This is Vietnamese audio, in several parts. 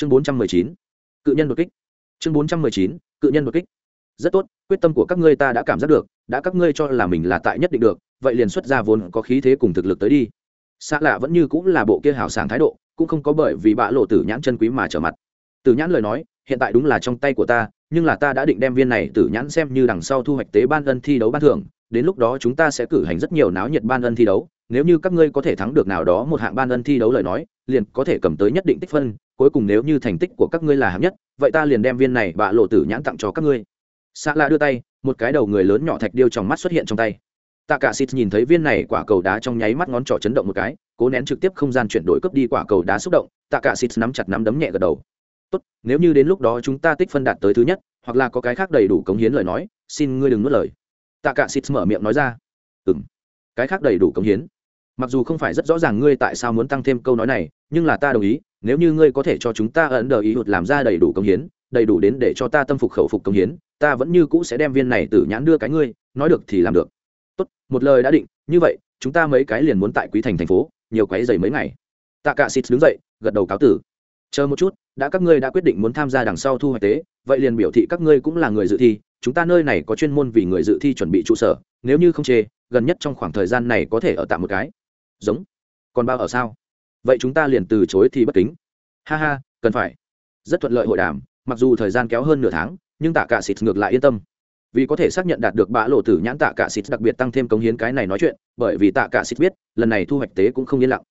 chương bốn trăm mười chín. Cự nhân đột kích. Chương bốn trăm mười chín, cự nhân đột kích. Rất tốt, quyết tâm của các ngươi ta đã cảm giác được, đã các ngươi cho là mình là tại nhất định được, vậy liền xuất ra vốn có khí thế cùng thực lực tới đi. Xa lạ vẫn như cũng là bộ kia hào sảng thái độ, cũng không có bởi vì bạ lộ tử nhãn chân quý mà trở mặt. Tử nhãn lời nói, hiện tại đúng là trong tay của ta, nhưng là ta đã định đem viên này tử nhãn xem như đằng sau thu hoạch tế ban ân thi đấu ban thưởng, đến lúc đó chúng ta sẽ cử hành rất nhiều náo nhiệt ban ân thi đấu, nếu như các ngươi có thể thắng được nào đó một hạng ban ân thi đấu lời nói, liền có thể cầm tới nhất định tích phân cuối cùng nếu như thành tích của các ngươi là hạng nhất, vậy ta liền đem viên này bạ lộ tử nhãn tặng cho các ngươi. Xạ lạ đưa tay, một cái đầu người lớn nhỏ thạch điêu trong mắt xuất hiện trong tay. Tạ cả xịt nhìn thấy viên này quả cầu đá trong nháy mắt ngón trỏ chấn động một cái, cố nén trực tiếp không gian chuyển đổi cấp đi quả cầu đá xúc động, tạ cả xịt nắm chặt nắm đấm nhẹ gật đầu. Tốt, nếu như đến lúc đó chúng ta tích phân đạt tới thứ nhất, hoặc là có cái khác đầy đủ cống hiến lời nói, xin ngươi đừng nuốt lời. Tạ cả xịt mở miệng nói ra. Ừm, cái khác đầy đủ cống hiến. Mặc dù không phải rất rõ ràng ngươi tại sao muốn tăng thêm câu nói này, nhưng là ta đồng ý nếu như ngươi có thể cho chúng ta ẩn đờ ý hụt làm ra đầy đủ công hiến, đầy đủ đến để cho ta tâm phục khẩu phục công hiến, ta vẫn như cũ sẽ đem viên này từ nhãn đưa cái ngươi, nói được thì làm được. Tốt, một lời đã định, như vậy, chúng ta mấy cái liền muốn tại quý thành thành phố, nhiều quái dày mấy ngày. Tạ cả xịt đứng dậy, gật đầu cáo tử. Chờ một chút, đã các ngươi đã quyết định muốn tham gia đằng sau thu hoạch tế, vậy liền biểu thị các ngươi cũng là người dự thi, chúng ta nơi này có chuyên môn vì người dự thi chuẩn bị trụ sở, nếu như không chê, gần nhất trong khoảng thời gian này có thể ở tạm một cái. Giống. Còn bao ở sao? Vậy chúng ta liền từ chối thì bất kính. Ha ha, cần phải. Rất thuận lợi hội đàm, mặc dù thời gian kéo hơn nửa tháng, nhưng tạ cả xịt ngược lại yên tâm. Vì có thể xác nhận đạt được bã lộ tử nhãn tạ cả xịt đặc biệt tăng thêm cống hiến cái này nói chuyện, bởi vì tạ cả xịt biết, lần này thu hoạch tế cũng không yên lặng.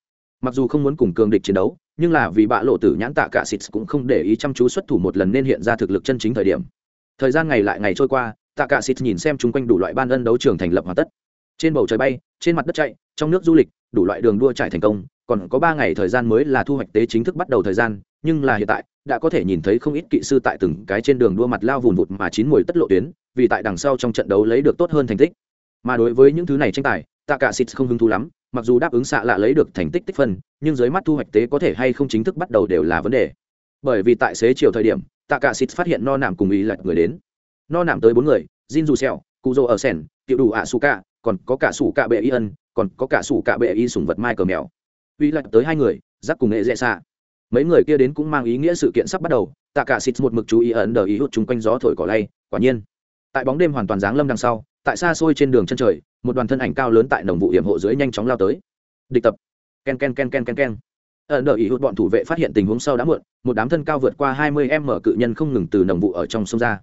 Mặc dù không muốn cùng cường địch chiến đấu, nhưng là vì bã lộ tử nhãn tạ cả xịt cũng không để ý chăm chú xuất thủ một lần nên hiện ra thực lực chân chính thời điểm. Thời gian ngày lại ngày trôi qua, tạ cả xịt nhìn xem chung quanh đủ loại ban ân đấu trường thành lập hoàn tất. Trên bầu trời bay, trên mặt đất chạy, trong nước du lịch, đủ loại đường đua trải thành công còn có ba ngày thời gian mới là thu hoạch tế chính thức bắt đầu thời gian, nhưng là hiện tại, đã có thể nhìn thấy không ít kỵ sư tại từng cái trên đường đua mặt lao vùn vụt mà chín mùi tất lộ tuyến, vì tại đằng sau trong trận đấu lấy được tốt hơn thành tích. Mà đối với những thứ này tranh tài tạ cả xịt không hứng thú lắm, mặc dù đáp ứng xạ lạ lấy được thành tích tích phân, nhưng dưới mắt thu hoạch tế có thể hay không chính thức bắt đầu đều là vấn đề. Bởi vì tại xế chiều thời điểm tạ cả xịt phát hiện no nảm cùng ý lật người đến. No nảm tới bốn người jin dù xèo cụ dô ở sen tiểu đủ ạ su cả còn có cả sủ cả bệ y ân còn có cả sủ cả bệ y sùng vật mai cờ mèo uy lệch tới hai người giáp cùng nghệ dạ dễ xa mấy người kia đến cũng mang ý nghĩa sự kiện sắp bắt đầu, tạ cả xịt một mực chú ý ẩn đờ ý hút chung quanh gió thổi cỏ lay, quả nhiên. Tại bóng đêm hoàn toàn giáng lâm đằng sau, tại xa xôi trên đường chân trời, một đoàn thân ảnh cao lớn tại nồng vụ hiểm hộ dưới nhanh chóng lao tới. Địch tập. Ken ken ken ken ken ken. Ẩn đờ ý hút bọn thủ vệ phát hiện tình huống sau đã muộn, một đám thân cao vượt qua hai mươi m cự nhân không ngừng từ nồng vụ ở trong sông ra.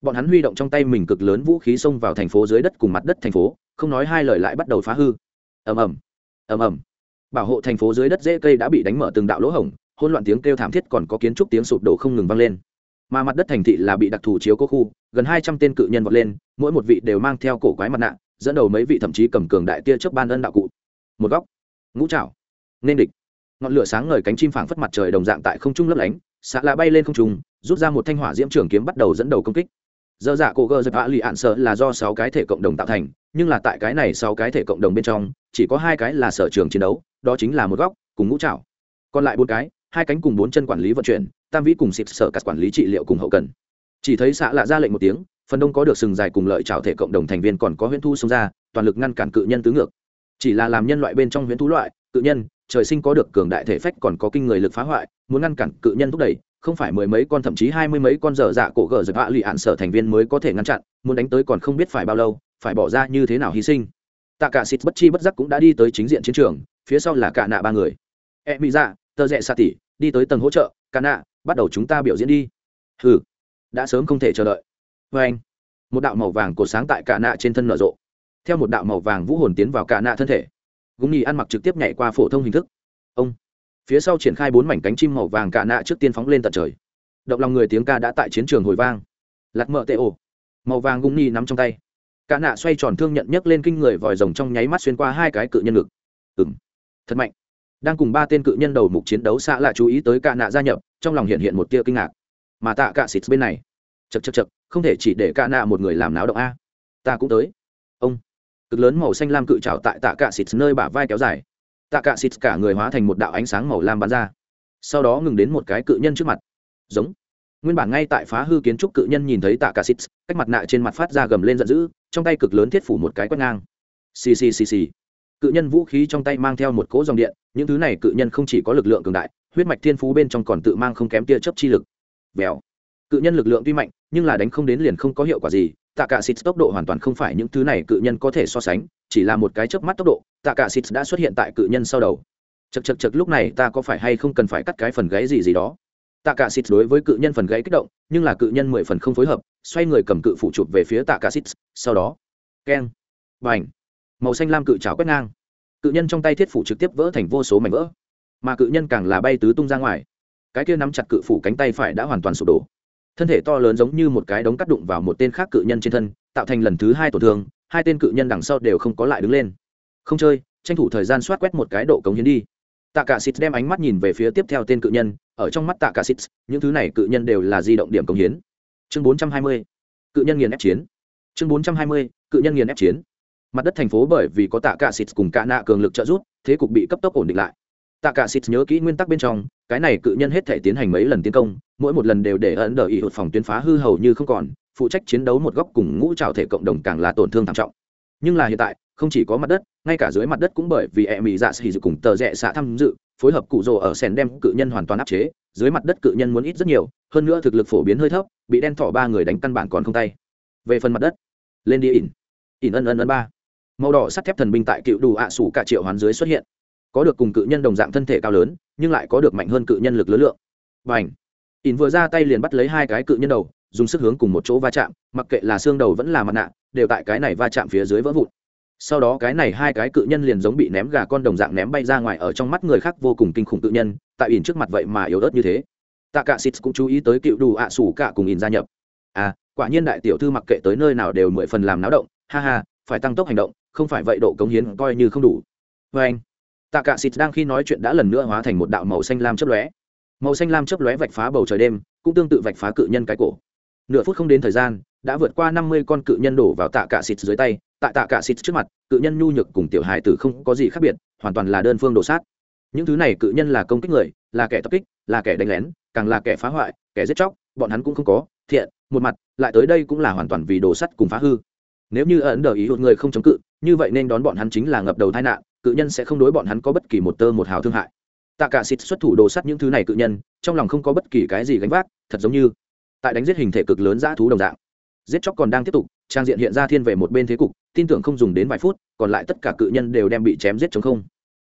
Bọn hắn huy động trong tay mình cực lớn vũ khí xông vào thành phố dưới đất cùng mặt đất thành phố, không nói hai lời lại bắt đầu phá hư. Ầm ầm. Ầm ầm bảo hộ thành phố dưới đất dễ cây đã bị đánh mở từng đạo lỗ hổng, hỗn loạn tiếng kêu thảm thiết còn có kiến trúc tiếng sụp đổ không ngừng vang lên. Mà mặt đất thành thị là bị đặc thù chiếu cố khu, gần hai trăm tên cự nhân vọt lên, mỗi một vị đều mang theo cổ quái mặt nạ, dẫn đầu mấy vị thậm chí cầm cường đại tia trước ban ân đạo cụ. Một góc, ngũ trảo, nên địch. Ngọn lửa sáng ngời cánh chim phảng phất mặt trời đồng dạng tại không trung lấp lánh, xạ lạ bay lên không trung, rút ra một thanh hỏa diễm trường kiếm bắt đầu dẫn đầu công kích. Dơ dạ cổ gơ dập hạ lì ạn sợ là do sáu cái thể cộng đồng tạo thành, nhưng là tại cái này sáu cái thể cộng đồng bên trong, chỉ có hai cái là sở trường chiến đấu đó chính là một góc, cùng ngũ trảo. Còn lại bốn cái, hai cánh cùng bốn chân quản lý vận chuyển, tam vĩ cùng xịt sở cắt quản lý trị liệu cùng hậu cần. Chỉ thấy xạ lạ ra lệnh một tiếng, phần đông có được sừng dài cùng lợi trào thể cộng đồng thành viên còn có huyễn thu xông ra, toàn lực ngăn cản cự nhân tứ ngược. Chỉ là làm nhân loại bên trong huyễn thú loại, cự nhân, trời sinh có được cường đại thể phách còn có kinh người lực phá hoại, muốn ngăn cản cự nhân thúc đẩy, không phải mười mấy con thậm chí hai mươi mấy con dở dạ cổ gờ dập hạ lụy ạn sở thành viên mới có thể ngăn chặn, muốn đánh tới còn không biết phải bao lâu, phải bỏ ra như thế nào hy sinh. Tạ cả xịt bất chi bất giác cũng đã đi tới chính diện chiến trường phía sau là cả nạ ba người. E mỹ dạ tờ rẽ xa tỉ, đi tới tầng hỗ trợ, cả nạ, bắt đầu chúng ta biểu diễn đi. Hừ, đã sớm không thể chờ đợi. Vê anh, một đạo màu vàng cột sáng tại cả nạ trên thân nở rộ. Theo một đạo màu vàng vũ hồn tiến vào cả nạ thân thể. Gúng nhì ăn mặc trực tiếp nhảy qua phổ thông hình thức. Ông. Phía sau triển khai bốn mảnh cánh chim màu vàng cả nạ trước tiên phóng lên tận trời. Động lòng người tiếng ca đã tại chiến trường hồi vang. Lặt mợ tê ổ màu vàng gúng nhì nắm trong tay. Cả nạ xoay tròn thương nhận nhấc lên kinh người vòi rồng trong nháy mắt xuyên qua hai cái cự nhân ngực. Ừng thật mạnh. Đang cùng ba tên cự nhân đầu mục chiến đấu xạ lại chú ý tới cạ nạ gia nhập, trong lòng hiện hiện một tia kinh ngạc. Mà tạ cạ xịt bên này. Chật chật chật không thể chỉ để cạ nạ một người làm náo động a. Ta cũng tới. Ông. Cực lớn màu xanh lam cự trào tại tạ cạ xịt nơi bả vai kéo dài. Tạ cạ xịt cả người hóa thành một đạo ánh sáng màu lam bắn ra. Sau đó ngừng đến một cái cự nhân trước mặt. Giống. Nguyên bản ngay tại phá hư kiến trúc cự nhân nhìn thấy tạ cạ xịt, cách mặt nạ trên mặt phát ra gầm lên giận dữ, trong tay cực lớn thiết phủ một cái quét ngang. Xì xì xì xì cự nhân vũ khí trong tay mang theo một cỗ dòng điện, những thứ này cự nhân không chỉ có lực lượng cường đại, huyết mạch thiên phú bên trong còn tự mang không kém tia chấp chi lực. Vèo. Cự nhân lực lượng tuy mạnh, nhưng là đánh không đến liền không có hiệu quả gì, tạ cả xịt tốc độ hoàn toàn không phải những thứ này cự nhân có thể so sánh, chỉ là một cái chớp mắt tốc độ, tạ cả xịt đã xuất hiện tại cự nhân sau đầu. Chật chật chật lúc này ta có phải hay không cần phải cắt cái phần gáy gì gì đó? Tạ cả xịt đối với cự nhân phần gáy kích động, nhưng là cự nhân mười phần không phối hợp, xoay người cầm cự phụ chụp về phía tạ cả xịt sau đó, keng, bành màu xanh lam cự chảo quét ngang. Cự nhân trong tay thiết phủ trực tiếp vỡ thành vô số mảnh vỡ, mà cự nhân càng là bay tứ tung ra ngoài. Cái kia nắm chặt cự phủ cánh tay phải đã hoàn toàn sụp đổ. Thân thể to lớn giống như một cái đống cắt đụng vào một tên khác cự nhân trên thân, tạo thành lần thứ hai tổn thương, hai tên cự nhân đằng sau đều không có lại đứng lên. Không chơi, tranh thủ thời gian soát quét một cái độ cống hiến đi. Tạ cả xịt đem ánh mắt nhìn về phía tiếp theo tên cự nhân, ở trong mắt tạ cả xịt những thứ này cự nhân đều là di động điểm cống hiến. Chương 420. cự nhân nghiền ép chiến. Chương 420. cự nhân nghiền ép chiến mặt đất thành phố bởi vì có tạ cả xịt cùng cả nạ cường lực trợ giúp, thế cục bị cấp tốc ổn định lại. Tạ cả xịt nhớ kỹ nguyên tắc bên trong, cái này cự nhân hết thể tiến hành mấy lần tiến công, mỗi một lần đều để ấn đờ ý hụt phòng tuyến phá hư hầu như không còn, phụ trách chiến đấu một góc cùng ngũ trào thể cộng đồng càng là tổn thương thảm trọng. Nhưng là hiện tại, không chỉ có mặt đất, ngay cả dưới mặt đất cũng bởi vì e mỹ dạ xì dự cùng tờ rẽ xạ tham dự, phối hợp cụ rồ ở sèn đem cự nhân hoàn toàn áp chế, dưới mặt đất cự nhân muốn ít rất nhiều, hơn nữa thực lực phổ biến hơi thấp, bị đen thỏ ba người đánh căn bản còn không tay. Về phần mặt đất, lên đi ỉn. Ỉn ân ân ân ba màu đỏ sắt thép thần binh tại cựu đủ ạ sủ cả triệu hoán dưới xuất hiện. Có được cùng cự nhân đồng dạng thân thể cao lớn, nhưng lại có được mạnh hơn cự nhân lực lớn lượng. Và ảnh ỉn vừa ra tay liền bắt lấy hai cái cự nhân đầu, dùng sức hướng cùng một chỗ va chạm, mặc kệ là xương đầu vẫn là mặt nạ, đều tại cái này va chạm phía dưới vỡ vụn. Sau đó cái này hai cái cự nhân liền giống bị ném gà con đồng dạng ném bay ra ngoài ở trong mắt người khác vô cùng kinh khủng cự nhân, tại ỉn trước mặt vậy mà yếu ớt như thế. Tạ cả xịt cũng chú ý tới cựu đủ ạ sủ cả cùng ỉn gia nhập. À quả nhiên đại tiểu thư mặc kệ tới nơi nào đều mười phần làm náo động, ha ha, phải tăng tốc hành động không phải vậy độ cống hiến coi như không đủ. Vê anh tạ cả xịt đang khi nói chuyện đã lần nữa hóa thành một đạo màu xanh lam chớp lóe. Màu xanh lam chớp lóe vạch phá bầu trời đêm, cũng tương tự vạch phá cự nhân cái cổ. Nửa phút không đến thời gian, đã vượt qua năm mươi con cự nhân đổ vào tạ cả xịt dưới tay. Tại tạ cả xịt trước mặt, cự nhân nhu nhược cùng tiểu hài tử không có gì khác biệt, hoàn toàn là đơn phương đổ sát. Những thứ này cự nhân là công kích người, là kẻ tập kích, là kẻ đánh lén, càng là kẻ phá hoại, kẻ giết chóc, bọn hắn cũng không có, thiện, một mặt, lại tới đây cũng là hoàn toàn vì đồ sắt cùng phá hư. Nếu như ấn đờ ý một người không chống cự như vậy nên đón bọn hắn chính là ngập đầu tai nạn, cự nhân sẽ không đối bọn hắn có bất kỳ một tơ một hào thương hại. Tạ cả xịt xuất thủ đồ sắt những thứ này cự nhân, trong lòng không có bất kỳ cái gì gánh vác, thật giống như tại đánh giết hình thể cực lớn dã thú đồng dạng. Giết chóc còn đang tiếp tục, trang diện hiện ra thiên về một bên thế cục, tin tưởng không dùng đến vài phút, còn lại tất cả cự nhân đều đem bị chém giết chống không.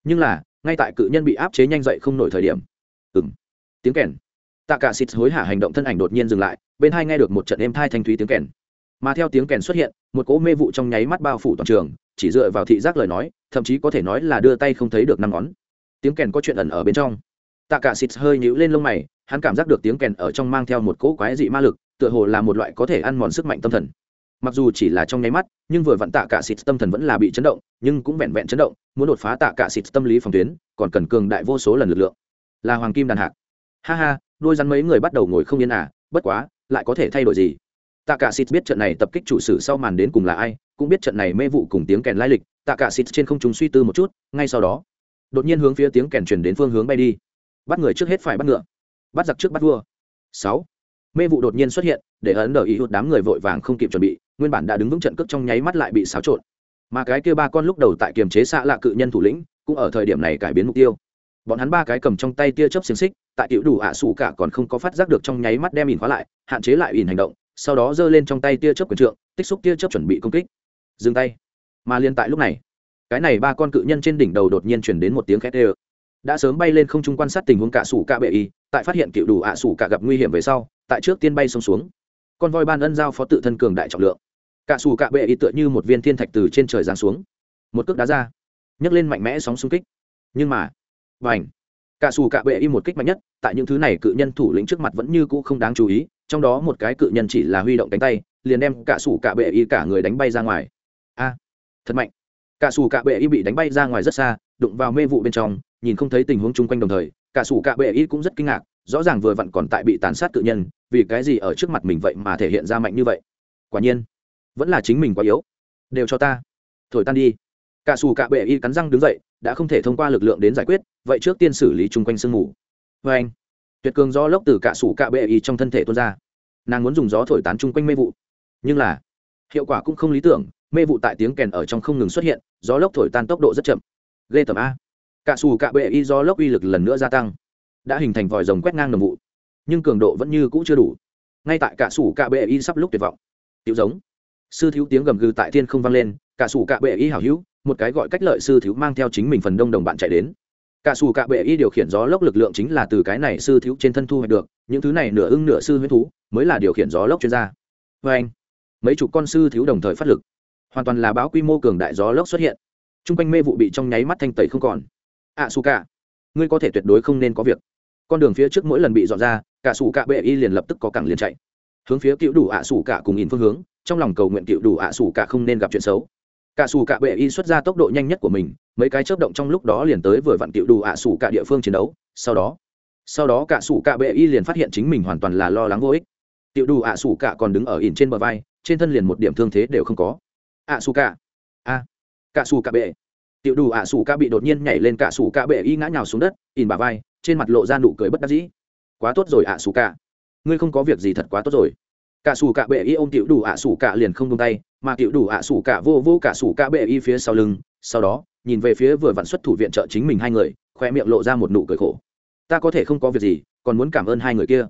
Nhưng là, ngay tại cự nhân bị áp chế nhanh dậy không nổi thời điểm ừng tiếng kèn. Tạ cả xịt hối hả hành động thân ảnh đột nhiên dừng lại, bên hai nghe được một trận êm thai thanh thúy tiếng kèn mà theo tiếng kèn xuất hiện, một cỗ mê vụ trong nháy mắt bao phủ toàn trường, chỉ dựa vào thị giác lời nói, thậm chí có thể nói là đưa tay không thấy được năm ngón. Tiếng kèn có chuyện ẩn ở bên trong. Tạ cả xịt hơi nhíu lên lông mày, hắn cảm giác được tiếng kèn ở trong mang theo một cỗ quái dị ma lực, tựa hồ là một loại có thể ăn mòn sức mạnh tâm thần. Mặc dù chỉ là trong nháy mắt, nhưng vừa vặn tạ cả xịt tâm thần vẫn là bị chấn động, nhưng cũng vẹn vẹn chấn động, muốn đột phá tạ cả xịt tâm lý phòng tuyến, còn cần cường đại vô số lần lực lượng. Là hoàng kim đàn hạc. Ha ha, đôi rắn mấy người bắt đầu ngồi không yên à bất quá, lại có thể thay đổi gì? Tạ cả xịt biết trận này tập kích chủ sử sau màn đến cùng là ai, cũng biết trận này mê vụ cùng tiếng kèn lai lịch, tạ cả xịt trên không trung suy tư một chút, ngay sau đó, đột nhiên hướng phía tiếng kèn truyền đến phương hướng bay đi. Bắt người trước hết phải bắt ngựa, bắt giặc trước bắt vua. Sáu, mê vụ đột nhiên xuất hiện, để ấn đờ ý hụt đám người vội vàng không kịp chuẩn bị, nguyên bản đã đứng vững trận cước trong nháy mắt lại bị xáo trộn. Mà cái kia ba con lúc đầu tại kiềm chế xạ lạ cự nhân thủ lĩnh, cũng ở thời điểm này cải biến mục tiêu. Bọn hắn ba cái cầm trong tay tia chớp xiềng xích, tại tiểu đủ ạ à sủ cả còn không có phát giác được trong nháy mắt đem ỉn khóa lại, hạn chế lại ỉn hành động sau đó giơ lên trong tay tia chớp quyền trượng, tích xúc tia chớp chuẩn bị công kích. Dừng tay. Mà liên tại lúc này, cái này ba con cự nhân trên đỉnh đầu đột nhiên chuyển đến một tiếng khét ê đã sớm bay lên không trung quan sát tình huống cả sủ cả bệ y, tại phát hiện cựu đủ ạ à sủ cả gặp nguy hiểm về sau, tại trước tiên bay xông xuống. Con voi ban ân giao phó tự thân cường đại trọng lượng. Cả sủ cả bệ y tựa như một viên thiên thạch từ trên trời giáng xuống. Một cước đá ra. Nhấc lên mạnh mẽ sóng xung kích. Nhưng mà vành cả xù cả bệ y một kích mạnh nhất, tại những thứ này cự nhân thủ lĩnh trước mặt vẫn như cũ không đáng chú ý, trong đó một cái cự nhân chỉ là huy động cánh tay, liền đem cả xù cả bệ y cả người đánh bay ra ngoài. A, thật mạnh. Cả xù cả bệ y bị đánh bay ra ngoài rất xa, đụng vào mê vụ bên trong, nhìn không thấy tình huống chung quanh đồng thời, cả xù cả bệ y cũng rất kinh ngạc, rõ ràng vừa vặn còn tại bị tàn sát cự nhân, vì cái gì ở trước mặt mình vậy mà thể hiện ra mạnh như vậy? Quả nhiên, vẫn là chính mình quá yếu. Đều cho ta. Thổi tan đi. Cả xù cả bệ y cắn răng đứng dậy đã không thể thông qua lực lượng đến giải quyết, vậy trước tiên xử lý chung quanh sương mù. Vê anh, tuyệt cường gió lốc từ cả sủ cả bệ y trong thân thể tuôn ra. Nàng muốn dùng gió thổi tán chung quanh mê vụ. Nhưng là, hiệu quả cũng không lý tưởng, mê vụ tại tiếng kèn ở trong không ngừng xuất hiện, gió lốc thổi tan tốc độ rất chậm. Ghê tầm a. Cả Sủ cả bệ y do lốc uy lực lần nữa gia tăng. Đã hình thành vòi rồng quét ngang đồng vụ. Nhưng cường độ vẫn như cũ chưa đủ. Ngay tại cả sủ cạ bệ y sắp lúc tuyệt vọng. Tiểu giống. Sư thiếu tiếng gầm gừ tại thiên không vang lên cả sủ cạ bệ y hảo hữu một cái gọi cách lợi sư thiếu mang theo chính mình phần đông đồng bạn chạy đến. Cả xù cạ bệ y điều khiển gió lốc lực lượng chính là từ cái này sư thiếu trên thân thu hoạch được, những thứ này nửa ưng nửa sư huyết thú mới là điều khiển gió lốc chuyên gia. Vê anh, mấy chục con sư thiếu đồng thời phát lực. Hoàn toàn là báo quy mô cường đại gió lốc xuất hiện. T r u n g quanh mê vụ bị trong nháy mắt thanh tẩy không còn. Ạ xù cả, ngươi có thể tuyệt đối không nên có việc. Con đường phía trước mỗi lần bị dọn ra, cả xù cạ bệ y liền lập tức có cẳng liền chạy. Hướng phía cựu đủ ạ xù cả cùng nhìn phương hướng, trong lòng cầu nguyện cựu đủ ạ xù cả không nên gặp chuyện xấu cả sủ cả bệ y xuất ra tốc độ nhanh nhất của mình mấy cái chớp động trong lúc đó liền tới vừa vặn cựu đủ ạ sủ cả địa phương chiến đấu. Sau đó sau đó cả sủ cả bệ y liền phát hiện chính mình hoàn toàn là lo lắng vô ích. Cựu đủ ạ sủ cả còn đứng ở ỉn trên bờ vai trên thân liền một điểm thương thế đều không có. Ạ sủ cả a cả sủ cả bệ. Tiểu đủ ạ sủ cả bị đột nhiên nhảy lên cả sủ cả bệ y ngã nhào xuống đất ỉn bà vai trên mặt lộ ra nụ cười bất đắc dĩ. Quá tốt rồi ạ sủ cả, ngươi không có việc gì thật quá tốt rồi. Cả sủ cả bệ y ôm tiểu đủ ạ sủ cả liền không tung tay mà tiểu đủ ạ sủ cả vô vô cả sủ cả bệ y phía sau lưng. Sau đó, nhìn về phía vừa vặn xuất thủ viện trợ chính mình hai người, khoe miệng lộ ra một nụ cười khổ. Ta có thể không có việc gì, còn muốn cảm ơn hai người kia.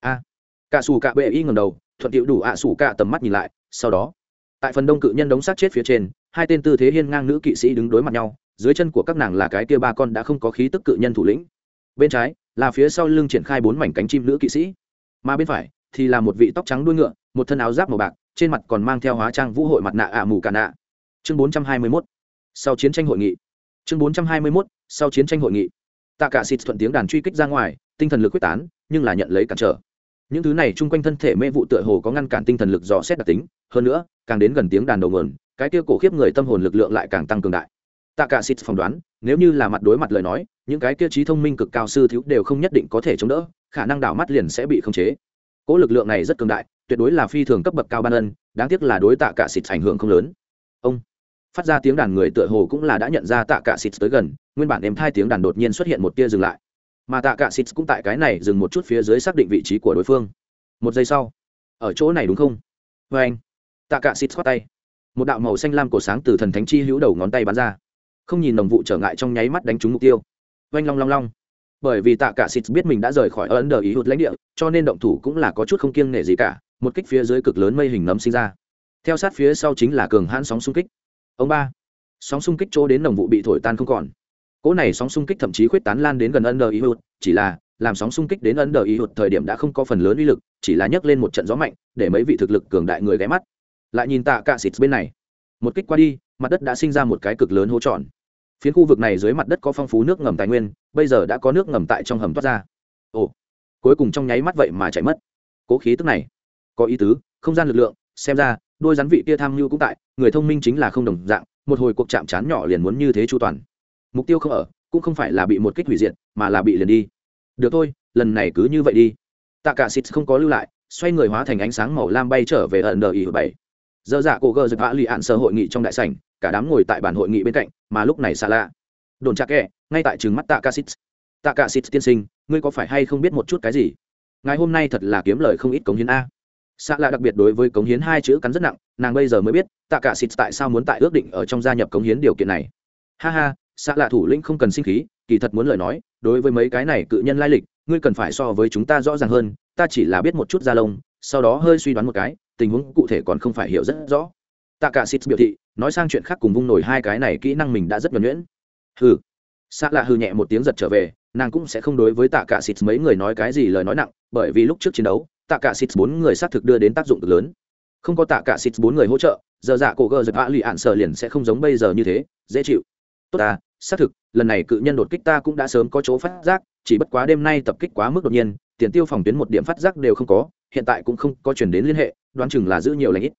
A. Cả sủ cả bệ y ngầm đầu, thuận tiểu đủ ạ sủ cả tầm mắt nhìn lại, sau đó, tại phần đông cự nhân đống sát chết phía trên, hai tên tư thế hiên ngang nữ kỵ sĩ đứng đối mặt nhau, dưới chân của các nàng là cái kia ba con đã không có khí tức cự nhân thủ lĩnh. Bên trái, là phía sau lưng triển khai bốn mảnh cánh chim nữ kỵ sĩ. Mà bên phải, thì là một vị tóc trắng đuôi ngựa, một thân áo giáp màu bạc trên mặt còn mang theo hóa trang vũ hội mặt nạ ạ mù cà nạ. Chương bốn trăm hai mươi 421 sau chiến tranh hội nghị. Chương bốn trăm hai mươi 421 sau chiến tranh hội nghị. Tạ cả xịt thuận tiếng đàn truy kích ra ngoài, tinh thần lực quyết tán, nhưng là nhận lấy cản trở. Những thứ này chung quanh thân thể mê vụ tựa hồ có ngăn cản tinh thần lực dò xét đặc tính, hơn nữa, càng đến gần tiếng đàn đầu nguồn, cái kia cổ khiếp người tâm hồn lực lượng lại càng tăng cường đại. Tạ cả xịt phỏng đoán, nếu như là mặt đối mặt lời nói, những cái kia trí thông minh cực cao sư thiếu đều không nhất định có thể chống đỡ, khả năng đảo mắt liền sẽ bị khống chế cỗ lực lượng này rất cường đại, tuyệt đối là phi thường cấp bậc cao ban ân, đáng tiếc là đối tạ cả xịt ảnh hưởng không lớn. Ông phát ra tiếng đàn người tựa hồ cũng là đã nhận ra tạ cả xịt tới gần, nguyên bản em thai tiếng đàn đột nhiên xuất hiện một tia dừng lại. Mà tạ cả xịt cũng tại cái này dừng một chút phía dưới xác định vị trí của đối phương. Một giây sau, ở chỗ này đúng không? Vê anh, tạ cả xịt khoát tay. Một đạo màu xanh lam cổ sáng từ thần thánh chi hữu đầu ngón tay bắn ra. Không nhìn đồng vụ trở ngại trong nháy mắt đánh trúng mục tiêu. Oanh long long long bởi vì tạ cả xịt biết mình đã rời khỏi ấn đờ ý hụt lãnh địa, cho nên động thủ cũng là có chút không kiêng nể gì cả, một kích phía dưới cực lớn mây hình nấm sinh ra. Theo sát phía sau chính là cường hãn sóng xung kích. Ông ba, sóng xung kích chỗ đến đồng vụ bị thổi tan không còn. Cỗ này sóng xung kích thậm chí khuyết tán lan đến gần ấn đờ ý hụt chỉ là làm sóng xung kích đến ấn đờ ý hụt thời điểm đã không có phần lớn uy lực, chỉ là nhấc lên một trận gió mạnh, để mấy vị thực lực cường đại người ghé mắt. Lại nhìn tạ cả xịt bên này, một kích qua đi, mặt đất đã sinh ra một cái cực lớn hố tròn phiến khu vực này dưới mặt đất có phong phú nước ngầm tài nguyên, bây giờ đã có nước ngầm tại trong hầm toát ra. Ồ, cuối cùng trong nháy mắt vậy mà chạy mất. Cố khí tức này, có ý tứ, không gian lực lượng, xem ra, đôi rắn vị kia tham mưu cũng tại, người thông minh chính là không đồng dạng, một hồi cuộc chạm chán nhỏ liền muốn như thế chu toàn. Mục tiêu không ở, cũng không phải là bị một kích hủy diệt, mà là bị liền đi. Được thôi, lần này cứ như vậy đi. Tạ cả xịt không có lưu lại, xoay người hóa thành ánh sáng màu lam bay trở về ẩn đờ ý bảy dơ dạ cổ gờ giật vã lì ạn sơ hội nghị trong đại sảnh, cả đám ngồi tại bàn hội nghị bên cạnh, mà lúc này xa lạ đồn chạc kẹ ngay tại trường mắt tạ ca xít tạ ca xít tiên sinh, ngươi có phải hay không biết một chút cái gì? Ngày hôm nay thật là kiếm lời không ít cống hiến a. Xa lạ đặc biệt đối với cống hiến hai chữ cắn rất nặng, nàng bây giờ mới biết tạ cả xịt tại sao muốn tại ước định ở trong gia nhập cống hiến điều kiện này. Ha ha xa lạ thủ lĩnh không cần sinh khí, kỳ thật muốn lời nói, đối với mấy cái này cự nhân lai lịch, ngươi cần phải so với chúng ta rõ ràng hơn, ta chỉ là biết một chút da lông, sau đó hơi suy đoán một cái tình huống cụ thể còn không phải hiểu rất rõ. Tạ cả xịt biểu thị, nói sang chuyện khác cùng vung nổi hai cái này kỹ năng mình đã rất nhuẩn nhuyễn. Hừ. Xạ lạ hừ nhẹ một tiếng giật trở về, nàng cũng sẽ không đối với tạ cả xịt mấy người nói cái gì lời nói nặng, bởi vì lúc trước chiến đấu tạ cả xịt bốn người xác thực đưa đến tác dụng cực lớn. Không có tạ cả xịt bốn người hỗ trợ, giờ dạ cổ gờ giật hạ lì ạn sợ liền sẽ không giống bây giờ như thế, dễ chịu. Tốt ta, xác thực, lần này cự nhân đột kích ta cũng đã sớm có chỗ phát giác, chỉ bất quá đêm nay tập kích quá mức đột nhiên, tiền tiêu phòng tuyến một điểm phát giác đều không có hiện tại cũng không có chuyển đến liên hệ, đoán chừng là giữ nhiều lãnh ít.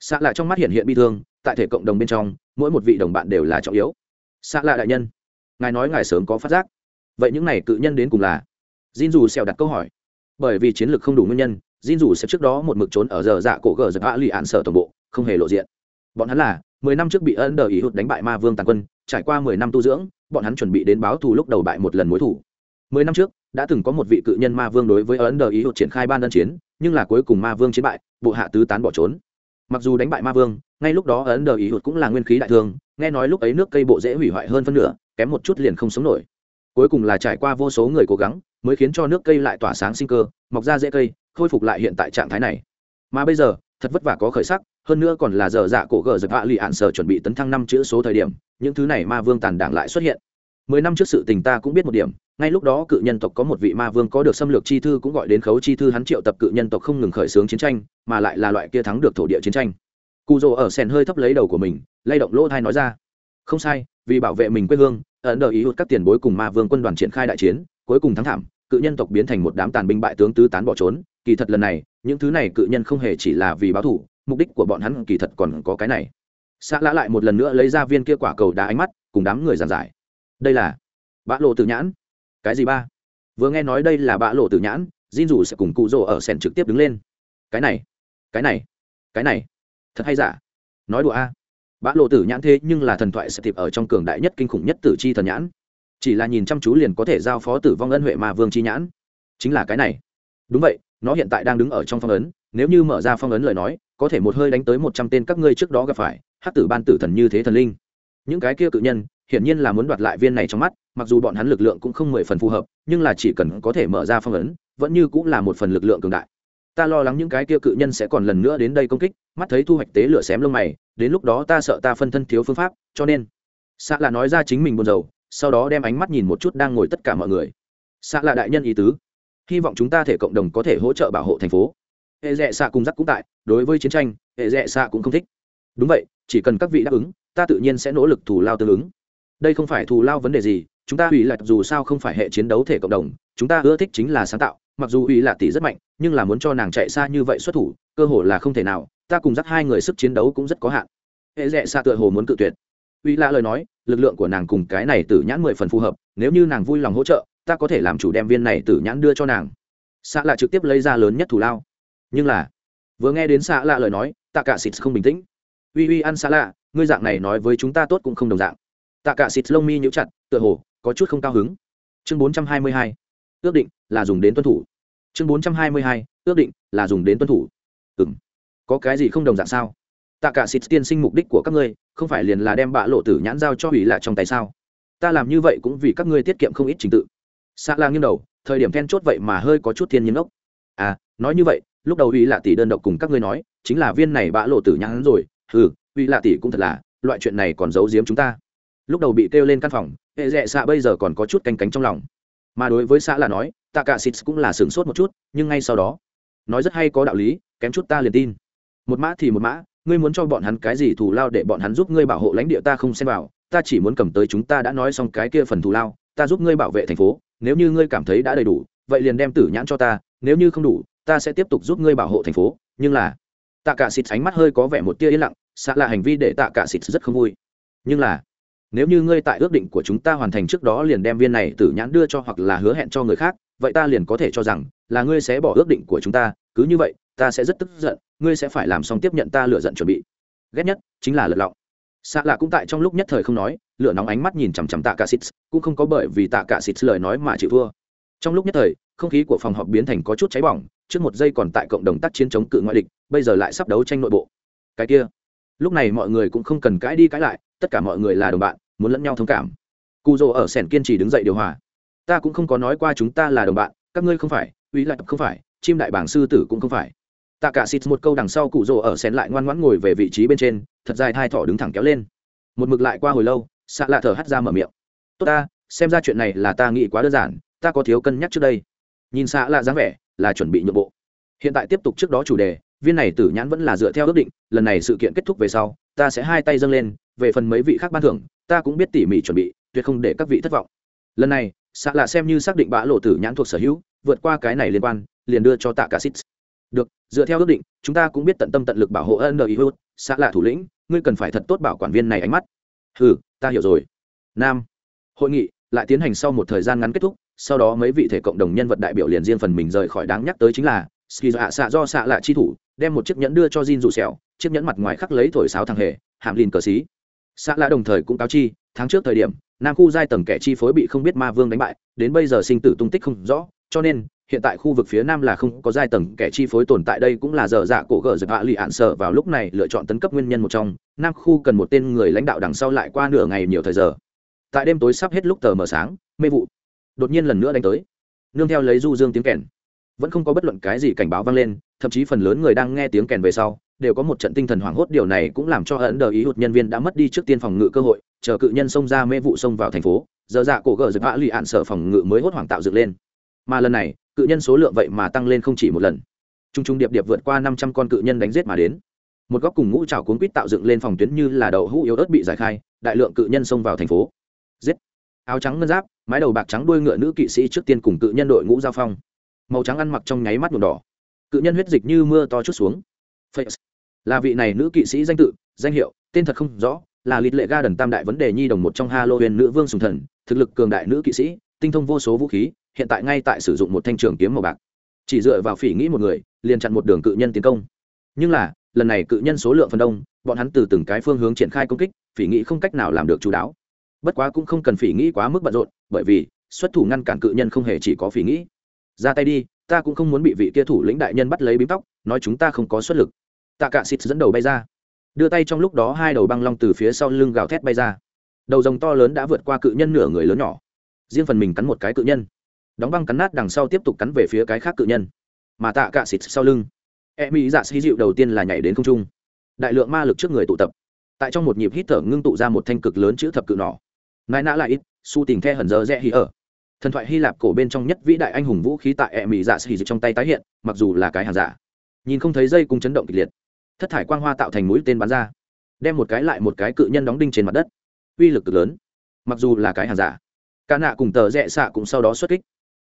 Xạ lại trong mắt hiện hiện bi thương, tại thể cộng đồng bên trong, mỗi một vị đồng bạn đều là trọng yếu. Xạ lạ đại nhân, ngài nói ngài sớm có phát giác. Vậy những n à y cự nhân đến cùng là? Jin dù xèo đặt câu hỏi. Bởi vì chiến lược không đủ nguyên nhân, jin dù sẽ trước đó một mực trốn ở giờ dạ cổ gờ giật hạ lụy ạn sở tổng bộ, không hề lộ diện. Bọn hắn là, mười năm trước bị ấn đờ ý hụt đánh bại ma vương tàn quân, trải qua mười năm tu dưỡng, bọn hắn chuẩn bị đến báo thù lúc đầu bại một lần mối thủ mười năm trước, đã từng có một vị cự nhân ma vương đối với ấn đờ ý hụt triển khai ban đơn chiến nhưng là cuối cùng ma vương chiến bại, bộ hạ tứ tán bỏ trốn. Mặc dù đánh bại ma vương, ngay lúc đó ấn đờ ý hụt cũng là nguyên khí đại thương nghe nói lúc ấy nước cây bộ dễ hủy hoại hơn phân nửa, kém một chút liền không sống nổi. Cuối cùng là trải qua vô số người cố gắng, mới khiến cho nước cây lại tỏa sáng sinh cơ, mọc ra dễ cây, khôi phục lại hiện tại trạng thái này. Mà bây giờ, thật vất vả có khởi sắc, hơn nữa còn là giờ dạ cổ gờ giật hạ lì ạn sở chuẩn bị tấn thăng năm chữ số thời điểm, những thứ này ma vương tàn đảng lại xuất hiện mười năm trước sự tình ta cũng biết một điểm, ngay lúc đó cự nhân tộc có một vị ma vương có được xâm lược chi thư cũng gọi đến khấu chi thư hắn triệu tập cự nhân tộc không ngừng khởi xướng chiến tranh, mà lại là loại kia thắng được thổ địa chiến tranh. Cụ rồ ở sèn hơi thấp lấy đầu của mình, lay động lỗ thai nói ra, không sai, vì bảo vệ mình quê hương ấn đờ ý hút các tiền bối cùng ma vương quân đoàn triển khai đại chiến, cuối cùng thắng thảm, cự nhân tộc biến thành một đám tàn binh bại tướng tứ tán bỏ trốn, kỳ thật lần này, những thứ này cự nhân không hề chỉ là vì báo thủ mục đích của bọn hắn kỳ thật còn có cái này. Xã lã lại một lần nữa lấy ra viên kia quả cầu đá ánh mắt, cùng đám người giàn giải đây là bã lộ tử nhãn. Cái gì ba? Vừa nghe nói đây là bã lộ tử nhãn, Jin dù sẽ cùng cụ rồ ở sèn trực tiếp đứng lên. Cái này cái này cái này, thật hay giả? Nói đùa a. Bã lộ tử nhãn thế nhưng là thần thoại sẽ tiệp ở trong cường đại nhất kinh khủng nhất tử chi thần nhãn. Chỉ là nhìn chăm chú liền có thể giao phó tử vong ân huệ mà vương chi nhãn. Chính là cái này. Đúng vậy, nó hiện tại đang đứng ở trong phong ấn, nếu như mở ra phong ấn lời nói, có thể một hơi đánh tới một trăm tên các ngươi trước đó gặp phải hát tử ban tử thần như thế thần linh. Những cái kia cự nhân hiển nhiên là muốn đoạt lại viên này trong mắt, mặc dù bọn hắn lực lượng cũng không mười phần phù hợp, nhưng là chỉ cần có thể mở ra phong ấn, vẫn như cũng là một phần lực lượng cường đại. Ta lo lắng những cái kia cự nhân sẽ còn lần nữa đến đây công kích, mắt thấy thu hoạch tế lửa xém lông mày, đến lúc đó ta sợ ta phân thân thiếu phương pháp, cho nên xạ là nói ra chính mình buồn rầu, sau đó đem ánh mắt nhìn một chút đang ngồi tất cả mọi người. Xạ là đại nhân ý tứ, hy vọng chúng ta thể cộng đồng có thể hỗ trợ bảo hộ thành phố. Hệ dạ rẽ xạ cùng giắc cũng tại, đối với chiến tranh, hệ dạ rẽ xạ cũng không thích. Đúng vậy, chỉ cần các vị đáp ứng, ta tự nhiên sẽ nỗ lực thủ lao tương ứng đây không phải thù lao vấn đề gì, chúng ta hủy lạc dù sao không phải hệ chiến đấu thể cộng đồng, chúng ta ưa thích chính là sáng tạo, mặc dù hủy lạc tỷ rất mạnh, nhưng là muốn cho nàng chạy xa như vậy xuất thủ, cơ hồ là không thể nào, ta cùng dắt hai người sức chiến đấu cũng rất có hạn. Hệ rẽ xa tựa hồ muốn cự tuyệt. Ủy lạ lời nói, lực lượng của nàng cùng cái này tử nhãn mười phần phù hợp, nếu như nàng vui lòng hỗ trợ, ta có thể làm chủ đem viên này tử nhãn đưa cho nàng. Xạ lạ trực tiếp lấy ra lớn nhất thủ lao. Nhưng là, vừa nghe đến xạ lạ lời nói, tạ cả xịt không bình tĩnh. Uy uy ăn xạ lạ, ngươi dạng này nói với chúng ta tốt cũng không đồng dạng tạ cả xịt lông mi nhũ chặt tựa hồ có chút không cao hứng. Chương bốn trăm hai mươi hai ước định là dùng đến tuân thủ. Chương bốn trăm hai mươi hai ước định là dùng đến tuân thủ. Ừm, có cái gì không đồng dạng sao? Tạ cả xịt tiên sinh mục đích của các ngươi không phải liền là đem bạ lộ tử nhãn giao cho hủy lại trong tay sao? Ta làm như vậy cũng vì các ngươi tiết kiệm không ít trình tự. Xạ là nghiêng đầu thời điểm then chốt vậy mà hơi có chút thiên nhiên ốc à nói như vậy lúc đầu hủy lạ tỷ đơn độc cùng các ngươi nói chính là viên này bạ lộ tử nhãn rồi. Ừ hủy lạ tỷ cũng thật là loại chuyện này còn giấu giếm chúng ta lúc đầu bị kêu lên căn phòng, hệ rẽ xạ bây giờ còn có chút canh cánh trong lòng. Mà đối với xã là nói, tạ cả xịt cũng là sửng sốt một chút, nhưng ngay sau đó, nói rất hay có đạo lý, kém chút ta liền tin. Một mã thì một mã, ngươi muốn cho bọn hắn cái gì thù lao để bọn hắn giúp ngươi bảo hộ lãnh địa ta không xem vào, ta chỉ muốn cầm tới chúng ta đã nói xong cái kia phần thù lao, ta giúp ngươi bảo vệ thành phố, nếu như ngươi cảm thấy đã đầy đủ, vậy liền đem tử nhãn cho ta, nếu như không đủ, ta sẽ tiếp tục giúp ngươi bảo hộ thành phố. Nhưng là, tạ cả xịt ánh mắt hơi có vẻ một tia yên lặng, xạ là hành vi để tạ cả xịt rất không vui. Nhưng là nếu như ngươi tại ước định của chúng ta hoàn thành trước đó liền đem viên này tử nhãn đưa cho hoặc là hứa hẹn cho người khác, vậy ta liền có thể cho rằng là ngươi sẽ bỏ ước định của chúng ta, cứ như vậy, ta sẽ rất tức giận, ngươi sẽ phải làm xong tiếp nhận ta lựa giận chuẩn bị. Ghét nhất chính là lật lọng. Xạ lạ cũng tại trong lúc nhất thời không nói, lửa nóng ánh mắt nhìn chằm chằm tạ cả xịt cũng không có bởi vì tạ cả xịt lời nói mà chịu thua. Trong lúc nhất thời, không khí của phòng họp biến thành có chút cháy bỏng, trước một giây còn tại cộng đồng tác chiến chống cự ngoại địch, bây giờ lại sắp đấu tranh nội bộ. Cái kia, lúc này mọi người cũng không cần cãi đi cãi lại, tất cả mọi người là đồng bạn muốn lẫn nhau thông cảm. Cụ rồ ở sẻn kiên trì đứng dậy điều hòa. Ta cũng không có nói qua chúng ta là đồng bạn, các ngươi không phải, uy lại không phải, chim đại bảng sư tử cũng không phải. Tạ cả xịt một câu đằng sau cụ rồ ở sẻn lại ngoan ngoãn ngồi về vị trí bên trên, thật dài thai thỏ đứng thẳng kéo lên. Một mực lại qua hồi lâu xạ lạ thở hắt ra mở miệng. Tốt ta, xem ra chuyện này là ta nghĩ quá đơn giản, ta có thiếu cân nhắc trước đây. Nhìn xạ lạ dáng vẻ, là chuẩn bị nhượng bộ. Hiện tại tiếp tục trước đó chủ đề, viên này tử nhãn vẫn là dựa theo ước định, lần này sự kiện kết thúc về sau, ta sẽ hai tay dâng lên về phần mấy vị khác ban thưởng, ta cũng biết tỉ mỉ chuẩn bị, tuyệt không để các vị thất vọng. Lần này xạ lạ xem như xác định bã lộ tử nhãn thuộc sở hữu, vượt qua cái này liên quan, liền đưa cho tạ cả xít được, dựa theo ước định, chúng ta cũng biết tận tâm tận lực bảo hộ ân đờ hữu xạ lạ thủ lĩnh, ngươi cần phải thật tốt bảo quản viên này ánh mắt. Ừ ta hiểu rồi. Nam, hội nghị lại tiến hành sau một thời gian ngắn kết thúc, sau đó mấy vị thể cộng đồng nhân vật đại biểu liền riêng phần mình rời khỏi đáng nhắc tới chính là ski dạ xạ do xạ lạ chi thủ, đem một chiếc nhẫn đưa cho Jin dụ sẹo, chiếc nhẫn mặt ngoài khắc lấy thổi sáo thằng hề, hàm lìn cờ xí xạ lạ đồng thời cũng cáo chi, tháng trước thời điểm, nam khu giai tầng kẻ chi phối bị không biết ma vương đánh bại, đến bây giờ sinh tử tung tích không rõ, cho nên, hiện tại khu vực phía nam là không có giai tầng kẻ chi phối tồn tại đây cũng là dở dạ cổ gở giật hạ lì ạn sợ vào lúc này lựa chọn tấn cấp nguyên nhân một trong, nam khu cần một tên người lãnh đạo đằng sau lại qua nửa ngày nhiều thời giờ. Tại đêm tối sắp hết lúc tờ mờ sáng, mê vụ, đột nhiên lần nữa đánh tới. Nương theo lấy du dương tiếng kèn vẫn không có bất luận cái gì cảnh báo vang lên, thậm chí phần lớn người đang nghe tiếng kèn về sau, đều có một trận tinh thần hoảng hốt, điều này cũng làm cho ấn đờ ý hụt nhân viên đã mất đi trước tiên phòng ngự cơ hội, chờ cự nhân xông ra mê vụ xông vào thành phố, giờ dạ cổ gờ giật vã lụy ạn sở phòng ngự mới hốt hoảng tạo dựng lên. Mà lần này, cự nhân số lượng vậy mà tăng lên không chỉ một lần. T r u n g t r u n g điệp điệp vượt qua năm trăm con cự nhân đánh g i ế t mà đến. Một góc cùng ngũ trào cuốn quýt tạo dựng lên phòng tuyến như là đậu hũ yếu ớt bị giải khai, đại lượng cự nhân xông vào thành phố. Giết. Áo trắng ngân giáp, mái đầu bạc trắng đuôi ngựa nữ kỵ sĩ trước tiên cùng cự nhân đội ngũ giao phong màu trắng ăn mặc trong nháy mắt nhuộm đỏ. Cự nhân huyết dịch như mưa to chút xuống. Face. là vị này nữ kỵ sĩ danh tự, danh hiệu, tên thật không rõ, là lịch lệ ga đần tam đại vấn đề nhi đồng một trong huyền nữ vương sùng thần, thực lực cường đại nữ kỵ sĩ, tinh thông vô số vũ khí, hiện tại ngay tại sử dụng một thanh trường kiếm màu bạc. Chỉ dựa vào phỉ nghĩ một người, liền chặn một đường cự nhân tiến công. Nhưng là, lần này cự nhân số lượng phần đông, bọn hắn từ từng cái phương hướng triển khai công kích, phỉ nghĩ không cách nào làm được chú đáo. Bất quá cũng không cần phỉ nghĩ quá mức bận rộn, bởi vì, xuất thủ ngăn cản cự nhân không hề chỉ có phỉ nghĩ ra tay đi, ta cũng không muốn bị vị kia thủ lĩnh đại nhân bắt lấy bím tóc, nói chúng ta không có xuất lực. Tạ cả xịt dẫn đầu bay ra. Đưa tay trong lúc đó hai đầu băng long từ phía sau lưng gào thét bay ra. Đầu rồng to lớn đã vượt qua cự nhân nửa người lớn nhỏ. Riêng phần mình cắn một cái cự nhân. Đóng băng cắn nát đằng sau tiếp tục cắn về phía cái khác cự nhân. Mà tạ cạ xịt sau lưng e mỹ dạ xí dịu đầu tiên là nhảy đến không trung. Đại lượng ma lực trước người tụ tập. Tại trong một nhịp hít thở ngưng tụ ra một thanh cực lớn chữ thập cự nỏ nai nã lại ít, su tình the hẩn dơ rẽ hỉ ở thần thoại hy lạp cổ bên trong nhất vĩ đại anh hùng vũ khí tại e ẹ mỹ dạ xì dịu trong tay tái hiện, mặc dù là cái hàng giả. Nhìn không thấy dây cung chấn động kịch liệt. Thất thải quang hoa tạo thành mũi tên bắn ra, đem một cái lại một cái cự nhân đóng đinh trên mặt đất. Uy lực cực lớn, mặc dù là cái hàng giả. Ca nạ cùng tờ rẽ xạ cũng sau đó xuất kích.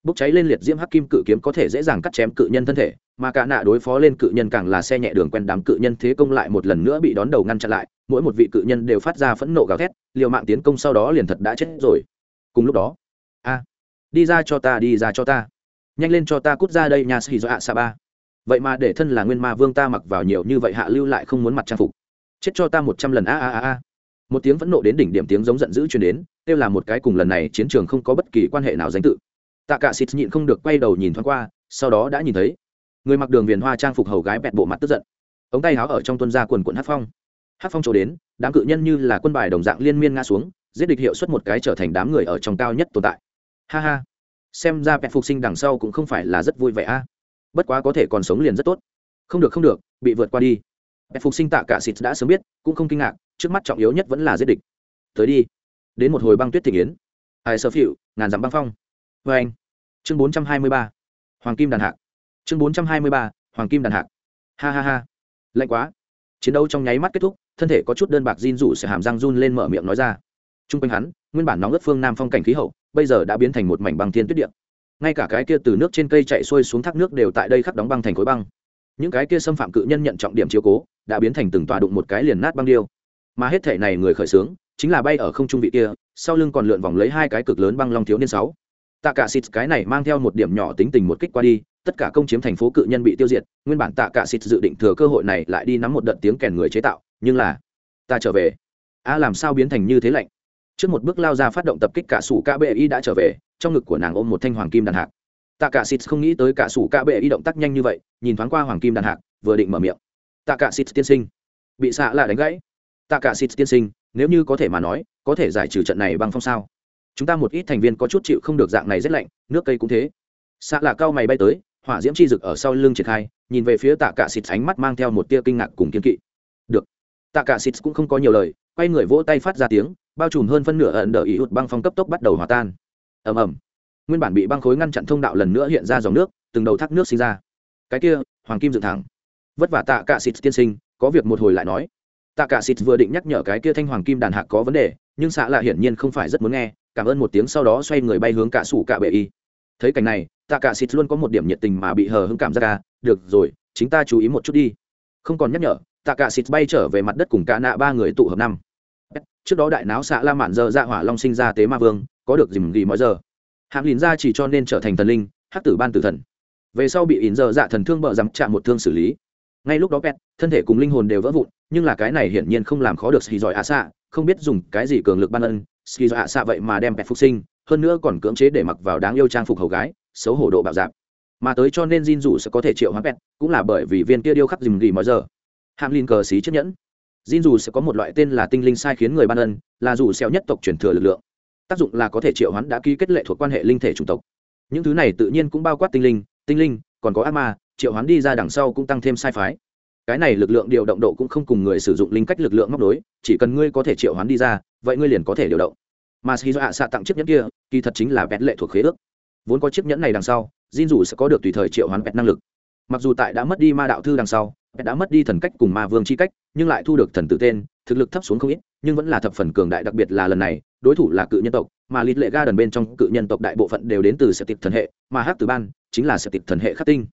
Bốc cháy lên liệt diễm hắc kim cự kiếm có thể dễ dàng cắt chém cự nhân thân thể, mà cả nạ đối phó lên cự nhân càng là xe nhẹ đường quen đám cự nhân thế công lại một lần nữa bị đón đầu ngăn chặn lại, mỗi một vị cự nhân đều phát ra phẫn nộ gào thét, liều mạng tiến công sau đó liền thật đã chết rồi. Cùng lúc đó đi ra cho ta, đi ra cho ta. Nhanh lên cho ta cút ra đây nhà sĩ do ạ sa ba vậy mà để thân là nguyên ma vương ta mặc vào nhiều như vậy hạ lưu lại không muốn mặt trang phục. Chết cho ta một trăm lần, a a a a. Một tiếng phẫn nộ đến đỉnh điểm tiếng giống giận dữ chuyển đến, kêu là một cái cùng lần này chiến trường không có bất kỳ quan hệ nào danh tự. Tạ cả xịt nhịn không được quay đầu nhìn thoáng qua, sau đó đã nhìn thấy, người mặc đường viền hoa trang phục hầu gái bẹt bộ mặt tức giận. Ống tay áo ở trong tuân ra quần quận hát phong. Hát phong chỗ đến, đám cự nhân như là quân bài đồng dạng liên miên ngã xuống, giết địch hiệu suất một cái trở thành đám người ở trong cao nhất tồn tại ha ha. Xem ra bẹt phục sinh đằng sau cũng không phải là rất vui vẻ a. Bất quá có thể còn sống liền rất tốt. Không được không được, bị vượt qua đi. Bẹt phục sinh tạ cả xịt đã sớm biết, cũng không kinh ngạc, trước mắt trọng yếu nhất vẫn là giết địch. Tới đi. Đến một hồi băng tuyết thị yến. Ai sơ phịu ngàn dặm băng phong. Vê anh. Chương bốn trăm hai mươi ba. Hoàng kim đàn hạc. Chương bốn trăm hai mươi ba, hoàng kim đàn hạc. Ha ha ha. Lạnh quá. Chiến đấu trong nháy mắt kết thúc, thân thể có chút đơn bạc Jin rủ sẽ hàm răng run lên mở miệng nói ra. Trung quanh hắn, nguyên bản nóng ướt phương nam phong cảnh khí hậu, bây giờ đã biến thành một mảnh băng thiên tuyết điện ngay cả cái kia từ nước trên cây chạy xuôi xuống thác nước đều tại đây khắc đóng băng thành khối băng. Những cái kia xâm phạm cự nhân nhận trọng điểm chiếu cố, đã biến thành từng tòa đụng một cái liền nát băng điêu. Mà hết thể này người khởi xướng, chính là bay ở không trung vị kia, sau lưng còn lượn vòng lấy hai cái cực lớn băng long thiếu niên sáu. Tạ cả xịt cái này mang theo một điểm nhỏ tính tình một kích qua đi, tất cả công chiếm thành phố cự nhân bị tiêu diệt, nguyên bản tạ cả xịt dự định thừa cơ hội này lại đi nắm một đợt tiếng kèn người chế tạo, nhưng là, ta trở về. A, làm sao biến thành như thế lạnh? Trước một bước lao ra phát động tập kích cả sủ ca bệ y đã trở về, trong ngực của nàng ôm một thanh hoàng kim đàn hạc. Tạ cả xịt không nghĩ tới cả sủ ca bệ y động tác nhanh như vậy, nhìn thoáng qua hoàng kim đàn hạc, vừa định mở miệng. Tạ cả xịt tiên sinh. Bị xạ là đánh gãy. Tạ cả xịt tiên sinh, nếu như có thể mà nói, có thể giải trừ trận này bằng phong sao? Chúng ta một ít thành viên có chút chịu không được dạng này rét lạnh, nước cây cũng thế. Xạ là cao mày bay tới, hỏa diễm chi rực ở sau lưng triển khai, nhìn về phía tạ cả xịt ánh mắt mang theo một tia kinh ngạc cùng kiên kỵ. Được. Tạ cả xịt cũng không có nhiều lời, quay người vỗ tay phát ra tiếng bao trùm hơn phân nửa ẩn đờ ý hụt băng phong cấp tốc bắt đầu hòa tan. Ầm ầm. Nguyên bản bị băng khối ngăn chặn thông đạo lần nữa hiện ra dòng nước, từng đầu thác nước sinh ra. Cái kia, hoàng kim dựng thẳng. Vất vả tạ cả xịt tiên sinh, có việc một hồi lại nói. Tạ cả xịt vừa định nhắc nhở cái kia thanh hoàng kim đàn hạc có vấn đề, nhưng xạ lạ hiển nhiên không phải rất muốn nghe, cảm ơn một tiếng sau đó xoay người bay hướng cả sủ cả bệ y. Thấy cảnh này, tạ cả xịt luôn có một điểm nhiệt tình mà bị hờ hững cảm ra ca được rồi, chính ta chú ý một chút đi. Không còn nhắc nhở, tạ cả xịt bay trở về mặt đất cùng cả nạ ba người tụ hợp năm trước đó đại náo xạ la mạn giờ dạ hỏa long sinh ra tế ma vương, có được dìm ghi mọi giờ. Hạng lìn ra chỉ cho nên trở thành thần linh, hắc tử ban tử thần. Về sau bị ỉn giờ dạ thần thương bợ dám chạm một thương xử lý. Ngay lúc đó pet, thân thể cùng linh hồn đều vỡ vụn, nhưng là cái này hiển nhiên không làm khó được ski giỏi ạ xạ không biết dùng cái gì cường lực ban ân ski giỏi ạ xạ vậy mà đem pet phục sinh, hơn nữa còn cưỡng chế để mặc vào đáng yêu trang phục hầu gái, xấu hổ độ bạo dạp. Mà tới cho nên Jin dù sẽ có thể triệu hóa pet, cũng là bởi vì viên kia điêu khắc dìm gì mọi giờ. Hạng linh cờ xí chiếc nhẫn. Jin dù sẽ có một loại tên là tinh linh sai khiến người ban ân, là dù xeo nhất tộc truyền thừa lực lượng. Tác dụng là có thể triệu hoán đã ký kết lệ thuộc quan hệ linh thể chủng tộc. Những thứ này tự nhiên cũng bao quát tinh linh tinh linh, còn có ác ma, triệu hoán đi ra đằng sau cũng tăng thêm sai phái. Cái này lực lượng điều động độ cũng không cùng người sử dụng linh cách lực lượng móc đối chỉ cần ngươi có thể triệu hoán đi ra, vậy ngươi liền có thể điều động. Mà khi do hạ xạ tặng chiếc nhẫn kia, kỳ thật chính là bẹt lệ thuộc khế ước. Vốn có chiếc nhẫn này đằng sau, Jin dù sẽ có được tùy thời triệu hoán bẹt năng lực. Mặc dù tại đã mất đi ma đạo thư đằng sau bẹt đã mất đi thần cách cùng ma vương c h i cách, nhưng lại thu được thần tự tên, thực lực thấp xuống không ít, nhưng vẫn là thập phần cường đại, đặc biệt là lần này, đối thủ là cự nhân tộc, mà lịt lệ ga đần bên trong cự nhân tộc đại bộ phận đều đến từ sẽ tịp thần hệ, mà hát từ ban chính là sẽ tịp thần hệ khắc tinh.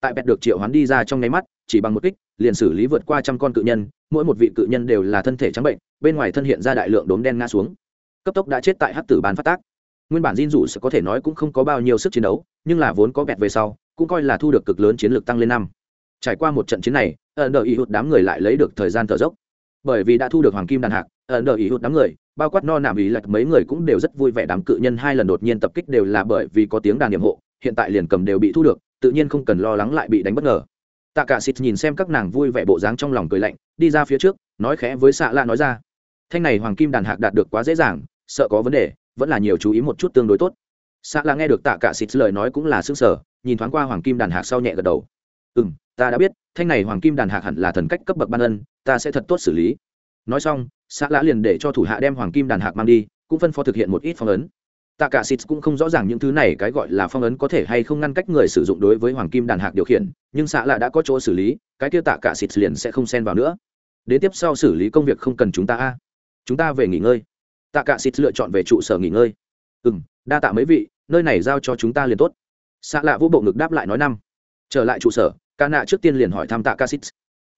Tại bẹt được triệu hoán đi ra trong nháy mắt, chỉ bằng một kích, liền xử lý vượt qua trăm con cự nhân, mỗi một vị cự nhân đều là thân thể trắng bệnh, bên ngoài thân hiện ra đại lượng đốm đen ngã xuống. Cấp tốc đã chết tại hát tử ban phát tác. Nguyên bản Jin Dụ sẽ có thể nói cũng không có bao nhiêu sức chiến đấu, nhưng là vốn có bẹt về sau, cũng coi là thu được cực lớn chiến lược tăng lên năm trải qua một trận chiến này ẩn đờ ý hụt đám người lại lấy được thời gian thở dốc. Bởi vì đã thu được hoàng kim đàn hạc ẩn đờ ý hụt đám người, bao quát no nạm ý lạch, mấy người cũng đều rất vui vẻ đám cự nhân hai lần đột nhiên tập kích đều là bởi vì có tiếng đàn nhiệm hộ, hiện tại liền cầm đều bị thu được, tự nhiên không cần lo lắng lại bị đánh bất ngờ. Tạ cả xịt nhìn xem các nàng vui vẻ bộ dáng trong lòng cười lạnh, đi ra phía trước, nói khẽ với xạ lạ nói ra, thanh này hoàng kim đàn hạc đạt được quá dễ dàng, sợ có vấn đề, vẫn là nhiều chú ý một chút tương đối tốt. Xạ lạ nghe được tạ cả xịt lời nói cũng là xương sở nhìn thoáng qua hoàng kim đàn hạc sau nhẹ gật đầu ừ m ta đã biết, thanh này hoàng kim đàn hạc hẳn là thần cách cấp bậc ban ân, ta sẽ thật tốt xử lý. Nói xong xã lã liền để cho thủ hạ đem hoàng kim đàn hạc mang đi, cũng phân phó thực hiện một ít phong ấn. Tạ cả xịt cũng không rõ ràng những thứ này cái gọi là phong ấn có thể hay không ngăn cách người sử dụng đối với hoàng kim đàn hạc điều khiển, nhưng xã lạ đã có chỗ xử lý, cái kia tạ cả xịt liền sẽ không xen vào nữa. Đến tiếp sau xử lý công việc không cần chúng ta a. Chúng ta về nghỉ ngơi. Tạ cả xịt lựa chọn về trụ sở nghỉ ngơi. Ừ m đa tạ mấy vị, nơi này giao cho chúng ta liền tốt. Xã lạ vô bộ ngực đáp lại nói năm trở lại trụ sở ca nạ trước tiên liền hỏi thăm tạ ca xít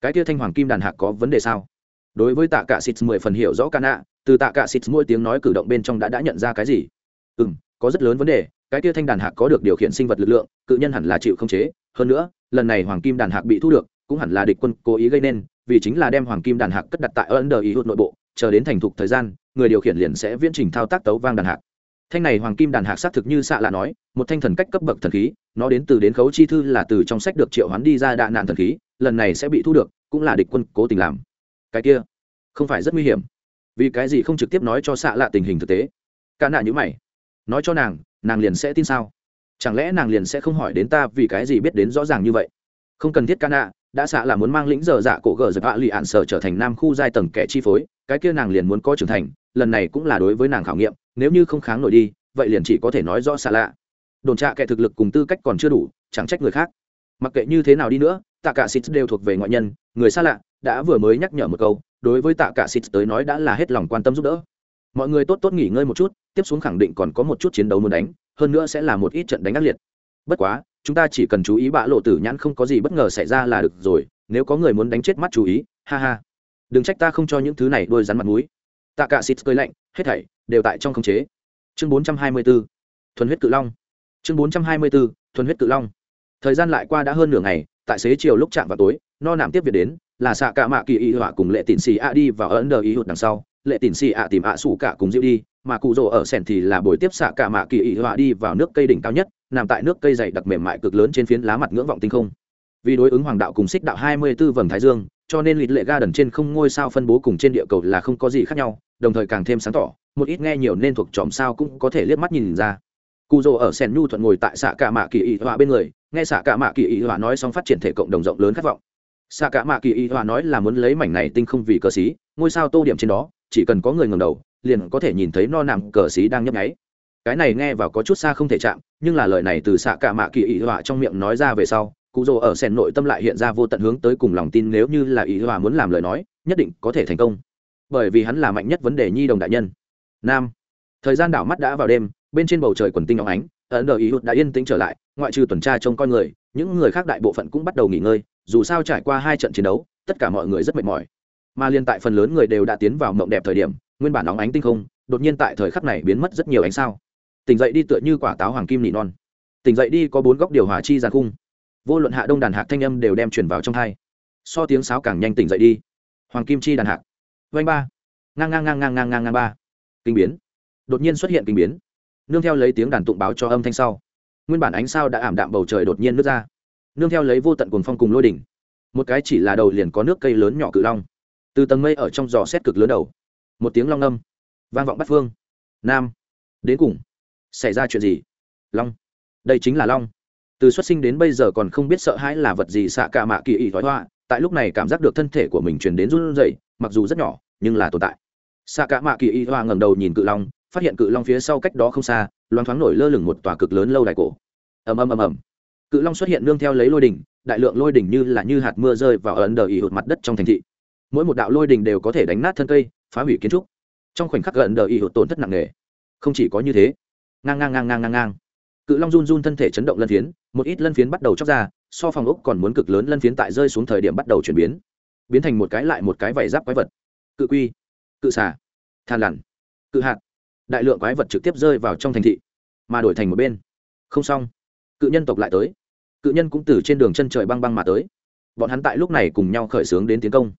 cái kia thanh hoàng kim đàn hạc có vấn đề sao? Đối với tạ ca xít mười phần hiểu rõ ca nạ từ tạ ca xít mỗi tiếng nói cử động bên trong đã đã nhận ra cái gì? Ừ m có rất lớn vấn đề, cái kia thanh đàn hạc có được điều khiển sinh vật lực lượng, cự nhân hẳn là chịu không chế. Hơn nữa, lần này hoàng kim đàn hạc bị thu được, cũng hẳn là địch quân cố ý gây nên, vì chính là đem hoàng kim đàn hạc cất đặt tại ấn đờ ý hụt nội bộ, chờ đến thành thục thời gian, người điều khiển liền sẽ viễn trình thao tác tấu vang đàn hạc thanh này hoàng kim đàn hạc xác thực như xạ lạ nói, một thanh thần cách cấp bậc thần khí, nó đến từ đến khấu chi thư là từ trong sách được triệu hoán đi ra đạn nạn thần khí, lần này sẽ bị thu được, cũng là địch quân cố tình làm. Cái kia, không phải rất nguy hiểm. Vì cái gì không trực tiếp nói cho xạ lạ tình hình thực tế? Cả nạn nhữ mày. Nói cho nàng nàng liền sẽ tin sao? Chẳng lẽ nàng liền sẽ không hỏi đến ta vì cái gì biết đến rõ ràng như vậy? Không cần thiết ca nạ đã xạ là muốn mang lĩnh giờ dạ cổ gờ giật vạ lì ạn sở trở thành nam khu giai tầng kẻ chi phối, cái kia nàng liền muốn có trưởng thành, lần này cũng là đối với nàng khảo nghiệm, nếu như không kháng nổi đi, vậy liền chỉ có thể nói rõ xạ lạ. Đồn trạ kẻ thực lực cùng tư cách còn chưa đủ, chẳng trách người khác. Mặc kệ như thế nào đi nữa, tạ cả xịt đều thuộc về ngoại nhân, người xa lạ, đã vừa mới nhắc nhở một câu, đối với tạ cả xịt tới nói đã là hết lòng quan tâm giúp đỡ. Mọi người tốt tốt nghỉ ngơi một chút, tiếp xuống khẳng định còn có một chút chiến đấu muốn đánh, hơn nữa sẽ là một ít trận đánh ác liệt. Bất quá chúng ta chỉ cần chú ý bạ lộ tử nhãn không có gì bất ngờ xảy ra là được rồi, nếu có người muốn đánh chết mắt chú ý, ha ha. Đừng trách ta không cho những thứ này đôi rắn mặt mũi. Tạ cả xịt cười lạnh, hết thảy đều tại trong khống chế. Chương 424 thuần huyết cự long. Chương 424 thuần huyết cự long. Thời gian lại qua đã hơn nửa ngày, tại xế chiều lúc chạm vào tối, no nạm tiếp việc đến, là xạ cả mạ kỳ y họa cùng lệ tịn xì a đi và ấn đờ ý hụt đằng sau. Lệ tịn xì a tìm ạ sủ cả cùng diệu đi, mà cụ rồ ở sẻn thì là buổi tiếp xạ cả mạ kỳ y họa đi vào nước cây đỉnh cao nhất nằm tại nước cây dày đặc mềm mại cực lớn trên phiến lá mặt ngưỡng vọng tinh không. Vì đối ứng hoàng đạo cùng xích đạo hai mươi 24 vầng thái dương, cho nên lịt lệ ga đần trên không ngôi sao phân bố cùng trên địa cầu là không có gì khác nhau, đồng thời càng thêm sáng tỏ, một ít nghe nhiều nên thuộc trộm sao cũng có thể liếc mắt nhìn ra. Cụ rồ ở sen nhu thuận ngồi tại xạ cả mạ kỳ y họa bên người, nghe xạ cả mạ kỳ y họa nói xong phát triển thể cộng đồng rộng lớn khát vọng. Xạ cả mạ kỳ y họa nói là muốn lấy mảnh này tinh không vì cờ xí, ngôi sao tô điểm trên đó, chỉ cần có người ngầm đầu, liền có thể nhìn thấy no nằm cờ xí đang nhấp nháy cái này nghe vào có chút xa không thể chạm, nhưng là lời này từ xạ cả mạ kỳ y họa trong miệng nói ra về sau, cụ rồ ở sèn nội tâm lại hiện ra vô tận hướng tới cùng lòng tin nếu như là y họa muốn làm lời nói, nhất định có thể thành công. Bởi vì hắn là mạnh nhất vấn đề nhi đồng đại nhân. Nam. Thời gian đảo mắt đã vào đêm, bên trên bầu trời quần tinh óng ánh, ấn đờ ý hụt đã yên tĩnh trở lại, ngoại trừ tuần tra trông coi người, những người khác đại bộ phận cũng bắt đầu nghỉ ngơi, dù sao trải qua hai trận chiến đấu, tất cả mọi người rất mệt mỏi. Mà liên tại phần lớn người đều đã tiến vào mộng đẹp thời điểm, nguyên bản óng ánh tinh không, đột nhiên tại thời khắc này biến mất rất nhiều ánh sao tỉnh dậy đi tựa như quả táo hoàng kim nỉ non. Tỉnh dậy đi có bốn góc điều hòa chi giàn khung. Vô luận hạ đông đàn hạc thanh âm đều đem chuyển vào trong hai. So tiếng sáo càng nhanh tỉnh dậy đi. Hoàng kim chi đàn hạc. Vanh ba. Ngang ngang ngang ngang ngang ngang ngang ba. Kinh biến. Đột nhiên xuất hiện kinh biến. Nương theo lấy tiếng đàn tụng báo cho âm thanh sau. Nguyên bản ánh sao đã ảm đạm bầu trời đột nhiên nước ra. Nương theo lấy vô tận cuồng phong cùng lôi đỉnh. Một cái chỉ là đầu liền có nước cây lớn nhỏ cự long. Từ tầng mây ở trong giò xét cực lớn đầu. Một tiếng long âm. Vang vọng bắt phương. Nam. Đến cùng xảy ra chuyện gì? Long. Đây chính là long. Từ xuất sinh đến bây giờ còn không biết sợ hãi là vật gì xạ cả mạ kỳ ỉ thoái hoa. Tại lúc này cảm giác được thân thể của mình truyền đến run rẩy, mặc dù rất nhỏ, nhưng là tồn tại. Xạ cả mạ kỳ ỉ hoa ngẩng đầu nhìn cự long, phát hiện cự long phía sau cách đó không xa loáng thoáng nổi lơ lửng một tòa cực lớn lâu đài cổ. Ầm ầm ầm ầm. Cự long xuất hiện nương theo lấy lôi đỉnh, đại lượng lôi đỉnh như là như hạt mưa rơi vào ấn đờ ỉ hụt mặt đất trong thành thị. Mỗi một đạo lôi đỉnh đều có thể đánh nát thân cây, phá hủy kiến trúc. Trong khoảnh khắc gần đờ ỉ hụt tổn thất nặng nề. Không chỉ có như thế ngang ngang ngang ngang ngang ngang. Cự long run run thân thể chấn động lân phiến, một ít lân phiến bắt đầu chóc ra, so phòng ốc còn muốn cực lớn lân phiến tại rơi xuống thời điểm bắt đầu chuyển biến. Biến thành một cái lại một cái vảy giáp quái vật. Cự quy, cự xà, than lằn, cự hạt. Đại lượng quái vật trực tiếp rơi vào trong thành thị, mà đổi thành một bên. Không xong. Cự nhân tộc lại tới. Cự nhân cũng từ trên đường chân trời băng băng mà tới. Bọn hắn tại lúc này cùng nhau khởi xướng đến tiến công.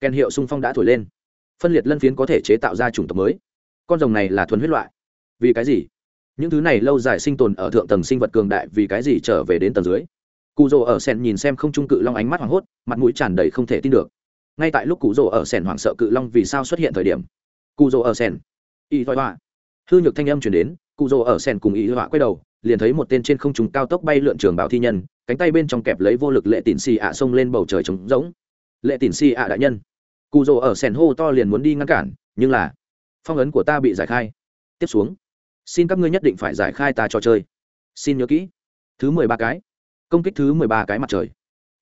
Kèn hiệu sung phong đã thổi lên. Phân liệt lân phiến có thể chế tạo ra chủng tộc mới. Con rồng này là thuần huyết loại. Vì cái gì? Những thứ này lâu dài sinh tồn ở thượng tầng sinh vật cường đại vì cái gì trở về đến tầng dưới? Cụ rồ ở sen nhìn xem không trung cự long ánh mắt hoảng hốt, mặt mũi tràn đầy không thể tin được. Ngay tại lúc cụ rồ ở sen hoảng sợ cự long vì sao xuất hiện thời điểm cụ rồ ở sen y thoại họa. Hư nhược thanh âm chuyển đến cụ rồ ở sen cùng y họa quay đầu, liền thấy một tên trên không trung cao tốc bay lượn trường bảo thi nhân, cánh tay bên trong kẹp lấy vô lực lệ tịn xì ạ xông lên bầu trời trống rỗng. Lệ tịn xì ạ đại nhân. Cụ rồ ở sen hô to liền muốn đi ngăn cản, nhưng là, phong ấn của ta bị giải khai. Tiếp xuống xin các ngươi nhất định phải giải khai ta trò chơi. Xin nhớ kỹ. Thứ mười ba cái. Công kích thứ mười ba cái mặt trời.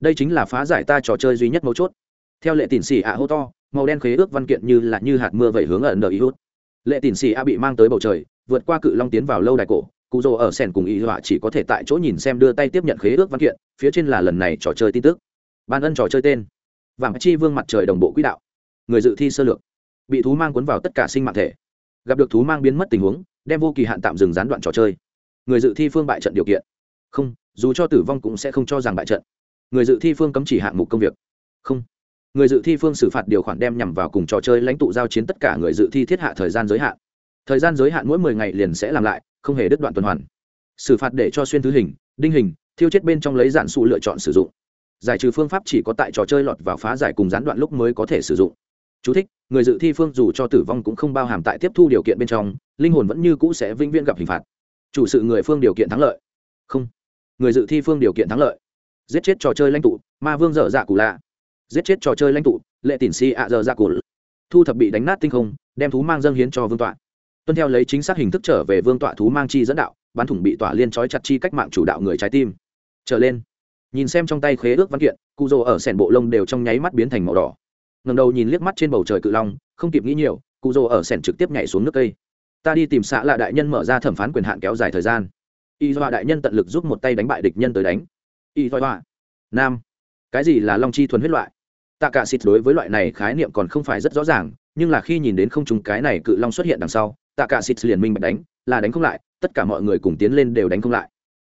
Đây chính là phá giải ta trò chơi duy nhất mấu chốt. Theo lệ tỉn xì ạ hô to, màu đen khế ước văn kiện như là như hạt mưa vẩy hướng ở nờ y hút. Lệ tỉn xì ạ bị mang tới bầu trời, vượt qua cự long tiến vào lâu đài cổ. Cụ rồ ở sèn cùng y họa chỉ có thể tại chỗ nhìn xem đưa tay tiếp nhận khế ước văn kiện, phía trên là lần này trò chơi tin tức. Ban ân trò chơi tên. Vàng chi vương mặt trời đồng bộ quỹ đạo. Người dự thi sơ lược. Bị thú mang cuốn vào tất cả sinh mạng thể. Gặp được thú mang biến mất tình huống đem vô kỳ hạn tạm dừng gián đoạn trò chơi. Người dự thi phương bại trận điều kiện. Không, dù cho tử vong cũng sẽ không cho rằng bại trận. Người dự thi phương cấm chỉ hạng mục công việc. Không. Người dự thi phương xử phạt điều khoản đem nhằm vào cùng trò chơi lãnh tụ giao chiến tất cả người dự thi thiết hạ thời gian giới hạn. Thời gian giới hạn mỗi mười ngày liền sẽ làm lại, không hề đứt đoạn tuần hoàn. Xử phạt để cho xuyên thứ hình, đinh hình, thiêu chết bên trong lấy dạn sụ lựa chọn sử dụng. Giải trừ phương pháp chỉ có tại trò chơi lọt vào phá giải cùng gián đoạn lúc mới có thể sử dụng. Chú thích, người dự thi phương dù cho tử vong cũng không bao hàm tại tiếp thu điều kiện bên trong linh hồn vẫn như cũ sẽ vĩnh viễn gặp hình phạt. Chủ sự người phương điều kiện thắng lợi. Không. Người dự thi phương điều kiện thắng lợi. Giết chết trò chơi lãnh tụ ma vương dở dạ cụ lạ. Giết chết trò chơi lãnh tụ lệ tỉn si ạ dở dạ cụ thu thập bị đánh nát tinh không đem thú mang dâng hiến cho vương tọa. Tuân theo lấy chính xác hình thức trở về vương tọa thú mang chi dẫn đạo bắn thủng bị tỏa liên trói chặt chi cách mạng chủ đạo người trái tim. Trở lên. Nhìn xem trong tay khế ước văn kiện cụ rồ ở sẻn bộ lông đều trong nháy mắt biến thành màu đỏ ngầm đầu nhìn liếc mắt trên bầu trời cự long, không kịp nghĩ nhiều, cụ rồ ở sẻn trực tiếp nhảy xuống nước cây. Ta đi tìm xã là đại nhân mở ra thẩm phán quyền hạn kéo dài thời gian. Y doa đại nhân tận lực giúp một tay đánh bại địch nhân tới đánh. Y doa nam. Cái gì là long chi thuần huyết loại? Tạ cả xịt đối với loại này khái niệm còn không phải rất rõ ràng, nhưng là khi nhìn đến không trùng cái này cự long xuất hiện đằng sau, tạ cả xịt liền minh bạch đánh, là đánh không lại, tất cả mọi người cùng tiến lên đều đánh không lại.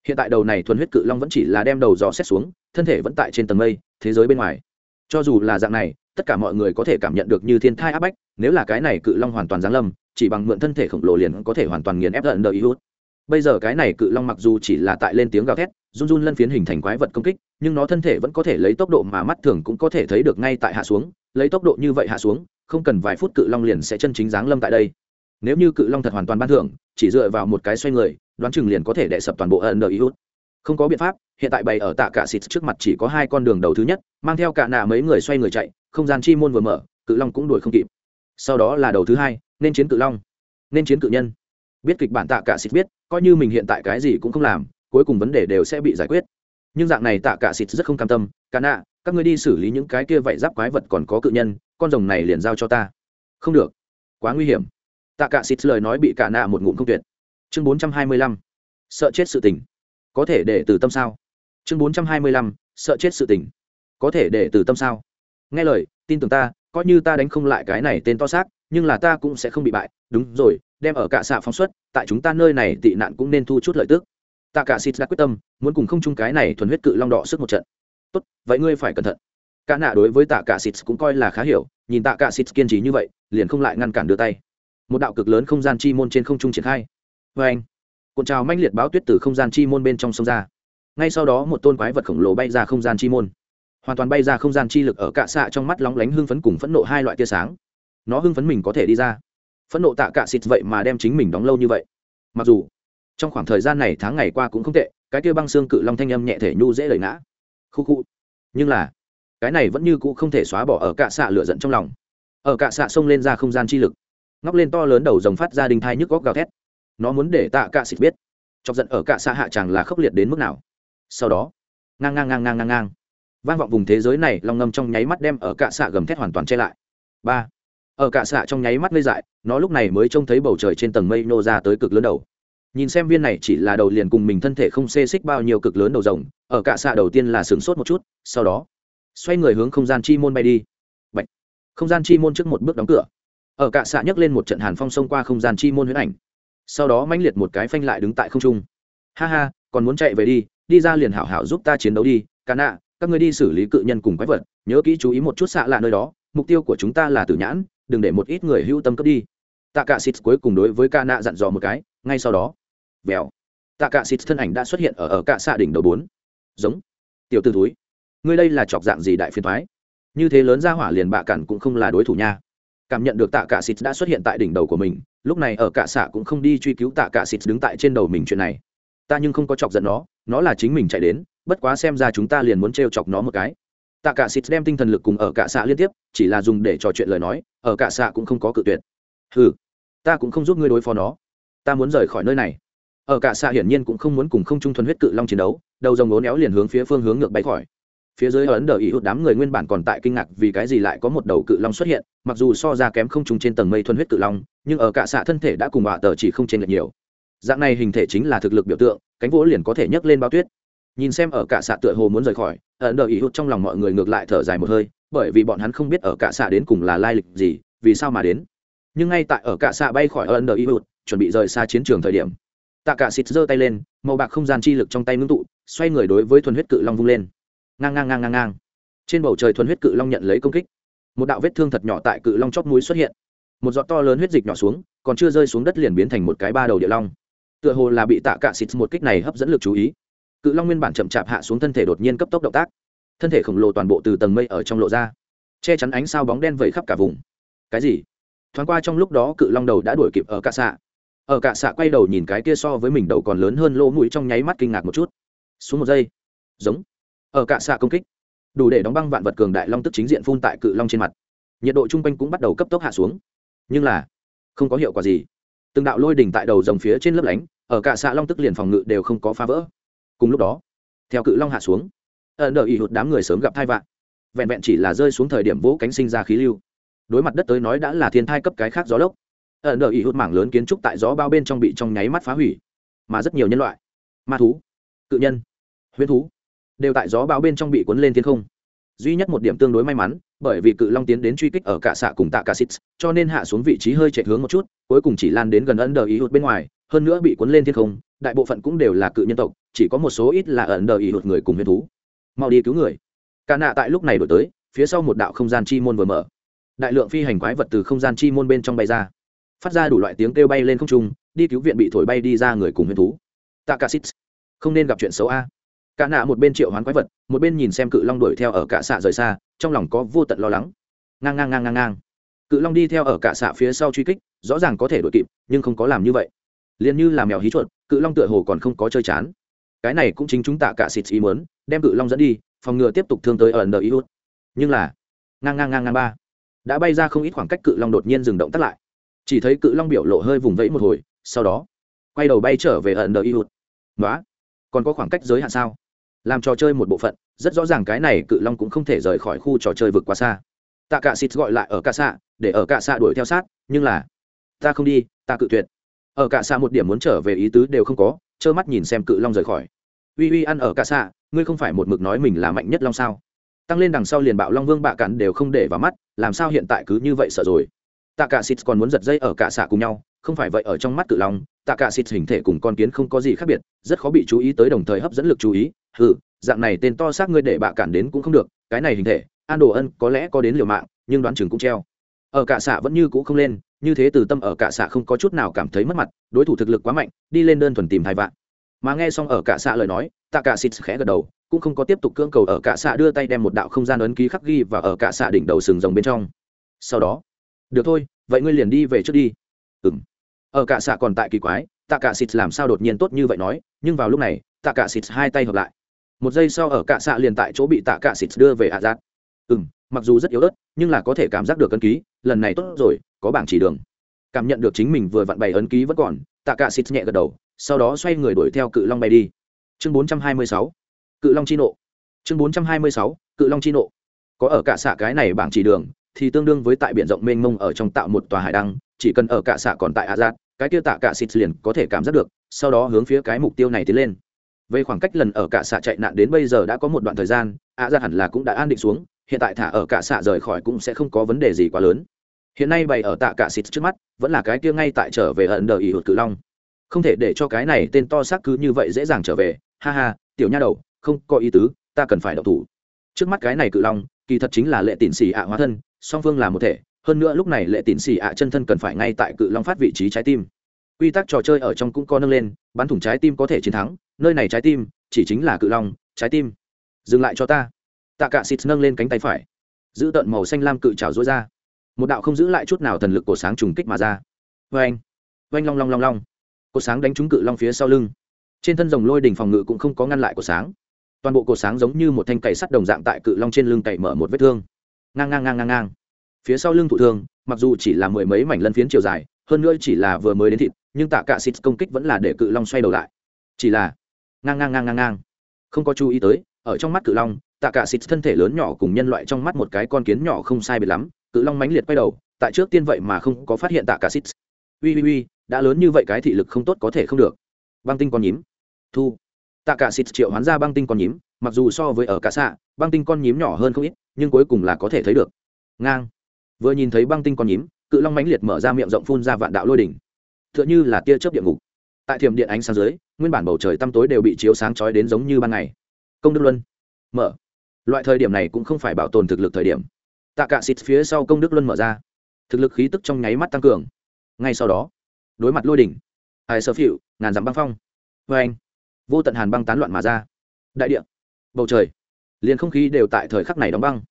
Hiện tại đầu này thuần huyết cự long vẫn chỉ là đem đầu dò xét xuống, thân thể vẫn tại trên tầng mây, thế giới bên ngoài. Cho dù là dạng này tất cả mọi người có thể cảm nhận được như thiên thai áp bách, nếu là cái này cự long hoàn toàn giáng lâm, chỉ bằng mượn thân thể khổng lồ liền có thể hoàn toàn nghiền ép lợn đợi ý hút. Bây giờ cái này cự long mặc dù chỉ là tại lên tiếng gào thét, run run lân phiến hình thành quái vật công kích, nhưng nó thân thể vẫn có thể lấy tốc độ mà mắt thường cũng có thể thấy được ngay tại hạ xuống, lấy tốc độ như vậy hạ xuống, không cần vài phút cự long liền sẽ chân chính giáng lâm tại đây. Nếu như cự long thật hoàn toàn ban thưởng, chỉ dựa vào một cái xoay người, đoán chừng liền có thể đệ sập toàn bộ ẩn đợi ý hút. Không có biện pháp, hiện tại bày ở tạ cả xịt trước mặt chỉ có hai con đường đầu thứ nhất, mang theo cả nạ mấy người xoay người chạy không gian chi môn vừa mở, cự long cũng đuổi không kịp. Sau đó là đầu thứ hai, nên chiến cự long, nên chiến cự nhân. Biết kịch bản tạ cả xịt biết, coi như mình hiện tại cái gì cũng không làm, cuối cùng vấn đề đều sẽ bị giải quyết. Nhưng dạng này tạ cả xịt rất không cam tâm, cả nạ, các ngươi đi xử lý những cái kia vậy giáp quái vật còn có cự nhân, con rồng này liền giao cho ta. Không được. Quá nguy hiểm. Tạ cả xịt lời nói bị cả nạ một ngụm không tuyệt. Chương bốn trăm hai mươi lăm, sợ chết sự tình. Có thể để từ tâm sao? Chương bốn trăm hai mươi lăm, sợ chết sự tình. Có thể để từ tâm sao? Nghe lời, tin tưởng ta, coi như ta đánh không lại cái này tên to xác, nhưng là ta cũng sẽ không bị bại. Đúng rồi, đem ở cả xạ phóng xuất, tại chúng ta nơi này tị nạn cũng nên thu chút lợi tức. Tạ cả xịt đã quyết tâm, muốn cùng không chung cái này thuần huyết cự long đỏ sức một trận. Tốt, vậy ngươi phải cẩn thận. Cả nạ đối với tạ cả xịt cũng coi là khá hiểu, nhìn tạ cả xịt kiên trì như vậy, liền không lại ngăn cản đưa tay. Một đạo cực lớn không gian chi môn trên không trung triển khai. Vê anh, cuộn trào manh liệt báo tuyết từ không gian chi môn bên trong sông ra. Ngay sau đó một tôn quái vật khổng lồ bay ra không gian chi môn hoàn toàn bay ra không gian chi lực ở cạ xạ trong mắt lóng lánh hưng phấn cùng phẫn nộ hai loại tia sáng. Nó hưng phấn mình có thể đi ra. Phẫn nộ tạ cạ xịt vậy mà đem chính mình đóng lâu như vậy. Mặc dù, trong khoảng thời gian này tháng ngày qua cũng không tệ, cái kia băng xương cự long thanh âm nhẹ thể nhu dễ lời ngã. Khu khu. Nhưng là, cái này vẫn như cũ không thể xóa bỏ ở cạ xạ lửa giận trong lòng. Ở cạ xạ xông lên ra không gian chi lực, ngóc lên to lớn đầu rồng phát ra đinh thai nhức góc gào thét. Nó muốn để tạ cạ xịt biết, chọc giận ở cạ xạ hạ tràng là khốc liệt đến mức nào. Sau đó, ngang ngang ngang ngang ngang ngang vang vọng vùng thế giới này, long ngâm trong nháy mắt đem ở cạ xạ gầm thét hoàn toàn che lại. Ba. Ở cạ xạ trong nháy mắt ngây dại, nó lúc này mới trông thấy bầu trời trên tầng mây nô ra tới cực lớn đầu. Nhìn xem viên này chỉ là đầu liền cùng mình thân thể không xê xích bao nhiêu cực lớn đầu rồng, ở cạ xạ đầu tiên là sửng sốt một chút, sau đó, xoay người hướng không gian chi môn bay đi. Bạch. không gian chi môn trước một bước đóng cửa. Ở cạ xạ nhấc lên một trận hàn phong xông qua không gian chi môn huyễn ảnh. Sau đó mãnh liệt một cái phanh lại đứng tại không trung. Ha ha, còn muốn chạy về đi đi ra liền hảo hảo giúp ta chiến đấu đi cả nạ các người đi xử lý cự nhân cùng quái vật, nhớ kỹ chú ý một chút xạ lạ nơi đó, mục tiêu của chúng ta là tử nhãn, đừng để một ít người hưu tâm cấp đi. Tạ cả xịt cuối cùng đối với ca nạ dặn dò một cái, ngay sau đó, vèo. Tạ cả xịt thân ảnh đã xuất hiện ở ở cả xạ đỉnh đầu bốn. Giống. Tiểu tư túi ngươi đây là chọc dạng gì đại phiền thoái như thế lớn ra hỏa liền bạ cản cũng không là đối thủ nha. Cảm nhận được tạ cả xịt đã xuất hiện tại đỉnh đầu của mình, lúc này ở cả xạ cũng không đi truy cứu tạ cả xịt đứng tại trên đầu mình chuyện này. Ta nhưng không có chọc giận nó nó là chính mình chạy đến bất quá xem ra chúng ta liền muốn t chọc nó một cái. Tạ cả xịt đem tinh thần lực cùng ở cả xạ liên tiếp, chỉ là dùng để trò chuyện lời nói, ở cả xạ cũng không có cự tuyệt. Ừ ta cũng không giúp ngươi đối phó nó. Ta muốn rời khỏi nơi này. Ở cả xạ hiển nhiên cũng không muốn cùng không trung thuần huyết cự long chiến đấu, đầu rồng ố néo liền hướng phía phương hướng ngược bay khỏi. Phía dưới ấn đờ ý hút đám người nguyên bản còn tại kinh ngạc vì cái gì lại có một đầu cự long xuất hiện, mặc dù so ra kém không trung trên tầng mây thuần huyết cự long, nhưng ở cả xạ thân thể đã cùng họa tờ chỉ không trên lệch nhiều. Dạng này hình thể chính là thực lực biểu tượng, cánh vỗ liền có thể nhấc lên bao tuyết nhìn xem ở cả xạ tựa hồ muốn rời khỏi, ẩn đờ ý hút trong lòng mọi người ngược lại thở dài một hơi, bởi vì bọn hắn không biết ở cả xạ đến cùng là lai lịch gì, vì sao mà đến. Nhưng ngay tại ở cả xạ bay khỏi ẩn đờ ý hút chuẩn bị rời xa chiến trường thời điểm, tạ cả xịt giơ tay lên, màu bạc không gian chi lực trong tay ngưng tụ, xoay người đối với thuần huyết cự long vung lên. Ngang ngang ngang ngang ngang. Trên bầu trời thuần huyết cự long nhận lấy công kích. Một đạo vết thương thật nhỏ tại cự long chóp mũi xuất hiện. Một giọt to lớn huyết dịch nhỏ xuống, còn chưa rơi xuống đất liền biến thành một cái ba đầu địa long. Tựa hồ là bị tạ cạ xịt một kích này hấp dẫn lực chú ý cự long nguyên bản chậm chạp hạ xuống thân thể đột nhiên cấp tốc động tác. Thân thể khổng lồ toàn bộ từ tầng mây ở trong lộ ra. Che chắn ánh sao bóng đen vẩy khắp cả vùng. Cái gì? Thoáng qua trong lúc đó cự long đầu đã đuổi kịp ở cạ xạ. Ở cạ xạ quay đầu nhìn cái kia so với mình đầu còn lớn hơn lỗ mũi trong nháy mắt kinh ngạc một chút. Xuống một giây. Giống. Ở cạ xạ công kích. Đủ để đóng băng vạn vật cường đại long tức chính diện phun tại cự long trên mặt. Nhiệt độ chung quanh cũng bắt đầu cấp tốc hạ xuống. Nhưng là, không có hiệu quả gì. Từng đạo lôi đỉnh tại đầu dòng phía trên lớp lánh, ở cả xạ long tức liền phòng ngự đều không có phá vỡ cùng lúc đó, theo cự long hạ xuống, ẩn đờ ý hụt đám người sớm gặp thai vạn. Vẹn vẹn chỉ là rơi xuống thời điểm vỗ cánh sinh ra khí lưu. Đối mặt đất tới nói đã là thiên thai cấp cái khác gió lốc. Ẩn đờ ý hụt mảng lớn kiến trúc tại gió bao bên trong bị trong nháy mắt phá hủy. Mà rất nhiều nhân loại, ma thú, cự nhân, huyễn thú đều tại gió bao bên trong bị cuốn lên thiên không. Duy nhất một điểm tương đối may mắn, bởi vì cự long tiến đến truy kích ở cả xạ cùng tạ cả xít cho nên hạ xuống vị trí hơi chạy hướng một chút, cuối cùng chỉ lan đến gần ân đờ ý hụt bên ngoài, hơn nữa bị cuốn lên thiên không đại bộ phận cũng đều là cự nhân tộc, chỉ có một số ít là ẩn đờ ý hụt người cùng huyền thú. Mau đi cứu người. Cả nạ tại lúc này đổi tới, phía sau một đạo không gian chi môn vừa mở. Đại lượng phi hành quái vật từ không gian chi môn bên trong bay ra. Phát ra đủ loại tiếng kêu bay lên không trung, đi cứu viện bị thổi bay đi ra người cùng huyền thú. Tạ không nên gặp chuyện xấu a. Cả nạ một bên triệu hoán quái vật, một bên nhìn xem cự long đuổi theo ở cả xạ rời xa, trong lòng có vô tận lo lắng. Ngang ngang ngang ngang ngang. Cự long đi theo ở cả xạ phía sau truy kích, rõ ràng có thể đuổi kịp, nhưng không có làm như vậy liền như là mèo hí chuột cự long tựa hồ còn không có chơi chán. Cái này cũng chính chúng tạ cả xịt ý muốn, đem cự long dẫn đi phòng ngừa tiếp tục thương tới ở nợ ý nhưng là ngang ngang ngang ngang ba đã bay ra không ít khoảng cách cự long đột nhiên dừng động tắt lại. Chỉ thấy cự long biểu lộ hơi vùng vẫy một hồi sau đó quay đầu bay trở về ẩn đờ y hụt nói còn có khoảng cách giới hạn sao? Làm trò chơi một bộ phận rất rõ ràng cái này cự long cũng không thể rời khỏi khu trò chơi vượt quá xa. Tạ cả xịt gọi lại ở cả xạ để ở cả xạ đuổi theo sát nhưng là ta không đi ta cự tuyệt ở cả xạ một điểm muốn trở về ý tứ đều không có, trơ mắt nhìn xem cự long rời khỏi. Uy uy ăn ở cả xạ, ngươi không phải một mực nói mình là mạnh nhất long sao? Tăng lên đằng sau liền bạo long vương bạ cản đều không để vào mắt, làm sao hiện tại cứ như vậy sợ rồi? Tạ cả xịt còn muốn giật dây ở cả xạ cùng nhau, không phải vậy ở trong mắt cự long, tạ cả xịt hình thể cùng con kiến không có gì khác biệt, rất khó bị chú ý tới đồng thời hấp dẫn lực chú ý. Ừ dạng này tên to xác ngươi để bạ cản đến cũng không được, cái này hình thể an đồ ân có lẽ có đến liều mạng, nhưng đoán chừng cũng treo. Ở cả xạ vẫn như cũ không lên như thế từ tâm ở cả xạ không có chút nào cảm thấy mất mặt, đối thủ thực lực quá mạnh, đi lên đơn thuần tìm hai vạn. Mà nghe xong ở cả xạ lời nói, tạ cả xịt khẽ gật đầu, cũng không có tiếp tục cưỡng cầu ở cả xạ đưa tay đem một đạo không gian ấn ký khắc ghi và ở cả xạ đỉnh đầu sừng rồng bên trong. Sau đó, được thôi, vậy ngươi liền đi về trước đi. Ừm. Ở cả xạ còn tại kỳ quái, tạ cả xịt làm sao đột nhiên tốt như vậy nói, nhưng vào lúc này, tạ cả xịt hai tay hợp lại. Một giây sau ở cả xạ liền tại chỗ bị tạ cả xịt đưa về hạ giác ừ m mặc dù rất yếu ớt, nhưng là có thể cảm giác được ấn ký, lần này tốt rồi có bảng chỉ đường. Cảm nhận được chính mình vừa vặn bày ấn ký vẫn còn tạ cả xịt nhẹ gật đầu sau đó xoay người đuổi theo cự long bay đi. Chương 426, cự long chi nộ. Chương 426, cự long chi nộ. Có ở cả xạ cái này bảng chỉ đường thì tương đương với tại biển rộng mênh mông ở trong tạo một tòa hải đăng chỉ cần ở cả xạ còn tại azad cái kia tạ cả xịt liền có thể cảm giác được sau đó hướng phía cái mục tiêu này tiến lên. Về khoảng cách lần ở cả xạ chạy nạn đến bây giờ đã có một đoạn thời gian ạ hẳn là cũng đã an định xuống hiện tại thả ở cả xạ rời khỏi cũng sẽ không có vấn đề gì quá lớn hiện nay bày ở tạ cả xịt trước mắt, vẫn là cái kia ngay tại trở về ẩn đờ ỉ hụt cự long. Không thể để cho cái này tên to xác cứ như vậy dễ dàng trở về. Ha ha, tiểu nha đầu, không có ý tứ, ta cần phải đậu thủ. Trước mắt cái này cự long, kỳ thật chính là lệ tịn xì ạ hóa thân, song phương là một thể. Hơn nữa lúc này lệ tịn xì ạ chân thân cần phải ngay tại cự long phát vị trí trái tim. Quy tắc trò chơi ở trong cũng có nâng lên, bắn thủng trái tim có thể chiến thắng, nơi này trái tim, chỉ chính là cự long, trái tim. Dừng lại cho ta. Tạ cả xịt nâng lên cánh tay phải. Giữ tận màu xanh lam cự trào rối ra một đạo không giữ lại chút nào thần lực của sáng trùng kích mà ra. Vê anh vâng long long long long. Cột sáng đánh trúng cự long phía sau lưng. Trên thân rồng lôi đỉnh phòng ngự cũng không có ngăn lại cột sáng. Toàn bộ cột sáng giống như một thanh cày sắt đồng dạng tại cự long trên lưng cày mở một vết thương. Ngang ngang ngang ngang ngang. Phía sau lưng thụ thương, mặc dù chỉ là mười mấy mảnh lân phiến chiều dài, hơn nữa chỉ là vừa mới đến thịt, nhưng tạ cả xịt công kích vẫn là để cự long xoay đầu lại. Chỉ là, ngang ngang ngang ngang ngang. Không có chú ý tới, ở trong mắt cự long, tạ cả xịt thân thể lớn nhỏ cùng nhân loại trong mắt một cái con kiến nhỏ không sai biệt lắm cự long mãnh liệt quay đầu, tại trước tiên vậy mà không có phát hiện tạ cả xít. Ui ui ui đã lớn như vậy cái thị lực không tốt có thể không được. Băng tinh con nhím. Thu. Tạ cả xít triệu hoán ra băng tinh con nhím, mặc dù so với ở cả xạ, băng tinh con nhím nhỏ hơn không ít, nhưng cuối cùng là có thể thấy được. Ngang. Vừa nhìn thấy băng tinh con nhím, cự long mãnh liệt mở ra miệng rộng phun ra vạn đạo lôi đỉnh. Tựa như là tia chớp địa ngục. Tại thiểm điện ánh sáng dưới, nguyên bản bầu trời tăm tối đều bị chiếu sáng chói đến giống như ban ngày. Công đức luân. Mở. Loại thời điểm này cũng không phải bảo tồn thực lực thời điểm tạ cả xịt phía sau công đức luân mở ra. Thực lực khí tức trong nháy mắt tăng cường. Ngay sau đó, đối mặt lôi đỉnh, hải sơ phịu, ngàn dặm băng phong. Vê anh, vô tận hàn băng tán loạn mà ra. Đại địa, bầu trời, liền không khí đều tại thời khắc này đóng băng.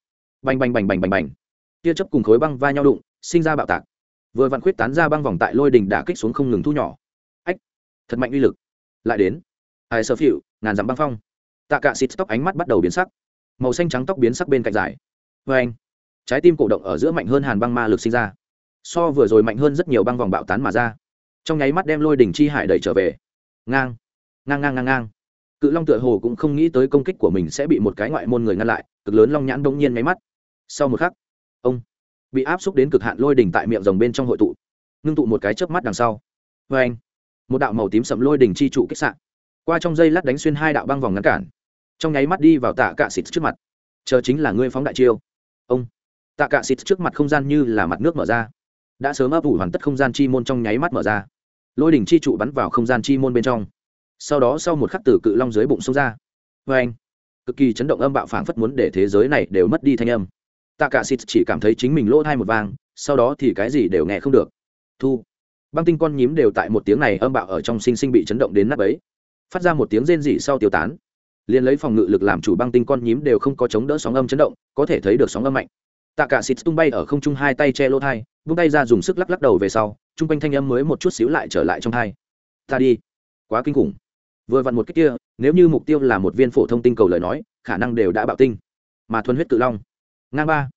Bành bành bành bành bành bành. Tia chấp cùng khối băng va nhau đụng, sinh ra bạo tạc. Vừa vặn khuyết tán ra băng vòng tại lôi đỉnh đã kích xuống không ngừng thu nhỏ. Ách, thật mạnh uy lực. Lại đến, hải sơ phịu, ngàn dặm băng phong. Tạ cả xịt tóc ánh mắt bắt đầu biến sắc. Màu xanh trắng tóc biến sắc bên cạnh dài. Vê anh trái tim cổ động ở giữa mạnh hơn hàn băng ma lực sinh ra. So vừa rồi mạnh hơn rất nhiều băng vòng bạo tán mà ra. Trong nháy mắt đem lôi đỉnh chi hải đẩy trở về. Ngang ngang ngang ngang ngang. Cự long tựa hồ cũng không nghĩ tới công kích của mình sẽ bị một cái ngoại môn người ngăn lại, cực lớn long nhãn bỗng nhiên nháy mắt. Sau một khắc, ông bị áp xúc đến cực hạn lôi đỉnh tại miệng rồng bên trong hội tụ. Ngưng tụ một cái chớp mắt đằng sau. Vê anh, một đạo màu tím sậm lôi đỉnh chi trụ kích sạn qua trong dây lát đánh xuyên hai đạo băng vòng ngăn cản. Trong nháy mắt đi vào tạ cạ xịt trước mặt. Chờ chính là ngươi phóng đại chiêu. Ông tạ cạ xịt trước mặt không gian như là mặt nước mở ra. Đã sớm ấp ủ hoàn tất không gian chi môn trong nháy mắt mở ra. Lôi đỉnh chi trụ bắn vào không gian chi môn bên trong. Sau đó sau một khắc từ cự long dưới bụng xông ra. Vê anh, cực kỳ chấn động âm bạo phảng phất muốn để thế giới này đều mất đi thanh âm. Tạ cả xịt chỉ cảm thấy chính mình lỗ thai một vang sau đó thì cái gì đều nghe không được. Thu. Băng tinh con nhím đều tại một tiếng này âm bạo ở trong sinh sinh bị chấn động đến nắp ấy phát ra một tiếng rên rỉ sau tiêu tán. Liền lấy phòng ngự lực làm chủ băng tinh con nhím đều không có chống đỡ sóng âm chấn động, có thể thấy được sóng âm mạnh tạ cả xịt tung bay ở không trung hai tay che lỗ thai, vung tay ra dùng sức lắc lắc đầu về sau trung quanh thanh âm mới một chút xíu lại trở lại trong thai. Ta đi. Quá kinh khủng. Vừa vặn một cách kia, nếu như mục tiêu là một viên phổ thông tinh cầu lời nói, khả năng đều đã bạo tinh. Mà thuần huyết cự long. Ngang ba.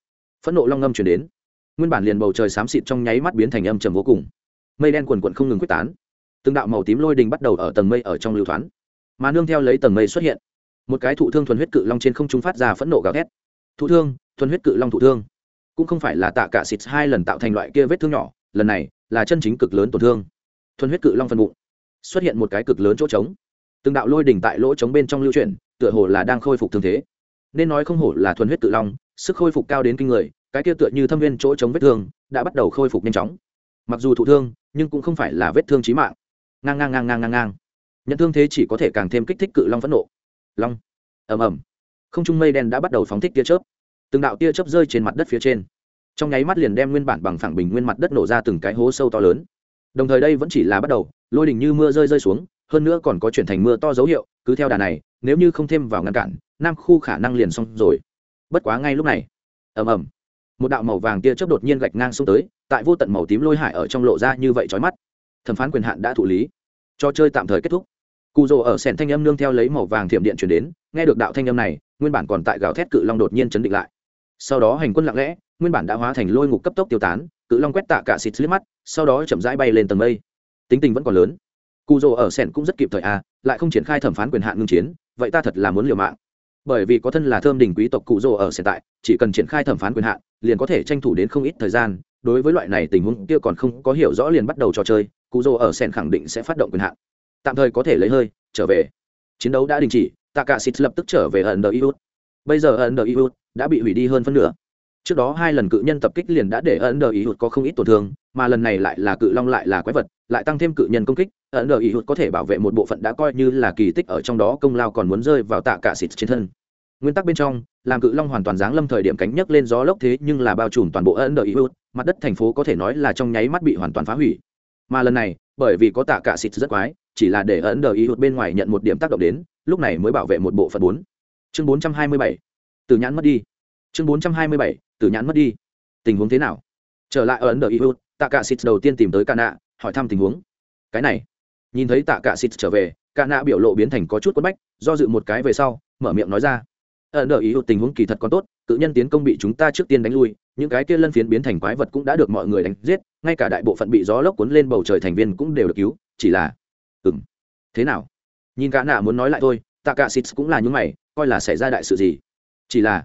Phẫn nộ long ngâm chuyển đến. Nguyên bản liền bầu trời xám xịt trong nháy mắt biến thành âm trầm vô cùng. Mây đen quần quận không ngừng quyết tán. Từng đạo màu tím lôi đình bắt đầu ở tầng mây ở trong lưu thoáng mà nương theo lấy tầng mây xuất hiện. Một cái thụ thương thuần huyết cự long trên không trung phát ra phẫn nộ gào thét. Thụ thương thuần huyết cự long thụ thương. Cũng không phải là tạ cả xịt hai lần tạo thành loại kia vết thương nhỏ, lần này là chân chính cực lớn tổn thương. Thuần huyết cự long phân bụng xuất hiện một cái cực lớn chỗ trống. Từng đạo lôi đỉnh tại lỗ trống bên trong lưu chuyển, tựa hồ là đang khôi phục thương thế. Nên nói không hổ là thuần huyết cự long, sức khôi phục cao đến kinh người, cái kia tựa như thâm viên chỗ trống vết thương đã bắt đầu khôi phục nhanh chóng. Mặc dù thụ thương, nhưng cũng không phải là vết thương chí mạng. Ngang ngang ngang ngang ngang ngang. Nhận thương thế chỉ có thể càng thêm kích thích cự long phẫn nộ. Long. Ầm ầm. Không trung mây đen đã bắt đầu phóng thích tia chớp từng đạo tia chớp rơi trên mặt đất phía trên. Trong nháy mắt liền đem nguyên bản bằng phẳng bình nguyên mặt đất nổ ra từng cái hố sâu to lớn. Đồng thời đây vẫn chỉ là bắt đầu, lôi đỉnh như mưa rơi rơi xuống, hơn nữa còn có chuyển thành mưa to dấu hiệu, cứ theo đà này, nếu như không thêm vào ngăn cản, nam khu khả năng liền xong rồi. Bất quá ngay lúc này, ầm ầm, một đạo màu vàng tia chớp đột nhiên gạch ngang xuống tới, tại vô tận màu tím lôi hải ở trong lộ ra như vậy chói mắt. Thẩm phán quyền hạn đã thụ lý. Cho chơi tạm thời kết thúc. Cụ rồ ở sẻn thanh âm nương theo lấy màu vàng thiểm điện chuyển đến, nghe được đạo thanh âm này, nguyên bản còn tại gào thét cự long đột nhiên chấn định lại sau đó hành quân lặng lẽ, nguyên bản đã hóa thành lôi ngục cấp tốc tiêu tán, cự long quét tạ cả xịt liếc mắt, sau đó chậm rãi bay lên tầng mây. Tính tình vẫn còn lớn. Cụ rồ ở sẻn cũng rất kịp thời à lại không triển khai thẩm phán quyền hạn ngưng chiến, vậy ta thật là muốn liều mạng. Bởi vì có thân là thơm đình quý tộc cụ rồ ở sẻn tại, chỉ cần triển khai thẩm phán quyền hạn, liền có thể tranh thủ đến không ít thời gian, đối với loại này tình huống kia còn không có hiểu rõ liền bắt đầu trò chơi cụ rồ ở sẻn khẳng định sẽ phát động quyền hạn. Tạm thời có thể lấy hơi, trở về. Chiến đấu đã đình chỉ, tạ cả xịt lập tức trở về ẩn đờ iút bây giờ ấn đờ iút đã bị hủy đi hơn phân nửa. Trước đó hai lần cự nhân tập kích liền đã để ấn đờ iút có không ít tổn thương, mà lần này lại là cự long lại là quái vật, lại tăng thêm cự nhân công kích, ấn đờ iút có thể bảo vệ một bộ phận đã coi như là kỳ tích ở trong đó công lao còn muốn rơi vào tạ cả xịt trên thân. Nguyên tắc bên trong, làm cự long hoàn toàn giáng lâm thời điểm cánh nhấc lên gió lốc thế nhưng là bao trùm toàn bộ ấn đờ iút mặt đất thành phố có thể nói là trong nháy mắt bị hoàn toàn phá hủy. Mà lần này, bởi vì có tạ cả xịt rất quái, chỉ là để ấn đờ ý bên ngoài nhận một điểm tác động đến, lúc này mới bảo vệ một bộ phận bốn chương bốn trăm hai mươi bảy từ nhãn mất đi. Chương bốn trăm hai mươi bảy từ nhãn mất đi. Tình huống thế nào? Trở lại ở ấn độ ý tạ cả xịt đầu tiên tìm tới ca nạ hỏi thăm tình huống. Cái này. Nhìn thấy tạ cả xịt trở về ca nạ biểu lộ biến thành có chút quất bách, do dự một cái về sau, mở miệng nói ra. Ấn đờ ý hụt tình huống kỳ thật còn tốt cự nhân tiến công bị chúng ta trước tiên đánh lui, những cái kia lân phiến biến thành quái vật cũng đã được mọi người đánh giết, ngay cả đại bộ phận bị gió lốc cuốn lên bầu trời thành viên cũng đều được cứu, chỉ là ừng thế nào? Nhìn cả nạ muốn nói lại thôi tạ cả xịt cũng là những mày coi là xảy ra đại sự gì. Chỉ là,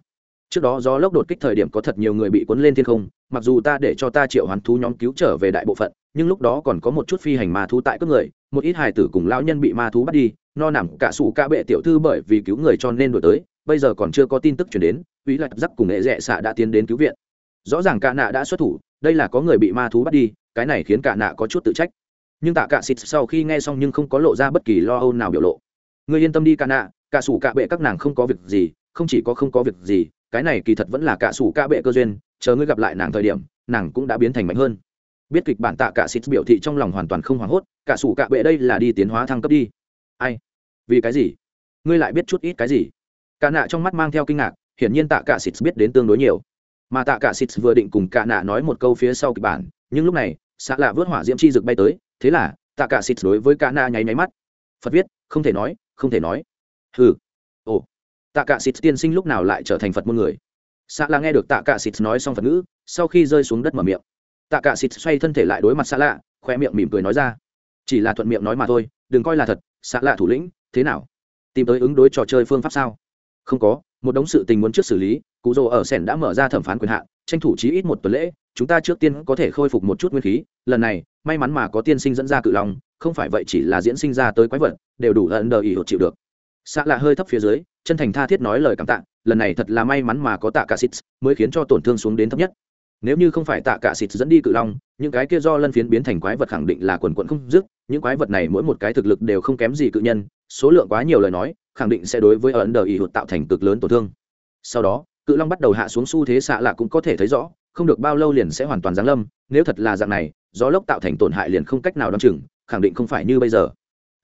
trước đó do lốc đột kích thời điểm có thật nhiều người bị cuốn lên thiên không, mặc dù ta để cho ta triệu hoán thú nhóm cứu trở về đại bộ phận, nhưng lúc đó còn có một chút phi hành ma thú tại các người, một ít hài tử cùng lão nhân bị ma thú bắt đi, no nằm cả sủ ca bệ tiểu thư bởi vì cứu người cho nên đổi tới, bây giờ còn chưa có tin tức chuyển đến ủy lạc giắc cùng nghệ rẽ xạ đã tiến đến cứu viện. Rõ ràng cả nạ đã xuất thủ, đây là có người bị ma thú bắt đi, cái này khiến cả nạ có chút tự trách. Nhưng tạ cả xịt sau khi nghe xong nhưng không có lộ ra bất kỳ lo âu nào biểu lộ. Người yên tâm đi cả nạ cả sủ cả bệ các nàng không có việc gì, không chỉ có không có việc gì, cái này kỳ thật vẫn là cả sủ cả bệ cơ duyên, chờ ngươi gặp lại nàng thời điểm, nàng cũng đã biến thành mạnh hơn. Biết kịch bản tạ cả xịt biểu thị trong lòng hoàn toàn không hoảng hốt, cả sủ cả bệ đây là đi tiến hóa thăng cấp đi. Ai? Vì cái gì? Ngươi lại biết chút ít cái gì? Cả nạ trong mắt mang theo kinh ngạc, hiển nhiên tạ cả xịt biết đến tương đối nhiều. Mà tạ cả xịt vừa định cùng cả nạ nói một câu phía sau kịch bản, nhưng lúc này, xạ lạ vớt hỏa diễm chi rực bay tới, thế là, tạ cả xịt đối với cả nạ nháy nháy mắt. Phật viết, không thể nói, không thể nói hừ. Ồ. Tạ cả xịt tiên sinh lúc nào lại trở thành phật môn người? Xạ là nghe được tạ cả xịt nói xong phật ngữ, sau khi rơi xuống đất mở miệng. Tạ cả xịt xoay thân thể lại đối mặt xạ lạ khoe miệng mỉm cười nói ra. Chỉ là thuận miệng nói mà thôi, đừng coi là thật xạ lạ thủ lĩnh, thế nào? Tìm tới ứng đối trò chơi phương pháp sao? Không có, một đống sự tình muốn trước xử lý cụ rồ ở sẻn đã mở ra thẩm phán quyền hạn, tranh thủ chí ít một tuần lễ, chúng ta trước tiên có thể khôi phục một chút nguyên khí, lần này, may mắn mà có tiên sinh dẫn ra cự long, không phải vậy chỉ là diễn sinh ra tới quái vật, đều đủ ẩn đờ ý hộ chịu được xạ lạ hơi thấp phía dưới, chân thành tha thiết nói lời cảm tạ, lần này thật là may mắn mà có tạ cả xịt mới khiến cho tổn thương xuống đến thấp nhất. Nếu như không phải tạ cả xịt dẫn đi cự long, những cái kia do lân phiến biến thành quái vật khẳng định là quần quận không dứt, những quái vật này mỗi một cái thực lực đều không kém gì cự nhân, số lượng quá nhiều lời nói, khẳng định sẽ đối với ấn đờ ý hụt tạo thành cực lớn tổn thương. Sau đó, cự long bắt đầu hạ xuống xu thế xạ lạ cũng có thể thấy rõ, không được bao lâu liền sẽ hoàn toàn giáng lâm, nếu thật là dạng này, gió lốc tạo thành tổn hại liền không cách nào đong chừng, khẳng định không phải như bây giờ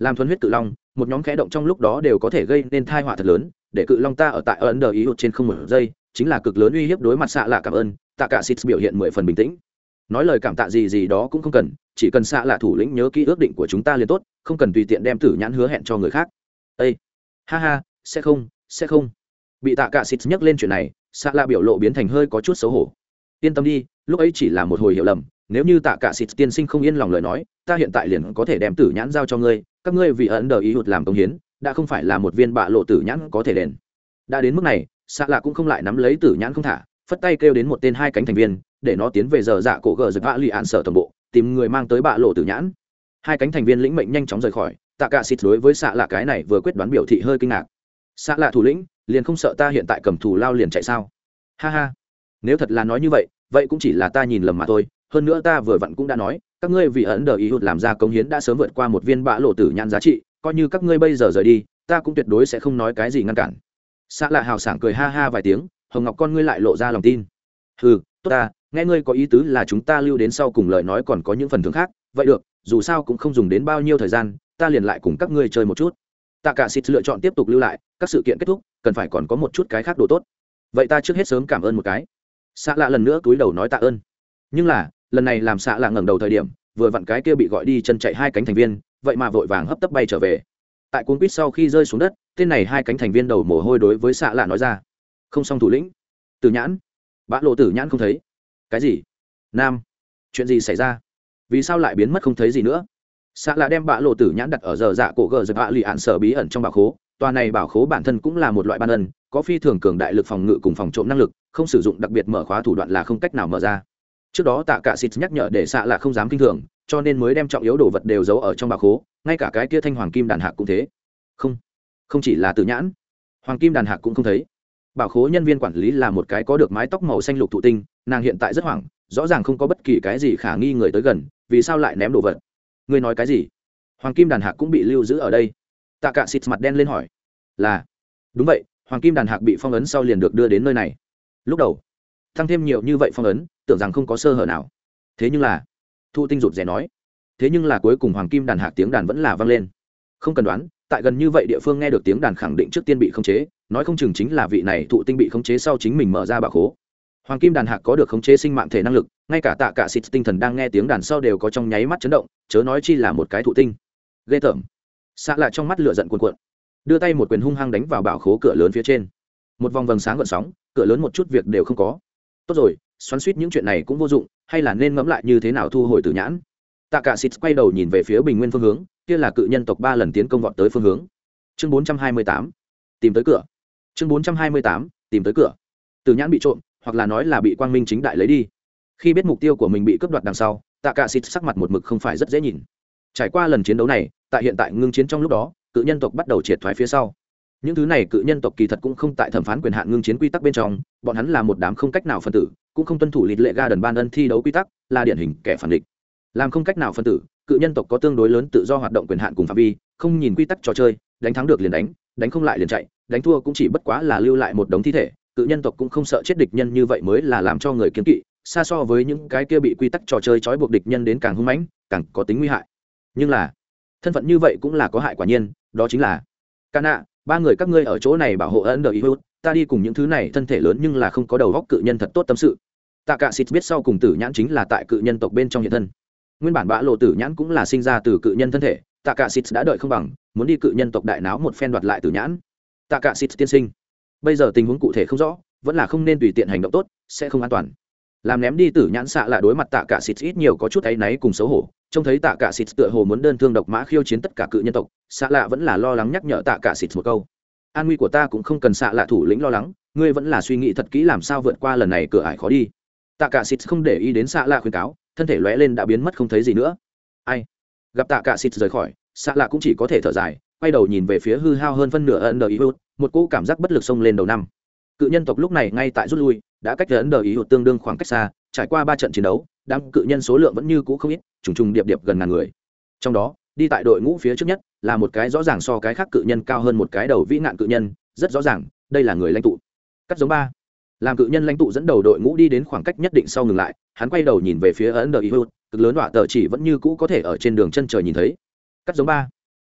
làm thuần huyết cự long, một nhóm khẽ động trong lúc đó đều có thể gây nên thai họa thật lớn, để cự long ta ở tại ấn đờ ý hụt trên không một giây, chính là cực lớn uy hiếp đối mặt xạ lạ cảm ơn, tạ cả xịt biểu hiện mười phần bình tĩnh. Nói lời cảm tạ gì gì đó cũng không cần, chỉ cần xạ lạ thủ lĩnh nhớ kỹ ước định của chúng ta liền tốt, không cần tùy tiện đem tử nhãn hứa hẹn cho người khác. Ây ha ha, sẽ không sẽ không. Bị tạ cả xịt nhắc lên chuyện này, xạ lạ biểu lộ biến thành hơi có chút xấu hổ. Yên tâm đi, lúc ấy chỉ là một hồi hiểu lầm, nếu như tạ cả xịt tiên sinh không yên lòng lời nói, ta hiện tại liền có thể đem tử nhãn giao cho ngươi các ngươi vì ấn đờ ý hụt làm công hiến, đã không phải là một viên bạ lộ tử nhãn có thể đền. Đã đến mức này xạ lạ cũng không lại nắm lấy tử nhãn không thả, phất tay kêu đến một tên hai cánh thành viên, để nó tiến về giờ dạ cổ gờ giật bạ lì ạn sở toàn bộ, tìm người mang tới bạ lộ tử nhãn. Hai cánh thành viên lĩnh mệnh nhanh chóng rời khỏi, tạ cả xịt đối với xạ lạ cái này vừa quyết đoán biểu thị hơi kinh ngạc. Xạ lạ thủ lĩnh, liền không sợ ta hiện tại cầm thủ lao liền chạy sao? Ha ha. Nếu thật là nói như vậy vậy cũng chỉ là ta nhìn lầm mà thôi hơn nữa ta vừa vặn cũng đã nói, các ngươi vì ấn đờ ý hụt làm ra công hiến đã sớm vượt qua một viên bã lộ tử nhãn giá trị, coi như các ngươi bây giờ rời đi, ta cũng tuyệt đối sẽ không nói cái gì ngăn cản. Xạ lạ hào sảng cười ha ha vài tiếng, hồng ngọc con ngươi lại lộ ra lòng tin. Ừ tốt ta, nghe ngươi có ý tứ là chúng ta lưu đến sau cùng lời nói còn có những phần thưởng khác, vậy được, dù sao cũng không dùng đến bao nhiêu thời gian, ta liền lại cùng các ngươi chơi một chút. Tạ cả xịt lựa chọn tiếp tục lưu lại, các sự kiện kết thúc, cần phải còn có một chút cái khác đồ tốt. Vậy ta trước hết sớm cảm ơn một cái. Xạ lạ lần nữa túi đầu nói tạ ơn. Nhưng là lần này làm xạ là ngẩng đầu thời điểm, vừa vặn cái kia bị gọi đi chân chạy hai cánh thành viên, vậy mà vội vàng hấp tấp bay trở về. Tại cuốn quýt sau khi rơi xuống đất, tên này hai cánh thành viên đầu mồ hôi đối với xạ lạ nói ra, không xong thủ lĩnh. Tử nhãn? Bã lộ tử nhãn không thấy. Cái gì? Nam. Chuyện gì xảy ra? Vì sao lại biến mất không thấy gì nữa? Xạ lạ đem bã lộ tử nhãn đặt ở giờ dạ cổ gờ giật bạ lì ạn sở bí ẩn trong bảo khố. Tòa này bảo khố bản thân cũng là một loại ban ân, có phi thường cường đại lực phòng ngự cùng phòng trộm năng lực, không sử dụng đặc biệt mở khóa thủ đoạn là không cách nào mở ra trước đó tạ cả xịt nhắc nhở để xạ là không dám kinh thường, cho nên mới đem trọng yếu đồ vật đều giấu ở trong bảo khố, ngay cả cái kia thanh hoàng kim đàn hạc cũng thế. Không không chỉ là tự nhãn. Hoàng kim đàn hạc cũng không thấy. Bảo khố nhân viên quản lý là một cái có được mái tóc màu xanh lục thụ tinh, nàng hiện tại rất hoảng, rõ ràng không có bất kỳ cái gì khả nghi người tới gần, vì sao lại ném đồ vật? Ngươi nói cái gì? Hoàng kim đàn hạc cũng bị lưu giữ ở đây. Tạ cả xịt mặt đen lên hỏi. Là. Đúng vậy, hoàng kim đàn hạc bị phong ấn sau liền được đưa đến nơi này. Lúc đầu, tăng thêm nhiều như vậy phong ấn tưởng rằng không có sơ hở nào. Thế nhưng là thụ tinh rụt rè nói, thế nhưng là cuối cùng hoàng kim đàn hạc tiếng đàn vẫn là vang lên. Không cần đoán, tại gần như vậy địa phương nghe được tiếng đàn khẳng định trước tiên bị khống chế, nói không chừng chính là vị này thụ tinh bị khống chế sau chính mình mở ra bạo khố. Hoàng kim đàn hạc có được khống chế sinh mạng thể năng lực, ngay cả tạ cả xịt tinh thần đang nghe tiếng đàn sau đều có trong nháy mắt chấn động, chớ nói chi là một cái thụ tinh. Ghê tởm. Xạ lại trong mắt lửa giận cuồn cuộn, đưa tay một quyền hung hăng đánh vào bảo khố cửa lớn phía trên. Một vòng vầng sáng gợn sóng, cửa lớn một chút việc đều không có. Tốt rồi xoắn suýt những chuyện này cũng vô dụng, hay là nên ngẫm lại như thế nào thu hồi tử nhãn? Tạ cả xịt quay đầu nhìn về phía bình nguyên phương hướng, kia là cự nhân tộc ba lần tiến công vọt tới phương hướng. Chương 428 tìm tới cửa. Chương 428 tìm tới cửa. Tử nhãn bị trộm, hoặc là nói là bị quang minh chính đại lấy đi. Khi biết mục tiêu của mình bị cướp đoạt đằng sau, tạ cả xịt sắc mặt một mực không phải rất dễ nhìn. Trải qua lần chiến đấu này, tại hiện tại ngưng chiến trong lúc đó, cự nhân tộc bắt đầu triệt thoái phía sau. Những thứ này cự nhân tộc kỳ thật cũng không tại thẩm phán quyền hạn ngưng chiến quy tắc bên trong, bọn hắn là một đám không cách nào phân tử cũng không tuân thủ lịch lệ ga đần ban ân thi đấu quy tắc, là điển hình kẻ phản địch. Làm không cách nào phân tử, cự nhân tộc có tương đối lớn tự do hoạt động quyền hạn cùng phạm vi, không nhìn quy tắc trò chơi, đánh thắng được liền đánh đánh không lại liền chạy, đánh thua cũng chỉ bất quá là lưu lại một đống thi thể, cự nhân tộc cũng không sợ chết địch nhân như vậy mới là làm cho người kiếm kỵ, xa so với những cái kia bị quy tắc trò chơi trói buộc địch nhân đến càng hung mãnh, càng có tính nguy hại. Nhưng là, thân phận như vậy cũng là có hại quả nhiên, đó chính là ca nạ ba người các ngươi ở chỗ này bảo hộ ấn đờ ý ta đi cùng những thứ này thân thể lớn nhưng là không có đầu góc cự nhân thật tốt tâm sự. Tạ cả xịt biết sau cùng tử nhãn chính là tại cự nhân tộc bên trong hiện thân. Nguyên bản bã lộ tử nhãn cũng là sinh ra từ cự nhân thân thể, tạ cả xịt đã đợi không bằng, muốn đi cự nhân tộc đại náo một phen đoạt lại tử nhãn. Tạ cả xịt tiên sinh, bây giờ tình huống cụ thể không rõ, vẫn là không nên tùy tiện hành động tốt, sẽ không an toàn. Làm ném đi tử nhãn xạ là đối mặt tạ cả xịt ít nhiều có chút áy náy cùng xấu hổ, trông thấy tạ cả xịt tựa hồ muốn đơn thương độc mã khiêu chiến tất cả cự nhân tộc, xạ lạ vẫn là lo lắng nhắc nhở tạ cả xịt một câu an nguy của ta cũng không cần xạ lạ thủ lĩnh lo lắng, ngươi vẫn là suy nghĩ thật kỹ làm sao vượt qua lần này cửa ải khó đi. Tạ cả xịt không để ý đến xạ lạ khuyên cáo, thân thể lóe lên đã biến mất không thấy gì nữa. Ai? Gặp tạ cả xịt rời khỏi, xạ lạ cũng chỉ có thể thở dài, quay đầu nhìn về phía hư hao hơn phân nửa ấn đờ ý hút một cỗ cảm giác bất lực xông lên đầu năm. Cự nhân tộc lúc này ngay tại rút lui, đã cách ấn đờ ý hút tương đương khoảng cách xa, trải qua ba trận chiến đấu, đám cự nhân số lượng vẫn như cũ không ít, trùng trùng điệp điệp gần ngàn người. Trong đó đi tại đội ngũ phía trước nhất, là một cái rõ ràng so cái khác cự nhân cao hơn một cái đầu vĩ nạn cự nhân, rất rõ ràng, đây là người lãnh tụ. Cắt giống ba. Làm cự nhân lãnh tụ dẫn đầu đội ngũ đi đến khoảng cách nhất định sau ngừng lại, hắn quay đầu nhìn về phía ấn đờ ý hữu cực lớn đọa tờ chỉ vẫn như cũ có thể ở trên đường chân trời nhìn thấy. Cắt giống ba.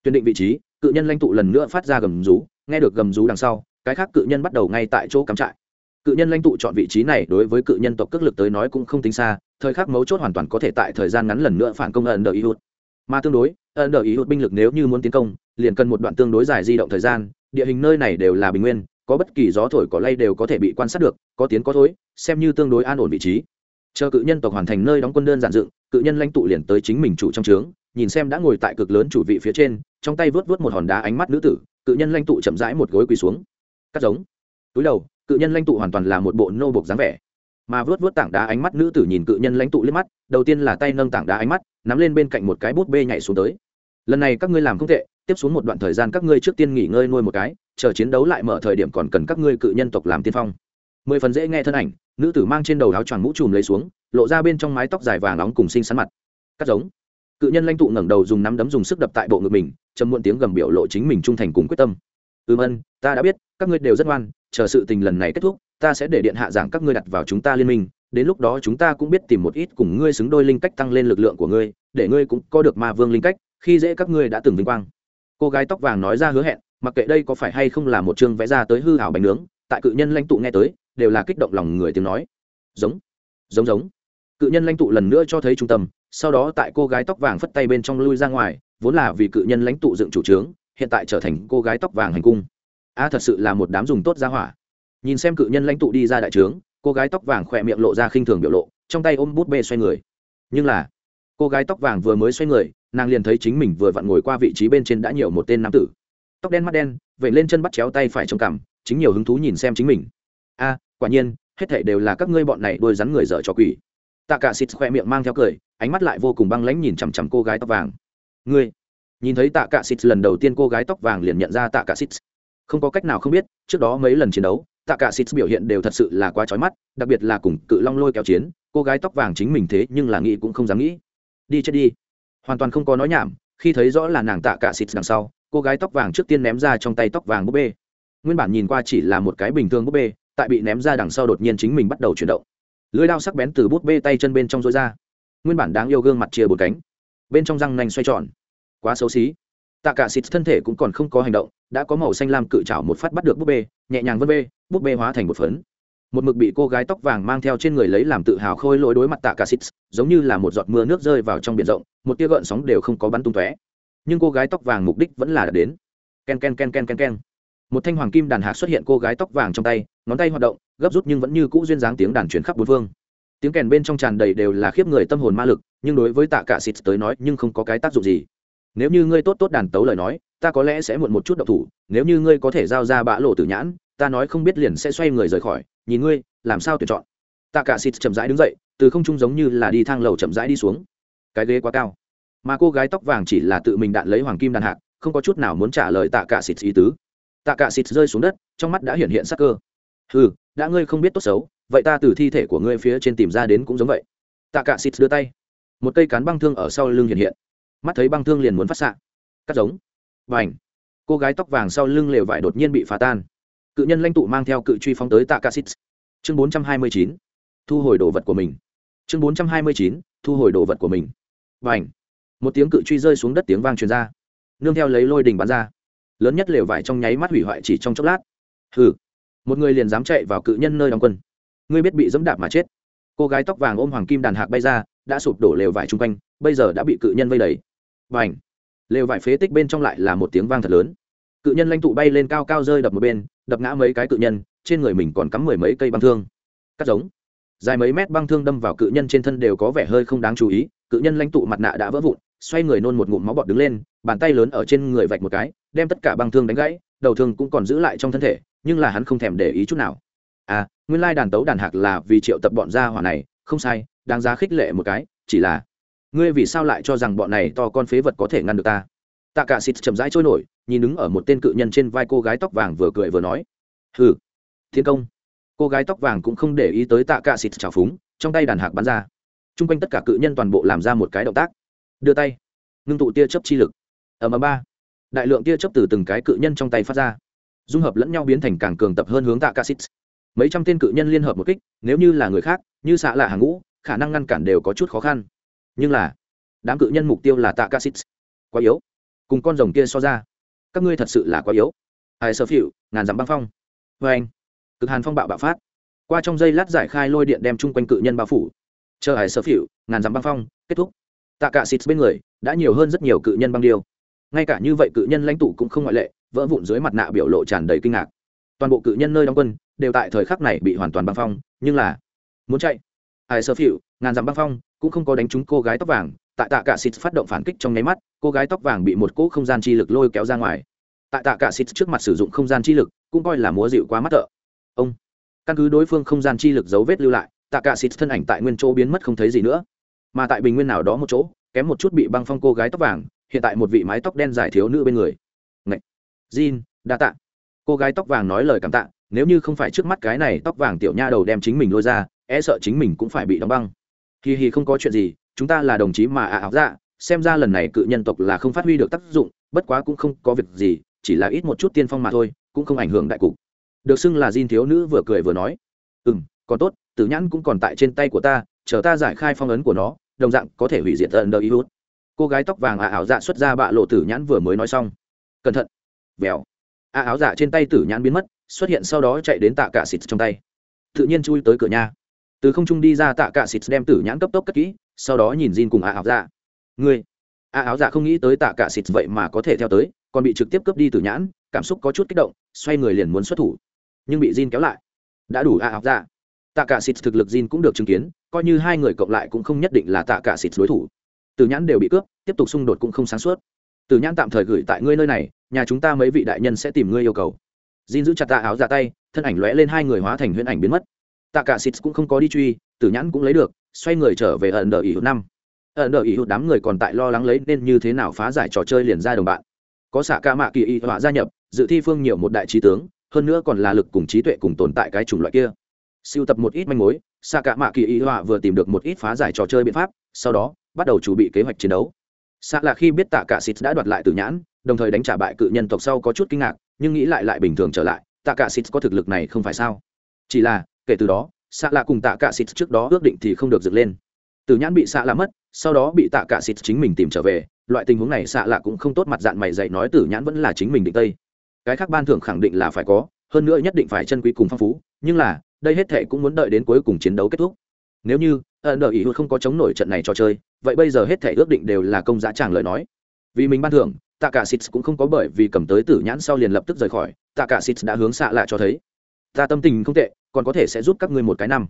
Tuyển định vị trí, cự nhân lãnh tụ lần nữa phát ra gầm rú, nghe được gầm rú đằng sau, cái khác cự nhân bắt đầu ngay tại chỗ cắm trại. Cự nhân lãnh tụ chọn vị trí này đối với cự nhân tộc cước lực tới nói cũng không tính xa, thời khắc mấu chốt hoàn toàn có thể tại thời gian ngắn lần nữa phản công ấn ý hữu mà tương đối ẩn đờ ý hụt binh lực nếu như muốn tiến công, liền cần một đoạn tương đối dài di động thời gian, địa hình nơi này đều là bình nguyên, có bất kỳ gió thổi cỏ lay đều có thể bị quan sát được, có tiến có thối, xem như tương đối an ổn vị trí. Chờ cự nhân tộc hoàn thành nơi đóng quân đơn giản dựng, cự nhân lãnh tụ liền tới chính mình chủ trong trướng, nhìn xem đã ngồi tại cực lớn chủ vị phía trên, trong tay vớt vớt một hòn đá ánh mắt nữ tử, cự nhân lãnh tụ chậm rãi một gối quỳ xuống. Cắt giống. Túi đầu, cự nhân lãnh tụ hoàn toàn là một bộ nô bộc dáng vẻ. Mà vớt vớt tảng đá ánh mắt nữ tử nhìn cự nhân lãnh tụ liếc mắt, đầu tiên là tay nâng tảng đá ánh mắt, nắm lên bên cạnh một cái bút bê nhảy xuống tới lần này các ngươi làm không tệ, tiếp xuống một đoạn thời gian các ngươi trước tiên nghỉ ngơi nuôi một cái, chờ chiến đấu lại mở thời điểm còn cần các ngươi cự nhân tộc làm tiên phong. Mười phần dễ nghe thân ảnh, nữ tử mang trên đầu áo choàng mũ trùm lấy xuống, lộ ra bên trong mái tóc dài vàng nóng cùng xinh xắn mặt. Cắt giống. Cự nhân lãnh tụ ngẩng đầu dùng nắm đấm dùng sức đập tại bộ ngực mình, chấm muộn tiếng gầm biểu lộ chính mình trung thành cùng quyết tâm. Ừm, ân, ta đã biết, các ngươi đều rất ngoan, chờ sự tình lần này kết thúc, ta sẽ để điện hạ giảng các ngươi đặt vào chúng ta liên minh đến lúc đó chúng ta cũng biết tìm một ít cùng ngươi xứng đôi linh cách tăng lên lực lượng của ngươi, để ngươi cũng có được ma vương linh cách, khi dễ các ngươi đã từng vinh quang. Cô gái tóc vàng nói ra hứa hẹn, mặc kệ đây có phải hay không là một chương vẽ ra tới hư hảo bánh nướng, tại cự nhân lãnh tụ nghe tới, đều là kích động lòng người tiếng nói. Giống giống giống. Cự nhân lãnh tụ lần nữa cho thấy trung tâm, sau đó tại cô gái tóc vàng phất tay bên trong lui ra ngoài, vốn là vì cự nhân lãnh tụ dựng chủ trướng, hiện tại trở thành cô gái tóc vàng hành cung. A, thật sự là một đám dùng tốt ra hỏa. Nhìn xem cự nhân lãnh tụ đi ra đại trướng cô gái tóc vàng khỏe miệng lộ ra khinh thường biểu lộ, trong tay ôm bút bê xoay người. Nhưng là, cô gái tóc vàng vừa mới xoay người, nàng liền thấy chính mình vừa vặn ngồi qua vị trí bên trên đã nhiều một tên nam tử. Tóc đen mắt đen vậy lên chân bắt chéo tay phải trong cằm, chính nhiều hứng thú nhìn xem chính mình. A, quả nhiên, hết thảy đều là các ngươi bọn này đôi rắn người dở cho quỷ. Tạ cả xịt khoe miệng mang theo cười, ánh mắt lại vô cùng băng lãnh nhìn chằm chằm cô gái tóc vàng. Ngươi, nhìn thấy tạ cả xịt lần đầu tiên cô gái tóc vàng liền nhận ra tạ cả xịt không có cách nào không biết, trước đó mấy lần chiến đấu tạ cả xịt biểu hiện đều thật sự là quá chói mắt, đặc biệt là cùng cự long lôi kéo chiến, cô gái tóc vàng chính mình thế nhưng là nghĩ cũng không dám nghĩ. Đi chết đi. Hoàn toàn không có nói nhảm, khi thấy rõ là nàng tạ cả xịt đằng sau, cô gái tóc vàng trước tiên ném ra trong tay tóc vàng búp bê. Nguyên bản nhìn qua chỉ là một cái bình thường búp bê, tại bị ném ra đằng sau đột nhiên chính mình bắt đầu chuyển động. Lưới đao sắc bén từ búp bê tay chân bên trong rối ra. Nguyên bản đáng yêu gương mặt chia bột cánh, bên trong răng nanh xoay tròn. Quá xấu xí. Tạ cả xịt thân thể cũng còn không có hành động đã có màu xanh lam cự trảo một phát bắt được búp bê, nhẹ nhàng vân bê búp bê hóa thành một phấn. Một mực bị cô gái tóc vàng mang theo trên người lấy làm tự hào khôi lỗi đối mặt tạ cả xít, giống như là một giọt mưa nước rơi vào trong biển rộng, một tia gợn sóng đều không có bắn tung tóe. Nhưng cô gái tóc vàng mục đích vẫn là đã đến. Ken ken ken ken ken ken. Một thanh hoàng kim đàn hạc xuất hiện cô gái tóc vàng trong tay, ngón tay hoạt động, gấp rút nhưng vẫn như cũ duyên dáng tiếng đàn chuyển khắp bốn phương. Tiếng kèn bên trong tràn đầy đều là khiếp người tâm hồn ma lực, nhưng đối với tạ cả xịt tới nói nhưng không có cái tác dụng gì. Nếu như ngươi tốt tốt đàn tấu lời nói ta có lẽ sẽ muộn một chút độc thủ, nếu như ngươi có thể giao ra bã lộ tử nhãn, ta nói không biết liền sẽ xoay người rời khỏi. Nhìn ngươi, làm sao tuyển chọn? Tạ cả xịt chậm rãi đứng dậy, từ không trung giống như là đi thang lầu chậm rãi đi xuống. Cái ghế quá cao. Mà cô gái tóc vàng chỉ là tự mình đạn lấy hoàng kim đàn hạc, không có chút nào muốn trả lời tạ cả xịt ý tứ. Tạ cả xịt rơi xuống đất, trong mắt đã hiện hiện sắc cơ. Ừ đã ngươi không biết tốt xấu, vậy ta từ thi thể của ngươi phía trên tìm ra đến cũng giống vậy. Tạ cả xịt đưa tay. Một cây cán băng thương ở sau lưng hiện hiện. Mắt thấy băng thương liền muốn phát xạ. Cắt giống và ảnh. Cô gái tóc vàng sau lưng lều vải đột nhiên bị phá tan. Cự nhân lãnh tụ mang theo cự truy phóng tới tạ ca xịt chương bốn trăm hai mươi chín, thu hồi đồ vật của mình. Chương bốn trăm hai mươi chín, thu hồi đồ vật của mình. Và ảnh. Một tiếng cự truy rơi xuống đất tiếng vang truyền ra. Nương theo lấy lôi đình bắn ra. Lớn nhất lều vải trong nháy mắt hủy hoại chỉ trong chốc lát. Hừ. Một người liền dám chạy vào cự nhân nơi đóng quân. Ngươi biết bị dẫm đạp mà chết. Cô gái tóc vàng ôm hoàng kim đàn hạc bay ra, đã sụp đổ lều vải chung quanh, bây giờ đã bị cự nhân vây đầy. Và ảnh lều vải phế tích bên trong lại là một tiếng vang thật lớn. Cự nhân lanh tụ bay lên cao cao rơi đập một bên, đập ngã mấy cái cự nhân, trên người mình còn cắm mười mấy cây băng thương. Cắt giống. Dài mấy mét băng thương đâm vào cự nhân trên thân đều có vẻ hơi không đáng chú ý, cự nhân lãnh tụ mặt nạ đã vỡ vụn, xoay người nôn một ngụm máu bọt đứng lên, bàn tay lớn ở trên người vạch một cái, đem tất cả băng thương đánh gãy, đầu thương cũng còn giữ lại trong thân thể, nhưng là hắn không thèm để ý chút nào. À nguyên lai đàn tấu đàn hạc là vì triệu tập bọn gia hỏa này, không sai, đáng giá khích lệ một cái, chỉ là ngươi vì sao lại cho rằng bọn này to con phế vật có thể ngăn được ta? Tạ cả xịt chậm rãi trôi nổi, nhìn đứng ở một tên cự nhân trên vai cô gái tóc vàng vừa cười vừa nói. Hừ, thiên công. Cô gái tóc vàng cũng không để ý tới tạ cả xịt trào phúng, trong tay đàn hạc bắn ra. T r u n g quanh tất cả cự nhân toàn bộ làm ra một cái động tác. Đưa tay. Ngưng tụ tia chấp chi lực. Ở ầm ba. Đại lượng tia chấp từ từng cái cự nhân trong tay phát ra. Dung hợp lẫn nhau biến thành càng cường tập hơn hướng tạ ca xít mấy trăm tên cự nhân liên hợp một kích, nếu như là người khác, như xạ lạ hàng ngũ, khả năng ngăn cản đều có chút khó khăn nhưng là đám cự nhân mục tiêu là tạ ca xít quá yếu. Cùng con rồng kia so ra, các ngươi thật sự là quá yếu. Ai sơ phịu ngàn dặm băng phong. Vê anh. Cực hàn phong bạo bạo phát. Qua trong giây lát giải khai lôi điện đem chung quanh cự nhân bao phủ. Chờ hải sơ phịu ngàn dặm băng phong, kết thúc. Tạ cả xịt bên người đã nhiều hơn rất nhiều cự nhân băng điêu. Ngay cả như vậy cự nhân lãnh tụ cũng không ngoại lệ, vỡ vụn dưới mặt nạ biểu lộ tràn đầy kinh ngạc. Toàn bộ cự nhân nơi đóng quân đều tại thời khắc này bị hoàn toàn băng phong, nhưng là muốn chạy ai sơ phịu ngàn dặm băng phong cũng không có đánh trúng cô gái tóc vàng. Tại tạ cả xịt phát động phản kích trong nháy mắt cô gái tóc vàng bị một cỗ không gian chi lực lôi kéo ra ngoài. Tại tạ cả xịt trước mặt sử dụng không gian chi lực cũng coi là múa dịu quá mắt thợ. Ông. Căn cứ đối phương không gian chi lực dấu vết lưu lại tạ cả xịt thân ảnh tại nguyên chỗ biến mất không thấy gì nữa. Mà tại bình nguyên nào đó một chỗ kém một chút bị băng phong cô gái tóc vàng hiện tại một vị mái tóc đen dài thiếu nữ bên người. Ngậy! Jin, đa tạ. Cô gái tóc vàng nói lời cảm tạ, nếu như không phải trước mắt cái này tóc vàng tiểu nha đầu đem chính mình lôi ra, e sợ chính mình cũng phải bị đóng băng. hì hì không có chuyện gì, chúng ta là đồng chí mà ạ à dạ, xem ra lần này cự nhân tộc là không phát huy được tác dụng, bất quá cũng không có việc gì, chỉ là ít một chút tiên phong mà thôi, cũng không ảnh hưởng đại cục. Được xưng là Jin thiếu nữ vừa cười vừa nói, "Ừm, còn tốt, tử nhãn cũng còn tại trên tay của ta, chờ ta giải khai phong ấn của nó, đồng dạng có thể hủy diệt tận đợi hút cô gái tóc vàng ạ áo dạ xuất ra bạ lộ tử nhãn vừa mới nói xong. Cẩn thận. Vèo. Ạ áo dạ trên tay tử nhãn biến mất xuất hiện sau đó chạy đến tạ cả xịt trong tay. Tự nhiên chui tới cửa nhà từ không trung đi ra tạ cả xịt đem tử nhãn cấp tốc cất kỹ, sau đó nhìn Jin cùng ạ áo dạ. Ngươi, a áo dạ không nghĩ tới tạ cả xịt vậy mà có thể theo tới, còn bị trực tiếp cướp đi từ nhãn, cảm xúc có chút kích động, xoay người liền muốn xuất thủ. Nhưng bị Jin kéo lại. Đã đủ a áo dạ. Tạ cả xịt thực lực Jin cũng được chứng kiến, coi như hai người cộng lại cũng không nhất định là tạ cả xịt đối thủ. Từ nhãn đều bị cướp, tiếp tục xung đột cũng không sáng suốt. Từ nhãn tạm thời gửi tại ngươi nơi này, nhà chúng ta mấy vị đại nhân sẽ tìm ngươi yêu cầu. Jin giữ chặt tạ áo dạ tay, thân ảnh lóe lên hai người hóa thành huyễn ảnh biến mất tạ cả xịt cũng không có đi truy, tử nhãn cũng lấy được, xoay người trở về ẩn đờ ỉ hụt năm. Ẩn đờ ỉ hụt đám người còn tại lo lắng lấy nên như thế nào phá giải trò chơi liền ra đồng bạn. Có xạ ca mạ kỳ y họa gia nhập, dự thi phương nhiều một đại trí tướng, hơn nữa còn là lực cùng trí tuệ cùng tồn tại cái chủng loại kia. Siêu tập một ít manh mối, xạ cả mạ kỳ y họa vừa tìm được một ít phá giải trò chơi biện pháp, sau đó, bắt đầu chuẩn bị kế hoạch chiến đấu. Xạ là khi biết tạ cả xịt đã đoạt lại tử nhãn, đồng thời đánh trả bại cự nhân tộc sau có chút kinh ngạc, nhưng nghĩ lại lại bình thường trở lại, tạ cả xịt có thực lực này không phải sao? Chỉ là kể từ đó xạ lạ cùng tạ cả xịt trước đó ước định thì không được dựng lên. Từ nhãn bị xạ lạ mất, sau đó bị tạ cả xịt chính mình tìm trở về. Loại tình huống này xạ lạ cũng không tốt mặt dạng mày dạy nói tử nhãn vẫn là chính mình định tây. Cái khác ban thưởng khẳng định là phải có, hơn nữa nhất định phải chân quý cùng phong phú. Nhưng là, đây hết thệ cũng muốn đợi đến cuối cùng chiến đấu kết thúc. Nếu như ẩn đợi ý hụt không có chống nổi trận này cho chơi, vậy bây giờ hết thệ ước định đều là công giá tràng lời nói. Vì mình ban thưởng, tạ cả xịt cũng không có bởi vì cầm tới tử nhãn sau liền lập tức rời khỏi. Tạ cả xịt đã hướng xạ lạ cho thấy, ta tâm tình không tệ còn có thể sẽ giúp các ngươi một cái năm.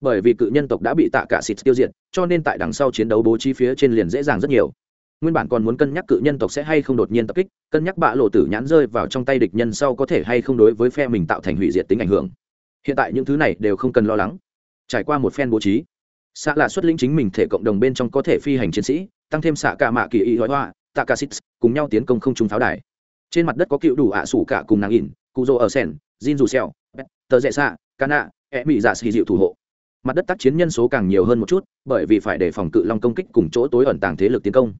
Bởi vì cự nhân tộc đã bị tạ cả xịt tiêu diệt, cho nên tại đằng sau chiến đấu bố trí phía trên liền dễ dàng rất nhiều. Nguyên bản còn muốn cân nhắc cự nhân tộc sẽ hay không đột nhiên tập kích, cân nhắc bạ lộ tử nhãn rơi vào trong tay địch nhân sau có thể hay không đối với phe mình tạo thành hủy diệt tính ảnh hưởng. Hiện tại những thứ này đều không cần lo lắng. Trải qua một phen bố trí xạ là xuất lĩnh chính mình thể cộng đồng bên trong có thể phi hành chiến sĩ, tăng thêm xạ cả mạ kỳ y hóa hoa, tạ cả xịt cùng nhau tiến công không trung pháo đài. Trên mặt đất có cựu đủ ạ sủ cả cùng nàng ỉn, cụ rô ở sen jin dù xèo tờ rẽ xạ cana e mỹ giả xì dịu thủ hộ. Mặt đất tác chiến nhân số càng nhiều hơn một chút, bởi vì phải đề phòng cự long công kích cùng chỗ tối ẩn tàng thế lực tiến công.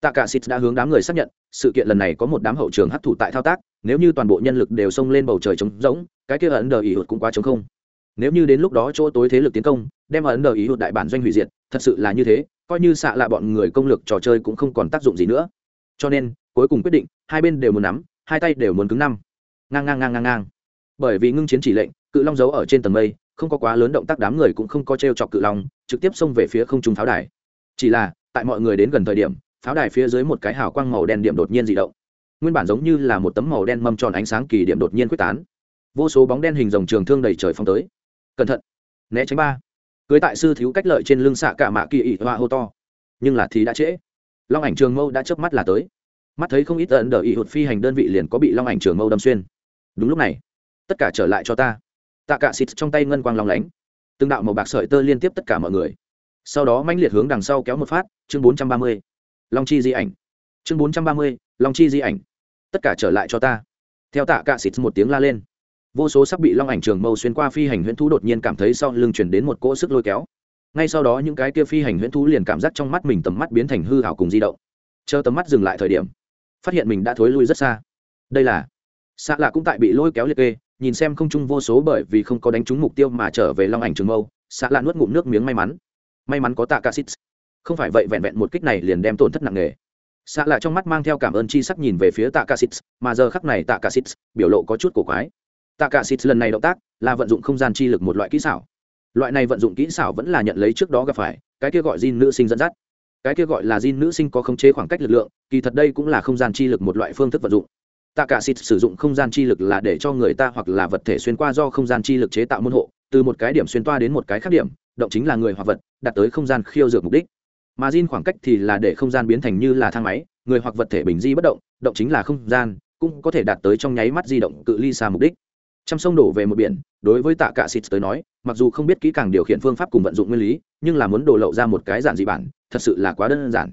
Tạ cả xịt đã hướng đám người xác nhận, sự kiện lần này có một đám hậu trường hấp thụ tại thao tác, nếu như toàn bộ nhân lực đều xông lên bầu trời trống rỗng, cái kia ấn đờ ý hụt cũng quá trống không. Nếu như đến lúc đó chỗ tối thế lực tiến công, đem ấn đờ ý hụt đại bản doanh hủy diệt, thật sự là như thế, coi như xạ là bọn người công lực trò chơi cũng không còn tác dụng gì nữa. Cho nên, cuối cùng quyết định, hai bên đều muốn nắm, hai tay đều muốn cứng năm. Ngang ngang ngang ngang ngang. Bởi vì ngưng chiến chỉ lệnh cự long giấu ở trên tầng mây, không có quá lớn động tác đám người cũng không có t r e o chọc cự long, trực tiếp xông về phía không trung pháo đài. Chỉ là, tại mọi người đến gần thời điểm, pháo đài phía dưới một cái hào quang màu đen điểm đột nhiên d ị động. Nguyên bản giống như là một tấm màu đen mâm tròn ánh sáng kỳ điểm đột nhiên quyết tán. Vô số bóng đen hình dòng trường thương đầy trời phong tới. Cẩn thận! Né tránh ba! Cưới tại sư thiếu cách lợi trên lưng xạ cả mạ kỳ ị hoa hô to. Nhưng là thì đã trễ. Long ảnh trường mâu đã chớp mắt là tới. Mắt thấy không ít tận đờ ị hụt phi hành đơn vị liền có bị long ảnh trường mâu đâm xuyên. Đúng lúc này, tất cả trở lại cho ta tạ cả xịt trong tay ngân quang long lánh. Từng đạo màu bạc sợi tơ liên tiếp tất cả mọi người. Sau đó manh liệt hướng đằng sau kéo một phát, chương bốn trăm ba mươi. Long chi di ảnh. Chương bốn trăm ba mươi, long chi di ảnh. Tất cả trở lại cho ta. Theo tạ cả xịt một tiếng la lên. Vô số sắp bị long ảnh trường mâu xuyên qua phi hành huyễn thú đột nhiên cảm thấy sau lưng chuyển đến một cỗ sức lôi kéo. Ngay sau đó những cái kia phi hành huyễn thú liền cảm giác trong mắt mình tầm mắt biến thành hư hảo cùng di động. Chờ tầm mắt dừng lại thời điểm, phát hiện mình đã thối lui rất xa. Đây là xạ lạ cũng tại bị lôi kéo liệt kê nhìn xem không trung vô số bởi vì không có đánh trúng mục tiêu mà trở về long ảnh trường mâu, xạ lạ nuốt ngụm nước miếng may mắn. May mắn có tạ ca xít. Không phải vậy vẹn vẹn một kích này liền đem tổn thất nặng nề. Xạ lạ trong mắt mang theo cảm ơn chi sắc nhìn về phía tạ ca xít, mà giờ khắc này tạ ca xít biểu lộ có chút cổ quái. Tạ ca xít lần này động tác là vận dụng không gian chi lực một loại kỹ xảo. Loại này vận dụng kỹ xảo vẫn là nhận lấy trước đó gặp phải, cái kia gọi Jin nữ sinh dẫn dắt. Cái kia gọi là Jin nữ sinh có khống chế khoảng cách lực lượng, kỳ thật đây cũng là không gian chi lực một loại phương thức vận dụng tạ cả xịt sử dụng không gian chi lực là để cho người ta hoặc là vật thể xuyên qua do không gian chi lực chế tạo môn hộ, từ một cái điểm xuyên toa đến một cái khác điểm, động chính là người hoặc vật, đạt tới không gian khiêu dược mục đích. Mà Jin khoảng cách thì là để không gian biến thành như là thang máy, người hoặc vật thể bình di bất động động chính là không gian, cũng có thể đạt tới trong nháy mắt di động cự ly xa mục đích. Trăm sông đổ về một biển, đối với tạ cả xịt tới nói, mặc dù không biết kỹ càng điều khiển phương pháp cùng vận dụng nguyên lý, nhưng là muốn đổ lậu ra một cái giản dị bản, thật sự là quá đơn giản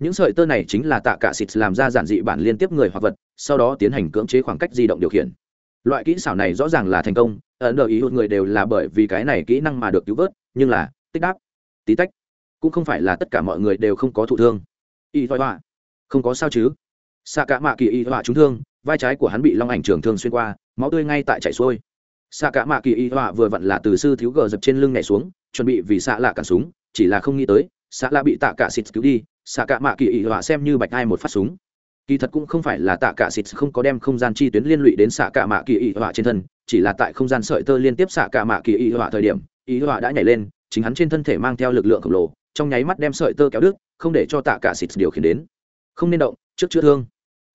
những sợi tơ này chính là tạ cả xịt làm ra giản dị bản liên tiếp người hoặc vật, sau đó tiến hành cưỡng chế khoảng cách di động điều khiển. Loại kỹ xảo này rõ ràng là thành công, ấn đờ ý hụt người đều là bởi vì cái này kỹ năng mà được cứu vớt, nhưng là, tích đáp, tí tách, cũng không phải là tất cả mọi người đều không có thụ thương. Y thoại họa, không có sao chứ? Xạ cả mạ kỳ y họa trúng thương, vai trái của hắn bị long ảnh trường thương xuyên qua, máu tươi ngay tại chảy xuôi. Xạ cả mạ kỳ y họa vừa vặn là từ sư thiếu gờ dập trên lưng nhảy xuống, chuẩn bị vì xạ lạ cản súng, chỉ là không nghĩ tới xạ lạ bị tạ cả xịt cứu đi, xạ cả mạ kỳ ị họa xem như bạch ai một phát súng. Kỳ thật cũng không phải là tạ cả xịt không có đem không gian chi tuyến liên lụy đến xạ cả mạ kỳ ị họa trên thân, chỉ là tại không gian sợi tơ liên tiếp xạ cả mạ kỳ ị họa thời điểm ị họa đã nhảy lên, chính hắn trên thân thể mang theo lực lượng khổng lồ, trong nháy mắt đem sợi tơ kéo đứt, không để cho tạ cả xịt điều khiển đến. Không nên động, trước chữa thương.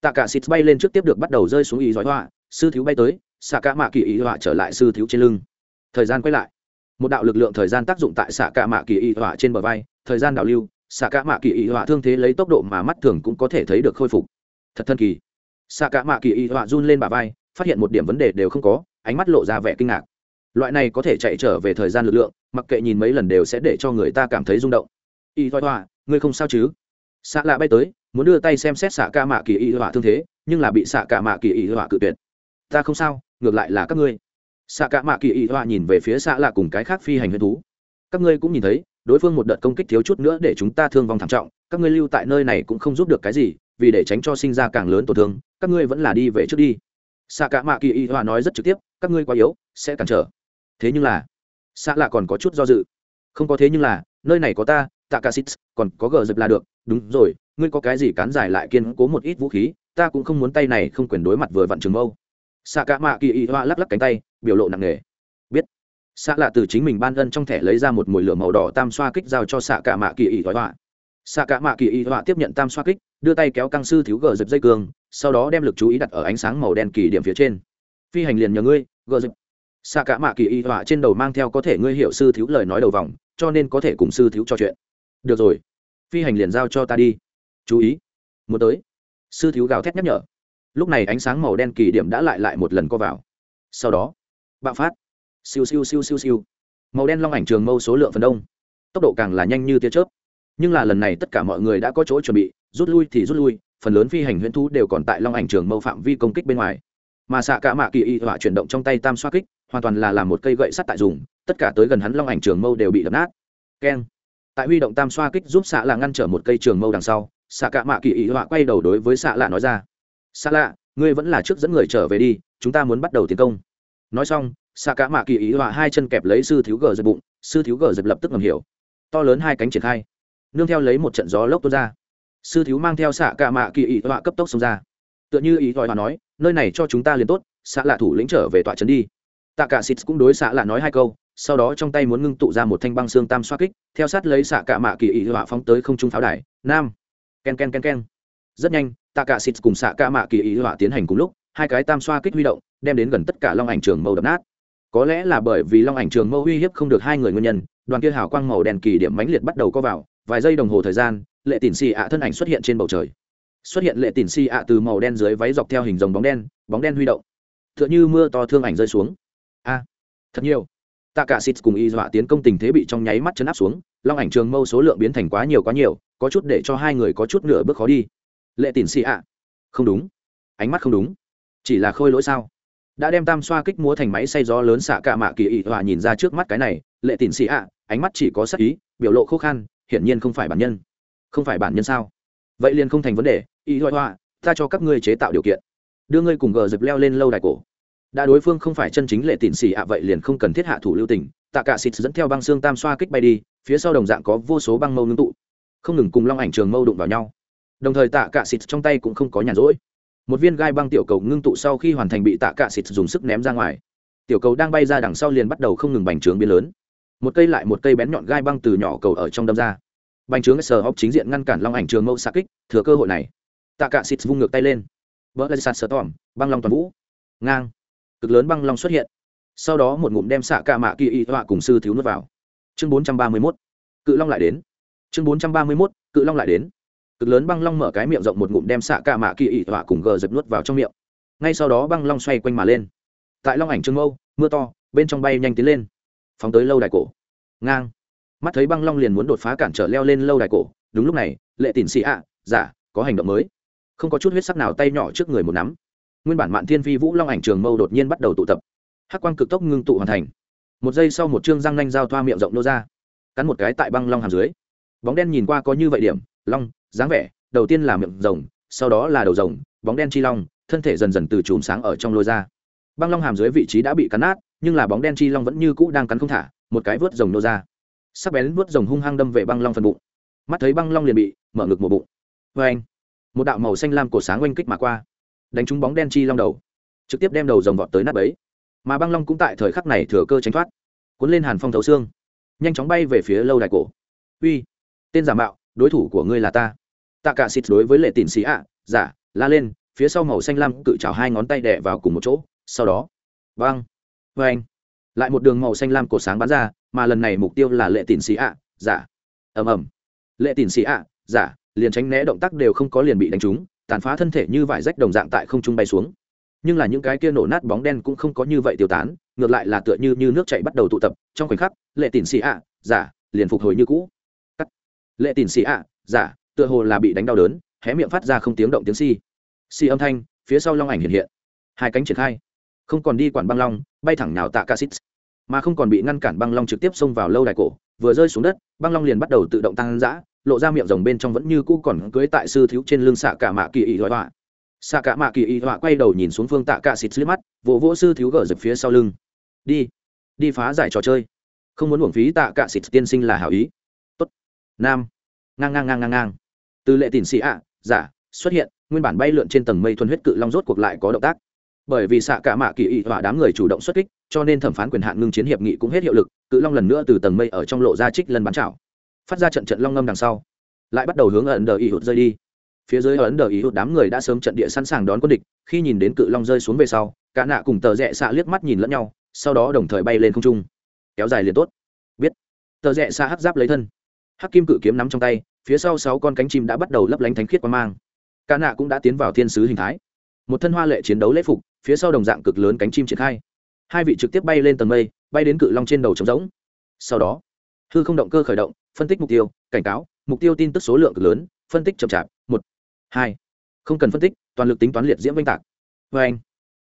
Tạ cả xịt bay lên trước tiếp được bắt đầu rơi xuống ý giói họa, sư thiếu bay tới, xạ cả mạ kỳ ý họa trở lại sư thiếu trên lưng. Thời gian quay lại. Một đạo lực lượng thời gian tác dụng tại xạ cả mạ kỳ ý họa trên bờ vai thời gian đảo lưu xạ cả mạ kỳ y họa thương thế lấy tốc độ mà mắt thường cũng có thể thấy được khôi phục. Thật thân kỳ. Xạ cả mạ kỳ y họa run lên bả vai, phát hiện một điểm vấn đề đều không có, ánh mắt lộ ra vẻ kinh ngạc. Loại này có thể chạy trở về thời gian lực lượng, mặc kệ nhìn mấy lần đều sẽ để cho người ta cảm thấy rung động. Y thoại họa ngươi không sao chứ? Xạ lạ bay tới, muốn đưa tay xem xét xạ ca mạ kỳ y họa thương thế, nhưng là bị xạ cả mạ kỳ y họa cự tuyệt. Ta không sao, ngược lại là các ngươi. Xạ cả mạ kỳ y họa nhìn về phía xạ lạ cùng cái khác phi hành huyền thú. Các ngươi cũng nhìn thấy đối phương một đợt công kích thiếu chút nữa để chúng ta thương vong thảm trọng, các ngươi lưu tại nơi này cũng không giúp được cái gì, vì để tránh cho sinh ra càng lớn tổn thương, các ngươi vẫn là đi về trước đi. Xạ cả mạ kỳ y hòa nói rất trực tiếp, các ngươi quá yếu, sẽ cản trở. Thế nhưng là xạ lạ còn có chút do dự. Không có thế nhưng là, nơi này có ta tạ cả xít còn có gờ dập là được, đúng rồi, ngươi có cái gì cán giải lại kiên cố một ít vũ khí, ta cũng không muốn tay này không quyền đối mặt vừa vặn trường mâu. Xạ cả mạ kỳ y hoa lắc lắc cánh tay, biểu lộ nặng nề xạ lạ từ chính mình ban ân trong thẻ lấy ra một mồi lửa màu đỏ tam xoa kích giao cho xạ cả mạ kỳ y họa. Xạ cả mạ kỳ y họa tiếp nhận tam xoa kích, đưa tay kéo căng sư thiếu gờ dập dây cường, sau đó đem lực chú ý đặt ở ánh sáng màu đen kỳ điểm phía trên. Phi hành liền nhờ ngươi, gờ dập xạ cả mạ kỳ y họa trên đầu mang theo có thể ngươi hiểu sư thiếu lời nói đầu vòng, cho nên có thể cùng sư thiếu trò chuyện. Được rồi. Phi hành liền giao cho ta đi. Chú ý. Muốn tới. Sư thiếu gào thét nhắc nhở. Lúc này ánh sáng màu đen kỳ điểm đã lại lại một lần co vào. Sau đó, bạo phát siêu siêu siêu siêu siêu. Màu đen long ảnh trường mâu số lượng phần đông. Tốc độ càng là nhanh như tia chớp. Nhưng là lần này tất cả mọi người đã có chỗ chuẩn bị, rút lui thì rút lui, phần lớn phi hành huyễn thú đều còn tại long ảnh trường mâu phạm vi công kích bên ngoài. Mà xạ cả mạ kỳ y họa chuyển động trong tay tam xoa kích, hoàn toàn là làm một cây gậy sắt tại dùng, tất cả tới gần hắn long ảnh trường mâu đều bị đập nát. Keng. Tại huy động tam xoa kích giúp xạ là ngăn trở một cây trường mâu đằng sau, xạ cả mạ kỳ y họa quay đầu đối với xạ lạ nói ra. Xạ lạ, ngươi vẫn là trước dẫn người trở về đi, chúng ta muốn bắt đầu tiến công nói xong xạ cả mạ kỳ ý họa hai chân kẹp lấy sư thiếu gờ dập bụng, sư thiếu gờ dập lập tức ngầm hiểu. To lớn hai cánh triển khai. Nương theo lấy một trận gió lốc tuôn ra. Sư thiếu mang theo xạ cả mạ kỳ ý họa cấp tốc xông ra. Tựa như ý họa nói, nơi này cho chúng ta liền tốt xạ lạ thủ lĩnh trở về tọa trấn đi. Tạ cả xịt cũng đối xạ lạ nói hai câu, sau đó trong tay muốn ngưng tụ ra một thanh băng xương tam xoa kích, theo sát lấy xạ cả mạ kỳ ý họa phóng tới không trung pháo đài. Nam. Ken ken ken ken. Rất nhanh tạ cả xịt cùng xạ cả mạ kỳ ý họa tiến hành cùng lúc hai cái tam xoa kích huy động, đem đến gần tất cả long ảnh trường mâu đập nát. Có lẽ là bởi vì long ảnh trường mâu uy hiếp không được hai người nguyên nhân, đoàn kia hào quang màu đèn kỳ điểm mãnh liệt bắt đầu có vào, vài giây đồng hồ thời gian, lệ tỉn xì ạ thân ảnh xuất hiện trên bầu trời. Xuất hiện lệ tỉn xì ạ từ màu đen dưới váy dọc theo hình dòng bóng đen bóng đen huy động. T h ư ợ n h ư mưa to thương ảnh rơi xuống. A, thật nhiều. Tạ cả xịt cùng y dọa tiến công tình thế bị trong nháy mắt chấn áp xuống, long ảnh trường mâu số lượng biến thành quá nhiều quá nhiều, có chút để cho hai người có chút nửa bước khó đi. Lệ tỉn xì ạ. Không đúng. Ánh mắt không đúng chỉ là khôi lỗi sao? Đã đem tam xoa kích múa thành máy xay gió lớn xạ cả mạ kỳ ị hòa nhìn ra trước mắt cái này, lệ tịn xì ạ, ánh mắt chỉ có sắc ý, biểu lộ khô khan, hiển nhiên không phải bản nhân. Không phải bản nhân sao? Vậy liền không thành vấn đề y hoa hoa ta cho các ngươi chế tạo điều kiện. Đưa ngươi cùng gờ dập leo lên lâu đài cổ. Đã đối phương không phải chân chính lệ tịn xì ạ, vậy liền không cần thiết hạ thủ lưu tình. Tạ cả xịt dẫn theo băng xương tam xoa kích bay đi, phía sau đồng dạng có vô số băng mâu ngưng tụ. Không ngừng cùng long ảnh trường mâu đụng vào nhau. Đồng thời tạ cả xịt trong tay cũng không có nhàn rỗi một viên gai băng tiểu cầu ngưng tụ sau khi hoàn thành bị tạ cạ xịt dùng sức ném ra ngoài. Tiểu cầu đang bay ra đằng sau liền bắt đầu không ngừng bành trướng biến lớn. Một cây lại một cây bén nhọn gai băng từ nhỏ cầu ở trong đâm ra. Bành trướng sờ hóc chính diện ngăn cản long ảnh trường mẫu xa kích, thừa cơ hội này. Tạ cạ xịt vung ngược tay lên. Vỡ lên sạt sờ tỏm băng long toàn vũ. Ngang. Cực lớn băng long xuất hiện. Sau đó một ngụm đem xạ cạ mạ kỳ y họa cùng sư thiếu nước vào. Chương bốn trăm ba mươi mốt. Cự long lại đến. Chương bốn trăm ba mươi mốt, cự long lại đến cực lớn băng long mở cái miệng rộng một ngụm đem xạ cả mạ kỳ y tọa cùng gờ giật nuốt vào trong miệng. Ngay sau đó băng long xoay quanh mà lên. Tại long ảnh trương mâu, mưa to, bên trong bay nhanh tiến lên. Phóng tới lâu đài cổ. Ngang. Mắt thấy băng long liền muốn đột phá cản trở leo lên lâu đài cổ, đúng lúc này, lệ tỉn xì ạ, giả, có hành động mới. Không có chút huyết sắc nào tay nhỏ trước người một nắm. Nguyên bản mạn thiên phi vũ long ảnh trường mâu đột nhiên bắt đầu tụ tập. Hắc quang cực tốc ngưng tụ hoàn thành. Một giây sau một chương răng nanh dao thoa miệng rộng nô ra. Cắn một cái tại băng long hàm dưới. Bóng đen nhìn qua có như vậy điểm, long dáng vẻ, đầu tiên là miệng rồng, sau đó là đầu rồng, bóng đen chi long, thân thể dần dần từ chùm sáng ở trong lôi ra. Băng long hàm dưới vị trí đã bị cắn nát, nhưng là bóng đen chi long vẫn như cũ đang cắn không thả, một cái vớt rồng nô ra. Sắc bén vớt rồng hung hăng đâm về băng long phần bụng. Mắt thấy băng long liền bị, mở ngực một bụng. Vê anh, một đạo màu xanh lam cổ sáng oanh kích mà qua, đánh trúng bóng đen chi long đầu, trực tiếp đem đầu rồng vọt tới nát bấy. Mà băng long cũng tại thời khắc này thừa cơ tránh thoát, cuốn lên hàn phong thấu xương, nhanh chóng bay về phía lâu đài cổ. Uy, tên giả mạo, đối thủ của ngươi là ta tạ cả xịt đối với lệ tịn xì ạ, giả, la lên, phía sau màu xanh lam cự chảo hai ngón tay đè vào cùng một chỗ, sau đó vang vang lại một đường màu xanh lam cổ sáng bắn ra, mà lần này mục tiêu là lệ tịn xì ạ, giả, ầm ầm. Lệ tịn xì ạ, giả, liền tránh né động tác đều không có liền bị đánh trúng, tàn phá thân thể như vải rách đồng dạng tại không trung bay xuống. Nhưng là những cái kia nổ nát bóng đen cũng không có như vậy tiêu tán, ngược lại là tựa như như nước chảy bắt đầu tụ tập, trong khoảnh khắc, lệ tịn xì ạ, giả, liền phục hồi như cũ. Cắt. Lệ tịn xì ạ, giả tựa hồ là bị đánh đau đớn, hé miệng phát ra không tiếng động tiếng xi. Xi âm thanh, phía sau long ảnh hiện hiện. Hai cánh triển khai. Không còn đi quản băng long, bay thẳng nào tạ ca xít. Mà không còn bị ngăn cản băng long trực tiếp xông vào lâu đài cổ, vừa rơi xuống đất, băng long liền bắt đầu tự động tăng dã, lộ ra miệng rồng bên trong vẫn như cũ còn cưới tại sư thiếu trên lưng xạ cả mạ kỳ ý họa. Xạ cả mạ kỳ ý họa quay đầu nhìn xuống phương tạ cả xịt liếc mắt, vỗ vỗ sư thiếu gở giật phía sau lưng. Đi đi phá giải trò chơi. Không muốn uổng phí tạ cả xịt tiên sinh là hảo ý. Tốt. Nam. Ngang ngang ngang ngang ngang từ lệ tỉn xì ạ, giả, xuất hiện, nguyên bản bay lượn trên tầng mây thuần huyết cự long rốt cuộc lại có động tác. Bởi vì xạ cả mạ kỳ ị họa đám người chủ động xuất kích, cho nên thẩm phán quyền hạn ngưng chiến hiệp nghị cũng hết hiệu lực, cự long lần nữa từ tầng mây ở trong lộ ra trích lần bán chảo. Phát ra trận trận long ngâm đằng sau, lại bắt đầu hướng ẩn đờ ý hụt rơi đi. Phía dưới ẩn đờ ý hụt đám người đã sớm trận địa sẵn sàng đón quân địch, khi nhìn đến cự long rơi xuống về sau, cả nạ cùng tờ rẽ xạ liếc mắt nhìn lẫn nhau, sau đó đồng thời bay lên không trung. Kéo dài liền tốt. Biết. Tờ rẽ xạ hắc giáp lấy thân. Hắc kim cự kiếm nắm trong tay phía sau sáu con cánh chim đã bắt đầu lấp lánh thánh khiết qua mang. Ca nạ cũng đã tiến vào thiên sứ hình thái. Một thân hoa lệ chiến đấu lễ phục, phía sau đồng dạng cực lớn cánh chim triển khai. Hai vị trực tiếp bay lên tầng mây, bay đến cự long trên đầu trống rỗng. Sau đó, hư không động cơ khởi động, phân tích mục tiêu, cảnh cáo, mục tiêu tin tức số lượng cực lớn, phân tích chậm chạp, một, hai. Không cần phân tích, toàn lực tính toán liệt diễm oanh tạc. Vê anh,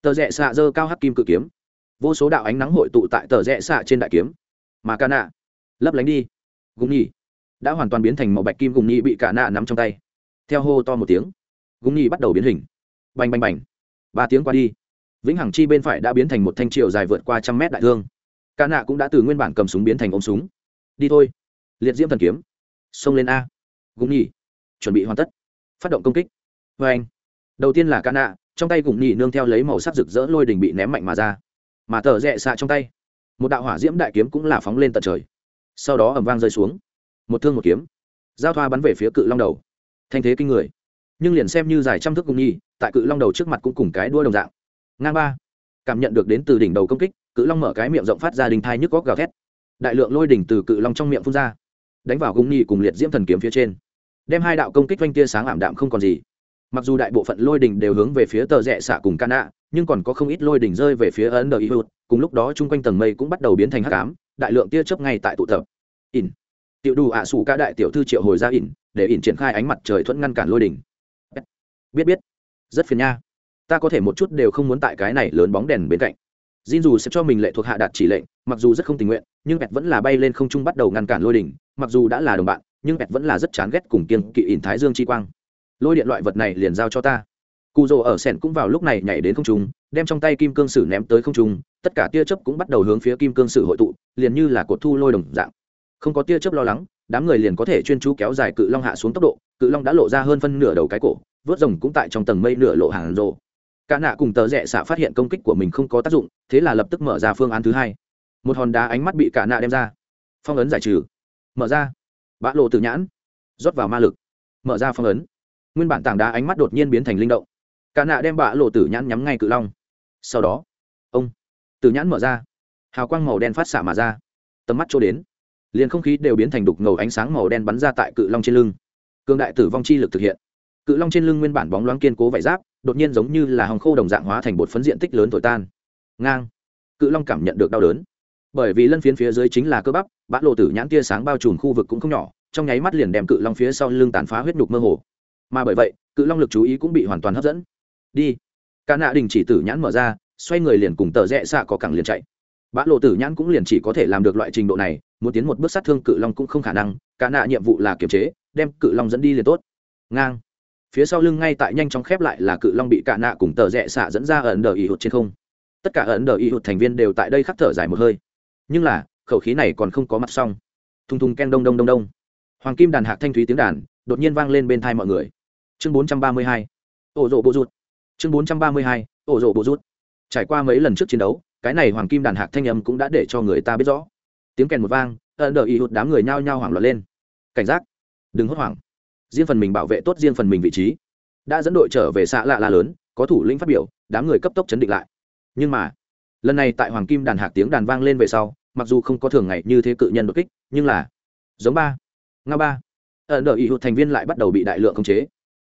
tờ rẽ xạ dơ cao hắc kim cự kiếm. Vô số đạo ánh nắng hội tụ tại tờ rẽ xạ trên đại kiếm. Mà ca nạ, lấp lánh đi. Gúng nhỉ đã hoàn toàn biến thành màu bạch kim gùng nhị bị cả nạ nắm trong tay. Theo hô to một tiếng, gùng nhị bắt đầu biến hình. Bành bành bành. Ba tiếng qua đi, vĩnh hằng chi bên phải đã biến thành một thanh triệu dài vượt qua trăm mét đại thương. Cả nạ cũng đã từ nguyên bản cầm súng biến thành ống súng. Đi thôi. Liệt diễm thần kiếm. Xông lên a. Gùng nhị. chuẩn bị hoàn tất. Phát động công kích. Vê anh. Đầu tiên là cả nạ, trong tay gùng nhị nương theo lấy màu sắc rực rỡ lôi đình bị ném mạnh mà ra. Mà tờ rẽ xạ trong tay. Một đạo hỏa diễm đại kiếm cũng là phóng lên tận trời. Sau đó ẩm vang rơi xuống một thương một kiếm. Giao thoa bắn về phía cự long đầu. Thanh thế kinh người. Nhưng liền xem như dài trăm thước cung nhi, tại cự long đầu trước mặt cũng cùng cái đua đồng dạng. Ngang ba. Cảm nhận được đến từ đỉnh đầu công kích, cự long mở cái miệng rộng phát ra đình thai nhức góc gào thét. Đại lượng lôi đỉnh từ cự long trong miệng phun ra, đánh vào cung nhi cùng liệt diễm thần kiếm phía trên. Đem hai đạo công kích vanh tia sáng ảm đạm không còn gì. Mặc dù đại bộ phận lôi đỉnh đều hướng về phía tờ rẽ xạ cùng can ạ nhưng còn có không ít lôi đỉnh rơi về phía ấn đờ y hụt, cùng lúc đó chung quanh tầng mây cũng bắt đầu biến thành hắc ám, đại lượng tia chớp ngay tại tụ tập. Ỉn tiểu đủ ạ à sủ cả đại tiểu thư triệu hồi ra ỉn để ỉn triển khai ánh mặt trời thuẫn ngăn cản lôi đỉnh biết biết rất phiền nha ta có thể một chút đều không muốn tại cái này lớn bóng đèn bên cạnh Jin dù sẽ cho mình lệ thuộc hạ đạt chỉ lệnh, mặc dù rất không tình nguyện, nhưng Bẹt vẫn là bay lên không trung bắt đầu ngăn cản lôi đỉnh, mặc dù đã là đồng bạn, nhưng Bẹt vẫn là rất chán ghét cùng kiêng kỵ ỉn thái dương chi quang. Lôi điện loại vật này liền giao cho ta. Cù ở sèn cũng vào lúc này nhảy đến không trung, đem trong tay kim cương sử ném tới không trung, tất cả tia chớp cũng bắt đầu hướng phía kim cương sử hội tụ, liền như là cột thu lôi đồng dạng. Không có tia chớp lo lắng, đám người liền có thể chuyên chú kéo dài cự long hạ xuống tốc độ, cự long đã lộ ra hơn phân nửa đầu cái cổ, vớt rồng cũng tại trong tầng mây nửa lộ hàng rộ. Cả nạ cùng tờ rẽ xạ phát hiện công kích của mình không có tác dụng thế là lập tức mở ra phương án thứ hai. Một hòn đá ánh mắt bị cả nạ đem ra. Phong ấn giải trừ. Mở ra. Bã lộ tự nhãn. Rót vào ma lực. Mở ra phong ấn. Nguyên bản tảng đá ánh mắt đột nhiên biến thành linh động. Cả nạ đem bã lộ tử nhãn nhắm ngay cự long. Sau đó ông tử nhãn mở ra. Hào quang màu đen phát xạ mà ra. Tầm mắt chỗ đến liền không khí đều biến thành đục ngầu ánh sáng màu đen bắn ra tại cự long trên lưng. Cương đại tử vong chi lực thực hiện. Cự long trên lưng nguyên bản bóng loáng kiên cố vải giáp, đột nhiên giống như là hòng khô đồng dạng hóa thành bột phấn diện tích lớn thổi tan. Ngang. Cự long cảm nhận được đau đớn. Bởi vì lân phiến phía dưới chính là cơ bắp bã lộ tử nhãn tia sáng bao trùm khu vực cũng không nhỏ, trong nháy mắt liền đem cự long phía sau lưng tàn phá huyết nhục mơ hồ. Mà bởi vậy, cự long lực chú ý cũng bị hoàn toàn hấp dẫn. Đi. Cả nạ đình chỉ tử nhãn mở ra, xoay người liền cùng tờ rẽ xạ có cẳng liền chạy. Bã lộ tử nhãn cũng liền chỉ có thể làm được loại trình độ này muốn tiến một bước sát thương cự long cũng không khả năng, cả nạ nhiệm vụ là kiềm chế, đem cự long dẫn đi liền tốt. Ngang. Phía sau lưng ngay tại nhanh chóng khép lại là cự long bị cạ nạ cùng tờ rẽ xạ dẫn ra ẩn đờ y hụt trên không. Tất cả ẩn đờ y hụt thành viên đều tại đây khắc thở dài một hơi. Nhưng là, khẩu khí này còn không có mặt xong. Thùng thùng ken đông đông đông đông. Hoàng kim đàn hạc thanh thúy tiếng đàn đột nhiên vang lên bên thai mọi người. Chương bốn trăm ba mươi hai. Ổ rộ bộ rút chương bốn trăm ba mươi hai. Ổ rộ bộ rút trải qua mấy lần trước chiến đấu, cái này hoàng kim đàn hạc thanh âm cũng đã để cho người ta biết rõ tiếng kèn một vang, ẩn đờ y hụt đám người nhao nhao hoảng loạn lên. Cảnh giác. Đừng hốt hoảng. Riêng phần mình bảo vệ tốt riêng phần mình vị trí. Đã dẫn đội trở về xã lạ la lớn, có thủ lĩnh phát biểu, đám người cấp tốc chấn định lại. Nhưng mà, lần này tại hoàng kim đàn hạc tiếng đàn vang lên về sau, mặc dù không có thường ngày như thế cự nhân đột kích, nhưng là, giống ba, nga ba, ẩn đợi y hụt thành viên lại bắt đầu bị đại lượng khống chế.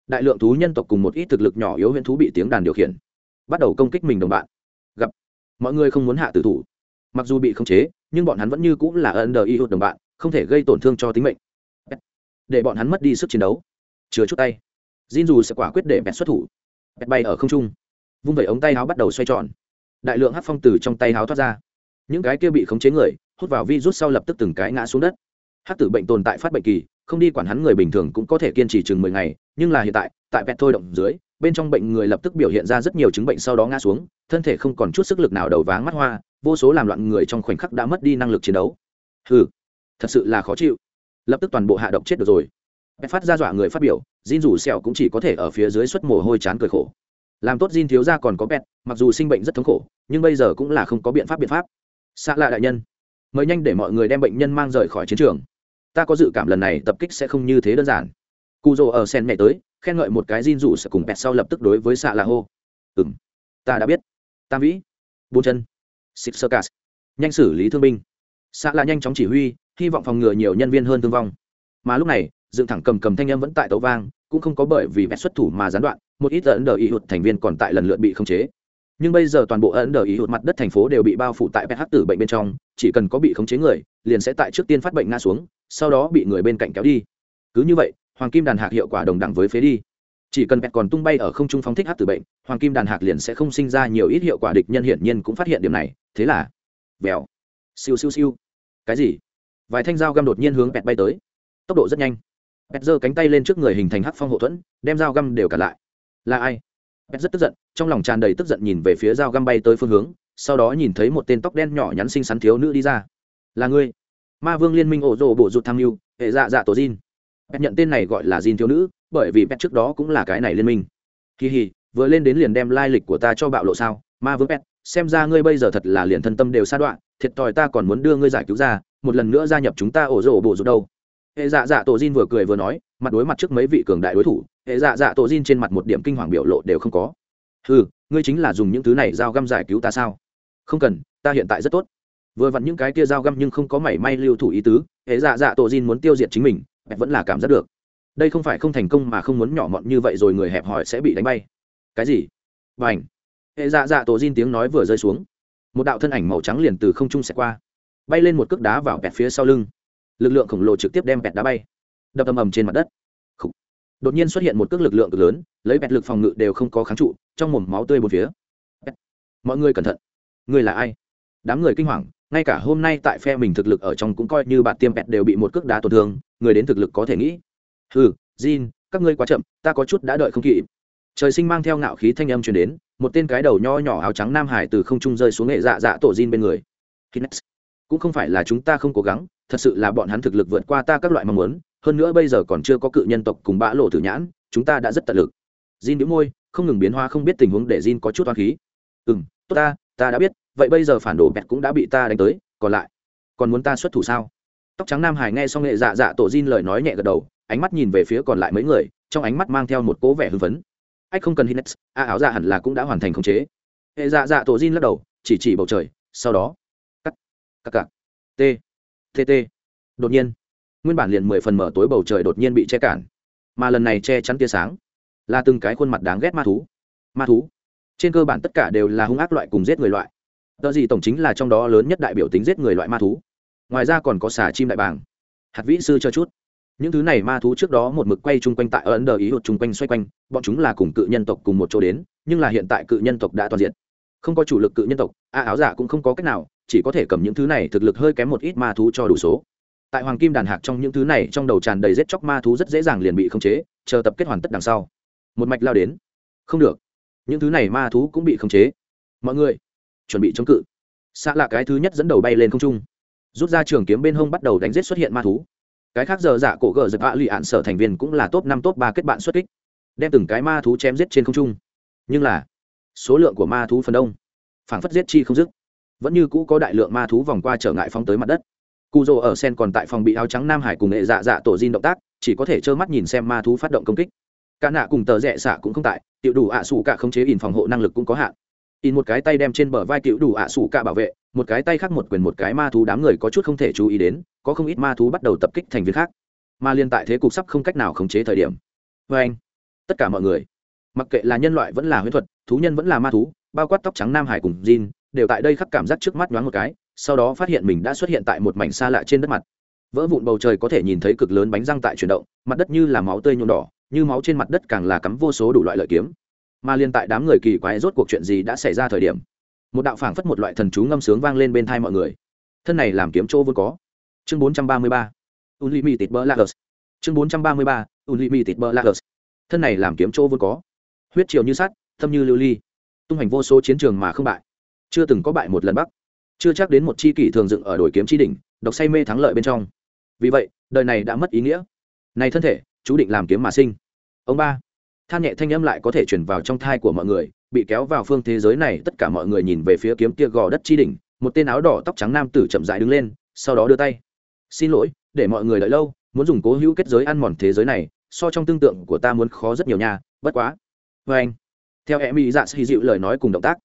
Đại lượng thú nhân tộc cùng một ít thực lực nhỏ yếu huyễn thú bị tiếng đàn điều khiển, bắt đầu công kích mình đồng bạn. Gặp, mọi người không muốn hạ tử thủ mặc dù bị khống chế, nhưng bọn hắn vẫn như cũng là ân đờ y hụt đồng bạn, không thể gây tổn thương cho tính mệnh. Để bọn hắn mất đi sức chiến đấu. Chứa chút tay. Jin dù sẽ quả quyết để bẹt xuất thủ. Bẹt bay ở không trung. Vung vẩy ống tay áo bắt đầu xoay tròn. Đại lượng hát phong từ trong tay áo thoát ra. Những cái kia bị khống chế người, hút vào vi rút sau lập tức từng cái ngã xuống đất. Hát tử bệnh tồn tại phát bệnh kỳ, không đi quản hắn người bình thường cũng có thể kiên trì chừng mười ngày, nhưng là hiện tại tại bẹt thôi động dưới, bên trong bệnh người lập tức biểu hiện ra rất nhiều chứng bệnh sau đó ngã xuống, thân thể không còn chút sức lực nào đầu váng mắt hoa vô số làm loạn người trong khoảnh khắc đã mất đi năng lực chiến đấu. Ừ thật sự là khó chịu. Lập tức toàn bộ hạ độc chết được rồi. Bé phát ra dọa người phát biểu, Jin rủ sẹo cũng chỉ có thể ở phía dưới suất mồ hôi chán cười khổ. Làm tốt Jin thiếu ra còn có pet mặc dù sinh bệnh rất thống khổ, nhưng bây giờ cũng là không có biện pháp biện pháp. Xạ lạ đại nhân, mời nhanh để mọi người đem bệnh nhân mang rời khỏi chiến trường. Ta có dự cảm lần này tập kích sẽ không như thế đơn giản. Cụ rồ ở sen mẹ tới, khen ngợi một cái Jin rủ sẽ cùng pet sau lập tức đối với xạ lạ hô. Ừ ta đã biết. Tam vĩ, bốn chân xích sơ nhanh xử lý thương binh. Sạ là nhanh chóng chỉ huy, hy vọng phòng ngừa nhiều nhân viên hơn thương vong. Mà lúc này, dựng thẳng cầm cầm thanh âm vẫn tại tấu vang, cũng không có bởi vì vẹt xuất thủ mà gián đoạn, một ít ấn đờ ý hụt thành viên còn tại lần lượt bị khống chế. Nhưng bây giờ toàn bộ ấn đờ ý hụt mặt đất thành phố đều bị bao phủ tại ph tử bệnh bên trong, chỉ cần có bị khống chế người, liền sẽ tại trước tiên phát bệnh ngã xuống, sau đó bị người bên cạnh kéo đi. Cứ như vậy, hoàng kim đàn hạc hiệu quả đồng đẳng với phế đi chỉ cần pet còn tung bay ở không trung phóng thích hát tử bệnh, hoàng kim đàn hạc liền sẽ không sinh ra nhiều ít hiệu quả địch nhân hiển nhiên cũng phát hiện điểm này. Thế là, vèo, siêu siêu siêu. Cái gì? Vài thanh dao găm đột nhiên hướng pet bay tới. Tốc độ rất nhanh. Pet giơ cánh tay lên trước người hình thành hắc phong hậu thuẫn, đem dao găm đều cả lại. Là ai? Pet rất tức giận, trong lòng tràn đầy tức giận nhìn về phía dao găm bay tới phương hướng, sau đó nhìn thấy một tên tóc đen nhỏ nhắn xinh xắn thiếu nữ đi ra. Là ngươi. Ma vương liên minh ổ rộ bộ rụt tham mưu, hệ dạ dạ tổ Jin. nhận tên này gọi là Jin thiếu nữ bởi vì pet trước đó cũng là cái này liên minh. Kỳ hì, vừa lên đến liền đem lai lịch của ta cho bạo lộ sao? Ma vương pet, xem ra ngươi bây giờ thật là liền thân tâm đều sa đoạn, thiệt thòi ta còn muốn đưa ngươi giải cứu ra, một lần nữa gia nhập chúng ta ổ rộ bộ rụt đâu. Hệ dạ dạ tổ Jin vừa cười vừa nói, mặt đối mặt trước mấy vị cường đại đối thủ, hệ dạ dạ tổ Jin trên mặt một điểm kinh hoàng biểu lộ đều không có. Ừ ngươi chính là dùng những thứ này dao găm giải cứu ta sao? Không cần, ta hiện tại rất tốt. Vừa vặn những cái kia dao găm nhưng không có mảy may lưu thủ ý tứ, hệ dạ dạ tổ Jin muốn tiêu diệt chính mình vẫn là cảm giác được đây không phải không thành công mà không muốn nhỏ mọn như vậy rồi người hẹp hòi sẽ bị đánh bay. Cái gì? B à hệ dạ dạ tổ diên tiếng nói vừa rơi xuống. Một đạo thân ảnh màu trắng liền từ không trung xẹt qua, bay lên một cước đá vào bẹt phía sau lưng. Lực lượng khổng lồ trực tiếp đem bẹt đá bay, đập ầm ầm trên mặt đất. Đột nhiên xuất hiện một cước lực lượng cực lớn, lấy bẹt lực phòng ngự đều không có kháng trụ, trong mồm máu tươi một phía. Mọi người cẩn thận. Người là ai? Đám người kinh hoàng, ngay cả hôm nay tại phe mình thực lực ở trong cũng coi như bạn tiêm bẹt đều bị một cước đá tổn thương, người đến thực lực có thể nghĩ. Hừ, Jin, các ngươi quá chậm ta có chút đã đợi không kịp. Trời sinh mang theo ngạo khí thanh âm truyền đến một tên cái đầu nho nhỏ áo trắng nam hải từ không trung rơi xuống nghệ dạ dạ tổ Jin bên người. Cũng không phải là chúng ta không cố gắng thật sự là bọn hắn thực lực vượt qua ta các loại mong muốn hơn nữa bây giờ còn chưa có cự nhân tộc cùng bã lộ thử nhãn chúng ta đã rất tận lực. Jin đĩu môi không ngừng biến hóa không biết tình huống để Jin có chút toán khí. Ừ m tốt ta ta đã biết vậy bây giờ phản đồ bẹt cũng đã bị ta đánh tới còn lại còn muốn ta xuất thủ sao? Tóc trắng nam hải nghe xong nghệ dạ dạ tổ Jin lời nói nhẹ gật đầu ánh mắt nhìn về phía còn lại mấy người, trong ánh mắt mang theo một cố vẻ hưng phấn. Ách không cần hinex a áo dạ hẳn là cũng đã hoàn thành khống chế. Hệ dạ dạ tổ Jin lắc đầu, chỉ chỉ bầu trời, sau đó, cắt cắt cắt t tt đột nhiên, nguyên bản liền mười phần mở tối bầu trời đột nhiên bị che cản, mà lần này che chắn tia sáng, là từng cái khuôn mặt đáng ghét ma thú. Ma thú, trên cơ bản tất cả đều là hung ác loại cùng giết người loại. Tờ gì tổng chính là trong đó lớn nhất đại biểu tính giết người loại ma thú. Ngoài ra còn có xà chim đại bàng. Hạt vĩ sư cho chút những thứ này ma thú trước đó một mực quay chung quanh tại ấn đờ ý hụt chung quanh xoay quanh, bọn chúng là cùng cự nhân tộc cùng một chỗ đến, nhưng là hiện tại cự nhân tộc đã toàn diện. Không có chủ lực cự nhân tộc, a áo giả cũng không có cách nào, chỉ có thể cầm những thứ này thực lực hơi kém một ít ma thú cho đủ số. Tại hoàng kim đàn hạc trong những thứ này trong đầu tràn đầy rết chóc ma thú rất dễ dàng liền bị khống chế, chờ tập kết hoàn tất đằng sau. Một mạch lao đến. Không được. Những thứ này ma thú cũng bị khống chế. Mọi người, chuẩn bị chống cự. Xạ là cái thứ nhất dẫn đầu bay lên không trung. Rút ra trường kiếm bên hông bắt đầu đánh rết xuất hiện ma thú cái khác giờ dạ cổ gờ giật vạ lì ạn sở thành viên cũng là top năm, top ba kết bạn xuất kích. Đem từng cái ma thú chém giết trên không trung. Nhưng là, số lượng của ma thú phần đông, phảng phất giết chi không dứt. Vẫn như cũ có đại lượng ma thú vòng qua trở ngại phóng tới mặt đất. Cụ rồ ở sen còn tại phòng bị áo trắng nam hải cùng nghệ dạ dạ tổ diên động tác, chỉ có thể trơ mắt nhìn xem ma thú phát động công kích. Cả nạ cùng tờ rẽ xạ cũng không tại, tiểu đủ ạ sủ cả khống chế in phòng hộ năng lực cũng có hạn. In một cái tay đem trên bờ vai tiểu đủ ạ sủ cả bảo vệ một cái tay khác một quyền một cái ma thú đám người có chút không thể chú ý đến có không ít ma thú bắt đầu tập kích thành viên khác. Mà liên tại thế cục sắp không cách nào khống chế thời điểm. Vê anh tất cả mọi người mặc kệ là nhân loại vẫn là huyễn thuật thú nhân vẫn là ma thú bao quát tóc trắng nam hải cùng Jin, đều tại đây khắc cảm giác trước mắt nhoáng một cái sau đó phát hiện mình đã xuất hiện tại một mảnh xa lạ trên đất mặt. Vỡ vụn bầu trời có thể nhìn thấy cực lớn bánh răng tại chuyển động mặt đất như là máu tươi nhuộm đỏ như máu trên mặt đất càng là cắm vô số đủ loại lợi kiếm. Mà liên tại đám người kỳ quái rốt cuộc chuyện gì đã xảy ra thời điểm? Một đạo phảng phất một loại thần chú ngâm sướng vang lên bên thai mọi người. Thân này làm kiếm chỗ vốn có. Chương 433 unlimited blacks chương 433 unlimited blacks thân này làm kiếm chỗ vốn có. Huyết triều như sắt, thâm như lưu ly. Tung hành vô số chiến trường mà không bại. Chưa từng có bại một lần bắc. Chưa chắc đến một chi kỷ thường dựng ở đồi kiếm chi đỉnh, độc say mê thắng lợi bên trong. Vì vậy, đời này đã mất ý nghĩa. Này thân thể, chú định làm kiếm mà sinh. Ông ba, than nhẹ thanh âm lại có thể chuyển vào trong thai của mọi người bị kéo vào phương thế giới này, tất cả mọi người nhìn về phía kiếm kia gò đất chi đỉnh, một tên áo đỏ tóc trắng nam tử chậm dại đứng lên, sau đó đưa tay. Xin lỗi, để mọi người đợi lâu, muốn dùng cố hữu kết giới ăn mòn thế giới này, so trong tương tượng của ta muốn khó rất nhiều nhà bất quá. Vê anh, theo em mỹ dạ xì dịu lời nói cùng động tác,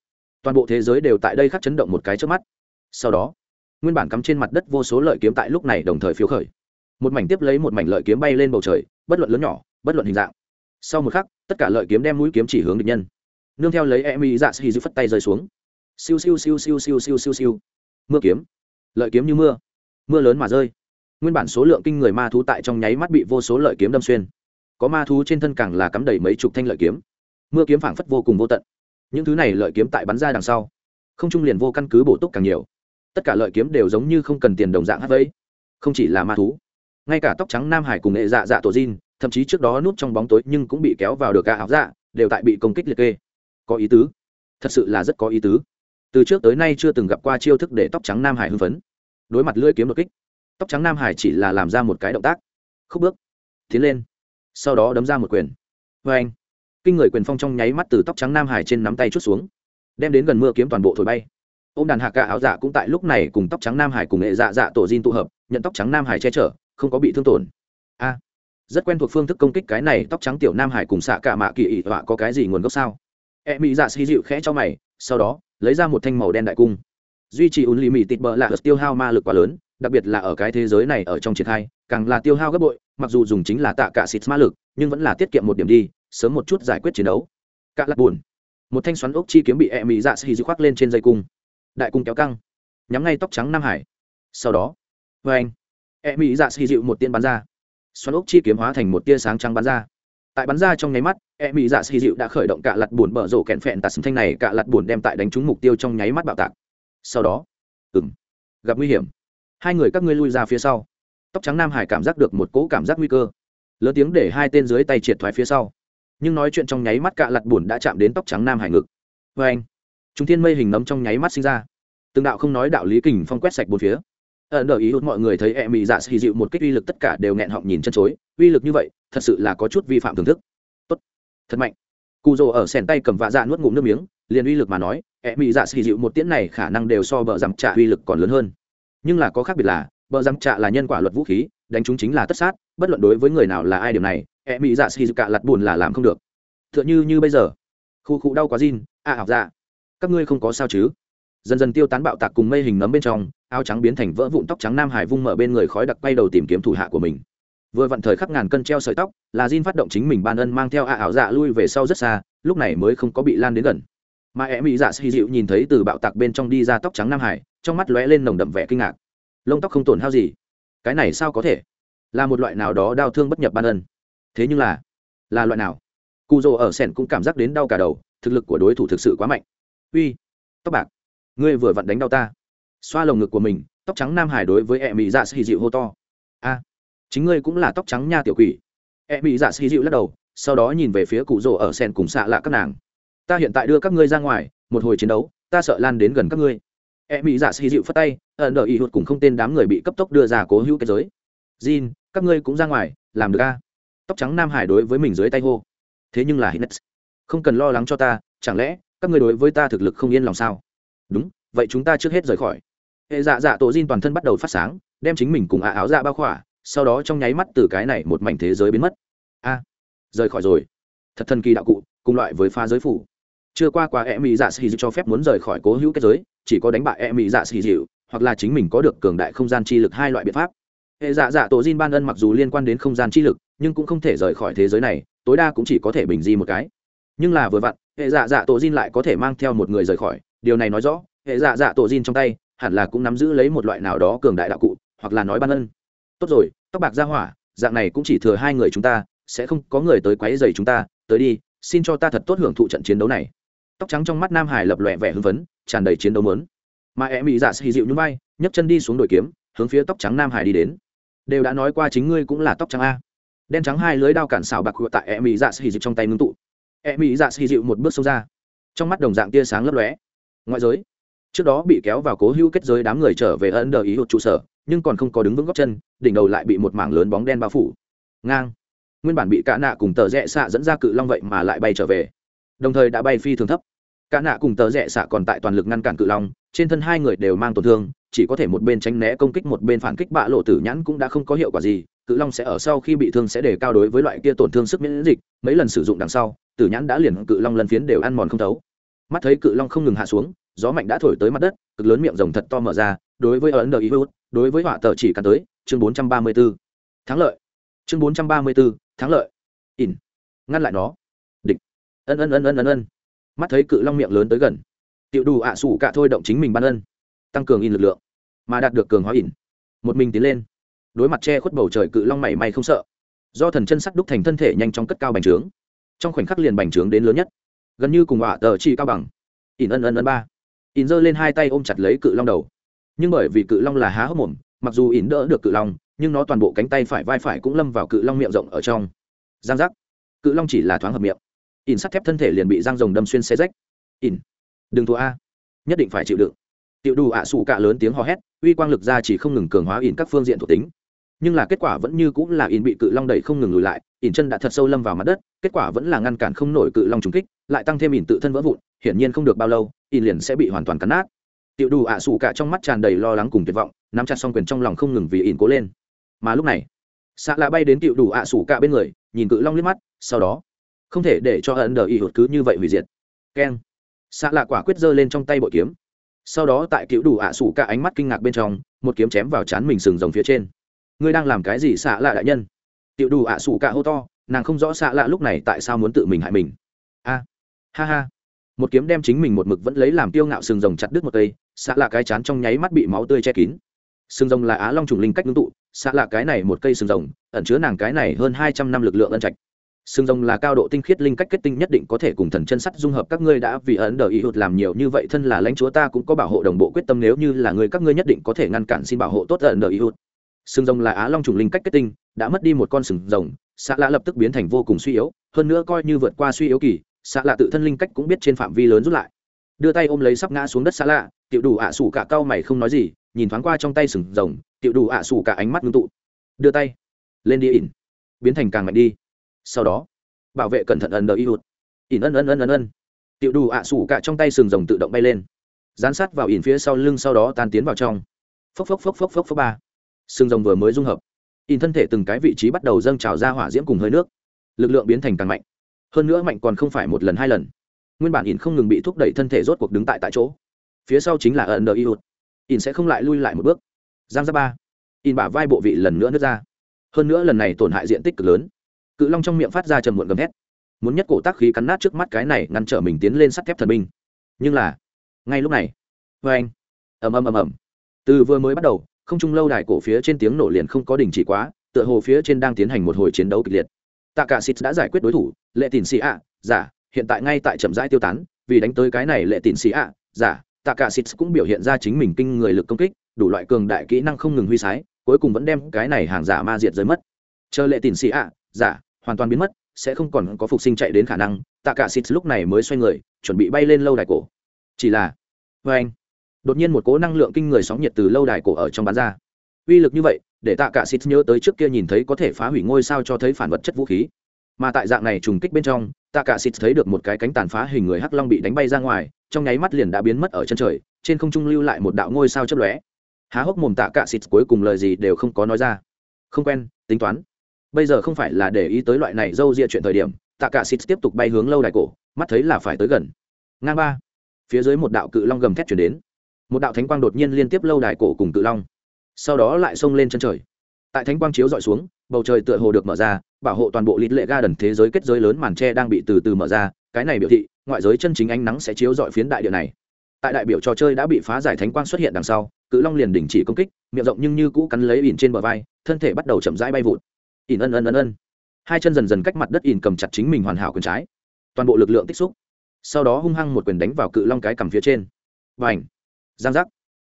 toàn bộ thế giới đều tại đây khắc chấn động một cái trước mắt. Sau đó, nguyên bản cắm trên mặt đất vô số lợi kiếm tại lúc này đồng thời phiếu khởi. Một mảnh tiếp lấy một mảnh lợi kiếm bay lên bầu trời, bất luận lớn nhỏ, bất luận hình dạng. Sau một khắc, tất cả lợi kiếm đem mũi kiếm chỉ hướng địch nhân nương theo lấy em mỹ dạ xì giữ phất tay rơi xuống. Siêu siêu siêu siêu siêu siêu siêu siêu. Mưa kiếm. Lợi kiếm như mưa. Mưa lớn mà rơi. Nguyên bản số lượng kinh người ma thú tại trong nháy mắt bị vô số lợi kiếm đâm xuyên. Có ma thú trên thân càng là cắm đầy mấy chục thanh lợi kiếm. Mưa kiếm phảng phất vô cùng vô tận. Những thứ này lợi kiếm tại bắn ra đằng sau, không trung liền vô căn cứ bổ túc càng nhiều. Tất cả lợi kiếm đều giống như không cần tiền đồng dạng hát vẫy. Không chỉ là ma thú, ngay cả tóc trắng nam hải cùng nghệ dạ dạ tổ diên thậm chí trước đó núp trong bóng tối nhưng cũng bị kéo vào được cả áo dạ đều tại bị công kích liệt kê có ý tứ. Thật sự là rất có ý tứ. Từ trước tới nay chưa từng gặp qua chiêu thức để tóc trắng nam hải hưng phấn. Đối mặt lưỡi kiếm đột kích, tóc trắng nam hải chỉ là làm ra một cái động tác. Khúc bước, tiến lên, sau đó đấm ra một quyền. Vê anh, kinh người quyền phong trong nháy mắt từ tóc trắng nam hải trên nắm tay chút xuống, đem đến gần mưa kiếm toàn bộ thổi bay. Ô m đàn hạ cả áo dạ cũng tại lúc này cùng tóc trắng nam hải cùng nghệ dạ dạ tổ diên tụ hợp, nhận tóc trắng nam hải che chở, không có bị thương tổn. A, rất quen thuộc phương thức công kích cái này, tóc trắng tiểu nam hải cùng xạ cả mạ kỳ ị họa có cái gì nguồn gốc sao? E mỹ dạ xì dịu khẽ cho mày, sau đó, lấy ra một thanh màu đen đại cung. Duy trì ùn lì mì tịt bờ là tiêu hao ma lực quá lớn, đặc biệt là ở cái thế giới này ở trong triển khai, càng là tiêu hao gấp bội, mặc dù dùng chính là tạ cả xịt ma lực, nhưng vẫn là tiết kiệm một điểm đi, sớm một chút giải quyết chiến đấu. Cạ lặt buồn. Một thanh xoắn ốc chi kiếm bị e mỹ dạ xì dịu khoác lên trên dây cung. Đại cung kéo căng. Nhắm ngay tóc trắng nam hải. Sau đó vê anh e mỹ dạ xì dịu một tiên bắn ra. Xoắn ốc chi kiếm hóa thành một tia sáng trắng bắn ra tại bắn ra trong nháy mắt e mỹ dạ xì dịu đã khởi động cả lặt buồn bở rổ kẹn phẹn tạt thanh này, cả lặt buồn đem tại đánh trúng mục tiêu trong nháy mắt bạo tạc. Sau đó ừng gặp nguy hiểm. Hai người các ngươi lui ra phía sau. Tóc trắng nam hải cảm giác được một cỗ cảm giác nguy cơ. Lớn tiếng để hai tên dưới tay triệt thoái phía sau. Nhưng nói chuyện trong nháy mắt cạ lặt buồn đã chạm đến tóc trắng nam hải ngực. Vê anh, chúng thiên mây hình nấm trong nháy mắt sinh ra. Từng đạo không nói đạo lý kình phong quét sạch bốn phía. Ẩn đờ ý hút mọi người thấy e mị dạ xì dịu một kích uy lực tất cả đều nghẹn họng nhìn chân chối. Uy lực như vậy thật sự là có chút vi phạm thưởng thức. Tốt. Thật mạnh. Cụ rồ ở sèn tay cầm vạ dạ nuốt ngụm nước miếng liền uy lực mà nói e mị dạ xì dịu một tiễn này khả năng đều so bờ giảm trạ uy lực còn lớn hơn. Nhưng là có khác biệt là bờ giảm trạ là nhân quả luật vũ khí đánh chúng chính là tất sát bất luận đối với người nào là ai điều này e mị dạ xì dịu cả lặt buồn là làm không được. T h ư ợ n h ư như bây giờ khu cụ đau quá gin a à, học dạ các ngươi không có sao chứ? Dần dần tiêu tán bạo tạc cùng mây hình nấm bên trong áo trắng biến thành vỡ vụn tóc trắng nam hải vung mở bên người khói đặc quay đầu tìm kiếm thủ hạ của mình vừa vặn thời khắc ngàn cân treo sợi tóc, là Jin phát động chính mình ban ân mang theo a ảo dạ lui về sau rất xa, lúc này mới không có bị lan đến gần. Mà em mỹ dạ xì dịu nhìn thấy từ bạo tạc bên trong đi ra tóc trắng nam hải, trong mắt lóe lên nồng đậm vẻ kinh ngạc. Lông tóc không tổn hao gì. Cái này sao có thể? Là một loại nào đó đau thương bất nhập ban ân. Thế nhưng là là loại nào? Cụ rồ ở sẻn cũng cảm giác đến đau cả đầu, thực lực của đối thủ thực sự quá mạnh. Uy, tóc bạc, ngươi vừa vặn đánh đau ta. Xoa lồng ngực của mình, tóc trắng nam hải đối với e mỹ dạ xì dịu hô to chính ngươi cũng là tóc trắng nha tiểu quỷ. E bị dạ xì dịu lắc đầu, sau đó nhìn về phía cụ rỗ ở sen cùng xạ lạ các nàng. Ta hiện tại đưa các ngươi ra ngoài, một hồi chiến đấu, ta sợ lan đến gần các ngươi. E mỹ dạ xì dịu phất tay, ẩn đợi ý hụt cùng không tên đám người bị cấp tốc đưa ra cố hữu kết giới. Jin, các ngươi cũng ra ngoài, làm được a? Tóc trắng nam hải đối với mình dưới tay hô. Thế nhưng là hinet không cần lo lắng cho ta, chẳng lẽ các ngươi đối với ta thực lực không yên lòng sao? Đúng, vậy chúng ta trước hết rời khỏi. Hệ dạ dạ tổ diên toàn thân bắt đầu phát sáng, đem chính mình cùng ạ áo dạ bao khỏa sau đó trong nháy mắt từ cái này một mảnh thế giới biến mất. A, rời khỏi rồi. Thật thần kỳ đạo cụ, cùng loại với pha giới phủ. Chưa qua qua e mỹ dạ xì cho phép muốn rời khỏi cố hữu kết giới, chỉ có đánh bại e mỹ dạ xì dịu, hoặc là chính mình có được cường đại không gian chi lực hai loại biện pháp. Hệ dạ dạ tổ Jin ban ân mặc dù liên quan đến không gian chi lực, nhưng cũng không thể rời khỏi thế giới này, tối đa cũng chỉ có thể bình di một cái. Nhưng là vừa vặn hệ dạ dạ tổ Jin lại có thể mang theo một người rời khỏi, điều này nói rõ hệ dạ dạ tổ Jin trong tay, hẳn là cũng nắm giữ lấy một loại nào đó cường đại đạo cụ, hoặc là nói ban ân tốt rồi, tóc bạc ra hỏa, dạng này cũng chỉ thừa hai người chúng ta, sẽ không có người tới quấy rầy chúng ta, tới đi, xin cho ta thật tốt hưởng thụ trận chiến đấu này. Tóc trắng trong mắt nam hải lập lòe vẻ hưng phấn, tràn đầy chiến đấu mớn mà em mỹ dạ xì dịu như vai, nhấc chân đi xuống đồi kiếm, hướng phía tóc trắng nam hải đi đến. Đều đã nói qua chính ngươi cũng là tóc trắng a. Đen trắng hai lưới đao cản xảo bạc tại em mỹ dạ xì dịu trong tay ngưng tụ. Em mỹ dạ xì dịu một bước sâu ra. Trong mắt đồng dạng tia sáng lấp lóe. Ngoại giới, trước đó bị kéo vào cố hữu kết giới đám người trở về ân đờ ý hụt trụ sở nhưng còn không có đứng vững góc chân, đỉnh đầu lại bị một mảng lớn bóng đen bao phủ. Ngang. Nguyên bản bị cả nạ cùng tờ rẽ xạ dẫn ra cự long vậy mà lại bay trở về. Đồng thời đã bay phi thường thấp. Cả nạ cùng tờ rẽ xạ còn tại toàn lực ngăn cản cự long, trên thân hai người đều mang tổn thương, chỉ có thể một bên tránh né công kích, một bên phản kích bạ lộ tử nhãn cũng đã không có hiệu quả gì. Cự long sẽ ở sau khi bị thương sẽ đề cao đối với loại kia tổn thương sức miễn dịch, mấy lần sử dụng đằng sau, tử nhãn đã liền cự long lần phiến đều ăn mòn không thấu. Mắt thấy cự long không ngừng hạ xuống, gió mạnh đã thổi tới mặt đất, cực lớn miệng rồng thật to mở ra, đối với ấn đờ ý hút đối với họa tờ chỉ cắn tới chương bốn trăm ba mươi 434. thắng lợi. Chương bốn trăm ba mươi 434, thắng lợi. In. Ngăn lại nó. Địch. Ân ân ân ân ân ân. Mắt thấy cự long miệng lớn tới gần. Tiểu đủ ạ à sủ cả thôi động chính mình ban ân. Tăng cường in lực lượng. Mà đạt được cường hóa in. Một mình tiến lên. Đối mặt che khuất bầu trời cự long mảy may không sợ. Do thần chân sắt đúc thành thân thể nhanh chóng cất cao bành trướng. Trong khoảnh khắc liền bành trướng đến lớn nhất. Gần như cùng họa tờ chỉ cao bằng. In ân ân ân ba. In giơ lên hai tay ôm chặt lấy cự long đầu nhưng bởi vì cự long là há hốc mồm, mặc dù ỉn đỡ được cự long, nhưng nó toàn bộ cánh tay phải vai phải cũng lâm vào cự long miệng rộng ở trong. Giang giác. Cự long chỉ là thoáng hợp miệng. Ỉn sắt thép thân thể liền bị giang rồng đâm xuyên xe rách. Ỉn. Đừng thua a. Nhất định phải chịu đựng. Tiểu đủ ạ à cạ lớn tiếng hò hét, uy quang lực ra chỉ không ngừng cường hóa ỉn các phương diện thuộc tính. Nhưng là kết quả vẫn như cũng là ỉn bị cự long đẩy không ngừng lùi lại, ỉn chân đã thật sâu lâm vào mặt đất, kết quả vẫn là ngăn cản không nổi cự long trúng kích, lại tăng thêm ỉn tự thân vỡ vụn, hiển nhiên không được bao lâu, ỉn liền sẽ bị hoàn toàn cắn nát tiểu đủ ạ à sủ cạ trong mắt tràn đầy lo lắng cùng tuyệt vọng, nắm chặt xong quyền trong lòng không ngừng vì ỉn cố lên. Mà lúc này xạ lạ bay đến tiểu đủ ạ à sủ cạ bên người, nhìn cự long liếc mắt, sau đó, không thể để cho ẩn đờ y hụt cứ như vậy hủy diệt. Keng. Xạ lạ quả quyết giơ lên trong tay bội kiếm. Sau đó tại cựu đủ ạ sủ cả ánh mắt kinh ngạc bên trong, một kiếm chém vào chán mình sừng rồng phía trên. Ngươi đang làm cái gì xạ lạ đại nhân? Cựu đủ ạ sủ cả hô to, nàng không rõ xạ lạ lúc này tại sao muốn tự mình hại mình. A. Ha ha một kiếm đem chính mình một mực vẫn lấy làm tiêu ngạo sừng rồng chặt đứt một cây xạ lạ cái chán trong nháy mắt bị máu tươi che kín sừng rồng là á long trùng linh cách ngưng tụ xạ lạ cái này một cây sừng rồng ẩn chứa nàng cái này hơn hai trăm năm lực lượng ân trạch Sừng rồng là cao độ tinh khiết linh cách kết tinh nhất định có thể cùng thần chân sắt dung hợp các ngươi đã vì ấn đờ ý hụt làm nhiều như vậy thân là lãnh chúa ta cũng có bảo hộ đồng bộ quyết tâm nếu như là người các ngươi nhất định có thể ngăn cản xin bảo hộ tốt ấn đờ ý hụt. Sừng rồng là á long trùng linh cách kết tinh, đã mất đi một con sừng rồng, xạ lạ lập tức biến thành vô cùng suy yếu, hơn nữa coi như vượt qua suy yếu kỳ, xạ lạ tự thân linh cách cũng biết trên phạm vi lớn rút lại. Đưa tay ôm lấy sắp ngã xuống đất xạ lạ, tiểu đủ ạ sủ cả cao mày không nói gì, nhìn thoáng qua trong tay sừng rồng, tiểu đủ ạ sủ cả ánh mắt ngưng tụ. Đưa tay, lên đi ỉn, biến thành càng mạnh đi. Sau đó, bảo vệ cẩn thận ẩn đờ y hụt ỉn ân ân ân ân ân. Tiểu đủ ạ à sủ cả trong tay sừng rồng tự động bay lên. Dán sát vào ỉn phía sau lưng sau đó tan tiến vào trong. Phốc phốc phốc phốc phốc phốc ba. Sừng rồng vừa mới dung hợp. Ỉn thân thể từng cái vị trí bắt đầu dâng trào ra hỏa diễm cùng hơi nước. Lực lượng biến thành càng mạnh hơn nữa mạnh còn không phải một lần hai lần. Nguyên bản ỉn không ngừng bị thúc đẩy thân thể rốt cuộc đứng tại tại chỗ. Phía sau chính là ẩn đờ y hụt ỉn sẽ không lại lui lại một bước. Giang ra ba. Ỉn bả vai bộ vị lần nữa nứt ra. Hơn nữa lần này tổn hại diện tích cực lớn. Cự long trong miệng phát ra trầm muộn gầm hét muốn nhất cổ tác khí cắn nát trước mắt cái này ngăn trở mình tiến lên sắt thép thần binh. Nhưng là, ngay lúc này vê anh, ầm ầm ầm ầm. Từ vừa mới bắt đầu, không chung lâu đài cổ phía trên tiếng nổ liền không có đình chỉ quá, tựa hồ phía trên đang tiến hành một hồi chiến đấu kịch liệt. Tạ cả xịt đã giải quyết đối thủ lệ tỉn xì ạ, giả, hiện tại ngay tại chậm rãi tiêu tán, vì đánh tới cái này lệ tỉn xì ạ, giả, tạ cả xịt cũng biểu hiện ra chính mình kinh người lực công kích, đủ loại cường đại kỹ năng không ngừng huy sái, cuối cùng vẫn đem cái này hàng giả ma diệt rơi mất. Chờ lệ tỉn xì ạ, giả, hoàn toàn biến mất, sẽ không còn có phục sinh chạy đến khả năng, tạ cả xịt lúc này mới xoay người, chuẩn bị bay lên lâu đài cổ. Chỉ là vê anh, đột nhiên một cố năng lượng kinh người sóng nhiệt từ lâu đài cổ ở trong bán ra. Uy lực như vậy, để tạ cả xịt nhớ tới trước kia nhìn thấy có thể phá hủy ngôi sao cho thấy phản vật chất vũ khí mà tại dạng này trùng kích bên trong tạ cả xịt thấy được một cái cánh tàn phá hình người hắc long bị đánh bay ra ngoài, trong nháy mắt liền đã biến mất ở chân trời, trên không trung lưu lại một đạo ngôi sao chớp lóe. Há hốc mồm tạ cả xịt cuối cùng lời gì đều không có nói ra. Không quen, tính toán. Bây giờ không phải là để ý tới loại này dâu ria chuyện thời điểm tạ cả xịt tiếp tục bay hướng lâu đài cổ, mắt thấy là phải tới gần. Ngang ba. Phía dưới một đạo cự long gầm thét chuyển đến. Một đạo thánh quang đột nhiên liên tiếp lâu đài cổ cùng cự long. Sau đó lại xông lên chân trời. Tại thánh quang chiếu dọi xuống bầu trời tựa hồ được mở ra, bảo hộ toàn bộ lít lệ ga đần thế giới kết giới lớn màn tre đang bị từ từ mở ra, cái này biểu thị, ngoại giới chân chính ánh nắng sẽ chiếu dọi phiến đại địa này. Tại đại biểu trò chơi đã bị phá giải thánh quang xuất hiện đằng sau, cự long liền đình chỉ công kích, miệng rộng nhưng như cũ cắn lấy ỉn trên bờ vai, thân thể bắt đầu chậm rãi bay vụt. Ỉn ân ân ân ân. Hai chân dần dần cách mặt đất ỉn cầm chặt chính mình hoàn hảo quyền trái. Toàn bộ lực lượng tích xúc. Sau đó hung hăng một quyền đánh vào cự long cái cầm phía trên. Và ảnh giang giác.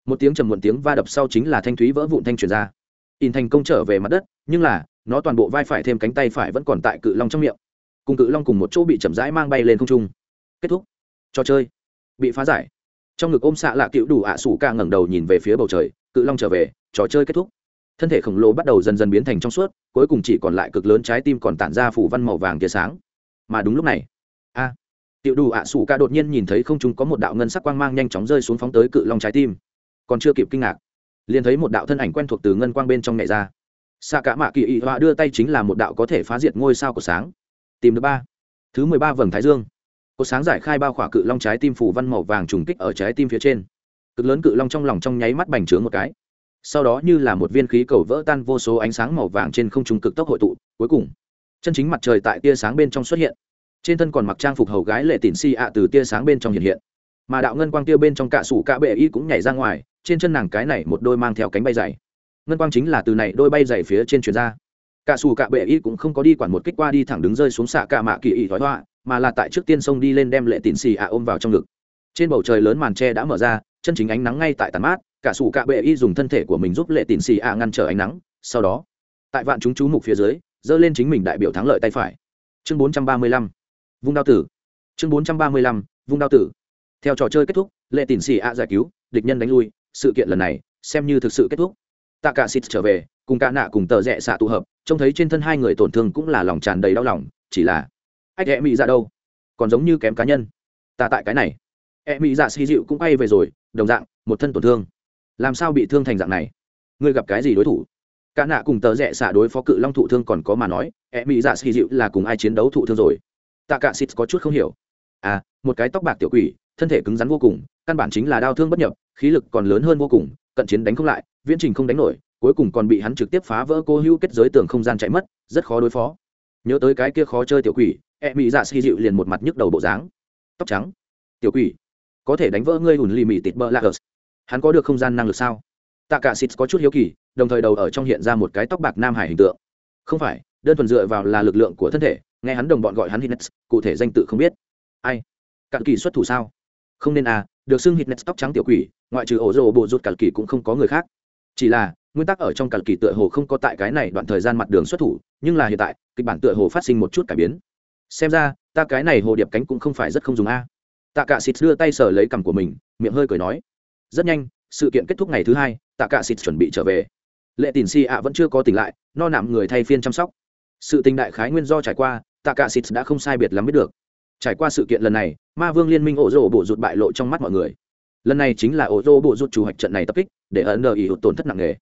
Một tiếng trầm muộn tiếng va đập sau chính là thanh thúy vỡ vụn thanh truyền ra. Ỉn thành công trở về mặt đất, nhưng là nó toàn bộ vai phải thêm cánh tay phải vẫn còn tại cự long trong miệng. Cùng cự long cùng một chỗ bị chậm rãi mang bay lên không trung. Kết thúc. Trò chơi. Bị phá giải. Trong ngực ôm xạ lạ cựu đủ ạ à sủ ca ngẩng đầu nhìn về phía bầu trời cự long trở về trò chơi kết thúc. Thân thể khổng lồ bắt đầu dần dần biến thành trong suốt cuối cùng chỉ còn lại cực lớn trái tim còn tản ra phủ văn màu vàng tia sáng. Mà đúng lúc này a à, tiểu đủ ạ à sủ ca đột nhiên nhìn thấy không trung có một đạo ngân sắc quang mang nhanh chóng rơi xuống phóng tới cự long trái tim. Còn chưa kịp kinh ngạc liền thấy một đạo thân ảnh quen thuộc từ ngân quang bên trong nhảy ra xạ cả mạ kỳ ị họa đưa tay chính là một đạo có thể phá diệt ngôi sao của sáng. Tìm được ba. Thứ mười ba vầng thái dương. Có sáng giải khai bao khỏa cự long trái tim phủ văn màu vàng trùng kích ở trái tim phía trên. Cực lớn cự long trong lòng trong nháy mắt bành trướng một cái. Sau đó như là một viên khí cầu vỡ tan vô số ánh sáng màu vàng trên không trung cực tốc hội tụ. Cuối cùng, chân chính mặt trời tại tia sáng bên trong xuất hiện. Trên thân còn mặc trang phục hầu gái lệ tỉn si ạ từ tia sáng bên trong hiện hiện. Mà đạo ngân quang tia bên trong cạ sủ cạ bệ y cũng nhảy ra ngoài, trên chân nàng cái này một đôi mang theo cánh bay dày ngân quang chính là từ này đôi bay dày phía trên truyền ra. Cả xù cả bệ y cũng không có đi quản một kích qua đi thẳng đứng rơi xuống xạ cả mạ kỳ y thoái hoa, mà là tại trước tiên sông đi lên đem lệ tịn xì ạ ôm vào trong ngực. Trên bầu trời lớn màn tre đã mở ra, chân chính ánh nắng ngay tại tàn mát, cả xù cả bệ y dùng thân thể của mình giúp lệ tịn xì ạ ngăn trở ánh nắng, sau đó, tại vạn chúng chú mục phía dưới, giơ lên chính mình đại biểu thắng lợi tay phải. Chương 435 vung đao tử. Chương 435 vung đao tử. Theo trò chơi kết thúc, lệ tịn xì ạ giải cứu, địch nhân đánh lui, sự kiện lần này, xem như thực sự kết thúc tạ cả xịt trở về, cùng cả nạ cùng tờ rẽ xạ tụ hợp, trông thấy trên thân hai người tổn thương cũng là lòng tràn đầy đau lòng, chỉ là, ách e mỹ ra đâu? Còn giống như kém cá nhân. Ta tại cái này. E mỹ dạ xì dịu cũng bay về rồi, đồng dạng, một thân tổn thương. Làm sao bị thương thành dạng này? Ngươi gặp cái gì đối thủ? Cả nạ cùng tờ rẽ xạ đối phó cự long thụ thương còn có mà nói e mỹ dạ xì dịu là cùng ai chiến đấu thụ thương rồi? Tạ cả xịt có chút không hiểu. À một cái tóc bạc tiểu quỷ, thân thể cứng rắn vô cùng, căn bản chính là đau thương bất nhập khí lực còn lớn hơn vô cùng, cận chiến đánh không lại, viễn trình không đánh nổi, cuối cùng còn bị hắn trực tiếp phá vỡ cô hữu kết giới tường không gian chạy mất, rất khó đối phó. Nhớ tới cái kia khó chơi tiểu quỷ e mỹ dạ xì dịu liền một mặt nhức đầu bộ dáng. Tóc trắng. Tiểu quỷ, có thể đánh vỡ ngươi hùn lì mì tịt bơ lạc hắn có được không gian năng lực sao? Tạ cả xịt có chút hiếu kỳ, đồng thời đầu ở trong hiện ra một cái tóc bạc nam hải hình tượng. Không phải, đơn thuần dựa vào là lực lượng của thân thể, nghe hắn đồng bọn gọi hắn hines, cụ thể danh tự không biết. Ai? Cạn kỳ xuất thủ sao? Không nên à được xưng hitnets tóc trắng tiểu quỷ, ngoại trừ ổ rồ bộ rụt cạn kỳ cũng không có người khác. Chỉ là, nguyên tắc ở trong cạn kỳ tựa hồ không có tại cái này đoạn thời gian mặt đường xuất thủ, nhưng là hiện tại, kịch bản tựa hồ phát sinh một chút cải biến. Xem ra, ta cái này hồ điệp cánh cũng không phải rất không dùng a. Tạ cả xịt đưa tay sờ lấy cằm của mình, miệng hơi cười nói. Rất nhanh, sự kiện kết thúc ngày thứ hai tạ cả xịt chuẩn bị trở về. Lệ tìn si ạ vẫn chưa có tỉnh lại, no nạm người thay phiên chăm sóc. Sự tình đại khái nguyên do trải qua tạ cả xịt đã không sai biệt lắm biết được trải qua sự kiện lần này, ma vương liên minh ổ rỗ bộ rụt bại lộ trong mắt mọi người. Lần này chính là ổ rỗ bộ rụt chủ hoạch trận này tập kích, để ấn đờ ý hụt tổn thất nặng nề.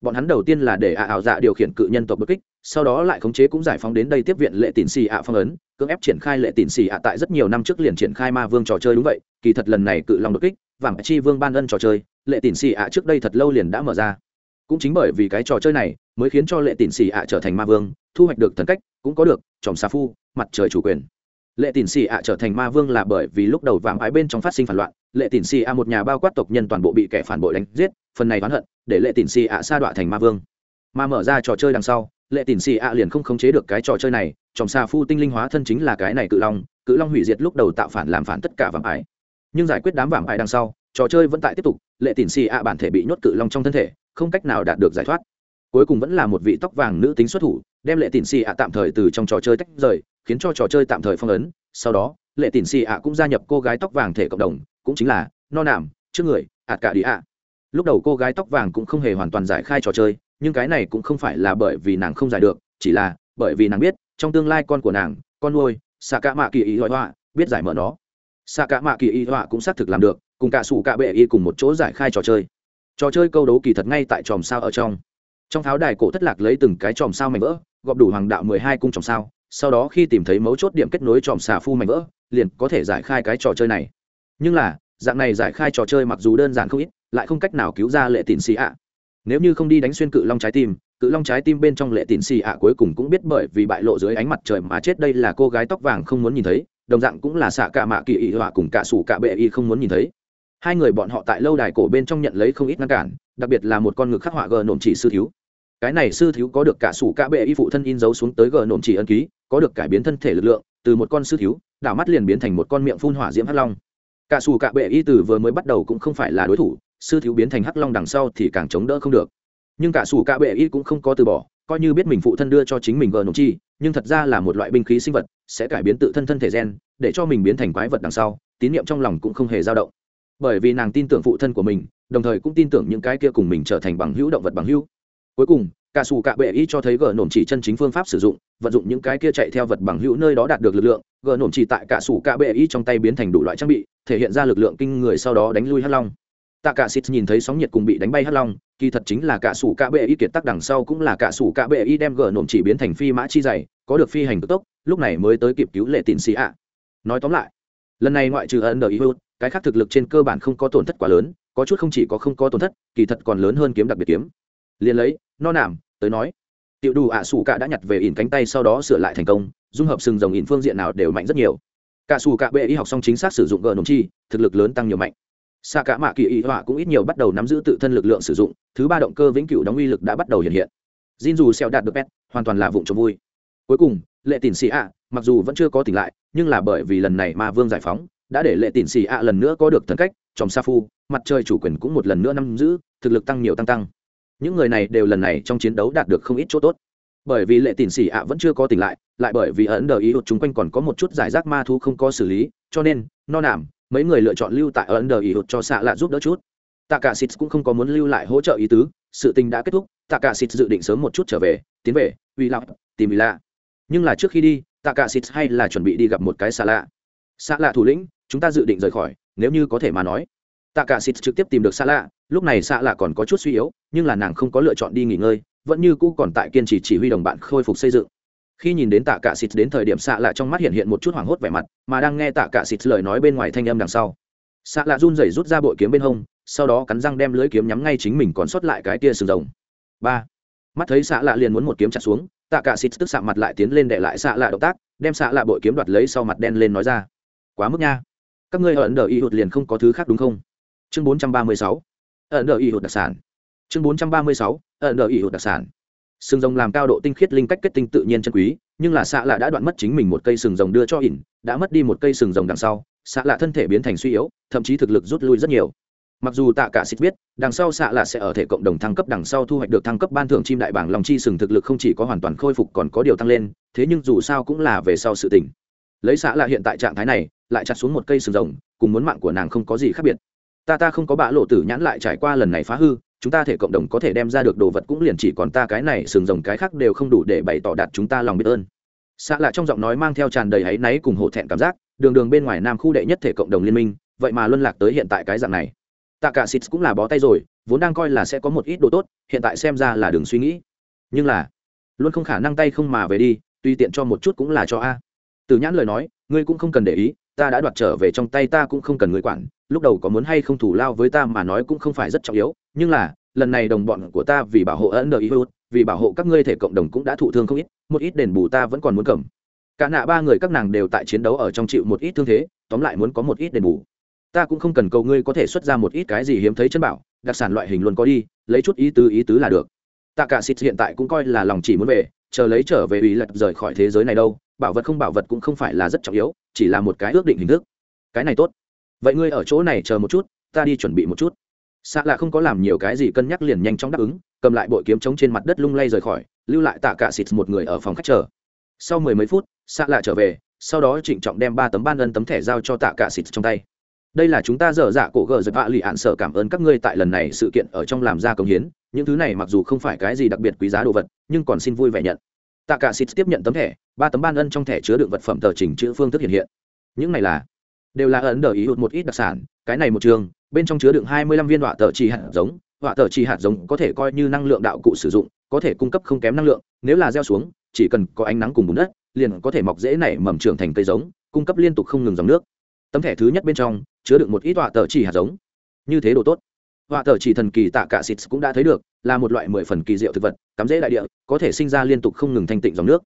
Bọn hắn đầu tiên là để ạ ảo dạ điều khiển cự nhân tộc bất kích, sau đó lại khống chế cũng giải phóng đến đây tiếp viện lệ tịn xì ạ phong ấn, cưỡng ép triển khai lệ tịn xì ạ tại rất nhiều năm trước liền triển khai ma vương trò chơi đúng vậy, kỳ thật lần này cự long đột kích, vàng chi vương ban ân trò chơi, lệ tịn xì ạ trước đây thật lâu liền đã mở ra. Cũng chính bởi vì cái trò chơi này, mới khiến cho lệ tịn xì ạ trở thành ma vương, thu hoạch được thần cách, cũng có được tròm xà phu, mặt trời chủ quyền lệ tịn xì ạ trở thành ma vương là bởi vì lúc đầu vàng ái bên trong phát sinh phản loạn, lệ tịn xì ạ một nhà bao quát tộc nhân toàn bộ bị kẻ phản bội đánh giết, phần này oán hận, để lệ tịn xì ạ sa đọa thành ma vương. Mà mở ra trò chơi đằng sau, lệ tịn xì ạ liền không khống chế được cái trò chơi này trong xa phu tinh linh hóa thân chính là cái này cự long cự long hủy diệt lúc đầu tạo phản làm phản tất cả vàng ái. Nhưng giải quyết đám vàng ái đằng sau, trò chơi vẫn tại tiếp tục, lệ tịn xì ạ bản thể bị nhốt cự long trong thân thể, không cách nào đạt được giải thoát. Cuối cùng vẫn là một vị tóc vàng nữ tính xuất thủ, đem lệ tịn xì ạ tạm thời từ trong trò chơi tách rời khiến cho trò chơi tạm thời phong ấn. Sau đó, lệ tịn xì ạ cũng gia nhập cô gái tóc vàng thể cộng đồng, cũng chính là no nảm trước người, ạt cả đi ạ. Lúc đầu cô gái tóc vàng cũng không hề hoàn toàn giải khai trò chơi, nhưng cái này cũng không phải là bởi vì nàng không giải được, chỉ là bởi vì nàng biết, trong tương lai con của nàng, con nuôi xạ cả mạ kỳ ý hoại họa, biết giải mở nó. Xạ cả mạ kỳ ý họa cũng xác thực làm được, cùng cả sủ cả bệ y cùng một chỗ giải khai trò chơi. Trò chơi câu đấu kỳ thật ngay tại tròm sao ở trong. Trong tháo đài cổ thất lạc lấy từng cái tròm sao mảnh vỡ, gọp đủ hoàng đạo mười hai cung tròm sao sau đó khi tìm thấy mấu chốt điểm kết nối chòm xà phu mảnh vỡ, liền có thể giải khai cái trò chơi này. Nhưng là, dạng này giải khai trò chơi mặc dù đơn giản không ít, lại không cách nào cứu ra lệ tịn xì ạ. Nếu như không đi đánh xuyên cự long trái tim, cự long trái tim bên trong lệ tịn xì ạ cuối cùng cũng biết bởi vì bại lộ dưới ánh mặt trời mà chết đây là cô gái tóc vàng không muốn nhìn thấy, đồng dạng cũng là xạ cả mạ kỳ ị họa cùng cả sủ cả bệ y không muốn nhìn thấy. Hai người bọn họ tại lâu đài cổ bên trong nhận lấy không ít ngăn cản, đặc biệt là một con ngực khắc họa gờ nổm chỉ sư thiếu cái này sư thiếu có được cả sủ cả bệ y phụ thân in dấu xuống tới gờ nổm chỉ ân ký, có được cải biến thân thể lực lượng, từ một con sư thiếu, đảo mắt liền biến thành một con miệng phun hỏa diễm hắc long. Cả sủ cả bệ y từ vừa mới bắt đầu cũng không phải là đối thủ, sư thiếu biến thành hắc long đằng sau thì càng chống đỡ không được. Nhưng cả sủ cả bệ y cũng không có từ bỏ, coi như biết mình phụ thân đưa cho chính mình gờ nổm chi, nhưng thật ra là một loại binh khí sinh vật, sẽ cải biến tự thân thân thể gen, để cho mình biến thành quái vật đằng sau, tín niệm trong lòng cũng không hề dao động. Bởi vì nàng tin tưởng phụ thân của mình, đồng thời cũng tin tưởng những cái kia cùng mình trở thành bằng hữu động vật bằng hữu cuối cùng, cả xù cạ bệ y cho thấy gờ nổm chỉ chân chính phương pháp sử dụng, vận dụng những cái kia chạy theo vật bằng hữu nơi đó đạt được lực lượng, gờ nổm chỉ tại cả xù cạ bệ y trong tay biến thành đủ loại trang bị, thể hiện ra lực lượng kinh người sau đó đánh lui hắc long. Tạ cả xịt nhìn thấy sóng nhiệt cùng bị đánh bay hắc long, kỳ thật chính là cả xù cạ bệ y kiệt tắc đằng sau cũng là cả xù cạ bệ y đem gờ nổm chỉ biến thành phi mã chi dày, có được phi hành cực tốc, lúc này mới tới kịp cứu lệ tịn xì ạ. Nói tóm lại, lần này ngoại trừ ấn đờ ý hút, cái khác thực lực trên cơ bản không có tổn thất quá lớn, có chút không chỉ có không có tổn thất, kỳ thật còn lớn hơn kiếm đặc biệt kiếm liền lấy, no nảm, tới nói. Tiểu đủ ạ à xù cạ đã nhặt về ỉn cánh tay sau đó sửa lại thành công, dung hợp sừng rồng ỉn phương diện nào đều mạnh rất nhiều. Cả xù cạ bệ y học xong chính xác sử dụng gờ nồng chi, thực lực lớn tăng nhiều mạnh. Xa cả mạ kỳ y họa cũng ít nhiều bắt đầu nắm giữ tự thân lực lượng sử dụng, thứ ba động cơ vĩnh cửu đóng uy lực đã bắt đầu hiện hiện. Jin dù xeo đạt được pet, hoàn toàn là vụng cho vui. Cuối cùng, lệ tỉn xì ạ mặc dù vẫn chưa có tỉnh lại, nhưng là bởi vì lần này mà vương giải phóng, đã để lệ tỉn xì ạ lần nữa có được thần cách trong sa phu, mặt trời chủ quyền cũng một lần nữa nắm giữ, thực lực tăng nhiều tăng tăng những người này đều lần này trong chiến đấu đạt được không ít chỗ tốt. Bởi vì lệ tỉn xỉ ạ vẫn chưa có tỉnh lại lại bởi vì ấn đờ ý hụt chung quanh còn có một chút giải rác ma thu không có xử lý, cho nên, no nảm, mấy người lựa chọn lưu tại ấn đờ ý hụt cho xạ lạ giúp đỡ chút. Tạ cả xịt cũng không có muốn lưu lại hỗ trợ ý tứ, sự tình đã kết thúc tạ cả xịt dự định sớm một chút trở về, tiến về, uy lạc tìm uy lạ. Nhưng là trước khi đi tạ cả xịt hay là chuẩn bị đi gặp một cái xạ lạ. Xạ lạ thủ lĩnh, chúng ta dự định rời khỏi, nếu như có thể mà nói tạ cả xịt trực tiếp tìm được Sa lạ, lúc này Sa lạ còn có chút suy yếu, nhưng là nàng không có lựa chọn đi nghỉ ngơi, vẫn như cũ còn tại kiên trì chỉ huy đồng bạn khôi phục xây dựng. Khi nhìn đến tạ cả xịt đến thời điểm xạ lạ trong mắt hiện hiện một chút hoảng hốt vẻ mặt, mà đang nghe tạ cả xịt lời nói bên ngoài thanh âm đằng sau. Xạ lạ run rẩy rút ra bội kiếm bên hông, sau đó cắn răng đem lưới kiếm nhắm ngay chính mình còn sót lại cái tia sừng rồng. Ba. Mắt thấy xạ lạ liền muốn một kiếm chặt xuống, tạ cả xịt tức xạ mặt lại tiến lên đè lại xạ lạ động tác, đem xạ lạ bội kiếm đoạt lấy sau mặt đen lên nói ra. Quá mức nha. Các ngươi ở ấn đờ y hụt liền không có thứ khác đúng không? Chương bốn trăm ba mươi sáu. Đờ y hụt đặc sản. Chương bốn trăm ba mươi sáu đờ y hụt đặc sản. Sừng rồng làm cao độ tinh khiết linh cách kết tinh tự nhiên chân quý, nhưng là xạ lạ đã đoạn mất chính mình một cây sừng rồng đưa cho ỉn, đã mất đi một cây sừng rồng đằng sau, xạ lạ thân thể biến thành suy yếu, thậm chí thực lực rút lui rất nhiều. Mặc dù tạ cả xịt biết, đằng sau xạ lạ sẽ ở thể cộng đồng thăng cấp đằng sau thu hoạch được thăng cấp ban thưởng chim đại bảng lòng chi sừng thực lực không chỉ có hoàn toàn khôi phục còn có điều tăng lên, thế nhưng dù sao cũng là về sau sự tình. Lấy xạ lạ hiện tại trạng thái này, lại chặt xuống một cây sừng rồng, cùng muốn mạng của nàng không có gì khác biệt ta ta không có bã lộ tử nhãn lại trải qua lần này phá hư, chúng ta thể cộng đồng có thể đem ra được đồ vật cũng liền chỉ còn ta cái này, sừng rồng cái khác đều không đủ để bày tỏ đạt chúng ta lòng biết ơn. Xạ lạ trong giọng nói mang theo tràn đầy áy náy cùng hổ thẹn cảm giác, đường đường bên ngoài nam khu đệ nhất thể cộng đồng liên minh, vậy mà luân lạc tới hiện tại cái dạng này. Tạ cả xịt cũng là bó tay rồi, vốn đang coi là sẽ có một ít đồ tốt, hiện tại xem ra là đừng suy nghĩ. Nhưng là, luôn không khả năng tay không mà về đi, tùy tiện cho một chút cũng là cho a. Từ nhãn lời nói, ngươi cũng không cần để ý ta đã đoạt trở về trong tay ta cũng không cần người quản, lúc đầu có muốn hay không thủ lao với ta mà nói cũng không phải rất trọng yếu, nhưng là, lần này đồng bọn của ta vì bảo hộ ấn đờ ý vì bảo hộ các ngươi thể cộng đồng cũng đã thụ thương không ít, một ít đền bù ta vẫn còn muốn cầm. Cả nạ ba người các nàng đều tại chiến đấu ở trong chịu một ít thương thế, tóm lại muốn có một ít đền bù. Ta cũng không cần cầu ngươi có thể xuất ra một ít cái gì hiếm thấy chân bảo, đặc sản loại hình luôn có đi, lấy chút ý tứ ý tứ là được. Tạ cả xịt hiện tại cũng coi là lòng chỉ muốn về, chờ lấy trở về ủy lật rời khỏi thế giới này đâu, bảo vật không bảo vật cũng không phải là rất trọng yếu chỉ là một cái ước định hình thức. Cái này tốt. Vậy ngươi ở chỗ này chờ một chút, ta đi chuẩn bị một chút. Xạ là không có làm nhiều cái gì cân nhắc liền nhanh chóng đáp ứng, cầm lại bội kiếm trống trên mặt đất lung lay rời khỏi, lưu lại tạ cả xịt một người ở phòng khách chờ. Sau mười mấy phút xạ lạ trở về, sau đó trịnh trọng đem ba tấm ban ân tấm thẻ giao cho tạ cả xịt trong tay. Đây là chúng ta dở dạ cổ gờ dập hạ lì ạn sợ cảm ơn các ngươi tại lần này sự kiện ở trong làm ra công hiến, những thứ này mặc dù không phải cái gì đặc biệt quý giá đồ vật, nhưng còn xin vui vẻ nhận tạ cả xịt tiếp nhận tấm thẻ, ba tấm ban ân trong thẻ chứa đựng vật phẩm tờ trình chữ phương thức hiện hiện. Những này là, đều là ấn đờ ý hụt một ít đặc sản, cái này một trường, bên trong chứa đựng hai mươi lăm viên họa tờ trì hạt giống, họa tờ trì hạt giống có thể coi như năng lượng đạo cụ sử dụng, có thể cung cấp không kém năng lượng, nếu là gieo xuống, chỉ cần có ánh nắng cùng bùn đất, liền có thể mọc dễ nảy mầm trưởng thành cây giống, cung cấp liên tục không ngừng dòng nước. Tấm thẻ thứ nhất bên trong chứa đựng một ít họa tờ trì hạt giống. Như thế đồ tốt. Họa tờ trì thần kỳ tạ cả xịt cũng đã thấy được là một loại mười phần kỳ diệu thực vật, cắm dễ đại địa, có thể sinh ra liên tục không ngừng thanh tịnh dòng nước.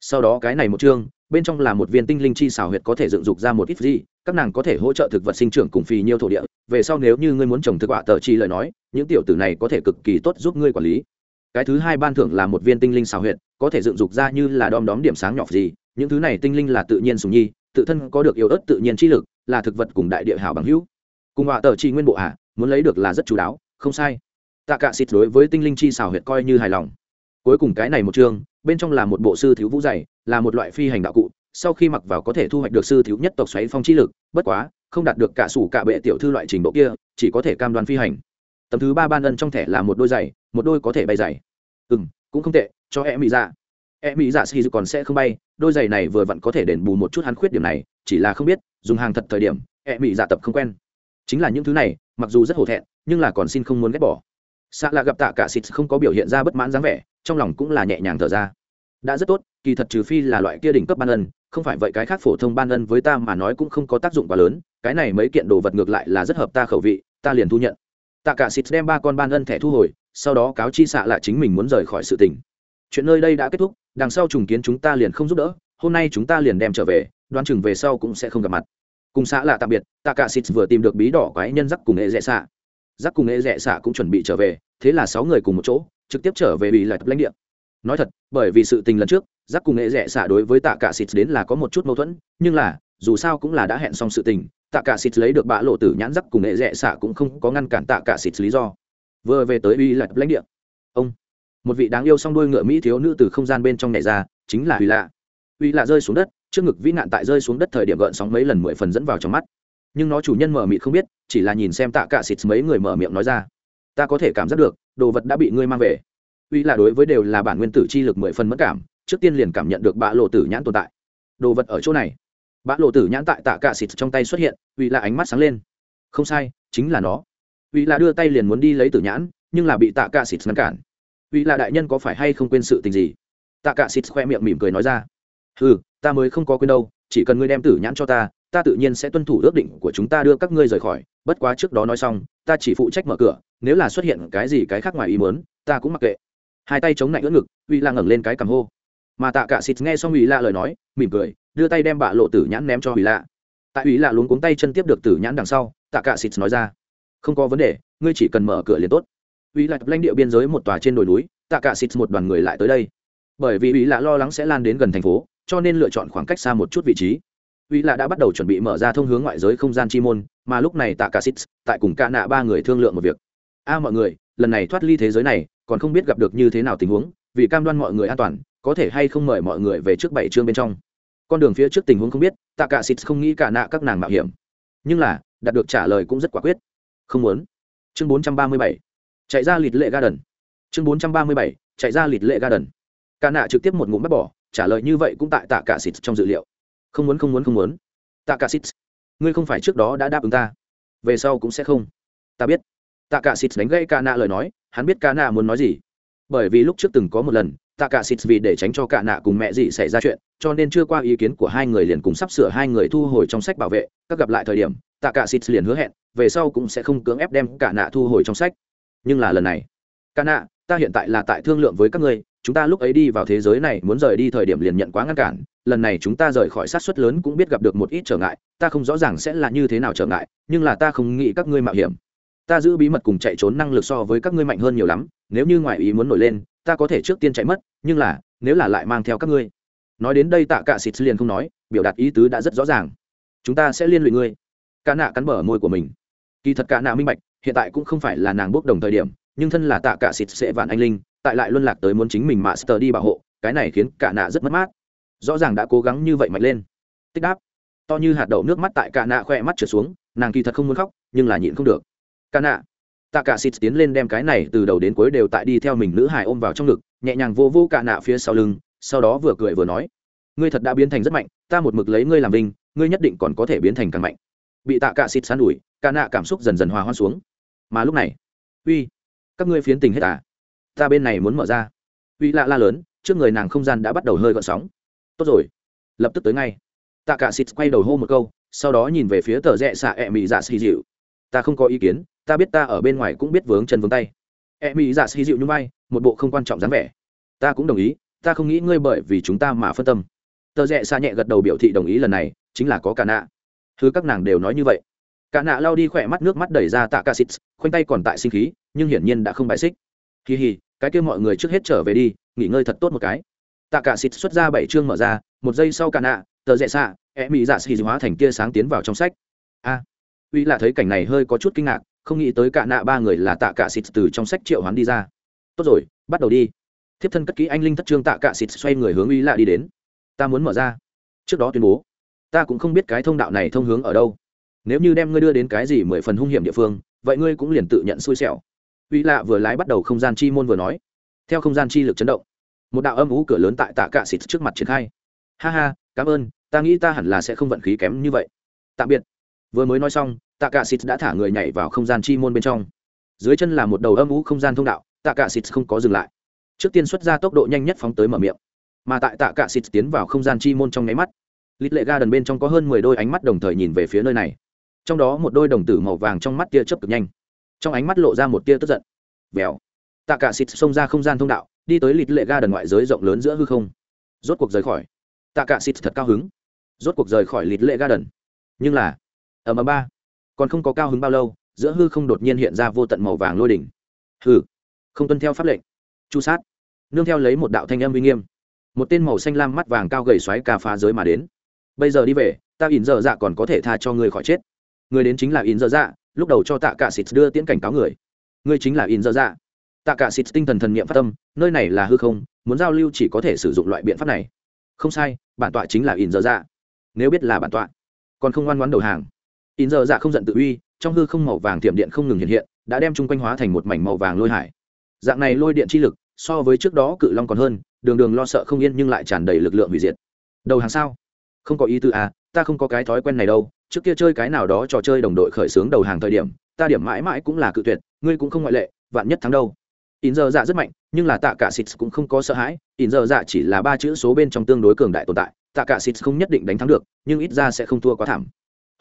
Sau đó cái này một chương, bên trong là một viên tinh linh chi xào huyệt có thể dựng dục ra một ít gì, các nàng có thể hỗ trợ thực vật sinh trưởng cùng phì nhiêu thổ địa. Về sau nếu như ngươi muốn trồng thực quả tờ chi lời nói, những tiểu tử này có thể cực kỳ tốt giúp ngươi quản lý. Cái thứ hai ban thưởng là một viên tinh linh xào huyệt, có thể dựng dục ra như là đom đóm điểm sáng nhỏ gì. Những thứ này tinh linh là tự nhiên sùng nhi, tự thân có được yếu ớt tự nhiên chi lực, là thực vật cùng đại địa hảo bằng hữu. Cùng họa tờ chi nguyên bộ à? muốn lấy được là rất chú đáo, không sai tạ cả xịt đối với tinh linh chi xảo huyệt coi như hài lòng. Cuối cùng cái này một chương, bên trong là một bộ sư thiếu vũ dày, là một loại phi hành đạo cụ, sau khi mặc vào có thể thu hoạch được sư thiếu nhất tộc xoáy phong chi lực, bất quá, không đạt được cả sủ cả bệ tiểu thư loại trình độ kia, chỉ có thể cam đoan phi hành. Tấm thứ ba ban ân trong thẻ là một đôi giày, một đôi có thể bay giày. Ừ m cũng không tệ, cho em mỹ dạ. Em mỹ dạ dù còn sẽ không bay, đôi giày này vừa vặn có thể đền bù một chút hắn khuyết điểm này, chỉ là không biết, dùng hàng thật thời điểm em mỹ dạ tập không quen. Chính là những thứ này, mặc dù rất hổ thẹn, nhưng là còn xin không muốn ghét bỏ xạ là gặp tạ cả xịt không có biểu hiện ra bất mãn dáng vẻ, trong lòng cũng là nhẹ nhàng thở ra. Đã rất tốt, kỳ thật trừ phi là loại kia đỉnh cấp ban ân, không phải vậy cái khác phổ thông ban ân với ta mà nói cũng không có tác dụng quá lớn, cái này mấy kiện đồ vật ngược lại là rất hợp ta khẩu vị, ta liền thu nhận. Tạ cả xịt đem ba con ban ân thẻ thu hồi, sau đó cáo chi xạ là chính mình muốn rời khỏi sự tình. Chuyện nơi đây đã kết thúc, đằng sau trùng kiến chúng ta liền không giúp đỡ, hôm nay chúng ta liền đem trở về, đoán chừng về sau cũng sẽ không gặp mặt. Cùng xã là tạm biệt, tạ cả xịt vừa tìm được bí đỏ quái nhân giắc cùng nghệ dễ xạ giác cùng nghệ rẽ xạ cũng chuẩn bị trở về, thế là sáu người cùng một chỗ, trực tiếp trở về bị lại tập lãnh địa. Nói thật, bởi vì sự tình lần trước, giác cùng nghệ rẽ xạ đối với tạ cả xịt đến là có một chút mâu thuẫn, nhưng là, dù sao cũng là đã hẹn xong sự tình, tạ cả xịt lấy được bã lộ tử nhãn giác cùng nghệ rẽ xạ cũng không có ngăn cản tạ cả xịt lý do. Vừa về tới uy lại lãnh địa, ông, một vị đáng yêu song đuôi ngựa mỹ thiếu nữ từ không gian bên trong nhảy ra, chính là uy lạ. Uy lạ rơi xuống đất, trước ngực vĩ nạn tại rơi xuống đất thời điểm gợn sóng mấy lần mười phần dẫn vào trong mắt nhưng nó chủ nhân mở mịt không biết, chỉ là nhìn xem tạ cả xịt mấy người mở miệng nói ra. Ta có thể cảm giác được, đồ vật đã bị ngươi mang về. Uy là đối với đều là bản nguyên tử chi lực mười phần mất cảm, trước tiên liền cảm nhận được bã lộ tử nhãn tồn tại. Đồ vật ở chỗ này. Bã lộ tử nhãn tại tạ cả xịt trong tay xuất hiện, uy là ánh mắt sáng lên. Không sai, chính là nó. Uy là đưa tay liền muốn đi lấy tử nhãn, nhưng là bị tạ cả xịt ngăn cản. Uy là đại nhân có phải hay không quên sự tình gì? Tạ cả xịt khoe miệng mỉm cười nói ra. Ừ ta mới không có quên đâu, chỉ cần ngươi đem tử nhãn cho ta ta tự nhiên sẽ tuân thủ ước định của chúng ta đưa các ngươi rời khỏi, bất quá trước đó nói xong, ta chỉ phụ trách mở cửa, nếu là xuất hiện cái gì cái khác ngoài ý muốn, ta cũng mặc kệ. Hai tay chống lạnh ưỡn ngực, uy la ngẩng lên cái cằm hô. Mà tạ cả xịt nghe xong uy la lời nói, mỉm cười, đưa tay đem bạ lộ tử nhãn ném cho uy la. Tại uy la luống cuống tay chân tiếp được tử nhãn đằng sau, tạ cả xịt nói ra, không có vấn đề, ngươi chỉ cần mở cửa liền tốt. Uy la lãnh địa biên giới một tòa trên đồi núi, tạ cả xịt một đoàn người lại tới đây. Bởi vì uy la lo lắng sẽ lan đến gần thành phố, cho nên lựa chọn khoảng cách xa một chút vị trí uy lạ đã bắt đầu chuẩn bị mở ra thông hướng ngoại giới không gian chi môn, mà lúc này tạ cả xít tại cùng ca nạ ba người thương lượng một việc. A mọi người, lần này thoát ly thế giới này, còn không biết gặp được như thế nào tình huống, vì cam đoan mọi người an toàn, có thể hay không mời mọi người về trước bảy chương bên trong. Con đường phía trước tình huống không biết, tạ cả xít không nghĩ cả nạ các nàng mạo hiểm. Nhưng là, đạt được trả lời cũng rất quả quyết. Không muốn. Chương 437. chạy ra lịt lệ garden. Chương 437. chạy ra lịt lệ garden. Cả nạ trực tiếp một ngụm bắt bỏ, trả lời như vậy cũng tại tạ cả xít trong dự liệu không muốn không muốn không muốn. Tạ cả xít ngươi không phải trước đó đã đáp ứng ta. Về sau cũng sẽ không. Ta biết. Tạ cả xít đánh gây ca nạ lời nói, hắn biết ca nạ muốn nói gì. Bởi vì lúc trước từng có một lần tạ cả xít vì để tránh cho ca nạ cùng mẹ gì xảy ra chuyện, cho nên chưa qua ý kiến của hai người liền cùng sắp sửa hai người thu hồi trong sách bảo vệ. Các gặp lại thời điểm tạ cả xít liền hứa hẹn, về sau cũng sẽ không cưỡng ép đem cả nạ thu hồi trong sách. Nhưng là lần này ca nạ ta hiện tại là tại thương lượng với các ngươi, chúng ta lúc ấy đi vào thế giới này muốn rời đi thời điểm liền nhận quá ngăn cản lần này chúng ta rời khỏi sát suất lớn cũng biết gặp được một ít trở ngại, ta không rõ ràng sẽ là như thế nào trở ngại, nhưng là ta không nghĩ các ngươi mạo hiểm. Ta giữ bí mật cùng chạy trốn năng lực so với các ngươi mạnh hơn nhiều lắm, nếu như ngoại ý muốn nổi lên, ta có thể trước tiên chạy mất, nhưng là, nếu là lại mang theo các ngươi. Nói đến đây tạ cả xịt liền không nói, biểu đạt ý tứ đã rất rõ ràng. Chúng ta sẽ liên lụy ngươi. Cả nạ cắn bờ môi của mình. Kỳ thật cả nạ minh bạch, hiện tại cũng không phải là nàng bốc đồng thời điểm, nhưng thân là tạ cả xịt sẽ vạn anh linh, tại lại luân lạc tới muốn chính mình master đi bảo hộ, cái này khiến cả nạ rất mất mát rõ ràng đã cố gắng như vậy mạnh lên. Tích đáp. To như hạt đậu nước mắt tại cả nạ khoe mắt trượt xuống, nàng kỳ thật không muốn khóc, nhưng là nhịn không được. Cả nạ. Tạ cả xịt tiến lên đem cái này từ đầu đến cuối đều tại đi theo mình nữ hải ôm vào trong ngực, nhẹ nhàng vô vô cả nạ phía sau lưng, sau đó vừa cười vừa nói. Ngươi thật đã biến thành rất mạnh, ta một mực lấy ngươi làm vinh, ngươi nhất định còn có thể biến thành càng mạnh. Bị tạ cả xịt sán đuổi, cả nạ cảm xúc dần dần hòa hoan xuống. Mà lúc này, uy, các ngươi phiến tình hết à? Ta bên này muốn mở ra. Uy lạ la lớn, trước người nàng không gian đã bắt đầu hơi gợn sóng tốt rồi, lập tức tới ngay. Tạ cả xịt quay đầu hô một câu, sau đó nhìn về phía tờ rẽ xạ ẹ mị dạ xì dịu. Ta không có ý kiến, ta biết ta ở bên ngoài cũng biết vướng chân vướng tay. Ẹ mị dạ xì dịu như vai, một bộ không quan trọng dáng vẻ. Ta cũng đồng ý, ta không nghĩ ngươi bởi vì chúng ta mà phân tâm. Tờ rẽ xạ nhẹ gật đầu biểu thị đồng ý lần này, chính là có cả nạ. Thứ các nàng đều nói như vậy. Cả nạ lao đi khỏe mắt nước mắt đẩy ra tạ cả xịt khoanh tay còn tại sinh khí, nhưng hiển nhiên đã không bài xích. Kỳ hì cái kia mọi người trước hết trở về đi, nghỉ ngơi thật tốt một cái tạ cả xịt xuất ra bảy chương mở ra một giây sau cả nạ tờ rẽ xạ e mỹ dạ xì hóa thành tia sáng tiến vào trong sách. A à, uy là thấy cảnh này hơi có chút kinh ngạc không nghĩ tới cả nạ ba người là tạ cả xịt từ trong sách triệu hoán đi ra. Tốt rồi bắt đầu đi. Thiếp thân cất kỹ anh linh thất trương tạ cả xịt xoay người hướng uy lạ đi đến. Ta muốn mở ra. Trước đó tuyên bố ta cũng không biết cái thông đạo này thông hướng ở đâu. Nếu như đem ngươi đưa đến cái gì mười phần hung hiểm địa phương vậy ngươi cũng liền tự nhận xui xẻo. Uy lạ vừa lái bắt đầu không gian chi môn vừa nói. Theo không gian chi lực chấn động một đạo âm ú cửa lớn tại tạ cạ xịt trước mặt triển khai. Ha ha, cảm ơn, ta nghĩ ta hẳn là sẽ không vận khí kém như vậy. Tạm biệt. Vừa mới nói xong, tạ cạ xịt đã thả người nhảy vào không gian chi môn bên trong. Dưới chân là một đầu âm ú không gian thông đạo, tạ cạ xịt không có dừng lại. Trước tiên xuất ra tốc độ nhanh nhất phóng tới mở miệng. Mà tại tạ cạ xịt tiến vào không gian chi môn trong nháy mắt, lít lệ ga đần bên trong có hơn mười đôi ánh mắt đồng thời nhìn về phía nơi này. Trong đó một đôi đồng tử màu vàng trong mắt tia chớp cực nhanh. Trong ánh mắt lộ ra một tia tức giận. Vèo tạ cả xịt xông ra không gian thông đạo, đi tới lịt lệ ga đần ngoại giới rộng lớn giữa hư không. Rốt cuộc rời khỏi. Tạ cả xịt thật cao hứng. Rốt cuộc rời khỏi lịt lệ ga đần. Nhưng là ở mà ba, còn không có cao hứng bao lâu, giữa hư không đột nhiên hiện ra vô tận màu vàng lôi đỉnh. Hư không tuân theo pháp lệnh. Chu sát. Nương theo lấy một đạo thanh âm uy nghiêm. Một tên màu xanh lam mắt vàng cao gầy xoáy cà phá giới mà đến. Bây giờ đi về, ta ỉn dở dạ còn có thể tha cho người khỏi chết. Người đến chính là ỉn dở dạ lúc đầu cho tạ cả xịt đưa tiễn cảnh cáo người. Người chính là ỉn dở dạ tạ cả xịt tinh thần thần niệm phát tâm, nơi này là hư không, muốn giao lưu chỉ có thể sử dụng loại biện pháp này. Không sai, bản tọa chính là in dở dạ. Nếu biết là bản tọa, còn không ngoan ngoãn đầu hàng. In dở dạ không giận tự uy, trong hư không màu vàng tiệm điện không ngừng hiện hiện, đã đem chung quanh hóa thành một mảnh màu vàng lôi hải. Dạng này lôi điện chi lực, so với trước đó cự long còn hơn, đường đường lo sợ không yên nhưng lại tràn đầy lực lượng hủy diệt. Đầu hàng sao? Không có ý tư à ta không có cái thói quen này đâu, trước kia chơi cái nào đó trò chơi đồng đội khởi xướng đầu hàng thời điểm, ta điểm mãi mãi cũng là cự tuyệt, ngươi cũng không ngoại lệ, vạn nhất thắng đâu in giờ dạ rất mạnh, nhưng là tạ cả xịt cũng không có sợ hãi. In giờ dạ chỉ là ba chữ số bên trong tương đối cường đại tồn tại. Tạ cả xịt không nhất định đánh thắng được, nhưng ít ra sẽ không thua quá thảm.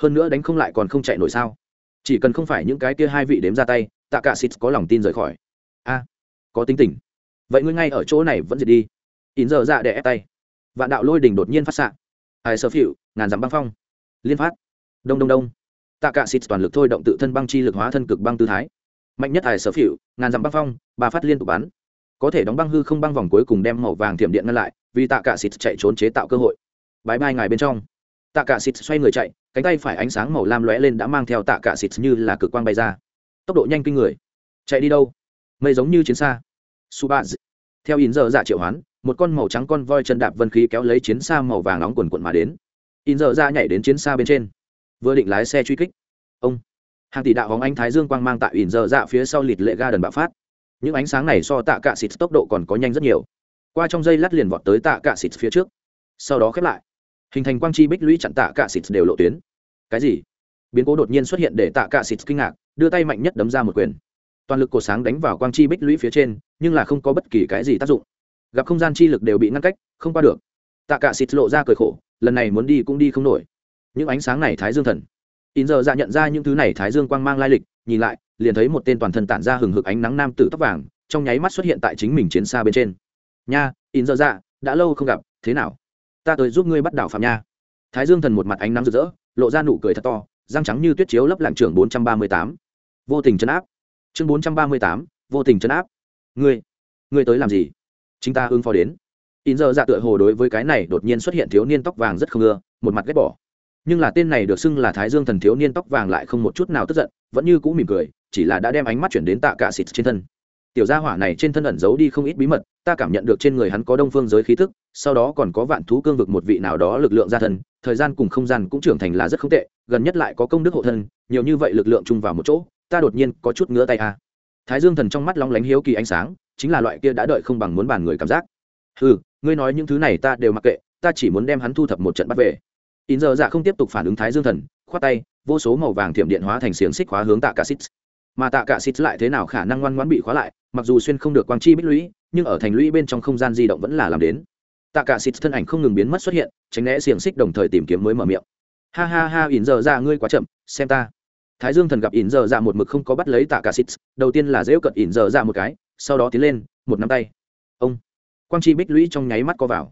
Hơn nữa đánh không lại còn không chạy nổi sao? Chỉ cần không phải những cái kia hai vị đếm ra tay, tạ cả xịt có lòng tin rời khỏi. A, có tính tình. Vậy ngươi ngay ở chỗ này vẫn diệt đi. In giờ dạ để ép tay. Vạn đạo lôi đỉnh đột nhiên phát xạ. Ai sơ phịu ngàn dặm băng phong. Liên phát. Đông đông đông. Tạ cả xịt toàn lực thôi động tự thân băng chi lực hóa thân cực băng tư thái mạnh nhất hải sở phịu ngàn dặm băng phong ba phát liên tục bắn. Có thể đóng băng hư không băng vòng cuối cùng đem màu vàng thiểm điện ngăn lại, vì tạ cả xịt chạy trốn chế tạo cơ hội. Bãi bai ngài bên trong. Tạ cả xịt xoay người chạy, cánh tay phải ánh sáng màu lam lóe lên đã mang theo tạ cả xịt như là cực quang bay ra. Tốc độ nhanh kinh người. Chạy đi đâu? Mây giống như chiến xa. Subaz theo in giờ dạ triệu hoán, một con màu trắng con voi chân đạp vân khí kéo lấy chiến xa màu vàng nóng quần quận mà đến. In giờ dạ nhảy đến chiến xa bên trên. Vừa định lái xe truy kích. Ông hàng tỷ đạo hóng ánh thái dương quang mang tại ỉn giờ dạ phía sau lịt lệ ga đần bạo phát. Những ánh sáng này so tạ cạ xịt tốc độ còn có nhanh rất nhiều. Qua trong dây lát liền vọt tới tạ cạ xịt phía trước. Sau đó khép lại. Hình thành quang chi bích lũy chặn tạ cạ xịt đều lộ tuyến. Cái gì? Biến cố đột nhiên xuất hiện để tạ cạ xịt kinh ngạc, đưa tay mạnh nhất đấm ra một quyền. Toàn lực cổ sáng đánh vào quang chi bích lũy phía trên, nhưng là không có bất kỳ cái gì tác dụng. Gặp không gian chi lực đều bị ngăn cách, không qua được. Tạ cạ xịt lộ ra cười khổ, lần này muốn đi cũng đi không nổi. Những ánh sáng này thái dương thần in giờ dạ nhận ra những thứ này thái dương quang mang lai lịch, nhìn lại, liền thấy một tên toàn thân tản ra hừng hực ánh nắng nam tử tóc vàng, trong nháy mắt xuất hiện tại chính mình chiến xa bên trên. Nha, in giờ dạ đã lâu không gặp, thế nào? Ta tới giúp ngươi bắt đảo phạm nha. Thái dương thần một mặt ánh nắng rực rỡ, lộ ra nụ cười thật to, răng trắng như tuyết chiếu lấp lạng trưởng bốn trăm ba mươi tám. Vô tình chấn áp. Chương bốn trăm ba mươi tám, vô tình chấn áp. Ngươi ngươi tới làm gì? Chính ta ứng phó đến. In giờ dạ tựa hồ đối với cái này đột nhiên xuất hiện thiếu niên tóc vàng rất không ưa, một mặt ghét bỏ nhưng là tên này được xưng là thái dương thần thiếu niên tóc vàng lại không một chút nào tức giận, vẫn như cũ mỉm cười, chỉ là đã đem ánh mắt chuyển đến tạ cả xịt trên thân. Tiểu gia hỏa này trên thân ẩn giấu đi không ít bí mật, ta cảm nhận được trên người hắn có đông phương giới khí thức sau đó còn có vạn thú cương vực một vị nào đó lực lượng gia thân, thời gian cùng không gian cũng trưởng thành là rất không tệ, gần nhất lại có công đức hộ thân, nhiều như vậy lực lượng chung vào một chỗ, ta đột nhiên có chút ngứa tay a à. thái dương thần trong mắt long lánh hiếu kỳ ánh sáng, chính là loại kia đã đợi không bằng muốn bàn người cảm giác. Ừ ngươi nói những thứ này ta đều mặc kệ, ta chỉ muốn đem hắn thu thập một trận bắt về in giờ dạ không tiếp tục phản ứng thái dương thần khoát tay vô số màu vàng thiểm điện hóa thành xiềng xích khóa hướng tạ cả xít. mà tạ cả xít lại thế nào khả năng ngoan ngoãn bị khóa lại mặc dù xuyên không được quang chi bích lũy nhưng ở thành lũy bên trong không gian di động vẫn là làm đến. Tạ cả xít thân ảnh không ngừng biến mất xuất hiện tránh né xiềng xích đồng thời tìm kiếm mới mở miệng. Ha ha ha ỉn giờ dạ ngươi quá chậm xem ta. Thái dương thần gặp ỉn giờ dạ một mực không có bắt lấy tạ cả xít, đầu tiên là dễ cận ỉn giờ dạ một cái sau đó tiến lên một nắm tay. Ông. Quang chi bích lũy trong nháy mắt co vào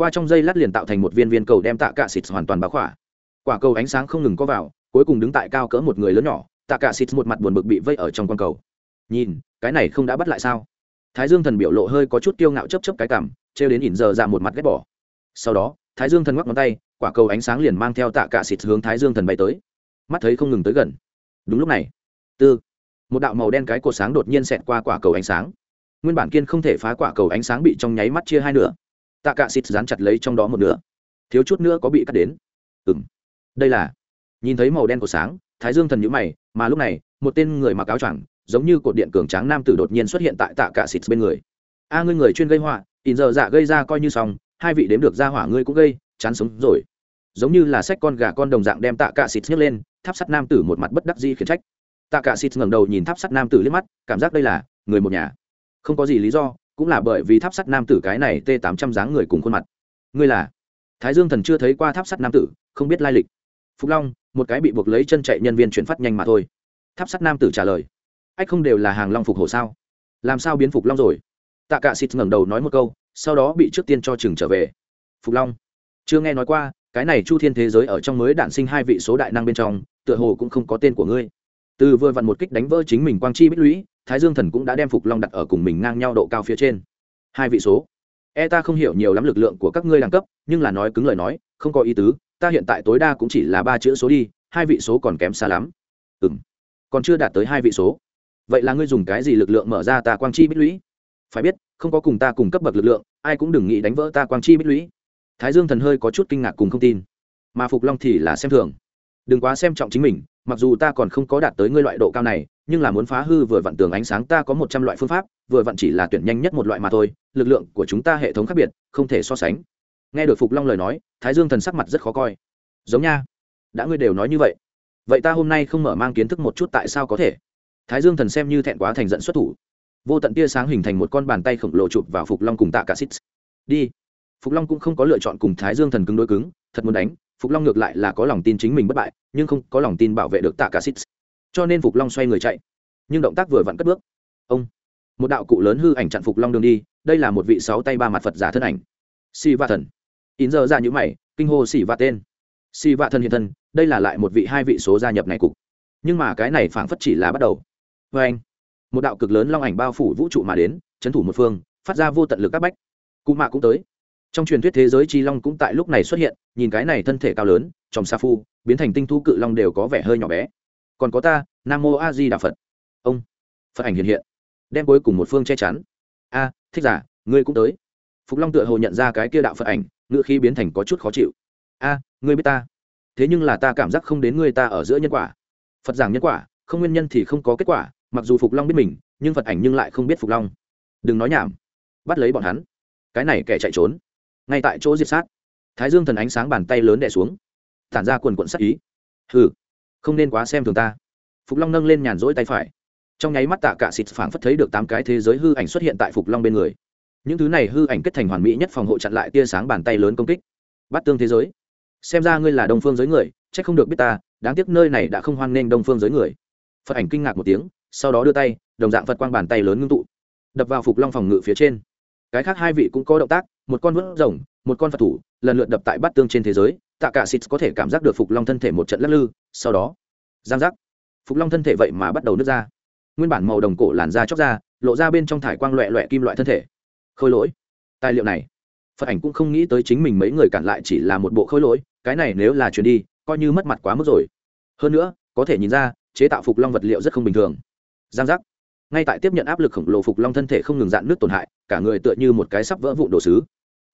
qua trong dây lát liền tạo thành một viên viên cầu đem tạ cả xịt hoàn toàn bao khỏa. Quả cầu ánh sáng không ngừng có vào, cuối cùng đứng tại cao cỡ một người lớn nhỏ, tạ cả xịt một mặt buồn bực bị vây ở trong quang cầu. Nhìn, cái này không đã bắt lại sao? Thái dương thần biểu lộ hơi có chút kiêu ngạo chấp chấp cái cảm, trêu đến ỉn giờ dạ một mặt ghét bỏ. Sau đó, thái dương thần ngoắc ngón tay, quả cầu ánh sáng liền mang theo tạ cả xịt hướng thái dương thần bay tới. Mắt thấy không ngừng tới gần. Đúng lúc này, tư, một đạo màu đen cái cột sáng đột nhiên xẹt qua quả cầu ánh sáng. Nguyên bản kiên không thể phá quả cầu ánh sáng bị trong nháy mắt chia hai nửa tạ cả xịt dán chặt lấy trong đó một nửa. Thiếu chút nữa có bị cắt đến. Ừng đây là, nhìn thấy màu đen của sáng, thái dương thần nhữ mày, mà lúc này, một tên người mặc áo choàng, giống như cột điện cường tráng nam tử đột nhiên xuất hiện tại tạ cả xịt bên người. A, ngươi người chuyên gây họa, ỉn giờ dạ gây ra coi như xong, hai vị đếm được ra hỏa ngươi cũng gây, chán sống rồi. Giống như là sách con gà con đồng dạng đem tạ cả xịt nhấc lên, tháp sắt nam tử một mặt bất đắc dĩ khiển trách. Tạ cả xịt ngẩng đầu nhìn tháp sắt nam tử liếc mắt, cảm giác đây là người một nhà. Không có gì lý do cũng là bởi vì tháp sắt nam tử cái này t tám trăm dáng người cùng khuôn mặt. Ngươi là? Thái dương thần chưa thấy qua tháp sắt nam tử, không biết lai lịch. Phúc long, một cái bị buộc lấy chân chạy nhân viên chuyển phát nhanh mà thôi. Tháp sắt nam tử trả lời. Ách không đều là hàng long phục hồ sao? Làm sao biến phục long rồi? Tạ cả xịt ngẩng đầu nói một câu, sau đó bị trước tiên cho chừng trở về. Phục long, chưa nghe nói qua, cái này chu thiên thế giới ở trong mới đản sinh hai vị số đại năng bên trong, tựa hồ cũng không có tên của ngươi. Từ vừa vặn một kích đánh vỡ chính mình quang chi bích lũy thái dương thần cũng đã đem phục long đặt ở cùng mình ngang nhau độ cao phía trên. Hai vị số. E ta không hiểu nhiều lắm lực lượng của các ngươi đẳng cấp, nhưng là nói cứng lời nói, không có ý tứ, ta hiện tại tối đa cũng chỉ là ba chữ số đi, hai vị số còn kém xa lắm. Ừ m còn chưa đạt tới hai vị số. Vậy là ngươi dùng cái gì lực lượng mở ra ta quang chi bích lũy? Phải biết, không có cùng ta cùng cấp bậc lực lượng, ai cũng đừng nghĩ đánh vỡ ta quang chi bích lũy. Thái dương thần hơi có chút kinh ngạc cùng không tin. Mà phục long thì là xem thường. Đừng quá xem trọng chính mình mặc dù ta còn không có đạt tới ngươi loại độ cao này, nhưng là muốn phá hư vừa vặn tường ánh sáng ta có một trăm loại phương pháp, vừa vặn chỉ là tuyển nhanh nhất một loại mà thôi, lực lượng của chúng ta hệ thống khác biệt, không thể so sánh. Nghe được phục long lời nói, thái dương thần sắc mặt rất khó coi. Giống nha, đã ngươi đều nói như vậy vậy ta hôm nay không mở mang kiến thức một chút tại sao có thể? Thái dương thần xem như thẹn quá thành giận xuất thủ. Vô tận tia sáng hình thành một con bàn tay khổng lồ chụp vào phục long cùng tạ cả xít đi. Phục long cũng không có lựa chọn cùng thái dương thần cứng đối cứng, thật muốn đánh phục long ngược lại là có lòng tin chính mình bất bại, nhưng không có lòng tin bảo vệ được tạ cả xít cho nên phục long xoay người chạy. Nhưng động tác vừa vặn cất bước. Ông! Một đạo cụ lớn hư ảnh chặn phục long đường đi, đây là một vị sáu tay ba mặt phật giả thân ảnh. Si va thần. In giờ ra những mày, kinh hô xỉ va tên. Si va thần hiện thân, đây là lại một vị hai vị số gia nhập này cục. Nhưng mà cái này phảng phất chỉ là bắt đầu. Vê anh, một đạo cực lớn long ảnh bao phủ vũ trụ mà đến trấn thủ một phương, phát ra vô tận lực các bách. Cụ mạ cũng tới trong truyền thuyết thế giới chi long cũng tại lúc này xuất hiện, nhìn cái này thân thể cao lớn trong sa phu, biến thành tinh thu cự long đều có vẻ hơi nhỏ bé. Còn có ta, nam mô a di đà phật. Ông, phật ảnh hiện hiện, đem cuối cùng một phương che chắn. A, thích giả, ngươi cũng tới. Phục long tựa hồ nhận ra cái kia đạo phật ảnh ngựa khi biến thành có chút khó chịu. A, ngươi biết ta. Thế nhưng là ta cảm giác không đến ngươi ta ở giữa nhân quả. Phật giảng nhân quả, không nguyên nhân thì không có kết quả, mặc dù phục long biết mình, nhưng phật ảnh nhưng lại không biết phục long. Đừng nói nhảm. Bắt lấy bọn hắn. Cái này kẻ chạy trốn ngay tại chỗ diệt sát. Thái dương thần ánh sáng bàn tay lớn đè xuống, tản ra quần quận sắc ý. Hừ, không nên quá xem thường ta. Phục long nâng lên nhàn rỗi tay phải. Trong nháy mắt tạ cả xịt phảng phất thấy được tám cái thế giới hư ảnh xuất hiện tại phục long bên người. Những thứ này hư ảnh kết thành hoàn mỹ nhất phòng hộ chặn lại tia sáng bàn tay lớn công kích. Bắt tương thế giới. Xem ra ngươi là đông phương giới người trách không được biết ta, đáng tiếc nơi này đã không hoan nghênh đông phương giới người. Phật ảnh kinh ngạc một tiếng, sau đó đưa tay, đồng dạng phật quang bàn tay lớn ngưng tụ, đập vào phục long phòng ngự phía trên. Cái khác hai vị cũng có động tác một con vớt rồng, một con phật thủ, lần lượt đập tại bát tương trên thế giới, tạ cả xịt có thể cảm giác được phục long thân thể một trận lắc lư, sau đó, giang giác. Phục long thân thể vậy mà bắt đầu nứt ra. Nguyên bản màu đồng cổ làn da chóc ra, lộ ra bên trong thải quang loẹ loẹ kim loại thân thể. Khôi lỗi. Tài liệu này, phật ảnh cũng không nghĩ tới chính mình mấy người cản lại chỉ là một bộ khôi lỗi, cái này nếu là chuyển đi, coi như mất mặt quá mức rồi. Hơn nữa, có thể nhìn ra, chế tạo phục long vật liệu rất không bình thường. Giang giác. Ngay tại tiếp nhận áp lực khổng lồ phục long thân thể không ngừng dạn nước tổn hại, cả người tựa như một cái sắp vỡ vụn đồ sứ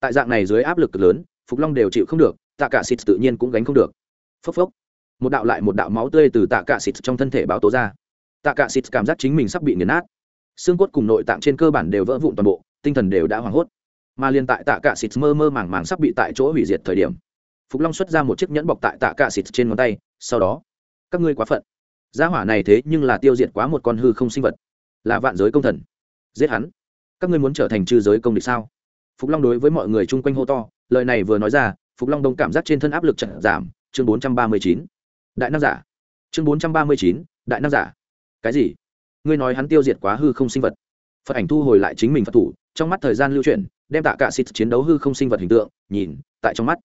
tại dạng này dưới áp lực cực lớn, phục long đều chịu không được, tạ cả xịt tự nhiên cũng gánh không được. Phốc phốc. Một đạo lại một đạo máu tươi từ tạ cả xịt trong thân thể báo tố ra. Tạ cả xịt cảm giác chính mình sắp bị nghiền nát. Xương cốt cùng nội tạng trên cơ bản đều vỡ vụn toàn bộ, tinh thần đều đã hoảng hốt. Mà liên tại tạ cả xịt mơ mơ màng màng sắp bị tại chỗ hủy diệt thời điểm, phục long xuất ra một chiếc nhẫn bọc tại tạ cả xịt trên ngón tay, sau đó, các ngươi quá phận. Gia hỏa này thế nhưng là tiêu diệt quá một con hư không sinh vật. Là vạn giới công thần. Giết hắn. Các ngươi muốn trở thành chư giới công địch sao? Phục long đối với mọi người chung quanh hô to, lời này vừa nói ra, phục long đông cảm giác trên thân áp lực trận giảm, chương bốn trăm ba mươi chín. Đại nam giả. Chương bốn trăm ba mươi chín, đại nam giả. Cái gì? Ngươi nói hắn tiêu diệt quá hư không sinh vật. Phật ảnh thu hồi lại chính mình phật thủ, trong mắt thời gian lưu chuyển, đem tạ cả xịt chiến đấu hư không sinh vật hình tượng, nhìn, tại trong mắt.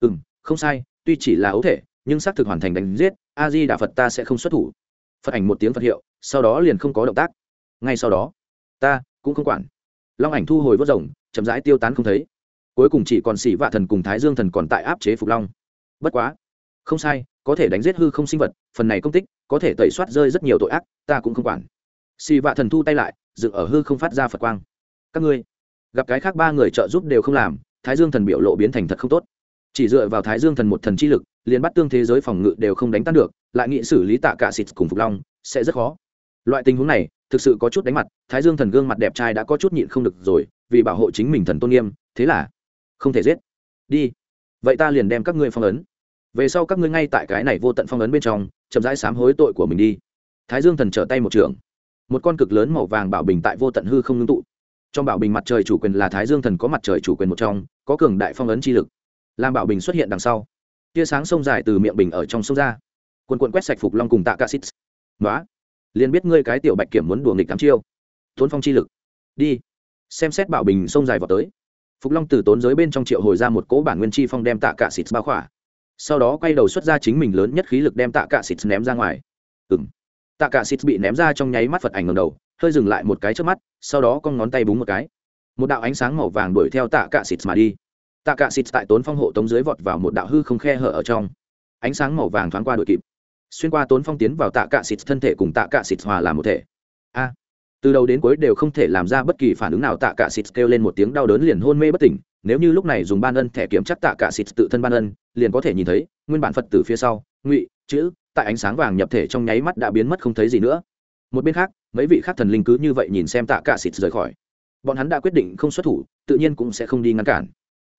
Ừ m không sai, tuy chỉ là ấu thể, nhưng xác thực hoàn thành đánh giết, a di đà phật ta sẽ không xuất thủ. Phật ảnh một tiếng phật hiệu, sau đó liền không có động tác. Ngay sau đó, ta cũng không quản. Long ảnh thu hồi vớt rồng chậm rãi tiêu tán không thấy. Cuối cùng chỉ còn xỉ vạ thần cùng thái dương thần còn tại áp chế phục long. Bất quá, không sai, có thể đánh giết hư không sinh vật, phần này công tích, có thể tẩy soát rơi rất nhiều tội ác, ta cũng không quản. Xì vạ thần thu tay lại, dựng ở hư không phát ra phật quang. Các ngươi, gặp cái khác ba người trợ giúp đều không làm, thái dương thần biểu lộ biến thành thật không tốt. Chỉ dựa vào thái dương thần một thần chi lực, liền bắt tương thế giới phòng ngự đều không đánh tan được, lại nghĩ xử lý tạ cả xịt cùng phục long, sẽ rất khó. Loại tình huống này, thực sự có chút đánh mặt, thái dương thần gương mặt đẹp trai đã có chút nhịn không được rồi vì bảo hộ chính mình thần tôn nghiêm, thế là không thể giết. Đi. Vậy ta liền đem các ngươi phong ấn. Về sau các ngươi ngay tại cái này vô tận phong ấn bên trong, chậm rãi sám hối tội của mình đi. Thái dương thần trở tay một trường. Một con cực lớn màu vàng bảo bình tại vô tận hư không ngưng tụ. Trong bảo bình mặt trời chủ quyền là thái dương thần có mặt trời chủ quyền một trong, có cường đại phong ấn chi lực. Làm bảo bình xuất hiện đằng sau. Tia sáng sông dài từ miệng bình ở trong sông ra. Quần quận quét sạch phục long cùng tạ ca xít. Nói liền biết ngươi cái tiểu bạch kiểm muốn đùa nghịch tám chiêu. Thốn phong chi lực. Đi xem xét bảo bình sông dài vào tới. Phục long từ tốn giới bên trong triệu hồi ra một cỗ bản nguyên chi phong đem tạ cả xịt bao khỏa. Sau đó quay đầu xuất ra chính mình lớn nhất khí lực đem tạ cả xịt ném ra ngoài. Ừng tạ cả xịt bị ném ra trong nháy mắt phật ảnh ngầm đầu, hơi dừng lại một cái trước mắt, sau đó con ngón tay búng một cái. Một đạo ánh sáng màu vàng đuổi theo tạ cả xịt mà đi. Tạ cả xịt tại tốn phong hộ tống dưới vọt vào một đạo hư không khe hở ở trong. Ánh sáng màu vàng thoáng qua đuổi kịp. Xuyên qua tốn phong tiến vào tạ cả xịt thân thể cùng tạ cả xịt hòa làm một thể. A từ đầu đến cuối đều không thể làm ra bất kỳ phản ứng nào, tạ cả xịt kêu lên một tiếng đau đớn liền hôn mê bất tỉnh. Nếu như lúc này dùng ban ân thẻ kiểm chắc tạ cả xịt tự thân ban ân, liền có thể nhìn thấy, nguyên bản phật tử phía sau, ngụy, chữ, tại ánh sáng vàng nhập thể trong nháy mắt đã biến mất không thấy gì nữa. Một bên khác, mấy vị khác thần linh cứ như vậy nhìn xem tạ cả xịt rời khỏi. Bọn hắn đã quyết định không xuất thủ, tự nhiên cũng sẽ không đi ngăn cản.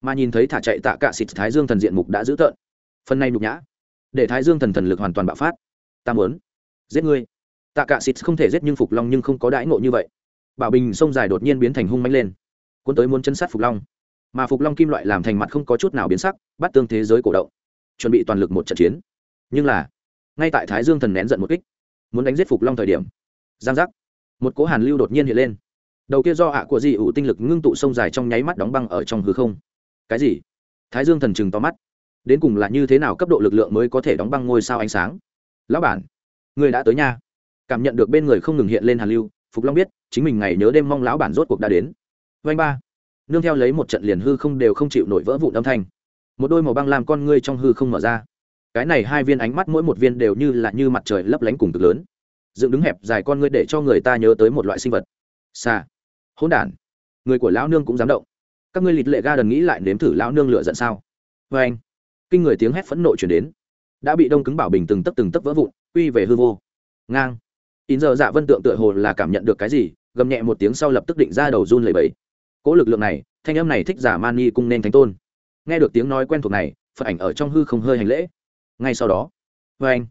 Mà nhìn thấy thả chạy tạ cả xịt thái dương thần diện mục đã giữ tợn. Phần này nhục nhã. Để thái dương thần thần lực hoàn toàn bạo phát. Ta muốn giết ngươi tạ cả xịt không thể giết nhưng phục long nhưng không có đãi ngộ như vậy. Bảo bình sông dài đột nhiên biến thành hung manh lên. Quân tới muốn chân sát phục long. Mà phục long kim loại làm thành mặt không có chút nào biến sắc, bắt tương thế giới cổ động. Chuẩn bị toàn lực một trận chiến. Nhưng là, ngay tại thái dương thần nén giận một kích, muốn đánh giết phục long thời điểm, giang giác, một cỗ hàn lưu đột nhiên hiện lên. Đầu kia do ạ của dị ủ tinh lực ngưng tụ sông dài trong nháy mắt đóng băng ở trong hư không. Cái gì? Thái dương thần chừng to mắt. Đến cùng là như thế nào cấp độ lực lượng mới có thể đóng băng ngôi sao ánh sáng? Lão bản, người đã tới nha cảm nhận được bên người không ngừng hiện lên hàn lưu, phục long biết, chính mình ngày nhớ đêm mong lão bản rốt cuộc đã đến. Vanh ba. Nương theo lấy một trận liền hư không đều không chịu nổi vỡ vụn âm thanh. Một đôi màu băng làm con ngươi trong hư không mở ra. Cái này hai viên ánh mắt mỗi một viên đều như là như mặt trời lấp lánh cùng cực lớn. Dựng đứng hẹp dài con ngươi để cho người ta nhớ tới một loại sinh vật. Xa hỗn đản. Người của lão nương cũng dám động. Các ngươi lịt lệ ga đần nghĩ lại nếm thử lão nương lựa giận sao? Vê anh kinh người tiếng hét phẫn nộ chuyển đến. Đã bị đông cứng bảo bình từng tấc từng tấc vỡ vụn, quy về hư vô. Ngang in giờ dạ vân tượng tựa hồ là cảm nhận được cái gì, gầm nhẹ một tiếng sau lập tức định ra đầu run lẩy bẩy. Cỗ lực lượng này, thanh âm này thích giả mani cung nên thánh tôn. Nghe được tiếng nói quen thuộc này, phật ảnh ở trong hư không hơi hành lễ. Ngay sau đó vê anh,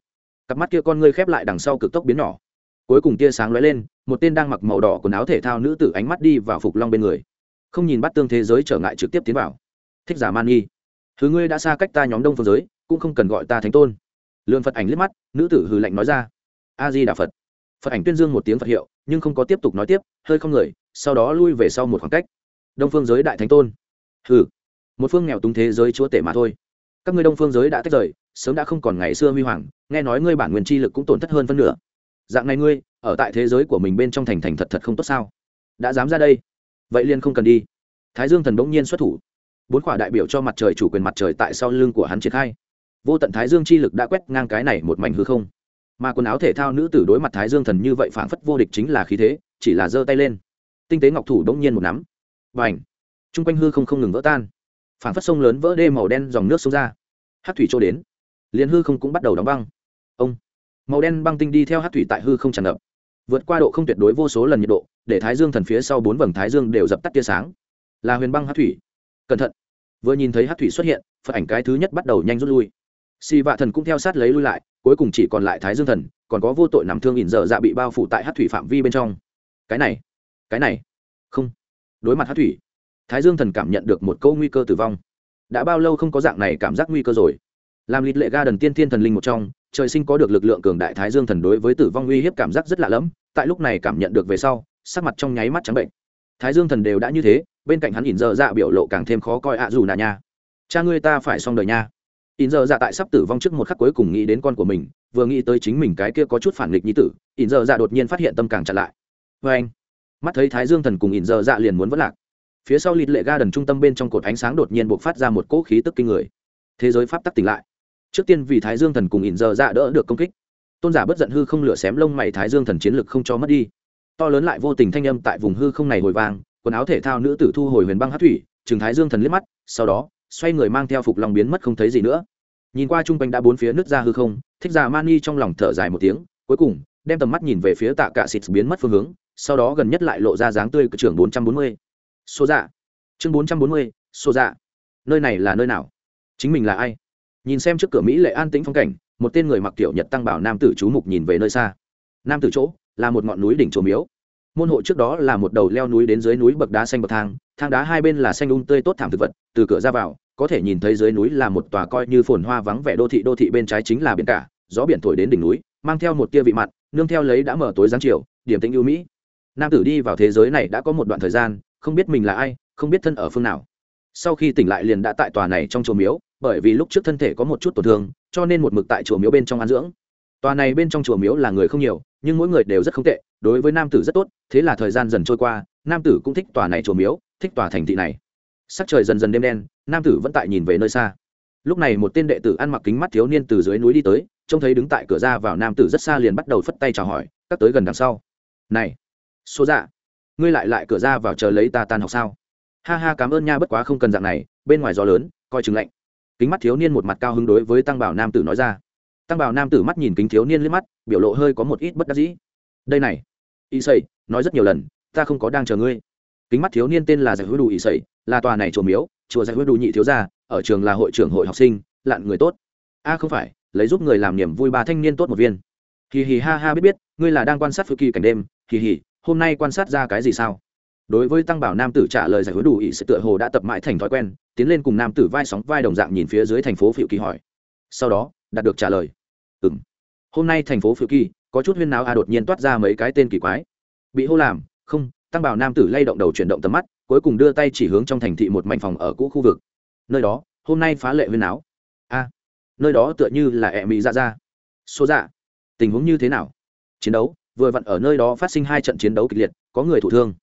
cặp mắt kia con ngươi khép lại đằng sau cực tốc biến nhỏ. Cuối cùng tia sáng lóe lên, một tên đang mặc màu đỏ quần áo thể thao nữ tử ánh mắt đi vào phục long bên người. Không nhìn bắt tương thế giới trở ngại trực tiếp tiến vào. Thích giả man nghi thứ ngươi đã xa cách ta nhóm đông phương giới, cũng không cần gọi ta thánh tôn. Lương phật ảnh liếc mắt, nữ tử hừ lạnh nói ra, a di đà phật phật ảnh tuyên dương một tiếng phật hiệu, nhưng không có tiếp tục nói tiếp, hơi không người, sau đó lui về sau một khoảng cách. Đông phương giới đại thánh tôn. Hừ, một phương nghèo túng thế giới chúa tể mà thôi. Các ngươi đông phương giới đã tách rời, sớm đã không còn ngày xưa huy hoàng, nghe nói ngươi bản nguyên chi lực cũng tổn thất hơn phân nửa. Dạng này ngươi, ở tại thế giới của mình bên trong thành thành thật thật không tốt sao? Đã dám ra đây? Vậy liên không cần đi. Thái dương thần bỗng nhiên xuất thủ. Bốn quả đại biểu cho mặt trời chủ quyền mặt trời tại sau lưng của hắn triển khai. Vô tận thái dương chi lực đã quét ngang cái này một mảnh hư không mà quần áo thể thao nữ tử đối mặt thái dương thần như vậy phảng phất vô địch chính là khí thế, chỉ là giơ tay lên. Tinh tế ngọc thủ đ ỗ n g nhiên một nắm. Và ảnh t r u n g quanh hư không không ngừng vỡ tan. Phảng phất sông lớn vỡ đê màu đen dòng nước sông ra. Hát thủy trôi đến. Liền hư không cũng bắt đầu đóng băng. Ông! Màu đen băng tinh đi theo hát thủy tại hư không tràn ngập. Vượt qua độ không tuyệt đối vô số lần nhiệt độ, để thái dương thần phía sau bốn vầng thái dương đều dập tắt tia sáng. Là huyền băng hát thủy. Cẩn thận! Vừa nhìn thấy hát thủy xuất hiện, phật ảnh cái thứ nhất bắt đầu nhanh rút lui. Xì vạ thần cũng theo sát lấy lui lại cuối cùng chỉ còn lại thái dương thần, còn có vô tội nằm thương ỉn dở dạ bị bao phủ tại hát thủy phạm vi bên trong. Cái này cái này. Không. Đối mặt hát thủy, thái dương thần cảm nhận được một câu nguy cơ tử vong. Đã bao lâu không có dạng này cảm giác nguy cơ rồi? Làm lịt lệ ga đần tiên thiên thần linh một trong, trời sinh có được lực lượng cường đại thái dương thần đối với tử vong uy hiếp cảm giác rất lạ lẫm, tại lúc này cảm nhận được về sau, sắc mặt trong nháy mắt trắng bệnh. Thái dương thần đều đã như thế, bên cạnh hắn ỉn dở dạ biểu lộ càng thêm khó coi ạ dù nà nha. Cha ngươi ta phải xong đời nha in giờ dạ tại sắp tử vong trước một khắc cuối cùng nghĩ đến con của mình, vừa nghĩ tới chính mình cái kia có chút phản nghịch như tử, in giờ dạ đột nhiên phát hiện tâm càng chặn lại. Vê anh, mắt thấy thái dương thần cùng in giờ dạ liền muốn vất lạc. Phía sau lịt lệ ga đần trung tâm bên trong cột ánh sáng đột nhiên buộc phát ra một cỗ khí tức kinh người. Thế giới pháp tắc tỉnh lại. Trước tiên vì thái dương thần cùng in giờ dạ đỡ được công kích, tôn giả bất giận hư không lửa xém lông mày thái dương thần chiến lực không cho mất đi. To lớn lại vô tình thanh âm tại vùng hư không này hồi vang, quần áo thể thao nữ tử thu hồi huyền băng hát thủy, trừng thái dương thần liếc mắt, sau đó xoay người mang theo phục lòng biến mất không thấy gì nữa. Nhìn qua chung quanh đã bốn phía nứt ra hư không, thích già mani trong lòng thở dài một tiếng, cuối cùng, đem tầm mắt nhìn về phía tạ cạ xịt biến mất phương hướng, sau đó gần nhất lại lộ ra dáng tươi của trường bốn trăm bốn mươi. Số dạ. Chương bốn trăm bốn mươi số dạ. Nơi này là nơi nào? Chính mình là ai? Nhìn xem trước cửa mỹ lệ an tĩnh phong cảnh, một tên người mặc kiểu nhật tăng bảo nam tử chú mục nhìn về nơi xa. Nam tử chỗ, là một ngọn núi đỉnh trổ miếu. Môn hộ trước đó là một đầu leo núi đến dưới núi bậc đá xanh bậc thang thang đá hai bên là xanh ung um tươi tốt thảm thực vật, từ cửa ra vào có thể nhìn thấy dưới núi là một tòa coi như phồn hoa vắng vẻ đô thị đô thị bên trái chính là biển cả, gió biển thổi đến đỉnh núi, mang theo một tia vị mặn, nương theo lấy đã mở tối giáng chiều, điểm tĩnh ưu mỹ. Nam tử đi vào thế giới này đã có một đoạn thời gian, không biết mình là ai, không biết thân ở phương nào. Sau khi tỉnh lại liền đã tại tòa này trong chùa miếu, bởi vì lúc trước thân thể có một chút tổn thương, cho nên một mực tại chùa miếu bên trong an dưỡng. Tòa này bên trong chùa miếu là người không nhiều, nhưng mỗi người đều rất không tệ, đối với nam tử rất tốt, thế là thời gian dần trôi qua, nam tử cũng thích tòa này chùa miếu, thích tòa thành thị này sắc trời dần dần đêm đen, nam tử vẫn tại nhìn về nơi xa. Lúc này một tên đệ tử ăn mặc kính mắt thiếu niên từ dưới núi đi tới, trông thấy đứng tại cửa ra vào nam tử rất xa liền bắt đầu phất tay chào hỏi cắt tới gần đằng sau. Này số dạ ngươi lại lại cửa ra vào chờ lấy ta tan học sao? Ha ha, cảm ơn nha, bất quá không cần dạng này, bên ngoài gió lớn, coi chừng lạnh. Kính mắt thiếu niên một mặt cao hứng đối với tăng bảo nam tử nói ra. Tăng bảo nam tử mắt nhìn kính thiếu niên lên mắt, biểu lộ hơi có một ít bất đắc dĩ. Đây này y sầy nói rất nhiều lần, ta không có đang chờ ngươi. Kính mắt thiếu niên tên là giải hữu đủ y sầy là tòa này chùa miếu, chùa giải huyết đủ nhị thiếu gia, ở trường là hội trưởng hội học sinh lặn người tốt. A, không phải, lấy giúp người làm niềm vui ba thanh niên tốt một viên. Hì hì ha ha biết biết, ngươi là đang quan sát phước kỳ cảnh đêm, hì hì, hôm nay quan sát ra cái gì sao? Đối với tăng bảo nam tử trả lời giải hứa đủ ý sự tựa hồ đã tập mãi thành thói quen, tiến lên cùng nam tử vai sóng vai đồng dạng nhìn phía dưới thành phố phiệu kỳ hỏi. Sau đó, đạt được trả lời. Ừ m hôm nay thành phố phiệu kỳ, có chút huyên nào a đột nhiên toát ra mấy cái tên kỳ quái. Bị hô làm, không tăng bảo nam tử lay động đầu chuyển động tầm mắt, cuối cùng đưa tay chỉ hướng trong thành thị một mảnh phòng ở cũ khu vực. Nơi đó, hôm nay phá lệ huyên áo. A, nơi đó tựa như là ẹ mỹ ra ra số dạ tình huống như thế nào? Chiến đấu, vừa vặn ở nơi đó phát sinh hai trận chiến đấu kịch liệt, có người thụ thương.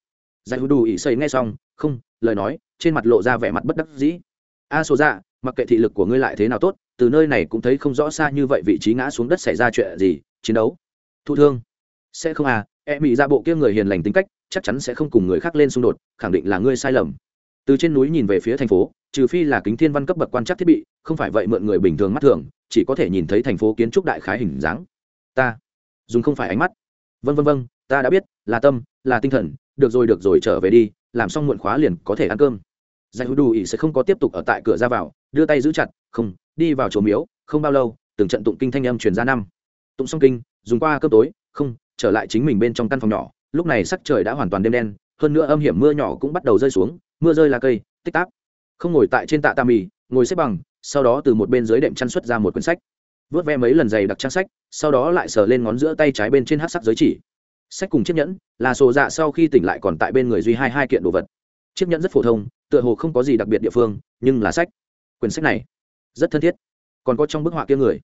Giải hữu đủ ỉ xây nghe xong, không, lời nói, trên mặt lộ ra vẻ mặt bất đắc dĩ. A, số dạ mặc kệ thị lực của ngươi lại thế nào tốt, từ nơi này cũng thấy không rõ xa như vậy vị trí ngã xuống đất xảy ra chuyện gì, chiến đấu, thụ thương. Sẽ không à e mỹ ra bộ kia người hiền lành tính cách chắc chắn sẽ không cùng người khác lên xung đột, khẳng định là ngươi sai lầm. Từ trên núi nhìn về phía thành phố, trừ phi là kính thiên văn cấp bậc quan trắc thiết bị, không phải vậy mượn người bình thường mắt thường, chỉ có thể nhìn thấy thành phố kiến trúc đại khái hình dáng. Ta, dùng không phải ánh mắt. Vân vân vân ta đã biết, là tâm, là tinh thần, được rồi được rồi, trở về đi, làm xong muộn khóa liền có thể ăn cơm. Giải hữu đủ ý sẽ không có tiếp tục ở tại cửa ra vào, đưa tay giữ chặt, không, đi vào chỗ miếu, không bao lâu, từng trận tụng kinh thanh âm truyền ra năm. Tụng xong kinh, dùng qua cơm tối, không, trở lại chính mình bên trong căn phòng nhỏ lúc này sắc trời đã hoàn toàn đêm đen, hơn nữa âm hiểm mưa nhỏ cũng bắt đầu rơi xuống, mưa rơi là cây, tích tắc. Không ngồi tại trên tạ tà mì, ngồi xếp bằng, sau đó từ một bên dưới đệm chăn xuất ra một quyển sách. Vớt ve mấy lần dày đặc trang sách, sau đó lại sờ lên ngón giữa tay trái bên trên hát sắc giới chỉ. Sách cùng chiếc nhẫn, là sổ dạ sau khi tỉnh lại còn tại bên người duy hai hai kiện đồ vật. Chiếc nhẫn rất phổ thông, tựa hồ không có gì đặc biệt địa phương, nhưng là sách. Quyển sách này, rất thân thiết. Còn có trong bức họa kia người.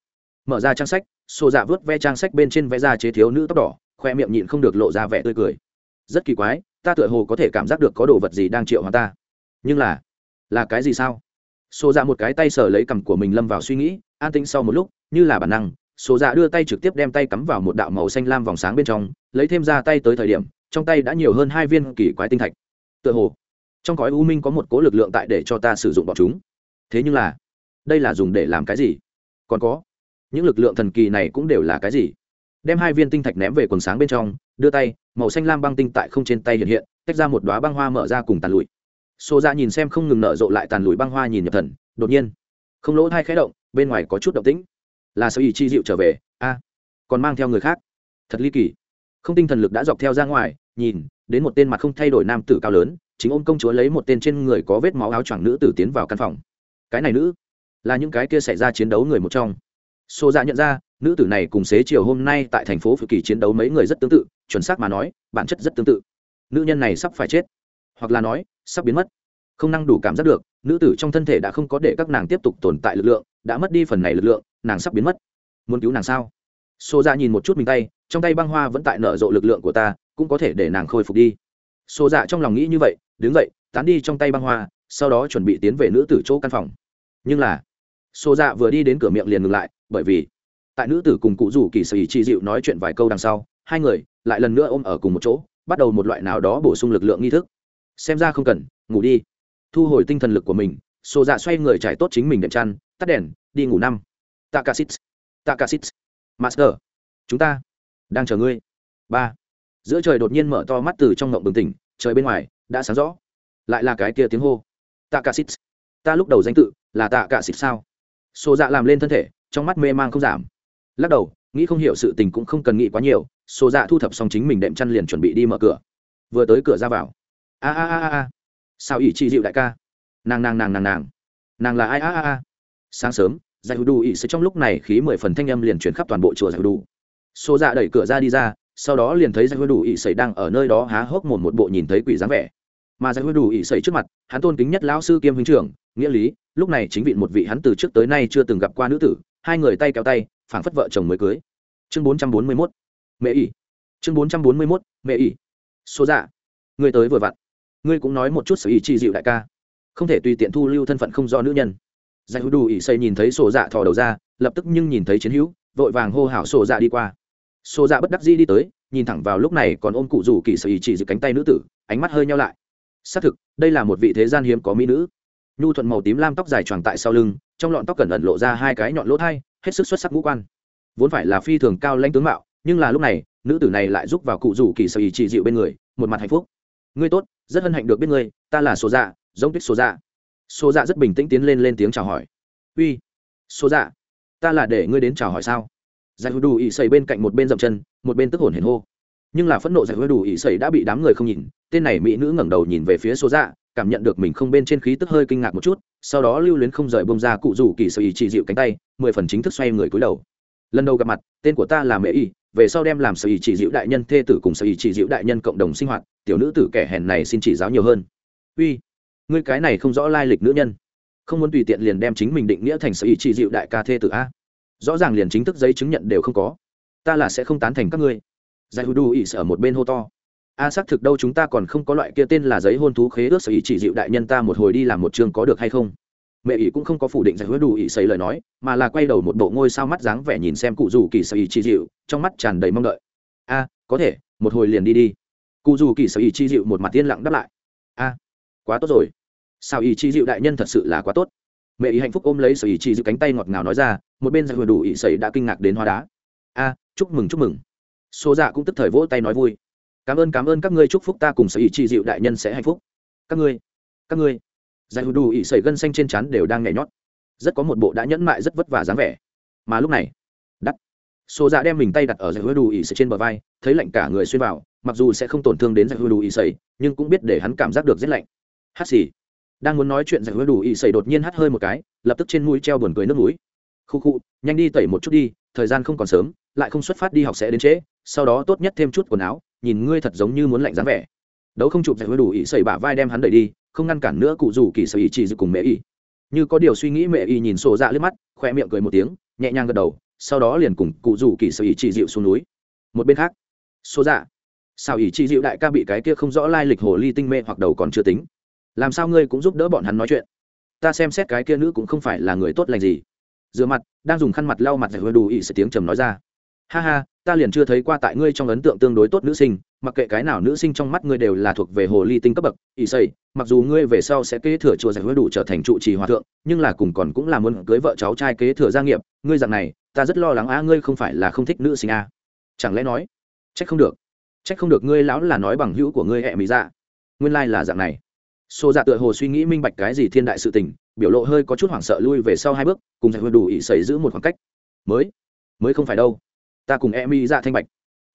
Mở ra trang sách, sổ dạ vớt ve trang sách bên trên vẽ ra chế thiếu nữ tóc đỏ khoe miệng nhịn không được lộ ra vẻ tươi cười. Rất kỳ quái, ta tựa hồ có thể cảm giác được có đồ vật gì đang triệu hòa ta. Nhưng là là cái gì sao? Xô ra dạ một cái tay sờ lấy cằm của mình lâm vào suy nghĩ, an tĩnh sau một lúc, như là bản năng xô dạ đưa tay trực tiếp đem tay cắm vào một đạo màu xanh lam vòng sáng bên trong, lấy thêm ra tay tới thời điểm, trong tay đã nhiều hơn hai viên kỳ quái tinh thạch. Tựa hồ, trong gói u minh có một cố lực lượng tại để cho ta sử dụng bọn chúng. Thế nhưng là, đây là dùng để làm cái gì? Còn có, những lực lượng thần kỳ này cũng đều là cái gì? Đem hai viên tinh thạch ném về quần sáng bên trong, đưa tay, màu xanh lam băng tinh tại không trên tay hiện hiện, tách ra một đoá băng hoa mở ra cùng tàn lụi. Xô ra dạ nhìn xem không ngừng nở rộ lại tàn lụi băng hoa nhìn nhập thần, đột nhiên, không lỗ hai khẽ động, bên ngoài có chút động tĩnh. Là sở ý chi dịu trở về, a, còn mang theo người khác. Thật ly kỳ. Không tinh thần lực đã dọc theo ra ngoài, nhìn, đến một tên mặt không thay đổi nam tử cao lớn, chính ôm công chúa lấy một tên trên người có vết máu áo choàng nữ tử tiến vào căn phòng. Cái này nữ, là những cái kia xảy ra chiến đấu người một trong. Xô dạ nhận ra nữ tử này cùng xế chiều hôm nay tại thành phố phự kỳ chiến đấu mấy người rất tương tự, chuẩn xác mà nói, bản chất rất tương tự. Nữ nhân này sắp phải chết, hoặc là nói, sắp biến mất. Không năng đủ cảm giác được, nữ tử trong thân thể đã không có để các nàng tiếp tục tồn tại lực lượng, đã mất đi phần này lực lượng, nàng sắp biến mất. Muốn cứu nàng sao? Xô dạ nhìn một chút mình tay, trong tay băng hoa vẫn tại nở rộ lực lượng của ta, cũng có thể để nàng khôi phục đi. Xô dạ trong lòng nghĩ như vậy, đứng dậy, tán đi trong tay băng hoa, sau đó chuẩn bị tiến về nữ tử chỗ căn phòng. Nhưng là xô dạ vừa đi đến cửa miệng liền ngừng lại, bởi vì tại nữ tử cùng cụ rủ kỳ sĩ chi dịu nói chuyện vài câu đằng sau, hai người lại lần nữa ôm ở cùng một chỗ, bắt đầu một loại nào đó bổ sung lực lượng nghi thức. Xem ra không cần, ngủ đi. Thu hồi tinh thần lực của mình xô dạ xoay người trải tốt chính mình đệm chăn, tắt đèn, đi ngủ năm. Takasit takasit master. Chúng ta đang chờ ngươi. Ba. Giữa trời đột nhiên mở to mắt từ trong ngộng bừng tỉnh, trời bên ngoài đã sáng rõ. Lại là cái kia tiếng hô. Tạ cả ta lúc đầu danh tự là tạ cả sao? Xô dạ làm lên thân thể, trong mắt mê mang không giảm lắc đầu, nghĩ không hiểu sự tình cũng không cần nghĩ quá nhiều xô dạ thu thập xong chính mình đệm chăn liền chuẩn bị đi mở cửa. Vừa tới cửa ra vào. A a a a sao ỷ chị dịu đại ca? Nàng nàng nàng nàng nàng. Nàng là ai? A a a. Sáng sớm, giải hữu đủ ỷ sẽ trong lúc này khí mười phần thanh âm liền chuyển khắp toàn bộ chùa giải hữu đủ xô dạ đẩy cửa ra đi ra, sau đó liền thấy giải hữu đủ ỷ sẩy đang ở nơi đó há hốc mồm một bộ nhìn thấy quỷ dáng vẻ. Mà giải hữu đủ ỷ sẩy trước mặt, hắn tôn kính nhất lão sư kiêm huynh trưởng, nghĩa lý, lúc này chính vị một vị hắn từ trước tới nay chưa từng gặp qua nữ tử, hai người tay kéo tay phảng phất vợ chồng mới cưới. Chương bốn trăm bốn mươi mốt, mẹ ỷ. Chương bốn trăm bốn mươi mốt, mẹ ỷ. Số dạ ngươi tới vừa vặn. Ngươi cũng nói một chút sở ý chi dịu đại ca. Không thể tùy tiện thu lưu thân phận không do nữ nhân. Giải hữu đủ ỷ xây nhìn thấy sổ dạ thò đầu ra, lập tức nhưng nhìn thấy chiến hữu, vội vàng hô hào sổ dạ đi qua. Sổ dạ bất đắc dĩ đi tới, nhìn thẳng vào lúc này còn ôm cụ rủ kỳ sở ý chỉ giữ cánh tay nữ tử, ánh mắt hơi nhau lại. Xác thực, đây là một vị thế gian hiếm có mỹ nữ. Nhu thuận màu tím lam tóc dài tròn tại sau lưng, trong lọn tóc cẩn ẩn lộ ra hai cái nhọn lỗ thai hết sức xuất sắc ngũ quan. Vốn phải là phi thường cao lãnh tướng mạo, nhưng là lúc này, nữ tử này lại giúp vào cụ rủ kỳ sở ý chỉ dịu bên người, một mặt hạnh phúc. Ngươi tốt, rất hân hạnh được biết ngươi, ta là số dạ giống tuyết số dạ. Số dạ rất bình tĩnh tiến lên lên tiếng chào hỏi. Uy số dạ ta là để ngươi đến chào hỏi sao? Giải hữu đủ ỵ xây bên cạnh một bên dậm chân, một bên tức hồn hiền hô. Nhưng là phẫn nộ giải hữu đủ ỵ xây đã bị đám người không nhìn, tên này mỹ nữ ngẩng đầu nhìn về phía số dạ cảm nhận được mình không bên trên khí tức hơi kinh ngạc một chút sau đó lưu luyến không rời bông ra cụ rủ kỳ sở ý chỉ dịu cánh tay, mười phần chính thức xoay người cúi đầu. Lần đầu gặp mặt, tên của ta là mẹ y, về sau đem làm sở ý chỉ dịu đại nhân thê tử cùng sở ý chỉ dịu đại nhân cộng đồng sinh hoạt, tiểu nữ tử kẻ hèn này xin chỉ giáo nhiều hơn. Uy, ngươi cái này không rõ lai lịch nữ nhân. Không muốn tùy tiện liền đem chính mình định nghĩa thành sở ý chỉ dịu đại ca thê tử a. Rõ ràng liền chính thức giấy chứng nhận đều không có. Ta là sẽ không tán thành các ngươi. Giải hữu đu ỉ sở một bên hô to a xác thực đâu chúng ta còn không có loại kia tên là giấy hôn thú khế ước sở ý chỉ dịu đại nhân ta một hồi đi làm một chương có được hay không? Mẹ ý cũng không có phủ định giải hứa đủ ý xây lời nói, mà là quay đầu một bộ ngôi sao mắt dáng vẻ nhìn xem cụ dù kỳ sở ý chỉ dịu, trong mắt tràn đầy mong đợi. A, có thể, một hồi liền đi đi. Cụ dù kỳ sở ý chi dịu một mặt yên lặng đáp lại. A, quá tốt rồi. Sao ý chi dịu đại nhân thật sự là quá tốt. Mẹ ý hạnh phúc ôm lấy sở ý chi dịu cánh tay ngọt ngào nói ra, một bên giải hứa đủ ý xây đã kinh ngạc đến hoa đá. A, chúc mừng chúc mừng. Số dạ cũng tức thời vỗ tay nói vui cảm ơn cảm ơn các ngươi, chúc phúc ta cùng sở ý chi dịu đại nhân sẽ hạnh phúc. Các ngươi các ngươi. Giải hù đủ ỉ sẩy gân xanh trên chắn đều đang nhảy nhót. Rất có một bộ đã nhẫn mại, rất vất vả dáng vẻ. Mà lúc này, đắt. Số dạ đem mình tay đặt ở giải hù đủ ỉ sẩy trên bờ vai, thấy lạnh cả người xuyên vào, mặc dù sẽ không tổn thương đến giải hù đủ ỉ sẩy, nhưng cũng biết để hắn cảm giác được rét lạnh. Hát xì. Đang muốn nói chuyện, giải hù đủ ỉ sẩy đột nhiên hắt hơi một cái, lập tức trên mũi treo buồn cười nước mũi. Khu khu, nhanh đi tẩy một chút đi, thời gian không còn sớm, lại không xuất phát đi học sẽ đến trễ, sau đó tốt nhất thêm chút quần áo nhìn ngươi thật giống như muốn lạnh dáng vẻ. Đấu không chụp giải hữu đủ ý sẩy bả vai đem hắn đẩy đi không ngăn cản nữa cụ rủ kỳ sở ý chỉ dự cùng mẹ ý, như có điều suy nghĩ mẹ y nhìn sổ dạ lướt mắt khoe miệng cười một tiếng nhẹ nhàng gật đầu sau đó liền cùng cụ rủ kỳ sở ý chỉ dịu xuống núi. Một bên khác sổ dạ. Sao ý chỉ dịu đại ca bị cái kia không rõ lai lịch hồ ly tinh mê hoặc đầu còn chưa tính. Làm sao ngươi cũng giúp đỡ bọn hắn nói chuyện? Ta xem xét cái kia nữ cũng không phải là người tốt lành gì. Rửa mặt đang dùng khăn mặt lau mặt giải hơi đủ ý sẽ tiếng trầm nói ra. Ha ha ta liền chưa thấy qua tại ngươi trong ấn tượng tương đối tốt nữ sinh, mặc kệ cái nào nữ sinh trong mắt ngươi đều là thuộc về hồ ly tinh cấp bậc ý xây mặc dù ngươi về sau sẽ kế thừa chùa giải hứa đủ trở thành trụ trì hòa thượng, nhưng là cùng còn cũng là muốn cưới vợ cháu trai kế thừa gia nghiệp, ngươi dạng này, ta rất lo lắng a ngươi không phải là không thích nữ sinh a chẳng lẽ nói, trách không được, trách không được ngươi lão là nói bằng hữu của ngươi hẹ mỹ dạ. Nguyên lai là dạng này. Xô dạ tựa hồ suy nghĩ minh bạch cái gì thiên đại sự tình, biểu lộ hơi có chút hoảng sợ lui về sau hai bước, cùng giải hứa đủ ý xây giữ một khoảng cách. Mới mới không phải đâu ta cùng em y dạ thanh bạch.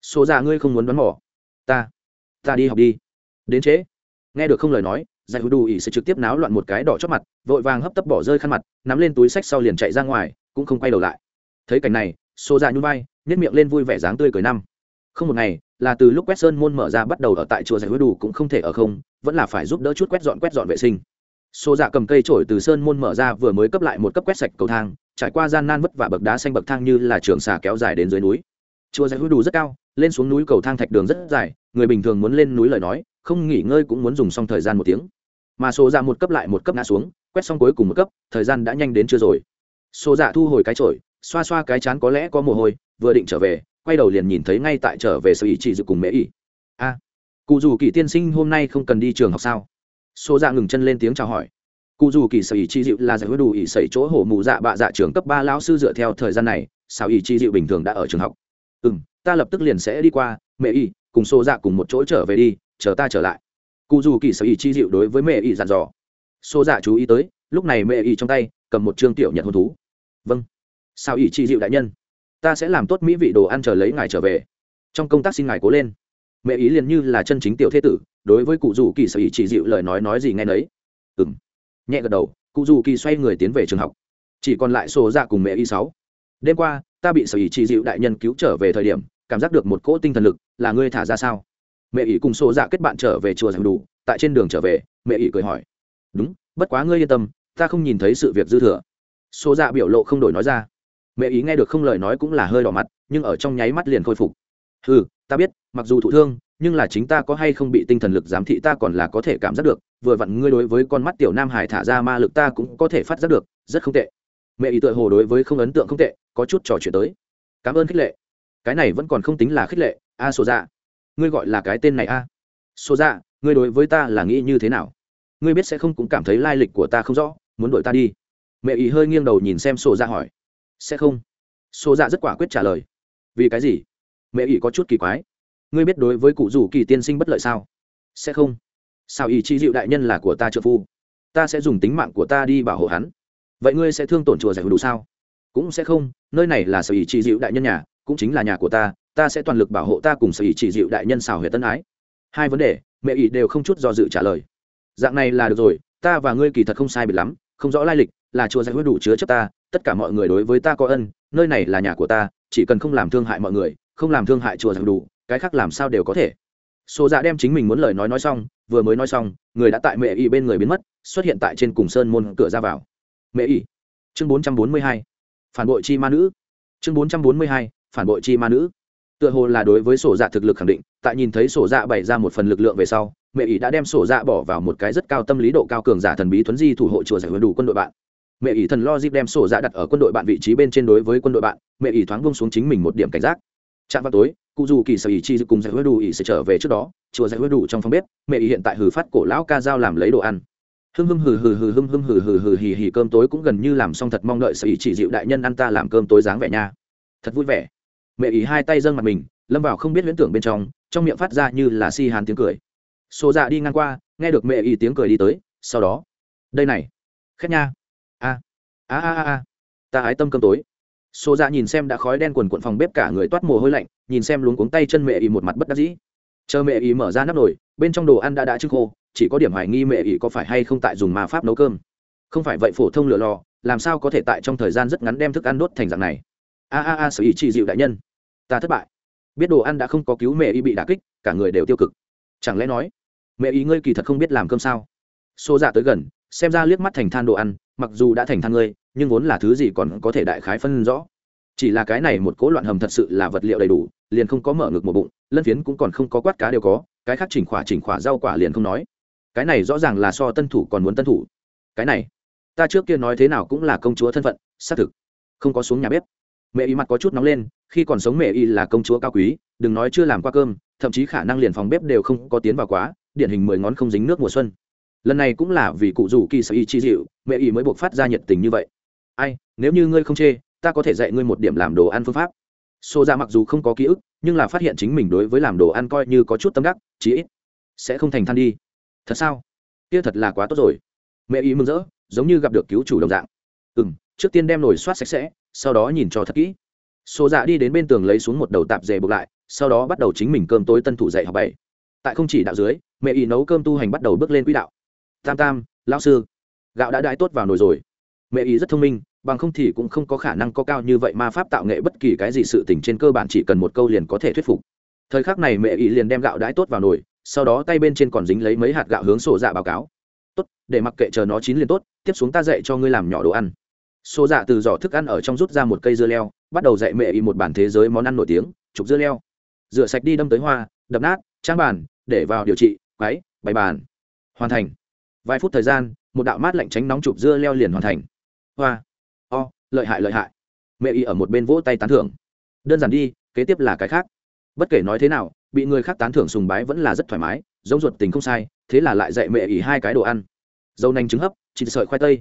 Số dạ ngươi không muốn đoán mỏ ta ta đi học đi. Đến trễ. Nghe được không lời nói giải hữu đủ ỉ sẽ trực tiếp náo loạn một cái đỏ chót mặt, vội vàng hấp tấp bỏ rơi khăn mặt, nắm lên túi sách sau liền chạy ra ngoài, cũng không quay đầu lại. Thấy cảnh này xô ra nhún vai nhét miệng lên vui vẻ dáng tươi cười năm. Không một ngày, là từ lúc quét sơn môn mở ra bắt đầu ở tại chùa giải hữu đủ cũng không thể ở không, vẫn là phải giúp đỡ chút quét dọn quét dọn vệ sinh. Xô dạ cầm cây trổi từ sơn môn mở ra vừa mới cấp lại một cấp quét sạch cầu thang trải qua gian nan vất vả bậc đá xanh bậc thang như là trường xà kéo dài đến dưới núi. Chùa giải hữu đủ rất cao, lên xuống núi cầu thang thạch đường rất dài, người bình thường muốn lên núi lời nói, không nghỉ ngơi cũng muốn dùng xong thời gian một tiếng. Mà số dạ một cấp lại một cấp ngã xuống, quét xong cuối cùng một cấp, thời gian đã nhanh đến chưa rồi. Số dạ thu hồi cái trội xoa xoa cái chán có lẽ có mồ hôi, vừa định trở về, quay đầu liền nhìn thấy ngay tại trở về sở ý chị dự cùng mễ ý a, cụ dù kỳ tiên sinh hôm nay không cần đi trường học sao? Số dạ ngừng chân lên tiếng chào hỏi cụ dù kỳ sở ý chi dịu là giải hứa đủ ý xảy chỗ hổ mù dạ bạ dạ trường cấp ba lão sư dựa theo thời gian này sao ý chi dịu bình thường đã ở trường học. Ừ m ta lập tức liền sẽ đi qua, mẹ y, cùng xô dạ cùng một chỗ trở về đi, chờ ta trở lại. Cụ dù kỳ sở ý chi dịu đối với mẹ y dặn dò. Xô dạ chú ý tới, lúc này mẹ y trong tay, cầm một chương tiểu nhận hôn thú. Vâng. Sao ý chi dịu đại nhân, ta sẽ làm tốt mỹ vị đồ ăn chờ lấy ngài trở về. Trong công tác xin ngài cố lên. Mẹ ý liền như là chân chính tiểu thế tử, đối với cụ dù kỳ sở ý chi dịu lời nói nói gì nghe nấy. Ừ m nhẹ gật đầu, cụ dù kỳ xoay người tiến về trường học. Chỉ còn lại sổ dạ cùng mẹ y sáu. Đêm qua, ta bị sở ý trị dịu đại nhân cứu trở về thời điểm, cảm giác được một cỗ tinh thần lực, là ngươi thả ra sao? Mẹ ỷ cùng sổ dạ kết bạn trở về chùa giảng đủ tại trên đường trở về, mẹ ỷ cười hỏi. Đúng, bất quá ngươi yên tâm, ta không nhìn thấy sự việc dư thừa. Sổ dạ biểu lộ không đổi nói ra. Mẹ ý nghe được không lời nói cũng là hơi đỏ mặt, nhưng ở trong nháy mắt liền khôi phục. Ừ ta biết, mặc dù thụ thương nhưng là chính ta có hay không bị tinh thần lực giám thị ta còn là có thể cảm giác được vừa vặn ngươi đối với con mắt tiểu nam hải thả ra ma lực ta cũng có thể phát giác được rất không tệ. Mẹ ý tự hồ đối với không ấn tượng không tệ có chút trò chuyện tới. Cảm ơn khích lệ. Cái này vẫn còn không tính là khích lệ. A à, sô dạ. Ngươi gọi là cái tên này a? À? sô dạ ngươi đối với ta là nghĩ như thế nào? Ngươi biết sẽ không cũng cảm thấy lai lịch của ta không rõ muốn đuổi ta đi. Mẹ ý hơi nghiêng đầu nhìn xem sô dạ hỏi. Sẽ không. Sô dạ rất quả quyết trả lời. Vì cái gì? Mẹ ý có chút kỳ quái ngươi biết đối với cụ rủ kỳ tiên sinh bất lợi sao? Sẽ không. Sao ý chí dịu đại nhân là của ta trợ phu? Ta sẽ dùng tính mạng của ta đi bảo hộ hắn. Vậy ngươi sẽ thương tổn chùa giải đủ sao? Cũng sẽ không, nơi này là sở ý chí dịu đại nhân nhà, cũng chính là nhà của ta ta sẽ toàn lực bảo hộ ta cùng sở ý chỉ dịu đại nhân xào huyệt tân ái. Hai vấn đề, mẹ ý đều không chút do dự trả lời. Dạng này là được rồi, ta và ngươi kỳ thật không sai biệt lắm, không rõ lai lịch, là chùa giải quyết đủ chứa chấp ta, tất cả mọi người đối với ta có ân, nơi này là nhà của ta, chỉ cần không làm thương hại mọi người, không làm thương hại chùa giải đủ cái khác làm sao đều có thể. Xô dạ đem chính mình muốn lời nói nói xong, vừa mới nói xong, người đã tại mẹ Y bên người biến mất, xuất hiện tại trên cùng sơn môn cửa ra vào. Mẹ Y. Chương bốn trăm bốn mươi hai. Phản bội chi ma nữ. Chương bốn trăm bốn mươi hai. Phản bội chi ma nữ. Tựa hồ là đối với sổ dạ thực lực khẳng định, tại nhìn thấy sổ dạ bày ra một phần lực lượng về sau, mẹ ỷ đã đem sổ dạ bỏ vào một cái rất cao tâm lý độ cao cường giả thần bí thuấn di thủ hộ chùa giải huyền đủ quân đội bạn. Mẹ ỷ thần lo dịp đem sổ dạ đặt ở quân đội bạn vị trí bên trên đối với quân đội bạn, mẹ ỷ thoáng bông xuống chính mình một điểm cảnh giác. Chạm vào tối cụ dù kỳ sở ý chi cùng giải huyền đủ ý sẽ trở về trước đó. Chùa giải huyền đủ trong phòng bếp, mẹ ý hiện tại hừ phát cổ lão ca dao làm lấy đồ ăn. Hưng hưng hừ hừ hừ hưng hưng hừ hừ hừ hì hì cơm tối cũng gần như làm xong thật mong đợi sở ý chỉ dịu đại nhân ăn ta làm cơm tối dáng vẻ nha. Thật vui vẻ. Mẹ ý hai tay dâng mặt mình, lâm vào không biết huyễn tưởng bên trong trong miệng phát ra như là si hàn tiếng cười. Xô dạ đi ngang qua, nghe được mẹ ý tiếng cười đi tới, sau đó, đây này, khét nha. A a a a, ta ái tâm cơm tối xô dạ nhìn xem đã khói đen quần quận phòng bếp cả người toát mồ hôi lạnh, nhìn xem luống cuống tay chân mẹ ý một mặt bất đắc dĩ. Chờ mẹ ý mở ra nắp nồi, bên trong đồ ăn đã đã trưng khô, chỉ có điểm hoài nghi mẹ ý có phải hay không tại dùng ma pháp nấu cơm. Không phải vậy phổ thông lửa lò, làm sao có thể tại trong thời gian rất ngắn đem thức ăn đốt thành dạng này? A a a, sở ý chỉ dịu đại nhân. Ta thất bại. Biết đồ ăn đã không có cứu mẹ ý bị đả kích, cả người đều tiêu cực. Chẳng lẽ nói, mẹ ý ngươi kỳ thật không biết làm cơm sao? Xô dạ tới gần, xem ra liếc mắt thành than đồ ăn, mặc dù đã thành than ngươi nhưng vốn là thứ gì còn có thể đại khái phân rõ. Chỉ là cái này một cố loạn hầm thật sự là vật liệu đầy đủ, liền không có mở ngực một bụng, lân phiến cũng còn không có quát cá đều có, cái khác chỉnh khỏa chỉnh khỏa rau quả liền không nói. Cái này rõ ràng là so tân thủ còn muốn tân thủ. Cái này, ta trước kia nói thế nào cũng là công chúa thân phận, xác thực, không có xuống nhà bếp. Mẹ y mặt có chút nóng lên, khi còn sống mẹ y là công chúa cao quý, đừng nói chưa làm qua cơm, thậm chí khả năng liền phòng bếp đều không có tiến vào quá, điển hình mười ngón không dính nước mùa xuân. Lần này cũng là vì cụ rủ kỳ sợ y chi dịu, mẹ y mới buộc phát ra nhiệt tình như vậy ai, nếu như ngươi không chê, ta có thể dạy ngươi một điểm làm đồ ăn phương pháp. Xô ra dạ mặc dù không có ký ức, nhưng là phát hiện chính mình đối với làm đồ ăn coi như có chút tâm đắc, chí ít sẽ không thành than đi. Thật sao? Kia thật là quá tốt rồi. Mẹ y mừng rỡ, giống như gặp được cứu chủ đồng dạng. Ừ m trước tiên đem nồi soát sạch sẽ, sau đó nhìn cho thật kỹ. Xô dạ đi đến bên tường lấy xuống một đầu tạp dề buộc lại, sau đó bắt đầu chính mình cơm tối tân thủ dạy học bảy tại không chỉ đạo dưới, mẹ ý nấu cơm tu hành bắt đầu bước lên quỹ đạo. Tam tam, lão sư, gạo đã đãi tốt vào nồi rồi mẹ ý rất thông minh, bằng không thì cũng không có khả năng có cao như vậy ma pháp tạo nghệ bất kỳ cái gì sự tình trên cơ bản chỉ cần một câu liền có thể thuyết phục. Thời khắc này mẹ ý liền đem gạo đãi tốt vào nồi, sau đó tay bên trên còn dính lấy mấy hạt gạo hướng sổ dạ báo cáo. Tốt, để mặc kệ chờ nó chín liền tốt, tiếp xuống ta dạy cho ngươi làm nhỏ đồ ăn. Sổ dạ từ giỏ thức ăn ở trong rút ra một cây dưa leo, bắt đầu dạy mẹ ý một bản thế giới món ăn nổi tiếng chụp dưa leo. Rửa sạch đi đâm tới hoa, đập nát, trang bàn, để vào điều trị quáy bày bàn. Hoàn thành. Vài phút thời gian, một đạo mát lạnh tránh nóng chụp dưa leo liền hoàn thành hoa. O, lợi hại lợi hại. Mẹ y ở một bên vỗ tay tán thưởng. Đơn giản đi, kế tiếp là cái khác. Bất kể nói thế nào, bị người khác tán thưởng sùng bái vẫn là rất thoải mái, giống ruột tình không sai, thế là lại dạy mẹ ỉ hai cái đồ ăn. Dâu nành trứng hấp, chỉ sợi khoai tây.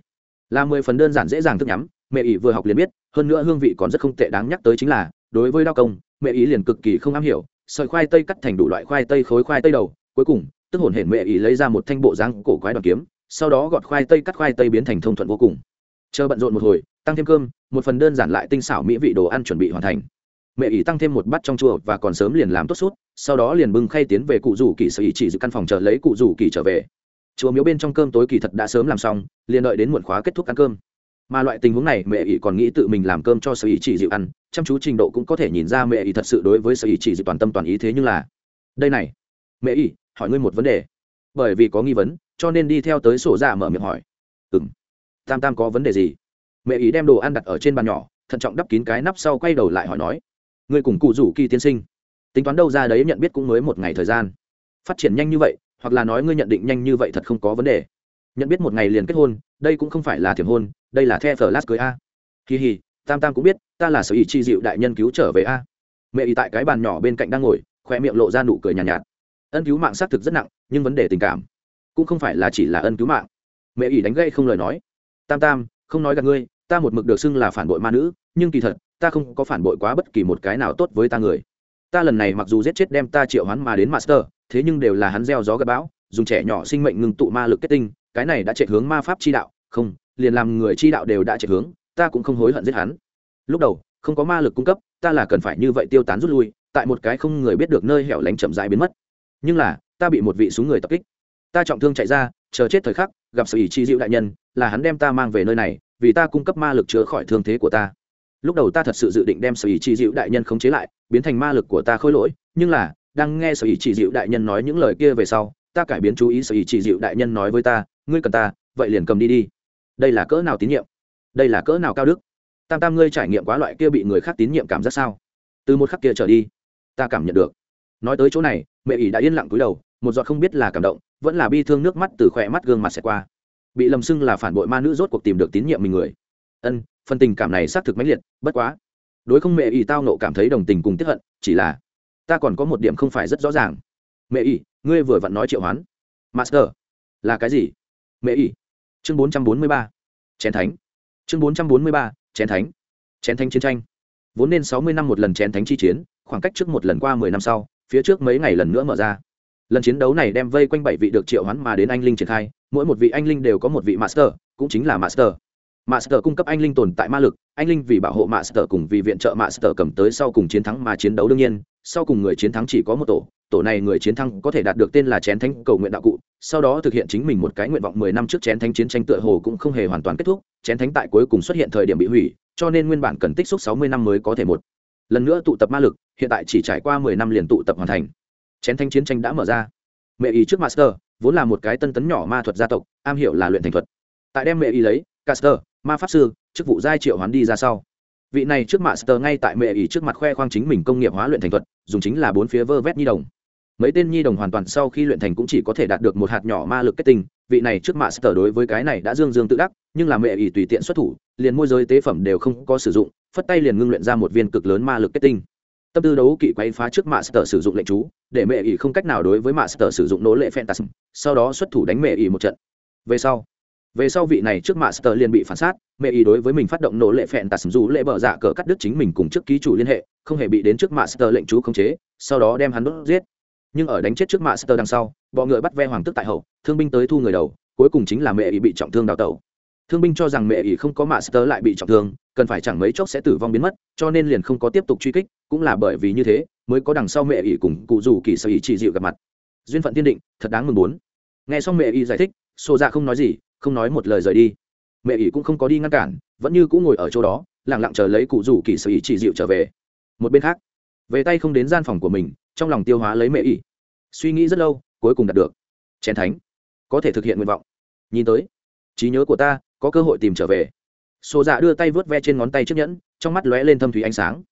Là mười phần đơn giản dễ dàng thức nhắm, mẹ ỉ vừa học liền biết, hơn nữa hương vị còn rất không tệ đáng nhắc tới chính là, đối với đao công, mẹ ỉ liền cực kỳ không am hiểu, sợi khoai tây cắt thành đủ loại khoai tây khối khoai tây đầu, cuối cùng, tức hồn hển mẹ ỉ lấy ra một thanh bộ dáng cổ quái đoàn kiếm, sau đó gọt khoai tây cắt khoai tây biến thành thông thuận vô cùng chờ bận rộn một hồi, tăng thêm cơm, một phần đơn giản lại tinh xảo mỹ vị đồ ăn chuẩn bị hoàn thành. Mẹ ỷ tăng thêm một bát trong chùa và còn sớm liền làm tốt suốt, sau đó liền bưng khay tiến về cụ rủ kỳ sở ý chỉ giữ căn phòng chờ lấy cụ rủ kỳ trở về. Chùa miếu bên trong cơm tối kỳ thật đã sớm làm xong, liền đợi đến muộn khóa kết thúc ăn cơm. Mà loại tình huống này mẹ ỷ còn nghĩ tự mình làm cơm cho sở ý chỉ dịu ăn, chăm chú trình độ cũng có thể nhìn ra mẹ ỷ thật sự đối với sở ý chỉ dịu toàn tâm toàn ý thế nhưng là đây này, mẹ ỷ, hỏi ngươi một vấn đề. Bởi vì có nghi vấn, cho nên đi theo tới sổ ra mở miệng hỏi. Ừ tam tam có vấn đề gì? Mẹ ý đem đồ ăn đặt ở trên bàn nhỏ thận trọng đắp kín cái nắp sau quay đầu lại hỏi nói người cùng cụ rủ kỳ tiên sinh tính toán đâu ra đấy nhận biết cũng mới một ngày thời gian. Phát triển nhanh như vậy hoặc là nói ngươi nhận định nhanh như vậy thật không có vấn đề. Nhận biết một ngày liền kết hôn đây cũng không phải là thiểm hôn đây là the phở lát cưới a. Kỳ hì tam tam cũng biết ta là sở ý chi dịu đại nhân cứu trở về a. Mẹ ý tại cái bàn nhỏ bên cạnh đang ngồi khoe miệng lộ ra nụ cười nhàn nhạt, nhạt. Ân cứu mạng xác thực rất nặng nhưng vấn đề tình cảm cũng không phải là chỉ là ân cứu mạng. Mẹ ý đánh gây không lời nói tam tam, không nói gặp ngươi, ta một mực được xưng là phản bội ma nữ, nhưng kỳ thật, ta không có phản bội quá bất kỳ một cái nào tốt với ta người. Ta lần này mặc dù giết chết đem ta triệu hắn mà đến master, thế nhưng đều là hắn gieo gió gặp bão, dùng trẻ nhỏ sinh mệnh ngừng tụ ma lực kết tinh, cái này đã chạy hướng ma pháp chi đạo, không, liền làm người chi đạo đều đã chạy hướng, ta cũng không hối hận giết hắn. Lúc đầu, không có ma lực cung cấp, ta là cần phải như vậy tiêu tán rút lui, tại một cái không người biết được nơi hẻo lánh chậm rãi biến mất. Nhưng là, ta bị một vị súng người tập kích. Ta trọng thương chạy ra, chờ chết thời khắc gặp sự ý chi diệu đại nhân, là hắn đem ta mang về nơi này, vì ta cung cấp ma lực chữa khỏi thương thế của ta. Lúc đầu ta thật sự dự định đem sở ý chỉ dịu đại nhân khống chế lại, biến thành ma lực của ta khôi lỗi, nhưng là, đang nghe sở ý chỉ dịu đại nhân nói những lời kia về sau, ta cải biến chú ý sở ý chỉ dịu đại nhân nói với ta, ngươi cần ta, vậy liền cầm đi đi. Đây là cỡ nào tín nhiệm? Đây là cỡ nào cao đức? Tam tam ngươi trải nghiệm quá loại kia bị người khác tín nhiệm cảm giác sao? Từ một khắc kia trở đi, ta cảm nhận được. Nói tới chỗ này, mẹ ỷ đã yên lặng cúi đầu một giọt không biết là cảm động, vẫn là bi thương nước mắt từ khỏe mắt gương mặt xẹt qua. Bị lầm xưng là phản bội ma nữ rốt cuộc tìm được tín nhiệm mình người. Ân, phần tình cảm này xác thực mãnh liệt, bất quá. Đối không mẹ ỷ tao nộ cảm thấy đồng tình cùng tiếp hận, chỉ là, ta còn có một điểm không phải rất rõ ràng. Mẹ ỷ, ngươi vừa vặn nói triệu hoán. Master, là cái gì? Mẹ ỷ. Chương bốn trăm bốn mươi ba, chén thánh. Chương bốn trăm bốn mươi ba, chén thánh. Chén thánh chiến tranh. Vốn nên sáu mươi năm một lần chén thánh chi chiến, khoảng cách trước một lần qua mười năm sau, phía trước mấy ngày lần nữa mở ra lần chiến đấu này đem vây quanh bảy vị được triệu hoán mà đến anh linh triển khai, mỗi một vị anh linh đều có một vị master, cũng chính là master. Master cung cấp anh linh tồn tại ma lực, anh linh vì bảo hộ master cùng vì viện trợ master cầm tới sau cùng chiến thắng mà chiến đấu đương nhiên, sau cùng người chiến thắng chỉ có một tổ tổ này người chiến thắng có thể đạt được tên là chén thánh cầu nguyện đạo cụ, sau đó thực hiện chính mình một cái nguyện vọng mười năm trước chén thánh chiến tranh tựa hồ cũng không hề hoàn toàn kết thúc, chén thánh tại cuối cùng xuất hiện thời điểm bị hủy, cho nên nguyên bản cần tích xúc sáu mươi năm mới có thể một lần nữa tụ tập ma lực, hiện tại chỉ trải qua mười năm liền tụ tập hoàn thành chén thanh chiến tranh đã mở ra. Mẹ ý trước master, vốn là một cái tân tấn nhỏ ma thuật gia tộc, am hiểu là luyện thành thuật. Tại đem mẹ ý lấy, caster, ma pháp sư, chức vụ giai triệu hoán đi ra sau. Vị này trước master ngay tại mẹ ý trước mặt khoe khoang chính mình công nghiệp hóa luyện thành thuật, dùng chính là bốn phía vơ vét nhi đồng. Mấy tên nhi đồng hoàn toàn sau khi luyện thành cũng chỉ có thể đạt được một hạt nhỏ ma lực kết tinh. Vị này trước master đối với cái này đã dương dương tự đắc, nhưng là mẹ ý tùy tiện xuất thủ, liền môi giới tế phẩm đều không có sử dụng, phất tay liền ngưng luyện ra một viên cực lớn ma lực kết tinh tâm tư đấu kỵ quay phá trước master sử dụng lệnh chú, để mẹ ỷ không cách nào đối với master sử dụng nỗ lệ phantasm sau đó xuất thủ đánh mẹ ỷ một trận. Về sau về sau vị này trước master liền bị phản sát, mẹ ỷ đối với mình phát động nỗ lệ phantasm dù lệ bợ dạ cờ cắt đứt chính mình cùng trước ký chủ liên hệ, không hề bị đến trước master lệnh chú khống chế, sau đó đem hắn đốt giết. Nhưng ở đánh chết trước master đằng sau, bọ ngựa bắt ve hoàng tức tại hậu, thương binh tới thu người đầu, cuối cùng chính là mẹ ỷ bị trọng thương đào tẩu. Thương binh cho rằng mẹ ỷ không có master lại bị trọng thương cần phải chẳng mấy chốc sẽ tử vong biến mất, cho nên liền không có tiếp tục truy kích, cũng là bởi vì như thế, mới có đằng sau mẹ ỷ cùng cụ rủ kỳ sở ỷ chỉ dịu gặp mặt. Duyên phận tiên định, thật đáng mừng bốn. Nghe xong mẹ ỷ giải thích xô ra dạ không nói gì, không nói một lời rời đi. Mẹ ỷ cũng không có đi ngăn cản, vẫn như cũng ngồi ở chỗ đó lẳng lặng chờ lấy cụ rủ kỳ sở ý chỉ dịu trở về. Một bên khác, về tay không đến gian phòng của mình, trong lòng tiêu hóa lấy mẹ ỷ. Suy nghĩ rất lâu, cuối cùng đạt được. Chén thánh, có thể thực hiện nguyện vọng. Nhìn tới, trí nhớ của ta, có cơ hội tìm trở về sổ dạ đưa tay vớt ve trên ngón tay chiếc nhẫn, trong mắt lóe lên thâm thủy ánh sáng.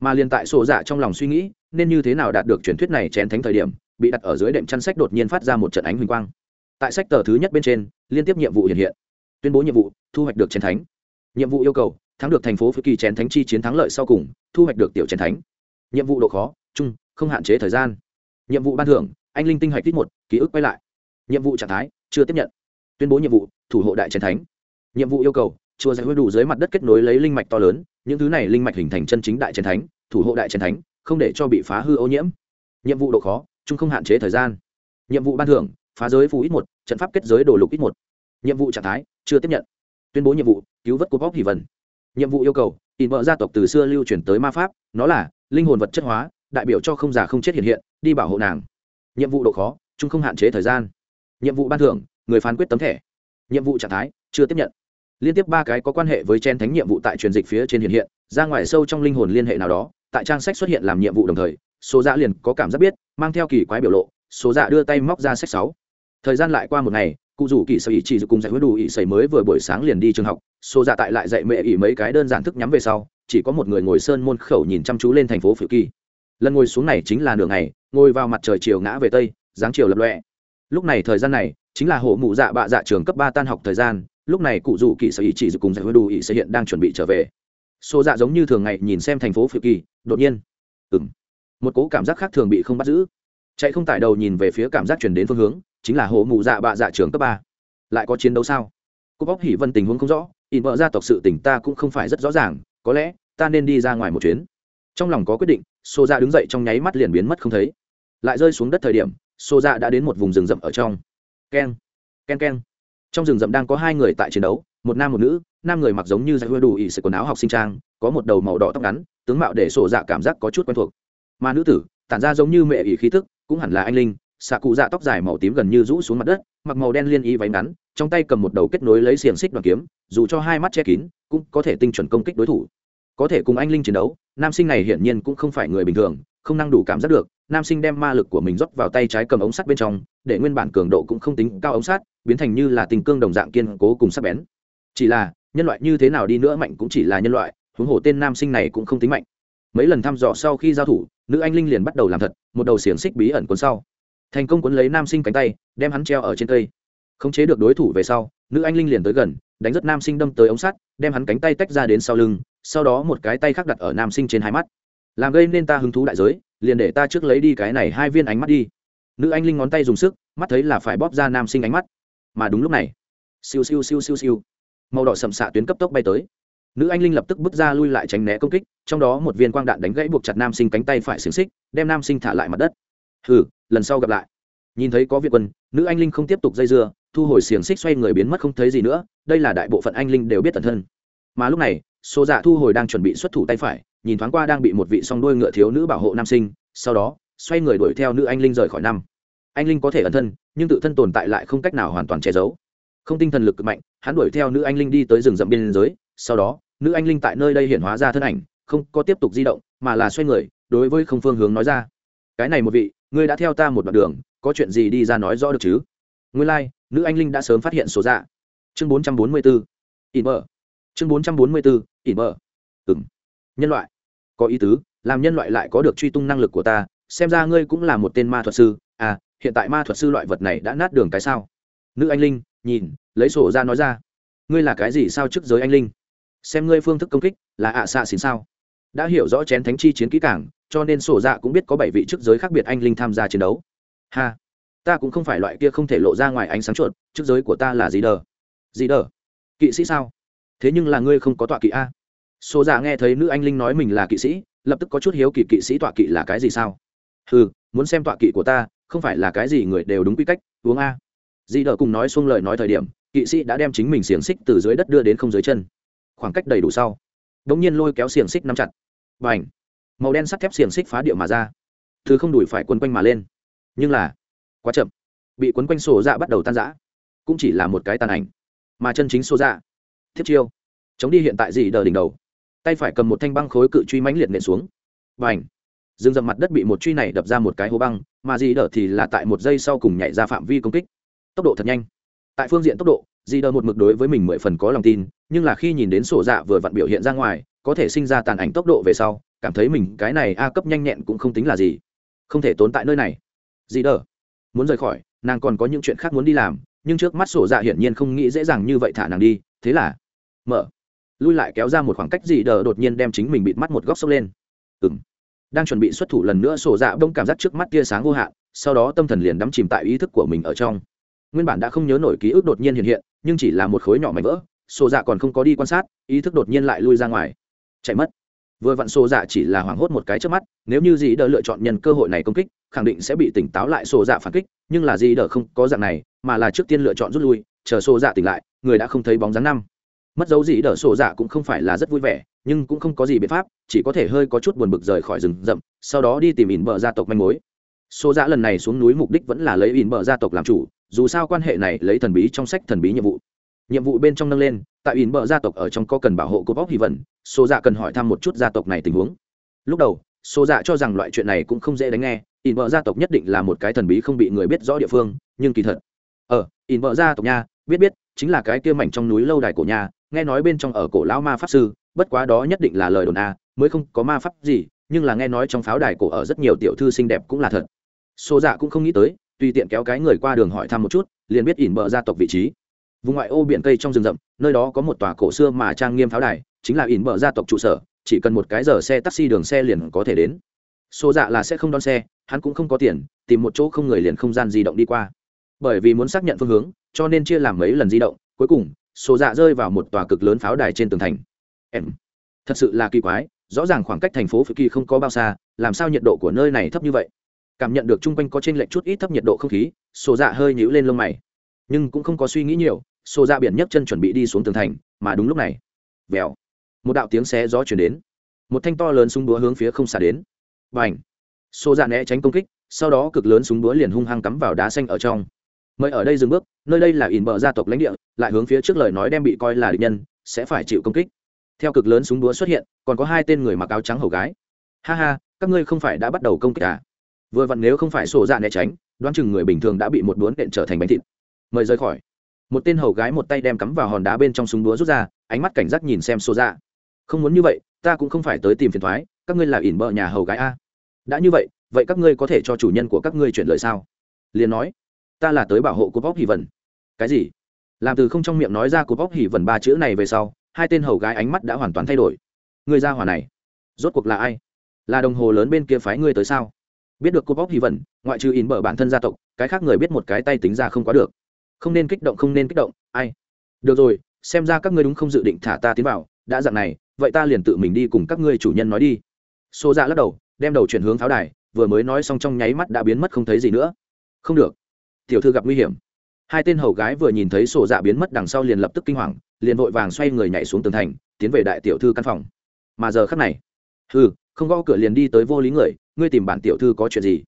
Mà liền tại sổ dạ trong lòng suy nghĩ, nên như thế nào đạt được truyền thuyết này chén thánh thời điểm, bị đặt ở dưới đệm chăn sách đột nhiên phát ra một trận ánh huỳnh quang. Tại sách tờ thứ nhất bên trên, liên tiếp nhiệm vụ hiện hiện. Tuyên bố nhiệm vụ, thu hoạch được chén thánh. Nhiệm vụ yêu cầu, thắng được thành phố phía kỳ chén thánh chi chiến thắng lợi sau cùng, thu hoạch được tiểu chén thánh. Nhiệm vụ độ khó, chung, không hạn chế thời gian. Nhiệm vụ ban thưởng, anh linh tinh hạch tích một, ký ức quay lại. Nhiệm vụ trạng thái, chưa tiếp nhận. Tuyên bố nhiệm vụ, thủ hộ đại chén thánh. Nhiệm vụ yêu cầu chùa giải huy đủ dưới mặt đất kết nối lấy linh mạch to lớn, những thứ này linh mạch hình thành chân chính đại chén thánh, thủ hộ đại chén thánh, không để cho bị phá hư ô nhiễm. Nhiệm vụ độ khó, chúng không hạn chế thời gian. Nhiệm vụ ban thưởng, phá giới phù ít một, trận pháp kết giới đồ lục ít một. Nhiệm vụ trạng thái, chưa tiếp nhận. Tuyên bố nhiệm vụ, cứu vớt cột bóc hỷ vần nhiệm vụ yêu cầu in vợ gia tộc từ xưa lưu truyền tới ma pháp, nó là linh hồn vật chất hóa, đại biểu cho không già không chết hiện hiện, đi bảo hộ nàng. Nhiệm vụ độ khó, chúng không hạn chế thời gian. Nhiệm vụ ban thưởng, người phán quyết tấm thẻ. Nhiệm vụ trạng thái, chưa tiếp nhận liên tiếp ba cái có quan hệ với chen thánh nhiệm vụ tại truyền dịch phía trên hiện hiện, ra ngoài sâu trong linh hồn liên hệ nào đó, tại trang sách xuất hiện làm nhiệm vụ đồng thời số dạ liền có cảm giác biết, mang theo kỳ quái biểu lộ số dạ đưa tay móc ra sách sáu. Thời gian lại qua một ngày, cụ rủ kỳ sở ý chỉ cùng dạy quyết đủ ý xảy mới vừa buổi sáng liền đi trường học số dạ tại lại dạy mẹ ý mấy cái đơn giản thức nhắm về sau, chỉ có một người ngồi sơn môn khẩu nhìn chăm chú lên thành phố phự kỳ. Lần ngồi xuống này chính là nửa ngày, ngồi vào mặt trời chiều ngã về tây, dáng chiều lập lọe. Lúc này thời gian này, chính là hộ mụ dạ bạ dạ trường cấp ba tan học thời gian lúc này cụ rủ kỳ sở ý chỉ cùng giải hứa đủ ý sẽ hiện đang chuẩn bị trở về. Xô dạ giống như thường ngày nhìn xem thành phố phiêu kỳ, đột nhiên ừng một cố cảm giác khác thường bị không bắt giữ. Chạy không tải đầu nhìn về phía cảm giác chuyển đến phương hướng, chính là hộ mụ dạ bạ dạ trường cấp ba. Lại có chiến đấu sao? Cúp bóc hỉ vân tình huống không rõ in vợ gia tộc sự tình ta cũng không phải rất rõ ràng, có lẽ ta nên đi ra ngoài một chuyến. Trong lòng có quyết định xô dạ đứng dậy trong nháy mắt liền biến mất không thấy. Lại rơi xuống đất thời điểm xô dạ đã đến một vùng rừng rậm ở trong. Keng keng keng trong rừng rậm đang có hai người tại chiến đấu, một nam một nữ, nam người mặc giống như giải hứa đủ ỵ sự quần áo học sinh trang, có một đầu màu đỏ tóc ngắn, tướng mạo để sổ dạ cảm giác có chút quen thuộc. Mà nữ tử, tản ra giống như mẹ ỷ khí thức cũng hẳn là anh linh, xạ cụ dạ tóc dài màu tím gần như rũ xuống mặt đất, mặc màu đen liên y váy ngắn, trong tay cầm một đầu kết nối lấy xiềng xích đoàn kiếm, dù cho hai mắt che kín, cũng có thể tinh chuẩn công kích đối thủ. Có thể cùng anh linh chiến đấu, nam sinh này hiển nhiên cũng không phải người bình thường, không năng đủ cảm giác được, nam sinh đem ma lực của mình rót vào tay trái cầm ống sắt bên trong, để nguyên bản cường độ cũng không tính cao ống sắt biến thành như là tình cương đồng dạng kiên cố cùng sắc bén. Chỉ là, nhân loại như thế nào đi nữa mạnh cũng chỉ là nhân loại, huống hồ tên nam sinh này cũng không tính mạnh. Mấy lần thăm dò sau khi giao thủ, nữ anh linh liền bắt đầu làm thật, một đầu xiềng xích bí ẩn cuốn sau. Thành công cuốn lấy nam sinh cánh tay, đem hắn treo ở trên cây. Khống chế được đối thủ về sau, nữ anh linh liền tới gần, đánh rất nam sinh đâm tới ống sắt, đem hắn cánh tay tách ra đến sau lưng, sau đó một cái tay khác đặt ở nam sinh trên hai mắt. Làm gây nên ta hứng thú đại giới, liền để ta trước lấy đi cái này hai viên ánh mắt đi. Nữ anh linh ngón tay dùng sức, mắt thấy là phải bóp ra nam sinh ánh mắt mà đúng lúc này, siêu siêu siêu siêu siêu, màu đỏ sầm xạ tuyến cấp tốc bay tới. Nữ anh linh lập tức bước ra lui lại tránh né công kích, trong đó một viên quang đạn đánh gãy buộc chặt nam sinh cánh tay phải xiềng xích, đem nam sinh thả lại mặt đất. Hừ, lần sau gặp lại. Nhìn thấy có việt quân, nữ anh linh không tiếp tục dây dưa, thu hồi xiềng xích xoay người biến mất không thấy gì nữa, đây là đại bộ phận anh linh đều biết tận thân. Mà lúc này, số dạ thu hồi đang chuẩn bị xuất thủ tay phải, nhìn thoáng qua đang bị một vị song đuôi ngựa thiếu nữ bảo hộ nam sinh, sau đó, xoay người đuổi theo nữ anh linh rời khỏi năm anh linh có thể ẩn thân nhưng tự thân tồn tại lại không cách nào hoàn toàn che giấu. Không tinh thần lực cực mạnh hắn đuổi theo nữ anh linh đi tới rừng rậm biên giới sau đó nữ anh linh tại nơi đây hiện hóa ra thân ảnh không có tiếp tục di động mà là xoay người đối với không phương hướng nói ra. Cái này một vị ngươi đã theo ta một đoạn đường có chuyện gì đi ra nói rõ được chứ? Ngươi lai、like, nữ anh linh đã sớm phát hiện số dạ. Chương bốn trăm bốn mươi bốn ỉn mờ chương bốn trăm bốn mươi bốn ỉn mờ ừng nhân loại. Có ý tứ làm nhân loại lại có được truy tung năng lực của ta xem ra ngươi cũng là một tên ma thuật sư. À hiện tại ma thuật sư loại vật này đã nát đường cái sao? Nữ anh linh, nhìn, lấy sổ ra nói ra. Ngươi là cái gì sao trước giới anh linh? Xem ngươi phương thức công kích, là ạ xạ xin sao? Đã hiểu rõ chén thánh chi chiến kỹ cảng cho nên sổ dạ cũng biết có bảy vị chức giới khác biệt anh linh tham gia chiến đấu. Ha! Ta cũng không phải loại kia không thể lộ ra ngoài ánh sáng chuột chức giới của ta là gì đờ? Gì đờ? Kỵ sĩ sao? Thế nhưng là ngươi không có tọa kỵ a. Sổ dạ nghe thấy nữ anh linh nói mình là kỵ sĩ, lập tức có chút hiếu kỵ kỵ sĩ tọa kỵ là cái gì sao? Ừ muốn xem tọa kỵ của ta không phải là cái gì người đều đúng quy cách, uống a. Dì đỡ cùng nói xuông lời nói thời điểm, kỵ sĩ đã đem chính mình xiềng xích từ dưới đất đưa đến không dưới chân. Khoảng cách đầy đủ sau đ ỗ n g nhiên lôi kéo xiềng xích nắm chặt. B à n h màu đen sắt thép xiềng xích phá điệu mà ra. Thứ không đùi phải quấn quanh mà lên. Nhưng là, quá chậm. Bị quấn quanh sổ dạ bắt đầu tan rã. Cũng chỉ là một cái tàn ảnh. Mà chân chính sổ dạ thiết chiêu. Chống đi hiện tại dì đờ đỉnh đầu. Tay phải cầm một thanh băng khối cự truy mãnh liệt nện xuống. Và ảnh dương dầm mặt đất bị một truy này đập ra một cái hố băng, mà gì đờ thì là tại một giây sau cùng nhảy ra phạm vi công kích. Tốc độ thật nhanh. Tại phương diện tốc độ dì đờ một mực đối với mình mười phần có lòng tin, nhưng là khi nhìn đến sổ dạ vừa vặn biểu hiện ra ngoài, có thể sinh ra tàn ảnh tốc độ về sau, cảm thấy mình cái này a cấp nhanh nhẹn cũng không tính là gì. Không thể tốn tại nơi này. Dì đờ muốn rời khỏi, nàng còn có những chuyện khác muốn đi làm, nhưng trước mắt sổ dạ hiển nhiên không nghĩ dễ dàng như vậy thả nàng đi, thế là mở. Lui lại kéo ra một khoảng cách gì đờ đột nhiên đem chính mình bịt mắt một góc sốc lên. Ừng đang chuẩn bị xuất thủ lần nữa sổ dạ bông cảm giác trước mắt tia sáng vô hạn, sau đó tâm thần liền đắm chìm tại ý thức của mình ở trong. Nguyên bản đã không nhớ nổi ký ức đột nhiên hiện hiện, nhưng chỉ là một khối nhỏ mảnh vỡ, sổ dạ còn không có đi quan sát, ý thức đột nhiên lại lui ra ngoài. Chạy mất. Vừa vặn sổ dạ chỉ là hoảng hốt một cái trước mắt, nếu như dì đờ lựa chọn nhân cơ hội này công kích, khẳng định sẽ bị tỉnh táo lại sổ dạ phản kích, nhưng là dì đờ không có dạng này, mà là trước tiên lựa chọn rút lui, chờ sổ dạ tỉnh lại, người đã không thấy bóng dáng năm. Mất dấu dì đờ sổ dạ cũng không phải là rất vui vẻ nhưng cũng không có gì biện pháp chỉ có thể hơi có chút buồn bực rời khỏi rừng rậm sau đó đi tìm ỉn bờ gia tộc manh mối. Xô Dã lần này xuống núi mục đích vẫn là lấy ỉn bờ gia tộc làm chủ dù sao quan hệ này lấy thần bí trong sách thần bí nhiệm vụ. Nhiệm vụ bên trong nâng lên tại ỉn bờ gia tộc ở trong có cần bảo hộ cô bóc hy vẩn Xô dạ cần hỏi thăm một chút gia tộc này tình huống. Lúc đầu Xô dạ cho rằng loại chuyện này cũng không dễ đánh nghe ỉn bờ gia tộc nhất định là một cái thần bí không bị người biết rõ địa phương nhưng kỳ thật ở ờ, ỉn bờ gia tộc nha biết biết chính là cái kia mảnh trong núi lâu đài cổ nhà nghe nói bên trong ở cổ lão ma pháp sư bất quá đó nhất định là lời đồn a, mới không có ma pháp gì, nhưng là nghe nói trong pháo đài cổ ở rất nhiều tiểu thư xinh đẹp cũng là thật. Số dạ cũng không nghĩ tới, tùy tiện kéo cái người qua đường hỏi thăm một chút, liền biết ỉn bờ gia tộc vị trí. Vùng ngoại ô biển cây trong rừng rậm, nơi đó có một tòa cổ xưa mà trang nghiêm pháo đài, chính là ỉn bờ gia tộc trụ sở, chỉ cần một cái giờ xe taxi đường xe liền có thể đến. Số dạ là sẽ không đón xe, hắn cũng không có tiền, tìm một chỗ không người liền không gian di động đi qua. Bởi vì muốn xác nhận phương hướng, cho nên chia làm mấy lần di động, cuối cùng số dạ rơi vào một tòa cực lớn pháo đài trên tường thành em. Thật sự là kỳ quái, rõ ràng khoảng cách thành phố phự kỳ không có bao xa, làm sao nhiệt độ của nơi này thấp như vậy? Cảm nhận được chung quanh có trên lệch chút ít thấp nhiệt độ không khí sổ dạ hơi nhíu lên lông mày. Nhưng cũng không có suy nghĩ nhiều sổ dạ biển nhấc chân chuẩn bị đi xuống tường thành, mà đúng lúc này, vèo, một đạo tiếng xé gió chuyển đến. Một thanh to lớn súng búa hướng phía không xa đến. B à n h sổ dạ né tránh công kích, sau đó cực lớn súng búa liền hung hăng cắm vào đá xanh ở trong. Mời ở đây dừng bước, nơi đây là ỉn bờ gia tộc lãnh địa, lại hướng phía trước lời nói đem bị coi là địch nhân, sẽ phải chịu công kích theo cực lớn súng đúa xuất hiện, còn có hai tên người mặc áo trắng hầu gái. Ha ha, các ngươi không phải đã bắt đầu công kích à? Vừa vặn nếu không phải sổ dạ né tránh, đoán chừng người bình thường đã bị một đuốn đện trở thành bánh thịt. Mời rời khỏi. Một tên hầu gái một tay đem cắm vào hòn đá bên trong súng đúa rút ra, ánh mắt cảnh giác nhìn xem sổ dạ. Không muốn như vậy, ta cũng không phải tới tìm phiền thoái, các ngươi là ỉn bợ nhà hầu gái a. Đã như vậy vậy các ngươi có thể cho chủ nhân của các ngươi chuyển lời sao? Liền nói, ta là tới bảo hộ của bóc hỉ vần cái gì? Làm từ không trong miệng nói ra của bóc hỉ vần ba chữ này về sau hai tên hầu gái ánh mắt đã hoàn toàn thay đổi. Người ra hỏa này, rốt cuộc là ai? Là đồng hồ lớn bên kia phái ngươi tới sao? Biết được cô bóc hy vẩn ngoại trừ in bở bản thân gia tộc, cái khác người biết một cái tay tính ra không quá được. Không nên kích động, không nên kích động, ai? Được rồi, xem ra các ngươi đúng không dự định thả ta tiến vào, đã dặn này, vậy ta liền tự mình đi cùng các ngươi chủ nhân nói đi. Xô ra lắc đầu, đem đầu chuyển hướng pháo đài, vừa mới nói xong trong nháy mắt đã biến mất không thấy gì nữa. Không được. Tiểu thư gặp nguy hiểm hai tên hầu gái vừa nhìn thấy sổ dạ biến mất đằng sau liền lập tức kinh hoàng, liền vội vàng xoay người nhảy xuống tường thành, tiến về đại tiểu thư căn phòng. Mà giờ khắc này ừ không gõ cửa liền đi tới vô lý người, ngươi tìm bản tiểu thư có chuyện gì?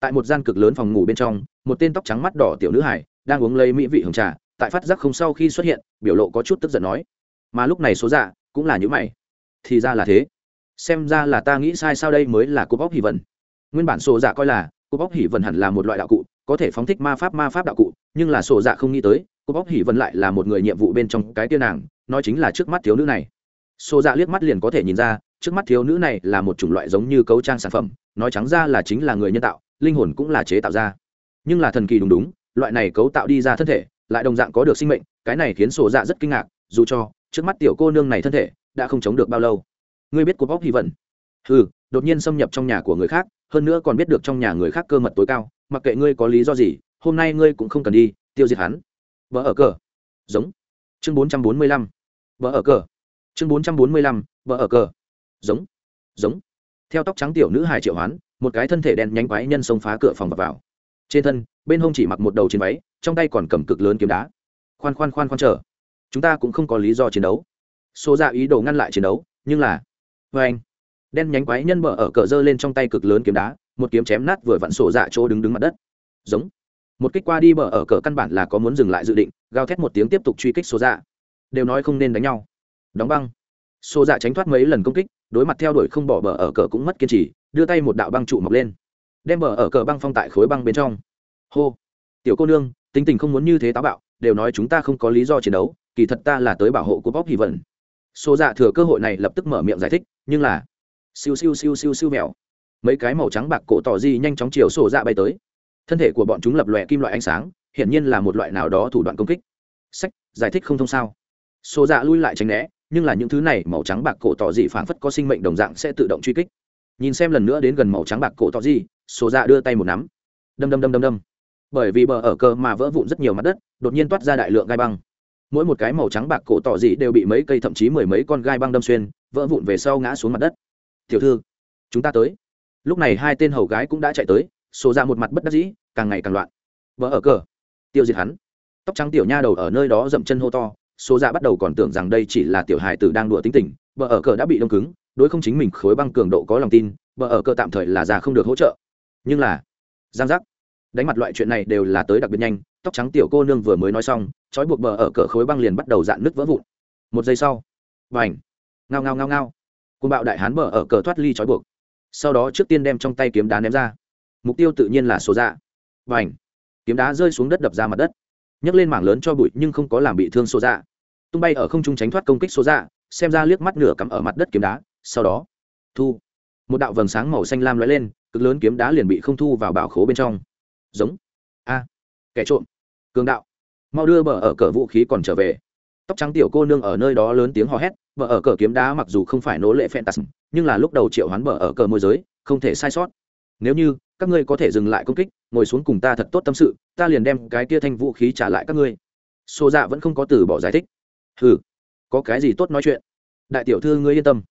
Tại một gian cực lớn phòng ngủ bên trong, một tên tóc trắng mắt đỏ tiểu nữ hải đang uống lấy mỹ vị hồng trà, tại phát giác không sau khi xuất hiện, biểu lộ có chút tức giận nói. Mà lúc này số dạ cũng là những mày. Thì ra là thế. Xem ra là ta nghĩ sai sao đây mới là cúp óc hỷ vần nguyên bản số dạ coi là, cúp óc hỷ vần hẳn là một loại đạo cụ có thể phóng thích ma pháp ma pháp đạo cụ, nhưng là sổ dạ không nghĩ tới, cô bóc hỉ vân lại là một người nhiệm vụ bên trong cái tiên nàng, nói chính là trước mắt thiếu nữ này. Sổ dạ liếc mắt liền có thể nhìn ra, trước mắt thiếu nữ này là một chủng loại giống như cấu trang sản phẩm, nói trắng ra là chính là người nhân tạo, linh hồn cũng là chế tạo ra. Nhưng là thần kỳ đúng đúng, loại này cấu tạo đi ra thân thể, lại đồng dạng có được sinh mệnh, cái này khiến sổ dạ rất kinh ngạc, dù cho, trước mắt tiểu cô nương này thân thể, đã không chống được bao lâu. Ngươi biết cô bóc hỉ vân ừ đột nhiên xâm nhập trong nhà của người khác hơn nữa còn biết được trong nhà người khác cơ mật tối cao, mặc kệ ngươi có lý do gì, hôm nay ngươi cũng không cần đi, tiêu diệt hắn. Vợ ở cờ. Giống. Chương bốn trăm bốn mươi lăm. Vợ ở cờ. Chương bốn trăm bốn mươi lăm. Vợ ở cờ. Giống. Giống. Theo tóc trắng tiểu nữ hài triệu hoán, một cái thân thể đen nhánh quái nhân xông phá cửa phòng và vào. Trên thân, bên hông chỉ mặc một đầu trên váy, trong tay còn cầm cực lớn kiếm đá. Khoan khoan khoan khoan chờ. Chúng ta cũng không có lý do chiến đấu. Số ra ý đồ ngăn lại chiến đấu, nhưng là vê anh đen nhánh quái nhân bờ ở cờ dơ lên trong tay cực lớn kiếm đá một kiếm chém nát vừa vặn sổ dạ chỗ đứng đứng mặt đất. Giống. Một kích qua đi bờ ở cờ căn bản là có muốn dừng lại dự định gào thét một tiếng tiếp tục truy kích sổ dạ. Đều nói không nên đánh nhau. Đóng băng. Sổ dạ tránh thoát mấy lần công kích đối mặt theo đuổi không bỏ bờ ở cờ cũng mất kiên trì đưa tay một đạo băng trụ mọc lên. Đem bờ ở cờ băng phong tại khối băng bên trong. Hô. Tiểu cô nương tính tình không muốn như thế táo bạo đều nói chúng ta không có lý do chiến đấu kỳ thật ta là tới bảo hộ của bóc hy vận, số dạ thừa cơ hội này lập tức mở miệng giải thích nhưng là siêu siêu siêu siêu siêu mèo. Mấy cái màu trắng bạc cổ tỏ di nhanh chóng chiều sổ dạ bay tới. Thân thể của bọn chúng lập lòe kim loại ánh sáng, hiển nhiên là một loại nào đó thủ đoạn công kích. Sách, giải thích không thông sao? Sổ dạ lui lại tránh né, nhưng là những thứ này màu trắng bạc cổ tỏ dị phảng phất có sinh mệnh đồng dạng sẽ tự động truy kích. Nhìn xem lần nữa đến gần màu trắng bạc cổ tỏ dị sổ dạ đưa tay một nắm. Đâm đâm đâm đâm đâm. Bởi vì bờ ở cơ mà vỡ vụn rất nhiều mặt đất, đột nhiên toát ra đại lượng gai băng. Mỗi một cái màu trắng bạc cổ tỏ dị đều bị mấy cây thậm chí mười mấy con gai băng đâm xuyên, vỡ vụn về sau ngã xuống mặt đất tiểu thư, chúng ta tới. Lúc này hai tên hầu gái cũng đã chạy tới xô ra dạ một mặt bất đắc dĩ, càng ngày càng loạn. Vỡ ở cờ. Tiêu diệt hắn. Tóc trắng tiểu nha đầu ở nơi đó dậm chân hô to số ra dạ bắt đầu còn tưởng rằng đây chỉ là tiểu hài tử đang đùa tính tình. Vợ ở cờ đã bị đông cứng, đối không chính mình khối băng cường độ có lòng tin, vợ ở cờ tạm thời là già không được hỗ trợ. Nhưng là, giang giác. Đánh mặt loại chuyện này đều là tới đặc biệt nhanh, tóc trắng tiểu cô nương vừa mới nói xong, trói buộc bờ ở cờ khối băng liền bắt đầu dạn nứt vỡ vụn. Một giây sau và ảnh ngao ngao ngao ngao côn bạo đại hán mở ở cờ thoát ly trói buộc. Sau đó trước tiên đem trong tay kiếm đá ném ra. Mục tiêu tự nhiên là số dạ và ảnh kiếm đá rơi xuống đất đập ra mặt đất. Nhấc lên mảng lớn cho bụi nhưng không có làm bị thương số dạ tung bay ở không trung tránh thoát công kích số dạ xem ra liếc mắt nửa cắm ở mặt đất kiếm đá. Sau đó, thu. Một đạo vầng sáng màu xanh lam lóe lên, cực lớn kiếm đá liền bị không thu vào bảo khố bên trong. Giống. A. Kẻ trộm. Cường đạo. Mau đưa bờ ở cờ vũ khí còn trở về tóc trắng tiểu cô nương ở nơi đó lớn tiếng hò hét vợ ở cờ kiếm đá mặc dù không phải nỗ lệ phantasm nhưng là lúc đầu triệu hoán vợ ở cờ môi giới, không thể sai sót. Nếu như, các ngươi có thể dừng lại công kích, ngồi xuống cùng ta thật tốt tâm sự, ta liền đem cái kia thanh vũ khí trả lại các ngươi. Xô dạ vẫn không có từ bỏ giải thích. Ừ có cái gì tốt nói chuyện? Đại tiểu thư ngươi yên tâm,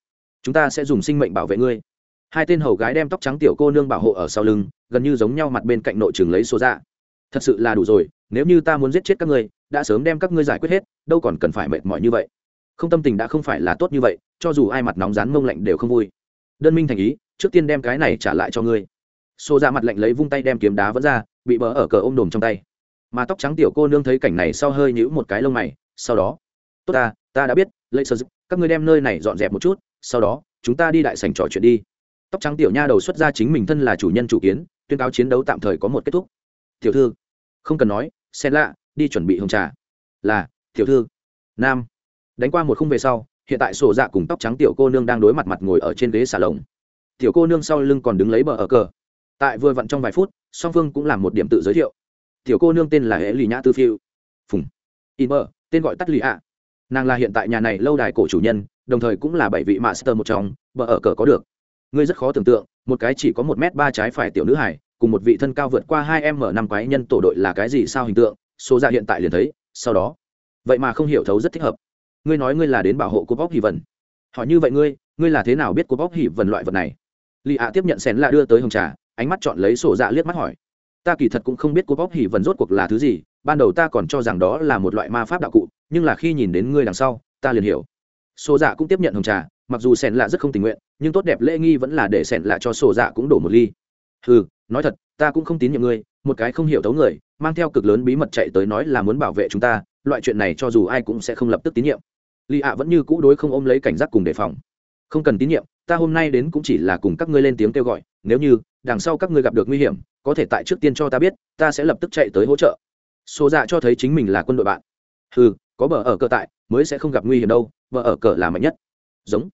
chúng ta sẽ dùng sinh mệnh bảo vệ ngươi. Hai tên hầu gái đem tóc trắng tiểu cô nương bảo hộ ở sau lưng, gần như giống nhau mặt bên cạnh nội trường lấy số dạ. Thật sự là đủ rồi, nếu như ta muốn giết chết các ngươi, đã sớm đem các ngươi giải quyết hết đâu còn cần phải mệt mỏi như vậy. Không tâm tình đã không phải là tốt như vậy, cho dù ai mặt nóng rán mông lạnh đều không vui. Đơn minh thành ý, trước tiên đem cái này trả lại cho ngươi. Xô ra dạ mặt lạnh lấy vung tay đem kiếm đá vẫn ra, bị bỡ ở cờ ôm đồm trong tay. Mà tóc trắng tiểu cô nương thấy cảnh này sau hơi nhũ một cái lông mày, sau đó, tốt ta ta đã biết lấy sơ dứt các ngươi đem nơi này dọn dẹp một chút, sau đó, chúng ta đi đại sảnh trò chuyện đi. Tóc trắng tiểu nha đầu xuất ra chính mình thân là chủ nhân chủ kiến, tuyên cáo chiến đấu tạm thời có một kết thúc. Tiểu thư, không cần nói xen lạ, đi chuẩn bị hồng trà. Là tiểu thư. Nam. Đánh qua một khung về sau, hiện tại sổ dạ cùng tóc trắng tiểu cô nương đang đối mặt mặt ngồi ở trên ghế xà lồng. Tiểu cô nương sau lưng còn đứng lấy bờ ở cờ. Tại vừa vặn trong vài phút, song phương cũng làm một điểm tự giới thiệu. Tiểu cô nương tên là hệ lì nhã tư phiêu. Phùng. In mơ tên gọi tắt lì ạ. Nàng là hiện tại nhà này lâu đài cổ chủ nhân, đồng thời cũng là bảy vị master một trong, bờ ở cờ có được. Ngươi rất khó tưởng tượng, một cái chỉ có một m ba trái phải tiểu nữ hải cùng một vị thân cao vượt qua hai m năm quái nhân tổ đội là cái gì sao hình tượng, số ra hiện tại liền thấy, sau đó vậy mà không hiểu thấu rất thích hợp. Ngươi nói ngươi là đến bảo hộ cô bóc hỉ vần. Hỏi như vậy ngươi ngươi là thế nào biết cô bóc hỉ vần loại vật này? Lì ạ tiếp nhận xén lạ đưa tới hồng trà, ánh mắt chọn lấy sổ dạ liếc mắt hỏi. Ta kỳ thật cũng không biết cô bóc hỉ vần rốt cuộc là thứ gì, ban đầu ta còn cho rằng đó là một loại ma pháp đạo cụ, nhưng là khi nhìn đến ngươi đằng sau, ta liền hiểu. Sổ dạ cũng tiếp nhận hồng trà, mặc dù xén lạ rất không tình nguyện, nhưng tốt đẹp lễ nghi vẫn là để xén lạ cho sổ dạ cũng đổ một ly. Ừ nói thật, ta cũng không tín nhiệm ngươi, một cái không hiểu thấu người, mang theo cực lớn bí mật chạy tới nói là muốn bảo vệ chúng ta loại chuyện này cho dù ai cũng sẽ không lập tức tín nhiệm. Lì ạ vẫn như cũ đối không ôm lấy cảnh giác cùng đề phòng. Không cần tín nhiệm, ta hôm nay đến cũng chỉ là cùng các ngươi lên tiếng kêu gọi, nếu như, đằng sau các ngươi gặp được nguy hiểm, có thể tại trước tiên cho ta biết, ta sẽ lập tức chạy tới hỗ trợ. Số dạ cho thấy chính mình là quân đội bạn. Ừ có bờ ở cờ tại, mới sẽ không gặp nguy hiểm đâu, Bờ ở cờ là mạnh nhất. Giống.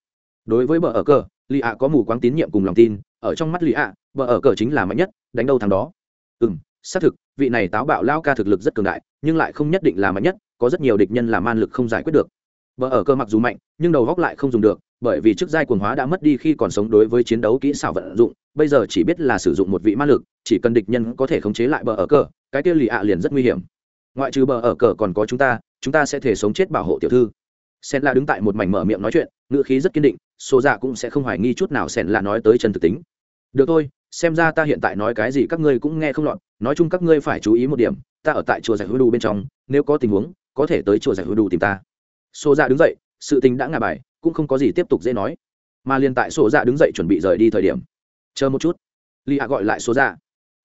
Đối với bờ ở cờ lì ạ có mù quáng tín nhiệm cùng lòng tin, ở trong mắt lì ạ, bờ ở cờ chính là mạnh nhất, đánh đâu thằng đó. Ừ m xác thực vị này táo bạo lao ca thực lực rất cường đại nhưng lại không nhất định là mạnh nhất có rất nhiều địch nhân là man lực không giải quyết được Bờ ở cơ mặc dù mạnh, nhưng đầu góc lại không dùng được, bởi vì trước giai quần hóa đã mất đi khi còn sống đối với chiến đấu kỹ xảo vận dụng, bây giờ chỉ biết là sử dụng một vị ma lực, chỉ cần địch nhân có thể khống chế lại bờ ở cờ, cái kia lì ạ liền rất nguy hiểm. Ngoại trừ bờ ở cờ còn có chúng ta, chúng ta sẽ thể sống chết bảo hộ tiểu thư. Sen là đứng tại một mảnh mở miệng nói chuyện, ngữ khí rất kiên định, số dạ cũng sẽ không hoài nghi chút nào Sen là nói tới chân thực tính. Được thôi, xem ra ta hiện tại nói cái gì các ngươi cũng nghe không lọt, nói chung các ngươi phải chú ý một điểm, ta ở tại chùa giải hữu đủ bên trong, nếu có tình huống, có thể tới chùa giải hữu đủ tìm ta. Xô dạ đứng dậy sự tình đã ngả bài cũng không có gì tiếp tục dễ nói. Mà liền tại xô dạ đứng dậy chuẩn bị rời đi thời điểm. Chờ một chút. Li hạ gọi lại số dạ.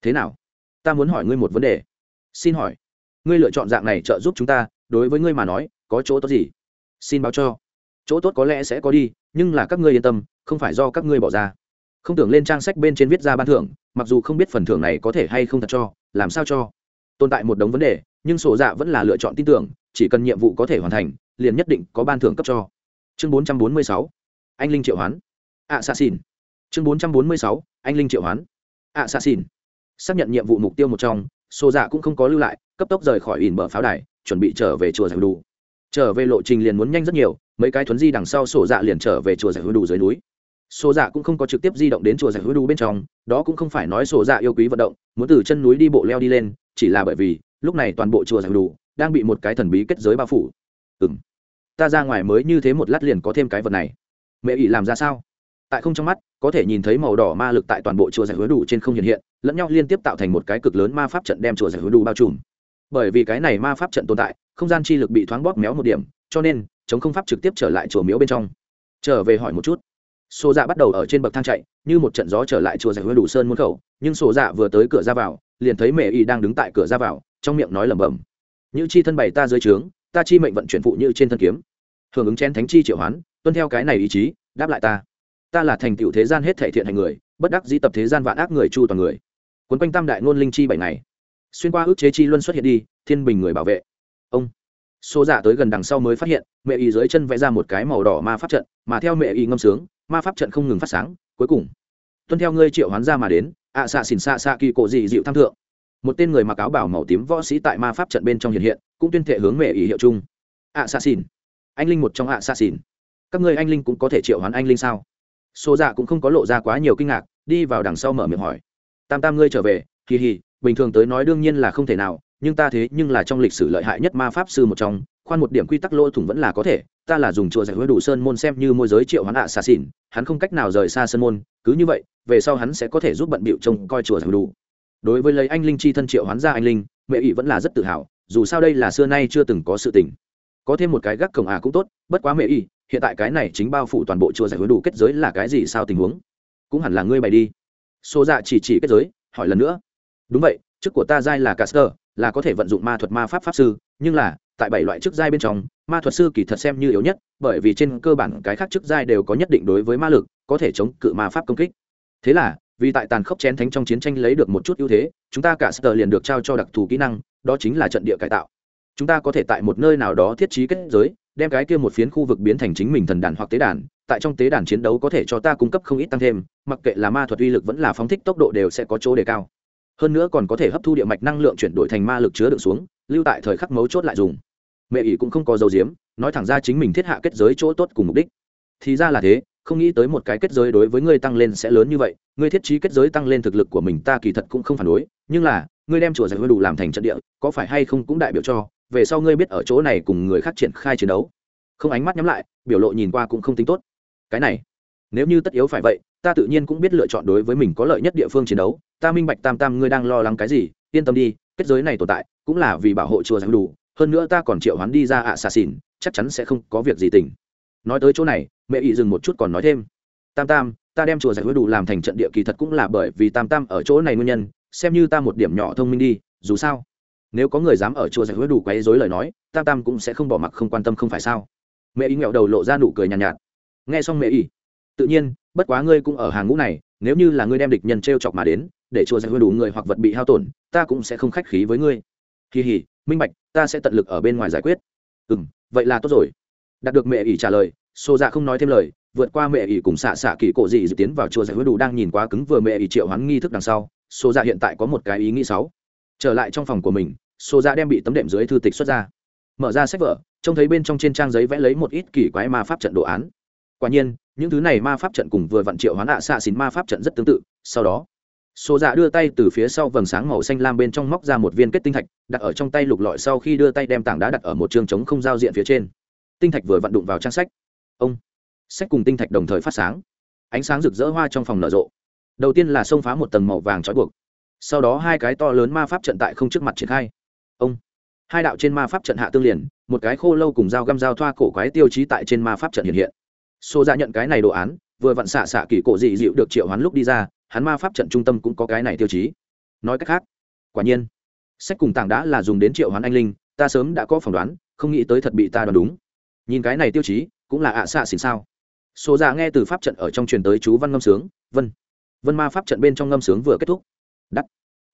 Thế nào? Ta muốn hỏi ngươi một vấn đề. Xin hỏi. Ngươi lựa chọn dạng này trợ giúp chúng ta đối với ngươi mà nói có chỗ tốt gì? Xin báo cho. Chỗ tốt có lẽ sẽ có đi nhưng là các ngươi yên tâm không phải do các ngươi bỏ ra không tưởng lên trang sách bên trên viết ra ban thưởng, mặc dù không biết phần thưởng này có thể hay không thật cho, làm sao cho? Tồn tại một đống vấn đề, nhưng sổ dạ vẫn là lựa chọn tin tưởng, chỉ cần nhiệm vụ có thể hoàn thành, liền nhất định có ban thưởng cấp cho. Chương 446 anh linh triệu hoán. Ạ xạ xỉn chương 446 anh linh triệu hoán. Ạ xạ xỉn xác nhận nhiệm vụ mục tiêu một trong, sổ dạ cũng không có lưu lại, cấp tốc rời khỏi ỉn bờ pháo đài, chuẩn bị trở về chùa giải đủ trở về lộ trình liền muốn nhanh rất nhiều, mấy cái thuấn di đằng sau sổ dạ liền trở về chùa giải đủ dưới núi sổ dạ cũng không có trực tiếp di động đến chùa giải đủ bên trong, đó cũng không phải nói sổ dạ yêu quý vận động, muốn từ chân núi đi bộ leo đi lên, chỉ là bởi vì, lúc này toàn bộ chùa giải đủ đang bị một cái thần bí kết giới bao phủ. Ừng ta ra ngoài mới như thế một lát liền có thêm cái vật này. Mẹ ỷ làm ra sao? Tại không trong mắt, có thể nhìn thấy màu đỏ ma lực tại toàn bộ chùa giải hứa đủ trên không hiện hiện, lẫn nhau liên tiếp tạo thành một cái cực lớn ma pháp trận đem chùa giải hứa đủ bao trùm. Bởi vì cái này ma pháp trận tồn tại, không gian chi lực bị thoáng bóp méo một điểm, cho nên, chống không pháp trực tiếp trở lại chùa miếu bên trong. Trở về hỏi một chút sổ dạ bắt đầu ở trên bậc thang chạy, như một trận gió trở lại chùa giải hứa đủ sơn môn khẩu, nhưng sổ dạ vừa tới cửa ra vào, liền thấy mẹ y đang đứng tại cửa ra vào, trong miệng nói lẩm bẩm như chi thân bày ta dưới trướng, ta chi mệnh vận chuyển phụ như trên thân kiếm. Hưởng ứng chén thánh chi triệu hoán, tuân theo cái này ý chí, đáp lại ta. Ta là thành tựu thế gian hết thể thiện hành người, bất đắc dĩ tập thế gian vạn ác người chu toàn người. Quấn quanh tam đại ngôn linh chi bảy ngày. Xuyên qua ước chế chi luân xuất hiện đi, thiên bình người bảo vệ. Ông. Số giả dạ tới gần đằng sau mới phát hiện, mẹ y dưới chân vẽ ra một cái màu đỏ ma pháp trận, mà theo mẹ y ngâm sướng ma pháp trận không ngừng phát sáng, cuối cùng, tuân theo ngươi triệu hoán ra mà đến, ạ xạ xỉn xạ xạ kỳ cổ dị dịu tham thượng. Một tên người mặc áo bảo màu tím võ sĩ tại ma pháp trận bên trong hiện hiện, cũng tuyên thệ hướng mẹ ý hiệu chung. Ạ xạ xỉn, anh linh một trong ạ xạ xỉn. Các ngươi anh linh cũng có thể triệu hoán anh linh sao? Xô dạ cũng không có lộ ra quá nhiều kinh ngạc, đi vào đằng sau mở miệng hỏi. Tam tam ngươi trở về, kỳ hì, bình thường tới nói đương nhiên là không thể nào, nhưng ta thế nhưng là trong lịch sử lợi hại nhất ma pháp sư một trong khoan một điểm quy tắc lỗ thủng vẫn là có thể, ta là dùng chùa giải hứa đủ sơn môn xem như môi giới triệu hoán ạ xà xỉn, hắn không cách nào rời xa sơn môn, cứ như vậy, về sau hắn sẽ có thể giúp bận bịu trông coi chùa giải đủ. Đối với lấy anh linh chi thân triệu hoán ra anh linh, mẹ ỷ vẫn là rất tự hào, dù sao đây là xưa nay chưa từng có sự tình. Có thêm một cái gác cổng à cũng tốt, bất quá mẹ ỷ, hiện tại cái này chính bao phủ toàn bộ chùa giải hứa đủ kết giới là cái gì sao tình huống? Cũng hẳn là ngươi bày đi. Xô dạ chỉ chỉ kết giới, hỏi lần nữa. Đúng vậy, chức của ta giai là caster, là có thể vận dụng ma thuật ma pháp pháp sư, nhưng là tại bảy loại chức giai bên trong, ma thuật sư kỳ thật xem như yếu nhất, bởi vì trên cơ bản cái khác chức giai đều có nhất định đối với ma lực, có thể chống cự ma pháp công kích. Thế là, vì tại tàn khốc chén thánh trong chiến tranh lấy được một chút ưu thế, chúng ta cả sơ liền được trao cho đặc thù kỹ năng, đó chính là trận địa cải tạo. Chúng ta có thể tại một nơi nào đó thiết trí kết giới, đem cái kia một phiến khu vực biến thành chính mình thần đàn hoặc tế đàn, tại trong tế đàn chiến đấu có thể cho ta cung cấp không ít tăng thêm, mặc kệ là ma thuật uy lực vẫn là phóng thích tốc độ đều sẽ có chỗ đề cao. Hơn nữa còn có thể hấp thu địa mạch năng lượng chuyển đổi thành ma lực chứa đựng xuống, lưu tại thời khắc mấu chốt lại dùng mẹ ỷ cũng không có dấu diếm, nói thẳng ra chính mình thiết hạ kết giới chỗ tốt cùng mục đích. Thì ra là thế, không nghĩ tới một cái kết giới đối với ngươi tăng lên sẽ lớn như vậy, ngươi thiết trí kết giới tăng lên thực lực của mình ta kỳ thật cũng không phản đối, nhưng là, ngươi đem chùa giải hơi đủ làm thành trận địa, có phải hay không cũng đại biểu cho, về sau ngươi biết ở chỗ này cùng người khác triển khai chiến đấu. Không ánh mắt nhắm lại, biểu lộ nhìn qua cũng không tính tốt. Cái này, nếu như tất yếu phải vậy, ta tự nhiên cũng biết lựa chọn đối với mình có lợi nhất địa phương chiến đấu. Ta minh bạch tam tam ngươi đang lo lắng cái gì, yên tâm đi, kết giới này tồn tại, cũng là vì bảo hộ chùa giáng đủ hơn nữa ta còn triệu hoán đi ra ạ xà xỉn chắc chắn sẽ không có việc gì tỉnh nói tới chỗ này mẹ ý dừng một chút còn nói thêm. Tam tam ta đem chùa giải hứa đủ làm thành trận địa kỳ thật cũng là bởi vì tam tam ở chỗ này nguyên nhân xem như ta một điểm nhỏ thông minh đi dù sao nếu có người dám ở chùa giải hứa đủ quấy dối lời nói tam tam cũng sẽ không bỏ mặc không quan tâm không phải sao. Mẹ ý nghẹo đầu lộ ra nụ cười nhàn nhạt, nhạt. Nghe xong mẹ ý tự nhiên bất quá ngươi cũng ở hàng ngũ này nếu như là ngươi đem địch nhân t r e o chọc mà đến để chùa giải hứa đủ người hoặc vật bị hao tổn ta cũng sẽ không khách khí với ngươi kỳ hỉ, minh bạch, ta sẽ tận lực ở bên ngoài giải quyết. Ừ m vậy là tốt rồi. Đạt được mẹ ỷ trả lời xô dạ không nói thêm lời, vượt qua mẹ ỷ cùng xạ xạ kỳ cổ dị dự tiến vào chùa giải hứa đủ đang nhìn quá cứng vừa mẹ ỷ triệu hoán nghi thức đằng sau xô dạ hiện tại có một cái ý nghĩ sáu trở lại trong phòng của mình xô dạ đem bị tấm đệm dưới thư tịch xuất ra. Mở ra sách vở, trông thấy bên trong trên trang giấy vẽ lấy một ít kỳ quái ma pháp trận đồ án. Quả nhiên, những thứ này ma pháp trận cùng vừa vặn triệu hoán ạ xạ xín ma pháp trận rất tương tự, sau đó Sô dạ đưa tay từ phía sau vầng sáng màu xanh lam bên trong móc ra một viên kết tinh thạch, đặt ở trong tay lục lọi sau khi đưa tay đem tảng đá đặt ở một trường trống không giao diện phía trên. Tinh thạch vừa vặn đụng vào trang sách. Ông. Sách cùng tinh thạch đồng thời phát sáng. Ánh sáng rực rỡ hoa trong phòng nở rộ. Đầu tiên là xông phá một tầng màu vàng trói buộc. Sau đó hai cái to lớn ma pháp trận tại không trước mặt triển khai. Ông. Hai đạo trên ma pháp trận hạ tương liền, một cái khô lâu cùng dao găm dao thoa cổ quái tiêu chí tại trên ma pháp trận hiện hiện. Sô Dạ nhận cái này đồ án, vừa vặn xạ xạ kỳ cổ dị dịu được triệu hoán lúc đi ra hắn ma pháp trận trung tâm cũng có cái này tiêu chí. Nói cách khác, quả nhiên, sách cùng tảng đã là dùng đến triệu hoán anh linh, ta sớm đã có phỏng đoán, không nghĩ tới thật bị ta đoán đúng. Nhìn cái này tiêu chí, cũng là ạ xạ xỉn sao. Số già dạ nghe từ pháp trận ở trong truyền tới chú văn ngâm sướng, vân vân ma pháp trận bên trong ngâm sướng vừa kết thúc. Đắt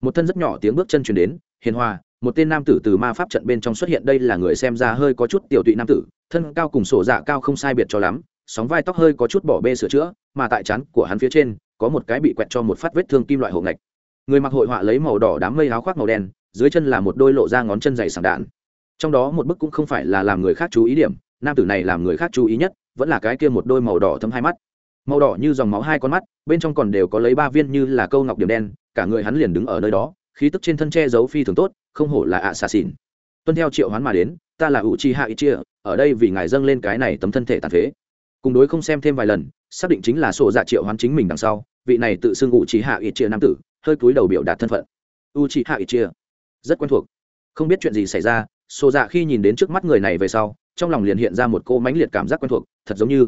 một thân rất nhỏ tiếng bước chân truyền đến, hiền hòa, một tên nam tử từ ma pháp trận bên trong xuất hiện đây là người xem ra hơi có chút tiểu tụy nam tử, thân cao cùng sổ dạ cao không sai biệt cho lắm, sóng vai tóc hơi có chút bỏ bê sửa chữa, mà tại chán của hắn phía trên có một cái bị quẹt cho một phát vết thương kim loại hộ ngạch. Người mặc hội họa lấy màu đỏ đám mây áo khoác màu đen, dưới chân là một đôi lộ ra ngón chân dày sảng đạn. Trong đó một bức cũng không phải là làm người khác chú ý điểm, nam tử này làm người khác chú ý nhất, vẫn là cái kia một đôi màu đỏ thấm hai mắt. Màu đỏ như dòng máu hai con mắt, bên trong còn đều có lấy ba viên như là câu ngọc điểm đen, cả người hắn liền đứng ở nơi đó, khí tức trên thân che giấu phi thường tốt, không hổ là ạ xà xỉn tuân theo triệu hoán mà đến, ta là ủ chi hạ ít chia ở đây vì ngài dâng lên cái này tấm thân thể tàn phế. Cùng đối không xem thêm vài lần xác định chính là sổ dạ triệu hoán chính mình đằng sau, vị này tự xưng ủ trí hạ ít chia nam tử, hơi cúi đầu biểu đạt thân phận. U trí hạ ít chia rất quen thuộc. Không biết chuyện gì xảy ra, sổ dạ khi nhìn đến trước mắt người này về sau, trong lòng liền hiện ra một cô mãnh liệt cảm giác quen thuộc, thật giống như,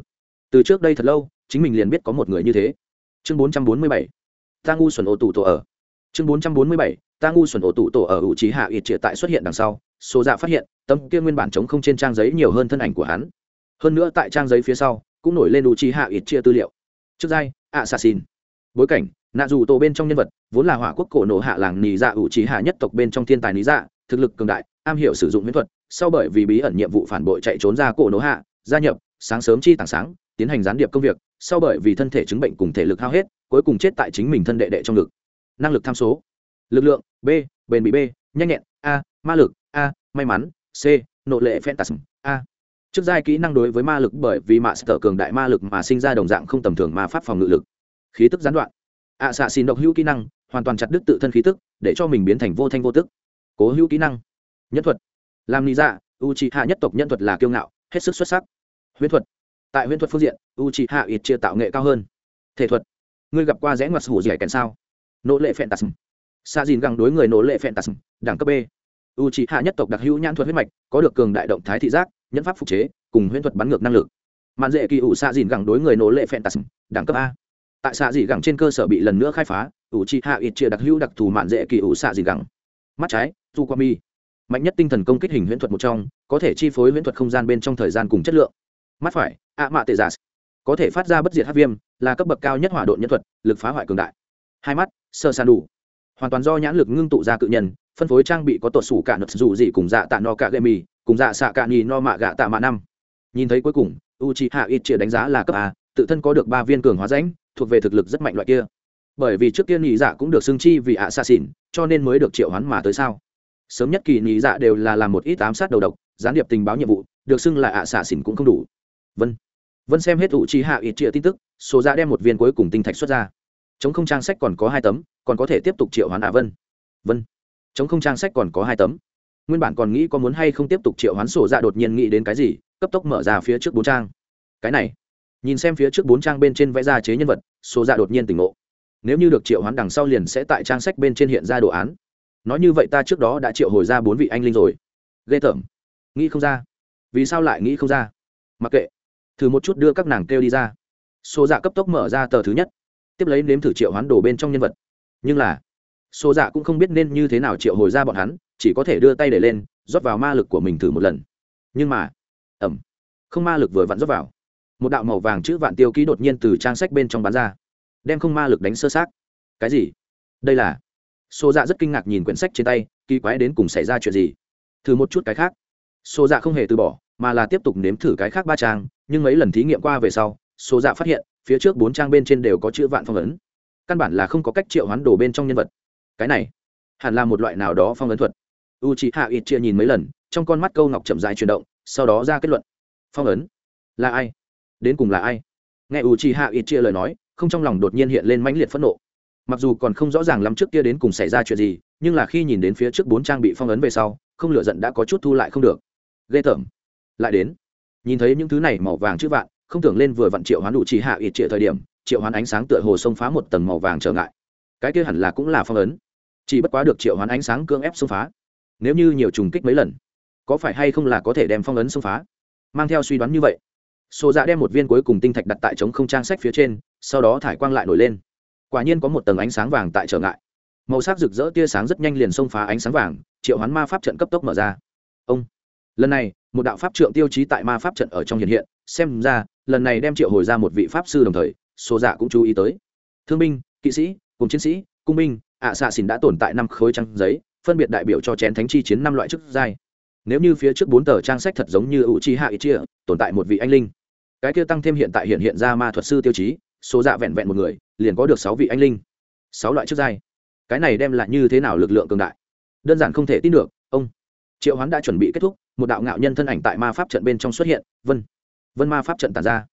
từ trước đây thật lâu, chính mình liền biết có một người như thế. Chương bốn trăm bốn mươi bảy, ta ngu xuẩn ô tủ tổ ở. Chương bốn trăm bốn mươi bảy, ta ngu xuẩn ổ tụ tổ ở u trí hạ ít triệt tại xuất hiện đằng sau số dạ phát hiện, tấm kia nguyên bản chống không trên trang giấy nhiều hơn thân ảnh của hắn. Hơn nữa tại trang giấy phía sau cũng nổi lên ủ Chi hạ ít chia tư liệu. Trước giai, assassin. Bối cảnh nạ dù tổ bên trong nhân vật, vốn là hỏa quốc cổ nổ hạ làng nì dạ ủ trí hạ nhất tộc bên trong thiên tài nỉ dạ thực lực cường đại, am hiểu sử dụng miễn thuật, sau bởi vì bí ẩn nhiệm vụ phản bội chạy trốn ra cổ nổ hạ, gia nhập, sáng sớm chi tảng sáng, tiến hành gián điệp công việc, sau bởi vì thân thể chứng bệnh cùng thể lực hao hết, cuối cùng chết tại chính mình thân đệ đệ trong ngực. Năng lực tham số. Lực lượng, b, bền bị b, nhanh nhẹn, a, ma lực, a, may mắn, c, nộ lệ phantasm a trước giai kỹ năng đối với ma lực bởi vì mạ sở cường đại ma lực mà sinh ra đồng dạng không tầm thường ma pháp phòng ngự lực. Khí tức gián đoạn. Ạ xạ xin độc hữu kỹ năng, hoàn toàn chặt đứt tự thân khí tức, để cho mình biến thành vô thanh vô tức. Cố hữu kỹ năng. Nhân thuật. Làm lý dạ u c hạ nhất tộc nhân thuật là kiêu ngạo, hết sức xuất sắc. Huyễn thuật. Tại huyễn thuật phương diện u c hạ ít chia tạo nghệ cao hơn. Thể thuật. Ngươi gặp qua rẽ ngoặt hủ dẻ kèn sao? Nỗ lệ phẹn tasm xa dìn găng đối người nỗ lệ phẹn tasm đẳng cấp b. U c hạ nhất tộc đặc hữu nhãn thuật huyết mạch, có được cường đại động thái thị giác nhẫn pháp phục chế, cùng huyễn thuật bắn ngược năng lực. Mạn dễ kỳ ủ xạ dìn gẳng đối người nổ lệ phẹn tasm đẳng cấp a. Tại xạ dị gẳng trên cơ sở bị lần nữa khai phá, ủ trị hạ ít chia đặc hữu đặc thù mạn dễ kỳ ủ xạ dị gẳng. Mắt trái, tu qua mi. Mạnh nhất tinh thần công kích hình huyễn thuật một trong, có thể chi phối huyễn thuật không gian bên trong thời gian cùng chất lượng. Mắt phải ạ mạ tệ giả có thể phát ra bất diệt hát viêm, là cấp bậc cao nhất hỏa độn nhân thuật, lực phá hoại cường đại. Hai mắt, sơ san đủ hoàn toàn do nhãn lực ngưng tụ ra cự nhân, phân phối trang bị có tuột sủ cả nật dù gì cùng dạ tạ no cả gây mì cùng dạ xạ cả nhì no mạ gạ tạ mạ năm. Nhìn thấy cuối cùng u c hạ ít chia đánh giá là cấp a, tự thân có được ba viên cường hóa rãnh, thuộc về thực lực rất mạnh loại kia. Bởi vì trước kia nhì dạ cũng được xưng chi vì ạ xạ xỉn cho nên mới được triệu hoán mà tới sao. Sớm nhất kỳ nhì dạ đều là làm một ít ám sát đầu độc, gián điệp tình báo nhiệm vụ, được xưng là ạ xạ xỉn cũng không đủ. Vân. Vân xem hết ủ chi hạ ít chia tin tức, số ra dạ đem một viên cuối cùng tinh thạch xuất ra. Chống không trang sách còn có hai tấm, còn có thể tiếp tục triệu hoán ạ vân. Vân. Chống không trang sách còn có hai tấm nguyên bản còn nghĩ có muốn hay không tiếp tục triệu hoán sổ dạ đột nhiên nghĩ đến cái gì, cấp tốc mở ra phía trước bốn trang. Cái này, nhìn xem phía trước bốn trang bên trên vẽ ra chế nhân vật, Sổ dạ đột nhiên tỉnh ngộ. Nếu như được triệu hoán đằng sau liền sẽ tại trang sách bên trên hiện ra đồ án. Nói như vậy ta trước đó đã triệu hồi ra bốn vị anh linh rồi. Ghê tởm. Nghĩ không ra. Vì sao lại nghĩ không ra? Mặc kệ. Thử một chút đưa các nàng kêu đi ra. Số dạ cấp tốc mở ra tờ thứ nhất. Tiếp lấy nếm thử triệu hoán đồ bên trong nhân vật. Nhưng là số dạ cũng không biết nên như thế nào triệu hồi ra bọn hắn chỉ có thể đưa tay để lên, rót vào ma lực của mình thử một lần. Nhưng mà ẩm không ma lực vừa vặn rót vào. Một đạo màu vàng chữ vạn tiêu ký đột nhiên từ trang sách bên trong bán ra, đem không ma lực đánh sơ sát cái gì? Đây là? Xô dạ rất kinh ngạc nhìn quyển sách trên tay, kỳ quái đến cùng xảy ra chuyện gì? Thử một chút cái khác. Xô dạ không hề từ bỏ, mà là tiếp tục nếm thử cái khác ba trang, nhưng mấy lần thí nghiệm qua về sau xô dạ phát hiện, phía trước bốn trang bên trên đều có chữ vạn phong ấn. Căn bản là không có cách triệu hoán đồ bên trong nhân vật. Cái này, hẳn là một loại nào đó phong ấn thuật u chị hạ ít chia nhìn mấy lần, trong con mắt câu ngọc chậm dài chuyển động, sau đó ra kết luận. Phong ấn. Là ai? Đến cùng là ai? Nghe u chi hạ ít chia lời nói, không trong lòng đột nhiên hiện lên mãnh liệt phẫn nộ. Mặc dù còn không rõ ràng lắm trước kia đến cùng xảy ra chuyện gì, nhưng là khi nhìn đến phía trước bốn trang bị phong ấn về sau, không lựa giận đã có chút thu lại không được. Ghê tởm. Lại đến. Nhìn thấy những thứ này màu vàng chữ vạn, không tưởng lên vừa vặn triệu hoán đủ chỉ hạ ít triệu thời điểm, triệu hoán ánh sáng tựa hồ xông phá một tầng màu vàng trở ngại. Cái kia hẳn là cũng là phong ấn. Chỉ bất quá được triệu hoán ánh sáng cưỡng ép xông phá nếu như nhiều trùng kích mấy lần, có phải hay không là có thể đem phong ấn xông phá? Mang theo suy đoán như vậy, Sô dạ đem một viên cuối cùng tinh thạch đặt tại trống không trang sách phía trên, sau đó thải quang lại nổi lên. Quả nhiên có một tầng ánh sáng vàng tại trở ngại. Màu sắc rực rỡ tia sáng rất nhanh liền xông phá ánh sáng vàng, triệu hoán ma pháp trận cấp tốc mở ra. Ông! Lần này, một đạo pháp trượng tiêu chí tại ma pháp trận ở trong hiện hiện, xem ra, lần này đem triệu hồi ra một vị pháp sư đồng thời số dạ cũng chú ý tới. Thương binh, kỵ sĩ, cùng chiến sĩ, cung binh, ạ xạ xỉn đã tồn tại năm khối trăng giấy phân biệt đại biểu cho chén thánh chi chiến năm loại chức giai. Nếu như phía trước bốn tờ trang sách thật giống như ủ chi hạ ít chia, tồn tại một vị anh linh. Cái kia tăng thêm hiện tại hiện hiện ra ma thuật sư tiêu chí, số dạ vẹn vẹn một người, liền có được sáu vị anh linh. Sáu loại chức giai. Cái này đem lại như thế nào lực lượng cường đại? Đơn giản không thể tin được, ông. Triệu hoán đã chuẩn bị kết thúc, một đạo ngạo nhân thân ảnh tại ma pháp trận bên trong xuất hiện, vân. Vân ma pháp trận tàn ra.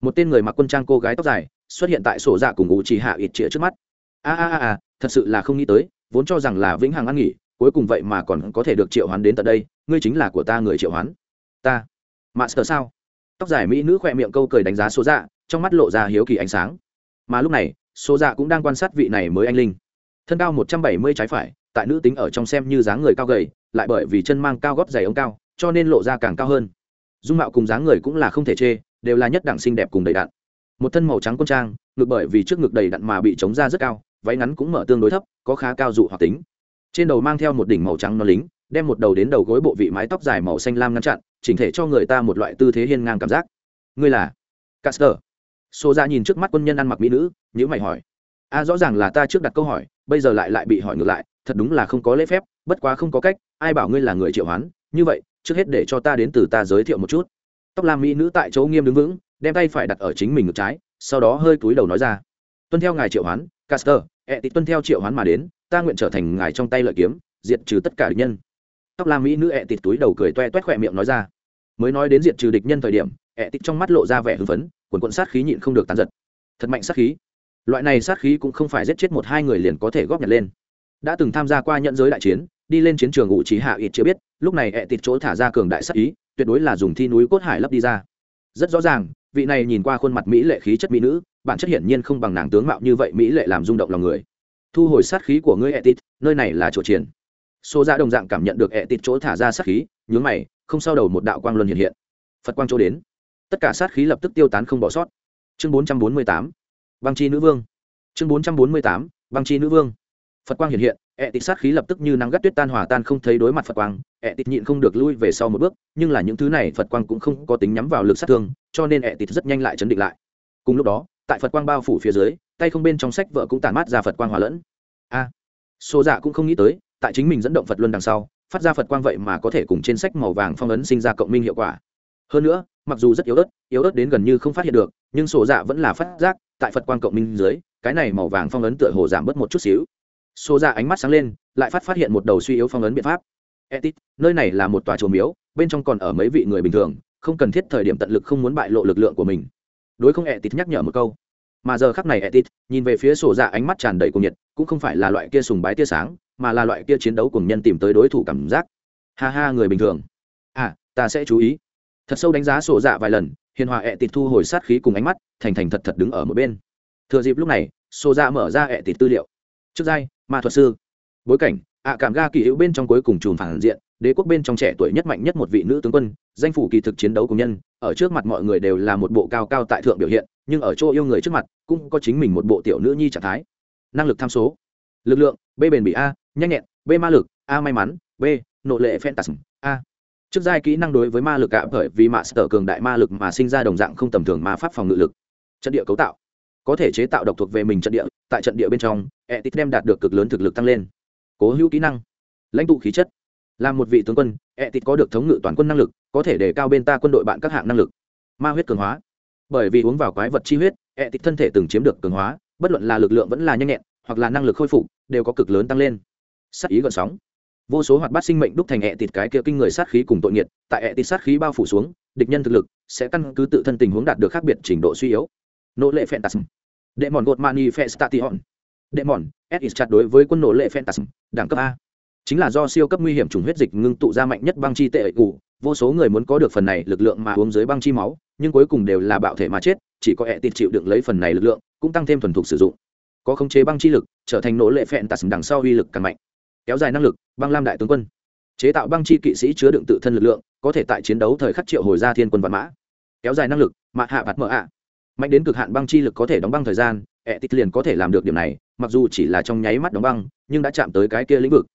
Một tên người mặc quân trang cô gái tóc dài, xuất hiện tại sổ dạ cùng ngụ chỉ hạ ít chĩa trước mắt. A a a thật sự là không nghĩ tới, vốn cho rằng là vĩnh hằng ăn nghỉ cuối cùng vậy mà còn có thể được triệu hoán đến tận đây, ngươi chính là của ta người triệu hoán. Ta. Master sao? Tóc dài mỹ nữ khỏe miệng câu cười đánh giá số dạ trong mắt lộ ra hiếu kỳ ánh sáng. Mà lúc này số dạ cũng đang quan sát vị này mới anh linh. Thân cao một trăm bảy mươi trái phải, tại nữ tính ở trong xem như dáng người cao gầy, lại bởi vì chân mang cao gót giày ống cao, cho nên lộ ra càng cao hơn. Dung mạo cùng dáng người cũng là không thể chê, đều là nhất đẳng xinh đẹp cùng đầy đặn. Một thân màu trắng quân trang ngược bởi vì trước ngực đầy đặn mà bị chống ra rất cao, váy ngắn cũng mở tương đối thấp, có khá cao dụ hoặc tính trên đầu mang theo một đỉnh màu trắng nó lính, đem một đầu đến đầu gối bộ vị mái tóc dài màu xanh lam ngăn chặn, chỉnh thể cho người ta một loại tư thế hiên ngang cảm giác. Ngươi là caster. Xô ra dạ nhìn trước mắt quân nhân ăn mặc mỹ nữ nhữ mày hỏi. A rõ ràng là ta trước đặt câu hỏi, bây giờ lại lại bị hỏi ngược lại, thật đúng là không có lễ phép, bất quá không có cách, ai bảo ngươi là người triệu hoán? Như vậy, trước hết để cho ta đến từ ta giới thiệu một chút. Tóc lam mỹ nữ tại chỗ nghiêm đứng vững, đem tay phải đặt ở chính mình ngực trái, sau đó hơi cúi đầu nói ra. Tuân theo ngài triệu hoán, caster, ẹ tị tuân theo triệu hoán mà đến ta nguyện trở thành ngài trong tay lợi kiếm, diệt trừ tất cả địch nhân. Tóc lam mỹ nữ ẹ tịt túi đầu cười toe toét khỏe miệng nói ra. Mới nói đến diệt trừ địch nhân thời điểm, ẹ tịt trong mắt lộ ra vẻ hưng phấn quần quận sát khí nhịn không được tàn giật. Thật mạnh sát khí. Loại này sát khí cũng không phải giết chết một hai người liền có thể góp nhặt lên. Đã từng tham gia qua nhận giới đại chiến, đi lên chiến trường ngụ trí hạ ít chưa biết, lúc này ẹ tịt chỗ thả ra cường đại sát ý, tuyệt đối là dùng thi núi cốt hải lấp đi ra. Rất rõ ràng, vị này nhìn qua khuôn mặt mỹ lệ khí chất mỹ nữ, bản chất hiển nhiên không bằng nàng tướng mạo như vậy, mỹ lệ làm rung động lòng người thu hồi sát khí của ngươi etit, nơi này là chỗ chiến xô ra đồng dạng cảm nhận được etit chỗ thả ra sát khí, nhướng mày, không sau đầu một đạo quang luân hiện hiện. Phật quang chỗ đến. Tất cả sát khí lập tức tiêu tán không bỏ sót. Chương bốn trăm bốn mươi tám, băng chi nữ vương. Chương bốn trăm bốn mươi tám, băng chi nữ vương. Phật quang hiện hiện ẹ tịt sát khí lập tức như nắng gắt tuyết tan hòa tan không thấy đối mặt phật quang ẹ tịt nhịn không được lui về sau một bước, nhưng là những thứ này phật quang cũng không có tính nhắm vào lực sát thương, cho nên ẹ tịt rất nhanh lại chấn định lại. Cùng lúc đó tại phật quang bao phủ phía dưới tay không bên trong sách vợ cũng tản mát ra phật quang hòa lẫn. A à, xô dạ cũng không nghĩ tới tại chính mình dẫn động phật luân đằng sau phát ra phật quang vậy mà có thể cùng trên sách màu vàng phong ấn sinh ra cộng minh hiệu quả. Hơn nữa mặc dù rất yếu ớt yếu ớt đến gần như không phát hiện được nhưng sổ dạ vẫn là phát giác tại phật quang cộng minh dưới cái này màu vàng phong ấn tựa hồ giảm bớt một chút xíu. Sổ dạ ánh mắt sáng lên lại phát phát hiện một đầu suy yếu phong ấn biện pháp. Etit nơi này là một tòa chùa miếu bên trong còn ở mấy vị người bình thường không cần thiết thời điểm tận lực không muốn bại lộ lực lượng của mình đối không etit nhắc nhở một câu. Mà giờ khắc này etit nhìn về phía sổ dạ ánh mắt tràn đầy cuồng nhiệt, cũng không phải là loại kia sùng bái tia sáng, mà là loại kia chiến đấu cùng nhân tìm tới đối thủ cảm giác. Ha ha, người bình thường. À ta sẽ chú ý. Thật sâu đánh giá sổ dạ vài lần, hiền hòa etit thu hồi sát khí cùng ánh mắt, thành thành thật thật đứng ở một bên. Thừa dịp lúc này, sổ dạ mở ra etit tư liệu. Trước giai, ma thuật sư. Bối cảnh, ạ cảm ga kỳ hữu bên trong cuối cùng chùm phản diện, đế quốc bên trong trẻ tuổi nhất mạnh nhất một vị nữ tướng quân danh phủ kỳ thực chiến đấu cùng nhân, ở trước mặt mọi người đều là một bộ cao cao tại thượng biểu hiện, nhưng ở chỗ yêu người trước mặt, cũng có chính mình một bộ tiểu nữ nhi trạng thái. Năng lực tham số. Lực lượng, b bền bị a, nhanh nhẹn, b ma lực, a may mắn, b nội lệ phantasm, a. Trước giai kỹ năng đối với ma lực ạ, bởi vì mạ sở cường đại ma lực mà sinh ra đồng dạng không tầm thường ma pháp phòng ngự lực. Trận địa cấu tạo. Có thể chế tạo độc thuộc về mình trận địa, tại trận địa bên trong e t đem đạt được cực lớn thực lực tăng lên. Cố hữu kỹ năng. Lãnh tụ khí chất. Là một vị tướng quân e t có được thống ngự toàn quân năng lực có thể đề cao bên ta quân đội bạn các hạng năng lực. Ma huyết cường hóa. Bởi vì uống vào quái vật chi huyết, ẹ t thân thể từng chiếm được cường hóa, bất luận là lực lượng vẫn là nhanh nhẹn, hoặc là năng lực khôi phục, đều có cực lớn tăng lên. Sát ý gợn sóng. Vô số hoạt bát sinh mệnh đúc thành ẹ tịt cái kia kinh người sát khí cùng tội nghiệt, tại ẹ tịt sát khí bao phủ xuống, địch nhân thực lực sẽ căn cứ tự thân tình huống đạt được khác biệt trình độ suy yếu. Nỗ lệ phantasm đệ mòn gột mani festation. Đệ mòn s chặt đối với quân nỗ lệ phantasm đẳng cấp a. Chính là do siêu cấp nguy hiểm chủng huyết dịch ngưng tụ ra mạnh nhất băng chi tệ cụ vô số người muốn có được phần này lực lượng mà uống dưới băng chi máu, nhưng cuối cùng đều là bạo thể mà chết, chỉ có hệ tịt chịu đựng lấy phần này lực lượng, cũng tăng thêm thuần thục sử dụng. Có khống chế băng chi lực, trở thành nỗ lệ phẹn tạt đằng sau uy lực càng mạnh. Kéo dài năng lực, băng lam đại tướng quân. Chế tạo băng chi kỵ sĩ chứa đựng tự thân lực lượng, có thể tại chiến đấu thời khắc triệu hồi ra thiên quân văn mã. Kéo dài năng lực, mạ hạ bạt mỡ ạ. Mạnh đến cực hạn băng chi lực có thể đóng băng thời gian ẹ tít liền có thể làm được điểm này, mặc dù chỉ là trong nháy mắt đóng băng, nhưng đã chạm tới cái kia lĩnh vực.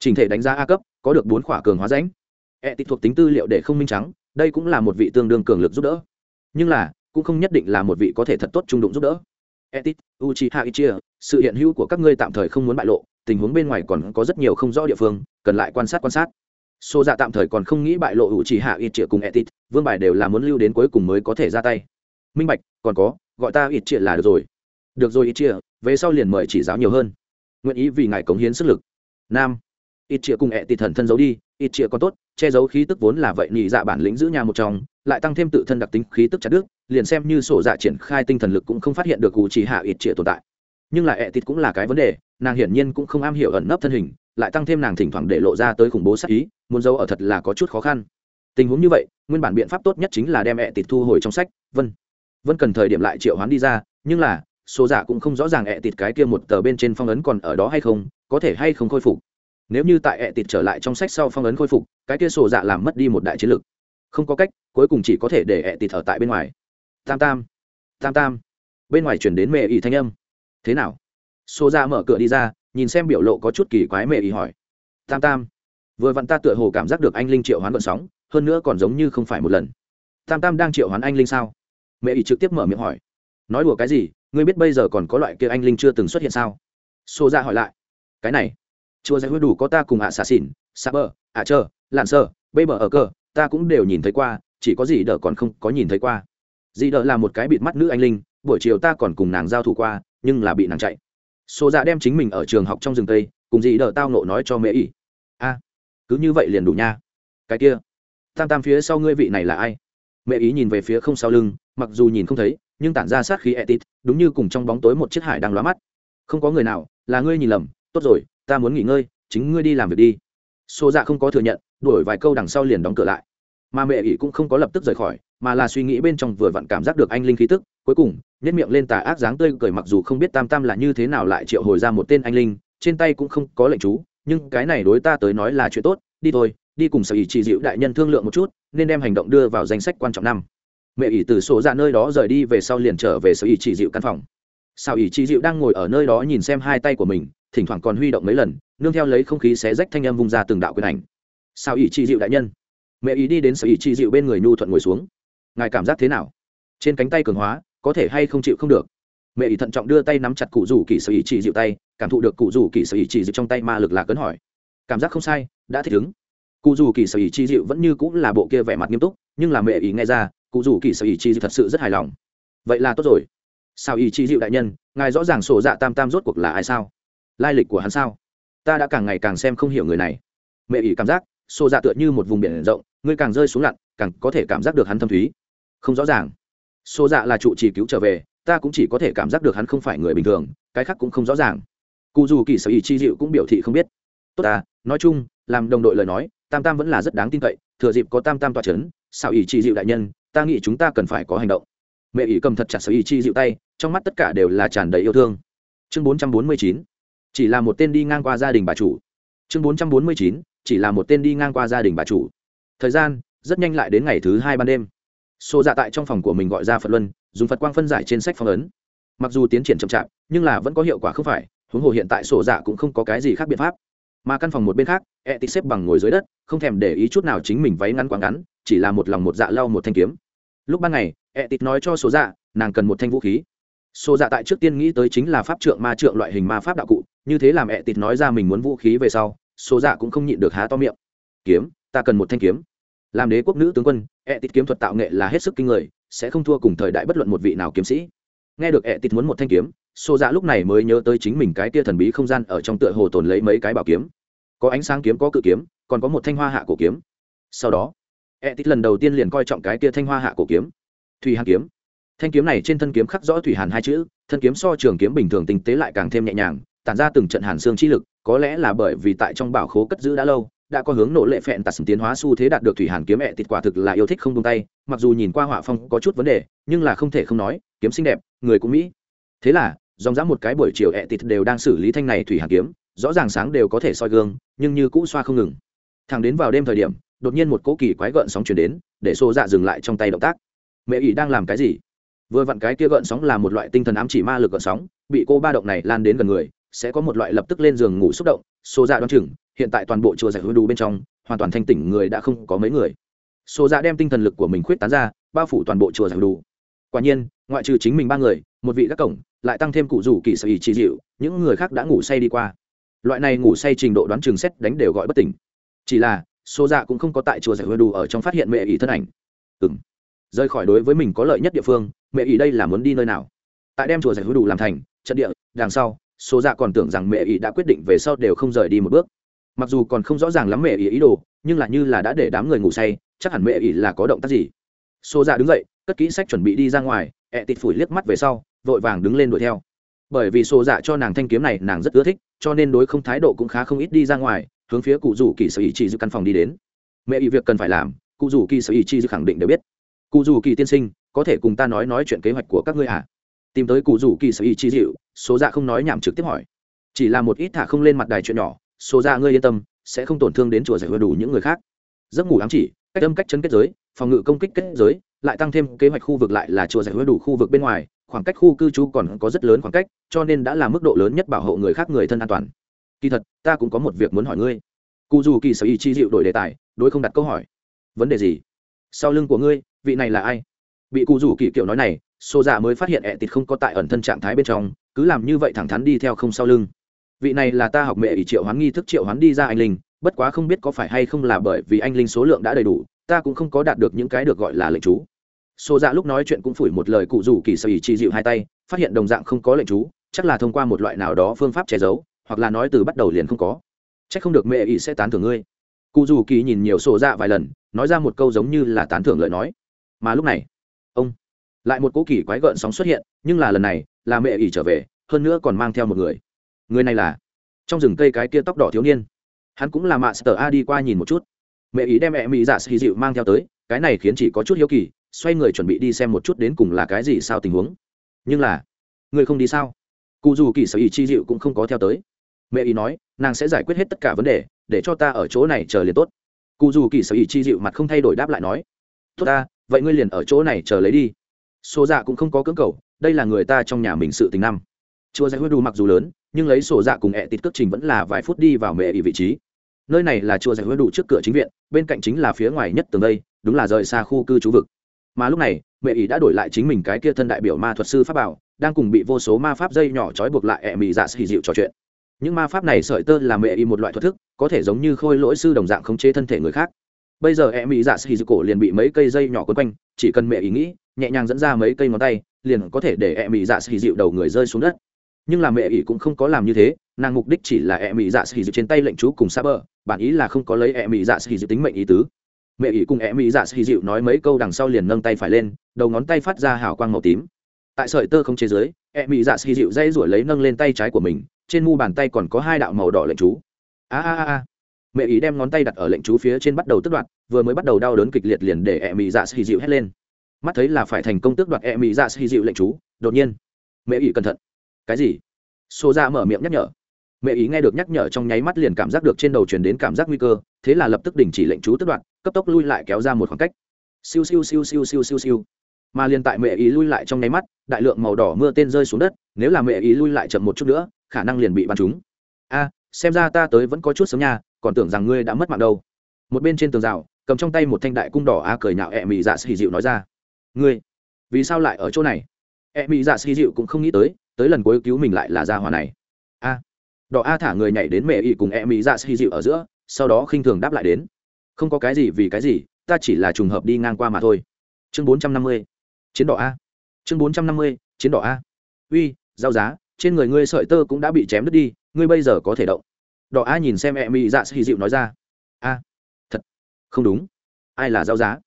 Trình thể đánh giá a cấp, có được bốn khỏa cường hóa rãnh. E ẹ tịt thuộc tính tư liệu để không minh trắng, đây cũng là một vị tương đương cường lực giúp đỡ. Nhưng là, cũng không nhất định là một vị có thể thật tốt trung đụng giúp đỡ. Etit uchiha ichia, sự hiện hữu của các ngươi tạm thời không muốn bại lộ, tình huống bên ngoài còn có rất nhiều không rõ địa phương, cần lại quan sát quan sát. Xô dạ tạm thời còn không nghĩ bại lộ uchiha ichia cùng etit vương bài đều là muốn lưu đến cuối cùng mới có thể ra tay. Minh bạch, còn có, gọi ta ichia là được rồi. Được rồi ichia, về sau liền mời chỉ giáo nhiều hơn. Nguyện ý vì ngài cống hiến sức lực. Nam ít chĩa cùng ẹ tịt thần thân giấu đi, ít chĩa còn tốt, che giấu khí tức vốn là vậy nhị dạ bản lĩnh giữ nhà một trong, lại tăng thêm tự thân đặc tính khí tức chặt đứt, liền xem như sổ dạ triển khai tinh thần lực cũng không phát hiện được cụ chỉ hạ ít chĩa tồn tại. Nhưng là ẹ tịt cũng là cái vấn đề, nàng hiển nhiên cũng không am hiểu ẩn nấp thân hình, lại tăng thêm nàng thỉnh thoảng để lộ ra tới khủng bố sắc ý, muốn giấu ở thật là có chút khó khăn. Tình huống như vậy, nguyên bản biện pháp tốt nhất chính là đem ẹ tịt thu hồi trong sách, vân. Vân cần thời điểm lại triệu hoán đi ra, nhưng là số giả dạ cũng không rõ ràng ẹ tịt cái kia một tờ bên trên phong ấn còn ở đó hay không, có thể hay không khôi phục nếu như tại ẹ tịt trở lại trong sách sau phong ấn khôi phục, cái kia sổ dạ làm mất đi một đại chiến lực không có cách, cuối cùng chỉ có thể để ẹ tịt ở tại bên ngoài. Tam tam tam tam. Bên ngoài chuyển đến mẹ ỉ thanh âm. Thế nào? Sổ dạ mở cửa đi ra, nhìn xem biểu lộ có chút kỳ quái mẹ ỉ hỏi. Tam tam. Vừa vặn ta tựa hồ cảm giác được anh linh triệu hoán vận sóng, hơn nữa còn giống như không phải một lần. Tam tam đang triệu hoán anh linh sao? Mẹ ỉ trực tiếp mở miệng hỏi. Nói đùa cái gì? Ngươi biết bây giờ còn có loại kia anh linh chưa từng xuất hiện sao? Xô ra dạ hỏi lại. Cái này chùa giải huyết đủ có ta cùng ạ xà xỉn sa bờ, ạ trơ lạn sơ, bê bờ ở cơ ta cũng đều nhìn thấy qua, chỉ có gì đỡ còn không có nhìn thấy qua. Dì đỡ là một cái bịt mắt nữ anh linh, buổi chiều ta còn cùng nàng giao thủ qua, nhưng là bị nàng chạy. Xô dạ đem chính mình ở trường học trong rừng tây, cùng dì đỡ tao nộ nói cho mẹ ỉ a, cứ như vậy liền đủ nha. Cái kia, tam tam phía sau ngươi vị này là ai? Mẹ ý nhìn về phía không sau lưng, mặc dù nhìn không thấy, nhưng tản ra sát khí etit đúng như cùng trong bóng tối một chiếc hải đang lóa mắt. Không có người nào, là ngươi nhìn lầm, tốt rồi ta muốn nghỉ ngơi, chính ngươi đi làm việc đi. Xô dạ không có thừa nhận, đuổi vài câu đằng sau liền đóng cửa lại. Mà mẹ ỷ cũng không có lập tức rời khỏi, mà là suy nghĩ bên trong vừa vặn cảm giác được anh linh khí tức, cuối cùng nhét miệng lên tà ác dáng tươi cười mặc dù không biết tam tam là như thế nào lại triệu hồi ra một tên anh linh, trên tay cũng không có lệnh chú, nhưng cái này đối ta tới nói là chuyện tốt, đi thôi, đi cùng sở ý trị dịu đại nhân thương lượng một chút, nên đem hành động đưa vào danh sách quan trọng năm. Mẹ ỷ từ sổ ra dạ nơi đó rời đi về sau liền trở về sở ý trị dịu căn phòng sao ỷ chỉ dịu đang ngồi ở nơi đó nhìn xem hai tay của mình, thỉnh thoảng còn huy động mấy lần, nương theo lấy không khí xé rách thanh âm vung ra từng đạo quyền ảnh. Sao ỷ chỉ dịu đại nhân. Mẹ ý đi đến sở ỷ chỉ dịu bên người nhu thuận ngồi xuống. Ngài cảm giác thế nào? Trên cánh tay cường hóa, có thể hay không chịu không được? Mẹ ý thận trọng đưa tay nắm chặt cụ rủ kỳ sở ý chỉ dịu tay, cảm thụ được cụ rủ kỳ sở ý chỉ dịu trong tay ma lực là cấn hỏi. Cảm giác không sai, đã thích ứng. Cụ rủ kỳ sở ý chi dịu vẫn như cũng là bộ kia vẻ mặt nghiêm túc, nhưng là mẹ ý nghe ra, cụ rủ kỳ sở ý chi dịu thật sự rất hài lòng. Vậy là tốt rồi sao ý chí dịu đại nhân, ngài rõ ràng sổ dạ tam tam rốt cuộc là ai sao? Lai lịch của hắn sao? Ta đã càng ngày càng xem không hiểu người này. Mẹ ý cảm giác, sổ dạ tựa như một vùng biển rộng, ngươi càng rơi xuống lặn, càng có thể cảm giác được hắn thâm thúy. Không rõ ràng. Sổ dạ là trụ trì cứu trở về, ta cũng chỉ có thể cảm giác được hắn không phải người bình thường, cái khác cũng không rõ ràng. Cụ dù kỳ sở ý chi dịu cũng biểu thị không biết. Tốt ta, nói chung, làm đồng đội lời nói, tam tam vẫn là rất đáng tin cậy, thừa dịp có tam tam toa c h ấ n sao ý chi dịu đại nhân, ta nghĩ chúng ta cần phải có hành động mẹ ý cầm thật chặt sở ý chi dịu tay, trong mắt tất cả đều là tràn đầy yêu thương. Chương bốn trăm bốn mươi chín, chỉ là một tên đi ngang qua gia đình bà chủ. Chương bốn trăm bốn mươi chín, chỉ là một tên đi ngang qua gia đình bà chủ. Thời gian rất nhanh lại đến ngày thứ hai ban đêm. Xô dạ tại trong phòng của mình gọi ra phật luân, dùng phật quang phân giải trên sách phong ấn. Mặc dù tiến triển chậm chạp, nhưng là vẫn có hiệu quả không phải, huống hồ hiện tại sổ dạ cũng không có cái gì khác biện pháp. Mà căn phòng một bên khác e tít xếp bằng ngồi dưới đất, không thèm để ý chút nào chính mình váy ngắn quá ngắn, chỉ là một lòng một dạ lau một thanh kiếm lúc ban ngày e ẹ tịt nói cho số dạ nàng cần một thanh vũ khí. Số dạ tại trước tiên nghĩ tới chính là pháp trượng ma trượng loại hình ma pháp đạo cụ, như thế làm e ẹ tịt nói ra mình muốn vũ khí về sau số dạ cũng không nhịn được há to miệng. Kiếm, ta cần một thanh kiếm. Làm đế quốc nữ tướng quân e ẹ tịt kiếm thuật tạo nghệ là hết sức kinh người, sẽ không thua cùng thời đại bất luận một vị nào kiếm sĩ. Nghe được ẹ tịt muốn một thanh kiếm xô dạ lúc này mới nhớ tới chính mình cái tia thần bí không gian ở trong tựa hồ tồn lấy mấy cái bảo kiếm. Có ánh sáng kiếm, có cự kiếm, còn có một thanh hoa hạ cổ kiếm. Sau đó e tít lần đầu tiên liền coi trọng cái tia thanh hoa hạ cổ kiếm. Thủy hàn kiếm. Thanh kiếm này trên thân kiếm khắc rõ thủy hàn hai chữ, thân kiếm so trường kiếm bình thường tinh tế lại càng thêm nhẹ nhàng, tản ra từng trận hàn xương chi lực, có lẽ là bởi vì tại trong bảo khố cất giữ đã lâu, đã có hướng nổ lệ phẹn tạt tiến hóa xu thế đạt được thủy hàn kiếm e ẹ tịt quả thực là yêu thích không tung tay, mặc dù nhìn qua họa phong có chút vấn đề, nhưng là không thể không nói, kiếm xinh đẹp, người cũng mỹ. Thế là, dòng dã một cái buổi chiều e ẹ tịt đều đang xử lý thanh này thủy hàn kiếm, rõ ràng sáng đều có thể soi gương, nhưng như cũ xoa không ngừng. Thẳng đến vào đêm thời điểm đột nhiên một cỗ kỳ quái gợn sóng chuyển đến, để xô dạ dừng lại trong tay động tác. Mẹ ỷ đang làm cái gì? Vừa vặn cái kia gợn sóng là một loại tinh thần ám chỉ ma lực gợn sóng, bị cô ba động này lan đến gần người, sẽ có một loại lập tức lên giường ngủ xúc động xô dạ đoán chừng, hiện tại toàn bộ chùa giải hư đủ bên trong, hoàn toàn thanh tỉnh người đã không có mấy người. Xô dạ đem tinh thần lực của mình khuyết tán ra, bao phủ toàn bộ chùa giải hư đủ. Quả nhiên, ngoại trừ chính mình ba người, một vị các cổng, lại tăng thêm cụ rủ kỳ sở ý chỉ dịu, những người khác đã ngủ say đi qua. Loại này ngủ say trình độ đoán chừng xét đánh đều gọi bất tỉnh. Chỉ là số dạ cũng không có tại chùa giải hứa đủ ở trong phát hiện mẹ ý thân ảnh. Ừ m rời khỏi đối với mình có lợi nhất địa phương, mẹ ý đây là muốn đi nơi nào? Tại đem chùa giải hứa đủ làm thành, trận địa, đằng sau số dạ còn tưởng rằng mẹ ý đã quyết định về sau đều không rời đi một bước. Mặc dù còn không rõ ràng lắm mẹ ý ý đồ, nhưng là như là đã để đám người ngủ say, chắc hẳn mẹ ý là có động tác gì. Số dạ đứng dậy, cất kỹ sách chuẩn bị đi ra ngoài, ẹ tịt phủi liếc mắt về sau, vội vàng đứng lên đuổi theo. Bởi vì số dạ cho nàng thanh kiếm này nàng rất ưa thích, cho nên đối không thái độ cũng khá không ít đi ra ngoài hướng phía cụ rủ kỳ sở ý chi giữ căn phòng đi đến. Mẹ ý việc cần phải làm, cụ rủ kỳ sở ý chi giữ khẳng định đều biết. Cụ rủ kỳ tiên sinh, có thể cùng ta nói nói chuyện kế hoạch của các ngươi à? Tìm tới cụ rủ kỳ sở ý chi dịu số dạ không nói nhảm trực tiếp hỏi. Chỉ là một ít thả không lên mặt đài chuyện nhỏ, số dạ ngươi yên tâm, sẽ không tổn thương đến chùa giải hứa đủ những người khác. Giấc ngủ ám chỉ, cách âm cách chân kết giới, phòng ngự công kích kết giới, lại tăng thêm kế hoạch khu vực lại là chùa giải hứa đủ khu vực bên ngoài, khoảng cách khu cư trú còn có rất lớn khoảng cách, cho nên đã là mức độ lớn nhất bảo hộ người khác người thân an toàn kỳ thật, ta cũng có một việc muốn hỏi ngươi. Cụ dù kỳ sở y chi dịu đổi đề tài, đối không đặt câu hỏi. Vấn đề gì? Sau lưng của ngươi, vị này là ai? Bị cụ dù kỳ kiểu nói này xô dạ mới phát hiện ẹ tịt không có tại ẩn thân trạng thái bên trong, cứ làm như vậy thẳng thắn đi theo không sau lưng. Vị này là ta học mẹ ỷ triệu hoán nghi thức triệu hoán đi ra anh linh, bất quá không biết có phải hay không là bởi vì anh linh số lượng đã đầy đủ, ta cũng không có đạt được những cái được gọi là lệnh chú. Xô dạ lúc nói chuyện cũng phủi một lời cụ rủ kỳ sở ý chi dịu hai tay, phát hiện đồng dạng không có lệnh chú, chắc là thông qua một loại nào đó phương pháp che giấu hoặc là nói từ bắt đầu liền không có. C h ắ c không được mẹ ỷ sẽ tán thưởng ngươi. Cụ dù kỳ nhìn nhiều sổ dạ vài lần, nói ra một câu giống như là tán thưởng lời nói. Mà lúc này, ông lại một cỗ kỳ quái gợn sóng xuất hiện, nhưng là lần này, là mẹ ỷ trở về, hơn nữa còn mang theo một người. Người này là trong rừng cây cái kia tóc đỏ thiếu niên. Hắn cũng là mạ sờ a đi qua nhìn một chút. Mẹ ý đem mẹ mỹ dạ xì dịu mang theo tới, cái này khiến chỉ có chút hiếu kỳ, xoay người chuẩn bị đi xem một chút đến cùng là cái gì sao tình huống. Nhưng là, người không đi sao? Cụ dù kỳ sở ý chi dịu cũng không có theo tới mẹ ý nói, nàng sẽ giải quyết hết tất cả vấn đề, để cho ta ở chỗ này chờ liền tốt. Cụ dù kỳ sở ý chi dịu mặt không thay đổi đáp lại nói, tốt ta, vậy ngươi liền ở chỗ này chờ lấy đi. Số dạ cũng không có cưỡng cầu, đây là người ta trong nhà mình sự tình năm. Chùa giải huyết đu mặc dù lớn, nhưng lấy sổ dạ cùng ẹ tịt cước trình vẫn là vài phút đi vào mẹ ý vị trí. Nơi này là chùa giải huyết đủ trước cửa chính viện, bên cạnh chính là phía ngoài nhất tường đây, đúng là rời xa khu cư trú vực. Mà lúc này, mẹ ý đã đổi lại chính mình cái kia thân đại biểu ma thuật sư pháp bảo, đang cùng bị vô số ma pháp dây nhỏ trói buộc lại ẹ mị dạ xì dịu trò chuyện những ma pháp này sợi tơ là mẹ ý một loại thuật thức, có thể giống như khôi lỗi sư đồng dạng khống chế thân thể người khác. Bây giờ em mị dạ xì dư cổ liền bị mấy cây dây nhỏ quấn quanh, chỉ cần mẹ ý nghĩ, nhẹ nhàng dẫn ra mấy cây ngón tay, liền có thể để em mị dạ xì dịu đầu người rơi xuống đất. Nhưng là mẹ ý cũng không có làm như thế, nàng mục đích chỉ là em mị dạ xì dịu trên tay lệnh chú cùng xa bờ bản ý là không có lấy em mị dạ xì dịu tính mệnh ý tứ. Mẹ ý cùng em mị dạ xì dịu nói mấy câu đằng sau liền nâng tay phải lên, đầu ngón tay phát ra hào quang màu tím. Tại sợi tơ không chế giới, em mị dạ xì dịu dây ruổi lấy nâng lên tay trái của mình trên mu bàn tay còn có hai đạo màu đỏ lệnh chú. A a a mẹ ý đem ngón tay đặt ở lệnh chú phía trên bắt đầu tước đoạt, vừa mới bắt đầu đau đớn kịch liệt liền để e mị dạ xì dịu hét lên. Mắt thấy là phải thành công tước đoạt e mị dạ xì dịu lệnh chú, đột nhiên, mẹ ý cẩn thận. Cái gì? Xô ra dạ mở miệng nhắc nhở. Mẹ ý nghe được nhắc nhở trong nháy mắt liền cảm giác được trên đầu truyền đến cảm giác nguy cơ, thế là lập tức đình chỉ lệnh chú tức đoạn cấp tốc lui lại kéo ra một khoảng cách. Siêu siêu siêu siêu siêu siêu siêu mà liền tại mẹ ý lui lại trong nháy mắt, đại lượng màu đỏ mưa tên rơi xuống đất, nếu là mẹ ý lui lại chậm một chút nữa, khả năng liền bị bắn trúng. A, xem ra ta tới vẫn có chút sớm nha, còn tưởng rằng ngươi đã mất mạng đâu. Một bên trên tường rào, cầm trong tay một thanh đại cung đỏ a cười nhạo ẹ mị dạ xì dịu nói ra. Ngươi, vì sao lại ở chỗ này? Ẹ mị dạ xì dịu cũng không nghĩ tới tới lần cuối cứu mình lại là gia hỏa này. A, đỏ a thả người nhảy đến mẹ ý cùng e mị dạ xì dịu ở giữa, sau đó khinh thường đáp lại đến. Không có cái gì vì cái gì, ta chỉ là trùng hợp đi ngang qua mà thôi. Chương bốn trăm năm mươi chiến đỏ a. Chương bốn trăm năm mươi chiến đỏ a. Uy giao giá trên người ngươi sợi tơ cũng đã bị chém đứt đi ngươi bây giờ có thể động. Đỏ a nhìn xem e mỹ dạ xì dịu nói ra. A thật không đúng. Ai là giao giá?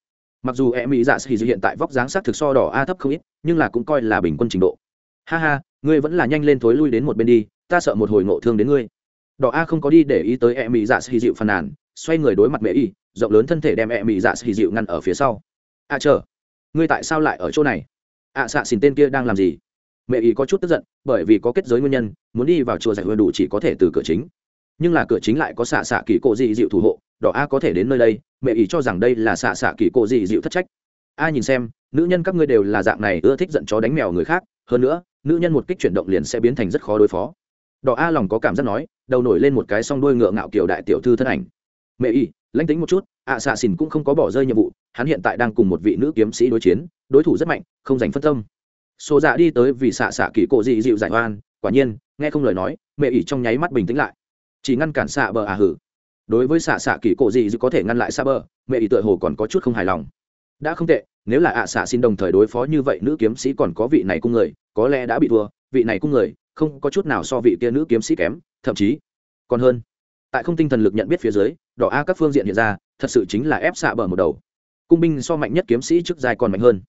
Mặc dù e mỹ dạ xì dịu hiện tại vóc dáng sắc thực so đỏ a thấp không ít nhưng là cũng coi là bình quân trình độ. Ha ha ngươi vẫn là nhanh lên thối lui đến một bên đi ta sợ một hồi ngộ thương đến ngươi. Đỏ a không có đi để ý tới e mỹ dạ xì dịu phàn nàn xoay người đối mặt mẹ y rộng lớn thân thể đem e mỹ dạ xì dịu ngăn ở phía sau. A à, chờ ngươi tại sao lại ở chỗ này? Ạ à, xạ xin tên kia đang làm gì? Mẹ ý có chút tức giận bởi vì có kết giới nguyên nhân muốn đi vào chùa giải huệ đủ chỉ có thể từ cửa chính. Nhưng là cửa chính lại có xạ xạ kỳ cộ dị dịu thủ hộ đỏ a có thể đến nơi đây mẹ ý cho rằng đây là xạ xạ kỳ cộ dị dịu thất trách. A nhìn xem nữ nhân các ngươi đều là dạng này ưa thích giận chó đánh mèo người khác hơn nữa nữ nhân một kích chuyển động liền sẽ biến thành rất khó đối phó. Đỏ a lòng có cảm giác nói đầu nổi lên một cái song đuôi ngựa ngạo kiểu đại tiểu thư thân ảnh. Mẹ y lãnh tính một chút, ạ xạ xỉn cũng không có bỏ rơi nhiệm vụ, hắn hiện tại đang cùng một vị nữ kiếm sĩ đối chiến, đối thủ rất mạnh, không dành phân tâm. Xô dạ đi tới vì xạ xạ kỳ cổ dị dịu giải oan, quả nhiên, nghe không lời nói, mẹ ỉ trong nháy mắt bình tĩnh lại. Chỉ ngăn cản xạ bờ à hử. Đối với xạ xạ kỳ cổ dị dịu có thể ngăn lại xa bờ, mẹ ỉ tựa hồ còn có chút không hài lòng. Đã không tệ, nếu là ạ xạ xin đồng thời đối phó như vậy nữ kiếm sĩ còn có vị này cung người, có lẽ đã bị thua, vị này cung người, không có chút nào so vị kia nữ kiếm sĩ kém, thậm chí còn hơn tại không tinh thần lực nhận biết phía dưới, đỏ a các phương diện hiện ra, thật sự chính là ép xạ bờ một đầu. Cung binh so mạnh nhất kiếm sĩ trước dài còn mạnh hơn.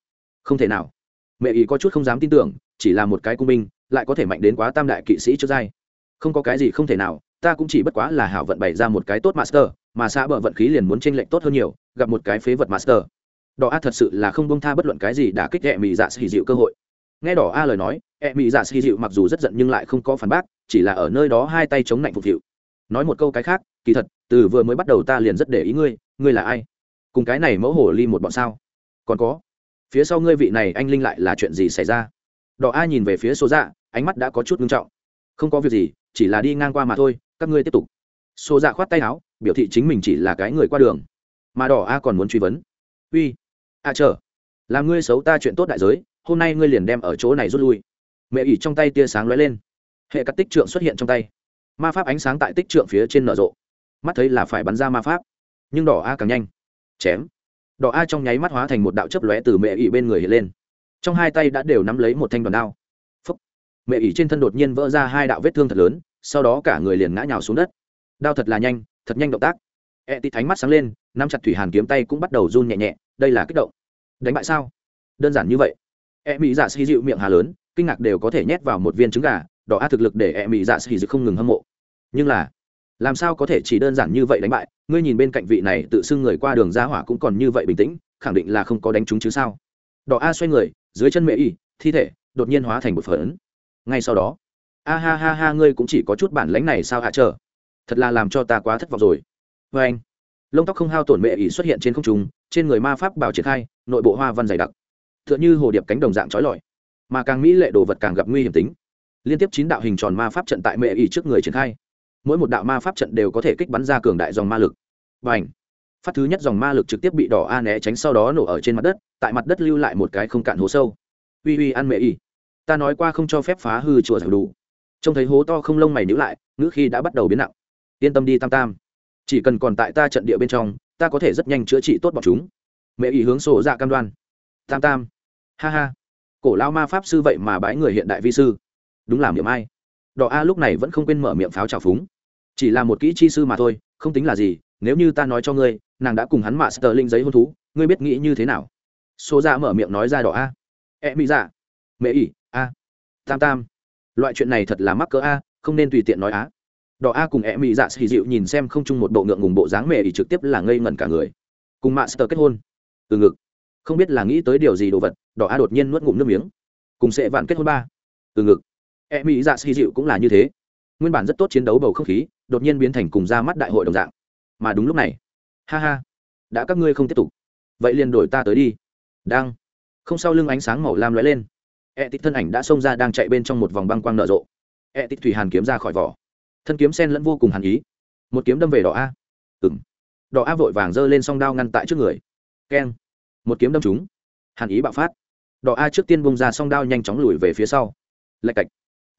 Không thể nào. Mẹ ý có chút không dám tin tưởng, chỉ là một cái cung binh, lại có thể mạnh đến quá tam đại kỵ sĩ trước giai. Không có cái gì không thể nào, ta cũng chỉ bất quá là hảo vận bày ra một cái tốt master, mà xạ bờ vận khí liền muốn tranh lệnh tốt hơn nhiều, gặp một cái phế vật master. Đỏ a thật sự là không bông tha bất luận cái gì đã kích nhẹ mị dạ xì dịu cơ hội. Nghe đỏ a lời nói e mị dạ xì dịu mặc dù rất giận nhưng lại không có phản bác, chỉ là ở nơi đó hai tay chống lạnh phục hiệu nói một câu cái khác, kỳ thật, từ vừa mới bắt đầu ta liền rất để ý ngươi ngươi là ai? Cùng cái này mẫu hổ ly một bọn sao? Còn có, phía sau ngươi vị này anh linh lại là chuyện gì xảy ra? Đỏ a nhìn về phía số dạ ánh mắt đã có chút ngưng trọng. Không có việc gì, chỉ là đi ngang qua mà thôi, các ngươi tiếp tục. Số dạ khoát tay áo, biểu thị chính mình chỉ là cái người qua đường. Mà đỏ a còn muốn truy vấn. Uy, a chờ, làm ngươi xấu ta chuyện tốt đại giới, hôm nay ngươi liền đem ở chỗ này rút lui. Mẹ ỉ trong tay tia sáng lóe lên. Hệ cắt tích trượng xuất hiện trong tay ma pháp ánh sáng tại tích trượng phía trên nở rộ. Mắt thấy là phải bắn ra ma pháp. Nhưng đỏ a càng nhanh. Chém. Đỏ a trong nháy mắt hóa thành một đạo chấp lóe từ mẹ ỉ bên người hiện lên. Trong hai tay đã đều nắm lấy một thanh đoàn đao. Phúc. mẹ ỉ trên thân đột nhiên vỡ ra hai đạo vết thương thật lớn, sau đó cả người liền ngã nhào xuống đất. Đao thật là nhanh, thật nhanh động tác. E Tị thánh mắt sáng lên, nắm chặt thủy hàn kiếm tay cũng bắt đầu run nhẹ nhẹ, đây là kích động. Đánh bại sao? Đơn giản như vậy. E mỹ dạ xì dịu miệng hà lớn, kinh ngạc đều có thể nhét vào một viên trứng gà, đỏ a thực lực để e mỹ dạ xì dịu không ngừng hâm mộ nhưng là, làm sao có thể chỉ đơn giản như vậy đánh bại? Ngươi nhìn bên cạnh vị này tự xưng người qua đường ra hỏa cũng còn như vậy bình tĩnh, khẳng định là không có đánh chúng chứ sao? Đỏ a xoay người, dưới chân mẹ y, thi thể, đột nhiên hóa thành một phấn. Ngay sau đó, a ha ha ha, ngươi cũng chỉ có chút bản lãnh này sao hạ chờ thật là làm cho ta quá thất vọng rồi. Vê anh, lông tóc không hao tổn mẹ ỉ xuất hiện trên không trung, trên người ma pháp bảo triển khai, nội bộ hoa văn dày đặc. T h ư ợ n h ư hồ điệp cánh đồng dạng trói lọi, mà càng mỹ lệ đồ vật càng gặp nguy hiểm tính. Liên tiếp chín đạo hình tròn ma pháp trận tại mẹ ỉ trước người triển khai mỗi một đạo ma pháp trận đều có thể kích bắn ra cường đại dòng ma lực. Và ảnh phát thứ nhất dòng ma lực trực tiếp bị đỏ a né tránh sau đó nổ ở trên mặt đất, tại mặt đất lưu lại một cái không cạn hố sâu. Uy uy ăn mẹ ỉ ta nói qua không cho phép phá hư chùa giải đủ. Trông thấy hố to không lông mày nhữ lại, ngữ khi đã bắt đầu biến nặng. Yên tâm đi tam tam. Chỉ cần còn tại ta trận địa bên trong, ta có thể rất nhanh chữa trị tốt bọn chúng. Mẹ ý hướng sổ dạ cam đoan. Tam tam. Ha ha. Cổ lao ma pháp sư vậy mà bái người hiện đại vi sư. Đúng làm điểm ai đỏ a lúc này vẫn không quên mở miệng pháo trào phúng. Chỉ là một kỹ chi sư mà thôi, không tính là gì, nếu như ta nói cho ngươi, nàng đã cùng hắn mạ sờ linh giấy hôn thú, ngươi biết nghĩ như thế nào? Số ra mở miệng nói ra đỏ a. E mỹ dạ. Mẹ ỉ, a. Tam tam. Loại chuyện này thật là mắc cỡ a, không nên tùy tiện nói á. Đỏ a cùng e mỹ dạ xì dịu nhìn xem không chung một bộ ngượng ngùng bộ dáng mẹ ỉ trực tiếp là ngây ngẩn cả người. Cùng mạ sờ kết hôn. Từ ngực. Không biết là nghĩ tới điều gì đồ vật, đỏ a đột nhiên nuốt ngụm nước miếng. Cùng sẽ vạn kết hôn ba. Từ ngực e mỹ dạ xì dịu cũng là như thế. Nguyên bản rất tốt chiến đấu bầu không khí, đột nhiên biến thành cùng ra mắt đại hội đồng dạng. Mà đúng lúc này, ha ha, đã các ngươi không tiếp tục. Vậy liền đổi ta tới đi. Đang. Không sau lưng ánh sáng màu lam lóe lên. E tít thân ảnh đã xông ra đang chạy bên trong một vòng băng quang nở rộ. E tít thủy hàn kiếm ra khỏi vỏ. Thân kiếm sen lẫn vô cùng hàn ý. Một kiếm đâm về đỏ a. Ừng đỏ a vội vàng giơ lên song đao ngăn tại trước người. Keng. Một kiếm đâm trúng. Hàn ý bạo phát. Đỏ a trước tiên bung ra song đao nhanh chóng lùi về phía sau. Lạch cạch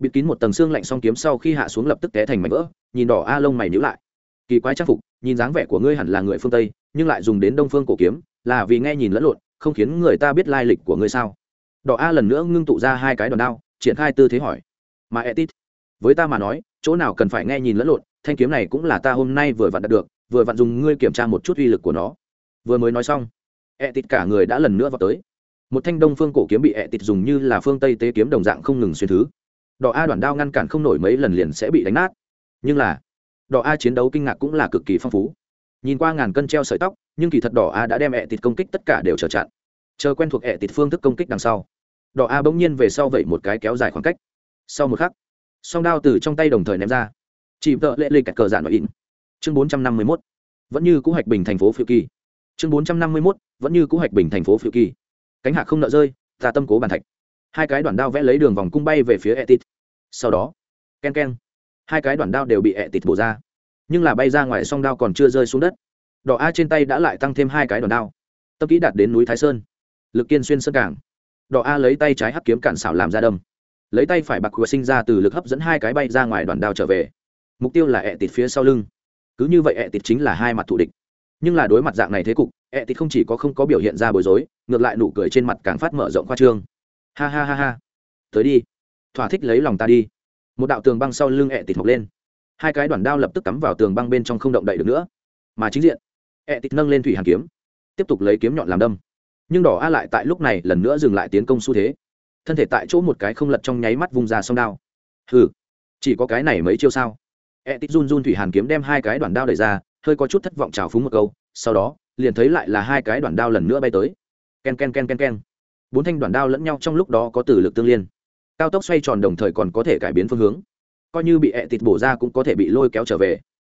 bịt kín một tầng xương lạnh song kiếm sau khi hạ xuống lập tức té thành mảnh vỡ, nhìn đỏ a lông mày nhữ lại. Kỳ quái trang phục, nhìn dáng vẻ của ngươi hẳn là người phương tây, nhưng lại dùng đến đông phương cổ kiếm, là vì nghe nhìn lẫn lộn, không khiến người ta biết lai lịch của ngươi sao? Đỏ a lần nữa ngưng tụ ra hai cái đòn đao, triển khai tư thế hỏi. Mà etit, với ta mà nói, chỗ nào cần phải nghe nhìn lẫn lộn, thanh kiếm này cũng là ta hôm nay vừa vặn đạt được, vừa vặn dùng ngươi kiểm tra một chút uy lực của nó. Vừa mới nói xong, etit cả người đã lần nữa vào tới. Một thanh đông phương cổ kiếm bị ẹ tịt dùng như là phương tây tế kiếm đồng dạng không ngừng xuyên thứ đỏ a đoàn đao ngăn cản không nổi mấy lần liền sẽ bị đánh nát. Nhưng là, đỏ a chiến đấu kinh ngạc cũng là cực kỳ phong phú. Nhìn qua ngàn cân treo sợi tóc, nhưng kỳ thật đỏ a đã đem ẹ tịt công kích tất cả đều trở chặn. Chờ quen thuộc ẹ tịt phương thức công kích đằng sau, đỏ a bỗng nhiên về sau vậy một cái kéo dài khoảng cách. Sau một khắc, song đao từ trong tay đồng thời ném ra. Chỉ vợ lệ lệ cạch cờ giản và in chương bốn trăm năm mươi mốt, vẫn như cũ hạch bình thành phố phiêu kỳ. Chương bốn trăm năm mươi mốt, vẫn như cũ hạch bình thành phố phiêu kỳ. Cánh hạ không nợ rơi ta tâm cố bàn thạch. Hai cái đoạn đao vẽ lấy đường vòng cung bay về phía etit sau đó k e n k e n hai cái đoạn đao đều bị ẹ tịt bổ ra, nhưng là bay ra ngoài song đao còn chưa rơi xuống đất. Đỏ a trên tay đã lại tăng thêm hai cái đoạn đao tâm kỹ đạt đến núi thái sơn, lực kiên xuyên sơn cảng. Đỏ a lấy tay trái hắc kiếm cản xảo làm ra đâm, lấy tay phải bạc của sinh ra từ lực hấp dẫn hai cái bay ra ngoài đoàn đao trở về. Mục tiêu là ẹ tịt phía sau lưng, cứ như vậy ẹ tịt chính là hai mặt thù địch. Nhưng là đối mặt dạng này thế cục, ẹ tịt không chỉ có không có biểu hiện ra bối rối, ngược lại nụ cười trên mặt càng phát mở rộng khoa trương. Ha ha ha ha. Tới đi thỏa thích lấy lòng ta đi. Một đạo tường băng sau lưng ẹ tịt mọc lên. Hai cái đoàn đao lập tức cắm vào tường băng bên trong không động đậy được nữa. Mà chính diện, ẹ tịt nâng lên thủy hàn kiếm, tiếp tục lấy kiếm nhọn làm đâm. Nhưng đỏ a lại tại lúc này lần nữa dừng lại tiến công xu thế. Thân thể tại chỗ một cái không lật trong nháy mắt vung ra sông đao. Hừ, chỉ có cái này mấy chiêu sao? E tích run run thủy hàn kiếm đem hai cái đoạn đao đẩy ra, hơi có chút thất vọng trào phúng một câu, sau đó, liền thấy lại là hai cái đoạn đao lần nữa bay tới. Ken ken ken ken ken. Bốn thanh đoạn đao lẫn nhau trong lúc đó có từ lực tương liên cao tốc xoay tròn đồng thời còn có thể cải biến phương hướng. Coi như bị ẹ tịt bổ ra cũng có thể bị lôi kéo trở về.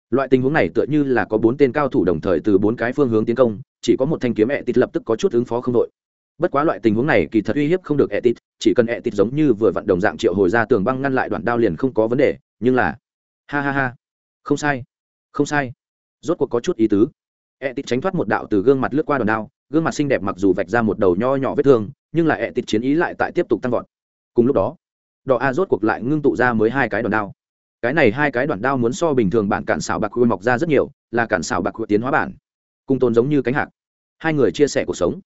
Loại tình huống này tựa như là có bốn tên cao thủ đồng thời từ bốn cái phương hướng tiến công, chỉ có một thanh kiếm ẹ tịt lập tức có chút ứng phó không đội. Bất quá loại tình huống này kỳ thật uy hiếp không được ẹ tịt, chỉ cần ẹ tịt giống như vừa vặn đồng dạng triệu hồi ra tường băng ngăn lại đoạn đao liền không có vấn đề, nhưng là, ha ha ha, không sai không sai. Rốt cuộc có chút ý tứ. Ẹ tịt tránh thoát một đạo từ gương mặt lướt qua đoạn đao, gương mặt xinh đẹp mặc dù vạch ra một đầu nho nhỏ vết thương, nhưng là ẹ tịt chiến ý lại tại tiếp tục tăng vọt cùng lúc đó, đỏ a rốt cuộc lại ngưng tụ ra mới hai cái đòn đao. Cái này hai cái đoạn đao muốn so bình thường bản cản xảo bạc khuya mọc ra rất nhiều, là cản xảo bạc khuya tiến hóa bản. Cùng tôn giống như cánh hạc. Hai người chia sẻ cuộc sống.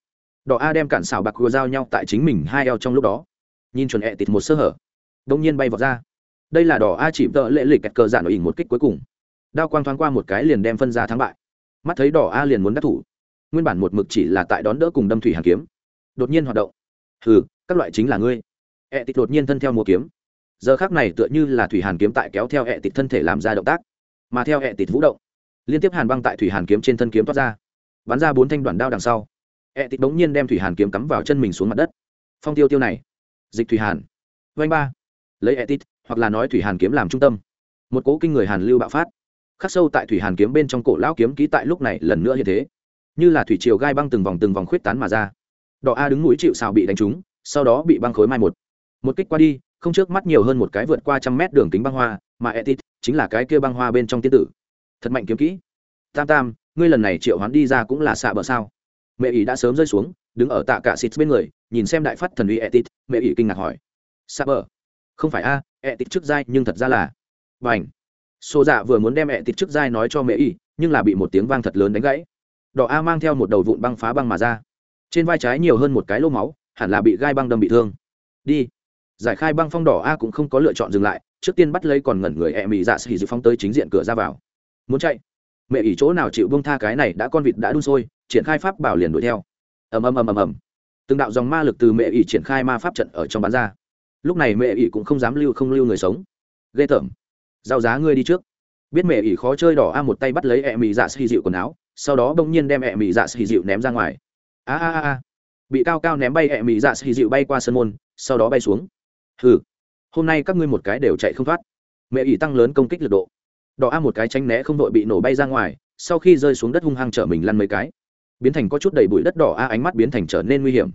Đỏ a đem cản xảo bạc khuya giao nhau tại chính mình hai eo trong lúc đó. Nhìn chuẩn ẹ tịt một sơ hở. Đông nhiên bay vọt ra. Đây là đỏ a chỉ tợ lệ lịch cờ giản ở ỉnh một kích cuối cùng. Đao quang thoáng qua một cái liền đem phân ra thắng bại. Mắt thấy đỏ a liền muốn đắc thủ. Nguyên bản một mực chỉ là tại đón đỡ cùng đâm thủy hàn kiếm. Đột nhiên hoạt động. Hừ, các loại chính là ngươi ẹ tịt đột nhiên thân theo mùa kiếm. Giờ khác này tựa như là thủy hàn kiếm tại kéo theo ẹ tịt thân thể làm ra động tác, mà theo ẹ tịt vũ động, liên tiếp hàn băng tại thủy hàn kiếm trên thân kiếm toát ra, bắn ra bốn thanh đoàn đao đằng sau. Ẹ tịt bỗng nhiên đem thủy hàn kiếm cắm vào chân mình xuống mặt đất. Phong tiêu tiêu này, dịch thủy hàn vanh ba. Lấy ẹ tịt, hoặc là nói thủy hàn kiếm làm trung tâm. Một cố kinh người hàn lưu bạo phát. Khắc sâu tại thủy hàn kiếm bên trong cổ lão kiếm ký tại lúc này lần nữa như thế. Như là thủy triều gai băng từng vòng từng vòng khuyết tán mà ra. Đỏ a đứng mũi chịu xào bị đánh trúng, sau đó bị băng khối mai một một kích qua đi, không trước mắt nhiều hơn một cái vượt qua trăm mét đường kính băng hoa, mà etit chính là cái kia băng hoa bên trong tiên tử. Thật mạnh kiếm kỹ. Tam tam, ngươi lần này triệu hoán đi ra cũng là xạ bờ sao? Mẹ ỷ đã sớm rơi xuống, đứng ở tạ cả xịt bên người, nhìn xem đại phát thần uy etit, mẹ ỷ kinh ngạc hỏi. Xạ bờ không phải a, etit trước dai nhưng thật ra là. Và ảnh xô dạ vừa muốn đem etit trước dai nói cho mẹ ỷ, nhưng là bị một tiếng vang thật lớn đánh gãy. Đỏ a mang theo một đầu vụn băng phá băng mà ra. Trên vai trái nhiều hơn một cái lô máu, hẳn là bị gai băng đâm bị thương. Đi giải khai băng phong đỏ a cũng không có lựa chọn dừng lại, trước tiên bắt lấy còn ngẩn người e mỹ dạ xì dự phong tới chính diện cửa ra vào. Muốn chạy? Mẹ ỉ chỗ nào chịu bông tha cái này đã con vịt đã đun sôi, triển khai pháp bảo liền đuổi theo. Ầm ầm ầm ầm ầm. Từng đạo dòng ma lực từ mẹ ỉ triển khai ma pháp trận ở trong bán ra. Lúc này mẹ ỉ cũng không dám lưu không lưu người sống. Ghê tởm. Giao giá ngươi đi trước. Biết mẹ ỉ khó chơi đỏ a một tay bắt lấy e mỹ dạ xì dịu quần áo, sau đó bỗng nhiên đem e mỹ dạ xì dịu ném ra ngoài. A a a bị cao cao ném bay e mỹ dạ xì dịu bay qua sân môn, sau đó bay xuống hừ, hôm nay các ngươi một cái đều chạy không thoát. Mẹ ỷ tăng lớn công kích lực độ. Đỏ a một cái tránh né không đội bị nổ bay ra ngoài, sau khi rơi xuống đất hung hăng chở mình lăn mấy cái. Biến thành có chút đầy bụi đất đỏ a ánh mắt biến thành trở nên nguy hiểm.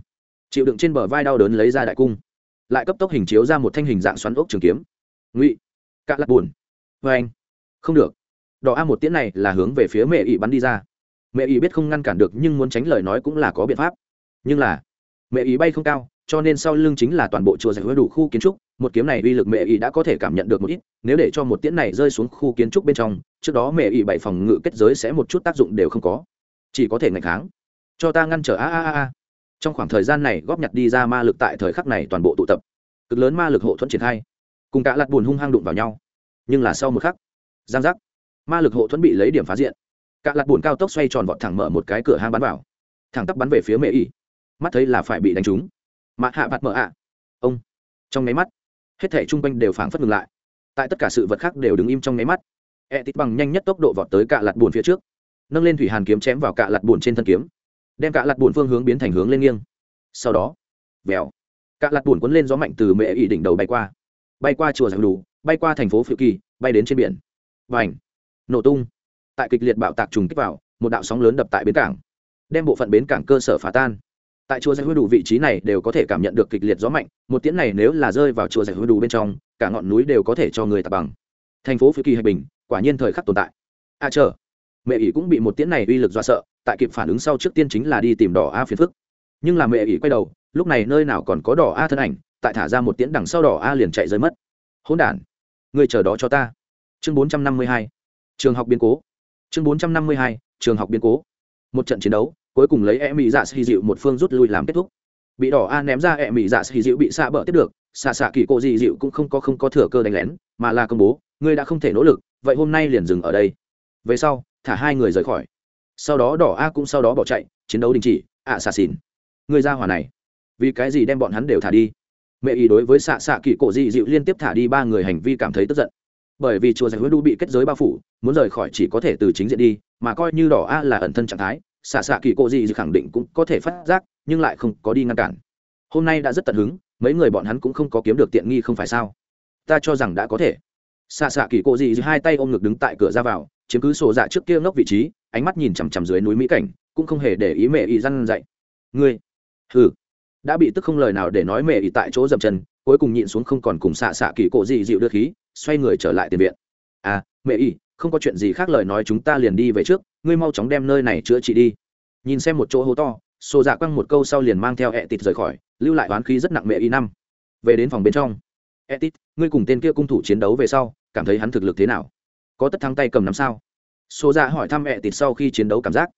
Chịu đựng trên bờ vai đau đớn lấy ra đại cung. Lại cấp tốc hình chiếu ra một thanh hình dạng xoắn ốc trường kiếm. Ngụy, cạ lặt buồn. Vê anh. Không được. Đỏ a một tiễn này là hướng về phía mẹ ỷ bắn đi ra. Mẹ ỷ biết không ngăn cản được nhưng muốn tránh lời nói cũng là có biện pháp. Nhưng là, mẹ ỷ bay không cao cho nên sau lưng chính là toàn bộ chùa giải hứa đủ khu kiến trúc, một kiếm này uy lực mẹ ý đã có thể cảm nhận được một ít, nếu để cho một tiễn này rơi xuống khu kiến trúc bên trong, trước đó mẹ ý bảy phòng ngự kết giới sẽ một chút tác dụng đều không có. Chỉ có thể ngạch kháng. Cho ta ngăn trở, a a a a. Trong khoảng thời gian này góp nhặt đi ra ma lực tại thời khắc này toàn bộ tụ tập. Cực lớn ma lực hộ thuẫn triển khai. Cùng cả lạt buồn hung hăng đụng vào nhau. Nhưng là sau một khắc, giang giác. Ma lực hộ thuẫn bị lấy điểm phá diện. Cả lạt buồn cao tốc xoay tròn vọt thẳng mở một cái cửa hang bắn vào. Thẳng tắp bắn về phía mẹ ý mắt thấy là phải bị đánh trúng mạ hạ bạt mở ạ. Ông. Trong nháy mắt, hết thể chung quanh đều phảng phất ngừng lại. Tại tất cả sự vật khác đều đứng im trong nháy mắt. E tít bằng nhanh nhất tốc độ vọt tới cạ lặt bùn phía trước. Nâng lên thủy hàn kiếm chém vào cạ lặt bùn trên thân kiếm. Đem cạ lặt bùn phương hướng biến thành hướng lên nghiêng. Sau đó, vèo. Cạ lặt bùn cuốn lên gió mạnh từ mẹ ỉ đỉnh đầu bay qua. Bay qua chùa giang đủ, bay qua thành phố phiệu kỳ, bay đến trên biển. Và ảnh nổ tung. Tại kịch liệt bạo tạc trùng kích vào, một đạo sóng lớn đập tại bến cảng. Đem bộ phận bến cảng cơ sở phá tan tại chùa giải hư đủ vị trí này đều có thể cảm nhận được kịch liệt gió mạnh một tiễn này nếu là rơi vào chùa giải hư đủ bên trong cả ngọn núi đều có thể cho người tạp bằng. Thành phố phi kỳ hạch bình quả nhiên thời khắc tồn tại. A à, chờ. Mẹ ỷ cũng bị một tiễn này uy lực do sợ tại kịp phản ứng sau trước tiên chính là đi tìm đỏ a phiền phức. Nhưng là mẹ ỷ quay đầu lúc này nơi nào còn có đỏ a thân ảnh tại thả ra một tiễn đằng sau đỏ a liền chạy rơi mất. Hỗn đản người chờ đó cho ta. Chương bốn trăm năm mươi hai. Trường học biến cố. Chương bốn trăm năm mươi hai trường học biến cố. Một trận chiến đấu cuối cùng lấy e mỹ dạ xì dịu một phương rút lui làm kết thúc. Bị đỏ a ném ra e mỹ dạ xì dịu bị xạ bỡ tiếp được, xạ xạ kỳ cộ dị dịu cũng không có không có thừa cơ đánh lén, mà là công bố, ngươi đã không thể nỗ lực, vậy hôm nay liền dừng ở đây. Về sau, thả hai người rời khỏi. Sau đó đỏ a cũng sau đó bỏ chạy, chiến đấu đình chỉ ạ xà xỉn người ra hỏa này, vì cái gì đem bọn hắn đều thả đi? Mẹ ý đối với xạ xạ kỳ cổ dị dịu liên tiếp thả đi ba người hành vi cảm thấy tức giận. Bởi vì chùa giải hứa đu bị kết giới bao phủ, muốn rời khỏi chỉ có thể từ chính diện đi, mà coi như đỏ a là ẩn thân trạng thái xạ xạ kỳ cô dì dì khẳng định cũng có thể phát giác, nhưng lại không có đi ngăn cản. Hôm nay đã rất tận hứng, mấy người bọn hắn cũng không có kiếm được tiện nghi không phải sao? Ta cho rằng đã có thể. Xạ xạ kỳ cô dì dì hai tay ôm ngực đứng tại cửa ra vào, chiếm cứ sổ dạ trước kia ngốc vị trí, ánh mắt nhìn chằm chằm dưới núi mỹ cảnh, cũng không hề để ý mẹ ý răn dậy ngươi, hừ, đã bị tức không lời nào để nói mẹ ý tại chỗ dậm chân, cuối cùng nhịn xuống không còn cùng xạ xạ kỳ cô gì dịu đưa khí, xoay người trở lại tiền viện. À mẹ ý không có chuyện gì khác lời nói chúng ta liền đi về trước ngươi mau chóng đem nơi này chữa trị đi. Nhìn xem một chỗ hố to sổ dạ quăng một câu sau liền mang theo ẹ tịt rời khỏi, lưu lại oán khí rất nặng mẹ y năm. Về đến phòng bên trong. Ẹ tịt ngươi cùng tên kia cung thủ chiến đấu về sau, cảm thấy hắn thực lực thế nào? Có tất thắng tay cầm nắm sao? Xô dạ hỏi thăm mẹ tịt sau khi chiến đấu cảm giác.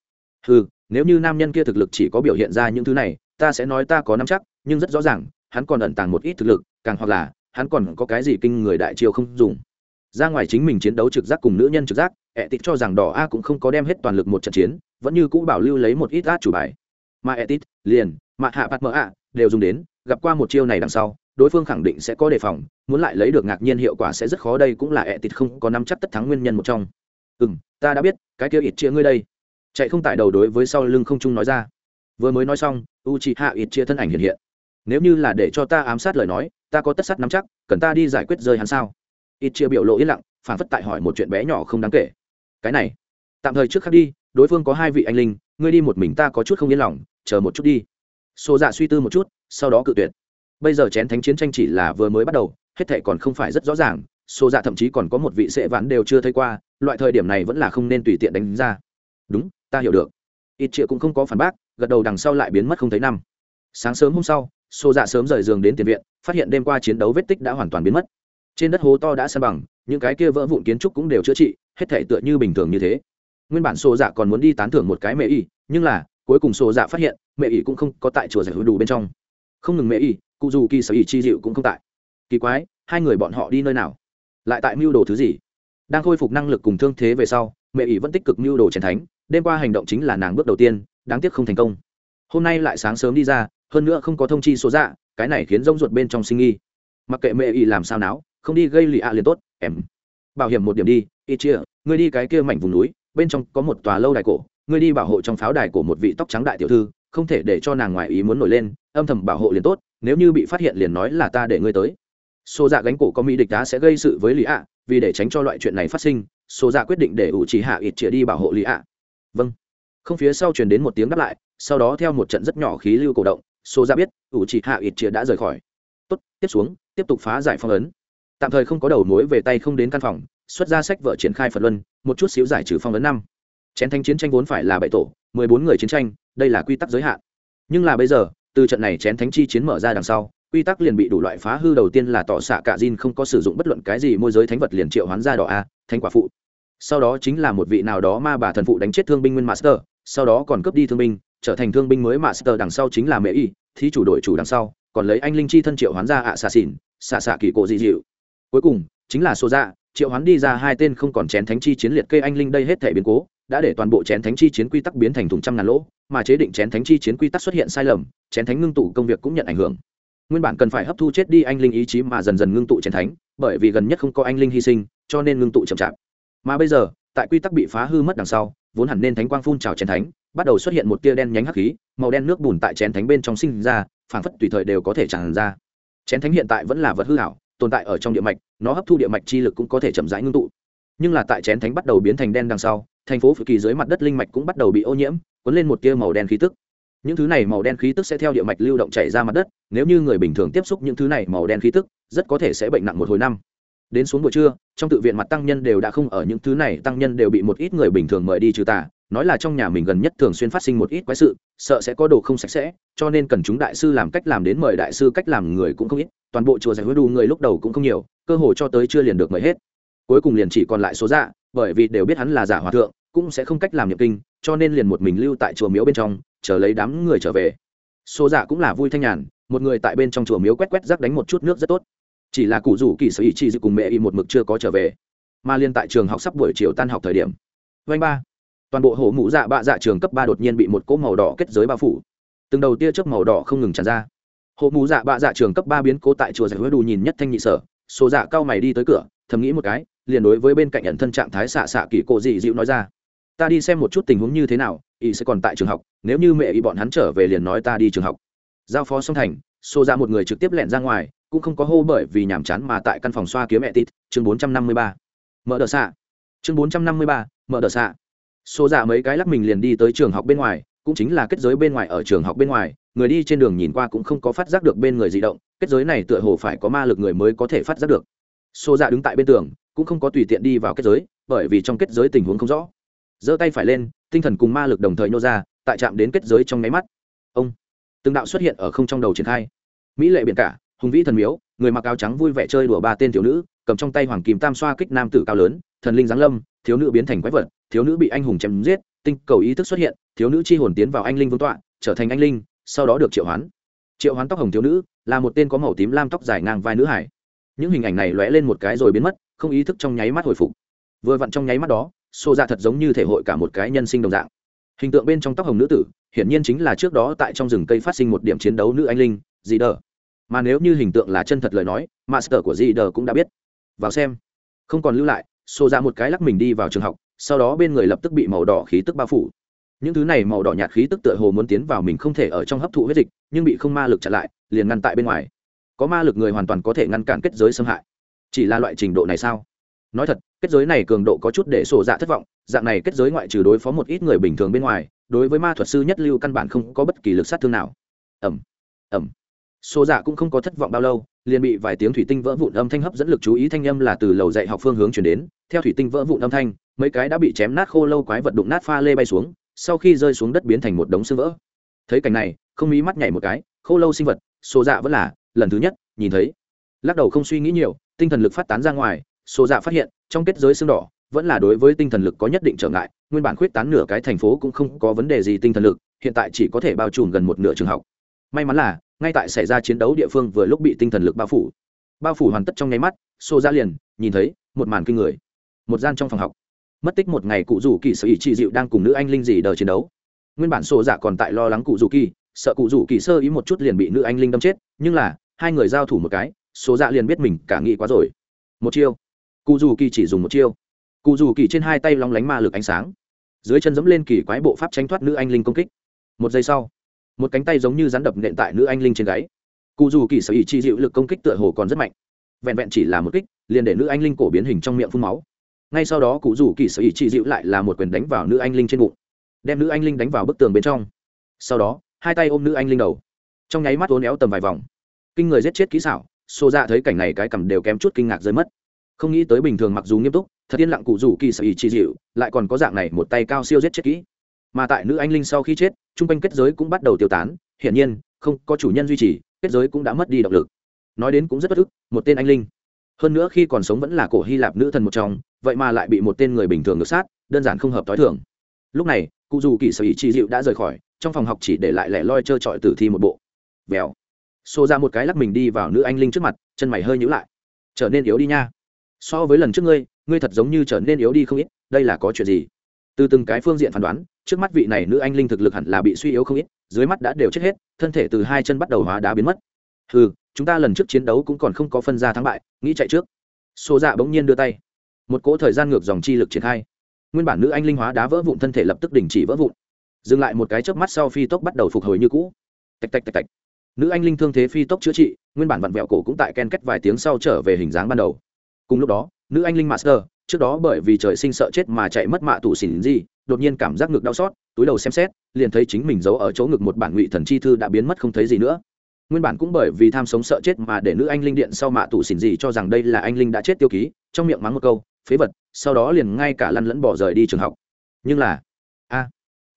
Ừ nếu như nam nhân kia thực lực chỉ có biểu hiện ra những thứ này, ta sẽ nói ta có nắm chắc, nhưng rất rõ ràng, hắn còn ẩn tàng một ít thực lực, càng hoặc là, hắn còn có cái gì kinh người đại chiêu không dùng. Ra ngoài chính mình chiến đấu trực giác cùng nữ nhân trực giác ẹ tịt cho rằng đỏ a cũng không có đem hết toàn lực một trận chiến, vẫn như cũ bảo lưu lấy một ít át chủ bài. Mà ẹ tịt liền mạ hạ bạt mỡ a đều dùng đến, gặp qua một chiêu này đằng sau, đối phương khẳng định sẽ có đề phòng, muốn lại lấy được ngạc nhiên hiệu quả sẽ rất khó đây cũng là ẹ tịt không có nắm chắc tất thắng nguyên nhân một trong. Ừ m ta đã biết, cái kia ít chia ngươi đây. Chạy không tại đầu đối với sau lưng không trung nói ra. Vừa mới nói xong u chị hạ ít chia thân ảnh hiện hiện. Nếu như là để cho ta ám sát lời nói, ta có tất sắt nắm chắc, cần ta đi giải quyết rơi hắn sao? Ít chia biểu lộ yên lặng, phản phất tại hỏi một chuyện bé nhỏ không đáng kể cái này. Tạm thời trước khác đi, đối phương có hai vị anh linh, ngươi đi một mình ta có chút không yên lòng, chờ một chút đi. Xô dạ suy tư một chút, sau đó cự tuyệt. Bây giờ chén thánh chiến tranh chỉ là vừa mới bắt đầu, hết thệ còn không phải rất rõ ràng xô dạ thậm chí còn có một vị sệ vãn đều chưa thấy qua, loại thời điểm này vẫn là không nên tùy tiện đánh ra. Đúng, ta hiểu được. Ít triệu cũng không có phản bác, gật đầu đằng sau lại biến mất không thấy năm. Sáng sớm hôm sau xô dạ sớm rời giường đến tiền viện, phát hiện đêm qua chiến đấu vết tích đã hoàn toàn biến mất. Trên đất hố to đã san bằng, những cái kia vỡ vụn kiến trúc cũng đều chữa trị hết thể tựa như bình thường như thế. Nguyên bản sổ dạ còn muốn đi tán thưởng một cái mẹ y, nhưng là, cuối cùng sổ dạ phát hiện, mẹ y cũng không có tại chùa giải hữu đủ bên trong. Không ngừng mẹ y, cụ dù kỳ sở y chi dịu cũng không tại. Kỳ quái, hai người bọn họ đi nơi nào? Lại tại mưu đồ thứ gì? Đang khôi phục năng lực cùng thương thế về sau, mẹ ỷ vẫn tích cực mưu đồ chiến thánh, đêm qua hành động chính là nàng bước đầu tiên, đáng tiếc không thành công. Hôm nay lại sáng sớm đi ra, hơn nữa không có thông chi số dạ cái này khiến rông ruột bên trong sinh nghi mặc kệ mẹ ỷ làm sao náo, không đi gây lì ạ liền tốt, em. Bảo hiểm một điểm đi ít chia, ngươi đi cái kia mảnh vùng núi, bên trong có một tòa lâu đài cổ, ngươi đi bảo hộ trong pháo đài của một vị tóc trắng đại tiểu thư, không thể để cho nàng ngoài ý muốn nổi lên, âm thầm bảo hộ liền tốt, nếu như bị phát hiện liền nói là ta để ngươi tới. Xô dạ gánh cổ có mỹ địch đá sẽ gây sự với lý ạ vì để tránh cho loại chuyện này phát sinh xô dạ quyết định để ủ chỉ hạ ít chĩa đi bảo hộ lý ạ vâng. Không phía sau truyền đến một tiếng đáp lại, sau đó theo một trận rất nhỏ khí lưu cổ động xô dạ biết ủ chỉ hạ ít chĩa đã rời khỏi. Tốt, tiếp xuống, tiếp tục phá giải phong ấn. Tạm thời không có đầu mối về tay không đến căn phòng xuất ra sách vợ triển khai phật luân, một chút xíu giải trừ phong ấn năm. Chén thanh chiến tranh vốn phải là bảy tổ, mười bốn người chiến tranh, đây là quy tắc giới hạn. Nhưng là bây giờ, từ trận này chén thánh chi chiến mở ra đằng sau, quy tắc liền bị đủ loại phá hư đầu tiên là tỏ xạ cả Jin không có sử dụng bất luận cái gì môi giới thánh vật liền triệu hoán ra đỏ a, thánh quả phụ. Sau đó chính là một vị nào đó ma bà thần phụ đánh chết thương binh nguyên master, sau đó còn cướp đi thương binh, trở thành thương binh mới master đằng sau chính là mẹ y, thí chủ đội chủ đằng sau, còn lấy anh linh chi thân triệu hoán ra ạ xà xỉn xạ xạ kỳ cổ dị dịu cuối cùng, chính là số dạ triệu hoán đi ra hai tên không còn chén thánh chi chiến liệt kê anh linh đây hết thể biến cố, đã để toàn bộ chén thánh chi chiến quy tắc biến thành thùng trăm ngàn lỗ, mà chế định chén thánh chi chiến quy tắc xuất hiện sai lầm, chén thánh ngưng tụ công việc cũng nhận ảnh hưởng. Nguyên bản cần phải hấp thu chết đi anh linh ý chí mà dần dần ngưng tụ chén thánh, bởi vì gần nhất không có anh linh hy sinh, cho nên ngưng tụ chậm chạp. Mà bây giờ, tại quy tắc bị phá hư mất đằng sau, vốn hẳn nên thánh quang phun trào chén thánh, bắt đầu xuất hiện một tia đen nhánh hắc khí, màu đen nước bùn tại chén thánh bên trong sinh ra, phảng phất tùy thời đều có thể tràn ra. Chén thánh hiện tại vẫn là vật hư hảo tồn tại ở trong địa mạch, nó hấp thu địa mạch chi lực cũng có thể chậm rãi ngưng tụ. Nhưng là tại chén thánh bắt đầu biến thành đen đằng sau, thành phố phự kỳ dưới mặt đất linh mạch cũng bắt đầu bị ô nhiễm, cuốn lên một tia màu đen khí tức. Những thứ này màu đen khí tức sẽ theo địa mạch lưu động chảy ra mặt đất, nếu như người bình thường tiếp xúc những thứ này màu đen khí tức, rất có thể sẽ bệnh nặng một hồi năm. Đến xuống buổi trưa, trong tự viện mặt tăng nhân đều đã không ở, những thứ này tăng nhân đều bị một ít người bình thường mời đi trừ tà nói là trong nhà mình gần nhất thường xuyên phát sinh một ít quái sự, sợ sẽ có đồ không sạch sẽ, cho nên cần chúng đại sư làm cách làm đến mời đại sư cách làm người cũng không ít, toàn bộ chùa giải hứa đủ người lúc đầu cũng không nhiều, cơ hội cho tới chưa liền được mời hết. Cuối cùng liền chỉ còn lại số dạ bởi vì đều biết hắn là giả hòa thượng, cũng sẽ không cách làm nhập kinh, cho nên liền một mình lưu tại chùa miếu bên trong, chờ lấy đám người trở về. Số dạ cũng là vui thanh nhàn, một người tại bên trong chùa miếu quét quét rắc đánh một chút nước rất tốt. Chỉ là cụ rủ kỳ sở ý chỉ dự cùng mẹ y một mực chưa có trở về, mà liên tại trường học sắp buổi chiều tan học thời điểm. Vanh ba toàn bộ hổ mũ dạ bạ dạ trường cấp ba đột nhiên bị một cỗ màu đỏ kết giới bao phủ. Từng đầu tia chớp màu đỏ không ngừng tràn ra. Hộ mũ dạ bạ dạ trường cấp ba biến cố tại chùa giải hứa đủ nhìn nhất thanh nhị sở, số dạ cao mày đi tới cửa, thầm nghĩ một cái, liền đối với bên cạnh ẩn thân trạng thái xạ xạ kỳ cổ dị dịu nói ra. Ta đi xem một chút tình huống như thế nào, y sẽ còn tại trường học, nếu như mẹ y bọn hắn trở về liền nói ta đi trường học. Giao phó song thành xô ra dạ một người trực tiếp lẹn ra ngoài, cũng không có hô bởi vì nhàm chán mà tại căn phòng xoa kiếm mẹ tít, chương bốn trăm năm mươi ba. Mở đờ xạ. Chương bốn trăm năm mươi ba, mở đờ xạ xô ra mấy cái lắc mình liền đi tới trường học bên ngoài, cũng chính là kết giới bên ngoài ở trường học bên ngoài, người đi trên đường nhìn qua cũng không có phát giác được bên người di động, kết giới này tựa hồ phải có ma lực người mới có thể phát giác được. Xô ra đứng tại bên tường, cũng không có tùy tiện đi vào kết giới, bởi vì trong kết giới tình huống không rõ. Giơ tay phải lên, tinh thần cùng ma lực đồng thời nô ra, tại chạm đến kết giới trong nháy mắt. Ông, từng đạo xuất hiện ở không trong đầu triển khai. Mỹ lệ biển cả, hùng vĩ thần miếu, người mặc áo trắng vui vẻ chơi đùa ba tên thiếu nữ, cầm trong tay hoàng kim tam xoa kích nam tử cao lớn thần linh giáng lâm, thiếu nữ biến thành quái vật, thiếu nữ bị anh hùng chém giết, tinh cầu ý thức xuất hiện, thiếu nữ chi hồn tiến vào anh linh vương tọa, trở thành anh linh, sau đó được triệu hoán. Triệu hoán tóc hồng thiếu nữ, là một tên có màu tím lam tóc dài ngang vai nữ hải. Những hình ảnh này lóe lên một cái rồi biến mất, không ý thức trong nháy mắt hồi phục. Vừa vặn trong nháy mắt đó xô ra dạ thật giống như thể hội cả một cái nhân sinh đồng dạng. Hình tượng bên trong tóc hồng nữ tử, hiển nhiên chính là trước đó tại trong rừng cây phát sinh một điểm chiến đấu nữ anh linh dì đờ. Mà nếu như hình tượng là chân thật lời nói, master của dì đờ cũng đã biết. Vào xem. Không còn lưu lại xô ra một cái lắc mình đi vào trường học, sau đó bên người lập tức bị màu đỏ khí tức bao phủ. Những thứ này màu đỏ nhạt khí tức tựa hồ muốn tiến vào mình không thể ở trong hấp thụ huyết dịch, nhưng bị không ma lực chặn lại, liền ngăn tại bên ngoài. Có ma lực người hoàn toàn có thể ngăn cản kết giới xâm hại. Chỉ là loại trình độ này sao? Nói thật, kết giới này cường độ có chút để sổ dạ thất vọng, dạng này kết giới ngoại trừ đối phó một ít người bình thường bên ngoài, đối với ma thuật sư nhất lưu căn bản không có bất kỳ lực sát thương nào. Ẩm ẩm sổ dạ cũng không có thất vọng bao lâu liền bị vài tiếng thủy tinh vỡ vụn âm thanh hấp dẫn lực chú ý thanh âm là từ lầu dạy học phương hướng chuyển đến. Theo thủy tinh vỡ vụn âm thanh, mấy cái đã bị chém nát khô lâu quái vật đụng nát pha lê bay xuống, sau khi rơi xuống đất biến thành một đống xương vỡ. Thấy cảnh này, không mí mắt nhảy một cái, khô lâu sinh vật xô dạ vẫn là, lần thứ nhất, nhìn thấy. Lắc đầu không suy nghĩ nhiều, tinh thần lực phát tán ra ngoài xô dạ phát hiện, trong kết giới xương đỏ, vẫn là đối với tinh thần lực có nhất định trở ngại, nguyên bản khuyết tán nửa cái thành phố cũng không có vấn đề gì tinh thần lực, hiện tại chỉ có thể bao trùm gần một nửa trường học. May mắn là ngay tại xảy ra chiến đấu địa phương vừa lúc bị tinh thần lực bao phủ. Bao phủ hoàn tất trong nháy mắt xô ra liền nhìn thấy một màn kinh người. Một gian trong phòng học. Mất tích một ngày cụ rủ kỳ sở ý trị dịu đang cùng nữ anh linh dì đờ chiến đấu. Nguyên bản xô dạ còn tại lo lắng cụ rủ kỳ, sợ cụ rủ kỳ sơ ý một chút liền bị nữ anh linh đâm chết, nhưng là, hai người giao thủ một cái số dạ liền biết mình cả nghĩ quá rồi. Một chiêu. Cụ rủ kỳ chỉ dùng một chiêu. Cụ rủ kỳ trên hai tay long lánh ma lực ánh sáng. Dưới chân dẫm lên kỳ quái bộ pháp tránh thoát nữ anh linh công kích. Một giây sau một cánh tay giống như rắn đập nện tại nữ anh linh trên gáy. Cụ dù kỳ sở ý chi dịu lực công kích tựa hồ còn rất mạnh. Vẹn vẹn chỉ là một kích, liền để nữ anh linh cổ biến hình trong miệng phun máu. Ngay sau đó, cụ dù kỳ sở ý chi dịu lại là một quyền đánh vào nữ anh linh trên bụng, đem nữ anh linh đánh vào bức tường bên trong. Sau đó, hai tay ôm nữ anh linh đầu. Trong nháy mắt uốn néo tầm vài vòng. Kinh người giết chết kỹ xảo xô ra dạ thấy cảnh này cái cầm đều kém chút kinh ngạc rơi mất. Không nghĩ tới bình thường mặc dù nghiêm túc, thật yên lặng cụ rủ kỳ sở ý chi dịu, lại còn có dạng này một tay cao siêu giết chết kỹ mà tại nữ anh linh sau khi chết, chung quanh kết giới cũng bắt đầu tiêu tán. Hiển nhiên, không có chủ nhân duy trì, kết giới cũng đã mất đi động lực. Nói đến cũng rất bất ức, một tên anh linh. Hơn nữa khi còn sống vẫn là cổ hy lạp nữ thần một trong, vậy mà lại bị một tên người bình thường ngược sát, đơn giản không hợp t h o i thường. Lúc này, cụ dù kỳ sở ý chi dịu đã rời khỏi, trong phòng học chỉ để lại lẻ loi trơ trọi tử thi một bộ. Vèo. Xô ra một cái lắc mình đi vào nữ anh linh trước mặt, chân mày hơi nhữ lại. Trở nên yếu đi nha. So với lần trước ngươi ngươi thật giống như trở nên yếu đi không ít, đây là có chuyện gì? Từ từng cái phương diện phán đoán, trước mắt vị này nữ anh linh thực lực hẳn là bị suy yếu không ít, dưới mắt đã đều chết hết, thân thể từ hai chân bắt đầu hóa đá biến mất. Ừ chúng ta lần trước chiến đấu cũng còn không có phân ra thắng bại, nghĩ chạy trước. Xô dạ bỗng nhiên đưa tay. Một cỗ thời gian ngược dòng chi lực triển khai. Nguyên bản nữ anh linh hóa đá vỡ vụn thân thể lập tức đình chỉ vỡ vụn. Dừng lại một cái chớp mắt sau phi tốc bắt đầu phục hồi như cũ. Tạch tạch tạch tạch. Nữ anh linh thương thế phi tốc chữa trị, nguyên bản vặn vẹo cổ cũng tại ken kết vài tiếng sau trở về hình dáng ban đầu. Cùng lúc đó nữ anh linh master trước đó bởi vì trời sinh sợ chết mà chạy mất mạ tủ xỉn gì đột nhiên cảm giác ngực đau xót túi đầu xem xét liền thấy chính mình giấu ở chỗ ngực một bản ngụy thần chi thư đã biến mất không thấy gì nữa. Nguyên bản cũng bởi vì tham sống sợ chết mà để nữ anh linh điện sau mạ tủ xỉn gì cho rằng đây là anh linh đã chết tiêu ký trong miệng mắng một câu phế vật sau đó liền ngay cả lăn lẫn bỏ rời đi trường học. Nhưng là a à,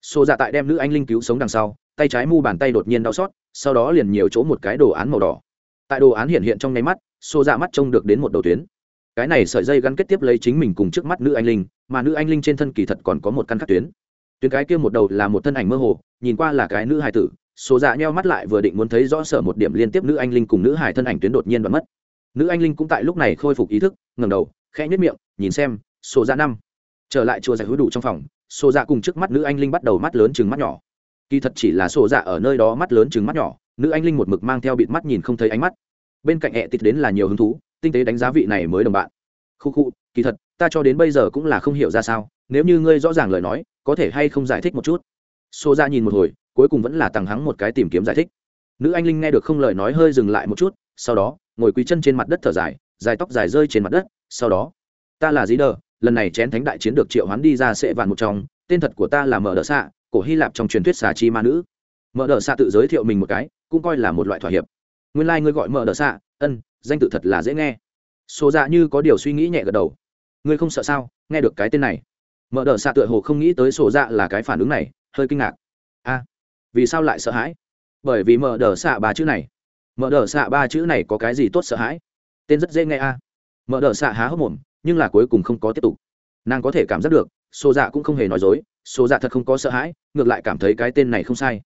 xô dạ tại đem nữ anh linh cứu sống đằng sau tay trái mu bàn tay đột nhiên đau xót sau đó liền nhiều chỗ một cái đồ án màu đỏ. Tại đồ án hiện hiện trong nháy mắt xô dạ mắt trông được đến một đầu tuyến cái này sợi dây gắn kết tiếp lấy chính mình cùng trước mắt nữ anh linh, mà nữ anh linh trên thân kỳ thật còn có một căn cắt tuyến. Tuyến cái kia một đầu là một thân ảnh mơ hồ, nhìn qua là cái nữ hài tử, số dạ nheo mắt lại vừa định muốn thấy rõ sở một điểm liên tiếp nữ anh linh cùng nữ hài thân ảnh tuyến đột nhiên đoạn mất. Nữ anh linh cũng tại lúc này khôi phục ý thức ngầm đầu, khẽ nhất miệng, nhìn xem, số dạ năm. Trở lại chùa giải hứa đủ trong phòng, số dạ cùng trước mắt nữ anh linh bắt đầu mắt lớn chừng mắt nhỏ. Kỳ thật chỉ là số dạ ở nơi đó mắt lớn chừng mắt nhỏ, nữ anh linh một mực mang theo bịt mắt nhìn không thấy ánh mắt. Bên cạnh ẹ tịt đến là nhiều hứng thú tinh tế đánh giá vị này mới đồng bạn. Khu khu, kỳ thật, ta cho đến bây giờ cũng là không hiểu ra sao, nếu như ngươi rõ ràng lời nói, có thể hay không giải thích một chút? Xô ra dạ nhìn một hồi, cuối cùng vẫn là tằng hắng một cái tìm kiếm giải thích. Nữ anh linh nghe được không lời nói hơi dừng lại một chút, sau đó, ngồi quý chân trên mặt đất thở dài dài tóc dài rơi trên mặt đất, sau đó, ta là dí đờ, lần này chén thánh đại chiến được triệu hoán đi ra sệ vạn một trong, tên thật của ta là mở đỡ xạ cổ hy lạp trong truyền thuyết xà chi ma nữ. Mở đỡ xạ tự giới thiệu mình một cái, cũng coi là một loại thỏa hiệp. Nguyên lai、like、ngươi gọi mở đỡ xạ ân danh tự thật là dễ nghe. Xô dạ như có điều suy nghĩ nhẹ gật đầu. Ngươi không sợ sao? Nghe được cái tên này. Mở đờ xạ tựa hồ không nghĩ tới sổ dạ là cái phản ứng này, hơi kinh ngạc. A, vì sao lại sợ hãi? Bởi vì mở đờ xạ ba chữ này. Mở đờ xạ ba chữ này có cái gì tốt sợ hãi? Tên rất dễ nghe a. Mở đờ xạ há hốc mồm, nhưng là cuối cùng không có tiếp tục. Nàng có thể cảm giác được sổ dạ cũng không hề nói dối sổ dạ thật không có sợ hãi, ngược lại cảm thấy cái tên này không sai.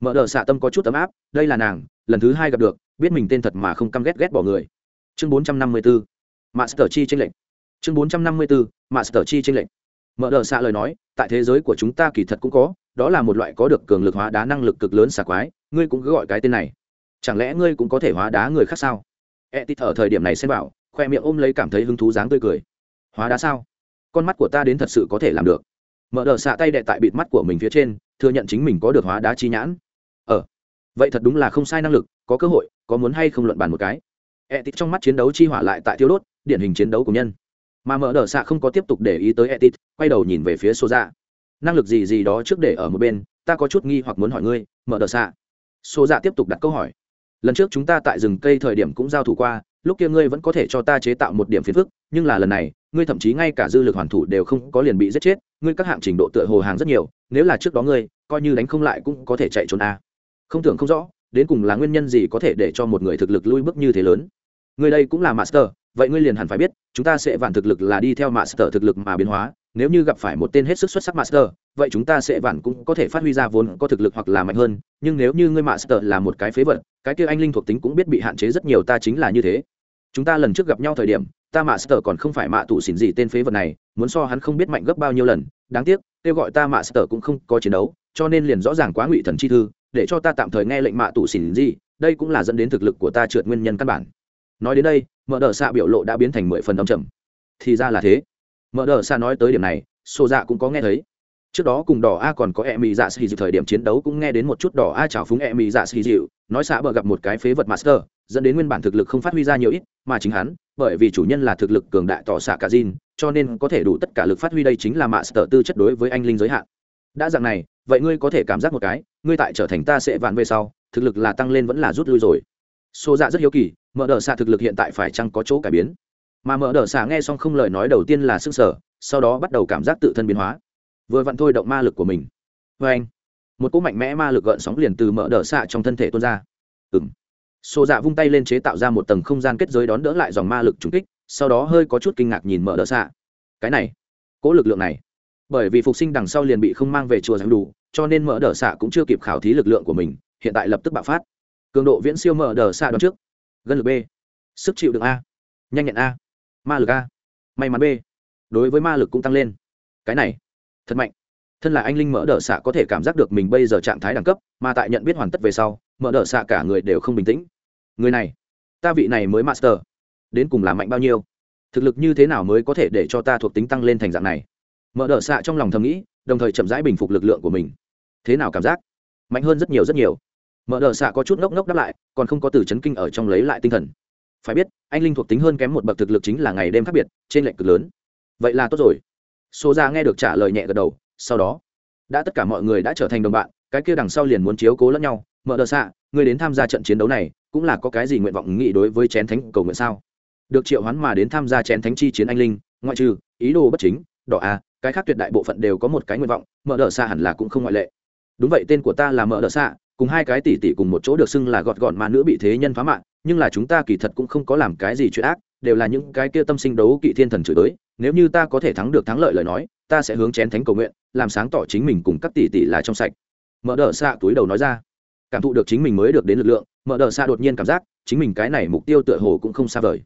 Mở đờ xạ tâm có chút ấm áp, đây là nàng, lần thứ hai gặp được biết mình tên thật mà không căm ghét ghét bỏ người. Chương bốn trăm năm mươi bốn master chi tranh lệnh chương bốn trăm năm mươi bốn master chi tranh lệnh mở đờ xạ lời nói, tại thế giới của chúng ta kỳ thật cũng có, đó là một loại có được cường lực hóa đá năng lực cực lớn xà quái, ngươi cũng cứ gọi cái tên này. Chẳng lẽ ngươi cũng có thể hóa đá người khác sao? E tít ở thời điểm này xem bảo, khoe miệng ôm lấy cảm thấy hứng thú dáng tươi cười. Hóa đá sao? Con mắt của ta đến thật sự có thể làm được. Mở đờ xạ tay đệ tại bịt mắt của mình phía trên, thừa nhận chính mình có được hóa đá chi nhãn. Ờ vậy thật đúng là không sai năng lực, có cơ hội có muốn hay không luận bàn một cái. E tít trong mắt chiến đấu chi hỏa lại tại thiếu đốt, điển hình chiến đấu của nhân. Mà mở đờ xạ không có tiếp tục để ý tới etit quay đầu nhìn về phía số dạ năng lực gì gì đó trước để ở một bên, ta có chút nghi hoặc muốn hỏi ngươi, mở đờ xạ. Số dạ tiếp tục đặt câu hỏi. Lần trước chúng ta tại rừng cây thời điểm cũng giao thủ qua, lúc kia ngươi vẫn có thể cho ta chế tạo một điểm phiền phức, nhưng là lần này, ngươi thậm chí ngay cả dư lực hoàn thủ đều không có liền bị giết chết, ngươi các hạng trình độ tựa hồ hàng rất nhiều, nếu là trước đó ngươi, coi như đánh không lại cũng có thể chạy trốn a. Không tưởng không rõ đến cùng là nguyên nhân gì có thể để cho một người thực lực lui bước như thế lớn? Người đây cũng là master, vậy ngươi liền hẳn phải biết, chúng ta sẽ vạn thực lực là đi theo master thực lực mà biến hóa, nếu như gặp phải một tên hết sức xuất sắc master, vậy chúng ta sẽ vạn cũng có thể phát huy ra vốn có thực lực hoặc là mạnh hơn, nhưng nếu như ngươi master là một cái phế vật, cái kia anh linh thuộc tính cũng biết bị hạn chế rất nhiều, ta chính là như thế. Chúng ta lần trước gặp nhau thời điểm, ta master còn không phải mạ tụ xỉn gì tên phế vật này, muốn so hắn không biết mạnh gấp bao nhiêu lần, đáng tiếc, kêu gọi ta master cũng không có chiến đấu, cho nên liền rõ ràng quá ngụy thần chi thư để cho ta tạm thời nghe lệnh mạ tủ xỉn gì đây cũng là dẫn đến thực lực của ta trượt nguyên nhân căn bản. Nói đến đây mở đờ xạ biểu lộ đã biến thành mười phần đông trầm. Thì ra là thế. Mở đờ xạ nói tới điểm này xô dạ cũng có nghe thấy. Trước đó cùng đỏ a còn có e mỹ dạ xì dịu thời điểm chiến đấu cũng nghe đến một chút đỏ a trào phúng e mỹ dạ xì dịu nói xạ bờ gặp một cái phế vật master dẫn đến nguyên bản thực lực không phát huy ra nhiều ít mà chính hắn bởi vì chủ nhân là thực lực cường đại tỏ xạ cả Jin, cho nên có thể đủ tất cả lực phát huy đây chính là master tư chất đối với anh linh giới hạn. Đã dạng này vậy ngươi có thể cảm giác một cái, ngươi tại trở thành ta sẽ vạn về sau, thực lực là tăng lên vẫn là rút lui rồi. Xô dạ rất hiếu kỳ mở đờ xạ thực lực hiện tại phải chăng có chỗ cải biến? Mà mở đờ xạ nghe xong không lời nói đầu tiên là sức sở, sau đó bắt đầu cảm giác tự thân biến hóa. Vừa vặn thôi động ma lực của mình. Vê anh, một cỗ mạnh mẽ ma lực gợn sóng liền từ mở đờ xạ trong thân thể tuôn ra. Ừ m xô dạ vung tay lên chế tạo ra một tầng không gian kết giới đón đỡ lại dòng ma lực trúng kích, sau đó hơi có chút kinh ngạc nhìn mở đờ xạ. Cái này, cỗ lực lượng này, bởi vì phục sinh đằng sau liền bị không mang về chùa giáng đủ cho nên mở đờ xạ cũng chưa kịp khảo thí lực lượng của mình, hiện tại lập tức bạo phát. Cường độ viễn siêu mở đờ xạ đón trước. Gân lực b. Sức chịu được a. Nhanh nhẹn a. Ma lực a. May mắn b. Đối với ma lực cũng tăng lên. Cái này. Thật mạnh. Thân là anh linh mở đờ xạ có thể cảm giác được mình bây giờ trạng thái đẳng cấp, mà tại nhận biết hoàn tất về sau, mở đờ xạ cả người đều không bình tĩnh. Người này. Ta vị này mới master. Đến cùng là mạnh bao nhiêu? Thực lực như thế nào mới có thể để cho ta thuộc tính tăng lên thành dạng này? Mở đỡ xạ trong lòng thầm nghĩ, đồng thời chậm rãi bình phục lực lượng của mình. Thế nào cảm giác? Mạnh hơn rất nhiều rất nhiều. Mở đờ xạ có chút ngốc ngốc đáp lại, còn không có từ chấn kinh ở trong lấy lại tinh thần. Phải biết, anh linh thuộc tính hơn kém một bậc thực lực chính là ngày đêm khác biệt, trên lệnh cực lớn. Vậy là tốt rồi. Số ra dạ nghe được trả lời nhẹ gật đầu, sau đó, đã tất cả mọi người đã trở thành đồng bạn, cái kia đằng sau liền muốn chiếu cố lẫn nhau. Mở đờ xạ người đến tham gia trận chiến đấu này, cũng là có cái gì nguyện vọng nghĩ đối với chén thánh cầu nguyện sao? Được triệu hoán mà đến tham gia chén thánh chi chiến anh linh, ngoại trừ ý đồ bất chính, đỏ a cái khác tuyệt đại bộ phận đều có một cái nguyện vọng, mở đờ xạ hẳn là cũng không ngoại lệ. Đúng vậy, tên của ta là mở đờ xạ cùng hai cái tỷ tỷ cùng một chỗ được xưng là gọt gọn mà nữ bị thế nhân phá mạng, nhưng là chúng ta kỳ thật cũng không có làm cái gì chuyện ác, đều là những cái kia tâm sinh đấu kỵ thiên thần chửi tới nếu như ta có thể thắng được thắng lợi lời nói, ta sẽ hướng chén thánh cầu nguyện, làm sáng tỏ chính mình cùng các tỷ tỷ là trong sạch. Mở đờ xạ túi đầu nói ra. Cảm thụ được chính mình mới được đến lực lượng, mở đờ xạ đột nhiên cảm giác, chính mình cái này mục tiêu tựa hồ cũng không xa vời.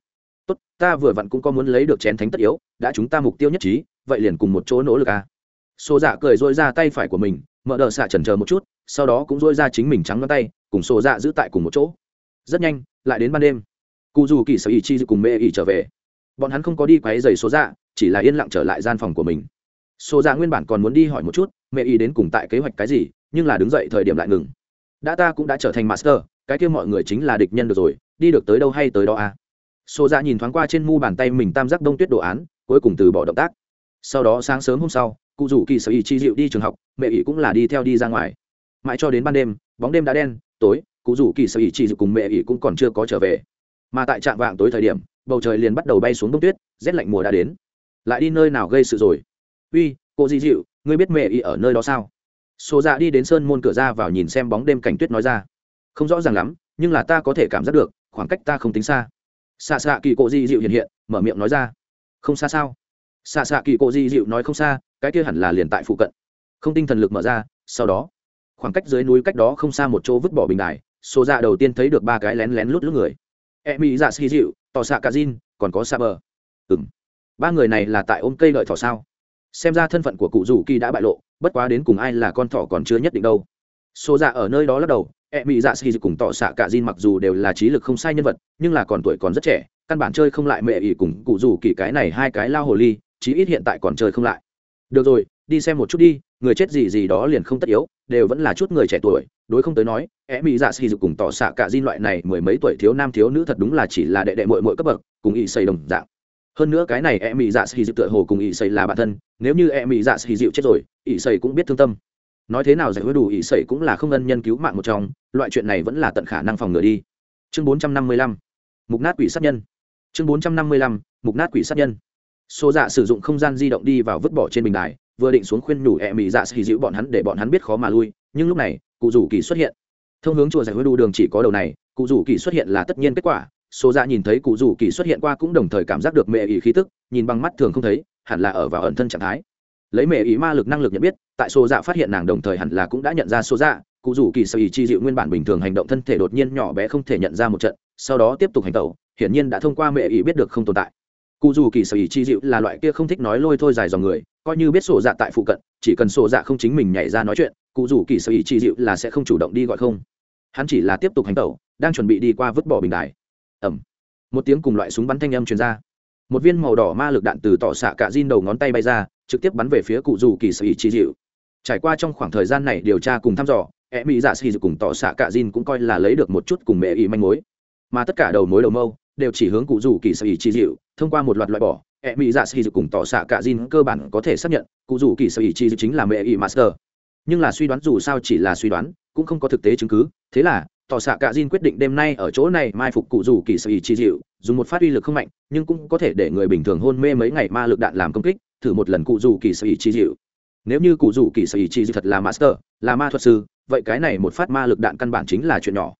Tốt, ta vừa vặn cũng có muốn lấy được chén thánh tất yếu, đã chúng ta mục tiêu nhất trí vậy liền cùng một chỗ nỗ lực à. xô dạ cười dôi ra tay phải của mình, mở đờ xạ chần chờ một chút, sau đó cũng dôi ra chính mình trắng ngón tay, cùng xô dạ giữ tại cùng một chỗ. Rất nhanh, lại đến ban đêm. Cụ dù kỳ sở ý chi cùng mê ý trở về. Bọn hắn không có đi quáy dày số dạ chỉ là yên lặng trở lại gian phòng của mình. Số dạ nguyên bản còn muốn đi hỏi một chút mẹ ý đến cùng tại kế hoạch cái gì, nhưng là đứng dậy thời điểm lại ngừng. Đã ta cũng đã trở thành master, cái kia mọi người chính là địch nhân được rồi, đi được tới đâu hay tới đó à. Số dạ nhìn thoáng qua trên mu bàn tay mình tam giác đông tuyết đồ án, cuối cùng từ bỏ động tác sau đó sáng sớm hôm sau, cụ rủ kỳ sở ý chi dịu đi trường học, mẹ ý cũng là đi theo đi ra ngoài. Mãi cho đến ban đêm, bóng đêm đã đen, tối, cụ rủ kỳ sở ý chi dịu cùng mẹ ý cũng còn chưa có trở về. Mà tại trạm vạng tối thời điểm, bầu trời liền bắt đầu bay xuống bông tuyết, rét lạnh mùa đã đến. Lại đi nơi nào gây sự rồi? Uy, cô di dịu ngươi biết mẹ ý ở nơi đó sao? Số dạ đi đến sơn môn cửa ra vào nhìn xem bóng đêm cảnh tuyết nói ra. Không rõ ràng lắm, nhưng là ta có thể cảm giác được, khoảng cách ta không tính xa. Xa xa kỳ cộ di dịu hiện hiện, mở miệng nói ra. Không xa sao? Xạ xạ kỳ cộ di dịu nói không xa cái kia hẳn là liền tại phụ cận. Không tinh thần lực mở ra sau đó khoảng cách dưới núi cách đó không xa một chỗ vứt bỏ bình đài số ra dạ đầu tiên thấy được ba cái lén lén lút lút người. E mỹ dạ xì dịu tỏ xạ cà Jin, còn có xa bờ. Ừng ba người này là tại ôm cây lợi thỏ sao? Xem ra thân phận của cụ rủ kỳ đã bại lộ bất quá đến cùng ai là con thỏ còn chưa nhất định đâu. Số ra dạ ở nơi đó lắc đầu e mỹ dạ xì cùng tỏ xạ cà Jin mặc dù đều là trí lực không sai nhân vật nhưng là còn tuổi còn rất trẻ căn bản chơi không lại mẹ ỉ cùng cụ rủ kỳ cái này hai cái lao hồ ly chí ít hiện tại còn chơi không lại. Được rồi, đi xem một chút đi, người chết gì gì đó liền không tất yếu, đều vẫn là chút người trẻ tuổi, đối không tới nói é mỹ dạ xì dục cùng tỏ xạ cả di loại này mười mấy tuổi thiếu nam thiếu nữ thật đúng là chỉ là đệ đệ mội mội cấp bậc, cùng y xây đồng dạng. Hơn nữa cái này e mỹ dạ xì dịu tựa hồ cùng y xây là bản thân, nếu như e mỹ dạ xì dịu chết rồi y xây cũng biết thương tâm. Nói thế nào giải quyết đủ y xây cũng là không ân nhân cứu mạng một trong, loại chuyện này vẫn là tận khả năng phòng ngừa đi. Chương bốn trăm năm mươi lăm, mục nát quỷ sát nhân. Chương bốn trăm năm mươi lăm, mục nát quỷ sát nhân số dạ sử dụng không gian di động đi vào vứt bỏ trên bình đài, vừa định xuống khuyên nhủ e mỹ dạ xì dịu bọn hắn để bọn hắn biết khó mà lui, nhưng lúc này, cụ rủ kỳ xuất hiện. Thông hướng chùa giải hứa đu đường chỉ có đầu này, cụ rủ kỳ xuất hiện là tất nhiên kết quả. Số dạ nhìn thấy cụ rủ kỳ xuất hiện qua cũng đồng thời cảm giác được mẹ ý khí tức, nhìn bằng mắt thường không thấy, hẳn là ở vào ẩn thân trạng thái. Lấy mẹ ý ma lực năng lực nhận biết, tại số dạ phát hiện nàng đồng thời hẳn là cũng đã nhận ra số dạ cụ rủ kỳ sở ý chi dịu nguyên bản bình thường hành động thân thể đột nhiên nhỏ bé không thể nhận ra một trận, sau đó tiếp tục hành tẩu, hiển nhiên đã thông qua mẹ ý biết được không tồn tại cụ dù kỳ sở ý chi dịu là loại kia không thích nói lôi thôi dài dòng người, coi như biết sổ dạ tại phụ cận, chỉ cần sổ dạ không chính mình nhảy ra nói chuyện, cụ dù kỳ sở ý chi dịu là sẽ không chủ động đi gọi không. Hắn chỉ là tiếp tục hành tẩu, đang chuẩn bị đi qua vứt bỏ bình đài. Ẩm. Một tiếng cùng loại súng bắn thanh âm truyền ra. Một viên màu đỏ ma lực đạn từ tỏ xạ cả Jin đầu ngón tay bay ra, trực tiếp bắn về phía cụ dù kỳ sở ý chi dịu. Trải qua trong khoảng thời gian này điều tra cùng thăm dò e mỹ dạ sĩ cùng tỏ xạ cả Jin cũng coi là lấy được một chút cùng mẹ ý manh mối. Mà tất cả đầu mối đầu mâu đều chỉ hướng cụ dù kỳ sở ý chi dịu, thông qua một loạt loại bỏ e mỹ dạ sĩ cùng tỏ xạ cả dìn cơ bản có thể xác nhận, cụ dù kỳ sở ý chi dịu chính là mẹ ý master. Nhưng là suy đoán dù sao chỉ là suy đoán, cũng không có thực tế chứng cứ. Thế là, tỏ xạ cả dìn quyết định đêm nay ở chỗ này mai phục cụ rủ kỳ sĩ chi dịu, dùng một phát uy lực không mạnh, nhưng cũng có thể để người bình thường hôn mê mấy ngày ma lực đạn làm công kích, thử một lần cụ rủ kỳ sĩ chi dịu. Nếu như cụ rủ kỳ sĩ chi dịu thật là master, là ma thuật sư, vậy cái này một phát ma lực đạn căn bản chính là chuyện nhỏ.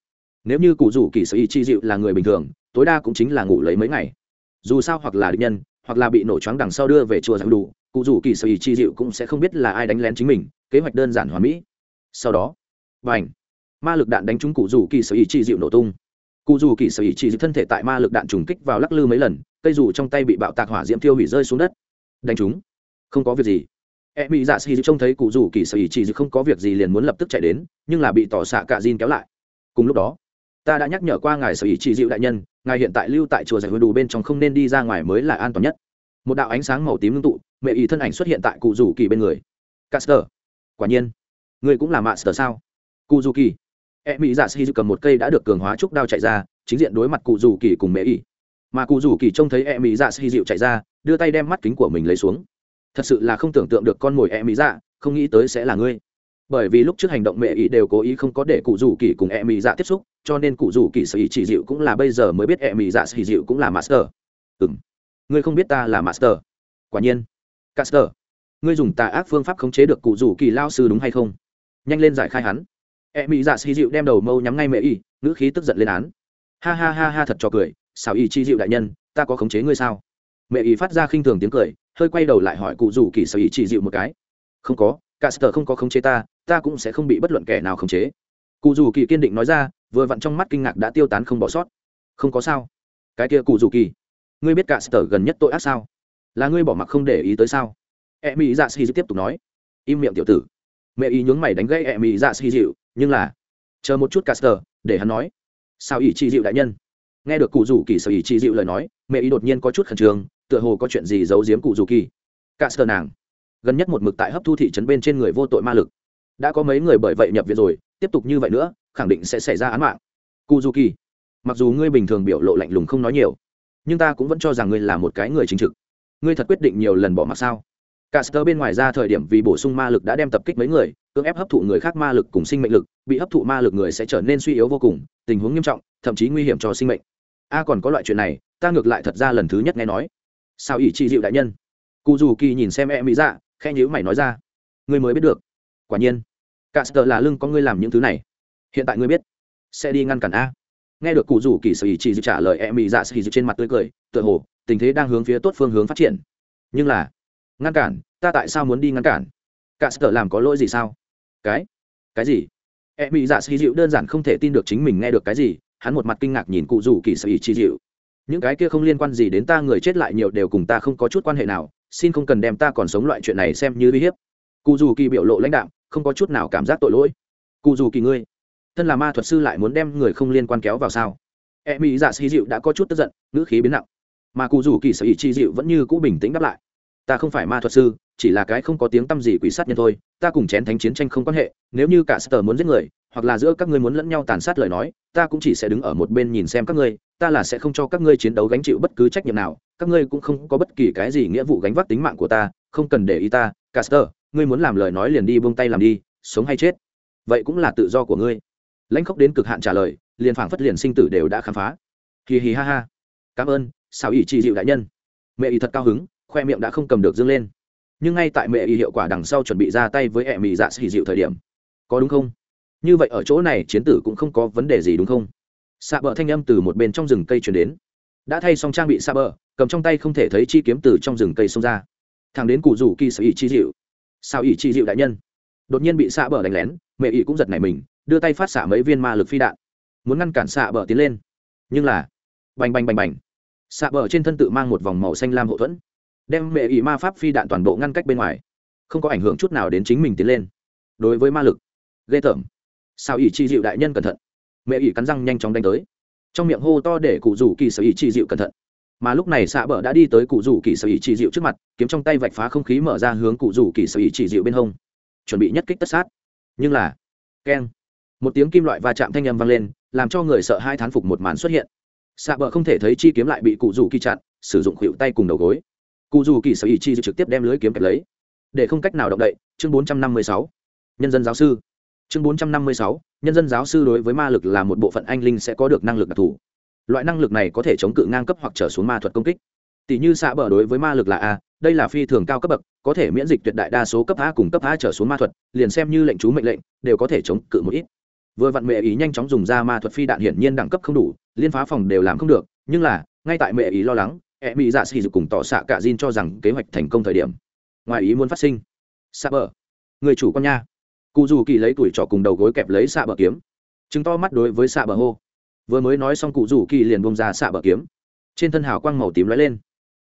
Nếu như cụ rủ kỳ sĩ chi dịu là người bình thường tối đa cũng chính là ngủ lấy mấy ngày. Dù sao hoặc là địch nhân, hoặc là bị nổ choáng đằng sau đưa về chùa giang đủ cụ rủ kỳ sĩ chi dịu cũng sẽ không biết là ai đánh lén chính mình, kế hoạch đơn giản hoàn mỹ. Sau đó và ảnh ma lực đạn đánh trúng cụ rủ kỳ sở ý chi dịu nổ tung. Cụ rủ kỳ sở ý chi dịu thân thể tại ma lực đạn trùng kích vào lắc lư mấy lần, cây rủ trong tay bị bạo tạc hỏa diễm tiêu hủy rơi xuống đất. Đánh trúng. Không có việc gì. E mỹ dạ xì trông thấy cụ rủ kỳ sở ý chi dịu không có việc gì liền muốn lập tức chạy đến, nhưng là bị tỏ xạ cả Jin kéo lại. Cùng lúc đó ta đã nhắc nhở qua ngài sở ý chi dịu đại nhân, ngài hiện tại lưu tại chùa giải hứa đủ bên trong không nên đi ra ngoài mới là an toàn nhất. Một đạo ánh sáng màu tím ngưng tụ, mẹ ý thân ảnh xuất hiện tại cụ rủ kỳ bên người. Caster quả nhiên người cũng là master sao? Cụ rủ kỳ. E mỹ giả dạ sĩ cầm một cây đã được cường hóa trúc đao chạy ra, chính diện đối mặt cụ rủ kỳ cùng mẹ ý. Mà cụ rủ kỳ trông thấy e mỹ dạ sĩ dịu chạy ra, đưa tay đem mắt kính của mình lấy xuống. Thật sự là không tưởng tượng được con mồi e mỹ dạ không nghĩ tới sẽ là ngươi. Bởi vì lúc trước hành động mẹ ý đều cố ý không có để cụ rủ kỳ cùng e mỹ dạ tiếp xúc cho nên cụ rủ kỳ sở ý chỉ dịu cũng là bây giờ mới biết e mỹ dạ xì dịu cũng là master. Ừ m ngươi không biết ta là master. Quả nhiên. Caster. Ngươi dùng tà ác phương pháp khống chế được cụ rủ kỳ lao sư đúng hay không? Nhanh lên giải khai hắn. E mỹ dạ xì dịu đem đầu mâu nhắm ngay mẹ y, ngữ khí tức giận lên án. Ha ha ha ha thật cho cười xào y chi dịu đại nhân ta có khống chế ngươi sao? Mẹ y phát ra khinh thường tiếng cười hơi quay đầu lại hỏi cụ rủ kỳ sở ý chỉ dịu một cái. Không có caster không có khống chế ta ta cũng sẽ không bị bất luận kẻ nào khống chế. Cụ dù kỳ kiên định nói ra vừa vặn trong mắt kinh ngạc đã tiêu tán không bỏ sót. Không có sao. Cái kia cụ dù kỳ, ngươi biết cả sở gần nhất tội ác sao? Là ngươi bỏ mặc không để ý tới sao? E mỹ dạ xì tiếp tục nói. Im miệng tiểu tử. Mẹ ý nhướng mày đánh gây e mỹ dạ xì dịu, nhưng là, chờ một chút caster để hắn nói. Sao ý chi dịu đại nhân? Nghe được cụ rủ kỳ sở ý chi dịu lời nói, mẹ ý đột nhiên có chút khẩn trương, tựa hồ có chuyện gì giấu giếm cụ rủ kỳ. Caster nàng, gần nhất một mực tại hấp thu thị trấn bên trên người vô tội ma lực. Đã có mấy người bởi vậy nhập viện rồi tiếp tục như vậy nữa, khẳng định sẽ xảy ra án mạng. Cu du kỳ mặc dù ngươi bình thường biểu lộ lạnh lùng không nói nhiều, nhưng ta cũng vẫn cho rằng ngươi là một cái người chính trực. Ngươi thật quyết định nhiều lần bỏ mặc sao? Cả sơ bên ngoài ra thời điểm vì bổ sung ma lực đã đem tập kích mấy người, cưỡng ép hấp thụ người khác ma lực cùng sinh mệnh lực, bị hấp thụ ma lực người sẽ trở nên suy yếu vô cùng, tình huống nghiêm trọng, thậm chí nguy hiểm cho sinh mệnh. A, còn có loại chuyện này, ta ngược lại thật ra lần thứ nhất nghe nói. Sao ỷ trị dịu đại nhân? Cụ dù kỳ nhìn xem e mỹ dạ khe nhữ mày nói ra. Ngươi mới biết được. Quả nhiên cả sơ là lưng có ngươi làm những thứ này. Hiện tại ngươi biết, sẽ đi ngăn cản a. Nghe được cụ rủ kỳ sở ý chỉ trả lời em bị dạ sĩ trên mặt tươi cười, tựa hồ, tình thế đang hướng phía tốt phương hướng phát triển. Nhưng là, ngăn cản, ta tại sao muốn đi ngăn cản? Cả sở làm có lỗi gì sao? Cái cái gì? Em bị dạ sĩ dịu đơn giản không thể tin được chính mình nghe được cái gì, hắn một mặt kinh ngạc nhìn cụ rủ kỳ sở ý chỉ dịu những cái kia không liên quan gì đến ta người chết lại nhiều đều cùng ta không có chút quan hệ nào, xin không cần đem ta còn sống loại chuyện này xem như uy hiếp. Cụ dù kỳ biểu lộ lãnh đạo không có chút nào cảm giác tội lỗi. Cụ dù kỳ ngươi, thân là ma thuật sư lại muốn đem người không liên quan kéo vào sao? E mỹ dạ xì dịu đã có chút tức giận, ngữ khí biến nặng. Mà cụ dù kỳ sở ý chi dịu vẫn như cũ bình tĩnh đáp lại. Ta không phải ma thuật sư, chỉ là cái không có tiếng t â m gì quỷ sát nhân thôi, ta cùng chén thánh chiến tranh không quan hệ, nếu như cả sở muốn giết người, hoặc là giữa các ngươi muốn lẫn nhau tàn sát lời nói, ta cũng chỉ sẽ đứng ở một bên nhìn xem các ngươi, ta là sẽ không cho các ngươi chiến đấu gánh chịu bất cứ trách nhiệm nào, các ngươi cũng không có bất kỳ cái gì nghĩa vụ gánh vác tính mạng của ta, không cần để ý ta caster, ngươi muốn làm lời nói liền đi buông tay làm đi, sống hay chết? Vậy cũng là tự do của ngươi. Lãnh khốc đến cực hạn trả lời, liền phảng phất liền sinh tử đều đã khám phá. Hì hì ha ha. Cảm ơn sao ý trị dịu đại nhân. Mẹ ý thật cao hứng, khoe miệng đã không cầm được dâng lên. Nhưng ngay tại mẹ ý hiệu quả đằng sau chuẩn bị ra tay với ẹ mị dạ xì dịu thời điểm, có đúng không? Như vậy ở chỗ này chiến tử cũng không có vấn đề gì đúng không? Xạ bờ thanh âm từ một bên trong rừng cây chuyển đến. Đã thay xong trang bị xạ bờ cầm trong tay không thể thấy chi kiếm từ trong rừng cây xông ra thằng đến cụ rủ kỳ sở ý chi dịu. Sao ý chi dịu đại nhân? Đột nhiên bị xạ bờ đánh lén, mẹ ý cũng giật nảy mình, đưa tay phát xạ mấy viên ma lực phi đạn. Muốn ngăn cản xạ bờ tiến lên. Nhưng là, bành bành bành bành. Xạ bờ trên thân tự mang một vòng màu xanh lam hậu thuẫn, đem mẹ ý ma pháp phi đạn toàn bộ ngăn cách bên ngoài. Không có ảnh hưởng chút nào đến chính mình tiến lên. Đối với ma lực, ghê tởm. Sao ý chi dịu đại nhân cẩn thận. Mẹ ý cắn răng nhanh chóng đánh tới. Trong miệng hô to để cụ rủ kỳ sở ý chi dịu cẩn thận mà lúc này xạ bờ đã đi tới cụ rủ kỳ sở ý chỉ dịu trước mặt, kiếm trong tay vạch phá không khí mở ra hướng cụ rủ kỳ sở ý chỉ dịu bên hông. Chuẩn bị nhất kích tất sát. Nhưng là, keng. Một tiếng kim loại va chạm thanh âm vang lên, làm cho người sợ hai thán phục một màn xuất hiện. Xạ bờ không thể thấy chi kiếm lại bị cụ rủ kỳ chặn, sử dụng khuỷu tay cùng đầu gối. Cụ rủ kỳ sở chỉ diệu trực tiếp đem lưới kiếm kẹp lấy. Để không cách nào động đậy, chương bốn trăm năm mươi sáu. Nhân dân giáo sư. Chương bốn trăm năm mươi sáu, nhân dân giáo sư đối với ma lực là một bộ phận anh linh sẽ có được năng lực đặc thù loại năng lực này có thể chống cự ngang cấp hoặc trở xuống ma thuật công kích. Tỷ như xạ bờ đối với ma lực là a, đây là phi thường cao cấp bậc, có thể miễn dịch tuyệt đại đa số cấp a cùng cấp a trở xuống ma thuật, liền xem như lệnh chú mệnh lệnh, đều có thể chống cự một ít. Vừa vặn mẹ ý nhanh chóng dùng ra ma thuật phi đạn hiển nhiên đẳng cấp không đủ, liên phá phòng đều làm không được, nhưng là, ngay tại mẹ ý lo lắng e mỹ dạ xì dục cùng tỏ xạ cả Jin cho rằng kế hoạch thành công thời điểm, ngoài ý muốn phát sinh. Xạ bờ, người chủ con nha. Cụ dù kỳ lấy tuổi trọ cùng đầu gối kẹp lấy xạ bờ kiếm. Chứng to mắt đối với xạ bờ hô vừa mới nói xong cụ rủ kỳ liền bông ra xạ bờ kiếm. Trên thân hào quang màu tím lóe lên.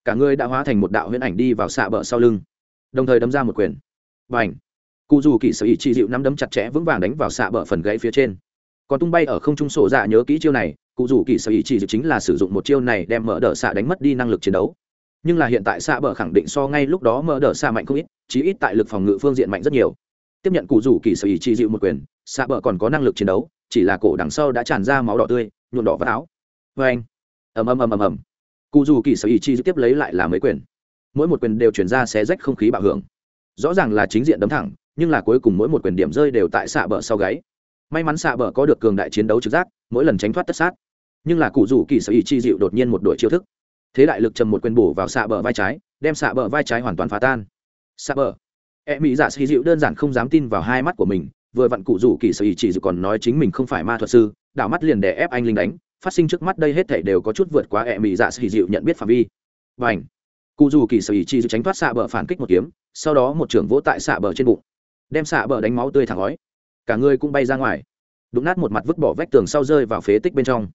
Cả người đã hóa thành một đạo huyễn ảnh đi vào xạ bờ sau lưng. Đồng thời đấm ra một quyền. Và ảnh cụ dù kỳ sở ý trị dịu nắm đấm chặt chẽ vững vàng đánh vào xạ bờ phần gãy phía trên. Còn tung bay ở không trung sổ dạ nhớ kỹ chiêu này, cụ dù kỳ sở ý trị dịu chính là sử dụng một chiêu này đem mở đỡ xạ đánh mất đi năng lực chiến đấu. Nhưng là hiện tại xạ bờ khẳng định so ngay lúc đó mở đỡ xạ mạnh không ít, chí ít tại lực phòng ngự phương diện mạnh rất nhiều. Tiếp nhận cụ rủ kỳ sở ý trị dịu một quyền, xạ bờ còn có năng lực chiến đấu chỉ là cổ đằng sau đã tràn ra máu đỏ tươi, nhuộm đỏ vào áo. Vê anh. Ầm ầm ầm ầm ầm. Cụ Dù kỳ sở ý chi tiếp lấy lại là mấy quyền. Mỗi một quyền đều chuyển ra xé rách không khí bạo hưởng. Rõ ràng là chính diện đấm thẳng, nhưng là cuối cùng mỗi một quyền điểm rơi đều tại xạ bờ sau gáy. May mắn xạ bờ có được cường đại chiến đấu trực giác, mỗi lần tránh thoát tất sát. Nhưng là cụ rủ kỳ sở ý chi dịu đột nhiên một đội chiêu thức. Thế đại lực trầm một quyền bổ vào xạ bờ vai trái, đem xạ bờ vai trái hoàn toàn phá tan. Xạ bờ. E mỹ dạ xì dịu đơn giản không dám tin vào hai mắt của mình vừa vặn cụ rủ kỳ sở ý chỉ dịu còn nói chính mình không phải ma thuật sư, đảo mắt liền đè ép anh linh đánh, phát sinh trước mắt đây hết thảy đều có chút vượt quá e mỹ dạ xì dịu nhận biết phạm vi. Và ảnh cụ rủ kỳ sở ý chỉ dịu tránh thoát xạ bờ phản kích một kiếm, sau đó một trưởng vỗ tại xạ bờ trên bụng, đem xạ bờ đánh máu tươi thẳng ói cả người cũng bay ra ngoài. Đụng nát một mặt vứt bỏ vách tường sau rơi vào phế tích bên trong.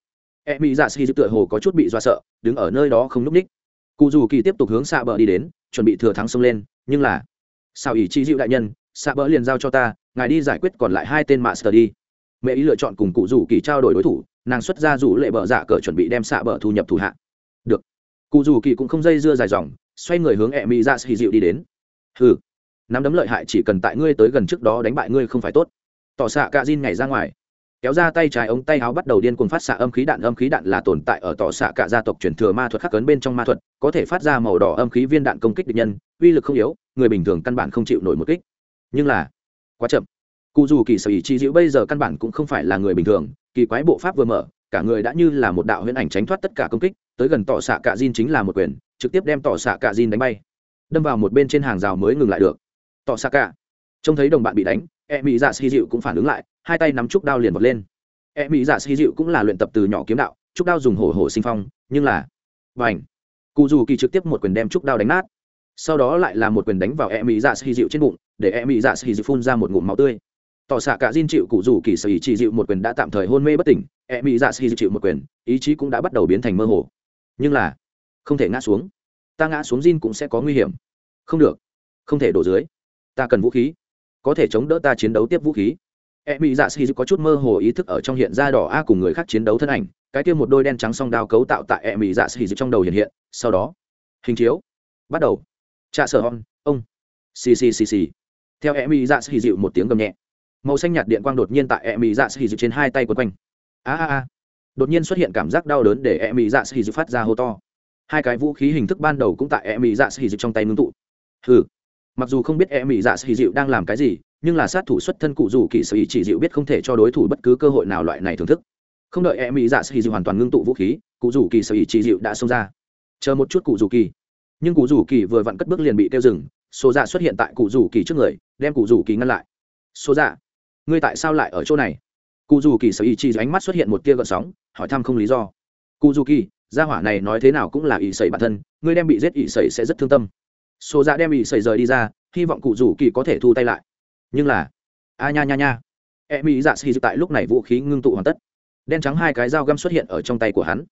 E mỹ dạ xì tựa hồ có chút bị do sợ, đứng ở nơi đó không n ú c ních. Cụ dù kỳ tiếp tục hướng xạ bờ đi đến, chuẩn bị thừa thắng xông lên, nhưng là sao ý chi dịu đại nhân xạ bỡ liền giao cho ta, ngài đi giải quyết còn lại hai tên mạ sờ đi. Mẹ ý lựa chọn cùng cụ rủ kỳ trao đổi đối thủ, nàng xuất ra rủ lệ bờ dạ cờ chuẩn bị đem xạ bờ thu nhập thủ hạ. Được. Cụ rủ kỳ cũng không dây dưa dài dòng, xoay người hướng ẹ mỹ ra xì dịu đi đến. Hừ. Nắm đấm lợi hại chỉ cần tại ngươi tới gần trước đó đánh bại ngươi không phải tốt. Tỏ xạ cạ diên nhảy ra ngoài. Kéo ra tay trái ống tay áo bắt đầu điên cuồng phát xạ âm khí đạn, âm khí đạn là tồn tại ở tỏ xạ cả gia tộc truyền thừa ma thuật khắc cấn bên trong ma thuật, có thể phát ra màu đỏ âm khí viên đạn công kích địch nhân, uy lực không yếu, người bình thường căn bản không chịu nổi một kích nhưng là, quá chậm. Cụ dù kỳ sở ý chi dịu bây giờ căn bản cũng không phải là người bình thường, kỳ quái bộ pháp vừa mở, cả người đã như là một đạo huyễn ảnh tránh thoát tất cả công kích, tới gần tỏ xạ cả diên chính là một quyền, trực tiếp đem tỏ xạ cả diên đánh bay. Đâm vào một bên trên hàng rào mới ngừng lại được. Tỏ xạ cả trông thấy đồng bạn bị đánh e mỹ dạ xì dịu cũng phản ứng lại, hai tay nắm trúc đao liền vọt lên. E mỹ dạ xì dịu cũng là luyện tập từ nhỏ kiếm đạo, trúc đao dùng hổ hổ sinh phong, nhưng là và ảnh cụ dù kỳ trực tiếp một quyền đem trúc đao đánh nát sau đó lại là một quyền đánh vào e mỹ dạ xì dịu trên bụng, để e mỹ dạ xì dịu phun ra một ngụm máu tươi. Tỏ xạ cả diên chịu cụ rủ kỳ sở ý chỉ dịu một quyền đã tạm thời hôn mê bất tỉnh e mỹ dạ xì dịu chịu một quyền, ý chí cũng đã bắt đầu biến thành mơ hồ. Nhưng là, không thể ngã xuống. Ta ngã xuống diên cũng sẽ có nguy hiểm. Không được. Không thể đổ dưới. Ta cần vũ khí. Có thể chống đỡ ta chiến đấu tiếp vũ khí. E mỹ dạ xì có chút mơ hồ ý thức ở trong hiện ra đỏ a cùng người khác chiến đấu thân ảnh, cái kia một đôi đen trắng song đao cấu tạo tại e mỹ dạ xì trong đầu hiện hiện, sau đó, hình chiếu, bắt đầu trạ sở hòn ông. Xì xì xì xì. Theo em y dạ xì dịu một tiếng gầm nhẹ. Màu xanh nhạt điện quang đột nhiên tại em y dạ xì dịu trên hai tay quấn quanh. A a a. Đột nhiên xuất hiện cảm giác đau đớn để em y dạ xì dịu phát ra hô to. Hai cái vũ khí hình thức ban đầu cũng tại em y dạ xì dịu trong tay ngưng tụ. Hừ. Mặc dù không biết em y dạ xì dịu đang làm cái gì, nhưng là sát thủ xuất thân cụ dù kỳ sở ý chỉ dịu biết không thể cho đối thủ bất cứ cơ hội nào loại này thưởng thức. Không đợi em y dạ xì dịu hoàn toàn ngưng tụ vũ khí, cụ dù kỳ sở ý chỉ dịu đã xông ra. Chờ một chút cụ dù kỳ nhưng cụ rủ kỳ vừa vặn cất bước liền bị tiêu dừng số dạ xuất hiện tại cụ rủ kỳ trước người, đem cụ rủ kỳ ngăn lại. Số dạ ngươi tại sao lại ở chỗ này? Cụ rủ kỳ sở ý chỉ ánh mắt xuất hiện một tia gợn sóng, hỏi thăm không lý do. Cụ rủ kỳ, gia hỏa này nói thế nào cũng là ỷ sẩy bản thân, ngươi đem bị giết ỷ sẩy sẽ rất thương tâm. Số dạ đem ỷ sẩy rời đi ra, hy vọng cụ rủ kỳ có thể thu tay lại. Nhưng là, a nha nha nha. E mỹ dạ xì tại lúc này vũ khí ngưng tụ hoàn tất. Đen trắng hai cái dao găm xuất hiện ở trong tay của hắn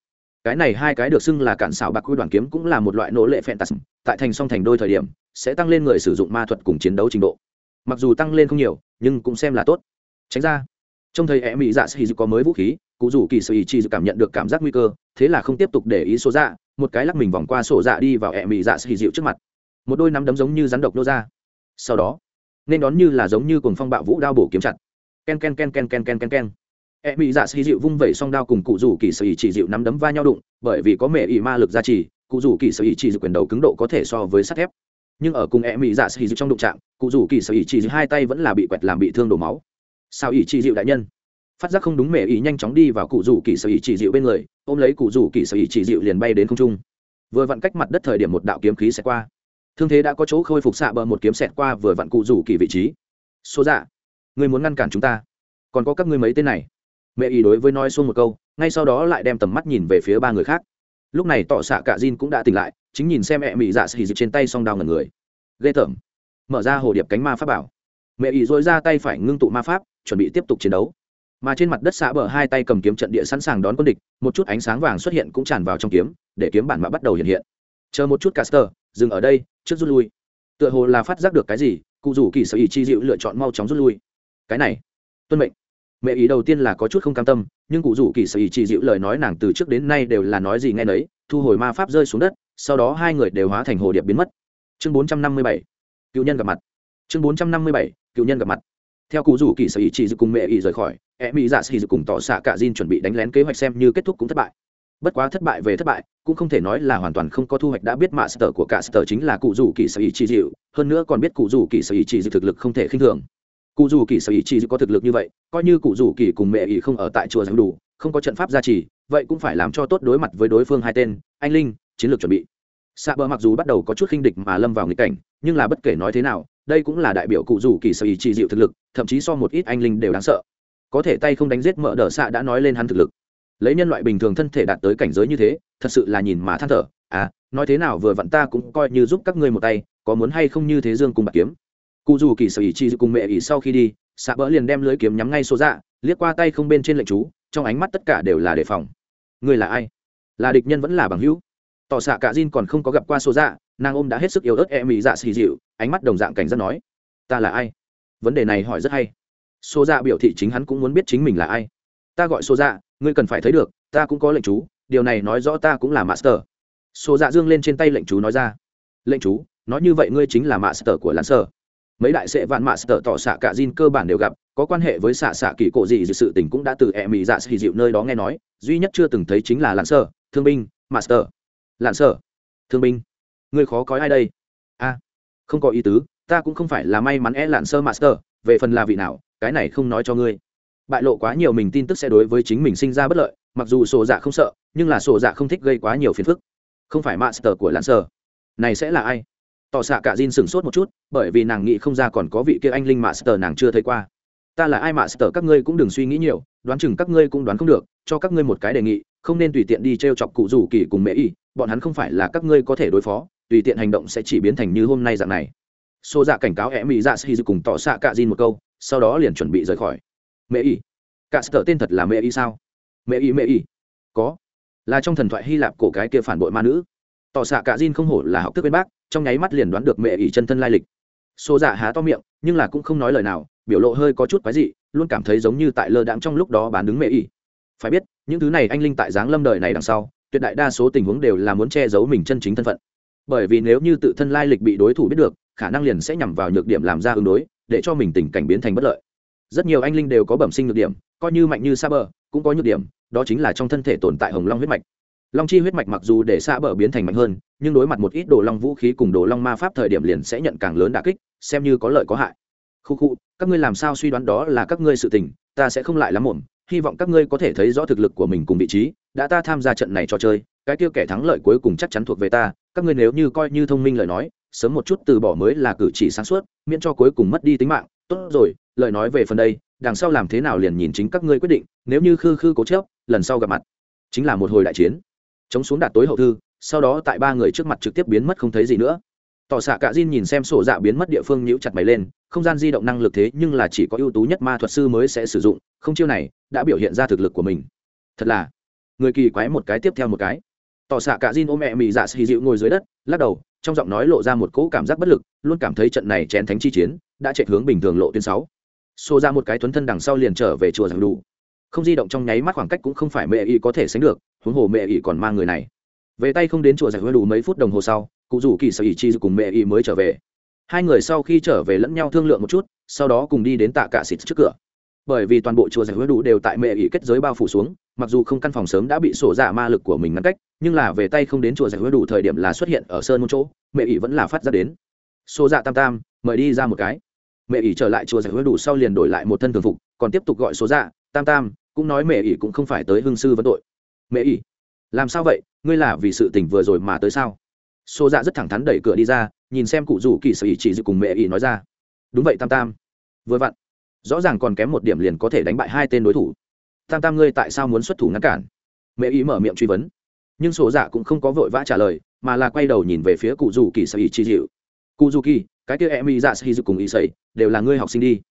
cái này hai cái được xưng là cản xảo bạc quy đoàn kiếm cũng là một loại nỗ lệ phen tạt tại thành song thành đôi thời điểm, sẽ tăng lên người sử dụng ma thuật cùng chiến đấu trình độ. Mặc dù tăng lên không nhiều, nhưng cũng xem là tốt. Tránh ra. Trong thời em mỹ dạ sĩ có mới vũ khí, cụ dù kỳ sự ý chi cảm nhận được cảm giác nguy cơ, thế là không tiếp tục để ý số dạ một cái lắc mình vòng qua sổ dạ đi vào em mỹ dạ sĩ dịu trước mặt. Một đôi nắm đấm giống như rắn độc nô ra. Sau đó, nên đón như là giống như cùng phong bạo vũ đao bổ kiếm chặt. Ken ken ken ken ken ken ken ken e mỹ dạ xì dịu vung vẩy song đao cùng cụ rủ kỳ sở ý chỉ dịu nắm đấm va nhau đụng, bởi vì có mẹ ỉ ma lực gia trì, cụ rủ kỳ sở ý chỉ dịu quyền đầu cứng độ có thể so với sắt thép. Nhưng ở cùng e mỹ dạ xì dịu trong đụng chạm, cụ rủ kỳ sở ý chỉ dịu hai tay vẫn là bị quẹt làm bị thương đổ máu. Sao ý chỉ dịu đại nhân? Phát giác không đúng mẹ ý nhanh chóng đi vào cụ rủ kỳ sở ý chỉ dịu bên người, ôm lấy cụ rủ kỳ sở ý chỉ dịu liền bay đến không trung. Vừa vặn cách mặt đất thời điểm một đạo kiếm khí sẽ qua. Thương thế đã có chỗ khôi phục xạ bờ một kiếm xẹt qua vừa vặn cụ rủ kỳ vị trí. Số dạ người muốn ngăn cản chúng ta. Còn có các ngươi mấy tên này? Mẹ ý đối với nói xuông một câu, ngay sau đó lại đem tầm mắt nhìn về phía ba người khác. Lúc này tỏ xạ cả Jin cũng đã tỉnh lại, chính nhìn xem mẹ mỹ dạ xì dịp trên tay song đao ngần người. Ghê tởm. Mở ra hồ điệp cánh ma pháp bảo. Mẹ ý dội ra tay phải ngưng tụ ma pháp, chuẩn bị tiếp tục chiến đấu. Mà trên mặt đất xã bờ hai tay cầm kiếm trận địa sẵn sàng đón quân địch, một chút ánh sáng vàng xuất hiện cũng tràn vào trong kiếm, để kiếm bản mã bắt đầu hiện hiện. Chờ một chút caster, dừng ở đây, trước rút lui. Tựa hồ là phát giác được cái gì, cụ rủ kỳ sở ý chi dịu lựa chọn mau chóng rút lui. Cái này, tuân mệnh mẹ ý đầu tiên là có chút không cam tâm, nhưng cụ rủ kỳ sở ý chỉ dịu lời nói nàng từ trước đến nay đều là nói gì nghe nấy, thu hồi ma pháp rơi xuống đất, sau đó hai người đều hóa thành hồ điệp biến mất. Chương bốn trăm năm mươi bảy, cựu nhân gặp mặt. Chương bốn trăm năm mươi bảy, cựu nhân gặp mặt. Theo cụ rủ kỳ sở ý chỉ dịu cùng mẹ ý rời khỏi e mỹ dạ xì dịu cùng tỏ xạ cả Jin chuẩn bị đánh lén kế hoạch xem như kết thúc cũng thất bại. Bất quá thất bại về thất bại, cũng không thể nói là hoàn toàn không có thu hoạch đã biết mạ sở của cả sở chính là cụ rủ kỳ sở ý chỉ dịu, hơn nữa còn biết cụ rủ kỳ sở ý chỉ dịu thực lực không thể khinh thường cụ rủ kỳ sở ý chi có thực lực như vậy, coi như cụ rủ kỳ cùng mẹ ý không ở tại chùa giáng đủ không có trận pháp gia trì, vậy cũng phải làm cho tốt đối mặt với đối phương hai tên, anh linh, chiến lược chuẩn bị. Xạ bờ mặc dù bắt đầu có chút khinh địch mà lâm vào nghịch cảnh, nhưng là bất kể nói thế nào, đây cũng là đại biểu cụ rủ kỳ sở ý chi dịu thực lực, thậm chí so một ít anh linh đều đáng sợ. Có thể tay không đánh giết mỡ đỡ xạ đã nói lên hắn thực lực. Lấy nhân loại bình thường thân thể đạt tới cảnh giới như thế, thật sự là nhìn mà than thở. À nói thế nào vừa vặn ta cũng coi như giúp các ngươi một tay, có muốn hay không như thế dương cùng bạc kiếm? Cụ dù kỳ sở ý chi cùng mẹ ý sau khi đi, xạ bỡ liền đem lưới kiếm nhắm ngay số dạ liếc qua tay không bên trên lệnh chú, trong ánh mắt tất cả đều là đề phòng. Ngươi là ai? Là địch nhân vẫn là bằng hữu? Tỏ xạ cả Jin còn không có gặp qua số dạ nàng ôm đã hết sức yếu ớt e mị dạ xì dịu, ánh mắt đồng dạng cảnh giác nói, ta là ai? Vấn đề này hỏi rất hay. Số dạ biểu thị chính hắn cũng muốn biết chính mình là ai. Ta gọi số dạ ngươi cần phải thấy được, ta cũng có lệnh chú, điều này nói rõ ta cũng là master. Số dạ dương lên trên tay lệnh chú nói ra. Lệnh chú, nói như vậy ngươi chính là master của lãn sở mấy đại sệ vạn mạ master tỏ xạ cả Jin cơ bản đều gặp, có quan hệ với xạ xạ kỳ cổ gì dự sự tình cũng đã từ e mỹ dạ xì dịu nơi đó nghe nói, duy nhất chưa từng thấy chính là lặn sở, thương binh master lặn sở, thương binh. Người khó có ai đây? A, không có ý tứ, ta cũng không phải là may mắn e lạn sơ master về phần là vị nào, cái này không nói cho ngươi. Bại lộ quá nhiều mình tin tức sẽ đối với chính mình sinh ra bất lợi, mặc dù sổ dạ không sợ, nhưng là sổ dạ không thích gây quá nhiều phiền phức. Không phải master của lặn sơ này sẽ là ai? Tỏ xạ cả Jin sửng sốt một chút, bởi vì nàng nghĩ không ra còn có vị kia anh linh master nàng chưa thấy qua. Ta là ai master, các ngươi cũng đừng suy nghĩ nhiều, đoán chừng các ngươi cũng đoán không được, cho các ngươi một cái đề nghị, không nên tùy tiện đi t r e o chọc cụ rủ kỳ cùng mẹ y, bọn hắn không phải là các ngươi có thể đối phó, tùy tiện hành động sẽ chỉ biến thành như hôm nay dạng này. Xô dạ cảnh cáo em mỹ dạ sĩ cùng tỏ xạ cả Jin một câu, sau đó liền chuẩn bị rời khỏi. Mẹ y. Cả sở tên thật là mẹ y sao? Mẹ y mẹ y. Có. Là trong thần thoại hy lạp cổ cái kia phản bội ma nữ. Tỏ xạ cả Jin không hổ là học thức bên bác trong nháy mắt liền đoán được mẹ ỷ chân thân lai lịch. Xô dạ há to miệng, nhưng là cũng không nói lời nào, biểu lộ hơi có chút quái dị, luôn cảm thấy giống như tại lơ đãng trong lúc đó bán đứng mẹ ỷ. phải biết, những thứ này anh linh tại dáng lâm đời này đằng sau, tuyệt đại đa số tình huống đều là muốn che giấu mình chân chính thân phận. Bởi vì nếu như tự thân lai lịch bị đối thủ biết được, khả năng liền sẽ nhằm vào nhược điểm làm ra ứng đối, để cho mình tình cảnh biến thành bất lợi. Rất nhiều anh linh đều có bẩm sinh nhược điểm, coi như mạnh như saber bờ cũng có nhược điểm, đó chính là trong thân thể tồn tại hồng long huyết mạch long chi huyết mạch mặc dù để xa bờ biến thành mạnh hơn, nhưng đối mặt một ít đồ long vũ khí cùng đồ long ma pháp thời điểm liền sẽ nhận càng lớn đà kích, xem như có lợi có hại. Khu khu, các ngươi làm sao suy đoán đó là các ngươi sự tình, ta sẽ không lại lắm ổn hy vọng các ngươi có thể thấy rõ thực lực của mình cùng vị trí, đã ta tham gia trận này cho chơi, cái kia kẻ thắng lợi cuối cùng chắc chắn thuộc về ta, các ngươi nếu như coi như thông minh lời nói, sớm một chút từ bỏ mới là cử chỉ sáng suốt, miễn cho cuối cùng mất đi tính mạng. Tốt rồi, lời nói về phần đây, đằng sau làm thế nào liền nhìn chính các ngươi quyết định, nếu như khư khư cố chớp lần sau gặp mặt, chính là một hồi đại chiến chống xuống đạt tối hậu thư, sau đó tại ba người trước mặt trực tiếp biến mất không thấy gì nữa. Tỏ xạ cả Jin nhìn xem sổ dạ biến mất địa phương nhíu chặt mày lên, không gian di động năng lực thế nhưng là chỉ có ưu tú nhất ma thuật sư mới sẽ sử dụng, không chiêu này đã biểu hiện ra thực lực của mình. Thật là, người kỳ quái một cái tiếp theo một cái. Tỏ xạ cả Jin ôm mẹ mị dạ xì dịu ngồi dưới đất, lắc đầu, trong giọng nói lộ ra một cỗ cảm giác bất lực, luôn cảm thấy trận này chén thánh chi chiến đã chạy hướng bình thường lộ tuyến sáu. Xô ra dạ một cái thuấn thân đằng sau liền trở về chùa giảng đủ không di động trong nháy mắt khoảng cách cũng không phải mẹ y có thể sánh được, huống hồ mẹ y còn mang người này. Về tay không đến chùa giải hơi đủ mấy phút đồng hồ sau, cụ rủ kỳ sở ý chi cùng mẹ y mới trở về. Hai người sau khi trở về lẫn nhau thương lượng một chút, sau đó cùng đi đến tạ cả xịt trước cửa. Bởi vì toàn bộ chùa giải hứa đủ đều tại mẹ ỷ kết giới bao phủ xuống, mặc dù không căn phòng sớm đã bị sổ dạ ma lực của mình ngăn cách, nhưng là về tay không đến chùa giải hứa đủ thời điểm là xuất hiện ở sơn một chỗ, mẹ ỷ vẫn là phát ra đến. Sổ dạ tam tam, mời đi ra một cái. Mẹ ỷ trở lại chùa giải hứa đủ sau liền đổi lại một thân thường phục, còn tiếp tục gọi số dạ tam tam, cũng nói mẹ ỷ cũng không phải tới hương sư vấn tội. Mẹ ỷ, làm sao vậy? Ngươi là vì sự tình vừa rồi mà tới sao? Xô dạ rất thẳng thắn đẩy cửa đi ra, nhìn xem cụ rủ kỳ sở ỷ chỉ dự cùng mẹ ỷ nói ra. Đúng vậy, tam tam. Vừa vặn, rõ ràng còn kém một điểm liền có thể đánh bại hai tên đối thủ. Tam tam, ngươi tại sao muốn xuất thủ ngăn cản? Mẹ ý mở miệng truy vấn. Nhưng sổ dạ cũng không có vội vã trả lời, mà là quay đầu nhìn về phía cụ dù kỳ sở ý chi dịu cụ dù kỳ, cái kia em y dạ sĩ cùng ý sầy đều là ngươi học sinh đi.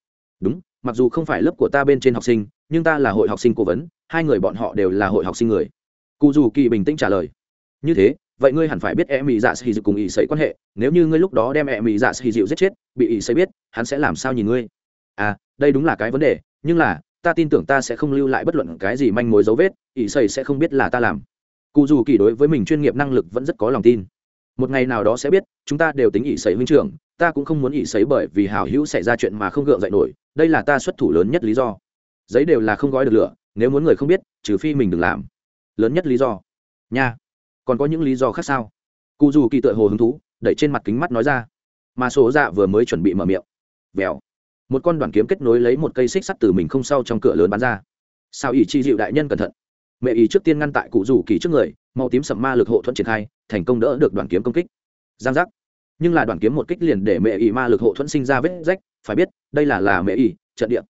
Đúng mặc dù không phải lớp của ta bên trên học sinh, nhưng ta là hội học sinh cố vấn, hai người bọn họ đều là hội học sinh người. Cụ dù kỳ bình tĩnh trả lời. Như thế, vậy ngươi hẳn phải biết em mỹ dạ sĩ cùng ý xấy quan hệ, nếu như ngươi lúc đó đem em mỹ dạ sĩ giết chết, bị ý xấy biết, hắn sẽ làm sao nhìn ngươi? À đây đúng là cái vấn đề, nhưng là, ta tin tưởng ta sẽ không lưu lại bất luận cái gì manh mối dấu vết, ỷ xấy sẽ không biết là ta làm. Cụ dù kỳ đối với mình chuyên nghiệp năng lực vẫn rất có lòng tin. Một ngày nào đó sẽ biết, chúng ta đều tính ỷ xấy huynh trưởng ta cũng không muốn ỉ sấy bởi vì hảo hữu xảy ra chuyện mà không gượng dậy nổi, đây là ta xuất thủ lớn nhất lý do. Giấy đều là không gói được lửa, nếu muốn người không biết, trừ phi mình đừng làm. Lớn nhất lý do. Nha. Còn có những lý do khác sao? Cụ dù kỳ tựa hồ hứng thú, đẩy trên mặt kính mắt nói ra. Mà số dạ vừa mới chuẩn bị mở miệng. Vèo. Một con đoàn kiếm kết nối lấy một cây xích sắt từ mình không sau trong cửa lớn bắn ra. Sao ỷ chi dịu đại nhân cẩn thận. Mẹ ỷ trước tiên ngăn tại cụ rủ kỳ trước người, màu tím sầm ma lực hộ thuận triển khai, thành công đỡ được đoàn kiếm công kích. Giang giác nhưng là đoàn kiếm một kích liền để mẹ ý ma lực hộ thuận sinh ra vết rách, phải biết, đây là là mẹ ý trận địa.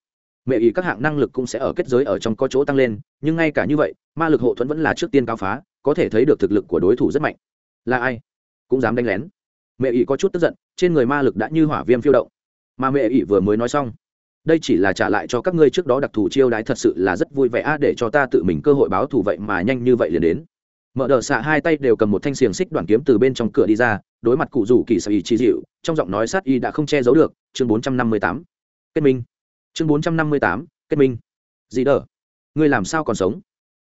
Mẹ ý các hạng năng lực cũng sẽ ở kết giới ở trong có chỗ tăng lên, nhưng ngay cả như vậy, ma lực hộ thuẫn vẫn là trước tiên cao phá, có thể thấy được thực lực của đối thủ rất mạnh. Là ai? Cũng dám đánh lén. Mẹ ý có chút tức giận, trên người ma lực đã như hỏa viêm phiêu động. Mà mẹ ý vừa mới nói xong, đây chỉ là trả lại cho các ngươi trước đó đặc thù chiêu đái thật sự là rất vui vẻ a, để cho ta tự mình cơ hội báo thù vậy mà nhanh như vậy liền đến mở đờ xạ hai tay đều cầm một thanh xiềng xích đoàn kiếm từ bên trong cửa đi ra, đối mặt cụ rủ kỳ sợ ý chi dịu, trong giọng nói sát y đã không che giấu được, chương bốn trăm năm mươi tám. Kết minh. Chương bốn trăm năm mươi tám, kết minh. Dị đờ, ngươi làm sao còn sống?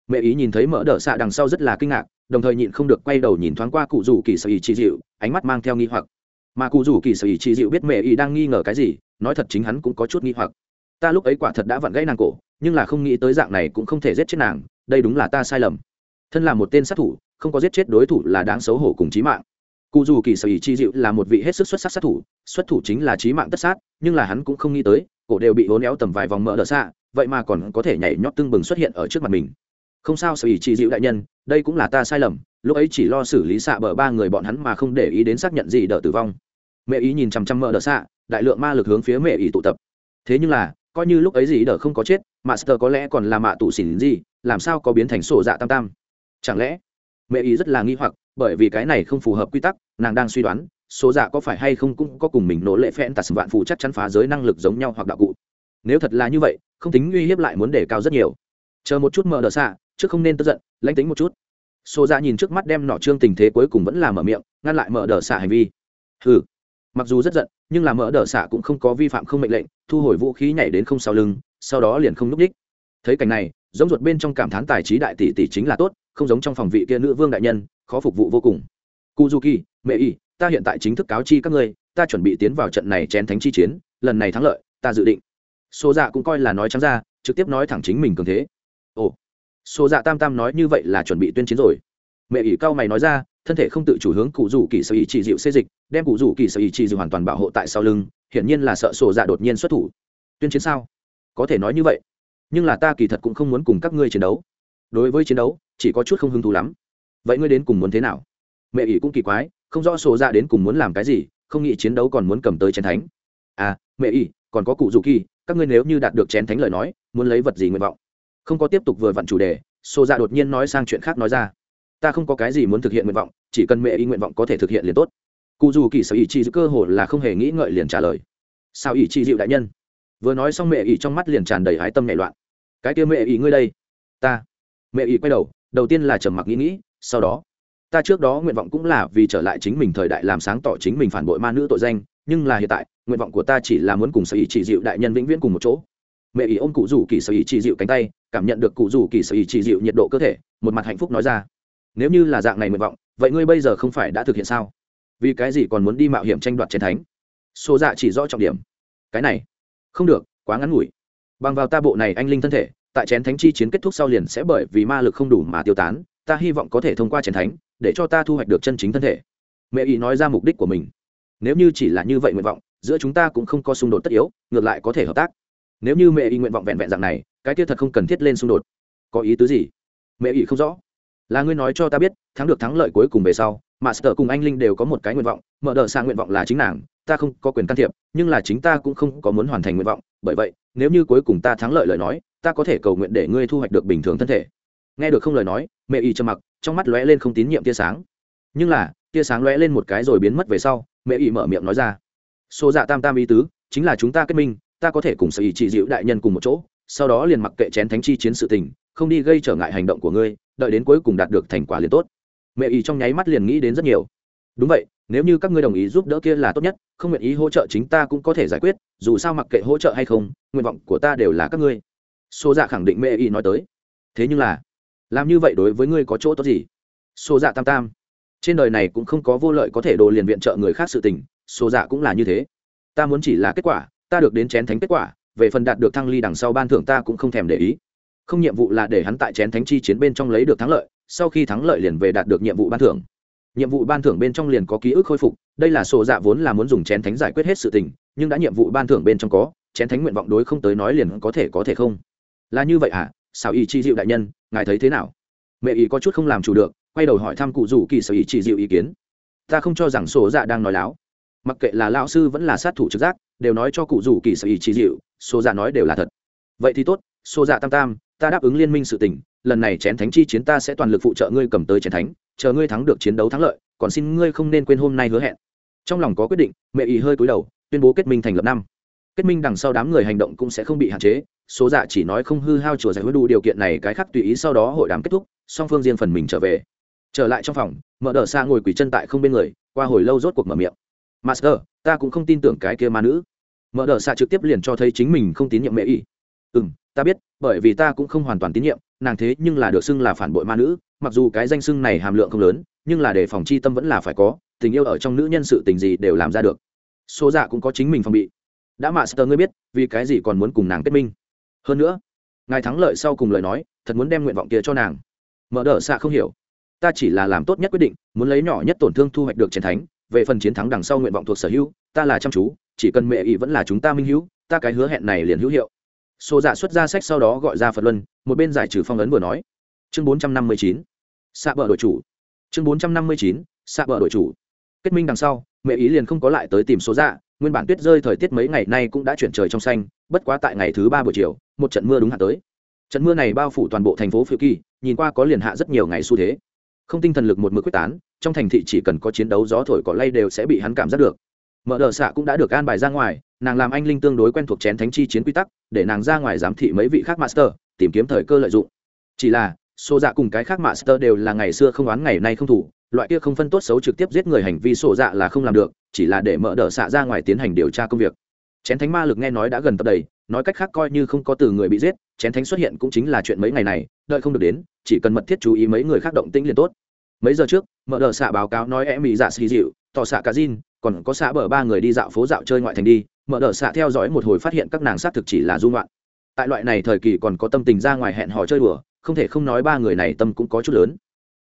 Mẹ ý nhìn thấy mở đờ xạ đằng sau rất là kinh ngạc, đồng thời nhịn không được quay đầu nhìn thoáng qua cụ rủ kỳ sợ ý chi dịu, ánh mắt mang theo nghi hoặc. Mà cụ rủ kỳ sợ ý chi dịu biết mẹ ý đang nghi ngờ cái gì, nói thật chính hắn cũng có chút nghi hoặc. Ta lúc ấy quả thật đã vặn gãy nàng cổ, nhưng là không nghĩ tới dạng này cũng không thể giết chết nàng, đây đúng là ta sai lầm thân là một tên sát thủ, không có giết chết đối thủ là đáng xấu hổ cùng chí mạng. Cụ dù kỳ sở ý chi dịu là một vị hết sức xuất sắc sát thủ, xuất thủ chính là chí mạng tất sát, nhưng là hắn cũng không nghĩ tới, cổ đều bị hố néo tầm vài vòng mỡ đỡ xạ vậy mà còn có thể nhảy nhót tưng bừng xuất hiện ở trước mặt mình. Không sao sở ý chi dịu đại nhân, đây cũng là ta sai lầm, lúc ấy chỉ lo xử lý xạ bờ ba người bọn hắn mà không để ý đến xác nhận gì đỡ tử vong. Mẹ ý nhìn chằm chằm mỡ đỡ xạ, đại lượng ma lực hướng phía mẹ ý tụ tập. Thế nhưng là, coi như lúc ấy gì đỡ không có chết master có lẽ còn là mạ tụ xỉn gì, làm sao có biến thành sổ dạ tam tam? Chẳng lẽ? Mẹ ý rất là nghi hoặc, bởi vì cái này không phù hợp quy tắc, nàng đang suy đoán, số dạ có phải hay không cũng có cùng mình nỗ lệ phen tạt vạn phụ chắc chắn phá giới năng lực giống nhau hoặc đạo cụ. Nếu thật là như vậy, không tính uy hiếp lại muốn để cao rất nhiều. Chờ một chút mở đờ xạ, chứ không nên tức giận, lãnh tính một chút. Số giả nhìn trước mắt đem nọ trương tình thế cuối cùng vẫn là mở miệng, ngăn lại mở đờ xạ hành vi. Ừ mặc dù rất giận, nhưng là mở đờ xạ cũng không có vi phạm không mệnh lệnh, thu hồi vũ khí nhảy đến không sau lưng, sau đó liền không núp đích. Thấy cảnh này, giống ruột bên trong cảm thán tài trí đại tỷ tỷ chính là tốt không giống trong phòng vị kia nữ vương đại nhân, khó phục vụ vô cùng. Kuzuki, mẹ y ta hiện tại chính thức cáo chi các ngươi, ta chuẩn bị tiến vào trận này chén thánh chi chiến, lần này thắng lợi, ta dự định. Số dạ cũng coi là nói trắng ra, trực tiếp nói thẳng chính mình cường thế. Ồ. Số dạ tam tam nói như vậy là chuẩn bị tuyên chiến rồi. Mẹ ỷ cao mày nói ra, thân thể không tự chủ hướng cụ rủ kỳ sở ý chỉ dịu xê dịch, đem cụ rủ kỳ sở ý chỉ dịu hoàn toàn bảo hộ tại sau lưng, hiển nhiên là sợ sổ dạ đột nhiên xuất thủ. Tuyên chiến sao? Có thể nói như vậy. Nhưng là ta kỳ thật cũng không muốn cùng các ngươi chiến đấu. Đối với chiến đấu chỉ có chút không hứng thú lắm. Vậy ngươi đến cùng muốn thế nào? Mẹ ỷ cũng kỳ quái, không rõ sổ ra đến cùng muốn làm cái gì, không nghĩ chiến đấu còn muốn cầm tới chén thánh. À mẹ ỷ, còn có cụ dù kỳ, các ngươi nếu như đạt được chén thánh lời nói, muốn lấy vật gì nguyện vọng? Không có tiếp tục vừa vặn chủ đề, sổ ra đột nhiên nói sang chuyện khác nói ra. Ta không có cái gì muốn thực hiện nguyện vọng, chỉ cần mẹ y nguyện vọng có thể thực hiện liền tốt. Cụ dù kỳ sở ỷ chi cơ hồ là không hề nghĩ ngợi liền trả lời. Sao ý chi dịu đại nhân? Vừa nói xong mẹ ỷ trong mắt liền tràn đầy hái tâm nhảy loạn. Cái kia mẹ ỷ ngươi đây. Ta. Mẹ ỷ quay đầu đầu tiên là trầm mặc nghĩ nghĩ, sau đó, ta trước đó nguyện vọng cũng là vì trở lại chính mình thời đại làm sáng tỏ chính mình phản bội ma nữ tội danh, nhưng là hiện tại, nguyện vọng của ta chỉ là muốn cùng sở ý chỉ dịu đại nhân vĩnh viễn cùng một chỗ. Mẹ ý ôm cụ rủ kỳ sở ý chỉ dịu cánh tay, cảm nhận được cụ rủ kỳ sở ý chỉ dịu nhiệt độ cơ thể, một mặt hạnh phúc nói ra. Nếu như là dạng này nguyện vọng, vậy ngươi bây giờ không phải đã thực hiện sao? Vì cái gì còn muốn đi mạo hiểm tranh đoạt chiến thánh? Số dạ chỉ rõ trọng điểm. Cái này, không được, quá ngắn ngủi. Bằng vào ta bộ này anh linh thân thể tại chén thánh chi chiến kết thúc sau liền sẽ bởi vì ma lực không đủ mà tiêu tán, ta hy vọng có thể thông qua chén thánh, để cho ta thu hoạch được chân chính thân thể. Mẹ ý nói ra mục đích của mình. Nếu như chỉ là như vậy nguyện vọng, giữa chúng ta cũng không có xung đột tất yếu, ngược lại có thể hợp tác. Nếu như mẹ ý nguyện vọng vẹn vẹn dạng này, cái kia thật không cần thiết lên xung đột. Có ý tứ gì? Mẹ ý không rõ. Là ngươi nói cho ta biết, thắng được thắng lợi cuối cùng về sau master cùng anh linh đều có một cái nguyện vọng, mở đợt sang nguyện vọng là chính nàng, ta không có quyền can thiệp, nhưng là chính ta cũng không có muốn hoàn thành nguyện vọng, bởi vậy nếu như cuối cùng ta thắng lợi lời nói, ta có thể cầu nguyện để ngươi thu hoạch được bình thường thân thể. Nghe được không lời nói, mẹ y trầm mặc, trong mắt lóe lên không tín nhiệm tia sáng. Nhưng là, tia sáng lóe lên một cái rồi biến mất về sau, mẹ y mở miệng nói ra. Số dạ tam tam ý tứ, chính là chúng ta kết minh, ta có thể cùng sở ý trị dịu đại nhân cùng một chỗ, sau đó liền mặc kệ chén thánh chi chiến sự tình, không đi gây trở ngại hành động của ngươi, đợi đến cuối cùng đạt được thành quả liền tốt. Mẹ Y trong nháy mắt liền nghĩ đến rất nhiều đúng vậy, nếu như các ngươi đồng ý giúp đỡ kia là tốt nhất, không nguyện ý hỗ trợ chính ta cũng có thể giải quyết, dù sao mặc kệ hỗ trợ hay không, nguyện vọng của ta đều là các ngươi. Xô dạ khẳng định mẹ y nói tới. Thế nhưng là, làm như vậy đối với ngươi có chỗ tốt gì? Xô dạ tam tam. Trên đời này cũng không có vô lợi có thể đồ liền viện trợ người khác sự tình xô dạ cũng là như thế. Ta muốn chỉ là kết quả, ta được đến chén thánh kết quả, về phần đạt được thăng ly đằng sau ban thưởng ta cũng không thèm để ý. Không nhiệm vụ là để hắn tại chén thánh chi chiến bên trong lấy được thắng lợi, sau khi thắng lợi liền về đạt được nhiệm vụ ban thưởng nhiệm vụ ban thưởng bên trong liền có ký ức khôi phục, đây là sổ dạ vốn là muốn dùng chén thánh giải quyết hết sự tình, nhưng đã nhiệm vụ ban thưởng bên trong có, chén thánh nguyện vọng đối không tới nói liền có thể có thể không. Là như vậy à? Sao ý chi dịu đại nhân, ngài thấy thế nào? Mẹ ý có chút không làm chủ được, quay đầu hỏi thăm cụ rủ kỳ sở ý chỉ dịu ý kiến. Ta không cho rằng sổ dạ đang nói láo. Mặc kệ là lão sư vẫn là sát thủ trực giác, đều nói cho cụ rủ kỳ sở ý chỉ dịu sổ dạ nói đều là thật. Vậy thì tốt, sổ dạ tam tam, ta đáp ứng liên minh sự tình, lần này chén thánh chi chiến ta sẽ toàn lực phụ trợ ngươi cầm tới chén thánh chờ ngươi thắng được chiến đấu thắng lợi, còn xin ngươi không nên quên hôm nay hứa hẹn. Trong lòng có quyết định, mẹ ý hơi cúi đầu, tuyên bố kết minh thành lập năm. Kết minh đằng sau đám người hành động cũng sẽ không bị hạn chế, số dạ chỉ nói không hư hao chùa giải hứa đủ điều kiện này cái khác tùy ý sau đó hội đàm kết thúc, song phương riêng phần mình trở về. Trở lại trong phòng, mở đờ xa ngồi quỳ chân tại không bên người, qua hồi lâu rốt cuộc mở miệng. Master, ta cũng không tin tưởng cái kia ma nữ. Mở đờ xa trực tiếp liền cho thấy chính mình không tín nhiệm mẹ ý ừ m ta biết, bởi vì ta cũng không hoàn toàn tín nhiệm nàng thế nhưng là được xưng là phản bội ma nữ, mặc dù cái danh xưng này hàm lượng không lớn, nhưng là để phòng chi tâm vẫn là phải có, tình yêu ở trong nữ nhân sự tình gì đều làm ra được. Số dạ cũng có chính mình phòng bị. Đã mạ sơ ngươi biết, vì cái gì còn muốn cùng nàng kết minh. Hơn nữa, ngài thắng lợi sau cùng lời nói, thật muốn đem nguyện vọng kia cho nàng. Mở đờ xạ không hiểu. Ta chỉ là làm tốt nhất quyết định, muốn lấy nhỏ nhất tổn thương thu hoạch được chiến thánh, về phần chiến thắng đằng sau nguyện vọng thuộc sở hữu, ta là chăm chú, chỉ cần mẹ ý vẫn là chúng ta minh hữu, ta cái hứa hẹn này liền hữu hiệu xô dạ xuất ra sách sau đó gọi ra phật luân, một bên giải trừ phong ấn vừa nói. Chương bốn trăm năm mươi chín xạ bờ đội chủ. Chương bốn trăm năm mươi chín xạ bờ đội chủ. Kết minh đằng sau, mẹ ý liền không có lại tới tìm số dạ nguyên bản tuyết rơi thời tiết mấy ngày nay cũng đã chuyển trời trong xanh, bất quá tại ngày thứ ba buổi chiều, một trận mưa đúng hạn tới. Trận mưa này bao phủ toàn bộ thành phố phiêu kỳ, nhìn qua có liền hạ rất nhiều ngày xu thế. Không tinh thần lực một mực quyết tán, trong thành thị chỉ cần có chiến đấu gió thổi cỏ lay đều sẽ bị hắn cảm giác được. Mở đờ xạ cũng đã được an bài ra ngoài nàng làm anh linh tương đối quen thuộc chén thánh chi chiến quy tắc, để nàng ra ngoài giám thị mấy vị khác master, tìm kiếm thời cơ lợi dụng. Chỉ là sổ dạ cùng cái khác master đều là ngày xưa không oán ngày nay không thủ, loại kia không phân tốt xấu trực tiếp giết người hành vi sổ dạ là không làm được, chỉ là để mở đỡ xạ ra ngoài tiến hành điều tra công việc. Chén thánh ma lực nghe nói đã gần tập đầy, nói cách khác coi như không có từ người bị giết, chén thánh xuất hiện cũng chính là chuyện mấy ngày này, đợi không được đến, chỉ cần mật thiết chú ý mấy người khác động tĩnh liền tốt. Mấy giờ trước, mở đờ xạ báo cáo nói em bị dạ xì dịu, tỏ xạ cá zin còn có xạ bờ ba người đi dạo phố dạo chơi ngoại thành đi mở đờ xạ theo dõi một hồi phát hiện các nàng xác thực chỉ là dung loạn tại loại này thời kỳ còn có tâm tình ra ngoài hẹn hò chơi đùa, không thể không nói ba người này tâm cũng có chút lớn.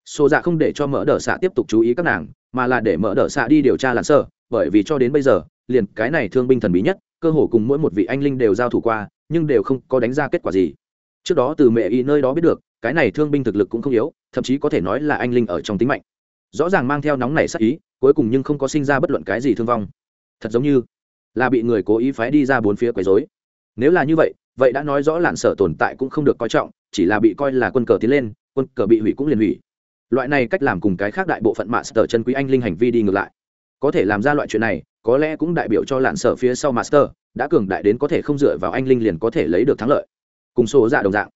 Xô dạ không để cho mở đờ xạ tiếp tục chú ý các nàng, mà là để mở đờ xạ đi điều tra lặn sơ, bởi vì cho đến bây giờ, liền cái này thương binh thần bí nhất, cơ hồ cùng mỗi một vị anh linh đều giao thủ qua, nhưng đều không có đánh ra kết quả gì. Trước đó từ mẹ y nơi đó biết được, cái này thương binh thực lực cũng không yếu, thậm chí có thể nói là anh linh ở trong tính mạnh rõ ràng mang theo nóng này sắc ý, cuối cùng nhưng không có sinh ra bất luận cái gì thương vong. Thật giống như là bị người cố ý phái đi ra bốn phía quấy rối. Nếu là như vậy vậy đã nói rõ lạn sở tồn tại cũng không được coi trọng, chỉ là bị coi là quân cờ tiến lên, quân cờ bị hủy cũng liền hủy. Loại này cách làm cùng cái khác đại bộ phận master sở chân quý anh linh hành vi đi ngược lại. Có thể làm ra loại chuyện này, có lẽ cũng đại biểu cho lạn sở phía sau master đã cường đại đến có thể không dựa vào anh linh liền có thể lấy được thắng lợi. Cùng số dạ đồng dạng.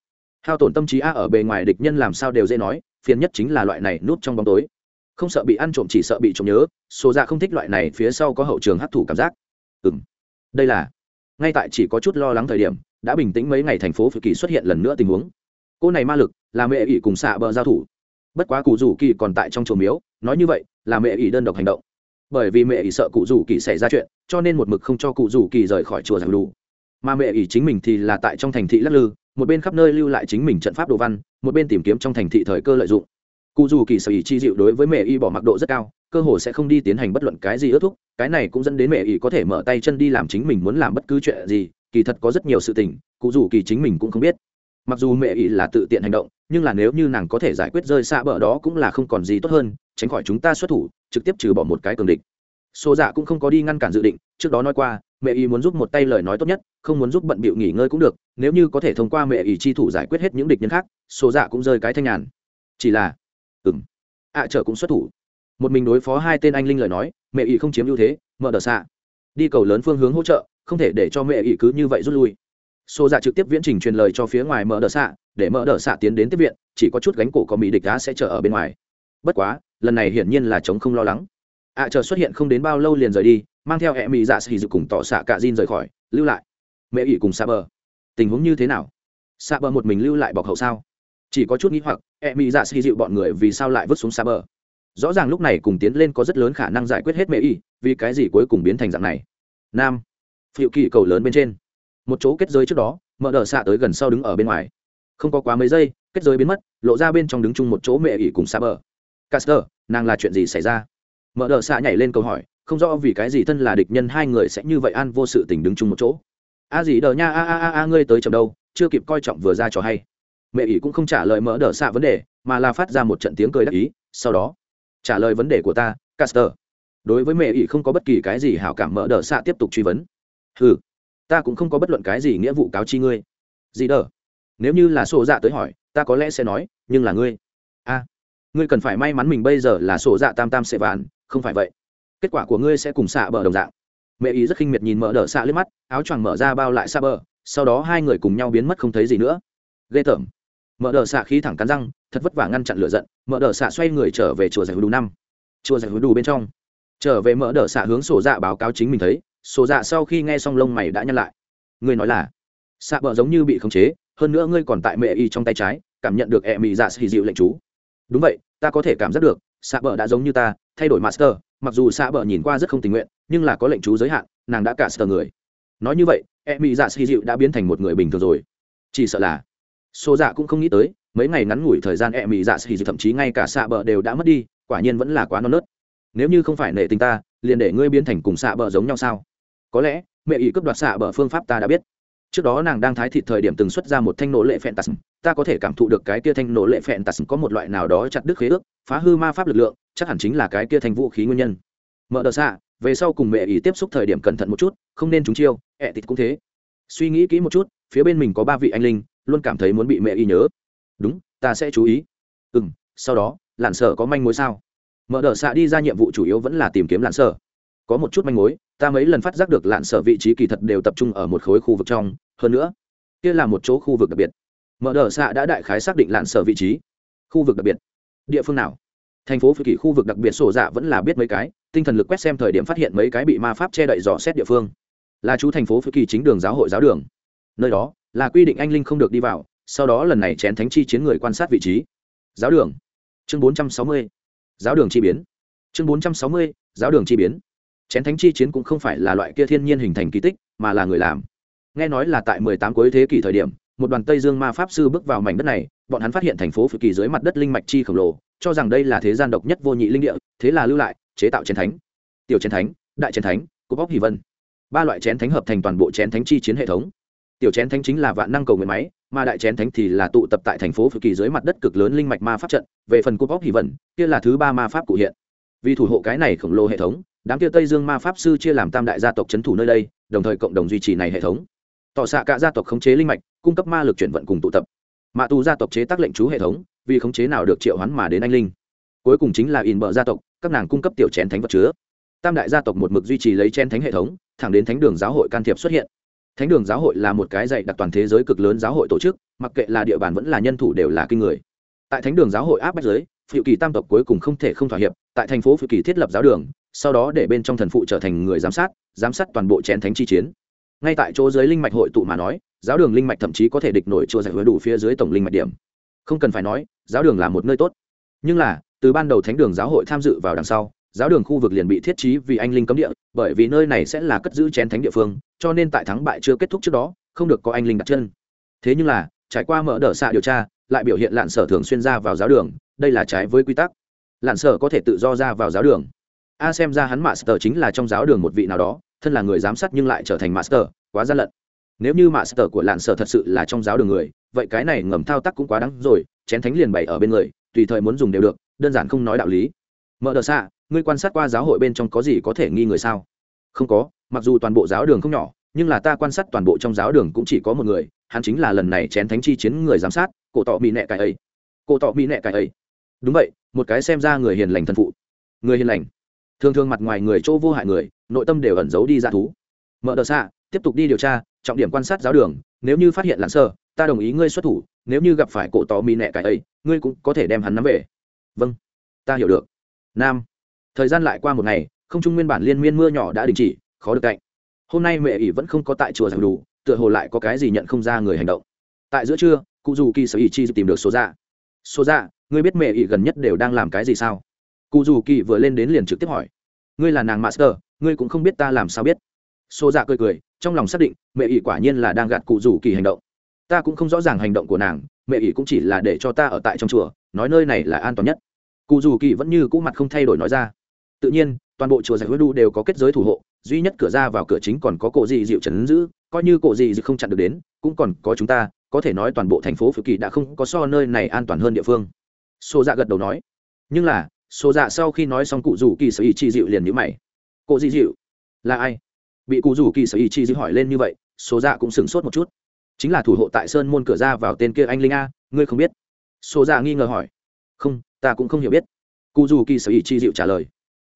Hao tổn tâm trí a ở bề ngoài địch nhân làm sao đều dễ nói, phiền nhất chính là loại này núp trong bóng tối. Không sợ bị ăn trộm chỉ sợ bị trộm nhớ, số dạ không thích loại này, phía sau có hậu trường hấp thụ cảm giác ừng đây là, ngay tại chỉ có chút lo lắng thời điểm, đã bình tĩnh mấy ngày thành phố phự kỳ xuất hiện lần nữa tình huống. Cô này ma lực, là mẹ ỷ cùng xạ bờ giao thủ. Bất quá cụ rủ kỳ còn tại trong chùa miếu, nói như vậy, là mẹ ỷ đơn độc hành động. Bởi vì mẹ ỷ sợ cụ rủ kỳ xảy ra chuyện, cho nên một mực không cho cụ rủ kỳ rời khỏi chùa giảng lù mà mẹ ỷ chính mình thì là tại trong thành thị lắc lư, một bên khắp nơi lưu lại chính mình trận pháp đồ văn, một bên tìm kiếm trong thành thị thời cơ lợi dụng. Cụ rủ kỳ sở ý chi dịu đối với mẹ y bỏ mặc độ rất cao cơ hồ sẽ không đi tiến hành bất luận cái gì ước thúc cái này cũng dẫn đến mẹ ỷ có thể mở tay chân đi làm chính mình muốn làm bất cứ chuyện gì kỳ thật có rất nhiều sự tình cụ dù kỳ chính mình cũng không biết. Mặc dù mẹ ỷ là tự tiện hành động nhưng là nếu như nàng có thể giải quyết rơi xa bờ đó cũng là không còn gì tốt hơn tránh khỏi chúng ta xuất thủ trực tiếp trừ bỏ một cái cường địch. Số dạ cũng không có đi ngăn cản dự định trước đó nói qua mẹ ý muốn giúp một tay lời nói tốt nhất không muốn giúp bận bịu nghỉ ngơi cũng được nếu như có thể thông qua mẹ ý chi thủ giải quyết hết những địch nhân khác số dạ cũng rơi cái thanh nhàn. Chỉ là ừng ạ à, cũng xuất thủ một mình đối phó hai tên anh linh lời nói mẹ ỷ không chiếm ưu thế mở đờ xạ. Đi cầu lớn phương hướng hỗ trợ không thể để cho mẹ ỷ cứ như vậy rút lui. Xô dạ trực tiếp viễn trình truyền lời cho phía ngoài mở đờ xạ để mở đờ xạ tiến đến tiếp viện chỉ có chút gánh cổ có mỹ địch đá sẽ chờ ở bên ngoài. Bất quá lần này hiển nhiên là chống không lo lắng. Ạ à, chờ xuất hiện không đến bao lâu liền rời đi mang theo e mỹ dạ xì dự cùng tỏ xạ cạ diên rời khỏi lưu lại. Mẹ ỷ cùng xa bờ. Tình huống như thế nào? Xa bờ một mình lưu lại bọc hậu sao? Chỉ có chút nghĩ hoặc e mỹ dạ xì dịu bọn người vì sao lại vứt xuống xa bờ? Rõ ràng lúc này cùng tiến lên có rất lớn khả năng giải quyết hết mẹ y, vì cái gì cuối cùng biến thành dạng này? Nam. Phiệu kỳ cầu lớn bên trên. Một chỗ kết giới trước đó, mở đờ xạ tới gần sau đứng ở bên ngoài. Không có quá mấy giây, kết giới biến mất, lộ ra bên trong đứng chung một chỗ mẹ ỉ cùng xa bờ. Caster, nàng là chuyện gì xảy ra? Mở đờ xạ nhảy lên câu hỏi, không rõ vì cái gì thân là địch nhân hai người sẽ như vậy an vô sự tình đứng chung một chỗ. A gì đờ nha, a a a a, ngươi tới chậm đâu, chưa kịp coi trọng vừa ra trò hay. Mẹ ỷ cũng không trả lời mỡ đờ xạ vấn đề, mà là phát ra một trận tiếng cười đắc ý, sau đó trả lời vấn đề của ta caster đối với mẹ ỷ không có bất kỳ cái gì hảo cảm mỡ đờ xạ tiếp tục truy vấn. Ừ ta cũng không có bất luận cái gì nghĩa vụ cáo chi ngươi. Gì đờ? Nếu như là sổ dạ tới hỏi, ta có lẽ sẽ nói, nhưng là ngươi. A, ngươi cần phải may mắn mình bây giờ là sổ dạ tam tam sệ ván không phải vậy. Kết quả của ngươi sẽ cùng xạ bờ đồng dạng. Mẹ ý rất khinh miệt nhìn mở đỡ xạ lên mắt, áo choàng mở ra bao lại xa bờ, sau đó hai người cùng nhau biến mất không thấy gì nữa. Ghê tởm mở đờ xạ khí thẳng cắn răng, thật vất vả ngăn chặn lửa giận, mở đờ xạ xoay người trở về chùa giải hữu đủ năm. Chùa giải hữu đủ bên trong. Trở về mở đờ xạ hướng sổ dạ báo cáo chính mình thấy, sổ dạ sau khi nghe xong lông mày đã nhăn lại. Ngươi nói là, xạ bờ giống như bị khống chế, hơn nữa ngươi còn tại mẹ y trong tay trái, cảm nhận được ẹ mị dạ xì dịu lệnh chú. Đúng vậy, ta có thể cảm giác được, xạ bờ đã giống như ta, thay đổi master, mặc dù xạ bờ nhìn qua rất không tình nguyện, nhưng là có lệnh chú giới hạn, nàng đã cả sờ người. Nói như vậy e mỹ dạ xì dịu đã biến thành một người bình thường rồi. Chỉ sợ là số dạ cũng không nghĩ tới, mấy ngày ngắn ngủi thời gian e mỹ dạ xì dịu thậm chí ngay cả xạ bờ đều đã mất đi, quả nhiên vẫn là quá non nớt. Nếu như không phải nể tình ta, liền để ngươi biến thành cùng xạ bờ giống nhau sao? Có lẽ, mẹ ý cướp đoạt xạ bờ phương pháp ta đã biết. Trước đó nàng đang thái thịt thời điểm từng xuất ra một thanh nổ lệ phẹn tạt ta có thể cảm thụ được cái kia thanh nổ lệ phẹn tạt có một loại nào đó chặt đứt khế ước, phá hư ma pháp lực lượng, chắc hẳn chính là cái kia thanh vũ khí nguyên nhân. Mở đờ xạ, về sau cùng mẹ ý tiếp xúc thời điểm cẩn thận một chút, không nên trúng chiêu, ẹ thịt cũng thế. Suy nghĩ kỹ một chút, phía bên mình có ba vị anh linh luôn cảm thấy muốn bị mẹ y nhớ. Đúng, ta sẽ chú ý. Ừ m sau đó lặn sở có manh mối sao? Mở đờ xạ đi ra nhiệm vụ chủ yếu vẫn là tìm kiếm lặn sở. Có một chút manh mối, ta mấy lần phát giác được lặn sở vị trí kỳ thật đều tập trung ở một khối khu vực trong. Hơn nữa, kia là một chỗ khu vực đặc biệt. Mở đờ xạ đã đại khái xác định lặn sở vị trí. Khu vực đặc biệt. Địa phương nào? Thành phố phi kỳ khu vực đặc biệt sổ dạ vẫn là biết mấy cái. Tinh thần lực quét xem thời điểm phát hiện mấy cái bị ma pháp che đậy dò xét địa phương. Là chú thành phố phi kỳ chính đường giáo hội giáo đường. Nơi đó là quy định anh linh không được đi vào, sau đó lần này chén thánh chi chiến người quan sát vị trí. Giáo đường. Chương 460. giáo đường chi biến. Chương 460. giáo đường chi biến. Chén thánh chi chiến cũng không phải là loại kia thiên nhiên hình thành kỳ tích, mà là người làm. Nghe nói là tại 18 cuối thế kỷ thời điểm, một đoàn tây dương ma pháp sư bước vào mảnh đất này, bọn hắn phát hiện thành phố phi kỳ dưới mặt đất linh mạch chi khổng lồ, cho rằng đây là thế gian độc nhất vô nhị linh địa, thế là lưu lại, chế tạo chén thánh. Tiểu chén thánh, đại chén thánh cúp bóc hỷ vân. Ba loại chén thánh hợp thành toàn bộ chén thánh chi chiến hệ thống tiểu chén thánh chính là vạn năng cầu nguyện máy, mà đại chén thánh thì là tụ tập tại thành phố phự kỳ dưới mặt đất cực lớn linh mạch ma pháp trận, về phần cúp bóc hỷ vân kia là thứ ba ma pháp cụ hiện. Vì thủ hộ cái này khổng lồ hệ thống, đám kia tây dương ma pháp sư chia làm tam đại gia tộc c h ấ n thủ nơi đây, đồng thời cộng đồng duy trì này hệ thống. Tỏ xạ cả gia tộc khống chế linh mạch, cung cấp ma lực chuyển vận cùng tụ tập. Mạ tù gia tộc chế tác lệnh chú hệ thống, vì khống chế nào được triệu hoán mà đến anh linh. Cuối cùng chính là in bợ gia tộc, các nàng cung cấp tiểu chén thánh vật chứa. Tam đại gia tộc một mực duy trì lấy chén thánh hệ thống, thẳng đến thánh đường giáo hội can thiệp xuất hiện thánh đường giáo hội là một cái dạy đặc toàn thế giới cực lớn giáo hội tổ chức, mặc kệ là địa bàn vẫn là nhân thủ đều là kinh người. Tại thánh đường giáo hội áp bách giới phiệu kỳ tam tộc cuối cùng không thể không thỏa hiệp, tại thành phố phiệu kỳ thiết lập giáo đường, sau đó để bên trong thần phụ trở thành người giám sát giám sát toàn bộ chén thánh chi chiến. Ngay tại chỗ giới linh mạch hội tụ mà nói, giáo đường linh mạch thậm chí có thể địch nổi chùa giải hứa đủ phía dưới tổng linh mạch điểm. Không cần phải nói, giáo đường là một nơi tốt. Nhưng là, từ ban đầu thánh đường giáo hội tham dự vào đằng sau giáo đường khu vực liền bị thiết trí vì anh linh cấm địa, bởi vì nơi này sẽ là cất giữ chén thánh địa phương, cho nên tại thắng bại chưa kết thúc trước đó, không được có anh linh đặt chân. Thế nhưng là, trải qua mở đờ xạ điều tra, lại biểu hiện lạn sở thường xuyên ra vào giáo đường, đây là trái với quy tắc. Lạn sở có thể tự do ra vào giáo đường. A xem ra hắn master chính là trong giáo đường một vị nào đó, thân là người giám sát nhưng lại trở thành master, quá gian lận. Nếu như master của lạn sở thật sự là trong giáo đường người, vậy cái này ngầm thao tác cũng quá đáng rồi, chén thánh liền bày ở bên người, tùy thời muốn dùng đều được, đơn giản không nói đạo lý. Mở đờ xạ ngươi quan sát qua giáo hội bên trong có gì có thể nghi người sao? Không có, mặc dù toàn bộ giáo đường không nhỏ, nhưng là ta quan sát toàn bộ trong giáo đường cũng chỉ có một người, hắn chính là lần này chén thánh chi chiến người giám sát, cổ tọ bị nẹ cài ấy. Cổ tọ bị nẹ cài ấy. Đúng vậy, một cái xem ra người hiền lành thân phụ. Người hiền lành. Thường thường mặt ngoài người chỗ vô hại người, nội tâm đều ẩn giấu đi ra thú. Mở đợt xạ, tiếp tục đi điều tra, trọng điểm quan sát giáo đường, nếu như phát hiện lặn sơ, ta đồng ý ngươi xuất thủ, nếu như gặp phải cổ tỏ mì nẹ cài ấy, ngươi cũng có thể đem hắn nắm về. Vâng ta hiểu được. Nam thời gian lại qua một ngày, không trung nguyên bản liên miên mưa nhỏ đã đình chỉ, khó được cạnh. Hôm nay mẹ ỷ vẫn không có tại chùa giảng đủ, tựa hồ lại có cái gì nhận không ra người hành động. Tại giữa trưa, cụ dù kỳ sở ỷ chi tìm được số dạ. Số dạ ngươi biết mẹ ỷ gần nhất đều đang làm cái gì sao? Cụ dù kỳ vừa lên đến liền trực tiếp hỏi. Ngươi là nàng master, ngươi cũng không biết ta làm sao biết. Số dạ cười cười, trong lòng xác định, mẹ ỷ quả nhiên là đang gạt cụ dù kỳ hành động. Ta cũng không rõ ràng hành động của nàng, mẹ ỷ cũng chỉ là để cho ta ở tại trong chùa, nói nơi này là an toàn nhất. Cụ dù kỳ vẫn như cũ mặt không thay đổi nói ra tự nhiên, toàn bộ chùa giải hứa đu đều có kết giới thủ hộ, duy nhất cửa ra vào cửa chính còn có cổ dị dịu trấn giữ, coi như cổ dị dịu không chặn được đến, cũng còn có chúng ta, có thể nói toàn bộ thành phố phự kỳ đã không có so nơi này an toàn hơn địa phương. Xô dạ gật đầu nói. Nhưng là xô dạ sau khi nói xong cụ Dù kỳ sở ý chi dịu liền nhữ mày. Cổ dị dịu là ai? Bị cụ Dù kỳ sở ý chi dịu hỏi lên như vậy xô dạ cũng sửng sốt một chút. Chính là thủ hộ tại sơn môn cửa ra vào tên kia anh linh a, ngươi không biết? Xô dạ nghi ngờ hỏi. Không, ta cũng không hiểu biết. Cụ Dù kỳ sở ý chi dịu trả lời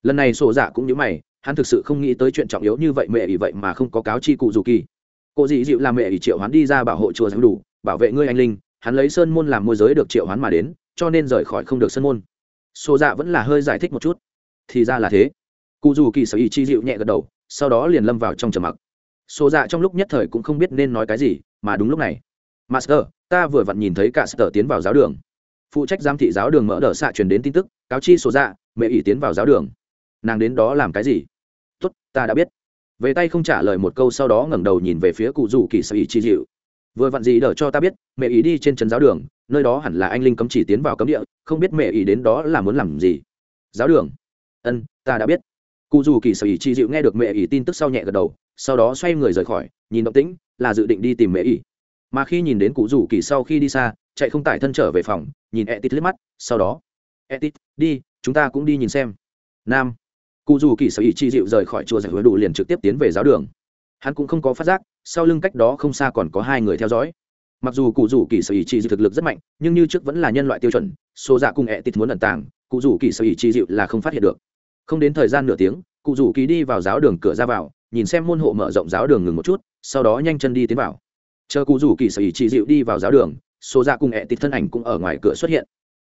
lần này sổ dạ cũng như mày, hắn thực sự không nghĩ tới chuyện trọng yếu như vậy mẹ ỷ vậy mà không có cáo chi cụ dù kỳ. Cô dị dịu làm mẹ ỷ triệu hắn đi ra bảo hộ chùa giáng đủ, bảo vệ ngươi anh linh, hắn lấy sơn môn làm môi giới được triệu hắn mà đến, cho nên rời khỏi không được sơn môn. Sổ dạ vẫn là hơi giải thích một chút. Thì ra là thế. Cụ dù kỳ sở ý chi dịu nhẹ gật đầu, sau đó liền lâm vào trong trầm mặc. Sổ dạ trong lúc nhất thời cũng không biết nên nói cái gì, mà đúng lúc này, master, ta vừa vặn nhìn thấy cả sở tiến vào giáo đường. Phụ trách giám thị giáo đường mở đờ xạ truyền đến tin tức, cáo chi sổ dạ mẹ ỷ tiến vào giáo đường nàng đến đó làm cái gì? Tốt, ta đã biết. Về tay không trả lời một câu sau đó ngẩng đầu nhìn về phía cụ rủ kỳ sở ý chi dịu vừa vặn gì đỡ cho ta biết, mẹ ý đi trên trấn giáo đường, nơi đó hẳn là anh linh cấm chỉ tiến vào cấm địa, không biết mẹ ý đến đó là muốn làm gì. Giáo đường. Ân, ta đã biết. Cụ dù kỳ sở ý chi dịu nghe được mẹ ý tin tức sau nhẹ gật đầu, sau đó xoay người rời khỏi, nhìn động tĩnh, là dự định đi tìm mẹ ý. Mà khi nhìn đến cụ rủ kỳ sau khi đi xa, chạy không tải thân trở về phòng, nhìn etit liếc mắt, sau đó, etit, đi, chúng ta cũng đi nhìn xem. Nam cụ dù kỳ sở ý chi dịu rời khỏi chùa giải hứa đủ liền trực tiếp tiến về giáo đường. Hắn cũng không có phát giác, sau lưng cách đó không xa còn có hai người theo dõi. Mặc dù cụ Dù kỳ sở ý chi dịu thực lực rất mạnh, nhưng như trước vẫn là nhân loại tiêu chuẩn, số dạ cùng ẹ tít muốn ẩn tàng, cụ Dù kỳ sở ý chi dịu là không phát hiện được. Không đến thời gian nửa tiếng, cụ Dù kỳ đi vào giáo đường cửa ra vào, nhìn xem môn hộ mở rộng giáo đường ngừng một chút, sau đó nhanh chân đi tiến vào. Chờ cụ rủ kỳ sở ý chi dịu đi vào giáo đường, số dạ cùng ẹ tít thân ảnh cũng ở ngoài cửa xuất hiện.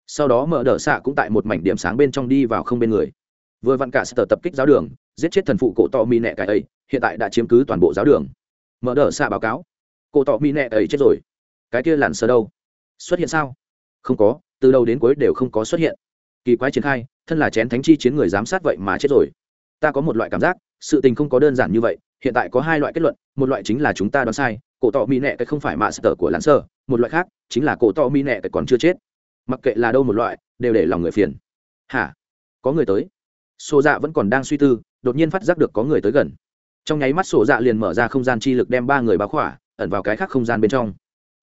Sau đó mở đờ xạ cũng tại một mảnh điểm sáng bên trong đi vào không bên người vừa vặn cả sở tập kích giáo đường, giết chết thần phụ cổ tọ mi nẹ cái ấy, hiện tại đã chiếm cứ toàn bộ giáo đường. Mở đờ xạ báo cáo. Cổ tọ mi nẹ ấy chết rồi. Cái kia làn sơ đâu? Xuất hiện sao? Không có, từ đầu đến cuối đều không có xuất hiện. Kỳ quái triển khai, thân là chén thánh chi chiến người giám sát vậy mà chết rồi. Ta có một loại cảm giác, sự tình không có đơn giản như vậy, hiện tại có hai loại kết luận, một loại chính là chúng ta đoán sai, cổ tọ mi nẹ cái không phải mạ sở của làn sơ, một loại khác, chính là cổ tọ mi nẹ cái còn chưa chết. Mặc kệ là đâu một loại, đều để lòng người phiền. Hả? Có người tới sổ dạ vẫn còn đang suy tư, đột nhiên phát giác được có người tới gần. Trong nháy mắt sổ dạ liền mở ra không gian chi lực đem ba người báo khỏa, ẩn vào cái khác không gian bên trong.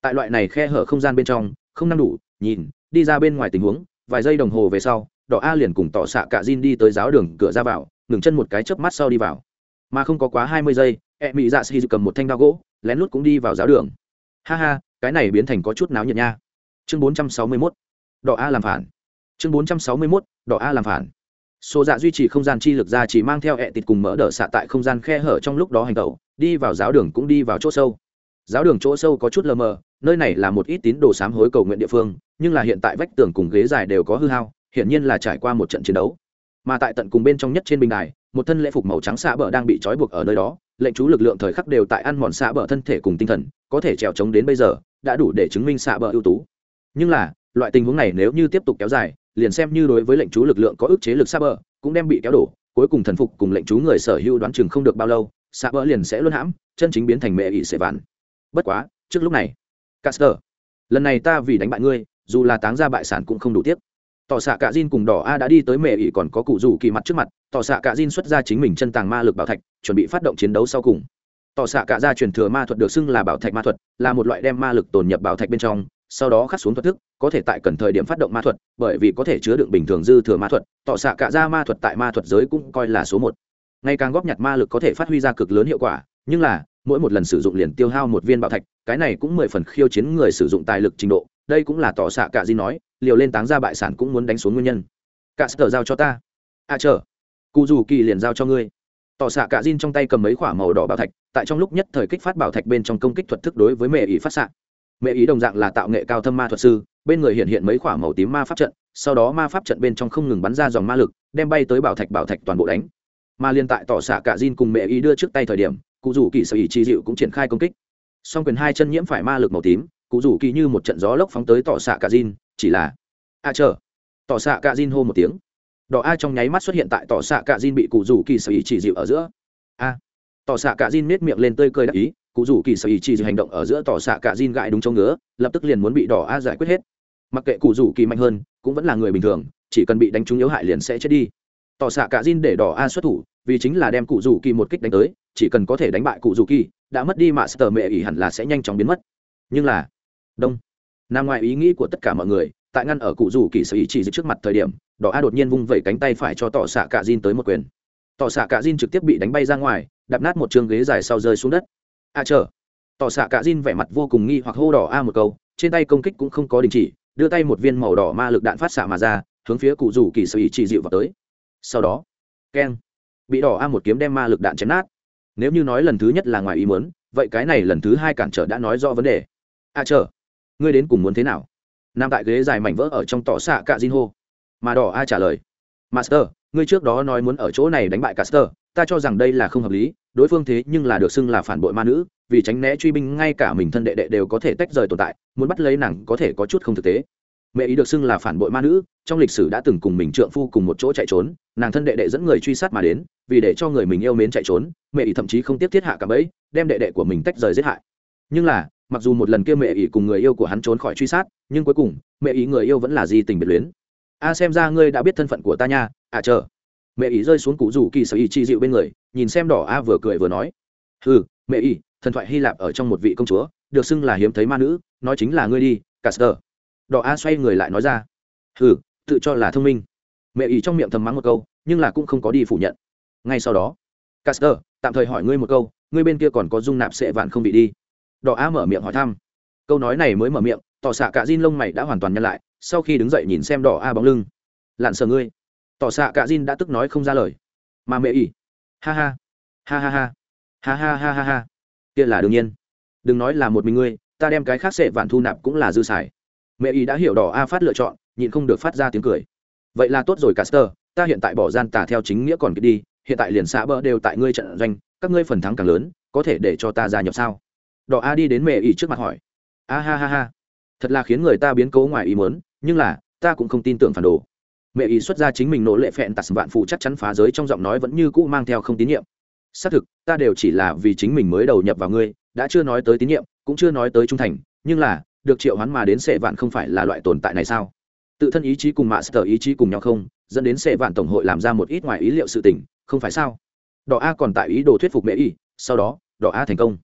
Tại loại này khe hở không gian bên trong, không năng đủ, nhìn, đi ra bên ngoài tình huống, vài giây đồng hồ về sau, đỏ a liền cùng tỏ xạ cả Jin đi tới giáo đường, cửa ra vào, ngừng chân một cái chớp mắt sau đi vào. Mà không có quá hai mươi giây e mỹ dạ xì cầm một thanh đao gỗ, lén lút cũng đi vào giáo đường. Ha ha, cái này biến thành có chút náo nhiệt nha. Chương bốn trăm sáu mươi mốt, đỏ a làm phản. Chương bốn trăm sáu mươi mốt, đỏ a làm phản. Số dạ duy trì không gian chi lực ra chỉ mang theo ẹ tịt cùng mỡ đỡ xạ tại không gian khe hở trong lúc đó hành tẩu, đi vào giáo đường cũng đi vào chỗ sâu. Giáo đường chỗ sâu có chút lờ mờ, nơi này là một ít tín đồ sám hối cầu nguyện địa phương, nhưng là hiện tại vách tường cùng ghế dài đều có hư hao, hiển nhiên là trải qua một trận chiến đấu. Mà tại tận cùng bên trong nhất trên bình đài, một thân lễ phục màu trắng xạ bờ đang bị trói buộc ở nơi đó, lệnh chú lực lượng thời khắc đều tại ăn mòn xạ bờ thân thể cùng tinh thần, có thể trèo chống đến bây giờ, đã đủ để chứng minh xạ bờ ưu tú. Nhưng là, loại tình huống này nếu như tiếp tục kéo dài, liền xem như đối với lệnh chú lực lượng có ức chế lực xa bờ cũng đem bị kéo đổ cuối cùng thần phục cùng lệnh chú người sở hữu đoán chừng không được bao lâu xa bờ liền sẽ luôn hãm chân chính biến thành mẹ ỷ sệ vạn. Bất quá trước lúc này caster lần này ta vì đánh bại ngươi dù là táng ra bại sản cũng không đủ tiếc. Tỏ xạ cả Jin cùng đỏ a đã đi tới mẹ ỷ còn có cụ rủ kỳ mặt trước mặt tỏ xạ cả Jin xuất ra chính mình chân tàng ma lực bảo thạch chuẩn bị phát động chiến đấu sau cùng. Tỏ xạ cả gia truyền thừa ma thuật được xưng là bảo thạch ma thuật là một loại đem ma lực tồn nhập bảo thạch bên trong sau đó khắc xuống thuật thức có thể tại cần thời điểm phát động ma thuật bởi vì có thể chứa đựng bình thường dư thừa ma thuật tọ xạ cả ra ma thuật tại ma thuật giới cũng coi là số một. Ngày càng góp nhặt ma lực có thể phát huy ra cực lớn hiệu quả nhưng là mỗi một lần sử dụng liền tiêu hao một viên bảo thạch cái này cũng mười phần khiêu chiến người sử dụng tài lực trình độ đây cũng là tỏ xạ cả di nói liều lên táng ra bại sản cũng muốn đánh xuống nguyên nhân. Cả sở giao cho ta. À, chờ. Cụ dù kỳ liền giao cho ngươi. Tỏ xạ cả Jin trong tay cầm mấy quả màu đỏ bảo thạch tại trong lúc nhất thời kích phát bảo thạch bên trong công kích thuật thức đối với mẹ ỷ phát xạ mẹ ý đồng dạng là tạo nghệ cao thâm ma thuật sư bên người hiện hiện mấy khoả màu tím ma pháp trận sau đó ma pháp trận bên trong không ngừng bắn ra dòng ma lực đem bay tới bảo thạch bảo thạch toàn bộ đánh. Mà liên tại tỏ xạ cả Jin cùng mẹ ý đưa trước tay thời điểm cụ rủ kỳ sở ý chi dịu cũng triển khai công kích. Song quyền hai chân nhiễm phải ma lực màu tím cụ rủ kỳ như một trận gió lốc phóng tới tỏ xạ cả Jin chỉ là a à, chờ. Tỏ xạ cả Jin hô một tiếng. Đỏ a trong nháy mắt xuất hiện tại tỏ xạ cả Jin bị cụ rủ kỳ sở ý chỉ dịu ở giữa. A tỏ xạ cả Jin nét miệng lên tươi cười đắc ý, cụ rủ kỳ sở ý chi hành động ở giữa tỏ xạ cả Jin gãi đúng chỗ ngứa, lập tức liền muốn bị đỏ a giải quyết hết. Mặc kệ cụ rủ kỳ mạnh hơn, cũng vẫn là người bình thường, chỉ cần bị đánh trúng yếu hại liền sẽ chết đi. Tỏ xạ cả Jin để đỏ a xuất thủ, vì chính là đem cụ rủ kỳ một kích đánh tới, chỉ cần có thể đánh bại cụ rủ kỳ, đã mất đi mà mẹ ỉ hẳn là sẽ nhanh chóng biến mất. Nhưng là, đông. Nằm ngoài ý nghĩ của tất cả mọi người, tại ngăn ở cụ rủ kỳ sở ý chỉ trước mặt thời điểm, đỏ a đột nhiên vung vẩy cánh tay phải cho tỏ xạ cả Jin tới một quyền. Tỏ xạ cả Jin trực tiếp bị đánh bay ra ngoài đập nát một trường ghế dài sau rơi xuống đất. A chờ. Tỏ xạ cả Jin vẻ mặt vô cùng nghi hoặc hô đỏ a một câu, trên tay công kích cũng không có đình chỉ, đưa tay một viên màu đỏ ma lực đạn phát xạ mà ra, hướng phía cụ rủ kỳ sở ý chỉ dịu vào tới. Sau đó, keng, bị đỏ a một kiếm đem ma lực đạn chém nát. Nếu như nói lần thứ nhất là ngoài ý muốn, vậy cái này lần thứ hai cản trở đã nói rõ vấn đề. A chờ. Ngươi đến cùng muốn thế nào? Nam tại ghế dài mảnh vỡ ở trong tỏ xạ cả Jin hô. Mà đỏ a trả lời. Master, ngươi trước đó nói muốn ở chỗ này đánh bại caster, ta cho rằng đây là không hợp lý đối phương thế nhưng là được xưng là phản bội ma nữ, vì tránh né truy binh, ngay cả mình thân đệ đệ đều có thể tách rời tồn tại, muốn bắt lấy nàng có thể có chút không thực tế. Mẹ ý được xưng là phản bội ma nữ, trong lịch sử đã từng cùng mình trượng phu cùng một chỗ chạy trốn, nàng thân đệ đệ dẫn người truy sát mà đến, vì để cho người mình yêu mến chạy trốn, mẹ ý thậm chí không tiếp thiết hạ cả bẫy, đem đệ đệ của mình tách rời giết hại. Nhưng là, mặc dù một lần kia mẹ ý cùng người yêu của hắn trốn khỏi truy sát, nhưng cuối cùng, mẹ ý người yêu vẫn là di tình biệt luyến. A xem ra ngươi đã biết thân phận của ta nha à chờ mẹ ý rơi xuống cụ rủ kỳ sở ý chi dịu bên người, nhìn xem đỏ a vừa cười vừa nói. Ừ mẹ ý thần thoại hy lạp ở trong một vị công chúa, được xưng là hiếm thấy ma nữ, nói chính là ngươi đi caster đỏ a xoay người lại nói ra. Ừ tự cho là thông minh. Mẹ ý trong miệng thầm mắng một câu, nhưng là cũng không có đi phủ nhận. Ngay sau đó caster tạm thời hỏi ngươi một câu, ngươi bên kia còn có dung nạp sệ vạn không bị đi. Đỏ a mở miệng hỏi thăm. Câu nói này mới mở miệng, tỏ xạ cả Jin lông mày đã hoàn toàn nhăn lại, sau khi đứng dậy nhìn xem đỏ a bóng lưng. Lặn sờ ngươi tỏ xạ cả Jin đã tức nói không ra lời. Mà mẹ ỉ. Ha ha. Ha ha ha. Ha ha ha ha ha. Kia là đương nhiên. Đừng nói là một mình ngươi, ta đem cái khác sệ vạn thu nạp cũng là dư xài. Mẹ ý đã hiểu đỏ a phát lựa chọn, nhịn không được phát ra tiếng cười. Vậy là tốt rồi caster ta hiện tại bỏ gian tả theo chính nghĩa còn kịp đi, hiện tại liền xã bỡ đều tại ngươi trận doanh, các ngươi phần thắng càng lớn, có thể để cho ta gia nhập sao? Đỏ a đi đến mẹ ý trước mặt hỏi. A ha ha ha. Thật là khiến người ta biến cố ngoài ý muốn, nhưng là, ta cũng không tin tưởng phản đồ mẹ ý xuất ra chính mình nỗ lệ phẹn tạt vạn phụ chắc chắn phá giới trong giọng nói vẫn như cũ mang theo không tín nhiệm. Xác thực, ta đều chỉ là vì chính mình mới đầu nhập vào ngươi, đã chưa nói tới tín nhiệm, cũng chưa nói tới trung thành, nhưng là, được triệu hoán mà đến sệ vạn không phải là loại tồn tại này sao? Tự thân ý chí cùng mạ sở ý chí cùng nhau không, dẫn đến sệ vạn tổng hội làm ra một ít ngoài ý liệu sự tình, không phải sao? Đỏ a còn tại ý đồ thuyết phục mẹ y sau đó, đỏ a thành công.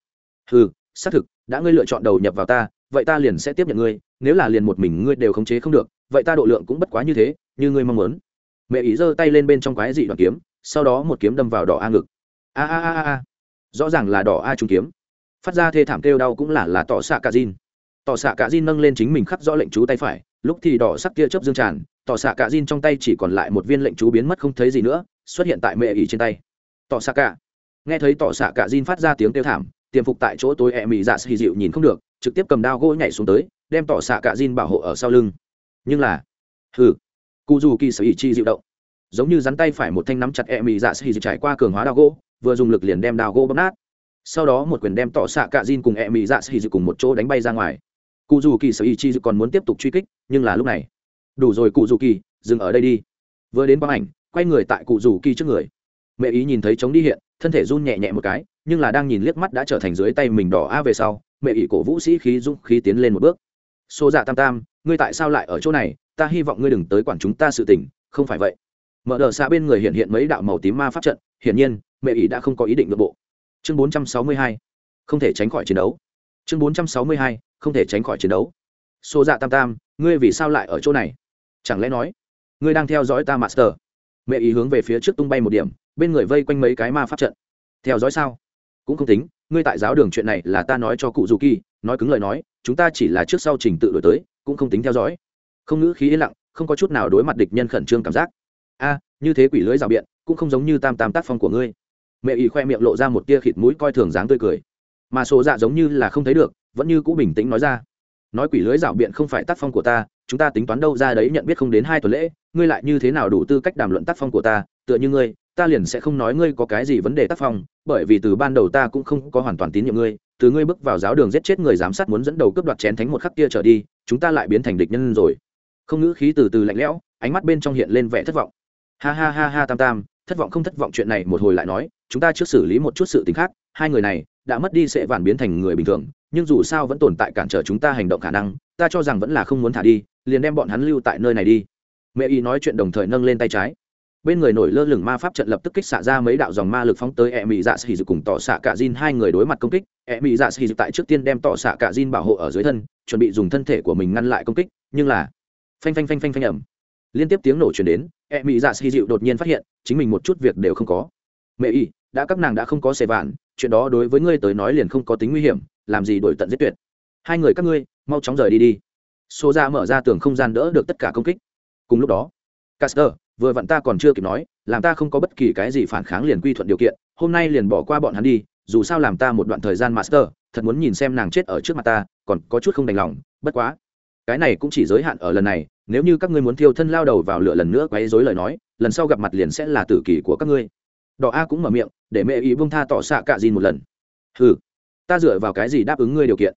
Ừ xác thực, đã ngươi lựa chọn đầu nhập vào ta, vậy ta liền sẽ tiếp nhận ngươi, nếu là liền một mình ngươi đều khống chế không được vậy ta độ lượng cũng bất quá như thế, như ngươi mong muốn. Mẹ ý giơ tay lên bên trong quái dị đoạn kiếm, sau đó một kiếm đâm vào đỏ a ngực. A a a a rõ ràng là đỏ a trúng kiếm. Phát ra thê thảm kêu đau cũng là là tỏ xạ cả Jin. Tỏ xạ cả Jin nâng lên chính mình khắc rõ lệnh chú tay phải, lúc thì đỏ sắc kia chớp dương tràn, tỏ xạ cả Jin trong tay chỉ còn lại một viên lệnh chú biến mất không thấy gì nữa, xuất hiện tại mẹ ỉ trên tay. Tỏ xạ cả. Nghe thấy tỏ xạ cả Jin phát ra tiếng kêu thảm, tiềm phục tại chỗ tối e mị dạ xì dịu nhìn không được, trực tiếp cầm đao gỗ nhảy xuống tới, đem tỏ xạ cả Jin bảo hộ ở sau lưng nhưng là, hừ cụ dù kỳ sở ý chi dịu động. Giống như rắn tay phải một thanh nắm chặt e mị dạ xì trải qua cường hóa đao gỗ, vừa dùng lực liền đem đao gỗ bóp nát. Sau đó một quyền đem tỏ xạ cả Jin cùng e mị dạ xì cùng một chỗ đánh bay ra ngoài. Cụ dù kỳ sở ý chi còn muốn tiếp tục truy kích, nhưng là lúc này, đủ rồi cụ dù kỳ dừng ở đây đi. Vừa đến băng ảnh, quay người tại cụ dù kỳ trước người. Mẹ ý nhìn thấy chống đi hiện, thân thể run nhẹ nhẹ một cái, nhưng là đang nhìn liếc mắt đã trở thành dưới tay mình đỏ a về sau, mẹ ý cổ vũ sĩ khí dũng khí tiến lên một bước. Xô dạ tam tam ngươi tại sao lại ở chỗ này? Ta hy vọng ngươi đừng tới quản chúng ta sự tình, không phải vậy. Mở đờ xa bên người hiện hiện mấy đạo màu tím ma pháp trận, hiển nhiên, mẹ ỷ đã không có ý định nội bộ. Chương 462 không thể tránh khỏi chiến đấu. Chương 462 không thể tránh khỏi chiến đấu. Xô dạ tam tam, ngươi vì sao lại ở chỗ này? Chẳng lẽ nói, ngươi đang theo dõi ta master? Mẹ ý hướng về phía trước tung bay một điểm, bên người vây quanh mấy cái ma pháp trận. Theo dõi sao? Cũng không tính, ngươi tại giáo đường chuyện này là ta nói cho cụ dù kỳ, nói cứng lời nói, chúng ta chỉ là trước sau trình tự đổi tới cũng không tính theo dõi. Không ngữ khí yên lặng, không có chút nào đối mặt địch nhân khẩn trương cảm giác. A, như thế quỷ lưới rào biện, cũng không giống như tam tam tác phong của ngươi. Mẹ ý khoe miệng lộ ra một tia khịt mũi coi thường dáng tươi cười. Mà số dạ giống như là không thấy được, vẫn như cũ bình tĩnh nói ra. Nói quỷ lưới rào biện không phải tác phong của ta, chúng ta tính toán đâu ra đấy nhận biết không đến hai tuần lễ, ngươi lại như thế nào đủ tư cách đàm luận tác phong của ta, tựa như ngươi ta liền sẽ không nói ngươi có cái gì vấn đề tác phong, bởi vì từ ban đầu ta cũng không có hoàn toàn tín nhiệm ngươi, từ ngươi bước vào giáo đường giết chết người giám sát muốn dẫn đầu cướp đoạt chén thánh một khắc kia trở đi, chúng ta lại biến thành địch nhân rồi. Không ngữ khí từ từ lạnh lẽo, ánh mắt bên trong hiện lên vẻ thất vọng. Ha ha ha ha tam tam, thất vọng không thất vọng chuyện này một hồi lại nói, chúng ta trước xử lý một chút sự t ì n h khác, hai người này đã mất đi sẽ vản biến thành người bình thường, nhưng dù sao vẫn tồn tại cản trở chúng ta hành động khả năng, ta cho rằng vẫn là không muốn thả đi, liền đem bọn hắn lưu tại nơi này đi. Mẹ y nói chuyện đồng thời nâng lên tay trái bên người nổi lơ lửng ma pháp trận lập tức kích xạ ra mấy đạo dòng ma lực phóng tới e mỹ dạ xì dự cùng tỏ xạ cả Jin, hai người đối mặt công kích. E mỹ dạ xì dự tại trước tiên đem tỏ xạ cả Jin bảo hộ ở dưới thân, chuẩn bị dùng thân thể của mình ngăn lại công kích, nhưng là phanh phanh phanh phanh phanh ẩm liên tiếp tiếng nổ chuyển đến e mỹ dạ xì dịu đột nhiên phát hiện, chính mình một chút việc đều không có. Mẹ y, đã các nàng đã không có xề vạn, chuyện đó đối với ngươi tới nói liền không có tính nguy hiểm, làm gì đổi tận giết tuyệt. Hai người các ngươi, mau chóng rời đi đi. Số ra mở ra tường không gian đỡ được tất cả công kích. Cùng lúc đó caster, vừa vặn ta còn chưa kịp nói, làm ta không có bất kỳ cái gì phản kháng liền quy thuận điều kiện, hôm nay liền bỏ qua bọn hắn đi, dù sao làm ta một đoạn thời gian master, thật muốn nhìn xem nàng chết ở trước mặt ta, còn có chút không đành lòng, bất quá. Cái này cũng chỉ giới hạn ở lần này, nếu như các ngươi muốn thiêu thân lao đầu vào lửa lần nữa quấy dối lời nói, lần sau gặp mặt liền sẽ là tử kỳ của các ngươi. Đỏ a cũng mở miệng, để mẹ ý bông tha tỏ xạ cạ dìn một lần. Ừ ta dựa vào cái gì đáp ứng ngươi điều kiện?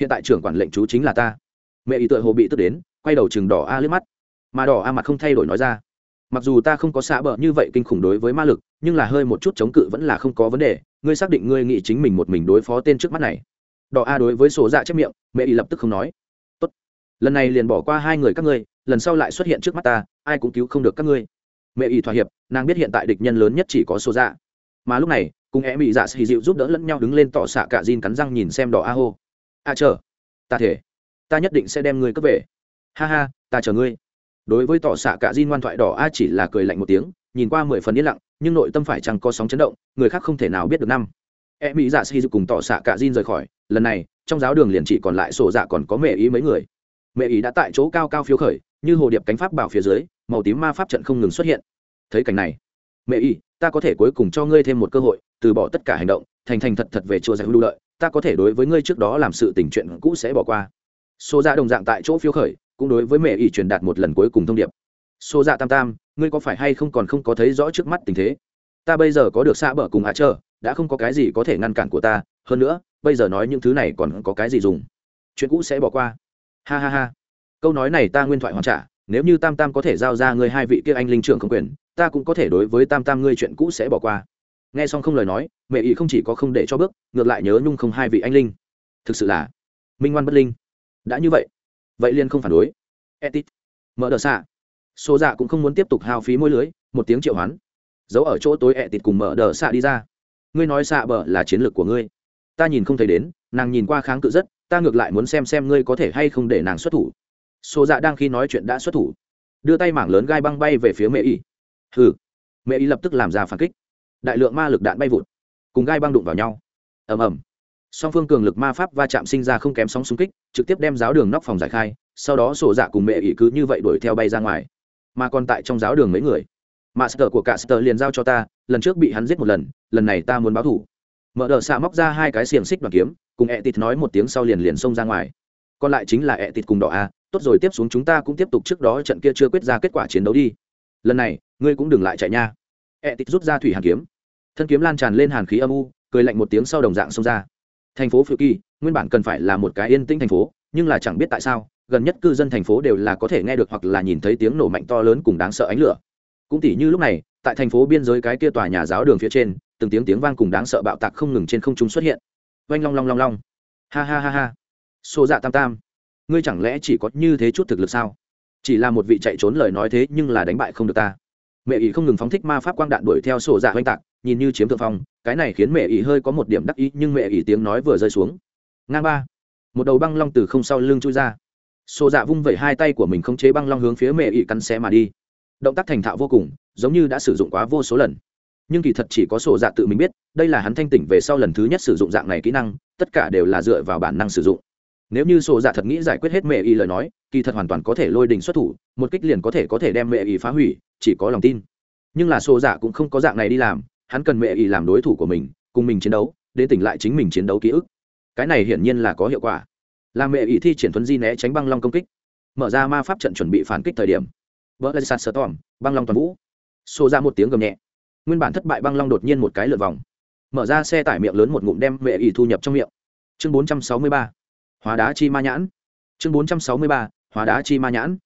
Hiện tại trưởng quản lệnh chú chính là ta. Mẹ ý tựa hồ bị tức đến, quay đầu chừng đỏ a liếc mắt mà đỏ a mặt không thay đổi nói ra. Mặc dù ta không có xạ bờ như vậy kinh khủng đối với ma lực, nhưng là hơi một chút chống cự vẫn là không có vấn đề, ngươi xác định ngươi nghĩ chính mình một mình đối phó tên trước mắt này. Đỏ a đối với số dạ chép miệng, mẹ y lập tức không nói. Tốt. lần này liền bỏ qua hai người các ngươi, lần sau lại xuất hiện trước mắt ta, ai cũng cứu không được các ngươi. Mẹ y thỏa hiệp, nàng biết hiện tại địch nhân lớn nhất chỉ có số dạ. Mà lúc này, cùng em bị dạ xì dịu giúp đỡ lẫn nhau đứng lên tỏ xạ cả Jin cắn răng nhìn xem đỏ a hô. A chờ. Ta thể. Ta nhất định sẽ đem ngươi cướp về. Ha ha, ta chờ ngươi đối với tỏ xạ cả Jin ngoan thoại đỏ, a chỉ là cười lạnh một tiếng, nhìn qua mười phần yên lặng, nhưng nội tâm phải chẳng có sóng chấn động, người khác không thể nào biết được năm. E mỹ dạ xì dục cùng tỏ xạ cả Jin rời khỏi, lần này, trong giáo đường liền chỉ còn lại sổ dạ còn có mẹ ý mấy người. Mẹ ý đã tại chỗ cao cao phiếu khởi, như hồ điệp cánh pháp bảo phía dưới, màu tím ma pháp trận không ngừng xuất hiện. Thấy cảnh này, mẹ ý, ta có thể cuối cùng cho ngươi thêm một cơ hội, từ bỏ tất cả hành động, thành thành thật thật về chùa giải hưu lợi ta có thể đối với ngươi trước đó làm sự tình chuyện cũ sẽ bỏ qua. Sô ra dạ đồng dạng tại chỗ phiếu khởi cũng đối với mẹ ỷ truyền đạt một lần cuối cùng thông điệp. Xô dạ tam tam, ngươi có phải hay không còn không có thấy rõ trước mắt tình thế? Ta bây giờ có được xa bờ cùng hạ trơ đã không có cái gì có thể ngăn cản của ta, hơn nữa, bây giờ nói những thứ này còn có cái gì dùng? Chuyện cũ sẽ bỏ qua. Ha ha ha. Câu nói này ta nguyên thoại hoàn trả, nếu như tam tam có thể giao ra ngươi hai vị kia anh linh trưởng không quyền, ta cũng có thể đối với tam tam ngươi chuyện cũ sẽ bỏ qua. Nghe xong không lời nói, mẹ ý không chỉ có không để cho bước, ngược lại nhớ nhung không hai vị anh linh. Thực sự là minh ngoan bất linh. Đã như vậy vậy liên không phản đối. Etit mở đờ xạ. Số dạ cũng không muốn tiếp tục hao phí môi lưới, một tiếng triệu hoán. Giấu ở chỗ tối etit cùng mở đờ xạ đi ra. Ngươi nói xạ bờ là chiến lược của ngươi. Ta nhìn không thấy đến, nàng nhìn qua kháng cự rất, ta ngược lại muốn xem xem ngươi có thể hay không để nàng xuất thủ. Số dạ đang khi nói chuyện đã xuất thủ. Đưa tay mảng lớn gai băng bay về phía mẹ y. Hừ. Mẹ y lập tức làm ra phản kích. Đại lượng ma lực đạn bay vụt. Cùng gai băng đụng vào nhau. Ầm ầm song phương cường lực ma pháp va chạm sinh ra không kém sóng xung kích, trực tiếp đem giáo đường nóc phòng giải khai, sau đó sổ dạ cùng mẹ ỷ cứ như vậy đuổi theo bay ra ngoài. Mà còn tại trong giáo đường mấy người. Master của cả sơ liền giao cho ta, lần trước bị hắn giết một lần lần này ta muốn báo thủ mở đờ xạ móc ra hai cái xiềng xích đoàn kiếm, cùng ẹ tịt nói một tiếng sau liền liền xông ra ngoài. Còn lại chính là ẹ tịt cùng đỏ a, tốt rồi tiếp xuống chúng ta cũng tiếp tục trước đó trận kia chưa quyết ra kết quả chiến đấu đi. Lần này, ngươi cũng đừng lại chạy nha. Ẹ tịt rút ra thủy hàn kiếm. Thân kiếm lan tràn lên hàn khí âm u, cười lạnh một tiếng sau đồng dạng xông ra thành phố phiêu kỳ, nguyên bản cần phải là một cái yên tĩnh thành phố, nhưng là chẳng biết tại sao, gần nhất cư dân thành phố đều là có thể nghe được hoặc là nhìn thấy tiếng nổ mạnh to lớn cùng đáng sợ ánh lửa. Cũng tỉ như lúc này, tại thành phố biên giới cái kia tòa nhà giáo đường phía trên, từng tiếng tiếng vang cùng đáng sợ bạo tạc không ngừng trên không trung xuất hiện. Oanh long long long long. Ha ha ha ha. Xô dạ tam tam. Ngươi chẳng lẽ chỉ có như thế chút thực lực sao? Chỉ là một vị chạy trốn lời nói thế nhưng là đánh bại không được ta. Mẹ ý không ngừng phóng thích ma pháp quang đạn đuổi theo sổ dạ oanh tạc nhìn như chiếm thượng phong, cái này khiến mẹ ỷ hơi có một điểm đắc ý, nhưng mẹ ỷ tiếng nói vừa rơi xuống. Ngang ba. Một đầu băng long từ không sau lưng chui ra. Xô dạ vung vẩy hai tay của mình không chế băng long hướng phía mẹ ỷ cắn xé mà đi. Động tác thành thạo vô cùng, giống như đã sử dụng quá vô số lần. Nhưng kỳ thật chỉ có sổ dạ tự mình biết, đây là hắn thanh tỉnh về sau lần thứ nhất sử dụng dạng này kỹ năng, tất cả đều là dựa vào bản năng sử dụng. Nếu như sổ dạ thật nghĩ giải quyết hết mẹ y lời nói, kỳ thật hoàn toàn có thể lôi đình xuất thủ, một kích liền có thể có thể đem mẹ y phá hủy, chỉ có lòng tin. Nhưng là sổ dạ cũng không có dạng này đi làm hắn cần mẹ y làm đối thủ của mình, cùng mình chiến đấu, để tỉnh lại chính mình chiến đấu ký ức. Cái này hiển nhiên là có hiệu quả. Làm mẹ y thi triển thuấn di né tránh băng long công kích, mở ra ma pháp trận chuẩn bị phản kích thời điểm. Vỡ lên sạt sờ tỏm băng long toàn vũ. Xô ra một tiếng gầm nhẹ. Nguyên bản thất bại băng long đột nhiên một cái lượt vòng. Mở ra xe tải miệng lớn một ngụm đem mẹ ỷ thu nhập trong miệng. Chương bốn trăm sáu mươi ba. Hóa đá chi ma nhãn. Chương bốn trăm sáu mươi ba. Hóa đá chi ma nhãn.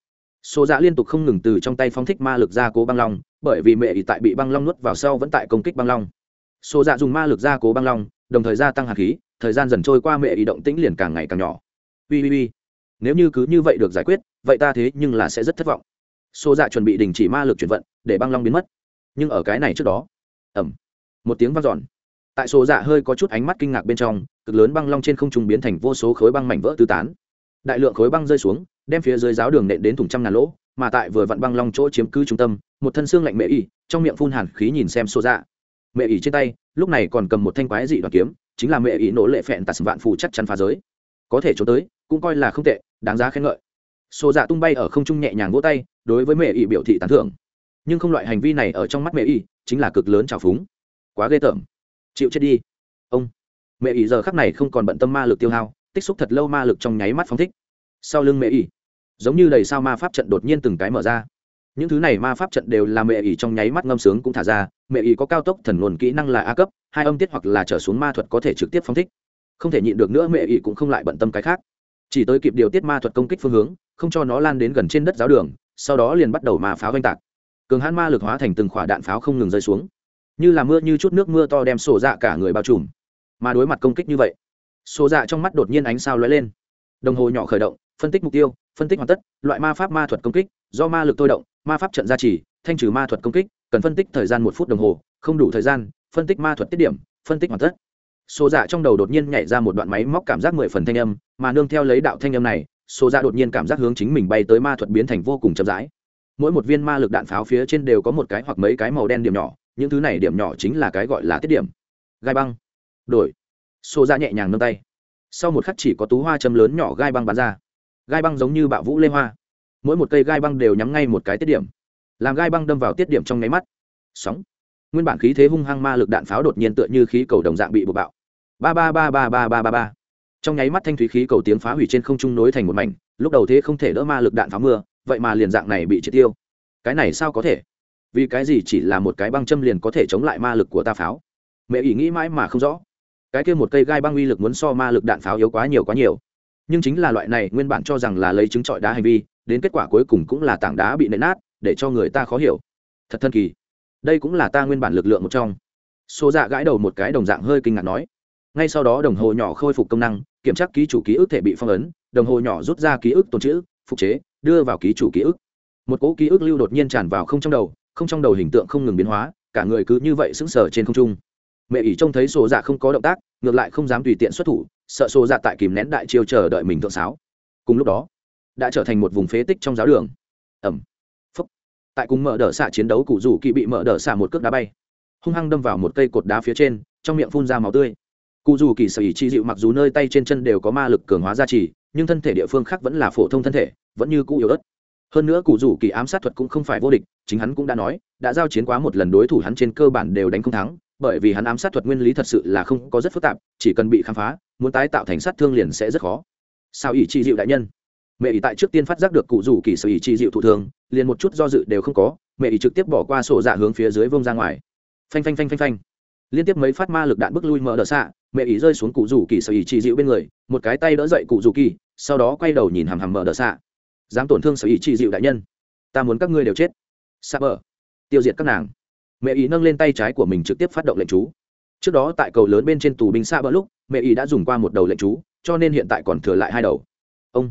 Xô dạ liên tục không ngừng từ trong tay phóng thích ma lực ra cố băng long bởi vì mẹ ỉ tại bị băng long nuốt vào sau vẫn tại công kích băng long. Xô dạ dùng ma lực gia cố băng long, đồng thời gia tăng hạt khí, thời gian dần trôi qua mẹ ỉ động tĩnh liền càng ngày càng nhỏ. Ui ui ui nếu như cứ như vậy được giải quyết, vậy ta thế nhưng là sẽ rất thất vọng. Xô dạ chuẩn bị đình chỉ ma lực chuyển vận, để băng long biến mất. Nhưng ở cái này trước đó ẩm một tiếng vang dọn. Tại xô dạ hơi có chút ánh mắt kinh ngạc bên trong, cực lớn băng long trên không trung biến thành vô số khối băng mảnh vỡ tứ tán. Đại lượng khối băng rơi xuống, đem phía dưới giáo đường nện đến thùng trăm ngàn lỗ mà tại vừa vặn băng long chỗ chiếm cứ trung tâm, một thân xương lạnh mẹ ỉ trong miệng phun hàn khí nhìn xem xô dạ. Mẹ ỉ trên tay, lúc này còn cầm một thanh quái dị đoàn kiếm, chính là mẹ ỉ nỗ lệ phẹn tạt vạn phù chắc chắn phá giới. Có thể trốn tới, cũng coi là không tệ, đáng giá khen ngợi. Xô dạ tung bay ở không trung nhẹ nhàng vỗ tay, đối với mẹ ỉ biểu thị tán thưởng. Nhưng không loại hành vi này ở trong mắt mẹ ỉ chính là cực lớn trào phúng. Quá ghê tởm. Chịu chết đi. Ông. Mẹ ỉ giờ khắc này không còn bận tâm ma lực tiêu hao, tích xúc thật lâu ma lực trong nháy mắt phóng thích. Sau lưng mẹ ỉ giống như đầy sao ma pháp trận đột nhiên từng cái mở ra. Những thứ này ma pháp trận đều là mẹ ý trong nháy mắt ngâm sướng cũng thả ra, mẹ ý có cao tốc thần nguồn kỹ năng là a cấp, hai âm tiết hoặc là trở xuống ma thuật có thể trực tiếp phóng thích. Không thể nhịn được nữa, mẹ ý cũng không lại bận tâm cái khác. Chỉ tới kịp điều tiết ma thuật công kích phương hướng, không cho nó lan đến gần trên đất giáo đường, sau đó liền bắt đầu ma pháo oanh tạc. Cường hãn ma lực hóa thành từng khỏa đạn pháo không ngừng rơi xuống. Như là mưa như chút nước mưa to đem sổ dạ cả người bao trùm. Mà đối mặt công kích như vậy, sổ dạ trong mắt đột nhiên ánh sao lóe lên. Đồng hồ nhỏ khởi động, phân tích mục tiêu phân tích hoàn tất, loại ma pháp ma thuật công kích, do ma lực thôi động, ma pháp trận gia trì, thanh trừ ma thuật công kích, cần phân tích thời gian một phút đồng hồ, không đủ thời gian, phân tích ma thuật tiết điểm, phân tích hoàn tất. Số dạ trong đầu đột nhiên nhảy ra một đoạn máy móc cảm giác mười phần thanh âm, mà nương theo lấy đạo thanh âm này số dạ đột nhiên cảm giác hướng chính mình bay tới ma thuật biến thành vô cùng chậm rãi. Mỗi một viên ma lực đạn pháo phía trên đều có một cái hoặc mấy cái màu đen điểm nhỏ, những thứ này điểm nhỏ chính là cái gọi là tiết điểm. Gai băng. Đổi. Số dạ nhẹ nhàng nâng tay. Sau một khắc chỉ có tú hoa châm lớn nhỏ gai băng bắn ra gai băng giống như bạo vũ lê hoa. Mỗi một cây gai băng đều nhắm ngay một cái tiết điểm. Làm gai băng đâm vào tiết điểm trong nháy mắt. Sóng. Nguyên bản khí thế hung hăng ma lực đạn pháo đột nhiên tựa như khí cầu đồng dạng bị bộc bạo. Ba ba ba ba ba ba ba ba. Trong nháy mắt thanh thúy khí cầu tiếng phá hủy trên không trung nối thành một mảnh, lúc đầu thế không thể đỡ ma lực đạn pháo mưa, vậy mà liền dạng này bị triệt tiêu. Cái này sao có thể? Vì cái gì chỉ là một cái băng châm liền có thể chống lại ma lực của ta pháo? Mẹ ý nghĩ mãi mà không rõ. Cái kia một cây gai băng uy lực muốn so ma lực đạn pháo yếu quá nhiều quá nhiều nhưng chính là loại này nguyên bản cho rằng là lấy chứng trọi đá hành vi, đến kết quả cuối cùng cũng là tảng đá bị nện nát, để cho người ta khó hiểu. Thật thân kỳ. Đây cũng là ta nguyên bản lực lượng một trong. Số dạ gãi đầu một cái đồng dạng hơi kinh ngạc nói. Ngay sau đó đồng hồ nhỏ khôi phục công năng, kiểm tra ký chủ ký ức thể bị phong ấn, đồng hồ nhỏ rút ra ký ức tồn chữ, phục chế, đưa vào ký chủ ký ức. Một cỗ ký ức lưu đột nhiên tràn vào không trong đầu, không trong đầu hình tượng không ngừng biến hóa, cả người cứ như vậy sững sờ trên không trung. Mẹ ỷ trông thấy sổ dạ không có động tác, ngược lại không dám tùy tiện xuất thủ sợ xô dạ tại kìm nén đại chiêu chờ đợi mình thượng sáo. Cùng lúc đó, đã trở thành một vùng phế tích trong giáo đường. Ẩm. Phúc. Tại cùng mở đờ xạ chiến đấu cụ rủ kỵ bị mở đờ xạ một cước đá bay. Hung hăng đâm vào một cây cột đá phía trên, trong miệng phun ra máu tươi. Cụ dù kỳ sở ý chi dịu mặc dù nơi tay trên chân đều có ma lực cường hóa gia trì, nhưng thân thể địa phương khác vẫn là phổ thông thân thể, vẫn như cũ yếu ớt. Hơn nữa cụ rủ kỳ ám sát thuật cũng không phải vô địch, chính hắn cũng đã nói, đã giao chiến quá một lần đối thủ hắn trên cơ bản đều đánh không thắng bởi vì hắn ám sát thuật nguyên lý thật sự là không có rất phức tạp, chỉ cần bị khám phá, muốn tái tạo thành sát thương liền sẽ rất khó. Sao ỷ chi dịu đại nhân? Mẹ ỷ tại trước tiên phát giác được cụ rủ kỳ sở ỷ chi dịu thụ thương liền một chút do dự đều không có, mẹ ỷ trực tiếp bỏ qua sổ dạ hướng phía dưới vông ra ngoài. Phanh phanh phanh phanh phanh. Liên tiếp mấy phát ma lực đạn bước lui mở đờ xạ, mẹ ỷ rơi xuống cụ rủ kỳ sở ỷ chi dịu bên người, một cái tay đỡ dậy cụ rủ kỳ, sau đó quay đầu nhìn hằm hằm mở đờ xạ. Dám tổn thương sở ỷ chi dịu đại nhân? Ta muốn các ngươi đều chết. Sa bờ tiêu diệt các nàng mẹ ý nâng lên tay trái của mình trực tiếp phát động lệnh chú. Trước đó tại cầu lớn bên trên tù binh xa bỡ lúc, mẹ ý đã dùng qua một đầu lệnh chú, cho nên hiện tại còn thừa lại hai đầu. Ông,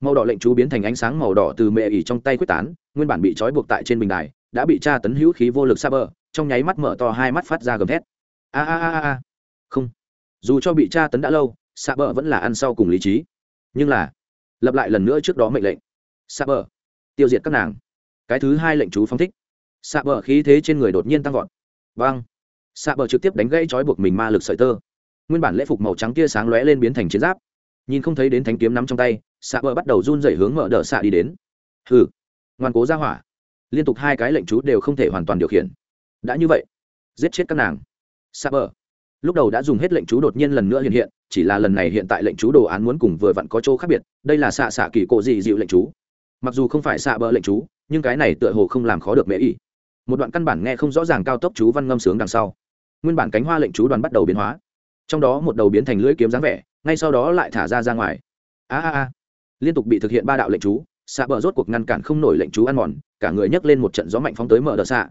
màu đỏ lệnh chú biến thành ánh sáng màu đỏ từ mẹ ý trong tay quyết tán, nguyên bản bị trói buộc tại trên bình đài, đã bị tra tấn hữu khí vô lực xa bờ trong nháy mắt mở to hai mắt phát ra gầm thét. A a a a không. Dù cho bị tra tấn đã lâu xa bờ vẫn là ăn sau cùng lý trí. Nhưng là lập lại lần nữa trước đó mệnh lệnh. Xa bờ tiêu diệt các nàng. Cái thứ hai lệnh chú phong thích xạ bờ khí thế trên người đột nhiên tăng vọt. Vang xạ bờ trực tiếp đánh gãy trói buộc mình ma lực sợi tơ. Nguyên bản lễ phục màu trắng kia sáng lóe lên biến thành chiến giáp. Nhìn không thấy đến thánh kiếm nắm trong tay, xạ bờ bắt đầu run dậy hướng mở đỡ xạ đi đến. Hừ! Ngoan cố ra hỏa. Liên tục hai cái lệnh chú đều không thể hoàn toàn điều khiển. Đã như vậy, giết chết các nàng. Xạ bờ. Lúc đầu đã dùng hết lệnh chú đột nhiên lần nữa hiện hiện, chỉ là lần này hiện tại lệnh chú đồ án muốn cùng vừa vặn có chỗ khác biệt, đây là xạ xạ kỳ cộ dị dịu lệnh chú. Mặc dù không phải xạ bờ lệnh chú, nhưng cái này tựa hồ không làm khó được mễ ỉ một đoạn căn bản nghe không rõ ràng cao tốc chú văn ngâm sướng đằng sau. Nguyên bản cánh hoa lệnh chú đoàn bắt đầu biến hóa. Trong đó một đầu biến thành lưỡi kiếm dáng vẻ, ngay sau đó lại thả ra ra ngoài. A a a. Liên tục bị thực hiện ba đạo lệnh chú, xạ bờ rốt cuộc ngăn cản không nổi lệnh chú ăn mòn, cả người nhấc lên một trận gió mạnh phóng tới mở đờ xạ.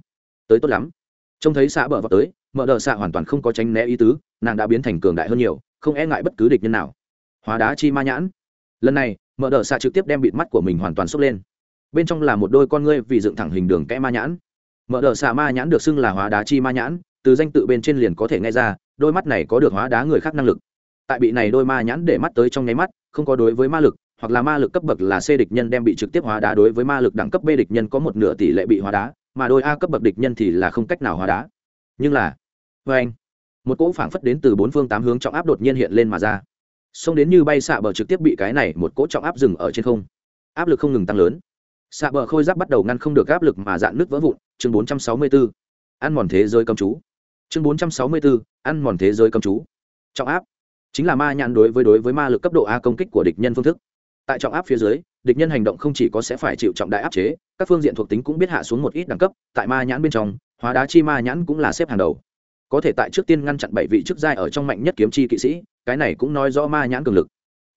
Tới tốt lắm. Trông thấy xạ bờ vào tới, mở đờ xạ hoàn toàn không có tránh né ý tứ, nàng đã biến thành cường đại hơn nhiều, không e ngại bất cứ địch nhân nào. Hóa đá chi ma nhãn. Lần này, mở đờ xạ trực tiếp đem bịt mắt của mình hoàn toàn sốc lên. Bên trong là một đôi con ngươi vì dựng thẳng hình đường kẽ ma nhãn mở đờ xạ ma nhãn được xưng là hóa đá chi ma nhãn, từ danh tự bên trên liền có thể nghe ra, đôi mắt này có được hóa đá người khác năng lực. Tại bị này đôi ma nhãn để mắt tới trong nháy mắt, không có đối với ma lực, hoặc là ma lực cấp bậc là c địch nhân đem bị trực tiếp hóa đá, đối với ma lực đẳng cấp b địch nhân có một nửa tỷ lệ bị hóa đá, mà đôi a cấp bậc địch nhân thì là không cách nào hóa đá. Nhưng là vê anh, một cỗ phảng phất đến từ bốn phương tám hướng trọng áp đột nhiên hiện lên mà ra. Xông đến như bay xạ bờ trực tiếp bị cái này một cỗ trọng áp dừng ở trên không. Áp lực không ngừng tăng lớn. Xạ bờ khôi giáp bắt đầu ngăn không được áp lực mà dạn nước vỡ vụn chương bốn trăm sáu mươi 464. ăn mòn thế giới cầm chú. Chương bốn trăm sáu mươi 464. ăn mòn thế giới cầm chú. Trọng áp. Chính là ma nhãn đối với đối với ma lực cấp độ a công kích của địch nhân phương thức. Tại trọng áp phía dưới, địch nhân hành động không chỉ có sẽ phải chịu trọng đại áp chế, các phương diện thuộc tính cũng biết hạ xuống một ít đẳng cấp, tại ma nhãn bên trong, hóa đá chi ma nhãn cũng là xếp hàng đầu. Có thể tại trước tiên ngăn chặn bảy vị trước giai ở trong mạnh nhất kiếm chi kỵ sĩ, cái này cũng nói rõ ma nhãn cường lực.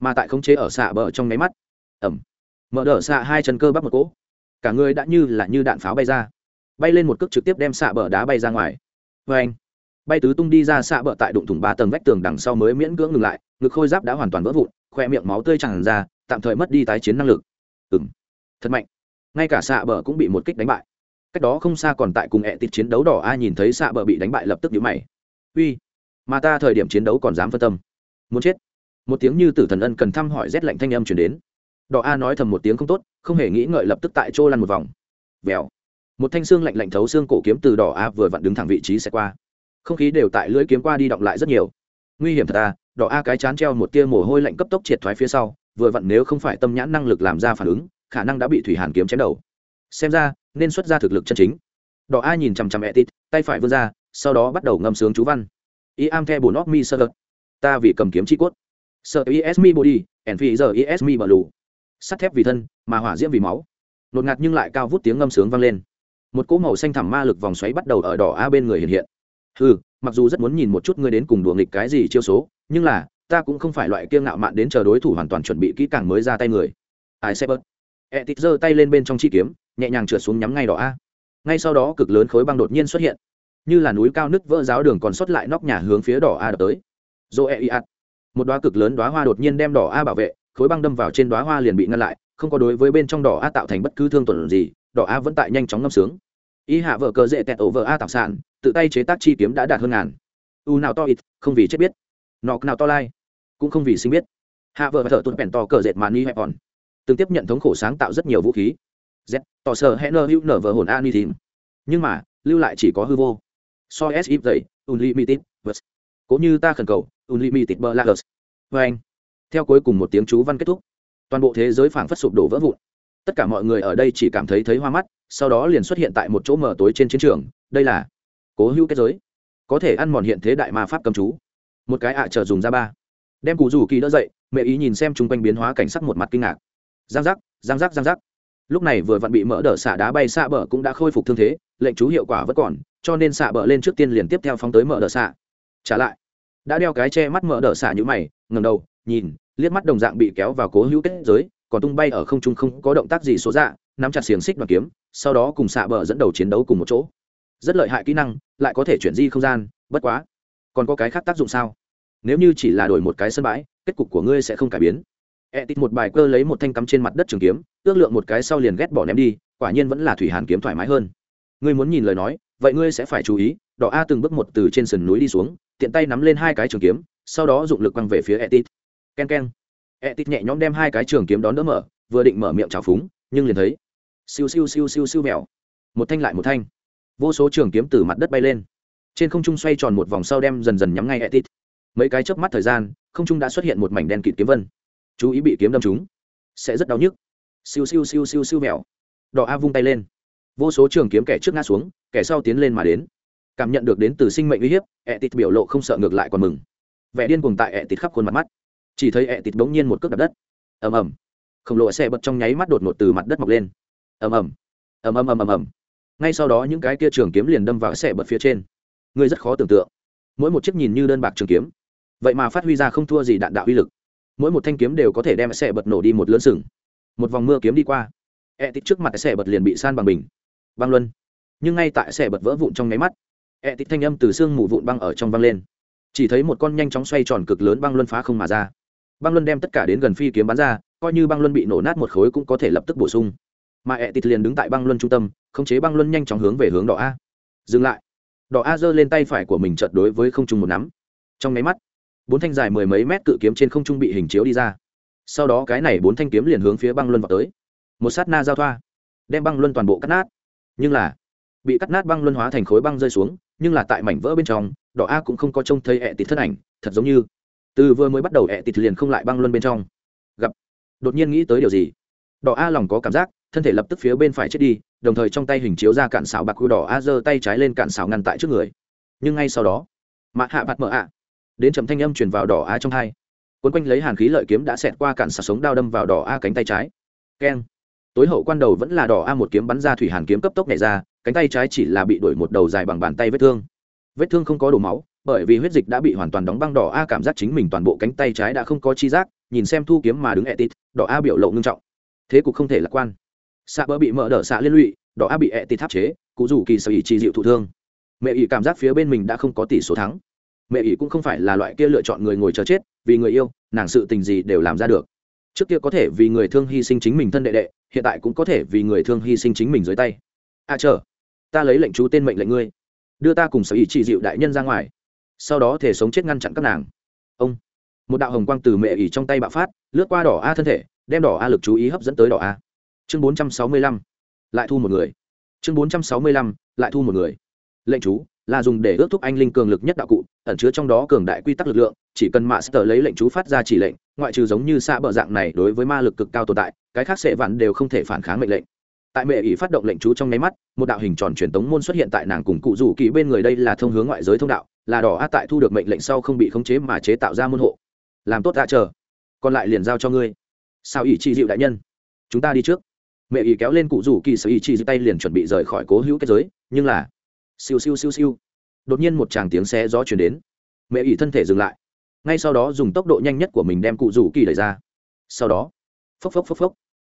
Mà tại khống chế ở xạ bờ trong nháy mắt ẩm mở đỡ xạ hai chân cơ bắp một cỗ. Cả người đã như là như đạn pháo bay ra bay lên một cước trực tiếp đem xạ bờ đá bay ra ngoài. Vê anh, bay tứ tung đi ra xạ bờ tại đụng thủng ba tầng vách tường đằng sau mới miễn cưỡng ngừng lại, ngực khôi giáp đã hoàn toàn vỡ vụn, khoe miệng máu tươi tràn ra, tạm thời mất đi tái chiến năng lực. Ừng thật mạnh. Ngay cả xạ bờ cũng bị một kích đánh bại. Cách đó không xa còn tại cùng ẹ tịt chiến đấu đỏ ai nhìn thấy xạ bờ bị đánh bại lập tức nhíu mày. Uy, mà ta thời điểm chiến đấu còn dám phân tâm. Muốn chết. Một tiếng như tử thần ân cần thăm hỏi rét lạnh thanh âm chuyển đến. Đỏ a nói thầm một tiếng không tốt, không hề nghĩ ngợi lập tức tại chỗ lăn một vòng. Vèo một thanh xương lạnh lạnh thấu xương cổ kiếm từ đỏ a vừa vặn đứng thẳng vị trí sẽ qua. Không khí đều tại lưỡi kiếm qua đi động lại rất nhiều. Nguy hiểm thật à đỏ a cái chán treo một tia mồ hôi lạnh cấp tốc triệt thoái phía sau, vừa vặn nếu không phải tâm nhãn năng lực làm ra phản ứng, khả năng đã bị thủy hàn kiếm chém đầu. Xem ra, nên xuất ra thực lực chân chính. Đỏ a nhìn chằm chằm etit, tay phải vươn ra, sau đó bắt đầu ngâm sướng chú văn. I am the bồn óc mi sơ ta vì cầm kiếm chi cốt. Sợ is mi body, and phi giờ is mi bờ lù. Sắt thép vì thân, mà hỏa diễm vì máu. Nột ngạt nhưng lại cao vút tiếng ngâm sướng vang lên một cỗ màu xanh thẳm ma lực vòng xoáy bắt đầu ở đỏ a bên người hiện hiện. Ừ mặc dù rất muốn nhìn một chút ngươi đến cùng đùa nghịch cái gì chiêu số, nhưng là, ta cũng không phải loại kiêng ngạo mạn đến chờ đối thủ hoàn toàn chuẩn bị kỹ càng mới ra tay người. Ai sẽ bớt? E tít giơ tay lên bên trong chi kiếm, nhẹ nhàng trượt xuống nhắm ngay đỏ a. Ngay sau đó cực lớn khối băng đột nhiên xuất hiện. Như là núi cao nứt vỡ giáo đường còn sót lại nóc nhà hướng phía đỏ a đập tới. Dô e iat một đoá cực lớn đoá hoa đột nhiên đem đỏ a bảo vệ, khối băng đâm vào trên đoá hoa liền bị ngăn lại, không có đối với bên trong đỏ a tạo thành bất cứ thương tổn gì đỏ a vẫn tại nhanh chóng ngâm sướng. Y hạ vợ cờ dễ tẹt ổ vợ a tạo sản, tự tay chế tác chi kiếm đã đạt hơn ngàn. U nào to ít, không vì chết biết. Nọc nào to lai, cũng không vì sinh biết. Hạ vợ thợ tuôn bèn to cờ dệt màn y hẹp còn từng tiếp nhận thống khổ sáng tạo rất nhiều vũ khí. Z, tỏ sờ hẹn nơ hữu nở vợ hồn a ni thìm nhưng mà, lưu lại chỉ có hư vô. So s ít dậy, unlimited, vs. Cố như ta khẩn cầu, unlimited bờ lagers vê anh, theo cuối cùng một tiếng chú văn kết thúc, toàn bộ thế giới phảng phất sụp đổ vỡ vụn tất cả mọi người ở đây chỉ cảm thấy thấy hoa mắt, sau đó liền xuất hiện tại một chỗ mở tối trên chiến trường, đây là cố hữu kết giới. Có thể ăn mòn hiện thế đại ma pháp cầm chú. Một cái ạ chờ dùng ra ba. Đem cụ rủ kỳ đỡ dậy, mẹ ý nhìn xem chung quanh biến hóa cảnh sắc một mặt kinh ngạc. Giang giác giang giác giang giác. Lúc này vừa vặn bị mỡ đỡ xạ đá bay xạ bờ cũng đã khôi phục thương thế, lệnh chú hiệu quả vẫn còn, cho nên xạ bờ lên trước tiên liền tiếp theo phóng tới mỡ đỡ xạ. Trả lại. Đã đeo cái che mắt mỡ đỡ xạ như mày ngầm đầu, nhìn, liếc mắt đồng dạng bị kéo vào cố hữu kết giới còn tung bay ở không trung không có động tác gì số dạ nắm chặt xiềng xích đoàn kiếm, sau đó cùng xạ bờ dẫn đầu chiến đấu cùng một chỗ. Rất lợi hại kỹ năng, lại có thể chuyển di không gian, bất quá. Còn có cái khác tác dụng sao? Nếu như chỉ là đổi một cái sân bãi, kết cục của ngươi sẽ không cải biến. E tít một bài cơ lấy một thanh cắm trên mặt đất trường kiếm, ước lượng một cái sau liền ghét bỏ ném đi, quả nhiên vẫn là thủy hàn kiếm thoải mái hơn. Ngươi muốn nhìn lời nói, vậy ngươi sẽ phải chú ý, đỏ a từng bước một từ trên sườn núi đi xuống, tiện tay nắm lên hai cái trường kiếm, sau đó dụng lực quăng về phía etit. K e n k e n etit nhẹ nhõm đem hai cái trường kiếm đón đỡ mở, vừa định mở miệng trào phúng, nhưng liền thấy, siêu siêu siêu siêu siêu mèo. Một thanh lại một thanh. Vô số trường kiếm từ mặt đất bay lên. Trên không trung xoay tròn một vòng sau đem dần dần nhắm ngay etit mấy cái chớp mắt thời gian, không trung đã xuất hiện một mảnh đen kịt kiếm vân. Chú ý bị kiếm đâm trúng. Sẽ rất đau nhức. Siêu siêu siêu siêu siêu mèo. Đỏ a vung tay lên. Vô số trường kiếm kẻ trước ngã xuống, kẻ sau tiến lên mà đến. Cảm nhận được đến từ sinh mệnh uy hiếp ẹ tịt biểu lộ không sợ ngược lại còn mừng. Vẻ điên cuồng tại ẹ tịt khắp khuôn mặt mắt chỉ thấy ẹ tịt bỗng nhiên một cước đập đất. Ầm ầm. Khổng lồ xe bật trong nháy mắt đột ngột từ mặt đất mọc lên. Ầm ầm. Ầm ầm ầm ầm ầm. Ngay sau đó những cái kia trường kiếm liền đâm vào xe bật phía trên. Ngươi rất khó tưởng tượng. Mỗi một chiếc nhìn như đơn bạc trường kiếm. Vậy mà phát huy ra không thua gì đạn đạo uy lực. Mỗi một thanh kiếm đều có thể đem xe bật nổ đi một lớn sừng. Một vòng mưa kiếm đi qua. E tít trước mặt xe bật liền bị san bằng bình. Băng luân. Nhưng ngay tại xe bật vỡ vụn trong nháy mắt, ẹ tít thanh âm từ xương mù vụn băng ở trong băng lên. Chỉ thấy một con nhanh chóng xoay tròn cực lớn băng luân phá không mà ra băng luân đem tất cả đến gần phi kiếm bắn ra, coi như băng luân bị nổ nát một khối cũng có thể lập tức bổ sung. Mà ẹ tịt liền đứng tại băng luân trung tâm, khống chế băng luân nhanh chóng hướng về hướng đỏ a. Dừng lại. Đỏ a giơ lên tay phải của mình chợt đối với không trung một nắm. Trong nháy mắt, bốn thanh dài mười mấy mét cự kiếm trên không trung bị hình chiếu đi ra. Sau đó cái này bốn thanh kiếm liền hướng phía băng luân vào tới. Một sát na giao thoa, đem băng luân toàn bộ cắt nát. Nhưng là, bị cắt nát băng luân hóa thành khối băng rơi xuống, nhưng là tại mảnh vỡ bên trong, đỏ a cũng không có trông thấy ẹ tịt thân ảnh, thật giống như từ vừa mới bắt đầu ẹ tịt liền không lại băng luân bên trong. Gặp. Đột nhiên nghĩ tới điều gì? Đỏ a lòng có cảm giác, thân thể lập tức phía bên phải chết đi, đồng thời trong tay hình chiếu ra cạn xảo bạc quy đỏ a giơ tay trái lên cạn xảo ngăn tại trước người. Nhưng ngay sau đó, mạ hạ bạt mở ạ. Đến chậm thanh âm truyền vào đỏ a trong hai. Quấn quanh lấy hàn khí lợi kiếm đã xẹt qua cạn xảo sống đao đâm vào đỏ a cánh tay trái. Keng. Tối hậu quan đầu vẫn là đỏ a một kiếm bắn ra thủy hàn kiếm cấp tốc nhảy ra, cánh tay trái chỉ là bị đuổi một đầu dài bằng bàn tay vết thương. Vết thương không có đổ máu bởi vì huyết dịch đã bị hoàn toàn đóng băng đỏ a cảm giác chính mình toàn bộ cánh tay trái đã không có chi giác nhìn xem thu kiếm mà đứng ẹ tít đỏ a biểu lộ ngưng trọng. Thế cục không thể lạc quan. Xạ bỡ bị mở đỡ xạ liên lụy đỏ a bị ẹ tít tháp chế cụ rủ kỳ sở ý trì dịu thụ thương. Mẹ ỷ cảm giác phía bên mình đã không có tỷ số thắng. Mẹ ỷ cũng không phải là loại kia lựa chọn người ngồi chờ chết vì người yêu nàng sự tình gì đều làm ra được. Trước kia có thể vì người thương hy sinh chính mình thân đệ đệ hiện tại cũng có thể vì người thương hy sinh chính mình dưới tay. A à, chờ ta lấy lệnh chú tên mệnh lệnh ngươi. Đưa ta cùng sở ý trị dịu đại nhân ra ngoài sau đó thể sống chết ngăn chặn các nàng. Ông, một đạo hồng quang từ mẹ ỉ trong tay bạo phát, lướt qua đỏ a thân thể, đem đỏ a lực chú ý hấp dẫn tới đỏ a. Chương bốn trăm sáu mươi lăm, lại thu một người. Chương bốn trăm sáu mươi lăm, lại thu một người. Lệnh chú, là dùng để ước thúc anh linh cường lực nhất đạo cụ, ẩn chứa trong đó cường đại quy tắc lực lượng, chỉ cần mạ sơ lấy lệnh chú phát ra chỉ lệnh, ngoại trừ giống như xa bờ dạng này đối với ma lực cực cao tồn tại, cái khác sẽ vặn đều không thể phản kháng mệnh lệnh. Tại mẹ ỷ phát động lệnh chú trong nháy mắt, một đạo hình tròn truyền tống môn xuất hiện tại nàng cùng cụ rủ kỳ bên người đây là thông hướng ngoại giới thông đạo là đỏ a tại thu được mệnh lệnh sau không bị khống chế mà chế tạo ra môn hộ. Làm tốt đã chờ. Còn lại liền giao cho ngươi. Sao ỷ trị dịu đại nhân? Chúng ta đi trước. Mẹ ỷ kéo lên cụ rủ kỳ sở ỷ trị dịu tay liền chuẩn bị rời khỏi cố hữu kết giới, nhưng là, siêu siêu siêu siêu. Đột nhiên một tràng tiếng xe gió chuyển đến. Mẹ ỷ thân thể dừng lại. Ngay sau đó dùng tốc độ nhanh nhất của mình đem cụ rủ kỳ đẩy ra. Sau đó, phốc phốc phốc phốc.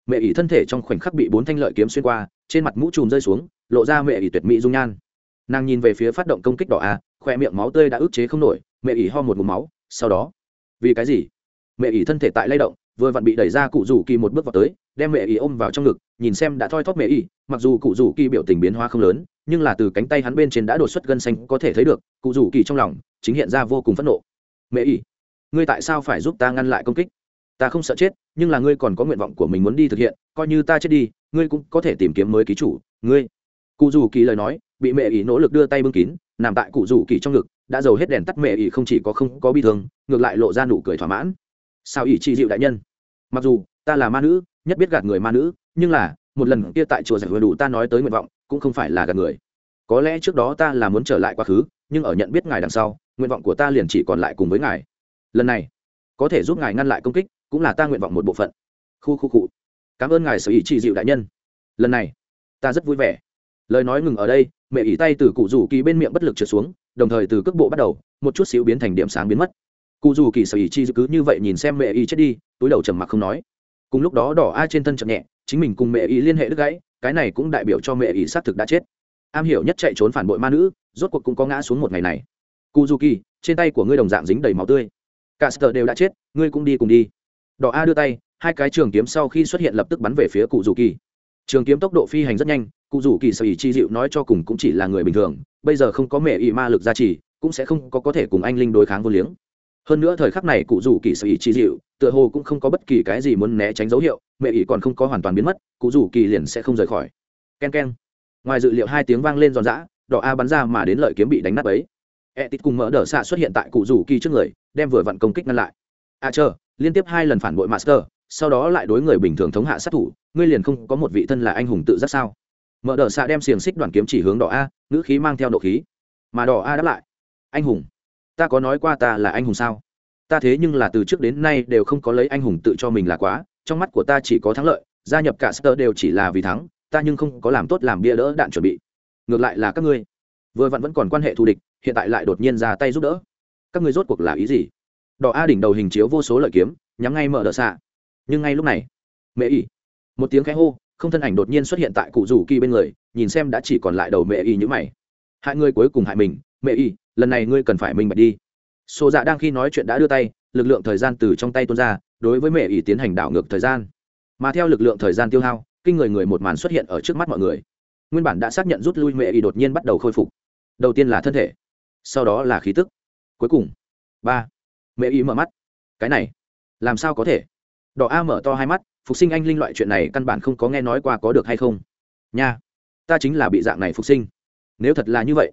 Mẹ ỷ thân thể trong khoảnh khắc bị bốn thanh lợi kiếm xuyên qua, trên mặt mũ trùm rơi xuống, lộ ra mẹ ỷ tuyệt mỹ dung nhan nàng nhìn về phía phát động công kích đỏ a khoe miệng máu tươi đã ức chế không nổi mẹ ỉ ho một mùm máu sau đó vì cái gì? Mẹ ỉ thân thể tại lay động vừa vặn bị đẩy ra cụ rủ kỳ một bước vào tới đem mẹ ỉ ôm vào trong ngực nhìn xem đã thoi thóp mẹ ỉ mặc dù cụ rủ kỳ biểu tình biến hóa không lớn nhưng là từ cánh tay hắn bên trên đã đột xuất gân xanh có thể thấy được cụ rủ kỳ trong lòng chính hiện ra vô cùng phẫn nộ. Mẹ ỉ, ngươi tại sao phải giúp ta ngăn lại công kích? Ta không sợ chết nhưng là ngươi còn có nguyện vọng của mình muốn đi thực hiện coi như ta chết đi ngươi cũng có thể tìm kiếm mới ký chủ ngươi cụ rủ kỳ lời nói, bị mẹ ỷ nỗ lực đưa tay bưng kín, nằm tại cụ rủ kỳ trong ngực, đã giàu hết đèn tắt mẹ ỷ không chỉ có không có bi thương, ngược lại lộ ra nụ cười thỏa mãn. Sao ỷ trị dịu đại nhân? Mặc dù, ta là ma nữ, nhất biết gạt người ma nữ, nhưng là, một lần kia tại chùa giải vừa đủ ta nói tới nguyện vọng, cũng không phải là gạt người. Có lẽ trước đó ta là muốn trở lại quá khứ, nhưng ở nhận biết ngài đằng sau, nguyện vọng của ta liền chỉ còn lại cùng với ngài. Lần này, có thể giúp ngài ngăn lại công kích, cũng là ta nguyện vọng một bộ phận. Khu khu cụ cảm ơn ngài, sở ý trị dịu đại nhân. Lần này, ta rất vui vẻ lời nói ngừng ở đây, mẹ ỉ tay từ cụ rủ kỳ bên miệng bất lực trượt xuống, đồng thời từ cước bộ bắt đầu, một chút xíu biến thành điểm sáng biến mất. Cụ rủ kỳ sở ỉ chi cứ như vậy nhìn xem mẹ ỉ chết đi, túi đầu trầm mặc không nói. Cùng lúc đó đỏ a trên thân chậm nhẹ, chính mình cùng mẹ ỉ liên hệ đứt gãy, cái này cũng đại biểu cho mẹ ỉ xác thực đã chết. Am hiểu nhất chạy trốn phản bội ma nữ, rốt cuộc cũng có ngã xuống một ngày này. Cụ dù kỳ, trên tay của ngươi đồng dạng dính đầy máu tươi. Cả sờ đều đã chết, ngươi cũng đi cùng đi. Đỏ a đưa tay, hai cái trường kiếm sau khi xuất hiện lập tức bắn về phía cụ dù kỳ trường kiếm tốc độ phi hành rất nhanh cụ rủ kỳ sở ý chi dịu nói cho cùng cũng chỉ là người bình thường bây giờ không có mẹ ý ma lực gia trì cũng sẽ không có có thể cùng anh linh đối kháng vô liếng. Hơn nữa thời khắc này cụ rủ kỳ sở ý chi dịu tựa hồ cũng không có bất kỳ cái gì muốn né tránh dấu hiệu mẹ ý còn không có hoàn toàn biến mất cụ rủ kỳ liền sẽ không rời khỏi. K e n k e n ngoài dự liệu hai tiếng vang lên giòn giã đỏ a bắn ra mà đến lợi kiếm bị đánh nát ấy. E tít cùng mỡ đỡ xạ xuất hiện tại cụ rủ kỳ trước người đem vừa vặn công kích ngăn lại. A à, chờ liên tiếp hai lần phản bội master sau đó lại đối người bình thường thống hạ sát thủ, ngươi liền không có một vị thân là anh hùng tự giác sao? Mở đờ xạ đem xiềng xích đoàn kiếm chỉ hướng đỏ a, ngữ khí mang theo độ khí. Mà đỏ a đáp lại, anh hùng, ta có nói qua ta là anh hùng sao? Ta thế nhưng là từ trước đến nay đều không có lấy anh hùng tự cho mình là quá, trong mắt của ta chỉ có thắng lợi, gia nhập cả sơ đều chỉ là vì thắng, ta nhưng không có làm tốt làm bia đỡ đạn chuẩn bị. Ngược lại là các ngươi, vừa vặn vẫn còn quan hệ thù địch, hiện tại lại đột nhiên ra tay giúp đỡ. Các ngươi rốt cuộc là ý gì? Đỏ a đỉnh đầu hình chiếu vô số lợi kiếm, nhắm ngay mở đỡ xạ nhưng ngay lúc này, mẹ ỉ, một tiếng khẽ hô, không thân ảnh đột nhiên xuất hiện tại cụ rủ kỳ bên người, nhìn xem đã chỉ còn lại đầu mẹ y như mày. Hại ngươi cuối cùng hại mình, mẹ y lần này ngươi cần phải minh bạch đi. Xô dạ đang khi nói chuyện đã đưa tay, lực lượng thời gian từ trong tay tuôn ra, đối với mẹ y tiến hành đảo ngược thời gian. Mà theo lực lượng thời gian tiêu hao, kinh người người một màn xuất hiện ở trước mắt mọi người. Nguyên bản đã xác nhận rút lui mẹ y đột nhiên bắt đầu khôi phục. Đầu tiên là thân thể, sau đó là khí tức. Cuối cùng, ba, mẹ y mở mắt. Cái này, làm sao có thể? Đỏ a mở to hai mắt, phục sinh anh linh loại chuyện này căn bản không có nghe nói qua có được hay không? Nha, ta chính là bị dạng này phục sinh. Nếu thật là như vậy,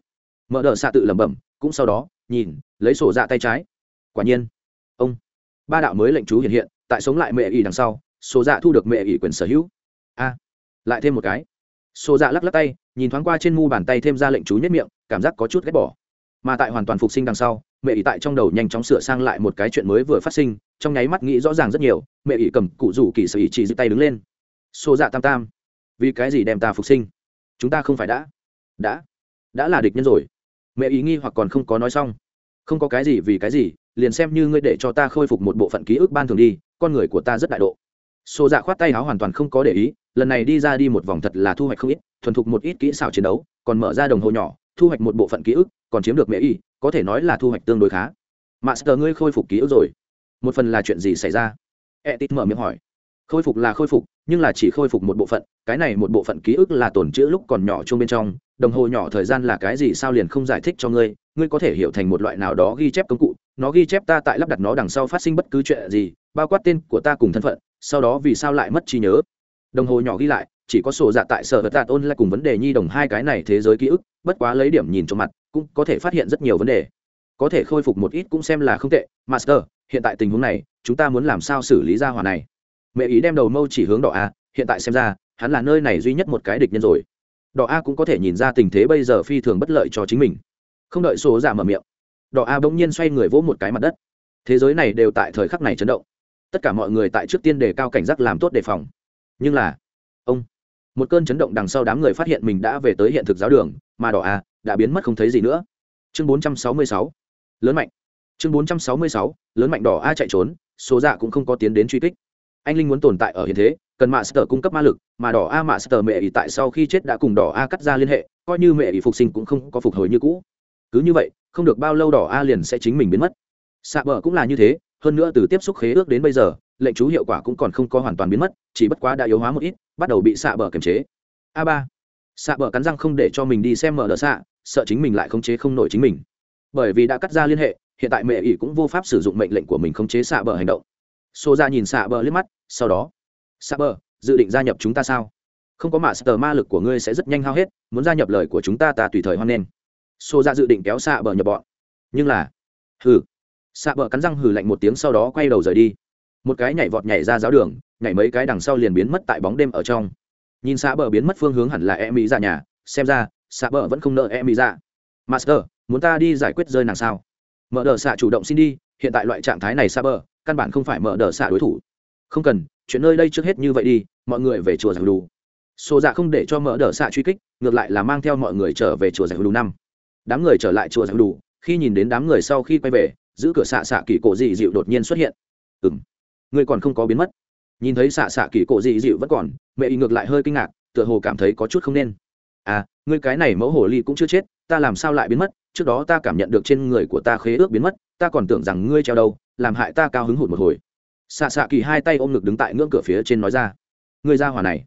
mở đ ợ xạ tự lẩm bẩm, cũng sau đó, nhìn, lấy sổ dạ tay trái. Quả nhiên, ông, ba đạo mới lệnh chú hiện hiện, tại sống lại mẹ ỷ đằng sau, sổ dạ thu được mẹ ỷ quyền sở hữu. A, lại thêm một cái. Sổ dạ lắc lắc tay, nhìn thoáng qua trên mu bàn tay thêm ra lệnh chú nhất miệng, cảm giác có chút ghét bỏ mà tại hoàn toàn phục sinh đằng sau, mẹ ỷ tại trong đầu nhanh chóng sửa sang lại một cái chuyện mới vừa phát sinh, trong nháy mắt nghĩ rõ ràng rất nhiều, mẹ ỷ cầm cụ rủ kỳ sở ỷ chỉ giữ tay đứng lên. Xô dạ tam tam, vì cái gì đem ta phục sinh? Chúng ta không phải đã đã đã là địch nhân rồi. Mẹ ý nghi hoặc còn không có nói xong. Không có cái gì vì cái gì, liền xem như ngươi để cho ta khôi phục một bộ phận ký ức ban thường đi, con người của ta rất đại độ. Xô dạ khoát tay áo hoàn toàn không có để ý, lần này đi ra đi một vòng thật là thu hoạch không ít, thuần thục một ít kỹ xảo chiến đấu, còn mở ra đồng hồ nhỏ thu hoạch một bộ phận ký ức, còn chiếm được mẹ y, có thể nói là thu hoạch tương đối khá. Master ngươi khôi phục ký ức rồi. Một phần là chuyện gì xảy ra? E mở miệng hỏi. Khôi phục là khôi phục, nhưng là chỉ khôi phục một bộ phận. Cái này một bộ phận ký ức là tồn chữ lúc còn nhỏ chung bên trong. Đồng hồ nhỏ thời gian là cái gì sao liền không giải thích cho ngươi. Ngươi có thể hiểu thành một loại nào đó ghi chép công cụ. Nó ghi chép ta tại lắp đặt nó đằng sau phát sinh bất cứ chuyện gì, bao quát tên của ta cùng thân phận, sau đó vì sao lại mất trí nhớ. Đồng hồ nhỏ ghi lại chỉ có sổ dạ tại sở vật tạt ôn lại cùng vấn đề nhi đồng hai cái này thế giới ký ức, bất quá lấy điểm nhìn trong mặt, cũng có thể phát hiện rất nhiều vấn đề. Có thể khôi phục một ít cũng xem là không tệ. Master, hiện tại tình huống này, chúng ta muốn làm sao xử lý ra hòa này? Mẹ ý đem đầu mâu chỉ hướng đỏ a, hiện tại xem ra, hắn là nơi này duy nhất một cái địch nhân rồi. Đỏ a cũng có thể nhìn ra tình thế bây giờ phi thường bất lợi cho chính mình. Không đợi số giả dạ mở miệng, đỏ a bỗng nhiên xoay người vỗ một cái mặt đất. Thế giới này đều tại thời khắc này chấn động. Tất cả mọi người tại trước tiên đề cao cảnh giác làm tốt đề phòng. Nhưng là, ông một cơn chấn động đằng sau đám người phát hiện mình đã về tới hiện thực giáo đường, mà đỏ a đã biến mất không thấy gì nữa. Chương 466 lớn mạnh. Chương 466 lớn mạnh đỏ a chạy trốn, số dạ cũng không có tiến đến truy kích. Anh linh muốn tồn tại ở hiện thế, cần mạ sờ cung cấp ma lực, mà đỏ a mạ sờ mẹ ỉ tại sau khi chết đã cùng đỏ a cắt ra liên hệ, coi như mẹ ỉ phục sinh cũng không có phục hồi như cũ. Cứ như vậy, không được bao lâu đỏ a liền sẽ chính mình biến mất. Xạ bờ cũng là như thế, hơn nữa từ tiếp xúc khế ước đến bây giờ lệnh chú hiệu quả cũng còn không có hoàn toàn biến mất, chỉ bất quá đã yếu hóa một ít, bắt đầu bị xạ bờ kiềm chế. A ba. Xạ bờ cắn răng không để cho mình đi xem mở đỡ xạ, sợ chính mình lại khống chế không nổi chính mình. Bởi vì đã cắt ra liên hệ, hiện tại mẹ ỷ cũng vô pháp sử dụng mệnh lệnh của mình khống chế xạ bờ hành động. Xô ra nhìn xạ bờ liếc mắt, sau đó, xạ bờ, dự định gia nhập chúng ta sao? Không có mạ sờ ma lực của ngươi sẽ rất nhanh hao hết, muốn gia nhập lời của chúng ta ta tùy thời hoan nghênh. Xô ra dự định kéo xạ bờ nhập bọn. Nhưng là, hừ. Xạ bờ cắn răng hừ lạnh một tiếng sau đó quay đầu rời đi một cái nhảy vọt nhảy ra giáo đường, nhảy mấy cái đằng sau liền biến mất tại bóng đêm ở trong. Nhìn xa bờ biến mất phương hướng hẳn là em mỹ ra dạ nhà, xem ra xa bờ vẫn không nợ em mỹ ra dạ. master, muốn ta đi giải quyết rơi nàng sao? Mở đờ xạ chủ động xin đi, hiện tại loại trạng thái này xa bờ, căn bản không phải mở đờ xạ đối thủ. Không cần, chuyện nơi đây trước hết như vậy đi, mọi người về chùa giải đủ xô dạ không để cho mở đờ xạ truy kích, ngược lại là mang theo mọi người trở về chùa giải đủ năm. Đám người trở lại chùa giải đủ khi nhìn đến đám người sau khi quay về, giữ cửa xạ xạ kỳ cổ dị dịu đột nhiên xuất hiện. Ừ m Ngươi còn không có biến mất. Nhìn thấy xạ xạ kỳ cổ dị dịu vẫn còn, mẹ y ngược lại hơi kinh ngạc, tựa hồ cảm thấy có chút không nên. À ngươi cái này mẫu hồ ly cũng chưa chết, ta làm sao lại biến mất? Trước đó ta cảm nhận được trên người của ta khế ước biến mất, ta còn tưởng rằng ngươi treo đâu, làm hại ta cao hứng hụt một hồi. Xạ xạ kỳ hai tay ôm ngực đứng tại ngưỡng cửa phía trên nói ra. Ngươi ra hòa này.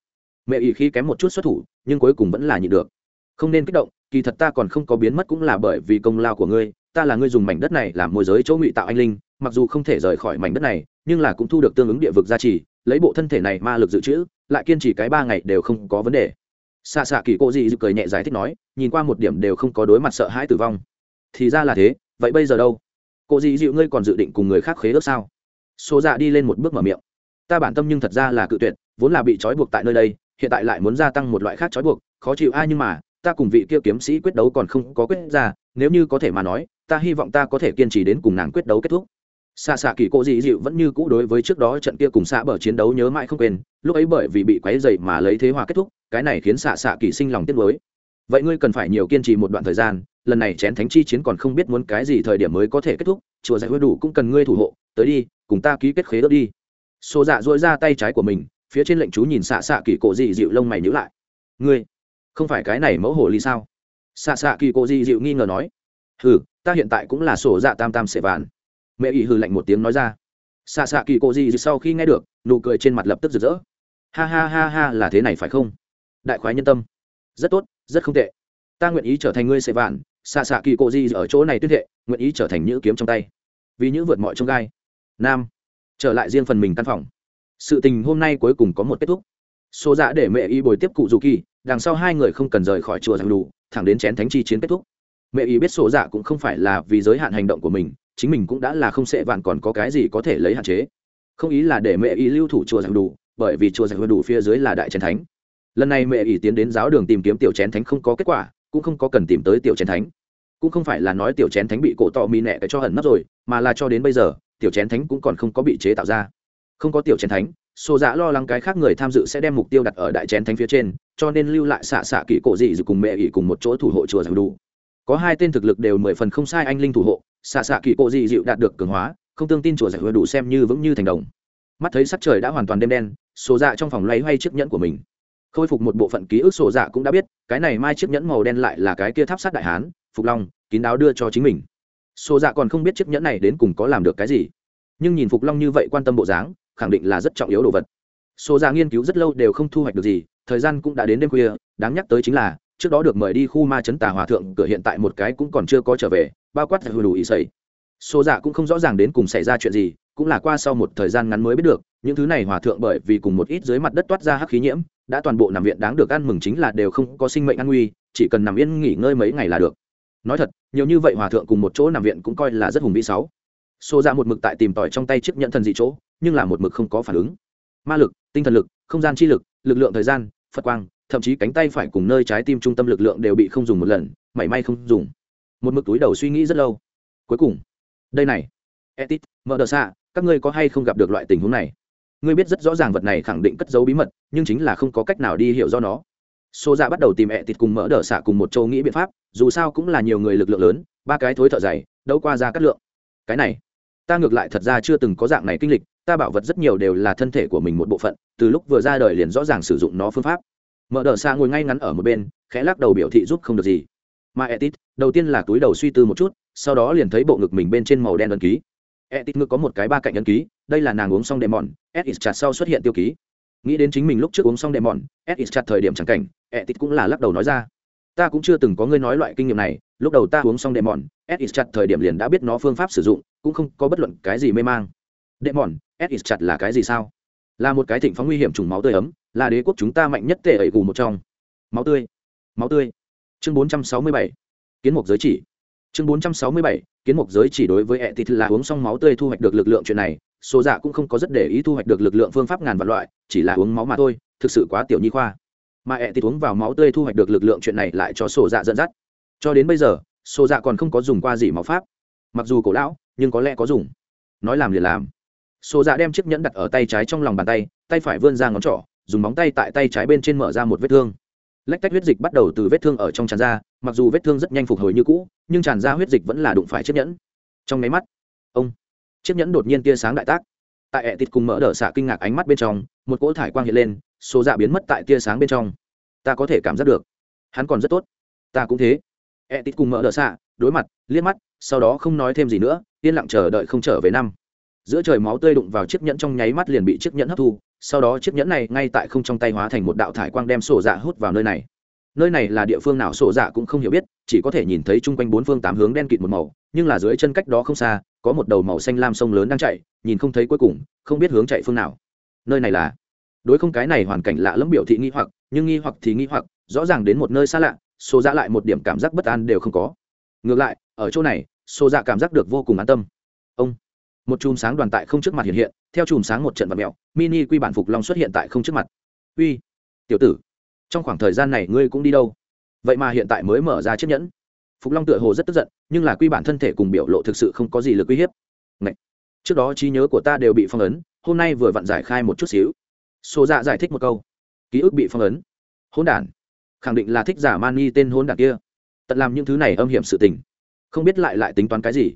Mẹ y khi kém một chút xuất thủ, nhưng cuối cùng vẫn là nhịn được. Không nên kích động, kỳ thật ta còn không có biến mất cũng là bởi vì công lao của ngươi ta là người dùng mảnh đất này làm môi giới chỗ ngụy tạo anh linh, mặc dù không thể rời khỏi mảnh đất này, nhưng là cũng thu được tương ứng địa vực gia trì, lấy bộ thân thể này ma lực dự trữ, lại kiên trì cái ba ngày đều không có vấn đề. Xạ xạ kỳ cô dị dự cười nhẹ giải thích nói, nhìn qua một điểm đều không có đối mặt sợ hãi tử vong. Thì ra là thế, vậy bây giờ đâu? Cô dị dịu ngươi còn dự định cùng người khác khế ước sao? Số dạ đi lên một bước mở miệng. Ta bản tâm nhưng thật ra là cự tuyệt, vốn là bị trói buộc tại nơi đây, hiện tại lại muốn gia tăng một loại khác trói buộc, khó chịu ai nhưng mà, ta cùng vị kia kiếm sĩ quyết đấu còn không có quyết ra, nếu như có thể mà nói ta hy vọng ta có thể kiên trì đến cùng nàng quyết đấu kết thúc. Xạ xạ kỳ cô dị dịu vẫn như cũ đối với trước đó trận kia cùng xạ bờ chiến đấu nhớ mãi không quên, lúc ấy bởi vì bị quấy dậy mà lấy thế hòa kết thúc, cái này khiến xạ xạ kỳ sinh lòng tiếc nuối. Vậy ngươi cần phải nhiều kiên trì một đoạn thời gian, lần này chén thánh chi chiến còn không biết muốn cái gì thời điểm mới có thể kết thúc, chùa giải quyết đủ cũng cần ngươi thủ hộ, tới đi, cùng ta ký kết khế ước đi. Xô dạ dội ra tay trái của mình, phía trên lệnh chú nhìn xạ xạ kỳ cổ dị dịu lông mày nhữ lại. Ngươi, không phải cái này mẫu hồ ly sao? Xạ xạ kỳ cổ dị dịu nghi ngờ nói hừ, ta hiện tại cũng là sổ dạ tam tam sệ vạn. Mẹ ỷ hừ lạnh một tiếng nói ra. Xạ xạ kỳ cô gì sau khi nghe được, nụ cười trên mặt lập tức rực rỡ. Ha ha ha ha, là thế này phải không? Đại khoái nhân tâm. Rất tốt, rất không tệ. Ta nguyện ý trở thành ngươi sệ vạn. Xạ xạ kỳ cô gì ở chỗ này tuyên thệ, nguyện ý trở thành nhữ kiếm trong tay. Vì nữ vượt mọi trông gai. Nam. Trở lại riêng phần mình căn phòng. Sự tình hôm nay cuối cùng có một kết thúc. Số dạ để mẹ y bồi tiếp cụ dù kỳ, đằng sau hai người không cần rời khỏi chùa giang đủ, thẳng đến chén thánh chi chiến kết thúc mẹ ý biết số dạ cũng không phải là vì giới hạn hành động của mình, chính mình cũng đã là không sẽ vạn còn có cái gì có thể lấy hạn chế. Không ý là để mẹ ý lưu thủ chùa giặc đủ bởi vì chùa giặc đủ phía dưới là đại chén thánh. Lần này mẹ ý tiến đến giáo đường tìm kiếm tiểu chén thánh không có kết quả, cũng không có cần tìm tới tiểu chén thánh. Cũng không phải là nói tiểu chén thánh bị cổ tọ mì nẹ cái cho hận nắp rồi, mà là cho đến bây giờ, tiểu chén thánh cũng còn không có bị chế tạo ra. Không có tiểu chén thánh xô dạ lo lắng cái khác người tham dự sẽ đem mục tiêu đặt ở đại chén thánh phía trên, cho nên lưu lại xạ xạ kỹ cổ dị dù cùng mẹ ỉ cùng một chỗ thủ hộ chùa giặc đủ có hai tên thực lực đều mười phần không sai anh linh thủ hộ, xạ xạ kỳ cổ dị dịu đạt được cường hóa, không tương tin chùa giải hứa đủ xem như vững như thành đồng. Mắt thấy sắc trời đã hoàn toàn đêm đen, sổ dạ trong phòng lấy hoay chiếc nhẫn của mình. Khôi phục một bộ phận ký ức sổ dạ cũng đã biết, cái này mai chiếc nhẫn màu đen lại là cái kia tháp sát đại hán, phục long, kín đáo đưa cho chính mình. Sổ dạ còn không biết chiếc nhẫn này đến cùng có làm được cái gì. Nhưng nhìn phục long như vậy quan tâm bộ dáng, khẳng định là rất trọng yếu đồ vật. Sổ dạ nghiên cứu rất lâu đều không thu hoạch được gì, thời gian cũng đã đến đêm khuya, đáng nhắc tới chính là trước đó được mời đi khu ma chấn tà hòa thượng, cửa hiện tại một cái cũng còn chưa có trở về, bao quát hù đủ ý xảy số dạ cũng không rõ ràng đến cùng xảy ra chuyện gì, cũng là qua sau một thời gian ngắn mới biết được, những thứ này hòa thượng bởi vì cùng một ít dưới mặt đất toát ra hắc khí nhiễm, đã toàn bộ nằm viện đáng được ăn mừng chính là đều không có sinh mệnh an nguy, chỉ cần nằm yên nghỉ ngơi mấy ngày là được. Nói thật, nhiều như vậy hòa thượng cùng một chỗ nằm viện cũng coi là rất hùng vĩ sáu. Xô ra một mực tại tìm tòi trong tay chiếc nhận thần dị chỗ, nhưng là một mực không có phản ứng. Ma lực, tinh thần lực, không gian chi lực lực lượng thời gian, phật quang thậm chí cánh tay phải cùng nơi trái tim trung tâm lực lượng đều bị không dùng một lần, mảy may không dùng. Một mực túi đầu suy nghĩ rất lâu. Cuối cùng, đây này. Etit mở đờ xạ các ngươi có hay không gặp được loại tình huống này? Ngươi biết rất rõ ràng vật này khẳng định cất giấu bí mật, nhưng chính là không có cách nào đi hiểu do nó. Xô ra dạ bắt đầu tìm etit cùng mở đờ xạ cùng một châu nghĩ biện pháp, dù sao cũng là nhiều người lực lượng lớn, ba cái thối thợ dày, đâu qua ra cắt lượng. Cái này, ta ngược lại thật ra chưa từng có dạng này kinh lịch, ta bảo vật rất nhiều đều là thân thể của mình một bộ phận, từ lúc vừa ra đời liền rõ ràng sử dụng nó phương pháp mở đờ xa ngồi ngay ngắn ở một bên, khẽ lắc đầu biểu thị giúp không được gì. Mà etit đầu tiên là túi đầu suy tư một chút, sau đó liền thấy bộ ngực mình bên trên màu đen ấn ký. Etit ngực có một cái ba cạnh ấn ký, đây là nàng uống xong đệm mòn Etit chặt sau xuất hiện tiêu ký. Nghĩ đến chính mình lúc trước uống xong đệm mòn Etit chặt thời điểm chẳng cảnh etit cũng là lắc đầu nói ra. Ta cũng chưa từng có ngươi nói loại kinh nghiệm này, lúc đầu ta uống xong đệm mòn Etit chặt thời điểm liền đã biết nó phương pháp sử dụng, cũng không có bất luận cái gì mê mang. Đệ mòn Etit chặt là cái gì sao? Là một cái thịnh phóng nguy hiểm trùng máu tươi ấm, là đế quốc chúng ta mạnh nhất tệ ẩy gù một trong. Máu tươi máu tươi. Chương 467. kiến mục giới chỉ. Chương 467. kiến mục giới chỉ đối với ẹ thịt là uống xong máu tươi thu hoạch được lực lượng chuyện này, số dạ cũng không có rất để ý thu hoạch được lực lượng phương pháp ngàn vạn loại, chỉ là uống máu mà thôi, thực sự quá tiểu nhi khoa. Mà ẹ thịt uống vào máu tươi thu hoạch được lực lượng chuyện này lại cho sổ dạ dẫn dắt. Cho đến bây giờ sổ dạ còn không có dùng qua gì máu pháp. Mặc dù cổ lão, nhưng có lẽ có dùng. Nói làm liền làm sổ dạ đem chiếc nhẫn đặt ở tay trái trong lòng bàn tay tay phải vươn ra ngón trỏ, dùng móng tay tại tay trái bên trên mở ra một vết thương. Lách tách huyết dịch bắt đầu từ vết thương ở trong tràn ra, mặc dù vết thương rất nhanh phục hồi như cũ, nhưng tràn ra huyết dịch vẫn là đụng phải chiếc nhẫn. Trong máy mắt, ông, chiếc nhẫn đột nhiên tia sáng đại tác. Tại ẹ tịt cùng mở đờ xạ kinh ngạc ánh mắt bên trong, một cỗ thải quang hiện lên số dạ biến mất tại tia sáng bên trong. Ta có thể cảm giác được. Hắn còn rất tốt. Ta cũng thế. Ẹ tịt cùng mở đờ xạ, đối mặt, liếc mắt, sau đó không nói thêm gì nữa, yên lặng chờ đợi không trở về năm giữa trời máu tươi đụng vào chiếc nhẫn trong nháy mắt liền bị chiếc nhẫn hấp thu, sau đó chiếc nhẫn này ngay tại không trong tay hóa thành một đạo thải quang đem sổ dạ hút vào nơi này. Nơi này là địa phương nào sổ dạ cũng không hiểu biết, chỉ có thể nhìn thấy chung quanh bốn phương tám hướng đen kịt một màu, nhưng là dưới chân cách đó không xa, có một đầu màu xanh lam sông lớn đang chạy, nhìn không thấy cuối cùng, không biết hướng chạy phương nào. Nơi này là, đối không cái này hoàn cảnh lạ lẫm biểu thị nghi hoặc, nhưng nghi hoặc thì nghi hoặc, rõ ràng đến một nơi xa lạ, sổ dạ lại một điểm cảm giác bất an đều không có. Ngược lại, ở chỗ này, sổ dạ cảm giác được vô cùng an tâm. Ông một chùm sáng đoàn tại không trước mặt hiện hiện, theo chùm sáng một trận vật mẹo mini quy bản phục long xuất hiện tại không trước mặt. Uy, tiểu tử, trong khoảng thời gian này ngươi cũng đi đâu? Vậy mà hiện tại mới mở ra chiếc nhẫn. Phục long tựa hồ rất tức giận, nhưng là quy bản thân thể cùng biểu lộ thực sự không có gì lực uy hiếp Ngậy! trước đó trí nhớ của ta đều bị phong ấn, hôm nay vừa vặn giải khai một chút xíu. Xô dạ giải thích một câu. Ký ức bị phong ấn. Hỗn đản. Khẳng định là thích giả mani tên hỗn đản kia. Tận làm những thứ này âm hiểm sự tình. Không biết lại lại tính toán cái gì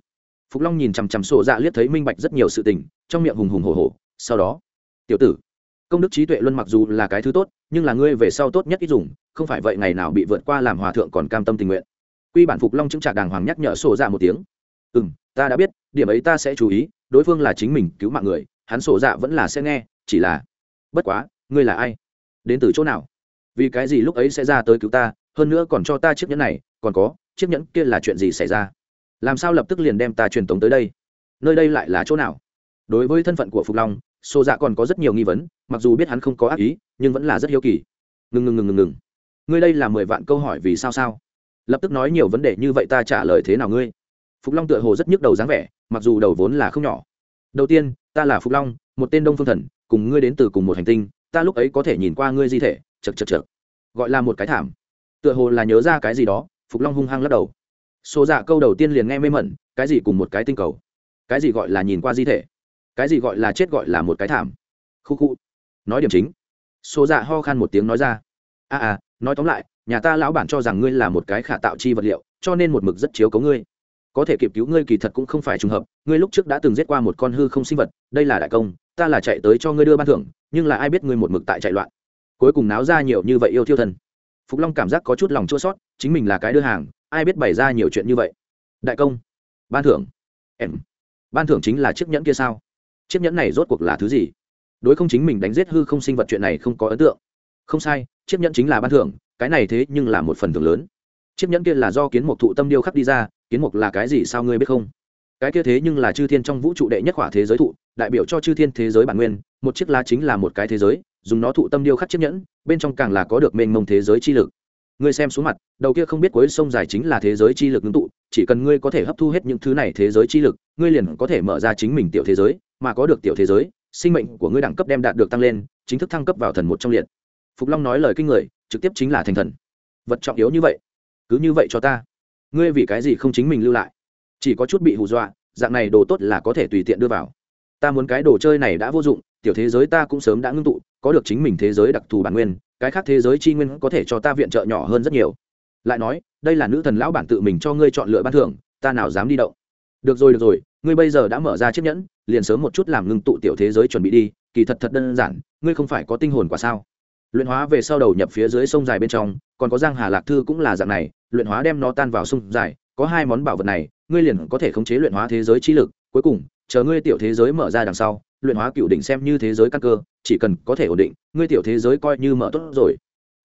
phục long nhìn chằm chằm sổ dạ liếc thấy minh bạch rất nhiều sự tình, trong miệng hùng hùng hổ hổ, sau đó, tiểu tử, công đức trí tuệ luân mặc dù là cái thứ tốt, nhưng là ngươi về sau tốt nhất ít dùng, không phải vậy ngày nào bị vượt qua làm hòa thượng còn cam tâm tình nguyện. Quy bản phục long chứng trả đàng hoàng nhắc nhở sổ dạ một tiếng. Ừ m ta đã biết, điểm ấy ta sẽ chú ý, đối phương là chính mình cứu mạng người, hắn sổ dạ vẫn là sẽ nghe, chỉ là, bất quá, ngươi là ai? Đến từ chỗ nào? Vì cái gì lúc ấy sẽ ra tới cứu ta, hơn nữa còn cho ta chiếc nhẫn này, còn có, chiếc nhẫn kia là chuyện gì xảy ra? Làm sao lập tức liền đem ta truyền tống tới đây? Nơi đây lại là chỗ nào? Đối với thân phận của phục long xô dạ còn có rất nhiều nghi vấn, mặc dù biết hắn không có ác ý, nhưng vẫn là rất hiếu kỳ. Ngừng ngừng ngừng ngừng ngừng. Ngươi đây là mười vạn câu hỏi vì sao sao? Lập tức nói nhiều vấn đề như vậy ta trả lời thế nào ngươi? Phục long tựa hồ rất nhức đầu dáng vẻ, mặc dù đầu vốn là không nhỏ. Đầu tiên, ta là phục long, một tên đông phương thần, cùng ngươi đến từ cùng một hành tinh, ta lúc ấy có thể nhìn qua ngươi di thể chật chật chật gọi là một cái thảm. Tựa hồ là nhớ ra cái gì đó, phục long hung hăng lắc đầu số dạ câu đầu tiên liền nghe mê mẩn cái gì cùng một cái tinh cầu? Cái gì gọi là nhìn qua di thể? Cái gì gọi là chết gọi là một cái thảm? Khu khu. Nói điểm chính. Số dạ ho khan một tiếng nói ra. A à, à nói tóm lại nhà ta lão bản cho rằng ngươi là một cái khả tạo chi vật liệu cho nên một mực rất chiếu cấu ngươi. Có thể kịp cứu ngươi kỳ thật cũng không phải trùng hợp ngươi lúc trước đã từng giết qua một con hư không sinh vật đây là đại công ta là chạy tới cho ngươi đưa ban thưởng nhưng là ai biết ngươi một mực tại chạy loạn. Cuối cùng náo ra nhiều như vậy yêu thiêu thân. Phục long cảm giác có chút lòng chua sót chính mình là cái đưa hàng ai biết bày ra nhiều chuyện như vậy? Đại công, ban thưởng. Em, ban thưởng chính là chiếc nhẫn kia sao? Chiếc nhẫn này rốt cuộc là thứ gì? Đối không chính mình đánh giết hư không sinh vật chuyện này không có ấn tượng. Không sai, chiếc nhẫn chính là ban thưởng, cái này thế nhưng là một phần thưởng lớn. Chiếc nhẫn kia là do kiến mục thụ tâm điêu khắc đi ra, kiến mục là cái gì sao ngươi biết không? Cái kia thế nhưng là chư thiên trong vũ trụ đệ nhất hỏa thế giới thụ, đại biểu cho chư thiên thế giới bản nguyên, một chiếc lá chính là một cái thế giới, dùng nó thụ tâm điêu khắc chiếc nhẫn, bên trong càng là có được mênh mông thế giới chi lực ngươi xem xuống mặt, đầu kia không biết cuối sông dài chính là thế giới chi lực ngưng tụ, chỉ cần ngươi có thể hấp thu hết những thứ này thế giới chi lực, ngươi liền có thể mở ra chính mình tiểu thế giới, mà có được tiểu thế giới, sinh mệnh của ngươi đẳng cấp đem đạt được tăng lên, chính thức thăng cấp vào thần một trong liệt. Phục long nói lời kinh người, trực tiếp chính là thành thần. Vật trọng yếu như vậy, cứ như vậy cho ta. Ngươi vì cái gì không chính mình lưu lại? Chỉ có chút bị hù dọa, dạng này đồ tốt là có thể tùy tiện đưa vào. Ta muốn cái đồ chơi này đã vô dụng, tiểu thế giới ta cũng sớm đã ngưng tụ, có được chính mình thế giới đặc thù bản nguyên cái khác thế giới chi nguyên có thể cho ta viện trợ nhỏ hơn rất nhiều. Lại nói, đây là nữ thần lão bản tự mình cho ngươi chọn lựa ban thưởng, ta nào dám đi động. Được rồi được rồi, ngươi bây giờ đã mở ra chiếc nhẫn, liền sớm một chút làm ngưng tụ tiểu thế giới chuẩn bị đi, kỳ thật thật đơn giản, ngươi không phải có tinh hồn quả sao? Luyện hóa về sau đầu nhập phía dưới sông dài bên trong, còn có giang hà lạc thư cũng là dạng này, luyện hóa đem nó tan vào sông dài, có hai món bảo vật này, ngươi liền có thể khống chế luyện hóa thế giới chi lực, cuối cùng, chờ ngươi tiểu thế giới mở ra đằng sau luyện hóa cựu đỉnh xem như thế giới căn cơ, chỉ cần có thể ổn định, ngươi tiểu thế giới coi như mở tốt rồi.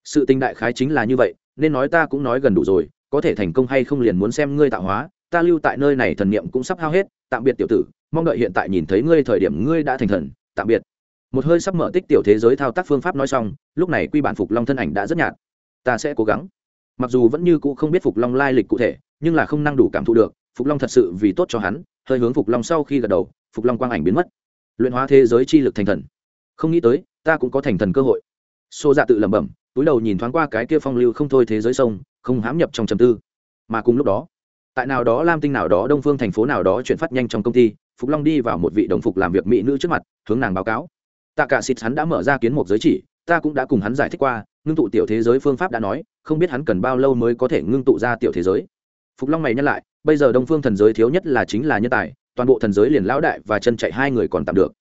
Sự tinh đại khái chính là như vậy, nên nói ta cũng nói gần đủ rồi, có thể thành công hay không liền muốn xem ngươi tạo hóa, ta lưu tại nơi này thần niệm cũng sắp hao hết, tạm biệt tiểu tử, mong đợi hiện tại nhìn thấy ngươi thời điểm ngươi đã thành thần, tạm biệt. Một hơi sắp mở tích tiểu thế giới thao tác phương pháp nói xong, lúc này quy bản phục long thân ảnh đã rất nhạt. Ta sẽ cố gắng. Mặc dù vẫn như cũ không biết phục long lai lịch cụ thể, nhưng là không năng đủ cảm thụ được, phục long thật sự vì tốt cho hắn, hơi hướng phục long sau khi gật đầu, phục long quang ảnh biến mất luyện hóa thế giới chi lực thành thần. Không nghĩ tới, ta cũng có thành thần cơ hội. Xô dạ tự lẩm bẩm, túi đầu nhìn thoáng qua cái kia phong lưu không thôi thế giới sông, không hám nhập trong trầm tư. Mà cùng lúc đó, tại nào đó lam tinh nào đó đông phương thành phố nào đó chuyển phát nhanh trong công ty, phục long đi vào một vị đồng phục làm việc mỹ nữ trước mặt, hướng nàng báo cáo. Tạ cả xịt hắn đã mở ra kiến một giới chỉ, ta cũng đã cùng hắn giải thích qua, ngưng tụ tiểu thế giới phương pháp đã nói, không biết hắn cần bao lâu mới có thể ngưng tụ ra tiểu thế giới. Phục long mày nhắc lại, bây giờ đông phương thần giới thiếu nhất là chính là nhân tài toàn bộ thần giới liền lão đại và chân chạy hai người còn tạm được.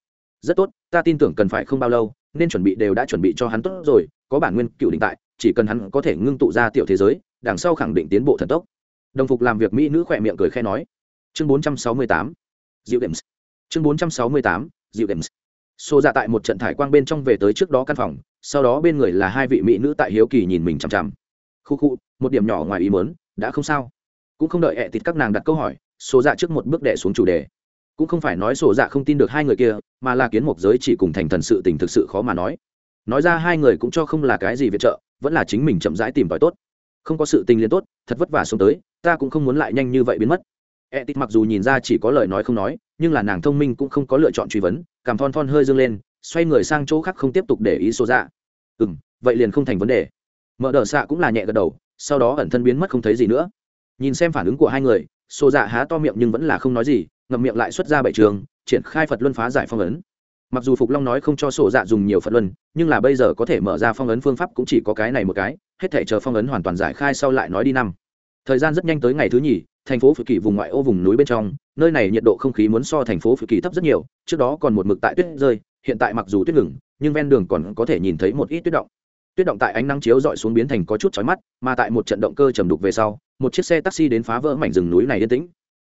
Rất tốt ta tin tưởng cần phải không bao lâu nên chuẩn bị đều đã chuẩn bị cho hắn tốt rồi có bản nguyên cựu định tại chỉ cần hắn có thể ngưng tụ ra tiểu thế giới đằng sau khẳng định tiến bộ thần tốc. Đồng phục làm việc mỹ nữ khỏe miệng cười khe nói. Chương 468, diệu điểm, chương 468, diệu điểm. xô ra dạ tại một trận thải quang bên trong về tới trước đó căn phòng sau đó bên người là hai vị mỹ nữ tại hiếu kỳ nhìn mình chằm chằm. Khu khu một điểm nhỏ ngoài ý mớn đã không sao. Cũng không đợi ẹ tịt các nàng đặt câu hỏi số dạ trước một bước đệ xuống chủ đề. Cũng không phải nói sổ dạ không tin được hai người kia, mà là kiến mục giới chỉ cùng thành thần sự tình thực sự khó mà nói. Nói ra hai người cũng cho không là cái gì viện trợ, vẫn là chính mình chậm rãi tìm tòi tốt. Không có sự tình liên tốt, thật vất vả xuống tới, ta cũng không muốn lại nhanh như vậy biến mất. E tít mặc dù nhìn ra chỉ có lời nói không nói, nhưng là nàng thông minh cũng không có lựa chọn truy vấn, cảm thon thon hơi dâng lên, xoay người sang chỗ khác không tiếp tục để ý số dạ. Ừ m vậy liền không thành vấn đề. Mở đờ xạ cũng là nhẹ gật đầu, sau đó ẩn thân biến mất không thấy gì nữa. Nhìn xem phản ứng của hai người xô dạ há to miệng nhưng vẫn là không nói gì, ngậm miệng lại xuất ra bảy trường, triển khai phật luân phá giải phong ấn. Mặc dù phục long nói không cho sổ dạ dùng nhiều phật luân, nhưng là bây giờ có thể mở ra phong ấn phương pháp cũng chỉ có cái này một cái, hết thể chờ phong ấn hoàn toàn giải khai sau lại nói đi năm. Thời gian rất nhanh tới ngày thứ nhì, thành phố phự kỳ vùng ngoại ô vùng núi bên trong, nơi này nhiệt độ không khí muốn so thành phố phự kỳ thấp rất nhiều, trước đó còn một mực tại tuyết rơi, hiện tại mặc dù tuyết ngừng, nhưng ven đường còn có thể nhìn thấy một ít tuyết động tuyết động tại ánh nắng chiếu dọi xuống biến thành có chút chói mắt, mà tại một trận động cơ chầm đục về sau, một chiếc xe taxi đến phá vỡ mảnh rừng núi này yên tĩnh.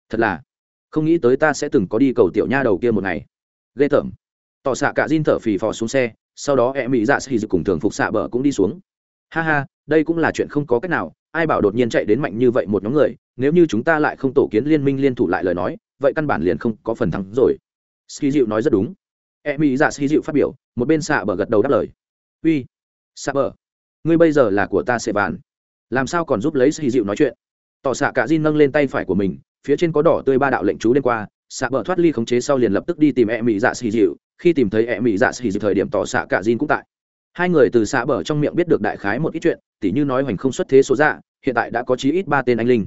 Thật là, không nghĩ tới ta sẽ từng có đi cầu tiểu nha đầu kia một ngày. Ghê tởm. Tỏ xạ cả Jin thở phì phò xuống xe, sau đó em mỹ dạ xì dự cùng thường phục xạ bờ cũng đi xuống. Ha ha, đây cũng là chuyện không có cách nào, ai bảo đột nhiên chạy đến mạnh như vậy một nhóm người, nếu như chúng ta lại không tổ kiến liên minh liên thủ lại lời nói, vậy căn bản liền không có phần thắng rồi. Ski dịu nói rất đúng. Em mỹ dạ xì dịu phát biểu, một bên xạ bờ gật đầu đáp lời. Uy Sạ bờ. Ngươi bây giờ là của ta sẽ vạn, làm sao còn giúp lấy ski dịu nói chuyện? Tỏ xạ cả Jin nâng lên tay phải của mình phía trên có đỏ tươi ba đạo lệnh chú đêm qua. Sạ bờ thoát ly khống chế sau liền lập tức đi tìm e mỹ dạ xì dịu. Khi tìm thấy e mỹ dạ xì dịu thời điểm tỏ xạ cả Jin cũng tại. Hai người từ xạ bờ trong miệng biết được đại khái một ít chuyện tỉ như nói hoành không xuất thế số dạ hiện tại đã có chí ít ba tên anh linh.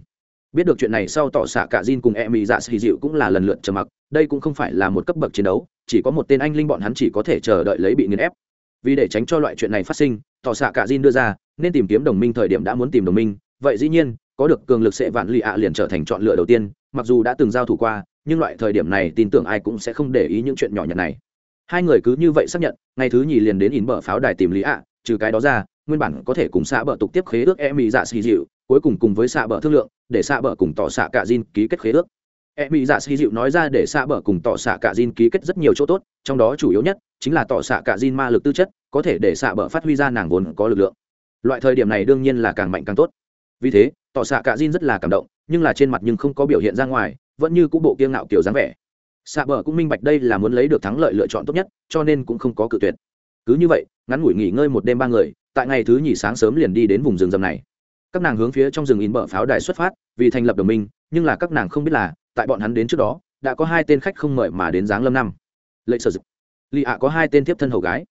Biết được chuyện này sau tỏ xạ cả Jin cùng e mỹ dạ xì dịu cũng là lần lượt trầm mặc. Đây cũng không phải là một cấp bậc chiến đấu chỉ có một tên anh linh bọn hắn chỉ có thể chờ đợi lấy bị nghiền ép vì để tránh cho loại chuyện này phát sinh, tỏ xạ cả Jin đưa ra, nên tìm kiếm đồng minh thời điểm đã muốn tìm đồng minh. Vậy dĩ nhiên, có được cường lực sẽ vạn lì ạ liền trở thành chọn lựa đầu tiên, mặc dù đã từng giao thủ qua, nhưng loại thời điểm này tin tưởng ai cũng sẽ không để ý những chuyện nhỏ nhặt này. Hai người cứ như vậy xác nhận, ngày thứ nhì liền đến in bờ pháo đài tìm lý ạ, trừ cái đó ra, nguyên bản có thể cùng xạ bờ tục tiếp khế ước e mỹ dạ xì dịu, cuối cùng cùng với xạ bờ thương lượng, để xạ bờ cùng tỏ xạ cả Jin ký kết khế ước e mỹ dạ xì dịu nói ra để xạ bờ cùng tỏ xạ cả Jin ký kết rất nhiều chỗ tốt, trong đó chủ yếu nhất chính là tỏ xạ cả Jin ma lực tư chất, có thể để xạ bờ phát huy ra nàng vốn có lực lượng. Loại thời điểm này đương nhiên là càng mạnh càng tốt. Vì thế tỏ xạ cả Jin rất là cảm động, nhưng là trên mặt nhưng không có biểu hiện ra ngoài, vẫn như cũ bộ kiêng ngạo kiểu dáng vẻ. Xạ bờ cũng minh bạch đây là muốn lấy được thắng lợi lựa chọn tốt nhất, cho nên cũng không có cự tuyệt. Cứ như vậy, ngắn ngủi nghỉ ngơi một đêm ba người, tại ngày thứ nhì sáng sớm liền đi đến vùng rừng rầm này. Các nàng hướng phía trong rừng in bờ pháo đài xuất phát, vì thành lập đồng minh, nhưng là các nàng không biết là tại bọn hắn đến trước đó, đã có hai tên khách không mời mà đến giáng lâm năm. Lệ sở dực. Lì ạ có hai tên tiếp thân hầu gái.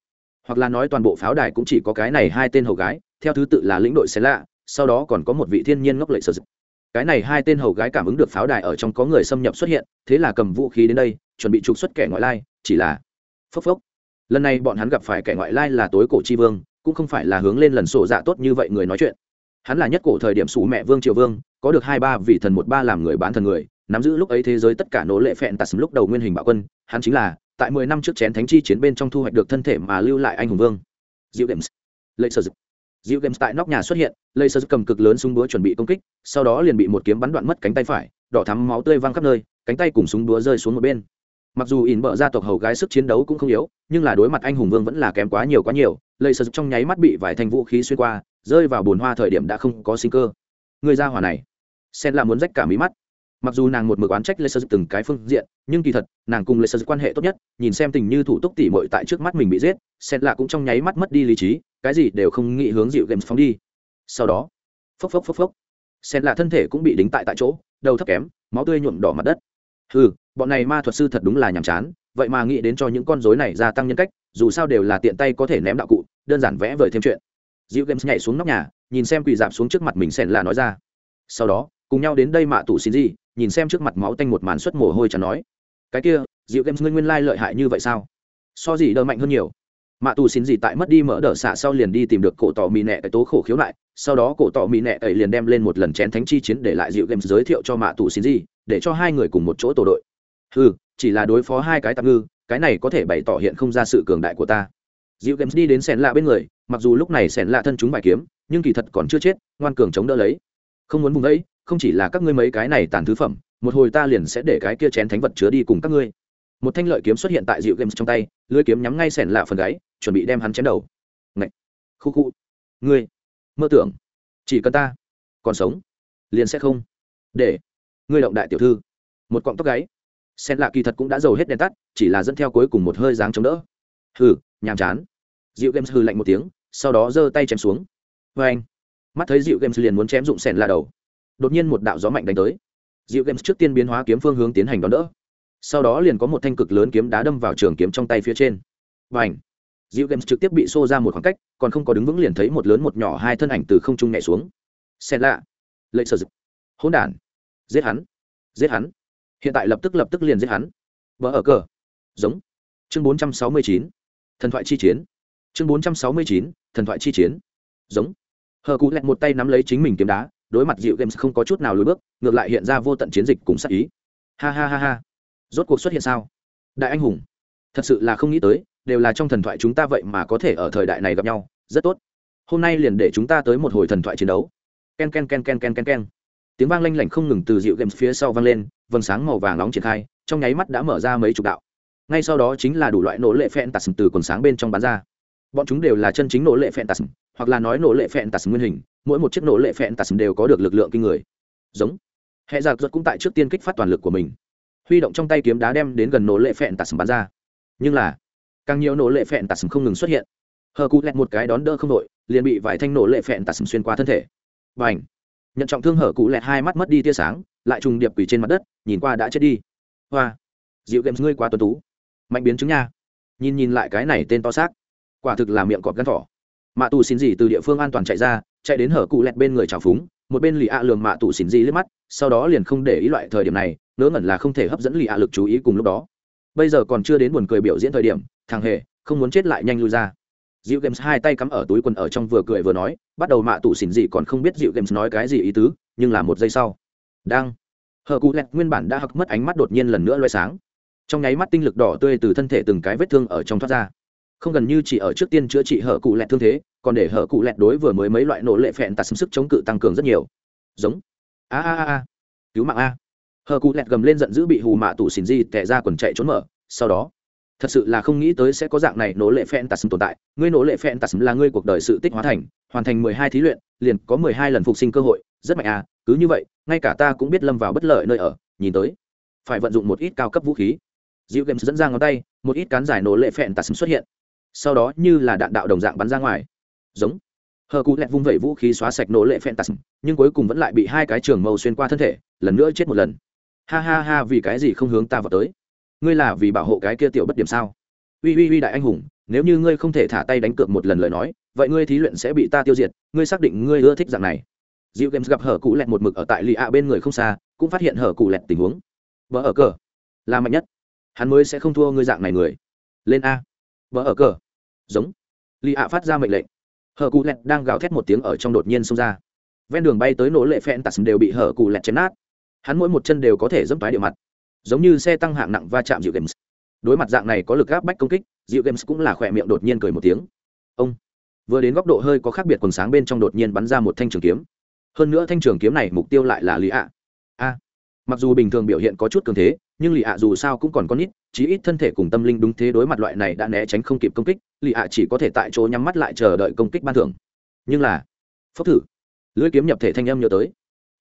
Hoặc là nói toàn bộ pháo đài cũng chỉ có cái này hai tên hầu gái, theo thứ tự là lĩnh đội xé lạ, sau đó còn có một vị thiên nhiên ngốc lệ sở dực. Cái này hai tên hầu gái cảm ứng được pháo đài ở trong có người xâm nhập xuất hiện, thế là cầm vũ khí đến đây, chuẩn bị trục xuất kẻ ngoại lai, chỉ là phốc phốc. Lần này bọn hắn gặp phải kẻ ngoại lai là tối cổ chi vương, cũng không phải là hướng lên lần sổ dạ tốt như vậy người nói chuyện. Hắn là nhất cổ thời điểm sủ mẹ vương triều vương, có được hai ba vị thần một ba làm người bán thần người nắm giữ lúc ấy thế giới tất cả nỗ lệ phẹn tạt lúc đầu nguyên hình bạo quân hắn chính là tại mười năm trước chén thánh chi chiến bên trong thu hoạch được thân thể mà lưu lại anh hùng vương diệu games lệ sở dực Diệu Games tại nóc nhà xuất hiện, Laser cầm cực lớn súng búa chuẩn bị công kích, sau đó liền bị một kiếm bắn đoạn mất cánh tay phải, đỏ thắm máu tươi văng khắp nơi, cánh tay cùng súng búa rơi xuống một bên. Mặc dù ỉn bợ gia tộc hầu gái sức chiến đấu cũng không yếu, nhưng là đối mặt anh hùng vương vẫn là kém quá nhiều quá nhiều, Laser trong nháy mắt bị vài thanh vũ khí xuyên qua, rơi vào bồn hoa thời điểm đã không có sinh cơ. Người ra hỏa này, Sen là muốn rách cả mí mắt. Mặc dù nàng một mực oán trách lê sơ Laser từng cái phương diện, nhưng kỳ thật, nàng cùng lê sơ Laser quan hệ tốt nhất, nhìn xem tình như thủ túc tỉ mội tại trước mắt mình bị giết, Sen lạ cũng trong nháy mắt mất đi lý trí, cái gì đều không nghĩ hướng dịu games phóng đi. Sau đó phốc phốc phốc phốc sen lạ thân thể cũng bị đính tại tại chỗ đầu thấp kém máu tươi nhuộm đỏ mặt đất. Ừ bọn này ma thuật sư thật đúng là nhàm chán vậy mà nghĩ đến cho những con rối này gia tăng nhân cách dù sao đều là tiện tay có thể ném đạo cụ đơn giản vẽ vời thêm chuyện. Dịu games nhảy xuống nóc nhà nhìn xem quỳ dạp xuống trước mặt mình sen là nói ra. Sau đó cùng nhau đến đây mạ tủ xin gì nhìn xem trước mặt máu tanh một màn suất mồ hôi chẳng nói. Cái kia dịu games ngươi nguyên lai lợi hại như vậy sao? So gì đỡ mạnh hơn nhiều. Mạ tù xin gì tại mất đi mỡ đỡ xạ sau liền đi tìm được cổ tỏ mì nẹ cái tố khổ khiếu lại, sau đó cổ tỏ mì nẹ ấy liền đem lên một lần chén thánh chi chiến để lại dịu games giới thiệu cho mạ tù xin gì, để cho hai người cùng một chỗ tổ đội. Ừ chỉ là đối phó hai cái tạm ngư, cái này có thể bày tỏ hiện không ra sự cường đại của ta. Dịu games đi đến sẻn lạ bên người, mặc dù lúc này sẻn lạ thân chúng bài kiếm, nhưng kỳ thật còn chưa chết, ngoan cường chống đỡ lấy. Không muốn vùng đấy không chỉ là các ngươi mấy cái này tàn thứ phẩm, một hồi ta liền sẽ để cái kia chén thánh vật chứa đi cùng các ngươi. Một thanh lợi kiếm xuất hiện tại dịu games trong tay, lưới kiếm nhắm ngay sẻn lạ phần gáy, chuẩn bị đem hắn chém đầu. Ngậy! khu khu! Ngươi! Mơ tưởng! Chỉ cần ta còn sống, liền sẽ không để ngươi động đại tiểu thư. Một cọng tóc gáy. Sen lạ kỳ thật cũng đã giàu hết đèn tắt, chỉ là dẫn theo cuối cùng một hơi dáng chống đỡ. Hừ, nhàm chán. Dịu games hừ lạnh một tiếng, sau đó giơ tay chém xuống. Vê anh mắt thấy dịu games liền muốn chém dụng sen lạ đầu đột nhiên một đạo gió mạnh đánh tới dịu games trước tiên biến hóa kiếm phương hướng tiến hành đón đỡ sau đó liền có một thanh cực lớn kiếm đá đâm vào trường kiếm trong tay phía trên và ảnh dịu Games trực tiếp bị xô ra một khoảng cách, còn không có đứng vững liền thấy một lớn một nhỏ hai thân ảnh từ không trung nhảy xuống. Xen lạ, lệ sử dực, hỗn đản, giết hắn, giết hắn. Hiện tại lập tức lập tức liền giết hắn. Vỡ ở cờ. Giống. Chương 469. Thần thoại chi chiến. Chương 469. Thần thoại chi chiến. Giống. Hờ Cụ lẹt một tay nắm lấy chính mình kiếm đá, đối mặt Diệu Games không có chút nào lùi bước, ngược lại hiện ra vô tận chiến dịch cùng sát ý. Ha ha ha ha. Rốt cuộc xuất hiện sao? Đại anh hùng. Thật sự là không nghĩ tới đều là trong thần thoại chúng ta vậy mà có thể ở thời đại này gặp nhau. Rất tốt. Hôm nay liền để chúng ta tới một hồi thần thoại chiến đấu. Ken ken ken ken ken ken ken. Tiếng vang lanh lảnh không ngừng từ dịu games phía sau vang lên vầng sáng màu vàng nóng triển khai trong nháy mắt đã mở ra mấy chục đạo. Ngay sau đó chính là đủ loại nổ lệ phen tạt từ quần sáng bên trong bán ra. Bọn chúng đều là chân chính nổ lệ phen tạt hoặc là nói nổ lệ phen tạt nguyên hình mỗi một chiếc nổ lệ phẹn tạt đều có được lực lượng kinh người. Giống. Hệ giặc giật cũng tại trước tiên kích phát toàn lực của mình. Huy động trong tay kiếm đá đem đến gần nổ lệ phẹn tạt bắn ra. Nhưng là, càng nhiều nổ lệ phẹn tạt không ngừng xuất hiện. Hờ cụ lẹt một cái đón đỡ không đội liền bị vài thanh nổ lệ phẹn tạt xuyên qua thân thể. Và ảnh nhận trọng thương hở cụ lẹt hai mắt mất đi tia sáng, lại trùng điệp quỷ trên mặt đất, nhìn qua đã chết đi. Hoa. Dịu games ngươi quá tuấn tú. Mạnh biến chứng nha. Nhìn nhìn lại cái này tên to xác. Quả thực là miệng cọp gắn thỏ. Mạ tù xin gì từ địa phương an toàn chạy ra chạy đến hở cụ lẹt bên người trào phúng, một bên lì ạ lường mạ tủ xỉn di liếc mắt, sau đó liền không để ý loại thời điểm này, ngớ ngẩn là không thể hấp dẫn lì ạ lực chú ý cùng lúc đó. Bây giờ còn chưa đến buồn cười biểu diễn thời điểm, thằng hề, không muốn chết lại nhanh lui ra. Dịu games hai tay cắm ở túi quần ở trong vừa cười vừa nói, bắt đầu mạ tụ xỉn gì còn không biết dịu games nói cái gì ý tứ, nhưng là một giây sau. Đang hờ cụ lẹt nguyên bản đã hặc mất ánh mắt đột nhiên lần nữa loay sáng. Trong nháy mắt tinh lực đỏ tươi từ thân thể từng cái vết thương ở trong thoát ra không gần như chỉ ở trước tiên chữa trị hở cụ lẹt thương thế, còn để hở cụ lẹt đối vừa mới mấy loại nổ lệ phẹn tạt sức chống cự tăng cường rất nhiều. Giống. A a a a. Cứu mạng a. Hờ cụ lẹt gầm lên giận dữ bị hù mạ tủ xỉn di tẻ ra quần chạy trốn mở. Sau đó, thật sự là không nghĩ tới sẽ có dạng này nỗ lệ phen tạt tồn tại. Ngươi nỗ lệ phen tạt là ngươi cuộc đời sự tích hóa thành, hoàn thành mười hai thí luyện, liền có mười hai lần phục sinh cơ hội. Rất mạnh à cứ như vậy, ngay cả ta cũng biết lâm vào bất lợi nơi ở. Nhìn tới, phải vận dụng một ít cao cấp vũ khí. Dịu games dẫn ra ngón tay, một ít cán giải nổ lệ phẹn tạt xuất hiện sau đó như là đạn đạo đồng dạng bắn ra ngoài giống hờ cụ lẹt vung vẩy vũ khí xóa sạch nổ lệ phen tạt nhưng cuối cùng vẫn lại bị hai cái trường mâu xuyên qua thân thể lần nữa chết một lần ha ha ha vì cái gì không hướng ta vào tới ngươi là vì bảo hộ cái kia tiểu bất điểm sao uy uy uy đại anh hùng nếu như ngươi không thể thả tay đánh cược một lần lời nói vậy ngươi thí luyện sẽ bị ta tiêu diệt ngươi xác định ngươi ưa thích dạng này Diệu Games gặp hở cụ lẹt một mực ở tại lì ạ bên người không xa, cũng phát hiện hở cụ lẹt tình huống. vợ ở cờ, là mạnh nhất. Hắn mới sẽ không thua ngươi dạng này người. Lên a. vợ ở cờ. Giống. Lì ạ phát ra mệnh lệnh. hờ cụ lẹt đang gào thét một tiếng ở trong đột nhiên xông ra. Ven đường bay tới nổ lệ phen tạt đều bị hở cụ lẹt chém nát. Hắn mỗi một chân đều có thể dẫm toái địa mặt. Giống như xe tăng hạng nặng va chạm dịu games đối mặt dạng này có lực gáp bách công kích dịu games cũng là khỏe miệng đột nhiên cười một tiếng. Ông. Vừa đến góc độ hơi có khác biệt quần sáng bên trong đột nhiên bắn ra một thanh trường kiếm. Hơn nữa thanh trường kiếm này mục tiêu lại là lý ạ. A. Mặc dù bình thường biểu hiện có chút cường thế nhưng lì ạ dù sao cũng còn con nít, chí ít thân thể cùng tâm linh đúng thế đối mặt loại này đã né tránh không kịp công kích, lì ạ chỉ có thể tại chỗ nhắm mắt lại chờ đợi công kích ban thưởng. Nhưng là, phốc thử. Lưỡi kiếm nhập thể thanh âm nhớ tới.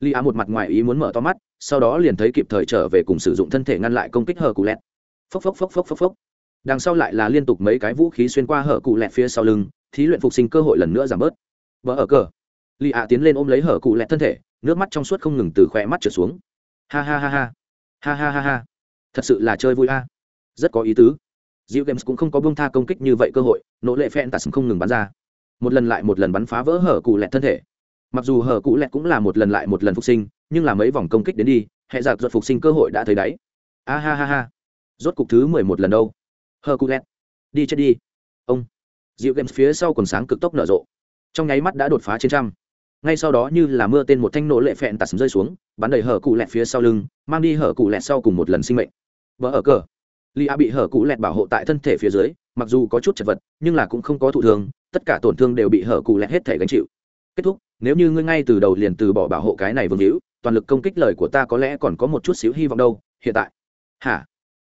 Lì ạ một mặt ngoài ý muốn mở to mắt, sau đó liền thấy kịp thời trở về cùng sử dụng thân thể ngăn lại công kích hở cụ lẹt. Phốc phốc phốc phốc phốc phốc. Đằng sau lại là liên tục mấy cái vũ khí xuyên qua hở cụ lẹt phía sau lưng, thí luyện phục sinh cơ hội lần nữa giảm bớt. Vỡ ở cờ. Lì ạ tiến lên ôm lấy hở cụ lẹt thân thể, nước mắt trong suốt không ngừng từ khỏe mắt trở xuống. Ha ha ha ha ha ha ha ha. Thật sự là chơi vui a. Rất có ý tứ. Diệu Games cũng không có bông tha công kích như vậy cơ hội, nỗ lệ phen tạt không ngừng bắn ra. Một lần lại một lần bắn phá vỡ hở cụ lẹt thân thể. Mặc dù hở cụ lẹt cũng là một lần lại một lần phục sinh nhưng là mấy vòng công kích đến đi hệ giặc ruột phục sinh cơ hội đã thấy đáy. A ha ha ha. Rốt cục thứ mười một lần đâu? Hở cụ lẹt. Đi chết đi. Ông. Dịu games phía sau còn sáng cực tốc nở rộ. Trong nháy mắt đã đột phá trên trăm ngay sau đó như là mưa tên một thanh nổ lệ phẹn tạt rơi xuống, bắn đầy hở cụ lẹt phía sau lưng, mang đi hở cụ lẹt sau cùng một lần sinh mệnh. Vỡ ở cờ. Li a bị hở cụ lẹt bảo hộ tại thân thể phía dưới, mặc dù có chút chật vật, nhưng là cũng không có thụ thương, tất cả tổn thương đều bị hở cụ lẹt hết thể gánh chịu. Kết thúc, nếu như ngươi ngay từ đầu liền từ bỏ bảo hộ cái này vương hữu, toàn lực công kích lời của ta có lẽ còn có một chút xíu hy vọng đâu, hiện tại. Hả?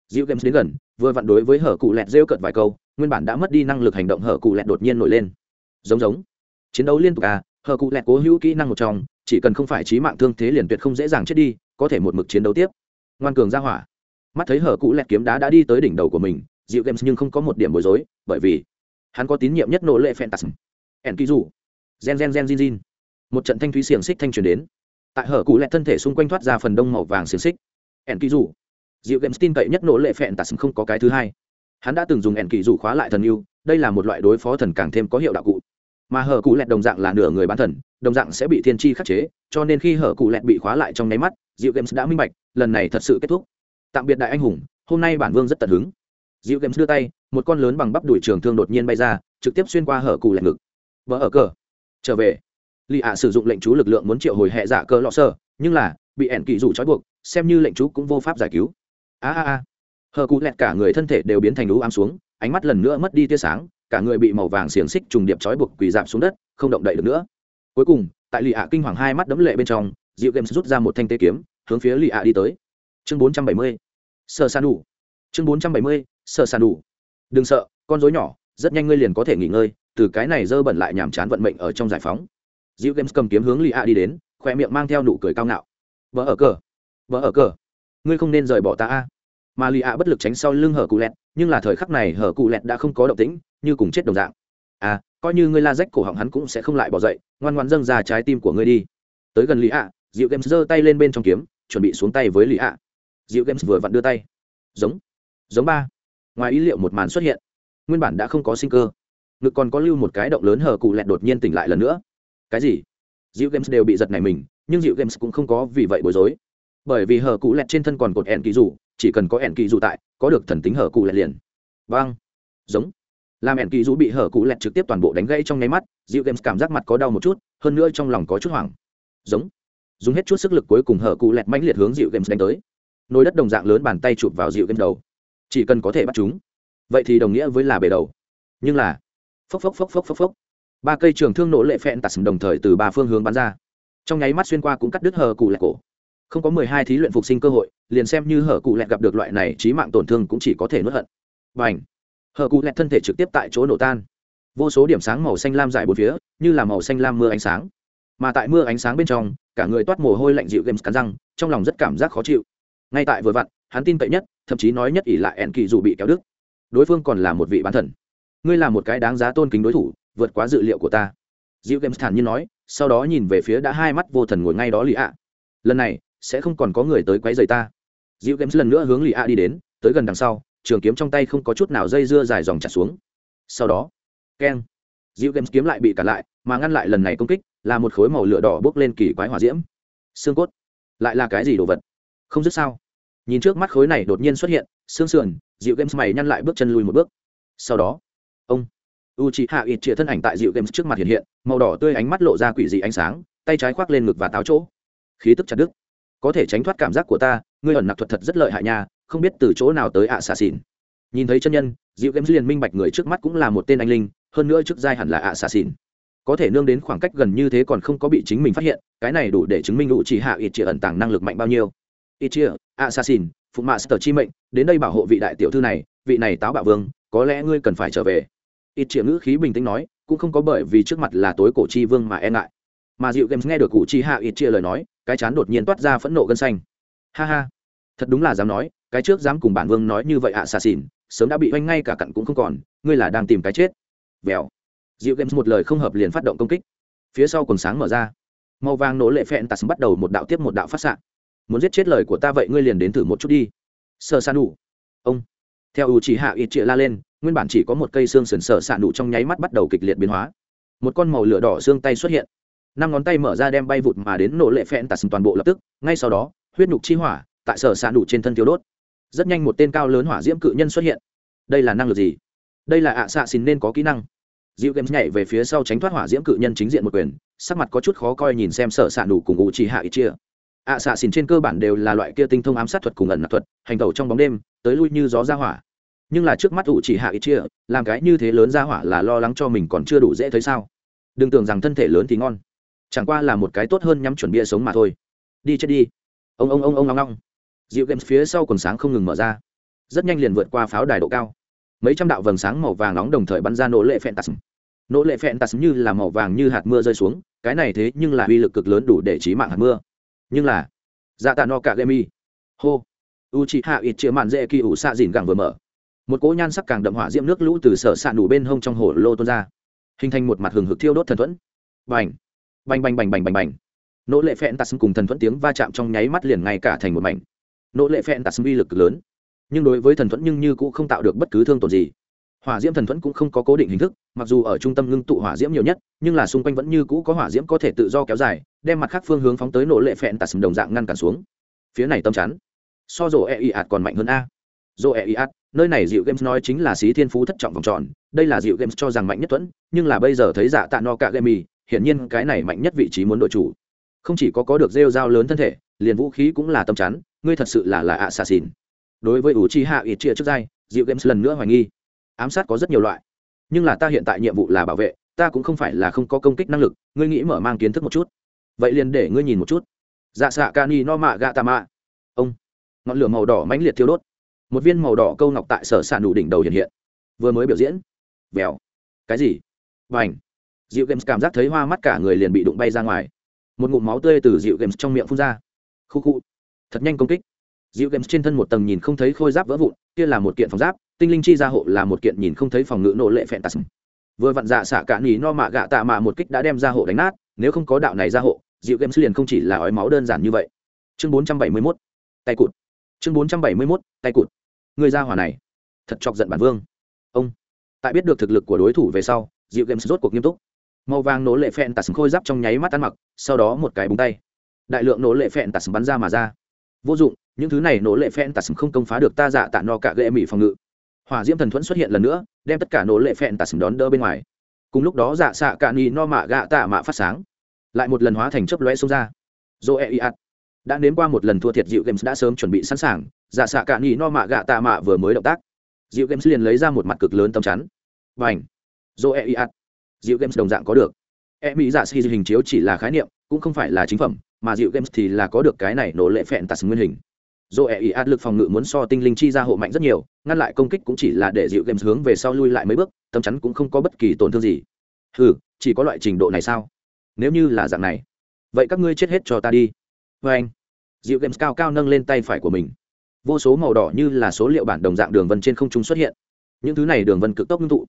Dịu games đến gần, vừa vặn đối với hở cụ lẹt rêu cợt vài câu, nguyên bản đã mất đi năng lực hành động hở cụ lẹt đột nhiên nổi lên. Giống giống. Chiến đấu liên tục à hở cụ lẹt cố hữu kỹ năng một trong, chỉ cần không phải trí mạng thương thế liền tuyệt không dễ dàng chết đi, có thể một mực chiến đấu tiếp. Ngoan cường ra hỏa. Mắt thấy hở cụ lẹt kiếm đá đã đi tới đỉnh đầu của mình dịu games nhưng không có một điểm bối rối, bởi vì hắn có tín nhiệm nhất nỗ lệ phantasm. Ẩn ký dù gen gen gen. Zin zin một trận thanh thúy xiềng xích thanh truyền đến. Tại hở cụ lẹt thân thể xung quanh thoát ra phần đông màu vàng xiềng xích. Ẻn ký dù dịu games tin cậy nhất nỗ lệ phẹn tạt không có cái thứ hai. Hắn đã từng dùng ẻn ký dù khóa lại thần yêu, đây là một loại đối phó thần càng thêm có hiệu đạo cụ mà hở cụ lẹt đồng dạng là nửa người bán thần, đồng dạng sẽ bị thiên tri khắc chế, cho nên khi hở cụ lẹt bị khóa lại trong nháy mắt dịu games đã minh bạch, lần này thật sự kết thúc. Tạm biệt đại anh hùng, hôm nay bản vương rất tận hứng. Dịu games đưa tay, một con lớn bằng bắp đuổi trường thương đột nhiên bay ra, trực tiếp xuyên qua hở cụ lẹt ngực. Vỡ ở cờ. Trở về. Lì ạ sử dụng lệnh chú lực lượng muốn triệu hồi hệ giả cơ lọ sơ, nhưng là, bị ẻn kỳ rủ trói buộc, xem như lệnh chú cũng vô pháp giải cứu. A a a. Hờ cụ lẹt cả người thân thể đều biến thành lũ ám xuống, ánh mắt lần nữa mất đi tia sáng cả người bị màu vàng xiềng xích trùng điệp trói buộc quỳ dạp xuống đất, không động đậy được nữa. Cuối cùng, tại lì ạ kinh hoàng hai mắt đấm lệ bên trong dịu games rút ra một thanh tế kiếm, hướng phía lì ạ đi tới. Chương bốn trăm bảy mươi sợ san đủ. Chương bốn trăm bảy mươi sợ san đủ. Đừng sợ, con dối nhỏ, rất nhanh ngươi liền có thể nghỉ ngơi, từ cái này dơ bẩn lại nhàm chán vận mệnh ở trong giải phóng. Dịu games cầm kiếm hướng lì ạ đi đến, khoe miệng mang theo nụ cười cao ngạo. Vỡ ở cờ, vỡ ở cờ. Ngươi không nên rời bỏ ta a. Mà lì ạ bất lực tránh sau lưng hở cụ lẹt, nhưng là thời khắc này hở cụ lẹt đã không có động tĩnh như cùng chết đồng dạng. À coi như ngươi la rách cổ họng hắn cũng sẽ không lại bỏ dậy ngoan ngoan dâng ra trái tim của ngươi đi. Tới gần lì ạ dịu games giơ tay lên bên trong kiếm chuẩn bị xuống tay với lì ạ dịu games vừa vặn đưa tay. Giống giống ba. Ngoài ý liệu một màn xuất hiện. Nguyên bản đã không có sinh cơ. Ngực còn có lưu một cái động lớn hở cụ lẹt đột nhiên tỉnh lại lần nữa. Cái gì? Dịu games đều bị giật này mình nhưng dịu games cũng không có vì vậy bối rối. Bởi vì hở cụ lẹt trên thân còn cột ẻn kỳ dù chỉ cần có ẻn kỳ dù tại có được thần tính hở cụ lẹt liền. Vang, giống làm ẻn kỳ dù bị hở cụ lẹt trực tiếp toàn bộ đánh gãy trong nháy mắt dịu games cảm giác mặt có đau một chút, hơn nữa trong lòng có chút hoảng. Giống. Dùng hết chút sức lực cuối cùng hở cụ lẹt mãnh liệt hướng dịu games đánh tới. Nồi đất đồng dạng lớn bàn tay chụp vào dịu games đầu. Chỉ cần có thể bắt chúng, vậy thì đồng nghĩa với là bề đầu. Nhưng là, phốc phốc phốc phốc phốc phốc. Ba cây trường thương nổ lệ phẹn tạt đồng thời từ ba phương hướng bắn ra. Trong nháy mắt xuyên qua cũng cắt đứt hở cụ lẹt cổ. Không có mười hai thí luyện phục sinh cơ hội, liền xem như hở cụ lẹt gặp được loại này trí mạng tổn thương cũng chỉ có thể nuốt hận. Và ảnh hở cụ lẹt thân thể trực tiếp tại chỗ nổ tan. Vô số điểm sáng màu xanh lam dài bốn phía, như là màu xanh lam mưa ánh sáng. Mà tại mưa ánh sáng bên trong, cả người toát mồ hôi lạnh dịu games cắn răng, trong lòng rất cảm giác khó chịu. Ngay tại vừa vặn, hắn tin cậy nhất, thậm chí nói nhất ỷ lại ẹn kỳ dù bị kéo đức đối phương còn là một vị bán thần. Ngươi là một cái đáng giá tôn kính đối thủ, vượt quá dự liệu của ta. Dịu games thản nhiên nói, sau đó nhìn về phía đã hai mắt vô thần ngồi ngay đó lì ạ lần này, sẽ không còn có người tới quấy rầy ta. Dịu games lần nữa hướng lì ạ đi đến, tới gần đằng sau trường kiếm trong tay không có chút nào dây dưa dài dòng chặt xuống. Sau đó, keng dịu games kiếm lại bị cản lại, mà ngăn lại lần này công kích là một khối màu lửa đỏ bốc lên kỳ quái hỏa diễm. Xương cốt, lại là cái gì đồ vật? Không dứt sao? Nhìn trước mắt khối này đột nhiên xuất hiện, xương sườn dịu games mày nhăn lại bước chân lùi một bước. Sau đó, ông u c hạ ít chĩa thân ảnh tại dịu games trước mặt hiện hiện, màu đỏ tươi ánh mắt lộ ra quỷ dị ánh sáng, tay trái khoác lên ngực và táo chỗ. Khí tức chặt đứt. Có thể tránh thoát cảm giác của ta, ngươi ẩn nặc thuật thật rất lợi hại nha không biết từ chỗ nào tới ạ xạ xỉn. Nhìn thấy chân nhân dịu games liền minh bạch người trước mắt cũng là một tên anh linh, hơn nữa trước giai hẳn là ạ xạ xỉn. Có thể nương đến khoảng cách gần như thế còn không có bị chính mình phát hiện, cái này đủ để chứng minh ủ chỉ hạ ít chia ẩn tàng năng lực mạnh bao nhiêu. Ít chia assassin phụ sơ chi mệnh, đến đây bảo hộ vị đại tiểu thư này, vị này táo bạo vương, có lẽ ngươi cần phải trở về. Ít chia ngữ khí bình tĩnh nói, cũng không có bởi vì trước mặt là tối cổ chi vương mà e ngại. Mà dịu games nghe được cụ chi hạ ít chia lời nói, cái chán đột nhiên toát ra phẫn nộ gân xanh. Ha ha, thật đúng là dám nói cái trước dám cùng bản vương nói như vậy ạ, xà xỉn, sớm đã bị oanh ngay cả cặn cũng không còn, ngươi là đang tìm cái chết. Vèo. Dịu games một lời không hợp liền phát động công kích. Phía sau quần sáng mở ra. Màu vàng nổ lệ phẹn tạt bắt đầu một đạo tiếp một đạo phát s muốn giết chết lời của ta vậy ngươi liền đến thử một chút đi. Sợ san đủ ông. Theo u chỉ hạ ít trịa la lên, nguyên bản chỉ có một cây xương sườn sờ sạn đủ trong nháy mắt bắt đầu kịch liệt biến hóa. Một con màu lửa đỏ xương tay xuất hiện. Năm ngón tay mở ra đem bay vụt mà đến nổ lệ phẹn tạt toàn bộ lập tức. Ngay sau đó, huyết nhục chi hỏa tại sở sạn đủ trên thân thiếu đốt rất nhanh một tên cao lớn hỏa diễm cự nhân xuất hiện đây là năng lực gì đây là ạ xạ xin nên có kỹ năng dịu Games nhảy về phía sau tránh thoát hỏa diễm cự nhân chính diện một quyền, sắc mặt có chút khó coi nhìn xem sở sạn đủ cùng ngụ chỉ hạ ít chia. ạ xạ xin trên cơ bản đều là loại kia tinh thông ám sát thuật cùng ẩn nạp thuật, hành tẩu trong bóng đêm, tới lui như gió ra hỏa. Nhưng là trước mắt ủ chỉ hạ ít chia, làm cái như thế lớn ra hỏa là lo lắng cho mình còn chưa đủ dễ thấy sao? Đừng tưởng rằng thân thể lớn thì ngon, chẳng qua là một cái tốt hơn nhắm chuẩn bia sống mà thôi. Đi chết đi. Ông ông ông ông long long dịu Games phía sau quần sáng không ngừng mở ra, rất nhanh liền vượt qua pháo đài độ cao. Mấy trăm đạo vầng sáng màu vàng nóng đồng thời bắn ra nỗ lệ phẹn tạt. Nỗ lệ phẹn tạt như là màu vàng như hạt mưa rơi xuống cái này thế nhưng là uy lực cực lớn đủ để trí mạng hạt mưa. Nhưng là dạ tạ no cả gemi hô. U chị hạ ít chĩa mạn dễ kỳ ủ xạ dìn gẳng vừa mở. Một cỗ nhan sắc càng đậm hỏa diễm nước lũ từ sở xạ nủ bên hông trong hồ lô tuôn ra hình thành một mặt hừng hực thiêu đốt thần thuẫn. Bành. Bành bành bành bành bành bành. Nỗ lệ phẹn tạt cùng thần thuẫn tiếng va chạm trong nháy mắt liền ngay cả thành một mảnh nỗ lệ phen tạt uy lực lớn. Nhưng đối với thần thuẫn nhưng như cũng không tạo được bất cứ thương tổn gì. Hỏa diễm thần thuẫn cũng không có cố định hình thức, mặc dù ở trung tâm ngưng tụ hỏa diễm nhiều nhất, nhưng là xung quanh vẫn như cũ có hỏa diễm có thể tự do kéo dài, đem mặt khác phương hướng phóng tới nổ lệ phẹn tạt đồng dạng ngăn cản xuống. Phía này tâm chắn. So rổ e i ạt còn mạnh hơn a. Rổ e i ạt, nơi này dịu games nói chính là xí thiên phú thất trọng vòng tròn, đây là dịu games cho rằng mạnh nhất thuẫn, nhưng là bây giờ thấy giả tạ no cả game hiển nhiên cái này mạnh nhất vị trí muốn đội chủ. Không chỉ có có được rêu dao lớn thân thể, liền vũ khí cũng là tâm chắn ngươi thật sự là là ạ xà xỉn. Đối với ủ chi hạ ít chia trước dai dịu games lần nữa hoài nghi. Ám sát có rất nhiều loại. Nhưng là ta hiện tại nhiệm vụ là bảo vệ, ta cũng không phải là không có công kích năng lực, ngươi nghĩ mở mang kiến thức một chút. Vậy liền để ngươi nhìn một chút. Dạ xạ ca ni no mạ gạ tà mạ ông. Ngọn lửa màu đỏ mãnh liệt thiêu đốt. Một viên màu đỏ câu ngọc tại sở s đủ nụ đỉnh đầu hiện hiện. Vừa mới biểu diễn. Vèo. Cái gì? Và ảnh dịu games cảm giác thấy hoa mắt cả người liền bị đụng bay ra ngoài. Một ngụm máu tươi từ dịu games trong miệng phun ra. Khu khu thật nhanh công kích. Dịu games trên thân một tầng nhìn không thấy khôi giáp vỡ vụn kia là một kiện phòng giáp tinh linh chi gia hộ là một kiện nhìn không thấy phòng ngự nổ lệ phẹn tạt vừa vặn dạ xạ cả nhì no mạ gạ tạ mạ một kích đã đem gia hộ đánh nát nếu không có đạo này gia hộ dịu games liền không chỉ là ói máu đơn giản như vậy. Chương 471, tay cụt. Chương 471, tay cụt. Người gia hỏa này thật chọc giận bản vương. Ông tại biết được thực lực của đối thủ về sau dịu games rốt cuộc nghiêm túc. Màu vàng nổ lệ phẹn tạt khôi giáp trong nháy mắt ăn mặc sau đó một cái búng tay. Đại lượng nổ lệ phẹn tạt bắn ra mà ra vô dụng, những thứ này nỗ lệ phẹn tạt không công phá được ta dạ tạ no cả ghệ mỹ phòng ngự. Hỏa diễm thần thuẫn xuất hiện lần nữa, đem tất cả nỗ lệ phẹn tạt đón đỡ bên ngoài. Cùng lúc đó dạ xạ cạn ni no mạ gạ tạ mạ phát sáng, lại một lần hóa thành chớp lóe xông ra. Dô e iat đã nếm qua một lần thua thiệt dịu games đã sớm chuẩn bị sẵn sàng dạ xạ cạn ni no mạ gạ tạ mạ vừa mới động tác. Dịu games liền lấy ra một mặt cực lớn tấm chắn. Và ảnh dô e iat dịu games đồng dạng có được e mỹ dạ xì hình chiếu chỉ là khái niệm, cũng không phải là chính phẩm, mà dịu games thì là có được cái này nổ lệ phẹn tạt nguyên hình. Dù e ý át lực phòng ngự muốn so tinh linh chi ra hộ mạnh rất nhiều, ngăn lại công kích cũng chỉ là để dịu games hướng về sau lui lại mấy bước tầm chắn cũng không có bất kỳ tổn thương gì. Ừ chỉ có loại trình độ này sao? Nếu như là dạng này, vậy các ngươi chết hết cho ta đi. Vê anh dịu games cao cao nâng lên tay phải của mình. Vô số màu đỏ như là số liệu bản đồng dạng đường vân trên không trung xuất hiện. Những thứ này đường vân cực tốc ngưng tụ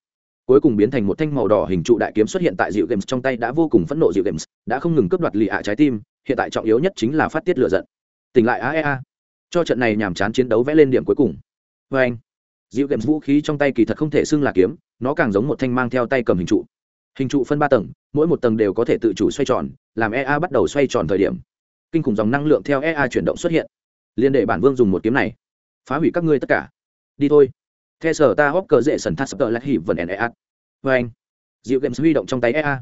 cuối cùng biến thành một thanh màu đỏ hình trụ đại kiếm xuất hiện tại dịu games, trong tay đã vô cùng phẫn nộ dịu games, đã không ngừng cướp đoạt lì ạ trái tim, hiện tại trọng yếu nhất chính là phát tiết lửa giận. Tỉnh lại aea cho trận này nhàm chán chiến đấu vẽ lên điểm cuối cùng. Vê anh dịu games vũ khí trong tay kỳ thật không thể xưng là kiếm, nó càng giống một thanh mang theo tay cầm hình trụ. Hình trụ phân ba tầng, mỗi một tầng đều có thể tự chủ xoay tròn, làm ea bắt đầu xoay tròn thời điểm. Kinh khủng dòng năng lượng theo ea chuyển động xuất hiện. Liên đệ bản vương dùng một kiếm này. Phá hủy các ngươi tất cả. Đi thôi the sở ta hóc cờ dễ sần thắt sập tờ lạch hỉ vần ea vê anh, dịu games huy động trong tay ea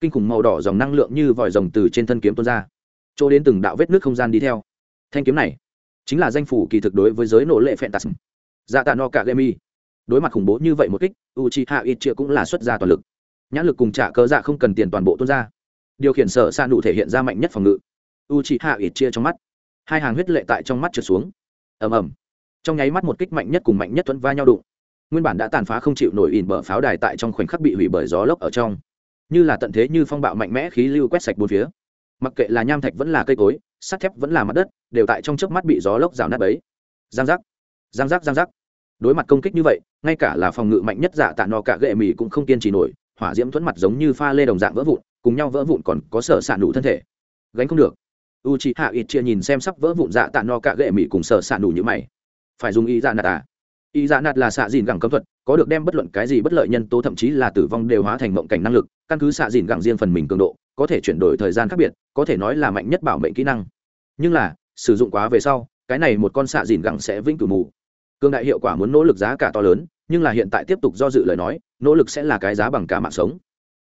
kinh khủng màu đỏ dòng năng lượng như vòi rồng từ trên thân kiếm tuôn ra. Chỗ đến từng đạo vết nước không gian đi theo. Thanh kiếm này chính là danh phủ kỳ thực đối với giới nổ lệ phẹn tạt. Dạ tạ no cả gemi đối mặt khủng bố như vậy một kích u chi hạ ít cũng là xuất ra toàn lực. Nhãn lực cùng trả cớ dạ không cần tiền toàn bộ tuôn ra. Điều khiển sở xa nụ thể hiện ra mạnh nhất phòng ngự. U chi hạ ít chia trong mắt. Hai hàng huyết lệ tại trong mắt trượt xuống. Ầm ầm trong nháy mắt một kích mạnh nhất cùng mạnh nhất thuẫn va nhau đụng. Nguyên bản đã tàn phá không chịu nổi ỉn bờ pháo đài tại trong khoảnh khắc bị hủy bởi gió lốc ở trong. Như là tận thế như phong bạo mạnh mẽ khí lưu quét sạch bốn phía. Mặc kệ là nham thạch vẫn là cây cối, sắt thép vẫn là mặt đất, đều tại trong chớp mắt bị gió lốc rào nát bấy. Giang giác giang giác giang giác. Đối mặt công kích như vậy, ngay cả là phòng ngự mạnh nhất giả tạ no cả gệ mì cũng không kiên trì nổi, hỏa diễm thuẫn mặt giống như pha lê đồng dạng vỡ vụn, cùng nhau vỡ vụn còn có sở sản nụ thân thể. Gánh không được. U chị hạ ít chia nhìn xem sắp vỡ vụn dạ tạ no cả gệ mì cùng sở sản nụ như mày phải dùng ý dạ nạt à. Ý dạ nạt là xạ dìn gẳng cấm thuật, có được đem bất luận cái gì bất lợi nhân tố thậm chí là tử vong đều hóa thành mộng cảnh năng lực, căn cứ xạ dìn gẳng riêng phần mình cường độ, có thể chuyển đổi thời gian khác biệt, có thể nói là mạnh nhất bảo mệnh kỹ năng. Nhưng là, sử dụng quá về sau, cái này một con xạ dìn gẳng sẽ vĩnh cửu mù. Cương đại hiệu quả muốn nỗ lực giá cả to lớn, nhưng là hiện tại tiếp tục do dự lời nói, nỗ lực sẽ là cái giá bằng cả mạng sống.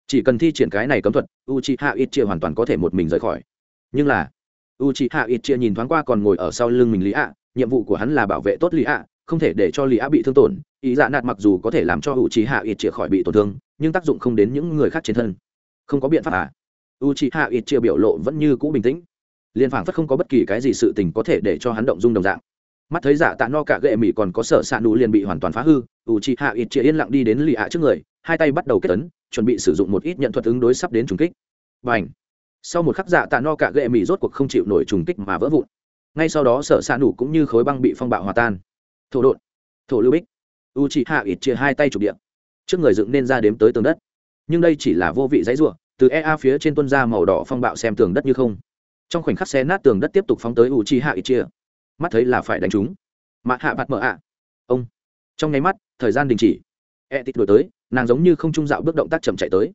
Chỉ cần thi triển cái này cấm thuật u c h i h a ít chia hoàn toàn có thể một mình rời khỏi. Nhưng là u c h i h a ít chia nhìn thoáng qua còn ngồi ở sau lưng mình lý ạ nhiệm vụ của hắn là bảo vệ tốt lý ạ không thể để cho lý ạ bị thương tổn. Ý dạ nạt mặc dù có thể làm cho u trí hạ ít chĩa khỏi bị tổn thương, nhưng tác dụng không đến những người khác trên thân. Không có biện pháp à? U trí hạ ít chĩa biểu lộ vẫn như cũ bình tĩnh. Liên phảng phất không có bất kỳ cái gì sự tình có thể để cho hắn động dung đồng dạng. Mắt thấy giả tạ no cả gệ mỹ còn có sở s ạ nụ liền bị hoàn toàn phá hư u trí hạ ít chĩa yên lặng đi đến lì ạ trước người, hai tay bắt đầu kết tấn chuẩn bị sử dụng một ít nhận thuật ứng đối sắp đến trùng kích. Và ảnh sau một khắc giả tạ no cả gệ mỹ rốt cuộc không chịu nổi trùng kích mà vỡ vụn ngay sau đó sở s ạ nụ cũng như khối băng bị phong bạo hòa tan. Thổ đột thổ lưu bích. U chi hạ ít chia hai tay trục điện. Trước người dựng nên ra đếm tới tường đất. Nhưng đây chỉ là vô vị dãy ruộng từ ea phía trên tuân ra màu đỏ phong bạo xem tường đất như không. Trong khoảnh khắc xe nát tường đất tiếp tục phóng tới u chi hạ ít chia. Mắt thấy là phải đánh chúng. Mạ hạ bạt mở ạ. Ông. Trong nháy mắt, thời gian đình chỉ. E tít đổi tới, nàng giống như không trung dạo bước động tác chậm chạy tới.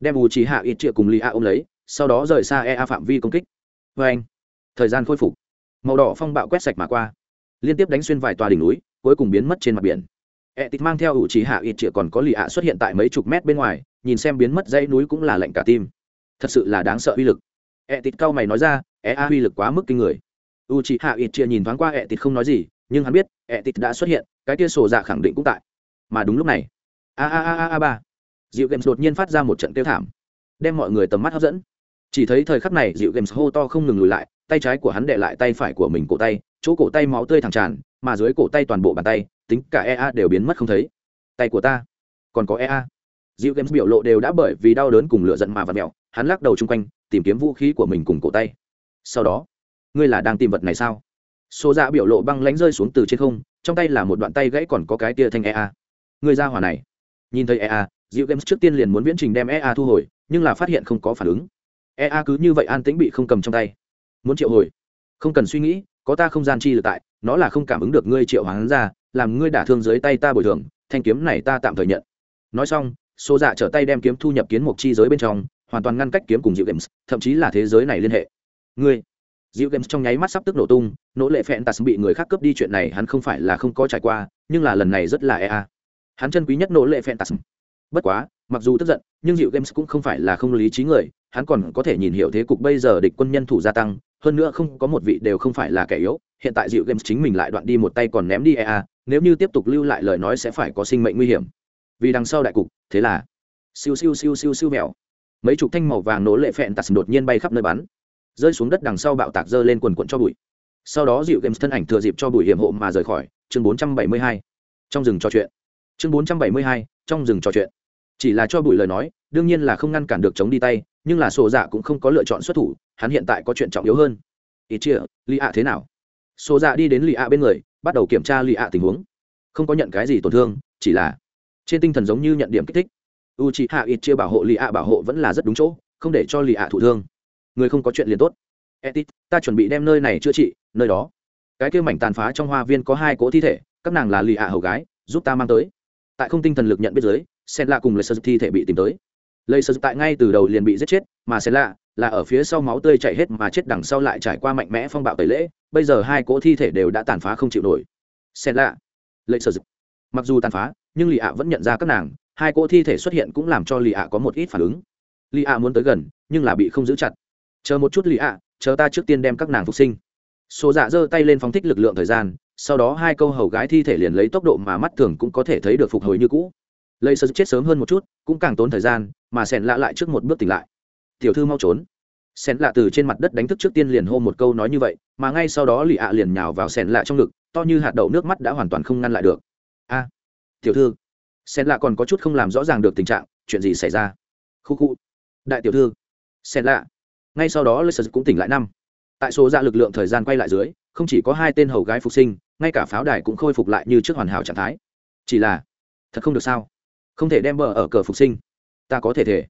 Đem u chi hạ ít chia cùng lì a ôm lấy, sau đó rời xa ea phạm vi công kích. Vê anh thời gian khôi phục màu đỏ phong bạo quét sạch mà qua. Liên tiếp đánh xuyên vài tòa đỉnh núi, cuối cùng biến mất trên mặt biển. E tịt mang theo ủ trí hạ ít chĩa còn có li ạ xuất hiện tại mấy chục mét bên ngoài, nhìn xem biến mất dãy núi cũng là lạnh cả tim. Thật sự là đáng sợ uy lực. E tịt cao mày nói ra e a uy lực quá mức kinh người. U trí hạ ít chĩa nhìn thoáng qua e tịt không nói gì, nhưng hắn biết e tịt đã xuất hiện, cái tia sổ dạ khẳng định cũng tại. Mà đúng lúc này, a a a a a ba dịu games đột nhiên phát ra một trận kêu thảm, đem mọi người tầm mắt hấp dẫn. Chỉ thấy thời khắc này dịu games hô to không ngừng lùi lại tay trái của hắn đệ lại tay phải của mình cổ tay, chỗ cổ tay máu tươi thẳng tràn, mà dưới cổ tay toàn bộ bàn tay, tính cả ea đều biến mất không thấy. Tay của ta, còn có ea dịu games biểu lộ đều đã bởi vì đau đớn cùng lửa giận mà vật mẹo hắn lắc đầu chung quanh, tìm kiếm vũ khí của mình cùng cổ tay. Sau đó, ngươi là đang tìm vật này sao? Xô Ra dạ biểu lộ băng lánh rơi xuống từ trên không, trong tay là một đoạn tay gãy còn có cái tia thanh ea ngươi ra hỏa này. Nhìn thấy ea dịu games trước tiên liền muốn viễn trình đem ea thu hồi, nhưng là phát hiện không có phản ứng. Ea cứ như vậy an tĩnh bị không cầm trong tay muốn triệu hồi. Không cần suy nghĩ, có ta không gian chi lực tại, nó là không cảm ứng được ngươi triệu hoán ra, làm ngươi đả thương dưới tay ta bồi thường, thanh kiếm này ta tạm thời nhận. Nói xong số dạ trở tay đem kiếm thu nhập kiến mục chi giới bên trong, hoàn toàn ngăn cách kiếm cùng dịu games, thậm chí là thế giới này liên hệ. Ngươi dịu games trong nháy mắt sắp tức nổ tung, nỗ lệ phẹn tạt bị người khác cướp đi chuyện này hắn không phải là không có trải qua, nhưng là lần này rất là ea hắn chân quý nhất nỗ lệ phẹn tạt. Bất quá, mặc dù tức giận, nhưng dịu games cũng không phải là không lý trí người, hắn còn có thể nhìn hiểu thế cục bây giờ địch quân nhân thủ gia tăng hơn nữa không có một vị đều không phải là kẻ yếu hiện tại dịu games chính mình lại đoạn đi một tay còn ném đi ea nếu như tiếp tục lưu lại lời nói sẽ phải có sinh mệnh nguy hiểm. Vì đằng sau đại cục thế là siêu siêu siêu siêu siêu mèo. Mấy chục thanh màu vàng nổ lệ phẹn tạt đột nhiên bay khắp nơi bắn. Rơi xuống đất đằng sau bạo tạc dơ lên quần quận cho bụi. Sau đó dịu games thân ảnh thừa dịp cho bụi hiểm hộ mà rời khỏi chương 472. trong rừng trò chuyện. Chương 472, trong rừng trò chuyện. Chỉ là cho bụi lời nói đương nhiên là không ngăn cản được chống đi tay nhưng là sổ dạ cũng không có lựa chọn xuất thủ hắn hiện tại có chuyện trọng yếu hơn. Ít chia lì ạ thế nào? Xô dạ đi đến lì ạ bên người, bắt đầu kiểm tra lì ạ tình huống. Không có nhận cái gì tổn thương, chỉ là trên tinh thần giống như nhận điểm kích thích. U chị hạ ít chia bảo hộ lì ạ bảo hộ vẫn là rất đúng chỗ, không để cho lì ạ thụ thương. Người không có chuyện liền tốt. Etit ta chuẩn bị đem nơi này chữa trị, nơi đó. Cái kêu mảnh tàn phá trong hoa viên có hai cỗ thi thể, các nàng là lì ạ hầu gái, giúp ta mang tới. Tại không tinh thần lực nhận biết giới sen lạ cùng lấy sơ thi thể bị tìm tới lây sơ tại ngay từ đầu liền bị giết chết, mà xen lạ là ở phía sau máu tươi chảy hết mà chết đằng sau lại trải qua mạnh mẽ phong bạo tẩy lễ, bây giờ hai cỗ thi thể đều đã tàn phá không chịu nổi. Xen lạ lây sơ mặc dù tàn phá, nhưng lì ạ vẫn nhận ra các nàng, hai cỗ thi thể xuất hiện cũng làm cho lì ạ có một ít phản ứng. Lì ạ muốn tới gần, nhưng là bị không giữ chặt. Chờ một chút lì ạ, chờ ta trước tiên đem các nàng phục sinh. Số dạ giơ tay lên phóng thích lực lượng thời gian, sau đó hai câu hầu gái thi thể liền lấy tốc độ mà mắt thường cũng có thể thấy được phục hồi như cũ lấy sơ chết sớm hơn một chút, cũng càng tốn thời gian, mà sẻn lạ lại trước một bước tỉnh lại. Tiểu thư mau trốn. Sẻn lạ từ trên mặt đất đánh thức trước tiên liền hô một câu nói như vậy, mà ngay sau đó lì ạ liền nhào vào sẻn lạ trong ngực, to như hạt đậu nước mắt đã hoàn toàn không ngăn lại được. A, tiểu thư. Sẻn lạ còn có chút không làm rõ ràng được tình trạng, chuyện gì xảy ra? Khu khu. Đại tiểu thư. Sẻn lạ. Ngay sau đó lây sơ cũng tỉnh lại năm. Tại số ra lực lượng thời gian quay lại dưới, không chỉ có hai tên hầu gái phục sinh, ngay cả pháo đài cũng khôi phục lại như trước hoàn hảo trạng thái. Chỉ là, thật không được sao? Không thể đem bờ ở cờ phục sinh. Ta có thể thể.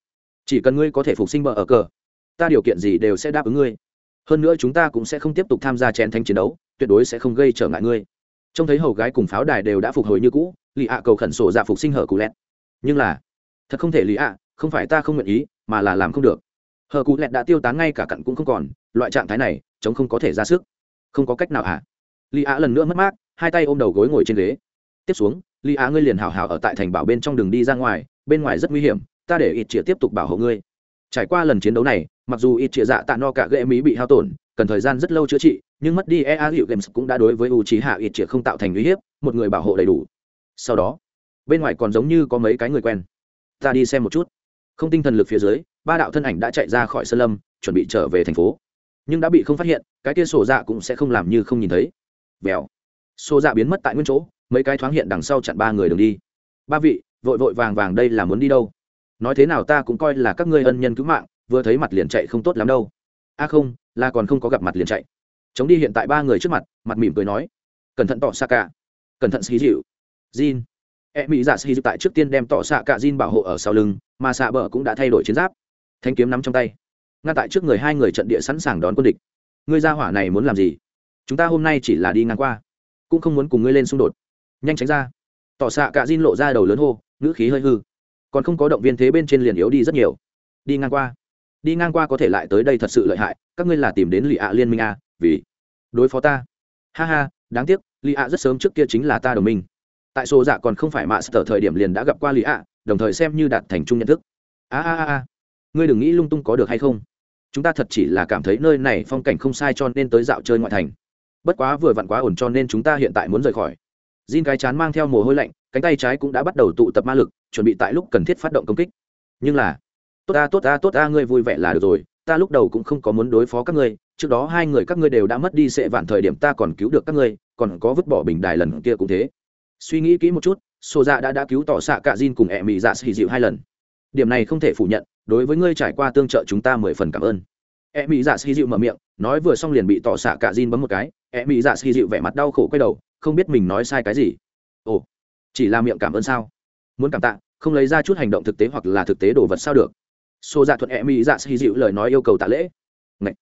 Chỉ cần ngươi có thể phục sinh bờ ở cờ, ta điều kiện gì đều sẽ đáp ứng ngươi. Hơn nữa chúng ta cũng sẽ không tiếp tục tham gia chén thanh chiến đấu, tuyệt đối sẽ không gây trở ngại ngươi. Trông thấy hầu gái cùng pháo đài đều đã phục hồi như cũ, lì ạ cầu khẩn sổ dạ phục sinh hở cụ lẹt. Nhưng là, thật không thể lì ạ không phải ta không nguyện ý, mà là làm không được. Hở cụ lẹt đã tiêu tán ngay cả cặn cũng không còn, loại trạng thái này chống không có thể ra sức. Không có cách nào à? lì ạ lần nữa mất mát, hai tay ôm đầu gối ngồi trên ghế tiếp xuống ly á ngươi liền hảo hảo ở tại thành bảo bên trong đường đi ra ngoài, bên ngoài rất nguy hiểm, ta để ít chĩa tiếp tục bảo hộ ngươi. Trải qua lần chiến đấu này, mặc dù ít chĩa dạ tạ no cả gây mí bị hao tổn, cần thời gian rất lâu chữa trị, nhưng mất đi ea hiệu games cũng đã đối với u trí hạ ít chĩa không tạo thành uy hiếp, một người bảo hộ đầy đủ. Sau đó, bên ngoài còn giống như có mấy cái người quen. Ta đi xem một chút. Không tinh thần lực phía dưới, ba đạo thân ảnh đã chạy ra khỏi sơn lâm, chuẩn bị trở về thành phố. Nhưng đã bị không phát hiện, cái kia sổ dạ cũng sẽ không làm như không nhìn thấy. Vèo. Sổ dạ biến mất tại nguyên chỗ mấy cái thoáng hiện đằng sau chặn ba người đường đi ba vị vội vội vàng vàng đây là muốn đi đâu nói thế nào ta cũng coi là các ngươi ân nhân cứu mạng vừa thấy mặt liền chạy không tốt lắm đâu a không là còn không có gặp mặt liền chạy chống đi hiện tại ba người trước mặt mặt mỉm cười nói cẩn thận tỏ xa cả cẩn thận xí dịu Jin. E mỹ giả xí dịu tại trước tiên đem tỏ xạ cả Jin bảo hộ ở sau lưng, mà xạ bờ cũng đã thay đổi chiến giáp. Thanh kiếm nắm trong tay. Ngăn tại trước người hai người trận địa sẵn sàng đón quân địch. Ngươi ra hỏa này muốn làm gì? Chúng ta hôm nay chỉ là đi ngang qua, cũng không muốn cùng ngươi lên xung đột nhanh tránh ra. Tỏ xạ cả Jin lộ ra đầu lớn hô ngữ khí hơi hư. Còn không có động viên thế bên trên liền yếu đi rất nhiều. Đi ngang qua. Đi ngang qua có thể lại tới đây thật sự lợi hại các ngươi là tìm đến lì ạ liên minh a à, vì đối phó ta. Ha ha đáng tiếc lì ạ rất sớm trước kia chính là ta đồng minh. Tại số dạ còn không phải mạ sở thời điểm liền đã gặp qua lì ạ đồng thời xem như đạt thành chung nhận thức. A a a a. Ngươi đừng nghĩ lung tung có được hay không. Chúng ta thật chỉ là cảm thấy nơi này phong cảnh không sai cho nên tới dạo chơi ngoại thành. Bất quá vừa vặn quá ổn cho nên chúng ta hiện tại muốn rời khỏi. Jin cái chán mang theo mồ hôi lạnh, cánh tay trái cũng đã bắt đầu tụ tập ma lực chuẩn bị tại lúc cần thiết phát động công kích. Nhưng là tốt ta tốt ta tốt ta ngươi vui vẻ là được rồi ta lúc đầu cũng không có muốn đối phó các ngươi trước đó hai người các ngươi đều đã mất đi sẽ vạn thời điểm ta còn cứu được các ngươi còn có vứt bỏ bình đài lần kia cũng thế. Suy nghĩ kỹ một chút sô dạ đã đã cứu tỏ xạ cả Jin cùng ẹ mị dạ xì dịu hai lần. Điểm này không thể phủ nhận đối với ngươi trải qua tương trợ chúng ta mười phần cảm ơn. Ẹ mị dạ xì dịu mở miệng nói vừa xong liền bị tỏ xạ cả Jin bấm một cái ẹ mị dạ xì dịu vẻ mặt đau khổ quay đầu không biết mình nói sai cái gì. Ồ, chỉ là miệng cảm ơn sao? Muốn cảm tạ, không lấy ra chút hành động thực tế hoặc là thực tế đồ vật sao được? Xô dạ thuận e mỹ dạ xì dịu lời nói yêu cầu tạ lễ. Ngậy!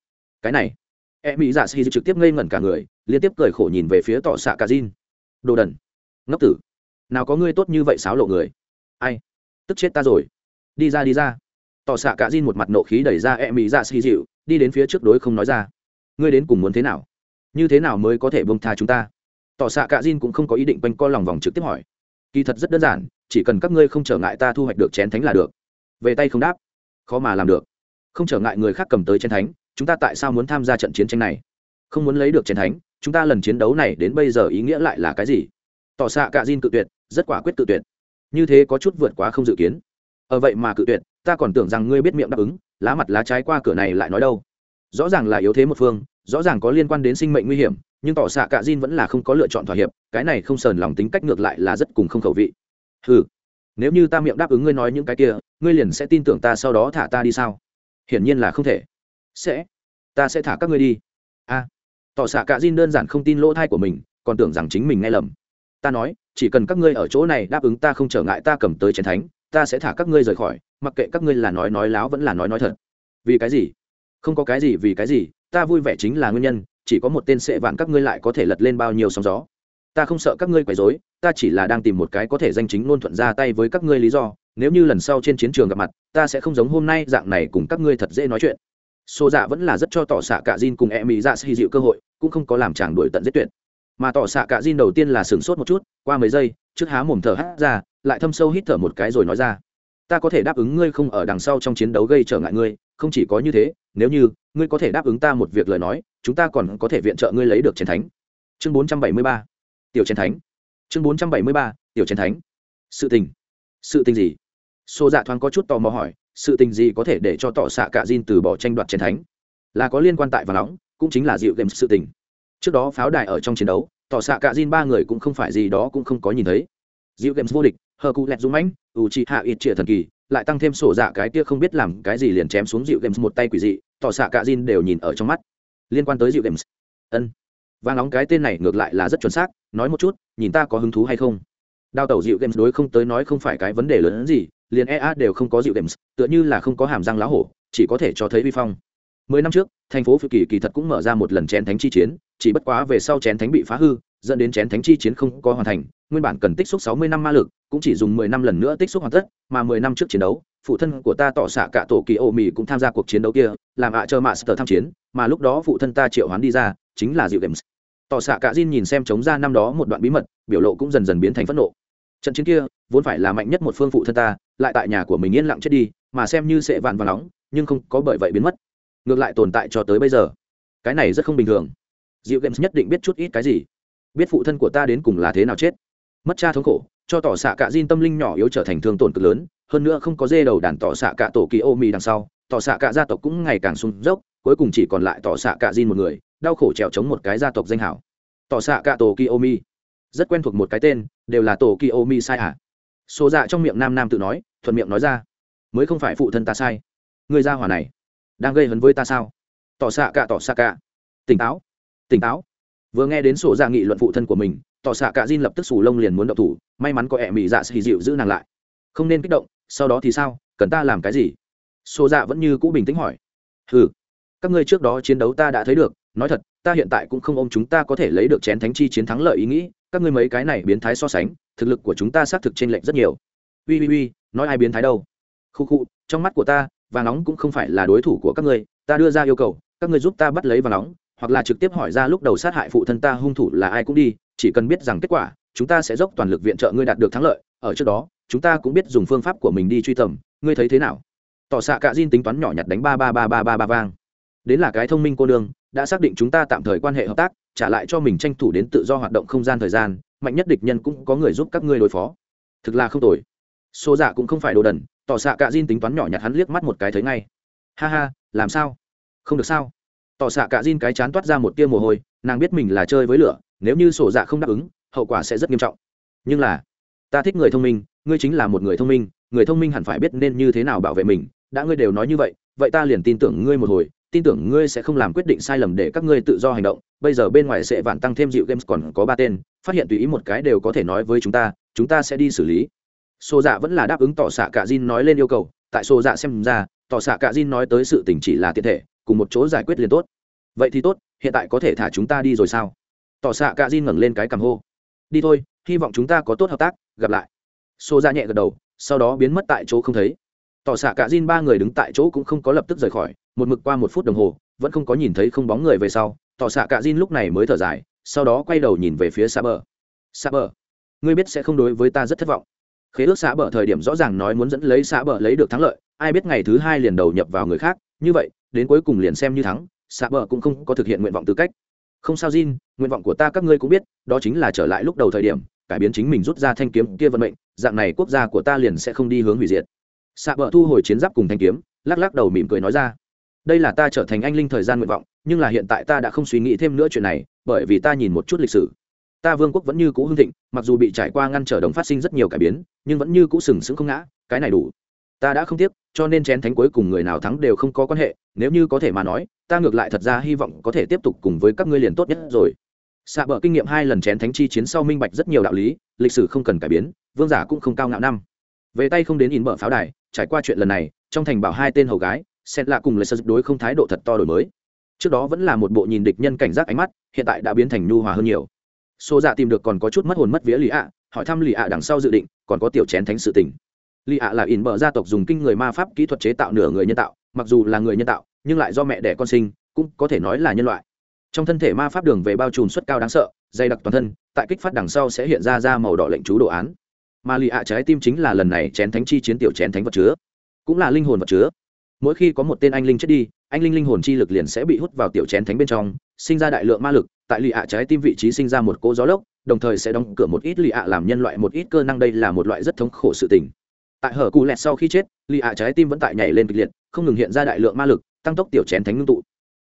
cái này. E mỹ dạ xì dịu trực tiếp ngây ngẩn cả người, liên tiếp cười khổ nhìn về phía tỏ xạ cà diên đồ đần, ngốc tử, nào có ngươi tốt như vậy xáo lộ người. Ai, tức chết ta rồi. Đi ra đi ra. Tỏ xạ cà diên một mặt nộ khí đẩy ra e mỹ dạ xì dịu, đi đến phía trước đối không nói ra. Ngươi đến cùng muốn thế nào? Như thế nào mới có thể bông tha chúng ta? Tỏ xạ cạ diên cũng không có ý định quanh co lòng vòng trực tiếp hỏi. Kỳ thật rất đơn giản, chỉ cần các ngươi không trở ngại ta thu hoạch được chén thánh là được. Về tay không đáp. Khó mà làm được. Không trở ngại người khác cầm tới chén thánh, chúng ta tại sao muốn tham gia trận chiến tranh này? Không muốn lấy được chén thánh, chúng ta lần chiến đấu này đến bây giờ ý nghĩa lại là cái gì? Tỏ xạ cạ diên cự tuyệt, rất quả quyết cự tuyệt. Như thế có chút vượt quá không dự kiến. Ở vậy mà cự tuyệt, ta còn tưởng rằng ngươi biết miệng đáp ứng, lá mặt lá trái qua cửa này lại nói đâu. Rõ ràng là yếu thế một phương, rõ ràng có liên quan đến sinh mệnh nguy hiểm nhưng tỏ xạ cạ diên vẫn là không có lựa chọn thỏa hiệp, cái này không sờn lòng tính cách ngược lại là rất cùng không khẩu vị. Ừ nếu như ta miệng đáp ứng ngươi nói những cái kia, ngươi liền sẽ tin tưởng ta sau đó thả ta đi sao? Hiển nhiên là không thể. Sẽ. Ta sẽ thả các ngươi đi. A. Tỏ xạ cạ diên đơn giản không tin lỗ thai của mình, còn tưởng rằng chính mình nghe lầm. Ta nói, chỉ cần các ngươi ở chỗ này đáp ứng ta không trở ngại ta cầm tới chiến thánh, ta sẽ thả các ngươi rời khỏi, mặc kệ các ngươi là nói nói láo vẫn là nói nói thật. Vì cái gì? Không có cái gì vì cái gì, ta vui vẻ chính là nguyên nhân chỉ có một tên sệ vạn các ngươi lại có thể lật lên bao nhiêu sóng gió. Ta không sợ các ngươi quấy rối, ta chỉ là đang tìm một cái có thể danh chính ngôn thuận ra tay với các ngươi lý do. Nếu như lần sau trên chiến trường gặp mặt, ta sẽ không giống hôm nay dạng này cùng các ngươi thật dễ nói chuyện. Xô dạ vẫn là rất cho tỏ xạ cả Jin cùng e mỹ dạ xì dịu cơ hội, cũng không có làm chàng đuổi tận giết tuyệt. Mà tỏ xạ cả Jin đầu tiên là sửng sốt một chút, qua mấy giây, trước há mồm thở hát ra, lại thâm sâu hít thở một cái rồi nói ra. Ta có thể đáp ứng ngươi không ở đằng sau trong chiến đấu gây trở ngại ngươi, không chỉ có như thế, nếu như ngươi có thể đáp ứng ta một việc lời nói chúng ta còn có thể viện trợ ngươi lấy được chiến thánh. Chương bốn trăm bảy mươi ba, tiểu chiến thánh. Chương bốn trăm bảy mươi ba, tiểu chiến thánh. Sự tình. Sự tình gì? Xô dạ thoáng có chút tò mò hỏi, sự tình gì có thể để cho tỏ xạ cả Jin từ bỏ tranh đoạt chiến thánh? Là có liên quan tại và nóng, cũng chính là dịu game sự tình. Trước đó pháo đài ở trong chiến đấu, tỏ xạ cả Jin ba người cũng không phải gì đó cũng không có nhìn thấy. Dịu game vô địch, hờ cụ lẹt dũng mãnh, ủ trị hạ ít trịa thần kỳ, lại tăng thêm sổ dạ cái kia không biết làm cái gì liền chém xuống dịu game một tay quỷ dị, tỏ xạ cả Jin đều nhìn ở trong mắt liên quan tới dịu games ân. Vàng nóng cái tên này ngược lại là rất chuẩn xác, nói một chút, nhìn ta có hứng thú hay không? Đào tẩu dịu games đối không tới nói không phải cái vấn đề lớn hơn gì, liền ea đều không có dịu games tựa như là không có hàm răng lá hổ, chỉ có thể cho thấy vi phong. Mười năm trước, thành phố phự kỳ kỳ thật cũng mở ra một lần chén thánh chi chiến, chỉ bất quá về sau chén thánh bị phá hư, dẫn đến chén thánh chi chiến không có hoàn thành, nguyên bản cần tích xúc sáu mươi năm ma lực, cũng chỉ dùng mười năm lần nữa tích xúc hoàn tất, mà mười năm trước chiến đấu phụ thân của ta tỏ xạ cả tổ kỳ ô mì cũng tham gia cuộc chiến đấu kia, làm ạ à chờ mạ sờ tham chiến, mà lúc đó phụ thân ta triệu hoán đi ra, chính là dịu games. Tỏ xạ cả Jin nhìn xem chống ra năm đó một đoạn bí mật, biểu lộ cũng dần dần biến thành phẫn nộ. Trận chiến kia, vốn phải là mạnh nhất một phương phụ thân ta, lại tại nhà của mình yên lặng chết đi, mà xem như sẽ vạn và nóng, nhưng không có bởi vậy biến mất. Ngược lại tồn tại cho tới bây giờ. Cái này rất không bình thường. Diệu games nhất định biết chút ít cái gì. Biết phụ thân của ta đến cùng là thế nào chết. Mất cha thống khổ, cho tỏ xạ cả Jin tâm linh nhỏ yếu trở thành thương tổn cực lớn hơn nữa không có dê đầu đàn tỏ xạ cả tổ kỳ ô mì đằng sau, tỏ xạ cả gia tộc cũng ngày càng sung dốc, cuối cùng chỉ còn lại tỏ xạ cả Jin một người, đau khổ trèo chống một cái gia tộc danh hảo. Tỏ xạ cả tổ kiyomi rất quen thuộc một cái tên, đều là tổ kiyomi sai à? Số dạ trong miệng nam nam tự nói, thuận miệng nói ra, mới không phải phụ thân ta sai. Người gia hỏa này, đang gây hấn với ta sao? Tỏ xạ cả, tỏ xạ cả. Tỉnh táo tỉnh táo. Vừa nghe đến sổ dạ nghị luận phụ thân của mình, tỏ xạ cả Jin lập tức sủ lông liền muốn động thủ, may mắn có ẹ mị dạ xì dịu giữ nàng lại không nên kích động, sau đó thì sao, cần ta làm cái gì? Xô dạ vẫn như cũ bình tĩnh hỏi. Ừ các ngươi trước đó chiến đấu ta đã thấy được, nói thật, ta hiện tại cũng không ôm chúng ta có thể lấy được chén thánh chi chiến thắng lợi ý nghĩ, các ngươi mấy cái này biến thái so sánh, thực lực của chúng ta xác thực trên lệnh rất nhiều. Ui ui ui, nói ai biến thái đâu? Khu khu, trong mắt của ta và nóng cũng không phải là đối thủ của các ngươi, ta đưa ra yêu cầu, các ngươi giúp ta bắt lấy và nóng, hoặc là trực tiếp hỏi ra lúc đầu sát hại phụ thân ta hung thủ là ai cũng đi, chỉ cần biết rằng kết quả, chúng ta sẽ dốc toàn lực viện trợ ngươi đạt được thắng lợi, ở trước đó chúng ta cũng biết dùng phương pháp của mình đi truy tầm, ngươi thấy thế nào? Tỏ xạ cạ diên tính toán nhỏ nhặt đánh ba ba ba ba ba ba vang. Đến là cái thông minh cô đương đã xác định chúng ta tạm thời quan hệ hợp tác, trả lại cho mình tranh thủ đến tự do hoạt động không gian thời gian, mạnh nhất địch nhân cũng có người giúp các ngươi đối phó. Thực là không tồi. Xô dạ cũng không phải đồ đần, tỏ xạ cả Jin tính toán nhỏ nhặt hắn liếc mắt một cái thấy ngay. Ha ha, làm sao? Không được sao? Tỏ xạ cả Jin cái chán toát ra một tia mồ hôi, nàng biết mình là chơi với lửa, nếu như sổ dạ không đáp ứng, hậu quả sẽ rất nghiêm trọng. Nhưng là, ta thích người thông minh ngươi chính là một người thông minh, người thông minh hẳn phải biết nên như thế nào bảo vệ mình, đã ngươi đều nói như vậy vậy ta liền tin tưởng ngươi một hồi, tin tưởng ngươi sẽ không làm quyết định sai lầm để các ngươi tự do hành động, bây giờ bên ngoài sẽ vạn tăng thêm dịu games còn có ba tên, phát hiện tùy ý một cái đều có thể nói với chúng ta chúng ta sẽ đi xử lý. Xô dạ vẫn là đáp ứng tỏ xạ cả Jin nói lên yêu cầu, tại xô dạ xem ra, tỏ xạ cả Jin nói tới sự tình chỉ là tiện thể, cùng một chỗ giải quyết liền tốt. Vậy thì tốt, hiện tại có thể thả chúng ta đi rồi sao? Tỏ xạ cả Jin ngẩng lên cái cằm hô. Đi thôi, hy vọng chúng ta có tốt hợp tác, gặp lại xô ra nhẹ gật đầu sau đó biến mất tại chỗ không thấy. Tỏ xạ cả Jin ba người đứng tại chỗ cũng không có lập tức rời khỏi một mực qua một phút đồng hồ vẫn không có nhìn thấy không bóng người về sau tỏ xạ cả Jin lúc này mới thở dài sau đó quay đầu nhìn về phía xa bờ. Xa bờ ngươi biết sẽ không đối với ta rất thất vọng. Khế ước xã bờ thời điểm rõ ràng nói muốn dẫn lấy xã bờ lấy được thắng lợi ai biết ngày thứ hai liền đầu nhập vào người khác như vậy đến cuối cùng liền xem như thắng xã bờ cũng không có thực hiện nguyện vọng tư cách. Không sao Jin, nguyện vọng của ta các ngươi cũng biết đó chính là trở lại lúc đầu thời điểm cải biến chính mình rút ra thanh kiếm kia vận mệnh, dạng này quốc gia của ta liền sẽ không đi hướng hủy diệt. Xạ bờ thu hồi chiến giáp cùng thanh kiếm, lắc lắc đầu mỉm cười nói ra. Đây là ta trở thành anh linh thời gian nguyện vọng, nhưng là hiện tại ta đã không suy nghĩ thêm nữa chuyện này, bởi vì ta nhìn một chút lịch sử. Ta vương quốc vẫn như cũ hưng thịnh, mặc dù bị trải qua ngăn trở đồng phát sinh rất nhiều cải biến, nhưng vẫn như cũ sừng sững không ngã, cái này đủ. Ta đã không tiếc, cho nên chén thánh cuối cùng người nào thắng đều không có quan hệ, nếu như có thể mà nói, ta ngược lại thật ra hy vọng có thể tiếp tục cùng với các ngươi liền tốt nhất rồi xạ bờ kinh nghiệm hai lần chén thánh chi chiến sau minh bạch rất nhiều đạo lý, lịch sử không cần cải biến, vương giả cũng không cao ngạo năm. Về tay không đến in bờ pháo đài, trải qua chuyện lần này, trong thành bảo hai tên hầu gái xét lạ cùng lấy sơ đối không thái độ thật to đổi mới. Trước đó vẫn là một bộ nhìn địch nhân cảnh giác ánh mắt, hiện tại đã biến thành nhu hòa hơn nhiều. Xô dạ tìm được còn có chút mất hồn mất vía lì ạ, hỏi thăm lì ạ đằng sau dự định, còn có tiểu chén thánh sự tình. Lì ạ là in bờ gia tộc dùng kinh người ma pháp kỹ thuật chế tạo nửa người nhân tạo, mặc dù là người nhân tạo, nhưng lại do mẹ đẻ con sinh, cũng có thể nói là nhân loại trong thân thể ma pháp đường về bao trùm suất cao đáng sợ, dày đặc toàn thân, tại kích phát đằng sau sẽ hiện ra ra màu đỏ lệnh chú đồ án. Mà lì ạ trái tim chính là lần này chén thánh chi chiến tiểu chén thánh vật chứa. Cũng là linh hồn vật chứa. Mỗi khi có một tên anh linh chết đi, anh linh linh hồn chi lực liền sẽ bị hút vào tiểu chén thánh bên trong, sinh ra đại lượng ma lực, tại lì ạ trái tim vị trí sinh ra một cỗ gió lốc, đồng thời sẽ đóng cửa một ít lì ạ làm nhân loại một ít cơ năng đây là một loại rất thống khổ sự tình. Tại hở cù lẹt sau khi chết, lì ạ trái tim vẫn tại nhảy lên kịch liệt, không ngừng hiện ra đại lượng ma lực, tăng tốc tiểu chén thánh ngưng tụ.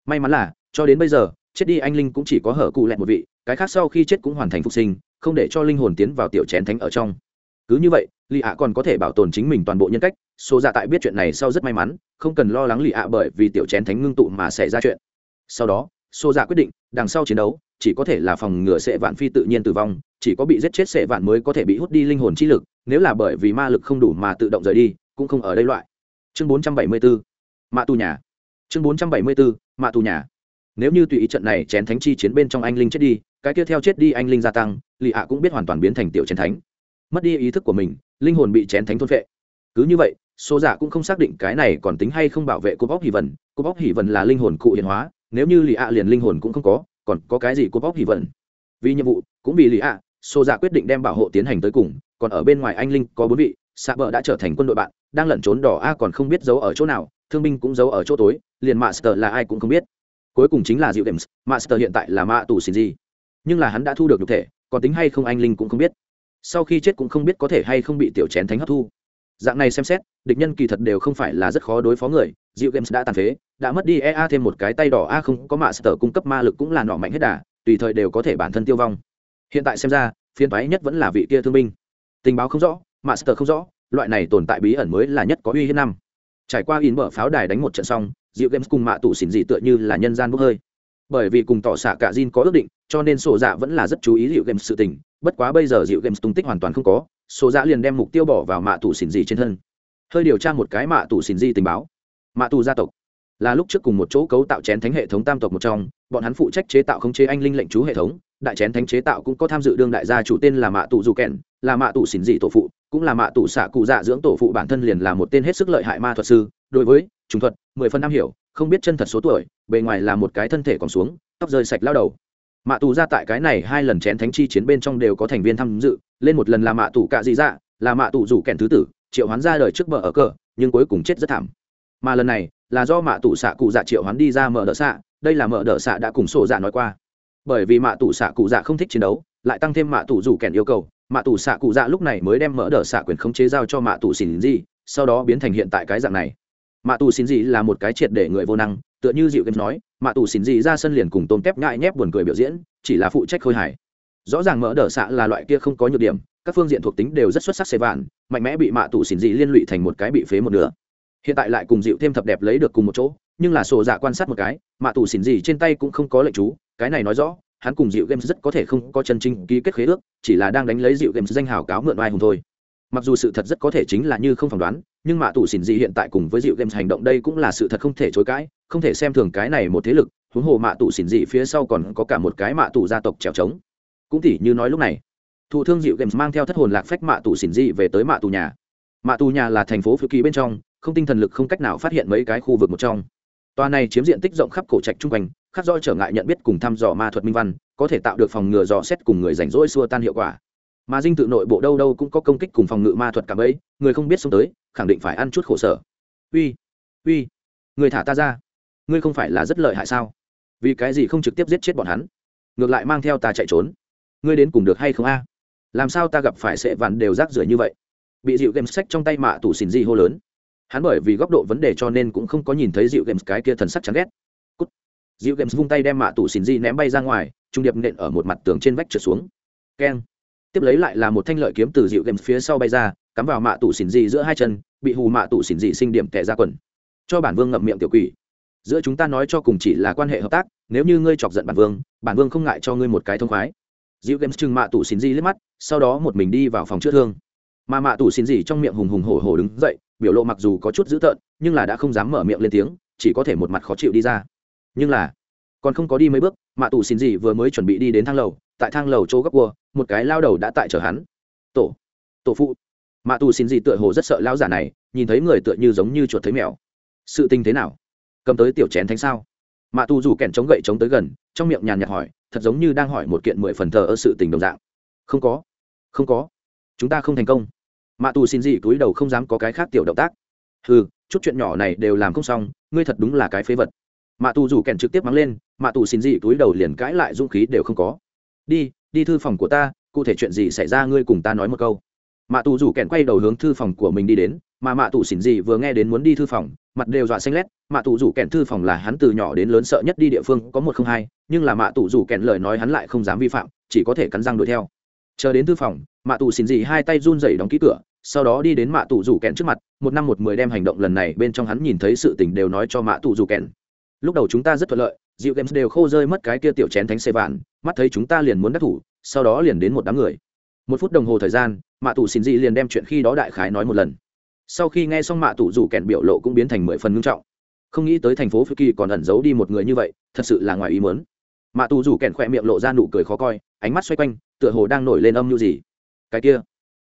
May mắn là, cho đến bây giờ chết đi anh linh cũng chỉ có hở cù lẹt một vị, cái khác sau khi chết cũng hoàn thành phục sinh, không để cho linh hồn tiến vào tiểu chén thánh ở trong. Cứ như vậy lì ạ còn có thể bảo tồn chính mình toàn bộ nhân cách, số dạ tại biết chuyện này sau rất may mắn, không cần lo lắng lì ạ bởi vì tiểu chén thánh ngưng tụ mà xảy ra chuyện. Sau đó, số dạ quyết định, đằng sau chiến đấu, chỉ có thể là phòng ngừa sệ vạn phi tự nhiên tử vong, chỉ có bị giết chết sệ vạn mới có thể bị hút đi linh hồn chi lực, nếu là bởi vì ma lực không đủ mà tự động rời đi, cũng không ở đây loại. Chương 474 mạ tù nhà. Chương 474 mạ tù nhà nếu như tùy ý trận này chén thánh chi chiến bên trong anh linh chết đi, cái kia theo chết đi anh linh gia tăng lì ạ cũng biết hoàn toàn biến thành tiểu chén thánh. Mất đi ý thức của mình, linh hồn bị chén thánh thôn vệ. cứ như vậy, số giả cũng không xác định cái này còn tính hay không bảo vệ cô bóc hỷ vần cô bóc hỷ vần là linh hồn cụ hiện hóa, nếu như lì ạ liền linh hồn cũng không có, còn có cái gì cô bóc hỷ vần vì nhiệm vụ, cũng vì lì ạ, số giả quyết định đem bảo hộ tiến hành tới cùng, còn ở bên ngoài anh linh có bốn vị xạ bờ đã trở thành quân đội bạn, đang lẩn trốn đỏ a còn không biết giấu ở chỗ nào, thương binh cũng giấu ở chỗ tối, liền master là ai cũng không biết cuối cùng chính là dịu đệm master hiện tại là mạ tù xin gì nhưng là hắn đã thu được nhục thể, còn tính hay không anh linh cũng không biết. Sau khi chết cũng không biết có thể hay không bị tiểu chén thánh hấp thu. Dạng này xem xét, địch nhân kỳ thật đều không phải là rất khó đối phó người. Dịu games đã tàn phế, đã mất đi ea thêm một cái tay đỏ a không, có mạ sở cung cấp ma lực cũng là nọ mạnh hết đà, tùy thời đều có thể bản thân tiêu vong. Hiện tại xem ra phiên toái nhất vẫn là vị kia thương binh. Tình báo không rõ mạ sở không rõ, loại này tồn tại bí ẩn mới là nhất có uy hiếp năm. Trải qua in mở pháo đài đánh một trận xong dịu games cùng mạ tủ xỉn dị tựa như là nhân gian bốc hơi. Bởi vì cùng tỏ xạ cả Jin có ước định, cho nên sổ dạ vẫn là rất chú ý dịu games sự tình. Bất quá bây giờ dịu games tung tích hoàn toàn không có, sổ dạ liền đem mục tiêu bỏ vào mạ tủ xỉn dị trên thân. Hơi điều tra một cái mạ tủ xỉn dị tình báo. Mạ tù gia tộc. Là lúc trước cùng một chỗ cấu tạo chén thánh hệ thống tam tộc một trong, bọn hắn phụ trách chế tạo khống chế anh linh lệnh chú hệ thống, đại chén thánh chế tạo cũng có tham dự đương đại gia chủ tên là mạ tù dù kèn là mạ tù xỉn dị tổ phụ, cũng là mạ tù xạ cụ dạ dưỡng tổ phụ, bản thân liền là một tên hết sức lợi hại ma thuật sư. Đối với trùng thuật, mười phân năm hiểu, không biết chân thật số tuổi, bề ngoài là một cái thân thể còn xuống, tóc rơi sạch lao đầu. Mạ tù ra tại cái này hai lần chén thánh chi chiến bên trong đều có thành viên tham dự, lên một lần là mạ tù cạ dị dạ là mạ tù rủ kèn thứ tử, triệu hoán ra đời trước bờ ở cờ, nhưng cuối cùng chết rất thảm. Mà lần này, là do mạ tù xạ cụ dạ triệu hoán đi ra mở đỡ xạ đây là mở đỡ xạ đã cùng sổ dạ nói qua. Bởi vì mạ tù xạ cụ dạ không thích chiến đấu, lại tăng thêm mạ tù rủ kèn yêu cầu, mạ tù xạ cụ dạ lúc này mới đem mở đỡ xạ quyền khống chế giao cho mạ tù xỉn gì sau đó biến thành hiện tại cái dạng này mạ tù xỉn gì là một cái triệt để người vô năng, tựa như dịu game nói, mạ tù xỉn gì ra sân liền cùng tôm tép ngại nhép buồn cười biểu diễn, chỉ là phụ trách khôi hài. Rõ ràng mỡ đỡ xạ là loại kia không có nhược điểm, các phương diện thuộc tính đều rất xuất sắc xê vạn, mạnh mẽ bị mạ tù xỉn gì liên lụy thành một cái bị phế một nửa. Hiện tại lại cùng dịu thêm thập đẹp lấy được cùng một chỗ, nhưng là sổ dạ quan sát một cái, mạ tù xỉn gì trên tay cũng không có lệnh chú, cái này nói rõ, hắn cùng dịu games rất có thể không có chân chính ký kết khế ước, chỉ là đang đánh lấy dịu games danh hào cáo mượn oai hùng thôi mặc dù sự thật rất có thể chính là như không phỏng đoán, nhưng mạ tù xỉn gì hiện tại cùng với dịu games hành động đây cũng là sự thật không thể chối cãi, không thể xem thường cái này một thế lực, huống hồ mạ tù xỉn dị phía sau còn có cả một cái mạ tù gia tộc trèo trống. Cũng tỉ như nói lúc này thủ thương dịu games mang theo thất hồn lạc phách mạ tù xỉn dị về tới mạ tù nhà. Mạ tù nhà là thành phố phiêu kỳ bên trong, không tinh thần lực không cách nào phát hiện mấy cái khu vực một trong. Tòa này chiếm diện tích rộng khắp cổ trạch chung quanh, khắc do trở ngại nhận biết cùng thăm dò ma thuật minh văn, có thể tạo được phòng ngừa dò xét cùng người rảnh rỗi xua tan hiệu quả mà dinh tự nội bộ đâu đâu cũng có công kích cùng phòng ngự ma thuật cảm ấy người không biết xông tới, khẳng định phải ăn chút khổ sở. Uy uy, người thả ta ra. Ngươi không phải là rất lợi hại sao? Vì cái gì không trực tiếp giết chết bọn hắn? Ngược lại mang theo ta chạy trốn. Ngươi đến cùng được hay không a? Làm sao ta gặp phải sệ vằn đều rác rưởi như vậy? Bị dịu game sách trong tay mạ tủ xỉn di hô lớn. Hắn bởi vì góc độ vấn đề cho nên cũng không có nhìn thấy dịu games cái kia thần sắc chán ghét. Cút. dịu games vung tay đem mạ tủ xỉn di ném bay ra ngoài, trung điệp nện ở một mặt tường trên vách trượt xuống. Keng tiếp lấy lại là một thanh lợi kiếm từ dịu games phía sau bay ra, cắm vào mạ tủ xỉn dị giữa hai chân, bị hù mạ tủ xỉn dị sinh điểm tệ ra quần. Cho bản vương ngậm miệng tiểu quỷ. Giữa chúng ta nói cho cùng chỉ là quan hệ hợp tác, nếu như ngươi chọc giận bản vương bản vương không ngại cho ngươi một cái thông khoái. Dịu games trừng mạ tủ xỉn dị liếc mắt, sau đó một mình đi vào phòng chữa thương. Mà mạ tủ xỉn dị trong miệng hùng hùng hổ hổ đứng dậy, biểu lộ mặc dù có chút dữ tợn, nhưng là đã không dám mở miệng lên tiếng, chỉ có thể một mặt khó chịu đi ra. Nhưng là, còn không có đi mấy bước, mạ tù xin gì vừa mới chuẩn bị đi đến thang lầu tại thang lầu chỗ góc cua, một cái lao đầu đã tại chở hắn. Tổ tổ phụ. Mạ tù xin gì tựa hồ rất sợ lao giả này, nhìn thấy người tựa như giống như chuột thấy mèo. Sự tình thế nào? Cầm tới tiểu chén thánh sao? Mạ tù dù kèn chống gậy chống tới gần, trong miệng nhàn nhạt hỏi, thật giống như đang hỏi một kiện mười phần thờ ở sự tình đồng dạng. Không có không có, chúng ta không thành công. Mạ tù xin gì túi đầu không dám có cái khác tiểu động tác. Ừ chút chuyện nhỏ này đều làm không xong, ngươi thật đúng là cái phế vật. Mạ tù dù kèn trực tiếp mắng lên, mạ tù xin gì túi đầu liền cãi lại, dũng khí đều không có đi đi thư phòng của ta, cụ thể chuyện gì xảy ra ngươi cùng ta nói một câu. Mạ tù rủ kèn quay đầu hướng thư phòng của mình đi đến, mà mạ tù xỉn gì vừa nghe đến muốn đi thư phòng, mặt đều dọa xanh lét. Mạ tù rủ kèn thư phòng là hắn từ nhỏ đến lớn sợ nhất đi địa phương, có một không hai, nhưng là mạ tù rủ kèn lời nói hắn lại không dám vi phạm, chỉ có thể cắn răng đuổi theo. Chờ đến thư phòng, mạ tù xỉn gì hai tay run rẩy đóng ký cửa, sau đó đi đến mạ tù rủ kèn trước mặt, một năm một mười đem hành động lần này bên trong hắn nhìn thấy sự tình đều nói cho mạ tù rủ kèn. Lúc đầu chúng ta rất thuận lợi dịu games đều khô rơi mất cái kia tiểu chén thánh xê vạn, mắt thấy chúng ta liền muốn đắc thủ, sau đó liền đến một đám người. Một phút đồng hồ thời gian, mạ tù xin dị liền đem chuyện khi đó đại khái nói một lần. Sau khi nghe xong mạ tù rủ kèn biểu lộ cũng biến thành mười phần ngưng trọng. Không nghĩ tới thành phố phi kỳ còn ẩn giấu đi một người như vậy, thật sự là ngoài ý muốn. Mạ tù rủ kèn khỏe miệng lộ ra nụ cười khó coi, ánh mắt xoay quanh, tựa hồ đang nổi lên âm như gì. Cái kia,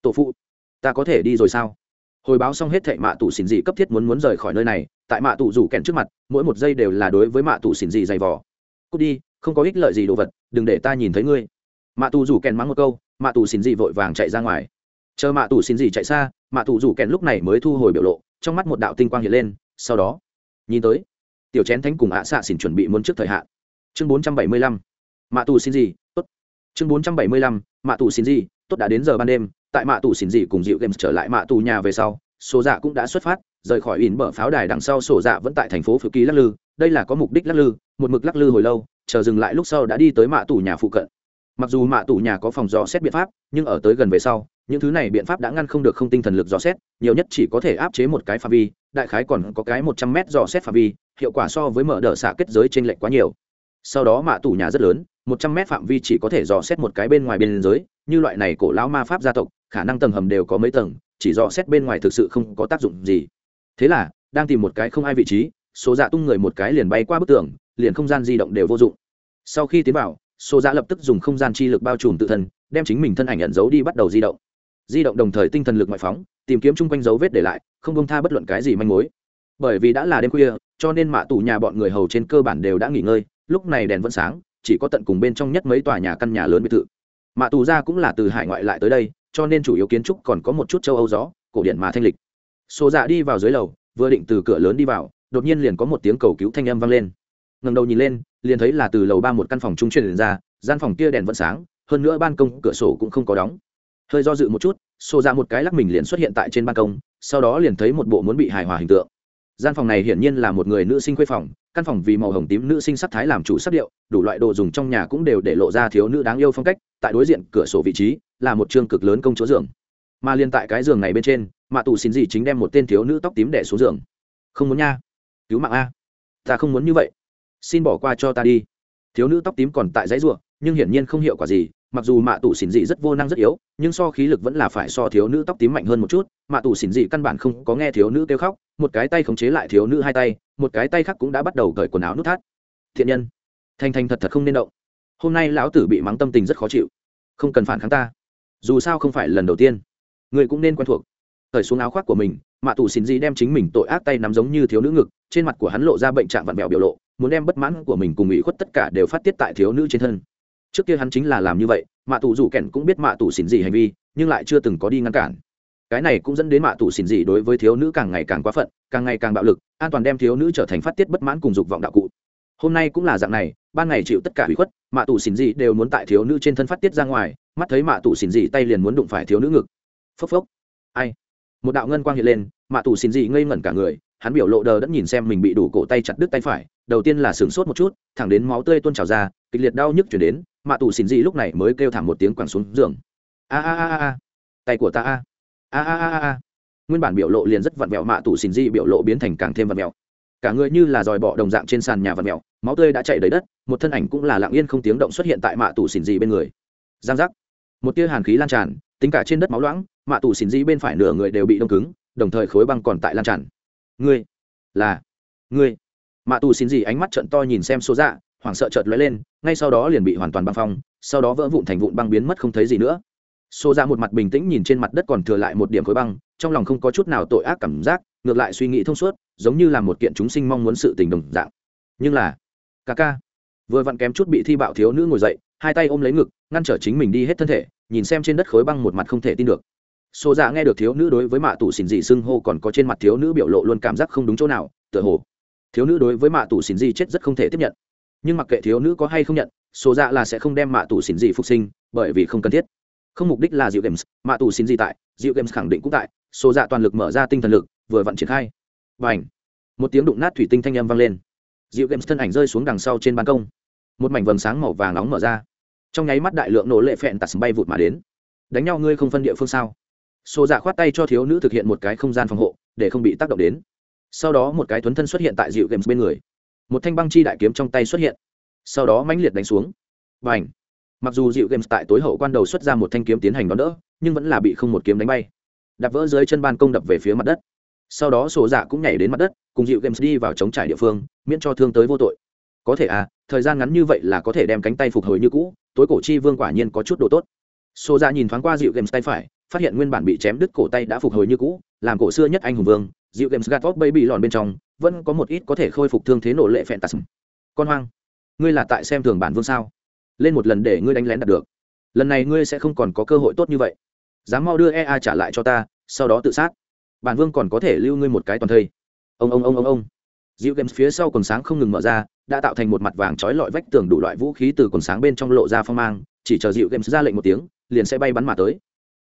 tổ phụ, ta có thể đi rồi sao? Hồi báo xong hết thệ mạ tù xỉn dị cấp thiết muốn muốn rời khỏi nơi này, tại mạ tù rủ kèn trước mặt, mỗi một giây đều là đối với mạ tù xỉn dị dày vò. Cút đi, không có ích lợi gì đồ vật, đừng để ta nhìn thấy ngươi. Mạ tù rủ kèn mắng một câu, mạ tù xỉn dị vội vàng chạy ra ngoài. Chờ mạ tù xỉn dị chạy xa, mạ tù rủ kèn lúc này mới thu hồi biểu lộ, trong mắt một đạo tinh quang hiện lên, sau đó, nhìn tới, tiểu chén thánh cùng ạ xạ xỉn chuẩn bị muốn trước thời hạn. Chương bốn trăm bảy mươi lăm, mạ tù xin gì tốt. Chương bốn trăm bảy mươi lăm, mạ tù xin gì tốt đã đến giờ ban đêm, tại mạ tù xin dị cùng dịu games trở lại mạ tù nhà về sau, sổ dạ cũng đã xuất phát, rời khỏi ỉn bờ pháo đài đằng sau sổ dạ vẫn tại thành phố phự ký lắc lư, đây là có mục đích lắc lư, một mực lắc lư hồi lâu, chờ dừng lại lúc sau đã đi tới mạ tù nhà phụ cận. Mặc dù mạ tù nhà có phòng dò xét biện pháp, nhưng ở tới gần về sau, những thứ này biện pháp đã ngăn không được không tinh thần lực dò xét, nhiều nhất chỉ có thể áp chế một cái phạm vi, đại khái còn có cái một trăm mét dò xét phạm vi, hiệu quả so với mở đỡ xạ kết giới t r ê n lệch quá nhiều. Sau đó mạ tù nhà rất lớn, một trăm mét phạm vi chỉ có thể dò xét một cái bên ngoài biên giới như loại này cổ lão ma pháp gia tộc, khả năng tầng hầm đều có mấy tầng, chỉ dò xét bên ngoài thực sự không có tác dụng gì. Thế là, đang tìm một cái không ai vị trí số dạ tung người một cái liền bay qua bức tường, liền không gian di động đều vô dụng. Sau khi tiến vào số dạ lập tức dùng không gian chi lực bao trùm tự thân, đem chính mình thân ảnh nhận dấu đi bắt đầu di động. Di động đồng thời tinh thần lực ngoại phóng, tìm kiếm chung quanh dấu vết để lại, không bông tha bất luận cái gì manh mối. Bởi vì đã là đêm khuya, cho nên mạ tù nhà bọn người hầu trên cơ bản đều đã nghỉ ngơi, lúc này đèn vẫn sáng, chỉ có tận cùng bên trong nhất mấy tòa nhà căn nhà lớn biệt thự mạ tù ra cũng là từ hải ngoại lại tới đây, cho nên chủ yếu kiến trúc còn có một chút châu âu gió, cổ điện mà thanh lịch. Xô dạ đi vào dưới lầu, vừa định từ cửa lớn đi vào, đột nhiên liền có một tiếng cầu cứu thanh âm vang lên. Ngần đầu nhìn lên, liền thấy là từ lầu ba một căn phòng trung truyền ra, gian phòng kia đèn vẫn sáng, hơn nữa ban công cửa sổ cũng không có đóng. Hơi do dự một chút xô ra dạ một cái lắc mình liền xuất hiện tại trên ban công, sau đó liền thấy một bộ muốn bị hài hòa hình tượng gian phòng này hiển nhiên là một người nữ sinh khuê phòng, căn phòng vì màu hồng tím nữ sinh sắc thái làm chủ sắc điệu, đủ loại đồ dùng trong nhà cũng đều để lộ ra thiếu nữ đáng yêu phong cách, tại đối diện cửa sổ vị trí là một chương cực lớn công chúa giường. Mà liên tại cái giường này bên trên, mạ tù xin gì chính đem một tên thiếu nữ tóc tím đẻ xuống giường. Không muốn nha. Cứu mạng a. Ta không muốn như vậy. Xin bỏ qua cho ta đi. Thiếu nữ tóc tím còn tại dãy ruộng nhưng hiển nhiên không hiệu quả gì mặc dù mạ tù xỉn dị rất vô năng rất yếu, nhưng so khí lực vẫn là phải so thiếu nữ tóc tím mạnh hơn một chút. Mạ tù xỉn dị căn bản không có nghe thiếu nữ kêu khóc, một cái tay khống chế lại thiếu nữ hai tay, một cái tay khác cũng đã bắt đầu cởi quần áo nút thắt. Thiện nhân, thanh thanh thật thật không nên động. Hôm nay lão tử bị mắng tâm tình rất khó chịu, không cần phản kháng ta. Dù sao không phải lần đầu tiên, người cũng nên quen thuộc. Cởi xuống áo khoác của mình, mạ tù xỉn dị đem chính mình tội ác tay nắm giống như thiếu nữ ngực, trên mặt của hắn lộ ra bệnh trạng vặn vẹo biểu lộ, muốn đem bất mãn của mình cùng ủy khuất tất cả đều phát tiết tại thiếu nữ trên thân trước kia hắn chính là làm như vậy, mạ tù rủ kèn cũng biết mạ tù xỉn gì hành vi, nhưng lại chưa từng có đi ngăn cản. Cái này cũng dẫn đến mạ tù xỉn gì đối với thiếu nữ càng ngày càng quá phận, càng ngày càng bạo lực, an toàn đem thiếu nữ trở thành phát tiết bất mãn cùng dục vọng đạo cụ. Hôm nay cũng là dạng này, ban ngày chịu tất cả hủy khuất, mạ tù xỉn gì đều muốn tại thiếu nữ trên thân phát tiết ra ngoài, mắt thấy mạ tù xỉn gì tay liền muốn đụng phải thiếu nữ ngực. Phốc phốc. Ai? Một đạo ngân quang hiện lên, mạ tù xỉn gì ngây ngẩn cả người, hắn biểu lộ đờ đẫn nhìn xem mình bị đủ cổ tay chặt đứt tay phải đầu tiên là sửng sốt một chút, thẳng đến máu tươi tuôn trào ra, kịch liệt đau nhức chuyển đến mạ tù xỉn dị lúc này mới kêu thảm một tiếng quẳng xuống giường. A a a a tay của ta a. A a a a nguyên bản biểu lộ liền rất vặn vẹo mạ tù xỉn dị biểu lộ biến thành càng thêm vặn vẹo. Cả người như là dòi bọ đồng dạng trên sàn nhà vặn vẹo, máu tươi đã chảy đầy đất, một thân ảnh cũng là lặng yên không tiếng động xuất hiện tại mạ tù xỉn dị bên người. Giang giác. Một tia hàn khí lan tràn, tính cả trên đất máu loãng, mạ tù xỉn dị bên phải nửa người đều bị đông cứng, đồng thời khối băng còn tại lan tràn. Ngươi. Là. Ngươi mạ tù xin dị ánh mắt trận to nhìn xem số dạ hoảng sợ chợt lóe lên, ngay sau đó liền bị hoàn toàn băng phong, sau đó vỡ vụn thành vụn băng biến mất không thấy gì nữa. Xô ra dạ một mặt bình tĩnh nhìn trên mặt đất còn thừa lại một điểm khối băng, trong lòng không có chút nào tội ác cảm giác, ngược lại suy nghĩ thông suốt, giống như là một kiện chúng sinh mong muốn sự tình đồng dạng. Nhưng là, ca ca, vừa vặn kém chút bị thi bạo thiếu nữ ngồi dậy, hai tay ôm lấy ngực, ngăn trở chính mình đi hết thân thể, nhìn xem trên đất khối băng một mặt không thể tin được. Xô ra dạ nghe được thiếu nữ đối với mạ tù xỉn dị xưng hô còn có trên mặt thiếu nữ biểu lộ luôn cảm giác không đúng chỗ nào, tựa hồ thiếu nữ đối với mạ tù xỉn dị chết rất không thể tiếp nhận. Nhưng mặc kệ thiếu nữ có hay không nhận, số dạ là sẽ không đem mạ tù xỉn dị phục sinh, bởi vì không cần thiết. Không mục đích là dịu games, mạ tù xỉn dị tại dịu games khẳng định cũng tại, số dạ toàn lực mở ra tinh thần lực, vừa vặn triển khai. Và ảnh một tiếng đụng nát thủy tinh thanh âm vang lên. Dịu games thân ảnh rơi xuống đằng sau trên ban công. Một mảnh vầng sáng màu vàng nóng mở ra. Trong nháy mắt đại lượng nổ lệ phẹn tạt bay vụt mà đến. Đánh nhau ngươi không phân địa phương sao? Xô dạ khoát tay cho thiếu nữ thực hiện một cái không gian phòng hộ, để không bị tác động đến sau đó một cái thuấn thân xuất hiện tại dịu games bên người. Một thanh băng chi đại kiếm trong tay xuất hiện. Sau đó mãnh liệt đánh xuống. Và ảnh mặc dù dịu games tại tối hậu quan đầu xuất ra một thanh kiếm tiến hành đón đỡ, nhưng vẫn là bị không một kiếm đánh bay. Đạp vỡ dưới chân ban công đập về phía mặt đất. Sau đó sổ dạ cũng nhảy đến mặt đất, cùng dịu games đi vào chống trải địa phương, miễn cho thương tới vô tội. Có thể à thời gian ngắn như vậy là có thể đem cánh tay phục hồi như cũ, tối cổ chi vương quả nhiên có chút đồ tốt. Sổ dạ nhìn thoáng qua dịu games tay phải, phát hiện nguyên bản bị chém đứt cổ tay đã phục hồi như cũ, làm cổ xưa nhất anh hùng vương dịu games gạt vóc baby lòn bên trong, vẫn có một ít có thể khôi phục thương thế nổ lệ phẹn tạt con hoang, ngươi là tại xem thường bản vương sao? Lên một lần để ngươi đánh lén đạt được. Lần này ngươi sẽ không còn có cơ hội tốt như vậy. Dám mau đưa ea trả lại cho ta, sau đó tự sát. Bản vương còn có thể lưu ngươi một cái toàn thây. Ông ông ông ông ông. Dịu games phía sau quần sáng không ngừng mở ra, đã tạo thành một mặt vàng trói lọi vách tường đủ loại vũ khí từ quần sáng bên trong lộ ra phong mang, chỉ chờ dịu games ra lệnh một tiếng, liền sẽ bay bắn mà tới.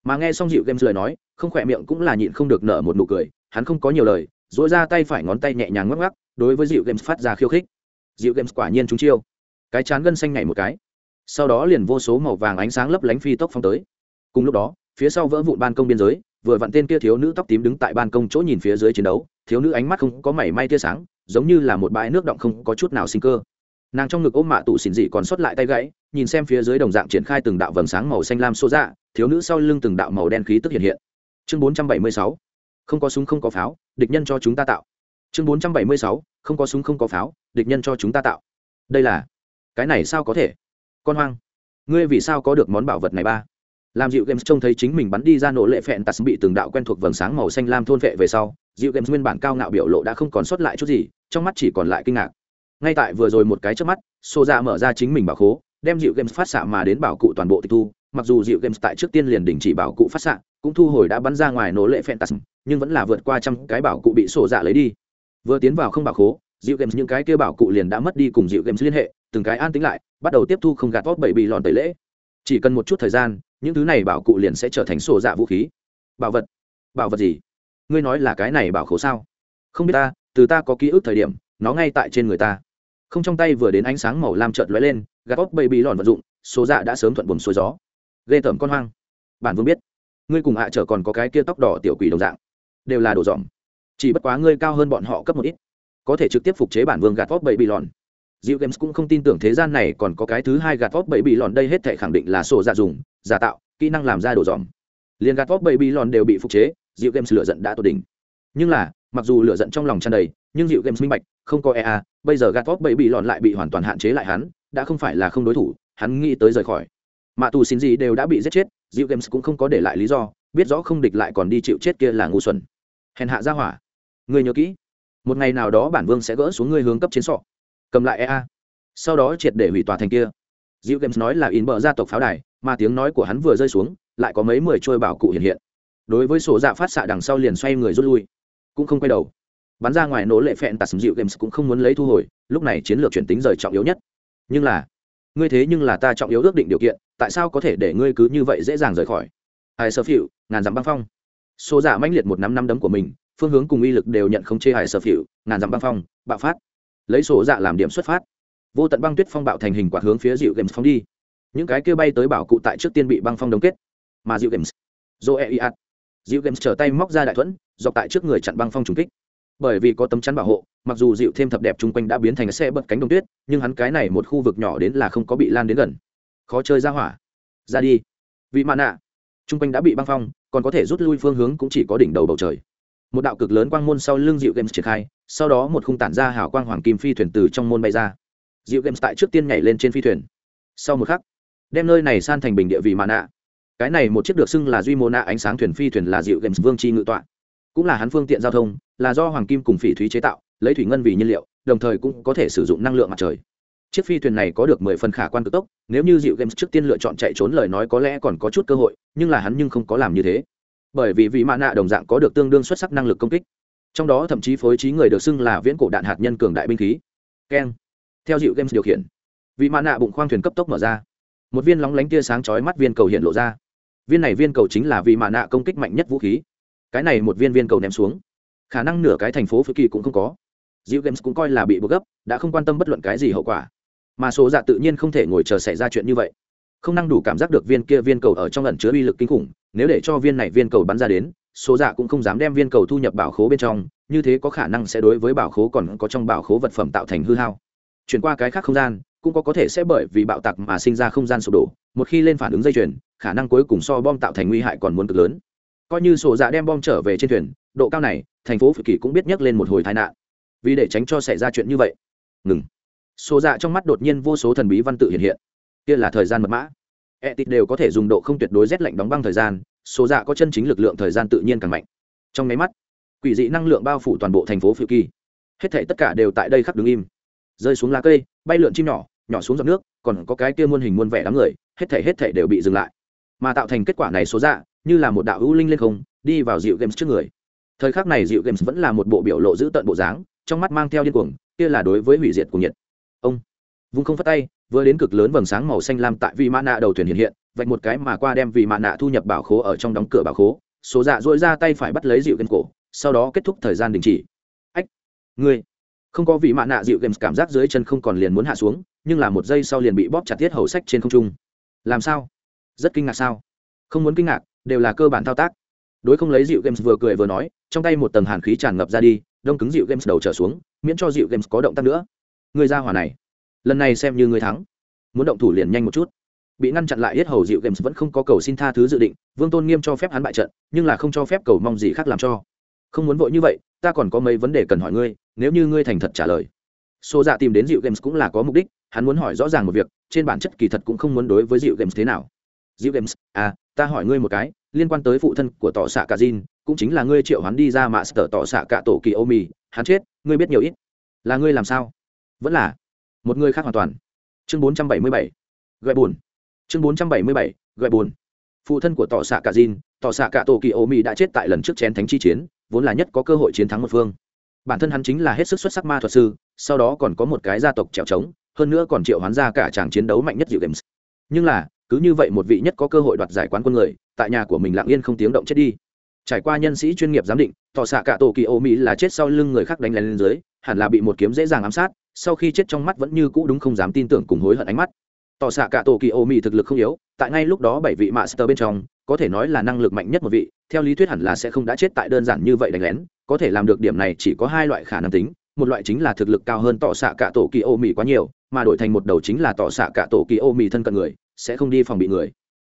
Mà nghe xong dịu games lời nói, không khỏe miệng cũng là nhịn không được nở một nụ cười hắn không có nhiều lời, dỗi ra tay phải ngón tay nhẹ nhàng ngắc ngắc đối với dịu games phát ra khiêu khích. Dịu games quả nhiên chúng chiêu. Cái chán gân xanh nhảy một cái. Sau đó liền vô số màu vàng ánh sáng lấp lánh phi tốc phong tới. Cùng lúc đó, phía sau vỡ vụn ban công biên giới, vừa vặn tên kia thiếu nữ tóc tím đứng tại ban công chỗ nhìn phía dưới chiến đấu. Thiếu nữ ánh mắt không có mảy may tia sáng, giống như là một bãi nước động không có chút nào sinh cơ. Nàng trong ngực ôm mạ tụ xỉn dị còn sót lại tay gãy, nhìn xem phía dưới đồng dạng triển khai từng đạo vầng sáng màu xanh lam xô dạ thiếu nữ sau lưng từng đạo màu đen khí tức hiện hiện. Chương bốn trăm bảy mươi sáu không có súng không có pháo, địch nhân cho chúng ta tạo. Chương bốn trăm bảy mươi sáu, không có súng không có pháo, địch nhân cho chúng ta tạo. Đây là, cái này sao có thể? Con hoang, ngươi vì sao có được món bảo vật này ba? Làm dịu games trông thấy chính mình bắn đi ra nổ lệ phẹn tạt bị từng đạo quen thuộc vầng sáng màu xanh lam thôn vệ về sau dịu games nguyên bản cao ngạo biểu lộ đã không còn sót lại chút gì, trong mắt chỉ còn lại kinh ngạc. Ngay tại vừa rồi một cái trước mắt xô ra mở ra chính mình bảo khố, đem dịu games phát xạ mà đến bảo cụ toàn bộ tịch thu. Mặc dù dịu games tại trước tiên liền đình chỉ bảo cụ phát xạ, cũng thu hồi đã bắn ra ngoài nổ lệ phẹn tạt nhưng vẫn là vượt qua trăm cái bảo cụ bị sổ dạ lấy đi. Vừa tiến vào không bảo khố dịu games những cái kia bảo cụ liền đã mất đi cùng dịu games liên hệ, từng cái an tính lại, bắt đầu tiếp thu không gạt vót bảy bị lòn tẩy lễ. Chỉ cần một chút thời gian, những thứ này bảo cụ liền sẽ trở thành sổ dạ vũ khí. Bảo vật. Bảo vật gì? Ngươi nói là cái này bảo khố sao? Không biết ta, từ ta có ký ức thời điểm, nó ngay tại trên người ta. Không trong tay vừa đến ánh sáng màu lam trợt lóe lên, gạt óc bảy bị lòn vật dụng số dạ đã sớm thuận buồn xuôi gió. Ghê tởm con hoang. Bản vương biết. Ngươi cùng hạ trở à còn có cái kia tóc đỏ tiểu quỷ đồng dạng đều là đồ dòm chỉ bất quá ngươi cao hơn bọn họ cấp một ít có thể trực tiếp phục chế bản vương gạt vóc bảy bị lòn Diệu Games cũng không tin tưởng thế gian này còn có cái thứ hai gạt vóc bậy bị lòn đây hết thể khẳng định là sổ giả dùng, giả tạo, kỹ năng làm ra đồ dòm. Liên gạt vóc bậy bị lòn đều bị phục chế, Diệu Games lửa giận đã tột đỉnh. Nhưng là, mặc dù lửa giận trong lòng tràn đầy, nhưng Diệu Games minh bạch, không có EA, bây giờ gạt vóc bậy bị lòn lại bị hoàn toàn hạn chế lại hắn, đã không phải là không đối thủ, hắn nghĩ tới rời khỏi. Mạ tù xin gì đều đã bị giết chết, Diệu Games cũng không có để lại lý do, biết rõ không địch lại còn đi chịu chết kia là ngu xuẩn. Hèn hạ ra hỏa. Ngươi nhớ kỹ, một ngày nào đó bản vương sẽ gỡ xuống ngươi hướng cấp chiến sọ cầm lại ea sau đó triệt để hủy tòa thành kia Diệu Games nói là in bờ gia tộc pháo đài, mà tiếng nói của hắn vừa rơi xuống, lại có mấy mười trôi bảo cụ hiện hiện. Đối với sổ dạ phát xạ đằng sau liền xoay người rút lui, cũng không quay đầu. Bắn ra ngoài nổ lệ phẹn tạt Diệu Games cũng không muốn lấy thu hồi, lúc này chiến lược chuyển tính rời trọng yếu nhất. Nhưng là, ngươi thế nhưng là ta trọng yếu ước định điều kiện, tại sao có thể để ngươi cứ như vậy dễ dàng rời khỏi? Ai sơ phịu ngàn dặm băng phong số giả mãnh liệt một năm năm đấm của mình, phương hướng cùng uy lực đều nhận không chê hải sở phiểu, ngàn dặm băng phong, bạo phát. Lấy sổ dạ làm điểm xuất phát. Vô tận băng tuyết phong bạo thành hình quạt hướng phía dịu games phong đi. Những cái kia bay tới bảo cụ tại trước tiên bị băng phong đóng kết. Mà dịu games joe e dịu games trở tay móc ra đại thuẫn dọc tại trước người chặn băng phong trùng kích. Bởi vì có tấm chắn bảo hộ mặc dù dịu thêm thập đẹp chung quanh đã biến thành xe bật cánh đồng tuyết nhưng hắn cái này một khu vực nhỏ đến là không có bị lan đến gần. Khó chơi ra hỏa. Ra đi. Vị mạn nạ chung quanh đã bị băng phong, còn có thể rút lui phương hướng cũng chỉ có đỉnh đầu bầu trời. Một đạo cực lớn quang môn sau lưng dịu games triển khai, sau đó một khung tản ra hào quang hoàng kim phi thuyền từ trong môn bay ra. Dịu games tại trước tiên nhảy lên trên phi thuyền. Sau một khắc, đem nơi này san thành bình địa vị mạ nạ cái này một chiếc được xưng là duy mô nạ ánh sáng thuyền phi thuyền là dịu games vương chi ngự tọa. Cũng là hắn phương tiện giao thông, là do hoàng kim cùng phỉ thúy chế tạo, lấy thủy ngân vì nhiên liệu, đồng thời cũng có thể sử dụng năng lượng mặt trời chiếc phi thuyền này có được mười phần khả quan cực tốc, nếu như dịu games trước tiên lựa chọn chạy trốn lời nói có lẽ còn có chút cơ hội, nhưng là hắn nhưng không có làm như thế. Bởi vì vị mã nạ đồng dạng có được tương đương xuất sắc năng lực công kích. Trong đó thậm chí phối trí người được xưng là viễn cổ đạn hạt nhân cường đại binh khí. Keng. Theo dịu games điều khiển, vị mã nạ bụng khoang thuyền cấp tốc mở ra. Một viên lóng lánh tia sáng chói mắt viên cầu hiện lộ ra. Viên này viên cầu chính là vị mã nạ công kích mạnh nhất vũ khí. Cái này một viên viên cầu ném xuống, khả năng nửa cái thành phố phía kỳ cũng không có. Dịu games cũng coi là bị buộc gấp, đã không quan tâm bất luận cái gì hậu quả mà số dạ tự nhiên không thể ngồi chờ xảy ra chuyện như vậy. Không năng đủ cảm giác được viên kia viên cầu ở trong lần chứa uy lực kinh khủng, nếu để cho viên này viên cầu bắn ra đến số dạ cũng không dám đem viên cầu thu nhập bảo khố bên trong, như thế có khả năng sẽ đối với bảo khố còn có trong bảo khố vật phẩm tạo thành hư hao. Chuyển qua cái khác không gian, cũng có có thể sẽ bởi vì bạo tạc mà sinh ra không gian sụp đổ, một khi lên phản ứng dây chuyền, khả năng cuối cùng so bom tạo thành nguy hại còn muốn cực lớn. Coi như sổ dạ đem bom trở về trên thuyền, độ cao này, thành phố phự kỳ cũng biết nhắc lên một hồi tai nạn. Vì để tránh cho xảy ra chuyện như vậy. Ngừng. Số dạ trong mắt đột nhiên vô số thần bí văn tự hiện hiện. Kia là thời gian mật mã. E tịt đều có thể dùng độ không tuyệt đối rét lạnh đóng băng thời gian, số dạ có chân chính lực lượng thời gian tự nhiên càng mạnh. Trong máy mắt, quỷ dị năng lượng bao phủ toàn bộ thành phố phiêu kỳ. Hết thể tất cả đều tại đây khắc đứng im. Rơi xuống lá cây, bay lượn chim nhỏ nhỏ xuống giọt nước, còn có cái kia muôn hình muôn vẻ đám người, hết thể hết thể đều bị dừng lại. Mà tạo thành kết quả này số dạ như là một đạo hữu linh lên không, đi vào dịu games trước người. Thời khắc này dịu games vẫn là một bộ biểu lộ giữ tận bộ dáng, trong mắt mang theo điên cuồng, kia là đối với hủy diệt của nhiệt ông. Vung không phát tay, vừa đến cực lớn vầng sáng màu xanh lam tại vị mã nạ đầu thuyền hiện hiện, vạch một cái mà qua đem vị mã nạ thu nhập bảo khố ở trong đóng cửa bảo khố. Số dạ dội ra tay phải bắt lấy dịu gân cổ, sau đó kết thúc thời gian đình chỉ. Ách, ngươi. Không có vị mã nạ dịu games cảm giác dưới chân không còn liền muốn hạ xuống, nhưng là một giây sau liền bị bóp chặt tiết hầu sách trên không trung. Làm sao? Rất kinh ngạc sao? Không muốn kinh ngạc, đều là cơ bản thao tác. Đối không lấy dịu games vừa cười vừa nói, trong tay một tầng hàn khí tràn ngập ra đi, đông cứng dịu games đầu trở xuống, miễn cho dịu games có động tác nữa người ra hỏa này. Lần này xem như người thắng. Muốn động thủ liền nhanh một chút. Bị ngăn chặn lại hết hầu dịu games vẫn không có cầu xin tha thứ dự định vương tôn nghiêm cho phép hắn bại trận nhưng là không cho phép cầu mong gì khác làm cho. Không muốn vội như vậy ta còn có mấy vấn đề cần hỏi ngươi nếu như ngươi thành thật trả lời. Xô dạ tìm đến dịu games cũng là có mục đích hắn muốn hỏi rõ ràng một việc trên bản chất kỳ thật cũng không muốn đối với dịu games thế nào. Dịu games à ta hỏi ngươi một cái liên quan tới phụ thân của tỏ xạ cả Jin, cũng chính là ngươi triệu hắn đi ra mạ sở tỏ xạ cả tổ kỳ ô mì hắn chết ngươi biết nhiều ít. Là ngươi làm sao? Vẫn là một người khác hoàn toàn. Chương bốn trăm bảy mươi bảy gợi buồn. Chương bốn trăm bảy mươi bảy gợi buồn. Phụ thân của tỏ xạ cả Jin, tỏ xạ cả tổ kỳ ô mỹ đã chết tại lần trước chén thánh chi chiến vốn là nhất có cơ hội chiến thắng một phương. Bản thân hắn chính là hết sức xuất sắc ma thuật sư sau đó còn có một cái gia tộc trèo trống hơn nữa còn triệu hoán ra cả chàng chiến đấu mạnh nhất dịu games. Nhưng là cứ như vậy một vị nhất có cơ hội đoạt giải quán quân người tại nhà của mình lặng yên không tiếng động chết đi. Trải qua nhân sĩ chuyên nghiệp giám định tỏ xạ cả tổ kỳ ô mỹ là chết sau lưng người khác đánh lên dưới hẳn là bị một kiếm dễ dàng ám sát sau khi chết trong mắt vẫn như cũ đúng không dám tin tưởng cùng hối hận ánh mắt tỏ xạ cả tổ kỳ ô mỹ thực lực không yếu tại ngay lúc đó bảy vị master bên trong có thể nói là năng lực mạnh nhất một vị theo lý thuyết hẳn là sẽ không đã chết tại đơn giản như vậy đánh lén có thể làm được điểm này chỉ có hai loại khả năng tính một loại chính là thực lực cao hơn tỏ xạ cả tổ kỳ ô mỹ quá nhiều mà đổi thành một đầu chính là tỏ xạ cả tổ kỳ ô mỹ thân cận người sẽ không đi phòng bị người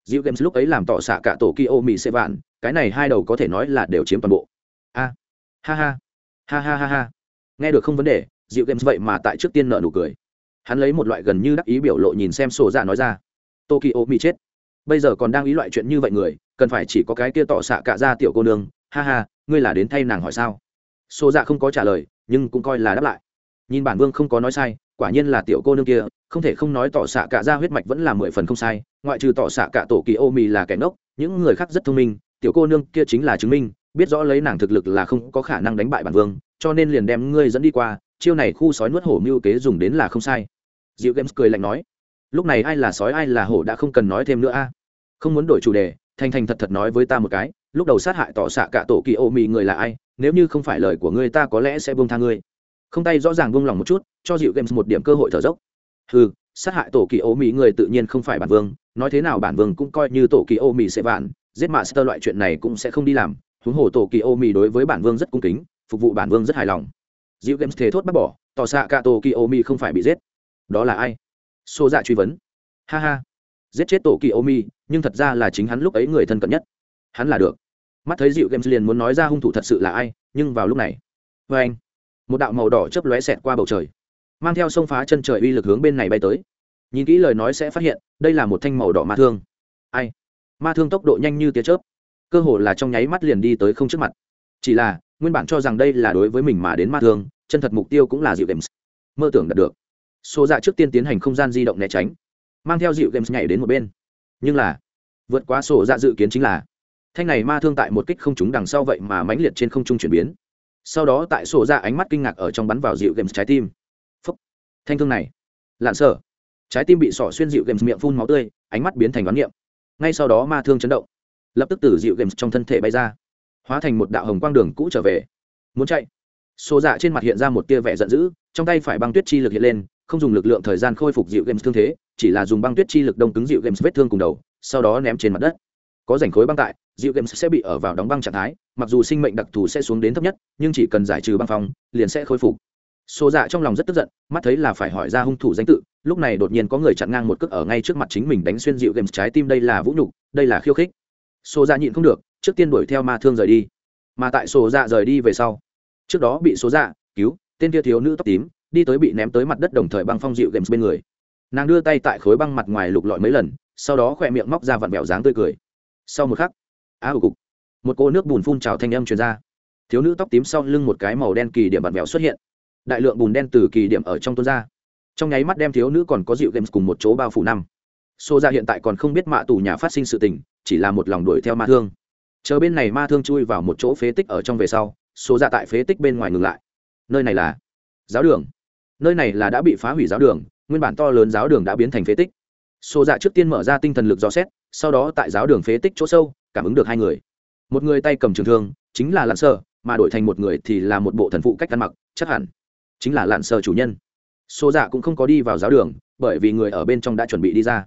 Diệu Games lúc ấy làm tỏ xạ cả tổ Kyo Mỹ sẽ vạn, cái này hai đầu có thể nói là đều chiếm toàn bộ. A, ha ha, ha ha ha ha. Nghe được không vấn đề, dịu Games vậy mà tại trước tiên nợ nụ cười. Hắn lấy một loại gần như đắc ý biểu lộ nhìn xem sổ dạ nói ra. Tokyo Mỹ chết. Bây giờ còn đang ý loại chuyện như vậy người, cần phải chỉ có cái kia tỏ xạ cả ra tiểu cô nương, ha ha, ngươi là đến thay nàng hỏi sao? Sổ dạ không có trả lời, nhưng cũng coi là đáp lại. Nhìn bản vương không có nói sai, quả nhiên là tiểu cô nương kia, không thể không nói tỏ xạ cả ra huyết mạch vẫn là mười phần không sai ngoại trừ tỏ xạ cả tổ kỳ ô mì là kẻ ngốc những người khác rất thông minh tiểu cô nương kia chính là chứng minh biết rõ lấy nàng thực lực là không có khả năng đánh bại bản vương cho nên liền đem ngươi dẫn đi qua chiêu này khu sói nuốt hổ mưu kế dùng đến là không sai. Diệu games cười lạnh nói, lúc này ai là sói, ai là hổ đã không cần nói thêm nữa a. Không muốn đổi chủ đề, thành thành thật thật nói với ta một cái, lúc đầu sát hại tỏ xạ cả tổ kỳ ô mị người là ai, nếu như không phải lời của ngươi ta có lẽ sẽ buông tha ngươi. Không tay rõ ràng buông lòng một chút, cho dịu games một điểm cơ hội thở dốc. Ừ sát hại tổ kỳ ô mỹ người tự nhiên không phải bản vương, nói thế nào bản vương cũng coi như tổ kỳ ô mỹ sẽ vạn, giết mạ sơ loại chuyện này cũng sẽ không đi làm. Huống hồ tổ kỳ ô mỹ đối với bản vương rất cung kính, phục vụ bản vương rất hài lòng dịu games thế thốt bác bỏ, tỏ xạ cả tổ kỳ ô không phải bị giết. Đó là ai? Xô dạ truy vấn. Ha ha. Giết chết tổ kỳ ô nhưng thật ra là chính hắn lúc ấy người thân cận nhất. Hắn là được. Mắt thấy dịu games liền muốn nói ra hung thủ thật sự là ai, nhưng vào lúc này vê vâng anh. Một đạo màu đỏ chớp lóe xẹt qua bầu trời. Mang theo sông phá chân trời uy lực hướng bên này bay tới. Nhìn kỹ lời nói sẽ phát hiện, đây là một thanh màu đỏ ma thương. Ai? Ma thương tốc độ nhanh như tia chớp. Cơ hồ là trong nháy mắt liền đi tới không trước mặt chỉ là, nguyên bản cho rằng đây là đối với mình mà đến ma thương, chân thật mục tiêu cũng là dịu games. Mơ tưởng đạt được. Số dạ trước tiên tiến hành không gian di động né tránh, mang theo dịu games nhảy đến một bên. Nhưng là, vượt quá sổ dạ dự kiến chính là, thanh này ma thương tại một kích không trúng đằng sau vậy mà mãnh liệt trên không trung chuyển biến. Sau đó tại sổ dạ ánh mắt kinh ngạc ở trong bắn vào dịu games trái tim. Thanh thương này. Lạn sở. Trái tim bị sỏ xuyên dịu games miệng phun máu tươi, ánh mắt biến thành đoán niệm ngay sau đó ma thương chấn động. Lập tức từ dịu games trong thân thể bay ra hóa thành một đạo hồng quang đường cũ trở về. Muốn chạy? Xô dạ trên mặt hiện ra một tia vẻ giận dữ trong tay phải băng tuyết chi lực hiện lên không dùng lực lượng thời gian khôi phục dịu games thương thế chỉ là dùng băng tuyết chi lực đông cứng dịu games vết thương cùng đầu sau đó ném trên mặt đất. Có rảnh khối băng tại dịu games sẽ bị ở vào đóng băng trạng thái mặc dù sinh mệnh đặc thù sẽ xuống đến thấp nhất nhưng chỉ cần giải trừ băng phong liền sẽ khôi phục. Xô dạ trong lòng rất tức giận, mắt thấy là phải hỏi ra hung thủ danh tự, lúc này đột nhiên có người chặn ngang một cước ở ngay trước mặt chính mình đánh xuyên dịu games trái tim đây là vũ nhục, đây là khiêu khích. xô dạ nhịn không được, trước tiên đuổi theo ma thương rời đi. Mà tại số dạ rời đi về sau, trước đó bị số dạ cứu, tên kia thiếu nữ tóc tím, đi tới bị ném tới mặt đất đồng thời băng phong dịu games bên người. Nàng đưa tay tại khối băng mặt ngoài lục lọi mấy lần, sau đó khỏe miệng móc ra vặn vẹo dáng tươi cười. Sau một khắc, á à, cục, một cô nước bùn phun trào thanh âm truyền ra. Thiếu nữ tóc tím sau lưng một cái màu đen kỳ điểm vặn vẹo xuất hiện đại lượng bùn đen từ kỳ điểm ở trong tuôn ra trong nháy mắt đem thiếu nữ còn có dịu games cùng một chỗ bao phủ năm xô ra dạ hiện tại còn không biết mạ tù nhà phát sinh sự tình chỉ là một lòng đuổi theo ma thương chờ bên này ma thương chui vào một chỗ phế tích ở trong về sau, số ra tại phế tích bên ngoài ngừng lại. Nơi này là giáo đường. Nơi này là đã bị phá hủy giáo đường, nguyên bản to lớn giáo đường đã biến thành phế tích. Số dạ trước tiên mở ra tinh thần lực dò xét, sau đó tại giáo đường phế tích chỗ sâu, cảm ứng được hai người. Một người tay cầm trường thương, chính là lặn sơ, mà đổi thành một người thì là một bộ thần phụ cách ăn mặc, chắc hẳn chính là lặn sơ chủ nhân. Số dạ cũng không có đi vào giáo đường, bởi vì người ở bên trong đã chuẩn bị đi ra.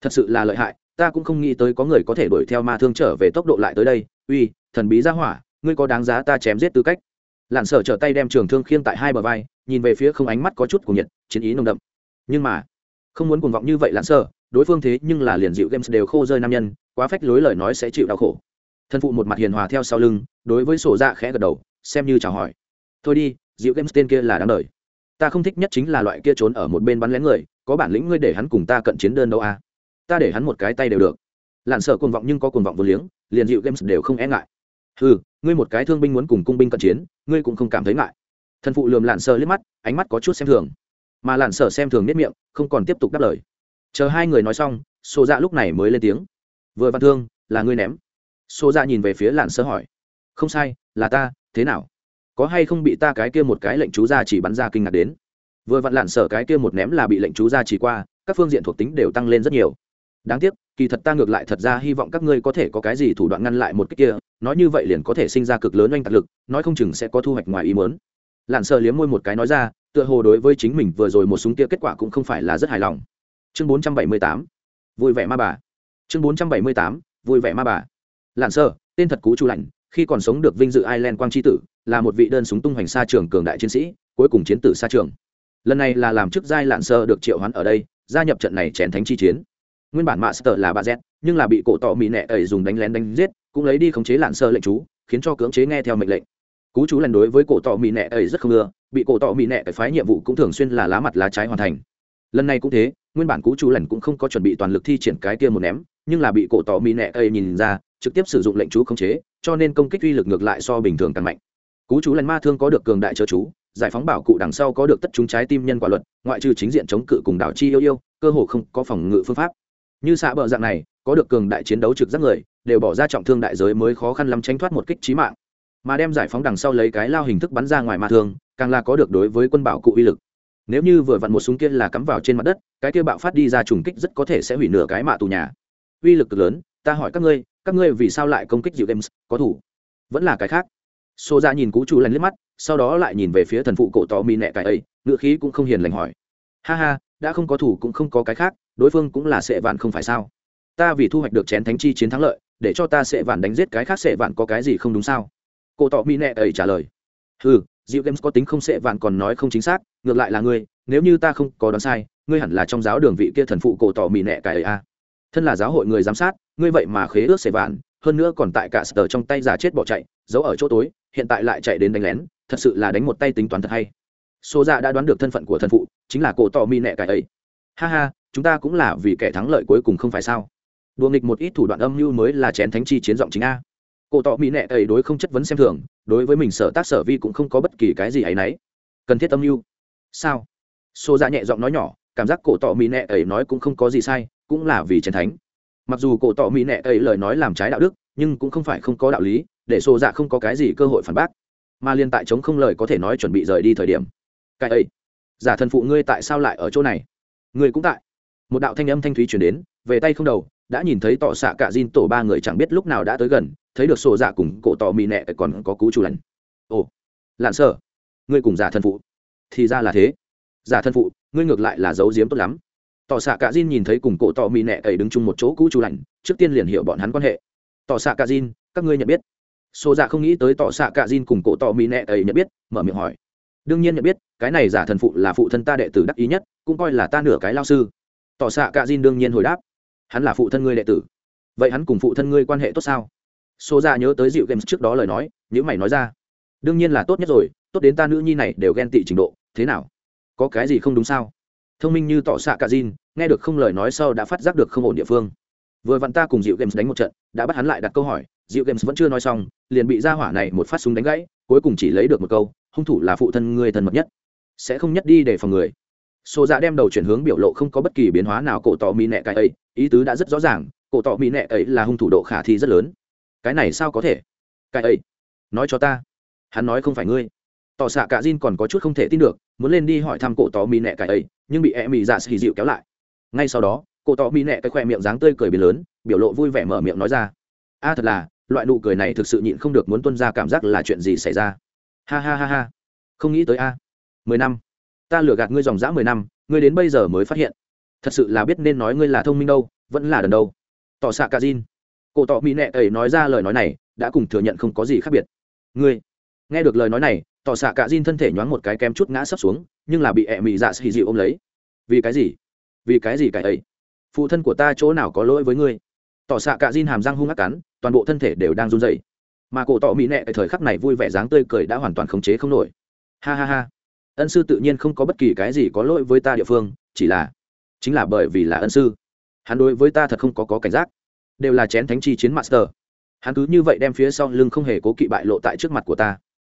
Thật sự là lợi hại ta cũng không nghĩ tới có người có thể đuổi theo ma thương trở về tốc độ lại tới đây. Uy, thần bí ra hỏa, ngươi có đáng giá ta chém giết tư cách? Lặn sở trở tay đem trường thương khiêng tại hai bờ vai, nhìn về phía không ánh mắt có chút của nhiệt, chiến ý nồng đậm. Nhưng mà, không muốn cuồng vọng như vậy lặn sở, đối phương thế nhưng là liền dịu games đều khô rơi nam nhân, quá phách lối lời nói sẽ chịu đau khổ. Thân phụ một mặt hiền hòa theo sau lưng, đối với sổ dạ khẽ gật đầu, xem như chào hỏi. Thôi đi, dịu games tên kia là đáng đời. Ta không thích nhất chính là loại kia trốn ở một bên bắn lén người, có bản lĩnh ngươi để hắn cùng ta cận chiến đơn đâu à? Ta để hắn một cái tay đều được. Lặn sợ cuồng vọng nhưng có cuồng vọng vô liếng, liền dịu games đều không e ngại. Ừ ngươi một cái thương binh muốn cùng cung binh cận chiến, ngươi cũng không cảm thấy ngại. Thần phụ lườm lặn sợ liếc mắt, ánh mắt có chút xem thường. Mà lặn sợ xem thường nếp miệng, không còn tiếp tục đáp lời. Chờ hai người nói xong xô dạ lúc này mới lên tiếng. Vừa văn thương, là ngươi ném. Xô dạ nhìn về phía lặn sợ hỏi. Không sai, là ta, thế nào? Có hay không bị ta cái kia một cái lệnh chú ra chỉ bắn ra kinh ngạc đến? Vừa vặn lạn sở cái kia một ném là bị lệnh chú ra chỉ qua, các phương diện thuộc tính đều tăng lên rất nhiều đáng tiếc, kỳ thật ta ngược lại thật ra hy vọng các ngươi có thể có cái gì thủ đoạn ngăn lại một cái kia, nói như vậy liền có thể sinh ra cực lớn oanh tạc lực, nói không chừng sẽ có thu hoạch ngoài ý mớn lặn sợ liếm môi một cái nói ra, tựa hồ đối với chính mình vừa rồi một súng kia kết quả cũng không phải là rất hài lòng. Chương 478 vui vẻ ma bà. Chương 478 vui vẻ ma bà. Lặn sợ tên thật cú chu lạnh, khi còn sống được vinh dự Ireland quang tri tử, là một vị đơn súng tung hoành xa trường cường đại chiến sĩ, cuối cùng chiến tử xa trường. Lần này là làm chức giai lạn sơ được triệu hoán ở đây, gia nhập trận này chén thánh chi chiến nguyên bản mạ sơ là bà z, nhưng là bị cổ tỏ mỹ nẹ ẩy dùng đánh lén đánh giết, cũng lấy đi khống chế lạn sơ lệnh chú, khiến cho cưỡng chế nghe theo mệnh lệnh. Cú chú lần đối với cổ tỏ mỹ nẹ ẩy rất không ưa, bị cổ tỏ mỹ nẹ ấy phái nhiệm vụ cũng thường xuyên là lá mặt lá trái hoàn thành. Lần này cũng thế, nguyên bản cú chú lần cũng không có chuẩn bị toàn lực thi triển cái kia một ném, nhưng là bị cổ tỏ mỹ nẹ ẩy nhìn ra, trực tiếp sử dụng lệnh chú khống chế, cho nên công kích uy lực ngược lại so bình thường càng mạnh. Cú chú lần ma thương có được cường đại chớ chú, giải phóng bảo cụ đằng sau có được tất chúng trái tim nhân quả luật, ngoại trừ chính diện chống cự cùng đảo chi yêu yêu, cơ hồ không có phòng ngự phương pháp như xạ bờ dạng này, có được cường đại chiến đấu trực giác người, đều bỏ ra trọng thương đại giới mới khó khăn lắm tránh thoát một kích trí mạng. Mà đem giải phóng đằng sau lấy cái lao hình thức bắn ra ngoài ma thương càng là có được đối với quân bảo cụ uy lực. Nếu như vừa vặn một súng kia là cắm vào trên mặt đất, cái kia bạo phát đi ra trùng kích rất có thể sẽ hủy nửa cái mạ tù nhà. Uy lực cực lớn, ta hỏi các ngươi các ngươi vì sao lại công kích dịu games, có thủ? Vẫn là cái khác. Xô ra dạ nhìn cú chủ lành liếc mắt, sau đó lại nhìn về phía thần phụ cổ tỏ mì nẹ cái ấy ngựa khí cũng không hiền lành hỏi. Ha ha đã không có thủ cũng không có cái khác đối phương cũng là sệ vạn không phải sao? Ta vì thu hoạch được chén thánh chi chiến thắng lợi để cho ta sệ vạn đánh giết cái khác sệ vạn có cái gì không đúng sao? Cổ tỏ mỹ nẹ ấy trả lời. Ừ Diệu Games có tính không sệ vạn còn nói không chính xác, ngược lại là ngươi, nếu như ta không có đoán sai, ngươi hẳn là trong giáo đường vị kia thần phụ cổ tỏ mỹ nẹ cái ấy a. Thân là giáo hội người giám sát, ngươi vậy mà khế ước sệ vạn, hơn nữa còn tại cả sờ trong tay giả chết bỏ chạy, giấu ở chỗ tối, hiện tại lại chạy đến đánh lén thật sự là đánh một tay tính toán thật hay số dạ đã đoán được thân phận của thần phụ, chính là cổ tỏ mi nẹ cải ấy. Ha ha, chúng ta cũng là vì kẻ thắng lợi cuối cùng không phải sao? Đùa nghịch một ít thủ đoạn âm mưu mới là chén thánh chi chiến giọng chính a. Cổ tỏ mỹ nẹ ấy đối không chất vấn xem thường, đối với mình sở tác sở vi cũng không có bất kỳ cái gì ấ y n ấ y cần thiết âm mưu. Sao? Xô dạ nhẹ giọng nói nhỏ, cảm giác cổ tỏ mỹ nẹ ấy nói cũng không có gì sai, cũng là vì chén thánh. Mặc dù cổ tỏ mỹ nẹ ấy lời nói làm trái đạo đức, nhưng cũng không phải không có đạo lý, để xô dạ không có cái gì cơ hội phản bác. Mà liên tại chống không lời có thể nói chuẩn bị rời đi thời điểm cái ấy giả thần phụ ngươi tại sao lại ở chỗ này? Ngươi cũng tại. Một đạo thanh âm thanh thúy chuyển đến về tay không đầu đã nhìn thấy tọ xạ cả Jin tổ ba người chẳng biết lúc nào đã tới gần thấy được sổ dạ cùng cổ tọ mì nẹ còn có cú chủ lành ồ lạn sợ ngươi cùng giả thần phụ. Thì ra là thế. Giả thần phụ ngươi ngược lại là giấu giếm tốt lắm. Tỏ xạ cả Jin nhìn thấy cùng cổ tỏ mì nẹ ấy đứng chung một chỗ cú chủ lạnh, trước tiên liền hiểu bọn hắn quan hệ. Tỏ xạ cả Jin các ngươi nhận biết. Xô dạ không nghĩ tới tỏ xạ cả diên cùng cổ tỏ mì nẹ ấy nhận biết mở miệng hỏi đương nhiên nhận biết, cái này giả thần phụ là phụ thân ta đệ tử đắc ý nhất, cũng coi là ta nửa cái lao sư. Tỏ xạ cạ diên đương nhiên hồi đáp. Hắn là phụ thân ngươi đệ tử. Vậy hắn cùng phụ thân ngươi quan hệ tốt sao? Số ra dạ nhớ tới dịu games trước đó lời nói nếu mày nói ra. Đương nhiên là tốt nhất rồi, tốt đến ta nữ nhi này đều ghen tị trình độ, thế nào? Có cái gì không đúng sao? Thông minh như tỏ xạ cạ diên nghe được không lời nói sau đã phát giác được không ổn địa phương. Vừa vặn ta cùng dịu games đánh một trận, đã bắt hắn lại đặt câu hỏi dịu games vẫn chưa nói xong, liền bị ra hỏa này một phát súng đánh gãy, cuối cùng chỉ lấy được một câu hung thủ là phụ thân người thân mật nhất, sẽ không nhất đi để phòng người. Xô dạ đem đầu chuyển hướng biểu lộ không có bất kỳ biến hóa nào, cổ tỏ mỹ nẹ cái ấy, ý tứ đã rất rõ ràng, cổ tỏ mỹ nẹ ấy là hung thủ độ khả thi rất lớn. Cái này sao có thể? Cái ấy, nói cho ta. Hắn nói không phải ngươi. Tỏ xạ cả Jin còn có chút không thể tin được, muốn lên đi hỏi thăm cổ tỏ mỹ nẹ cái ấy, nhưng bị e mỹ dạ xì dịu kéo lại. Ngay sau đó, cổ tỏ mỹ nẹ cái khoe miệng dáng tươi cười biến lớn, biểu lộ vui vẻ mở miệng nói ra. A thật là, loại nụ cười này thực sự nhịn không được muốn tuân ra cảm giác là chuyện gì xảy ra ha ha ha ha. Không nghĩ tới a. Mười năm. Ta lừa gạt ngươi dòng dã mười năm, ngươi đến bây giờ mới phát hiện. Thật sự là biết nên nói ngươi là thông minh đâu, vẫn là đần đâu. Tỏ xạ cả Jin. cổ tỏ mỹ nệ ấy nói ra lời nói này, đã cùng thừa nhận không có gì khác biệt. Ngươi. Nghe được lời nói này, tỏ xạ cả Jin thân thể nhoáng một cái kem chút ngã sấp xuống, nhưng là bị ẹ mị dạ xì dịu ôm lấy. Vì cái gì? Vì cái gì cái ấy? Phụ thân của ta chỗ nào có lỗi với ngươi? Tỏ xạ cả Jin hàm răng hung ác cắn, toàn bộ thân thể đều đang run rẩy mà cổ tỏ mỹ nệ tại thời khắc này vui vẻ dáng tươi cười đã hoàn toàn khống chế không nổi. Ha ha ha. Ân sư tự nhiên không có bất kỳ cái gì có lỗi với ta địa phương chỉ là chính là bởi vì là ân sư. Hắn đối với ta thật không có, có cảnh giác. Đều là chén thánh chi chiến master. Hắn cứ như vậy đem phía sau lưng không hề cố kỵ bại lộ tại trước mặt của ta.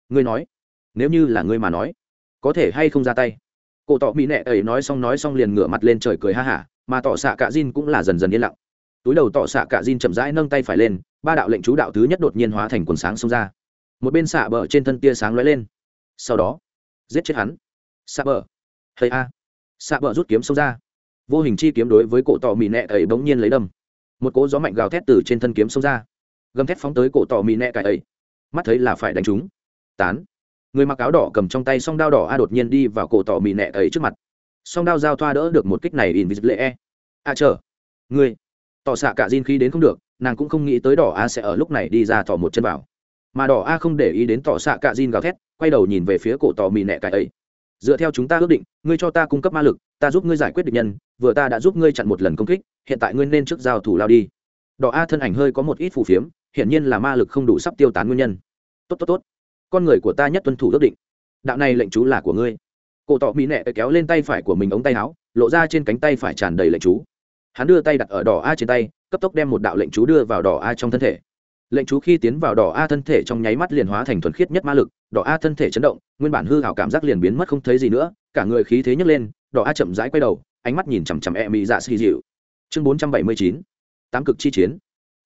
Ngươi nói nếu như là ngươi mà nói có thể hay không ra tay? Cổ tỏ mỹ nệ ấy nói xong nói xong liền ngửa mặt lên trời cười ha hả mà tỏ xạ cả Jin cũng là dần dần yên lặng. Túi đầu tỏ xạ cả Jin chậm rãi nâng tay phải lên ba đạo lệnh chú đạo thứ nhất đột nhiên hóa thành quần sáng xông ra. Một bên xạ bờ trên thân tia sáng lóe lên. Sau đó giết chết hắn. Xạ bờ. Hay a. Xạ bờ rút kiếm xông ra. Vô hình chi kiếm đối với cổ tỏ mì nẹ ấy bỗng nhiên lấy đâm. Một cỗ gió mạnh gào thét từ trên thân kiếm xông ra. Gầm thét phóng tới cổ tỏ mì nẹ cải ấy. Mắt thấy là phải đánh chúng. Tán. Người mặc áo đỏ cầm trong tay song đao đỏ a đột nhiên đi vào cổ tỏ mì nẹ ấy trước mặt. Song đao giao thoa đỡ được một kích này in lệ e. A chờ. Người, tỏ xạ cả diên khí đến không được nàng cũng không nghĩ tới đỏ a sẽ ở lúc này đi ra thỏ một chân vào. Mà đỏ a không để ý đến tỏ xạ cạ dìn gào thét, quay đầu nhìn về phía cổ tỏ mì nẹ cải ấy. Dựa theo chúng ta ước định, ngươi cho ta cung cấp ma lực, ta giúp ngươi giải quyết địch nhân, vừa ta đã giúp ngươi chặn một lần công kích, hiện tại ngươi nên trước giao thủ lao đi. Đỏ a thân ảnh hơi có một ít phù phiếm, hiển nhiên là ma lực không đủ sắp tiêu tán nguyên nhân. Tốt tốt tốt. Con người của ta nhất tuân thủ ước định. Đạo này lệnh chú là của ngươi. Cổ tỏ mỹ nẹ kéo lên tay phải của mình ống tay áo, lộ ra trên cánh tay phải tràn đầy lệnh chú. Hắn đưa tay đặt ở đỏ a trên tay cấp tốc đem một đạo lệnh chú đưa vào đỏ a trong thân thể. Lệnh chú khi tiến vào đỏ a thân thể trong nháy mắt liền hóa thành thuần khiết nhất ma lực, đỏ a thân thể chấn động, nguyên bản hư hảo cảm giác liền biến mất không thấy gì nữa, cả người khí thế nhấc lên, đỏ a chậm rãi quay đầu, ánh mắt nhìn chằm chằm e mỹ dạ xì dịu. Chương bốn trăm bảy mươi chín, tám cực chi chiến.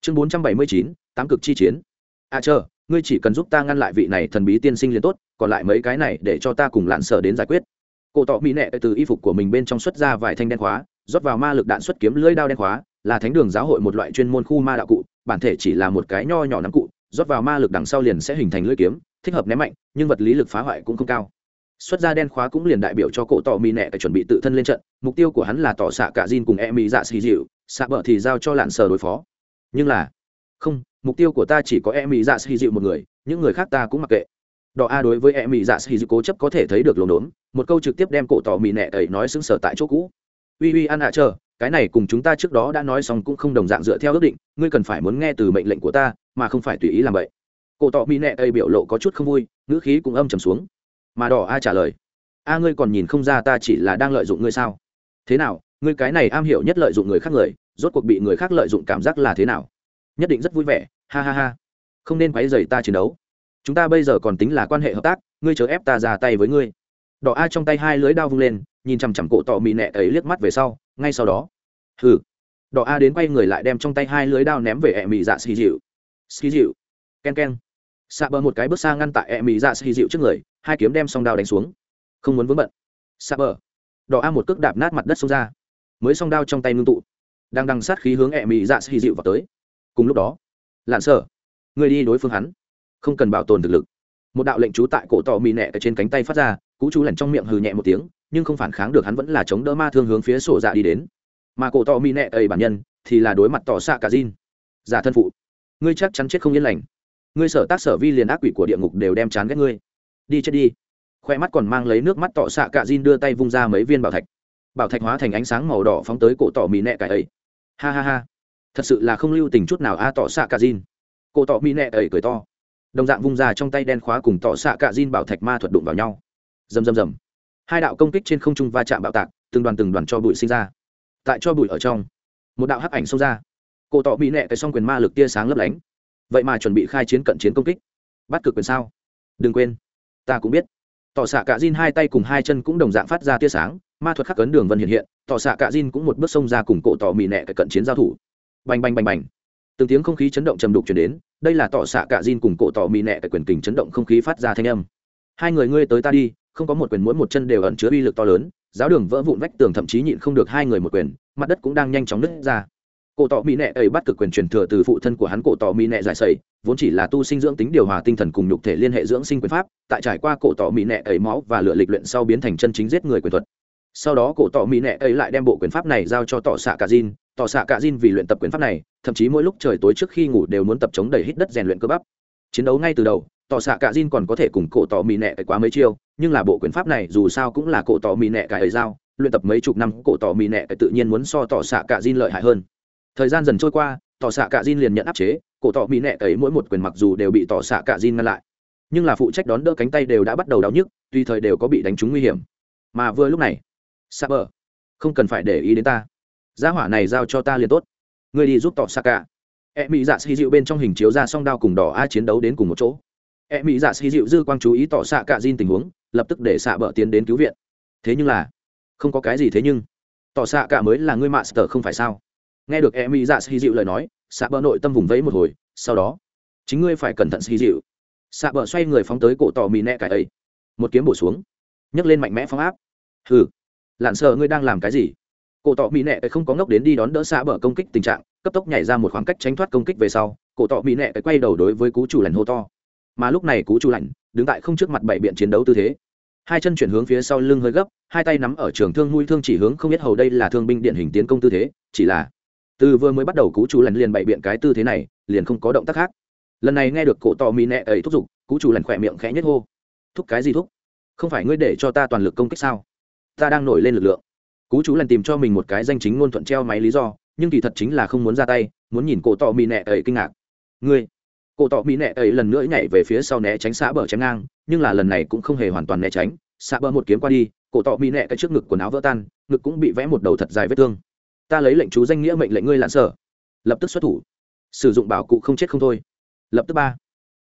Chương bốn trăm bảy mươi chín, tám cực chi chiến. A à chờ, ngươi chỉ cần giúp ta ngăn lại vị này thần bí tiên sinh liền tốt, còn lại mấy cái này để cho ta cùng lạn sở đến giải quyết. Cổ tọ mỹ nệ từ y phục của mình bên trong xuất ra vài thanh đen khóa, rót vào ma lực đạn xuất kiếm lưỡi đao đen khóa là thánh đường giáo hội một loại chuyên môn khu ma đạo cụ, bản thể chỉ là một cái nho nhỏ nắm cụ, rót vào ma lực đằng sau liền sẽ hình thành lưỡi kiếm, thích hợp ném mạnh, nhưng vật lý lực phá hoại cũng không cao. Xuất ra đen khóa cũng liền đại biểu cho cổ tỏ mỹ nẹ phải chuẩn bị tự thân lên trận, mục tiêu của hắn là tỏ xạ cả Jin cùng e mỹ dạ xì dịu, xạ bờ thì giao cho lạn sờ đối phó. Nhưng là, không, mục tiêu của ta chỉ có e mỹ dạ xì dịu một người, những người khác ta cũng mặc kệ. Đỏ a đối với e mỹ dạ xì dịu cố chấp có thể thấy được lồn đốn, một câu trực tiếp đem cổ tỏ mỹ nẹ ấy nói xứng sở tại chỗ cũ. Uy uy ăn hạ chờ cái này cùng chúng ta trước đó đã nói xong cũng không đồng dạng dựa theo ước định, ngươi cần phải muốn nghe từ mệnh lệnh của ta, mà không phải tùy ý làm vậy. Cổ tỏ mỹ nẹ ấy biểu lộ có chút không vui, ngữ khí cũng âm trầm xuống. Mà đỏ a trả lời, a, ngươi còn nhìn không ra ta chỉ là đang lợi dụng ngươi sao? Thế nào, ngươi cái này am hiểu nhất lợi dụng người khác người, rốt cuộc bị người khác lợi dụng cảm giác là thế nào? Nhất định rất vui vẻ, ha ha ha. Không nên quấy dày ta chiến đấu. Chúng ta bây giờ còn tính là quan hệ hợp tác, ngươi chớ ép ta ra tay với ngươi. Đỏ a trong tay hai lưới đao vung lên, nhìn chằm chằm cổ tỏ mị nẹ ấy liếc mắt về sau ngay sau đó, hừ, đỏ a đến quay người lại đem trong tay hai lưới đao ném về ẹ mị dạ xì dịu. Xì dịu k e n k e n xạ bờ một cái bước xa ngăn tại ẹ mị dạ xì dịu trước người, hai kiếm đem song đao đánh xuống. Không muốn vướng bận. Xạ bờ, đỏ a một cước đạp nát mặt đất xông ra, mới song đao trong tay ngưng tụ, đang đằng sát khí hướng ẹ mị dạ xì dịu vào tới. Cùng lúc đó, lạn sợ người đi đối phương hắn, không cần bảo tồn thực lực. Một đạo lệnh chú tại cổ tỏ mị nẹ trên cánh tay phát ra, cú chú lẩn trong miệng hừ nhẹ một tiếng nhưng không phản kháng được hắn vẫn là chống đỡ ma thương hướng phía sổ dạ đi đến. Mà cổ tỏ mị nẹ ấy bản nhân thì là đối mặt tỏ xạ cả Jin. giả thân phụ, ngươi chắc chắn chết không yên lành. Ngươi sở tác sở vi liền ác quỷ của địa ngục đều đem chán ghét ngươi. Đi chết đi. Khoe mắt còn mang lấy nước mắt tỏ xạ cả Jin đưa tay vung ra mấy viên bảo thạch. Bảo thạch hóa thành ánh sáng màu đỏ phóng tới cổ tỏ mị nẹ cải ấy. Ha ha ha. Thật sự là không lưu tình chút nào a tỏ xạ cả Jin. cổ tỏ mị nẹ ấy cười to. Đồng dạng vung ra trong tay đen khóa cùng tỏ xạ cả Jin bảo thạch ma thuật đụng vào nhau. Rầm rầm rầm hai đạo công kích trên không trung va chạm bạo tạc, từng đoàn từng đoàn cho bụi sinh ra. Tại cho bụi ở trong, một đạo hắc ảnh xông ra. Cổ tỏ bị nẹ cái song quyền ma lực tia sáng lấp lánh. Vậy mà chuẩn bị khai chiến cận chiến công kích. Bắt cực quyền sao? Đừng quên, ta cũng biết. Tỏ xạ cả Jin hai tay cùng hai chân cũng đồng dạng phát ra tia sáng, ma thuật khắc cấn đường vân hiện hiện tỏ xạ cả Jin cũng một bước xông ra cùng cổ tỏ mị nẹ cái cận chiến giao thủ. Bành bành bành bành. Từng tiếng không khí chấn động trầm đục chuyển đến, đây là tỏ xạ cả Jin cùng cổ tỏ mị nẹ cái quyền kình chấn động không khí phát ra thanh âm hai người ngươi tới ta đi không có một quyền mỗi một chân đều ẩn chứa uy lực to lớn giáo đường vỡ vụn vách tường thậm chí nhịn không được hai người một quyền mặt đất cũng đang nhanh chóng nứt ra. Cổ tỏ mỹ nệ ấy bắt cực quyền truyền thừa từ phụ thân của hắn cổ tỏ mỹ nệ giải sầy vốn chỉ là tu sinh dưỡng tính điều hòa tinh thần cùng nhục thể liên hệ dưỡng sinh quyền pháp tại trải qua cổ tỏ mỹ nệ ấy máu và lựa lịch luyện sau biến thành chân chính giết người quyền thuật. Sau đó cổ tỏ mỹ nệ ấy lại đem bộ quyền pháp này giao cho tỏ xạ cả Jin, tỏ xạ cả Jin vì luyện tập quyền pháp này thậm chí mỗi lúc trời tối trước khi ngủ đều muốn tập chống đẩy hít đất rèn luyện cơ bắp. Chiến đấu ngay từ đầu tỏ xạ cả Jin còn có thể cùng cổ tỏ mì nẹ cái quá mấy chiêu, nhưng là bộ quyền pháp này dù sao cũng là cổ tỏ mì nẹ cái ấy giao, luyện tập mấy chục năm, cổ tỏ mì nẹ cái tự nhiên muốn so tỏ xạ cả Jin lợi hại hơn. Thời gian dần trôi qua, tỏ xạ cả Jin liền nhận áp chế, cổ tỏ mì nẹ cái mỗi một quyền mặc dù đều bị tỏ xạ cả Jin ngăn lại, nhưng là phụ trách đón đỡ cánh tay đều đã bắt đầu đau nhức, tùy thời đều có bị đánh trúng nguy hiểm. Mà vừa lúc này sa bờ, không cần phải để ý đến ta. Giá hỏa này giao cho ta liền tốt. Ngươi đi giúp tỏ xạ cả. E mỹ dạ xì dịu bên trong hình chiếu ra song đao cùng đỏ a chiến đấu đến cùng một chỗ e mỹ dạ xì dịu dư quang chú ý tỏ xạ cả Jin tình huống, lập tức để xạ bờ tiến đến cứu viện. Thế nhưng là, không có cái gì thế nhưng. Tỏ xạ cả mới là ngươi mạ sờ không phải sao? Nghe được e mỹ dạ xì dịu lời nói, xạ bờ nội tâm vùng vẫy một hồi, sau đó, chính ngươi phải cẩn thận xì dịu. Xạ bờ xoay người phóng tới cổ tỏ mì nẹ cải ấy một kiếm bổ xuống, nhấc lên mạnh mẽ phóng áp. Hừ lặn sợ ngươi đang làm cái gì? Cổ tỏ mỹ nẹ không có ngốc đến đi đón đỡ xạ bờ công kích tình trạng, cấp tốc nhảy ra một khoảng cách tránh thoát công kích về sau, cổ tỏ mỹ nẹ quay đầu đối với cú chủ lành hô to mà lúc này cú chu lạnh, đứng tại không trước mặt bảy biện chiến đấu tư thế. Hai chân chuyển hướng phía sau lưng hơi gấp, hai tay nắm ở trường thương mũi thương chỉ hướng không biết hầu đây là thương binh điện hình tiến công tư thế, chỉ là từ vừa mới bắt đầu cú chu lạnh liền bảy biện cái tư thế này, liền không có động tác khác. Lần này nghe được cổ to mi nẹ ấy thúc giục, cú chu lạnh khỏe miệng khẽ nhất hô. Thúc cái gì thúc? Không phải ngươi để cho ta toàn lực công kích sao? Ta đang nổi lên lực lượng. Cú chú lần tìm cho mình một cái danh chính ngôn thuận treo máy lý do, nhưng kỳ thật chính là không muốn ra tay, muốn nhìn cổ tọ mì nẹ ấy kinh ngạc. Ngươi cổ tọ mỹ nẹ ấy lần nữa nhảy về phía sau né tránh xã bờ chém ngang, nhưng là lần này cũng không hề hoàn toàn né tránh. Xã bờ một kiếm qua đi, cổ tọ mỹ nẹ cái trước ngực quần áo vỡ tan, ngực cũng bị vẽ một đầu thật dài vết thương. Ta lấy lệnh chú danh nghĩa mệnh lệnh ngươi lặn sở. Lập tức xuất thủ. Sử dụng bảo cụ không chết không thôi. Lập tức ba.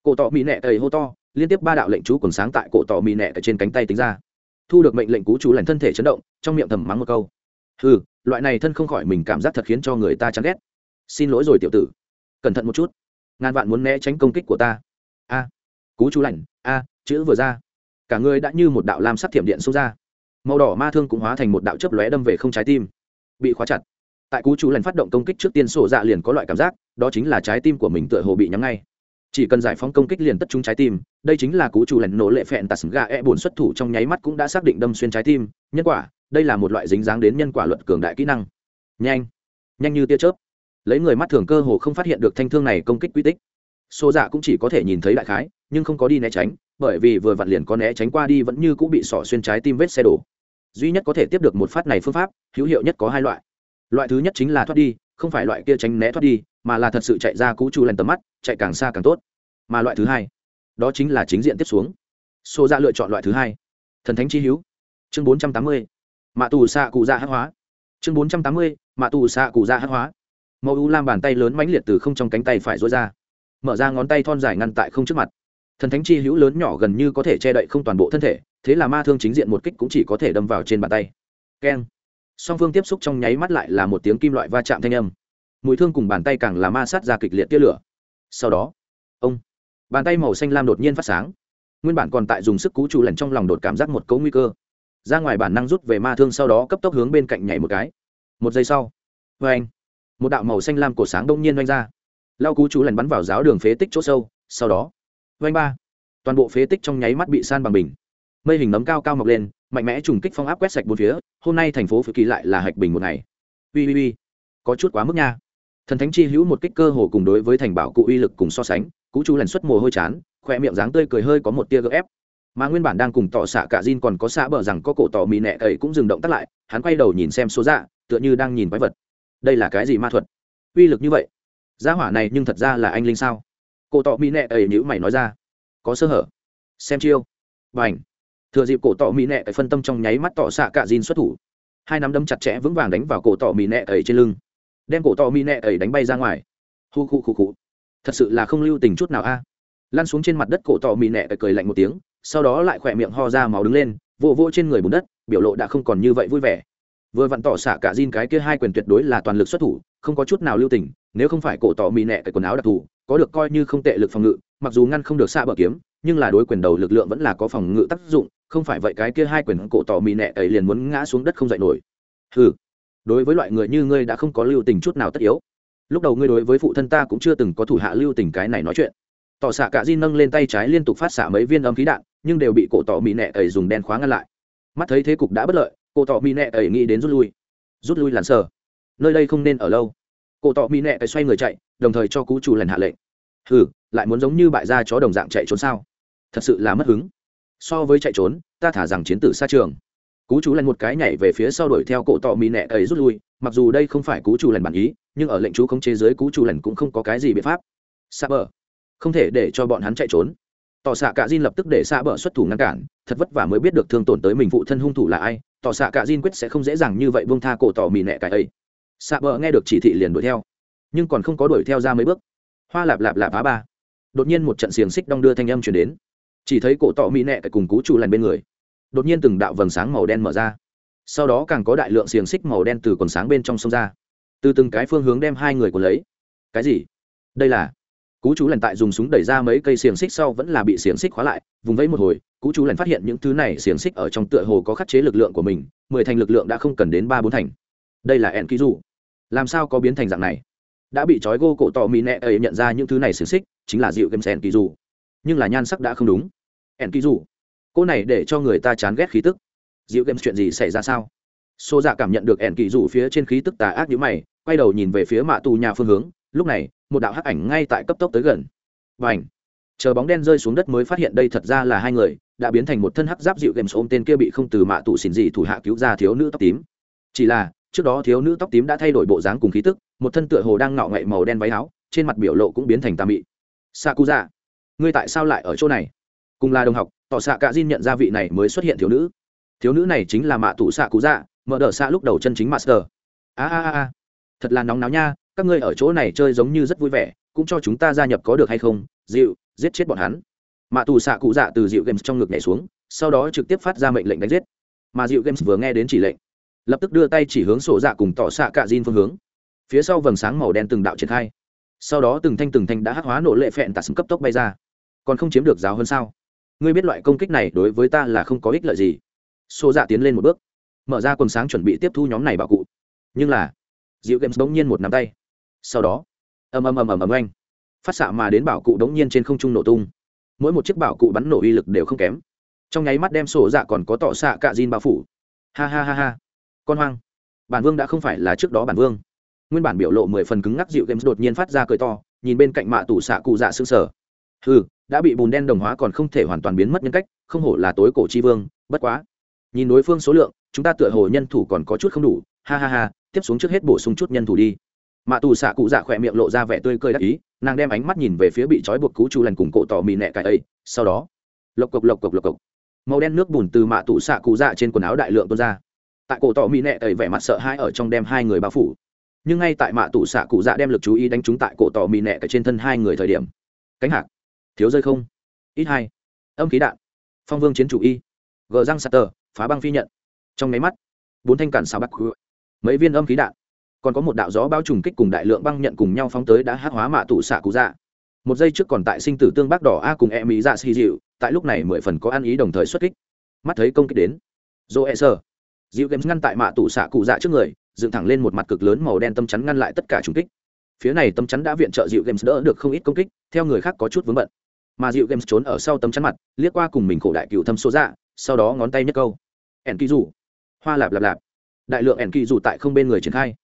Cổ tọ mỹ nẹ ấy hô to, liên tiếp ba đạo lệnh chú còn sáng tại cổ tọ mỹ nẹ trên cánh tay tính ra. Thu được mệnh lệnh cú chú lành thân thể chấn động, trong miệng thầm mắng một câu. Ừ loại này thân không khỏi mình cảm giác thật khiến cho người ta chán ghét. Xin lỗi rồi tiểu tử. Cẩn thận một chút ngàn vạn muốn né tránh công kích của ta. A, cú chú lạnh, a, chữ vừa ra. Cả người đã như một đạo lam sắc thiểm điện xông ra. Màu đỏ ma thương cũng hóa thành một đạo chớp lóe đâm về không trái tim. Bị khóa chặt. Tại cú chú lạnh phát động công kích trước tiên, sổ dạ liền có loại cảm giác, đó chính là trái tim của mình tựa hồ bị nhắm ngay. Chỉ cần giải phóng công kích liền tất trúng trái tim, đây chính là cú chủ lạnh nổ lệ phẹn tạt gà e bổn xuất thủ trong nháy mắt cũng đã xác định đâm xuyên trái tim. Nhân quả, đây là một loại dính dáng đến nhân quả luật cường đại kỹ năng. Nhanh. Nhanh như tia chớp lấy người mắt thường cơ hồ không phát hiện được thanh thương này công kích quy tích. Xô dạ cũng chỉ có thể nhìn thấy đại khái, nhưng không có đi né tránh, bởi vì vừa vặn liền có né tránh qua đi vẫn như cũng bị sỏ xuyên trái tim vết xe đổ. Duy nhất có thể tiếp được một phát này phương pháp, hữu hiệu nhất có hai loại. Loại thứ nhất chính là thoát đi, không phải loại kia tránh né thoát đi, mà là thật sự chạy ra cũ chu lần tầm mắt, chạy càng xa càng tốt. Mà loại thứ hai, đó chính là chính diện tiếp xuống. Xô ra dạ lựa chọn loại thứ hai. Thần thánh chi hữu. Chương bốn trăm tám mươi. Mạ tù xạ cụ dạ hát hóa. Chương bốn trăm tám mươi. Mạ tù xạ cụ dạ hát hóa màu u lam bàn tay lớn mãnh liệt từ không trong cánh tay phải rối ra. Mở ra ngón tay thon dài ngăn tại không trước mặt. Thần thánh chi hữu lớn nhỏ gần như có thể che đậy không toàn bộ thân thể, thế là ma thương chính diện một kích cũng chỉ có thể đâm vào trên bàn tay. Keng. Song phương tiếp xúc trong nháy mắt lại là một tiếng kim loại va chạm thanh âm. Mùi thương cùng bàn tay càng là ma sát ra kịch liệt tia lửa. Sau đó, ông, bàn tay màu xanh lam đột nhiên phát sáng. Nguyên bản còn tại dùng sức cú trụ lẩn trong lòng đột cảm giác một cấu nguy cơ. Ra ngoài bản năng rút về ma thương sau đó cấp tốc hướng bên cạnh nhảy một cái. Một giây sau vê anh một đạo màu xanh lam cổ sáng đông nhiên oanh ra. Lao cú chú lẩn bắn vào giáo đường phế tích chỗ sâu, sau đó oanh ba. Toàn bộ phế tích trong nháy mắt bị san bằng bình. Mây hình nấm cao cao mọc lên, mạnh mẽ trùng kích phong áp quét sạch bốn phía, hôm nay thành phố phự kỳ lại là hạch bình một ngày. Ui ui ui có chút quá mức nha. Thần thánh chi hữu một kích cơ hồ cùng đối với thành bảo cụ uy lực cùng so sánh, cú chú lần xuất mồ hôi chán, khỏe miệng dáng tươi cười hơi có một tia gỡ ép. Mà nguyên bản đang cùng tỏ xạ cả Jin còn có xạ bờ rằng có cổ tỏ mì nẹ ấy cũng dừng động tắt lại, hắn quay đầu nhìn xem số dạ tựa như đang nhìn quái vật đây là cái gì ma thuật? Uy lực như vậy? Gia hỏa này nhưng thật ra là anh linh sao? Cổ tỏ mỹ nẹ ấy nhữ mày nói ra. Có sơ hở. Xem chiêu. B à n h thừa dịp cổ tỏ mỹ nẹ ấy phân tâm trong nháy mắt tỏ xạ cả dìn xuất thủ. Hai nắm đấm chặt chẽ vững vàng đánh vào cổ tỏ mỹ nẹ ấy trên lưng. Đem cổ tỏ mỹ nẹ ấy đánh bay ra ngoài. Hu khu khu khu. Thật sự là không lưu tình chút nào a. Lăn xuống trên mặt đất cổ tỏ mỹ nẹ cười lạnh một tiếng, sau đó lại khỏe miệng ho ra máu đứng lên vô vô trên người bùn đất, biểu lộ đã không còn như vậy vui vẻ vừa vặn tỏ xạ cả Jin cái kia hai quyền tuyệt đối là toàn lực xuất thủ, không có chút nào lưu tình, nếu không phải cổ tỏ mì nẹ cái quần áo đặc thù, có được coi như không tệ lực phòng ngự, mặc dù ngăn không được xạ bờ kiếm, nhưng là đối quyền đầu lực lượng vẫn là có phòng ngự tác dụng, không phải vậy cái kia hai quyền cổ tỏ mì nẹ ấy liền muốn ngã xuống đất không dậy nổi. Ừ đối với loại người như ngươi đã không có lưu tình chút nào tất yếu. Lúc đầu ngươi đối với phụ thân ta cũng chưa từng có thủ hạ lưu tình cái này nói chuyện. Tỏ xạ cả di nâng lên tay trái liên tục phát xạ mấy viên âm khí đạn, nhưng đều bị cổ tỏ mỹ nẹ ấy dùng đen khóa ngăn lại. Mắt thấy thế cục đã bất lợi cổ tỏ mỹ nẹ ẩy nghĩ đến rút lui. Rút lui làn sờ. Nơi đây không nên ở lâu. Cổ tỏ mỹ nẹ ẩy xoay người chạy, đồng thời cho cú chủ lần hạ lệnh. Hừ, lại muốn giống như bại gia chó đồng dạng chạy trốn sao? Thật sự là mất hứng. So với chạy trốn, ta thả rằng chiến tử xa trường. Cú chú lần một cái nhảy về phía sau đuổi theo cổ tọ mỹ nẹ ấy rút lui, mặc dù đây không phải cú chủ lần bản ý, nhưng ở lệnh chú không chế giới cú chủ lần cũng không có cái gì biện pháp. Sa bờ. Không thể để cho bọn hắn chạy trốn. Tỏ xạ cả Jin lập tức để xa bờ xuất thủ ngăn cản, thật vất vả mới biết được thương tổn tới mình phụ thân hung thủ là ai tỏ xạ cả Jin quyết sẽ không dễ dàng như vậy buông tha cổ tỏ mì nẹ cái ấy. Xạ bờ nghe được chỉ thị liền đuổi theo, nhưng còn không có đuổi theo ra mấy bước. Hoa lạp lạp lạp phá ba. Đột nhiên một trận xiềng xích đong đưa thanh âm truyền đến. Chỉ thấy cổ tỏ mì nẹ cái cùng cú chủ lần bên người. Đột nhiên từng đạo vầng sáng màu đen mở ra. Sau đó càng có đại lượng xiềng xích màu đen từ quần sáng bên trong sông ra. Từ từng cái phương hướng đem hai người của lấy. Cái gì? Đây là cú chú lần tại dùng súng đẩy ra mấy cây xiềng xích sau vẫn là bị xiềng xích khóa lại, vùng vẫy một hồi, cú chú lần phát hiện những thứ này xiềng xích ở trong tựa hồ có khắc chế lực lượng của mình, mười thành lực lượng đã không cần đến ba bốn thành. Đây là ẻn ký dù làm sao có biến thành dạng này? Đã bị trói gô cổ tỏ mỹ nẹ ấy nhận ra những thứ này xiềng xích, chính là dịu game ẻn ký dù nhưng là nhan sắc đã không đúng. Ẻn ký dù cô này để cho người ta chán ghét khí tức. Dịu game chuyện gì xảy ra sao? Xô dạ cảm nhận được ẻn kỳ dù phía trên khí tức tà ác nhữ mày, quay đầu nhìn về phía mạ tù nhà phương hướng, lúc này một đạo hắc ảnh ngay tại cấp tốc tới gần. Và ảnh chờ bóng đen rơi xuống đất mới phát hiện đây thật ra là hai người, đã biến thành một thân hắc giáp dịu games ôm tên kia bị không từ mạ tụ xỉn gì thủ hạ cứu ra thiếu nữ tóc tím. Chỉ là, trước đó thiếu nữ tóc tím đã thay đổi bộ dáng cùng khí tức, một thân tựa hồ đang ngọ ngậy màu đen váy áo, trên mặt biểu lộ cũng biến thành tà mị. Sa dạ ngươi tại sao lại ở chỗ này? Cùng là đồng học, tỏ xạ cả Jin nhận ra vị này mới xuất hiện thiếu nữ. Thiếu nữ này chính là mạ tụ xạ cụ dạ mở đờ xạ lúc đầu chân chính master. A a a. Thật là nóng náo nha các ngươi ở chỗ này chơi giống như rất vui vẻ, cũng cho chúng ta gia nhập có được hay không, dịu, giết chết bọn hắn. Mạ tù xạ cụ dạ từ dịu games trong ngực nhảy xuống, sau đó trực tiếp phát ra mệnh lệnh đánh giết. Mà dịu games vừa nghe đến chỉ lệnh, lập tức đưa tay chỉ hướng sổ dạ cùng tỏ xạ cạ diên phương hướng. Phía sau vầng sáng màu đen từng đạo triển khai. Sau đó từng thanh từng thanh đã hắc hóa nổ lệ phẹn tạt xứng cấp tốc bay ra. Còn không chiếm được giáo hơn sao? Ngươi biết loại công kích này đối với ta là không có ích lợi gì. Xô dạ tiến lên một bước, mở ra quần sáng chuẩn bị tiếp thu nhóm này bảo cụ. Nhưng là, dịu games bỗng nhiên một nắm tay sau đó, ầm ầm ầm ầm ầm anh phát xạ mà đến bảo cụ đống nhiên trên không trung nổ tung. Mỗi một chiếc bảo cụ bắn nổ uy lực đều không kém. Trong nháy mắt đem sổ dạ còn có tọ xạ cạ diên bao phủ. Ha ha ha ha. Con hoang. Bản vương đã không phải là trước đó bản vương. Nguyên bản biểu lộ mười phần cứng ngắc dịu games đột nhiên phát ra cười to, nhìn bên cạnh mạ tủ xạ cụ dạ xương sở ừ đã bị bùn đen đồng hóa còn không thể hoàn toàn biến mất nhân cách, không hổ là tối cổ chi vương, bất quá. Nhìn đối phương số lượng, chúng ta tựa hồ nhân thủ còn có chút không đủ. Ha ha ha, tiếp xuống trước hết bổ sung chút nhân thủ đi mạ tù xạ cụ dạ khỏe miệng lộ ra vẻ tươi cười đắc ý, nàng đem ánh mắt nhìn về phía bị trói buộc cú chu lần cùng cổ tỏ mì nẹ cải ấy, sau đó, lộc cộc lộc cộc lộc cộc. Màu đen nước bùn từ mạ tù xạ cụ dạ trên quần áo đại lượng tuôn ra. Tại cổ tỏ mì nẹ ấy vẻ mặt sợ hãi ở trong đem hai người bao phủ. Nhưng ngay tại mạ tù xạ cụ dạ đem lực chú ý đánh trúng tại cổ tỏ mì nẹ cải trên thân hai người thời điểm, cánh hạc, thiếu rơi không, ít hai, âm khí đạn, phong vương chiến chủ y, gờ răng sạt tờ, phá băng phi nhận. Trong máy mắt, bốn thanh cản xào bắc mấy viên âm khí đạn còn có một đạo gió bao trùng kích cùng đại lượng băng nhận cùng nhau phóng tới đã hát hóa mạ tụ xạ cụ dạ. Một giây trước còn tại sinh tử tương bác đỏ a cùng e mỹ dạ xì dịu, tại lúc này mười phần có ăn ý đồng thời xuất kích. Mắt thấy công kích đến. Dỗ e sơ dịu games ngăn tại mạ tụ xạ cụ dạ trước người, dựng thẳng lên một mặt cực lớn màu đen tâm chắn ngăn lại tất cả trùng kích. Phía này tâm chắn đã viện trợ dịu games đỡ được không ít công kích, theo người khác có chút vướng bận. Mà dịu games trốn ở sau tấm chắn mặt, liếc qua cùng mình khổ đại cựu thâm số dạ sau đó ngón tay nhấc câu. Ẻn kỳ rủ hoa lạp lạp lạp. Đại lượng ẻn kỳ rủ tại không bên người triển khai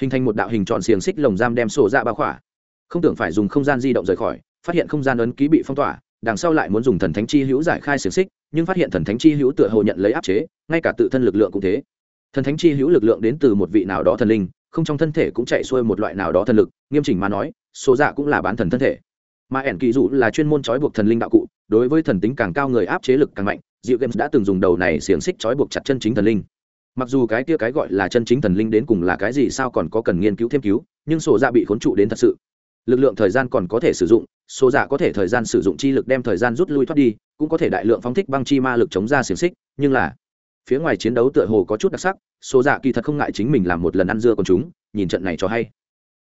hình thành một đạo hình tròn xiềng xích lồng giam đem sổ dạ bao khỏa. Không tưởng phải dùng không gian di động rời khỏi, phát hiện không gian ấn ký bị phong tỏa, đằng sau lại muốn dùng thần thánh chi hữu giải khai xiềng xích, nhưng phát hiện thần thánh chi hữu tựa hồ nhận lấy áp chế, ngay cả tự thân lực lượng cũng thế. Thần thánh chi hữu lực lượng đến từ một vị nào đó thần linh, không trong thân thể cũng chạy xuôi một loại nào đó thần lực, nghiêm chỉnh mà nói số dạ cũng là bán thần thân thể. Mà ẻn kỳ dụ là chuyên môn trói buộc thần linh đạo cụ, đối với thần tính càng cao người áp chế lực càng mạnh, diệu games đã từng dùng đầu này xiềng xích trói buộc chặt chân chính thần linh mặc dù cái kia cái gọi là chân chính thần linh đến cùng là cái gì sao còn có cần nghiên cứu thêm cứu, nhưng sổ dạ bị khốn trụ đến thật sự. Lực lượng thời gian còn có thể sử dụng, sổ dạ có thể thời gian sử dụng chi lực đem thời gian rút lui thoát đi, cũng có thể đại lượng phóng thích băng chi ma lực chống ra xiềng xích, nhưng là phía ngoài chiến đấu tựa hồ có chút đặc sắc, sổ dạ kỳ thật không ngại chính mình làm một lần ăn dưa còn chúng, nhìn trận này cho hay.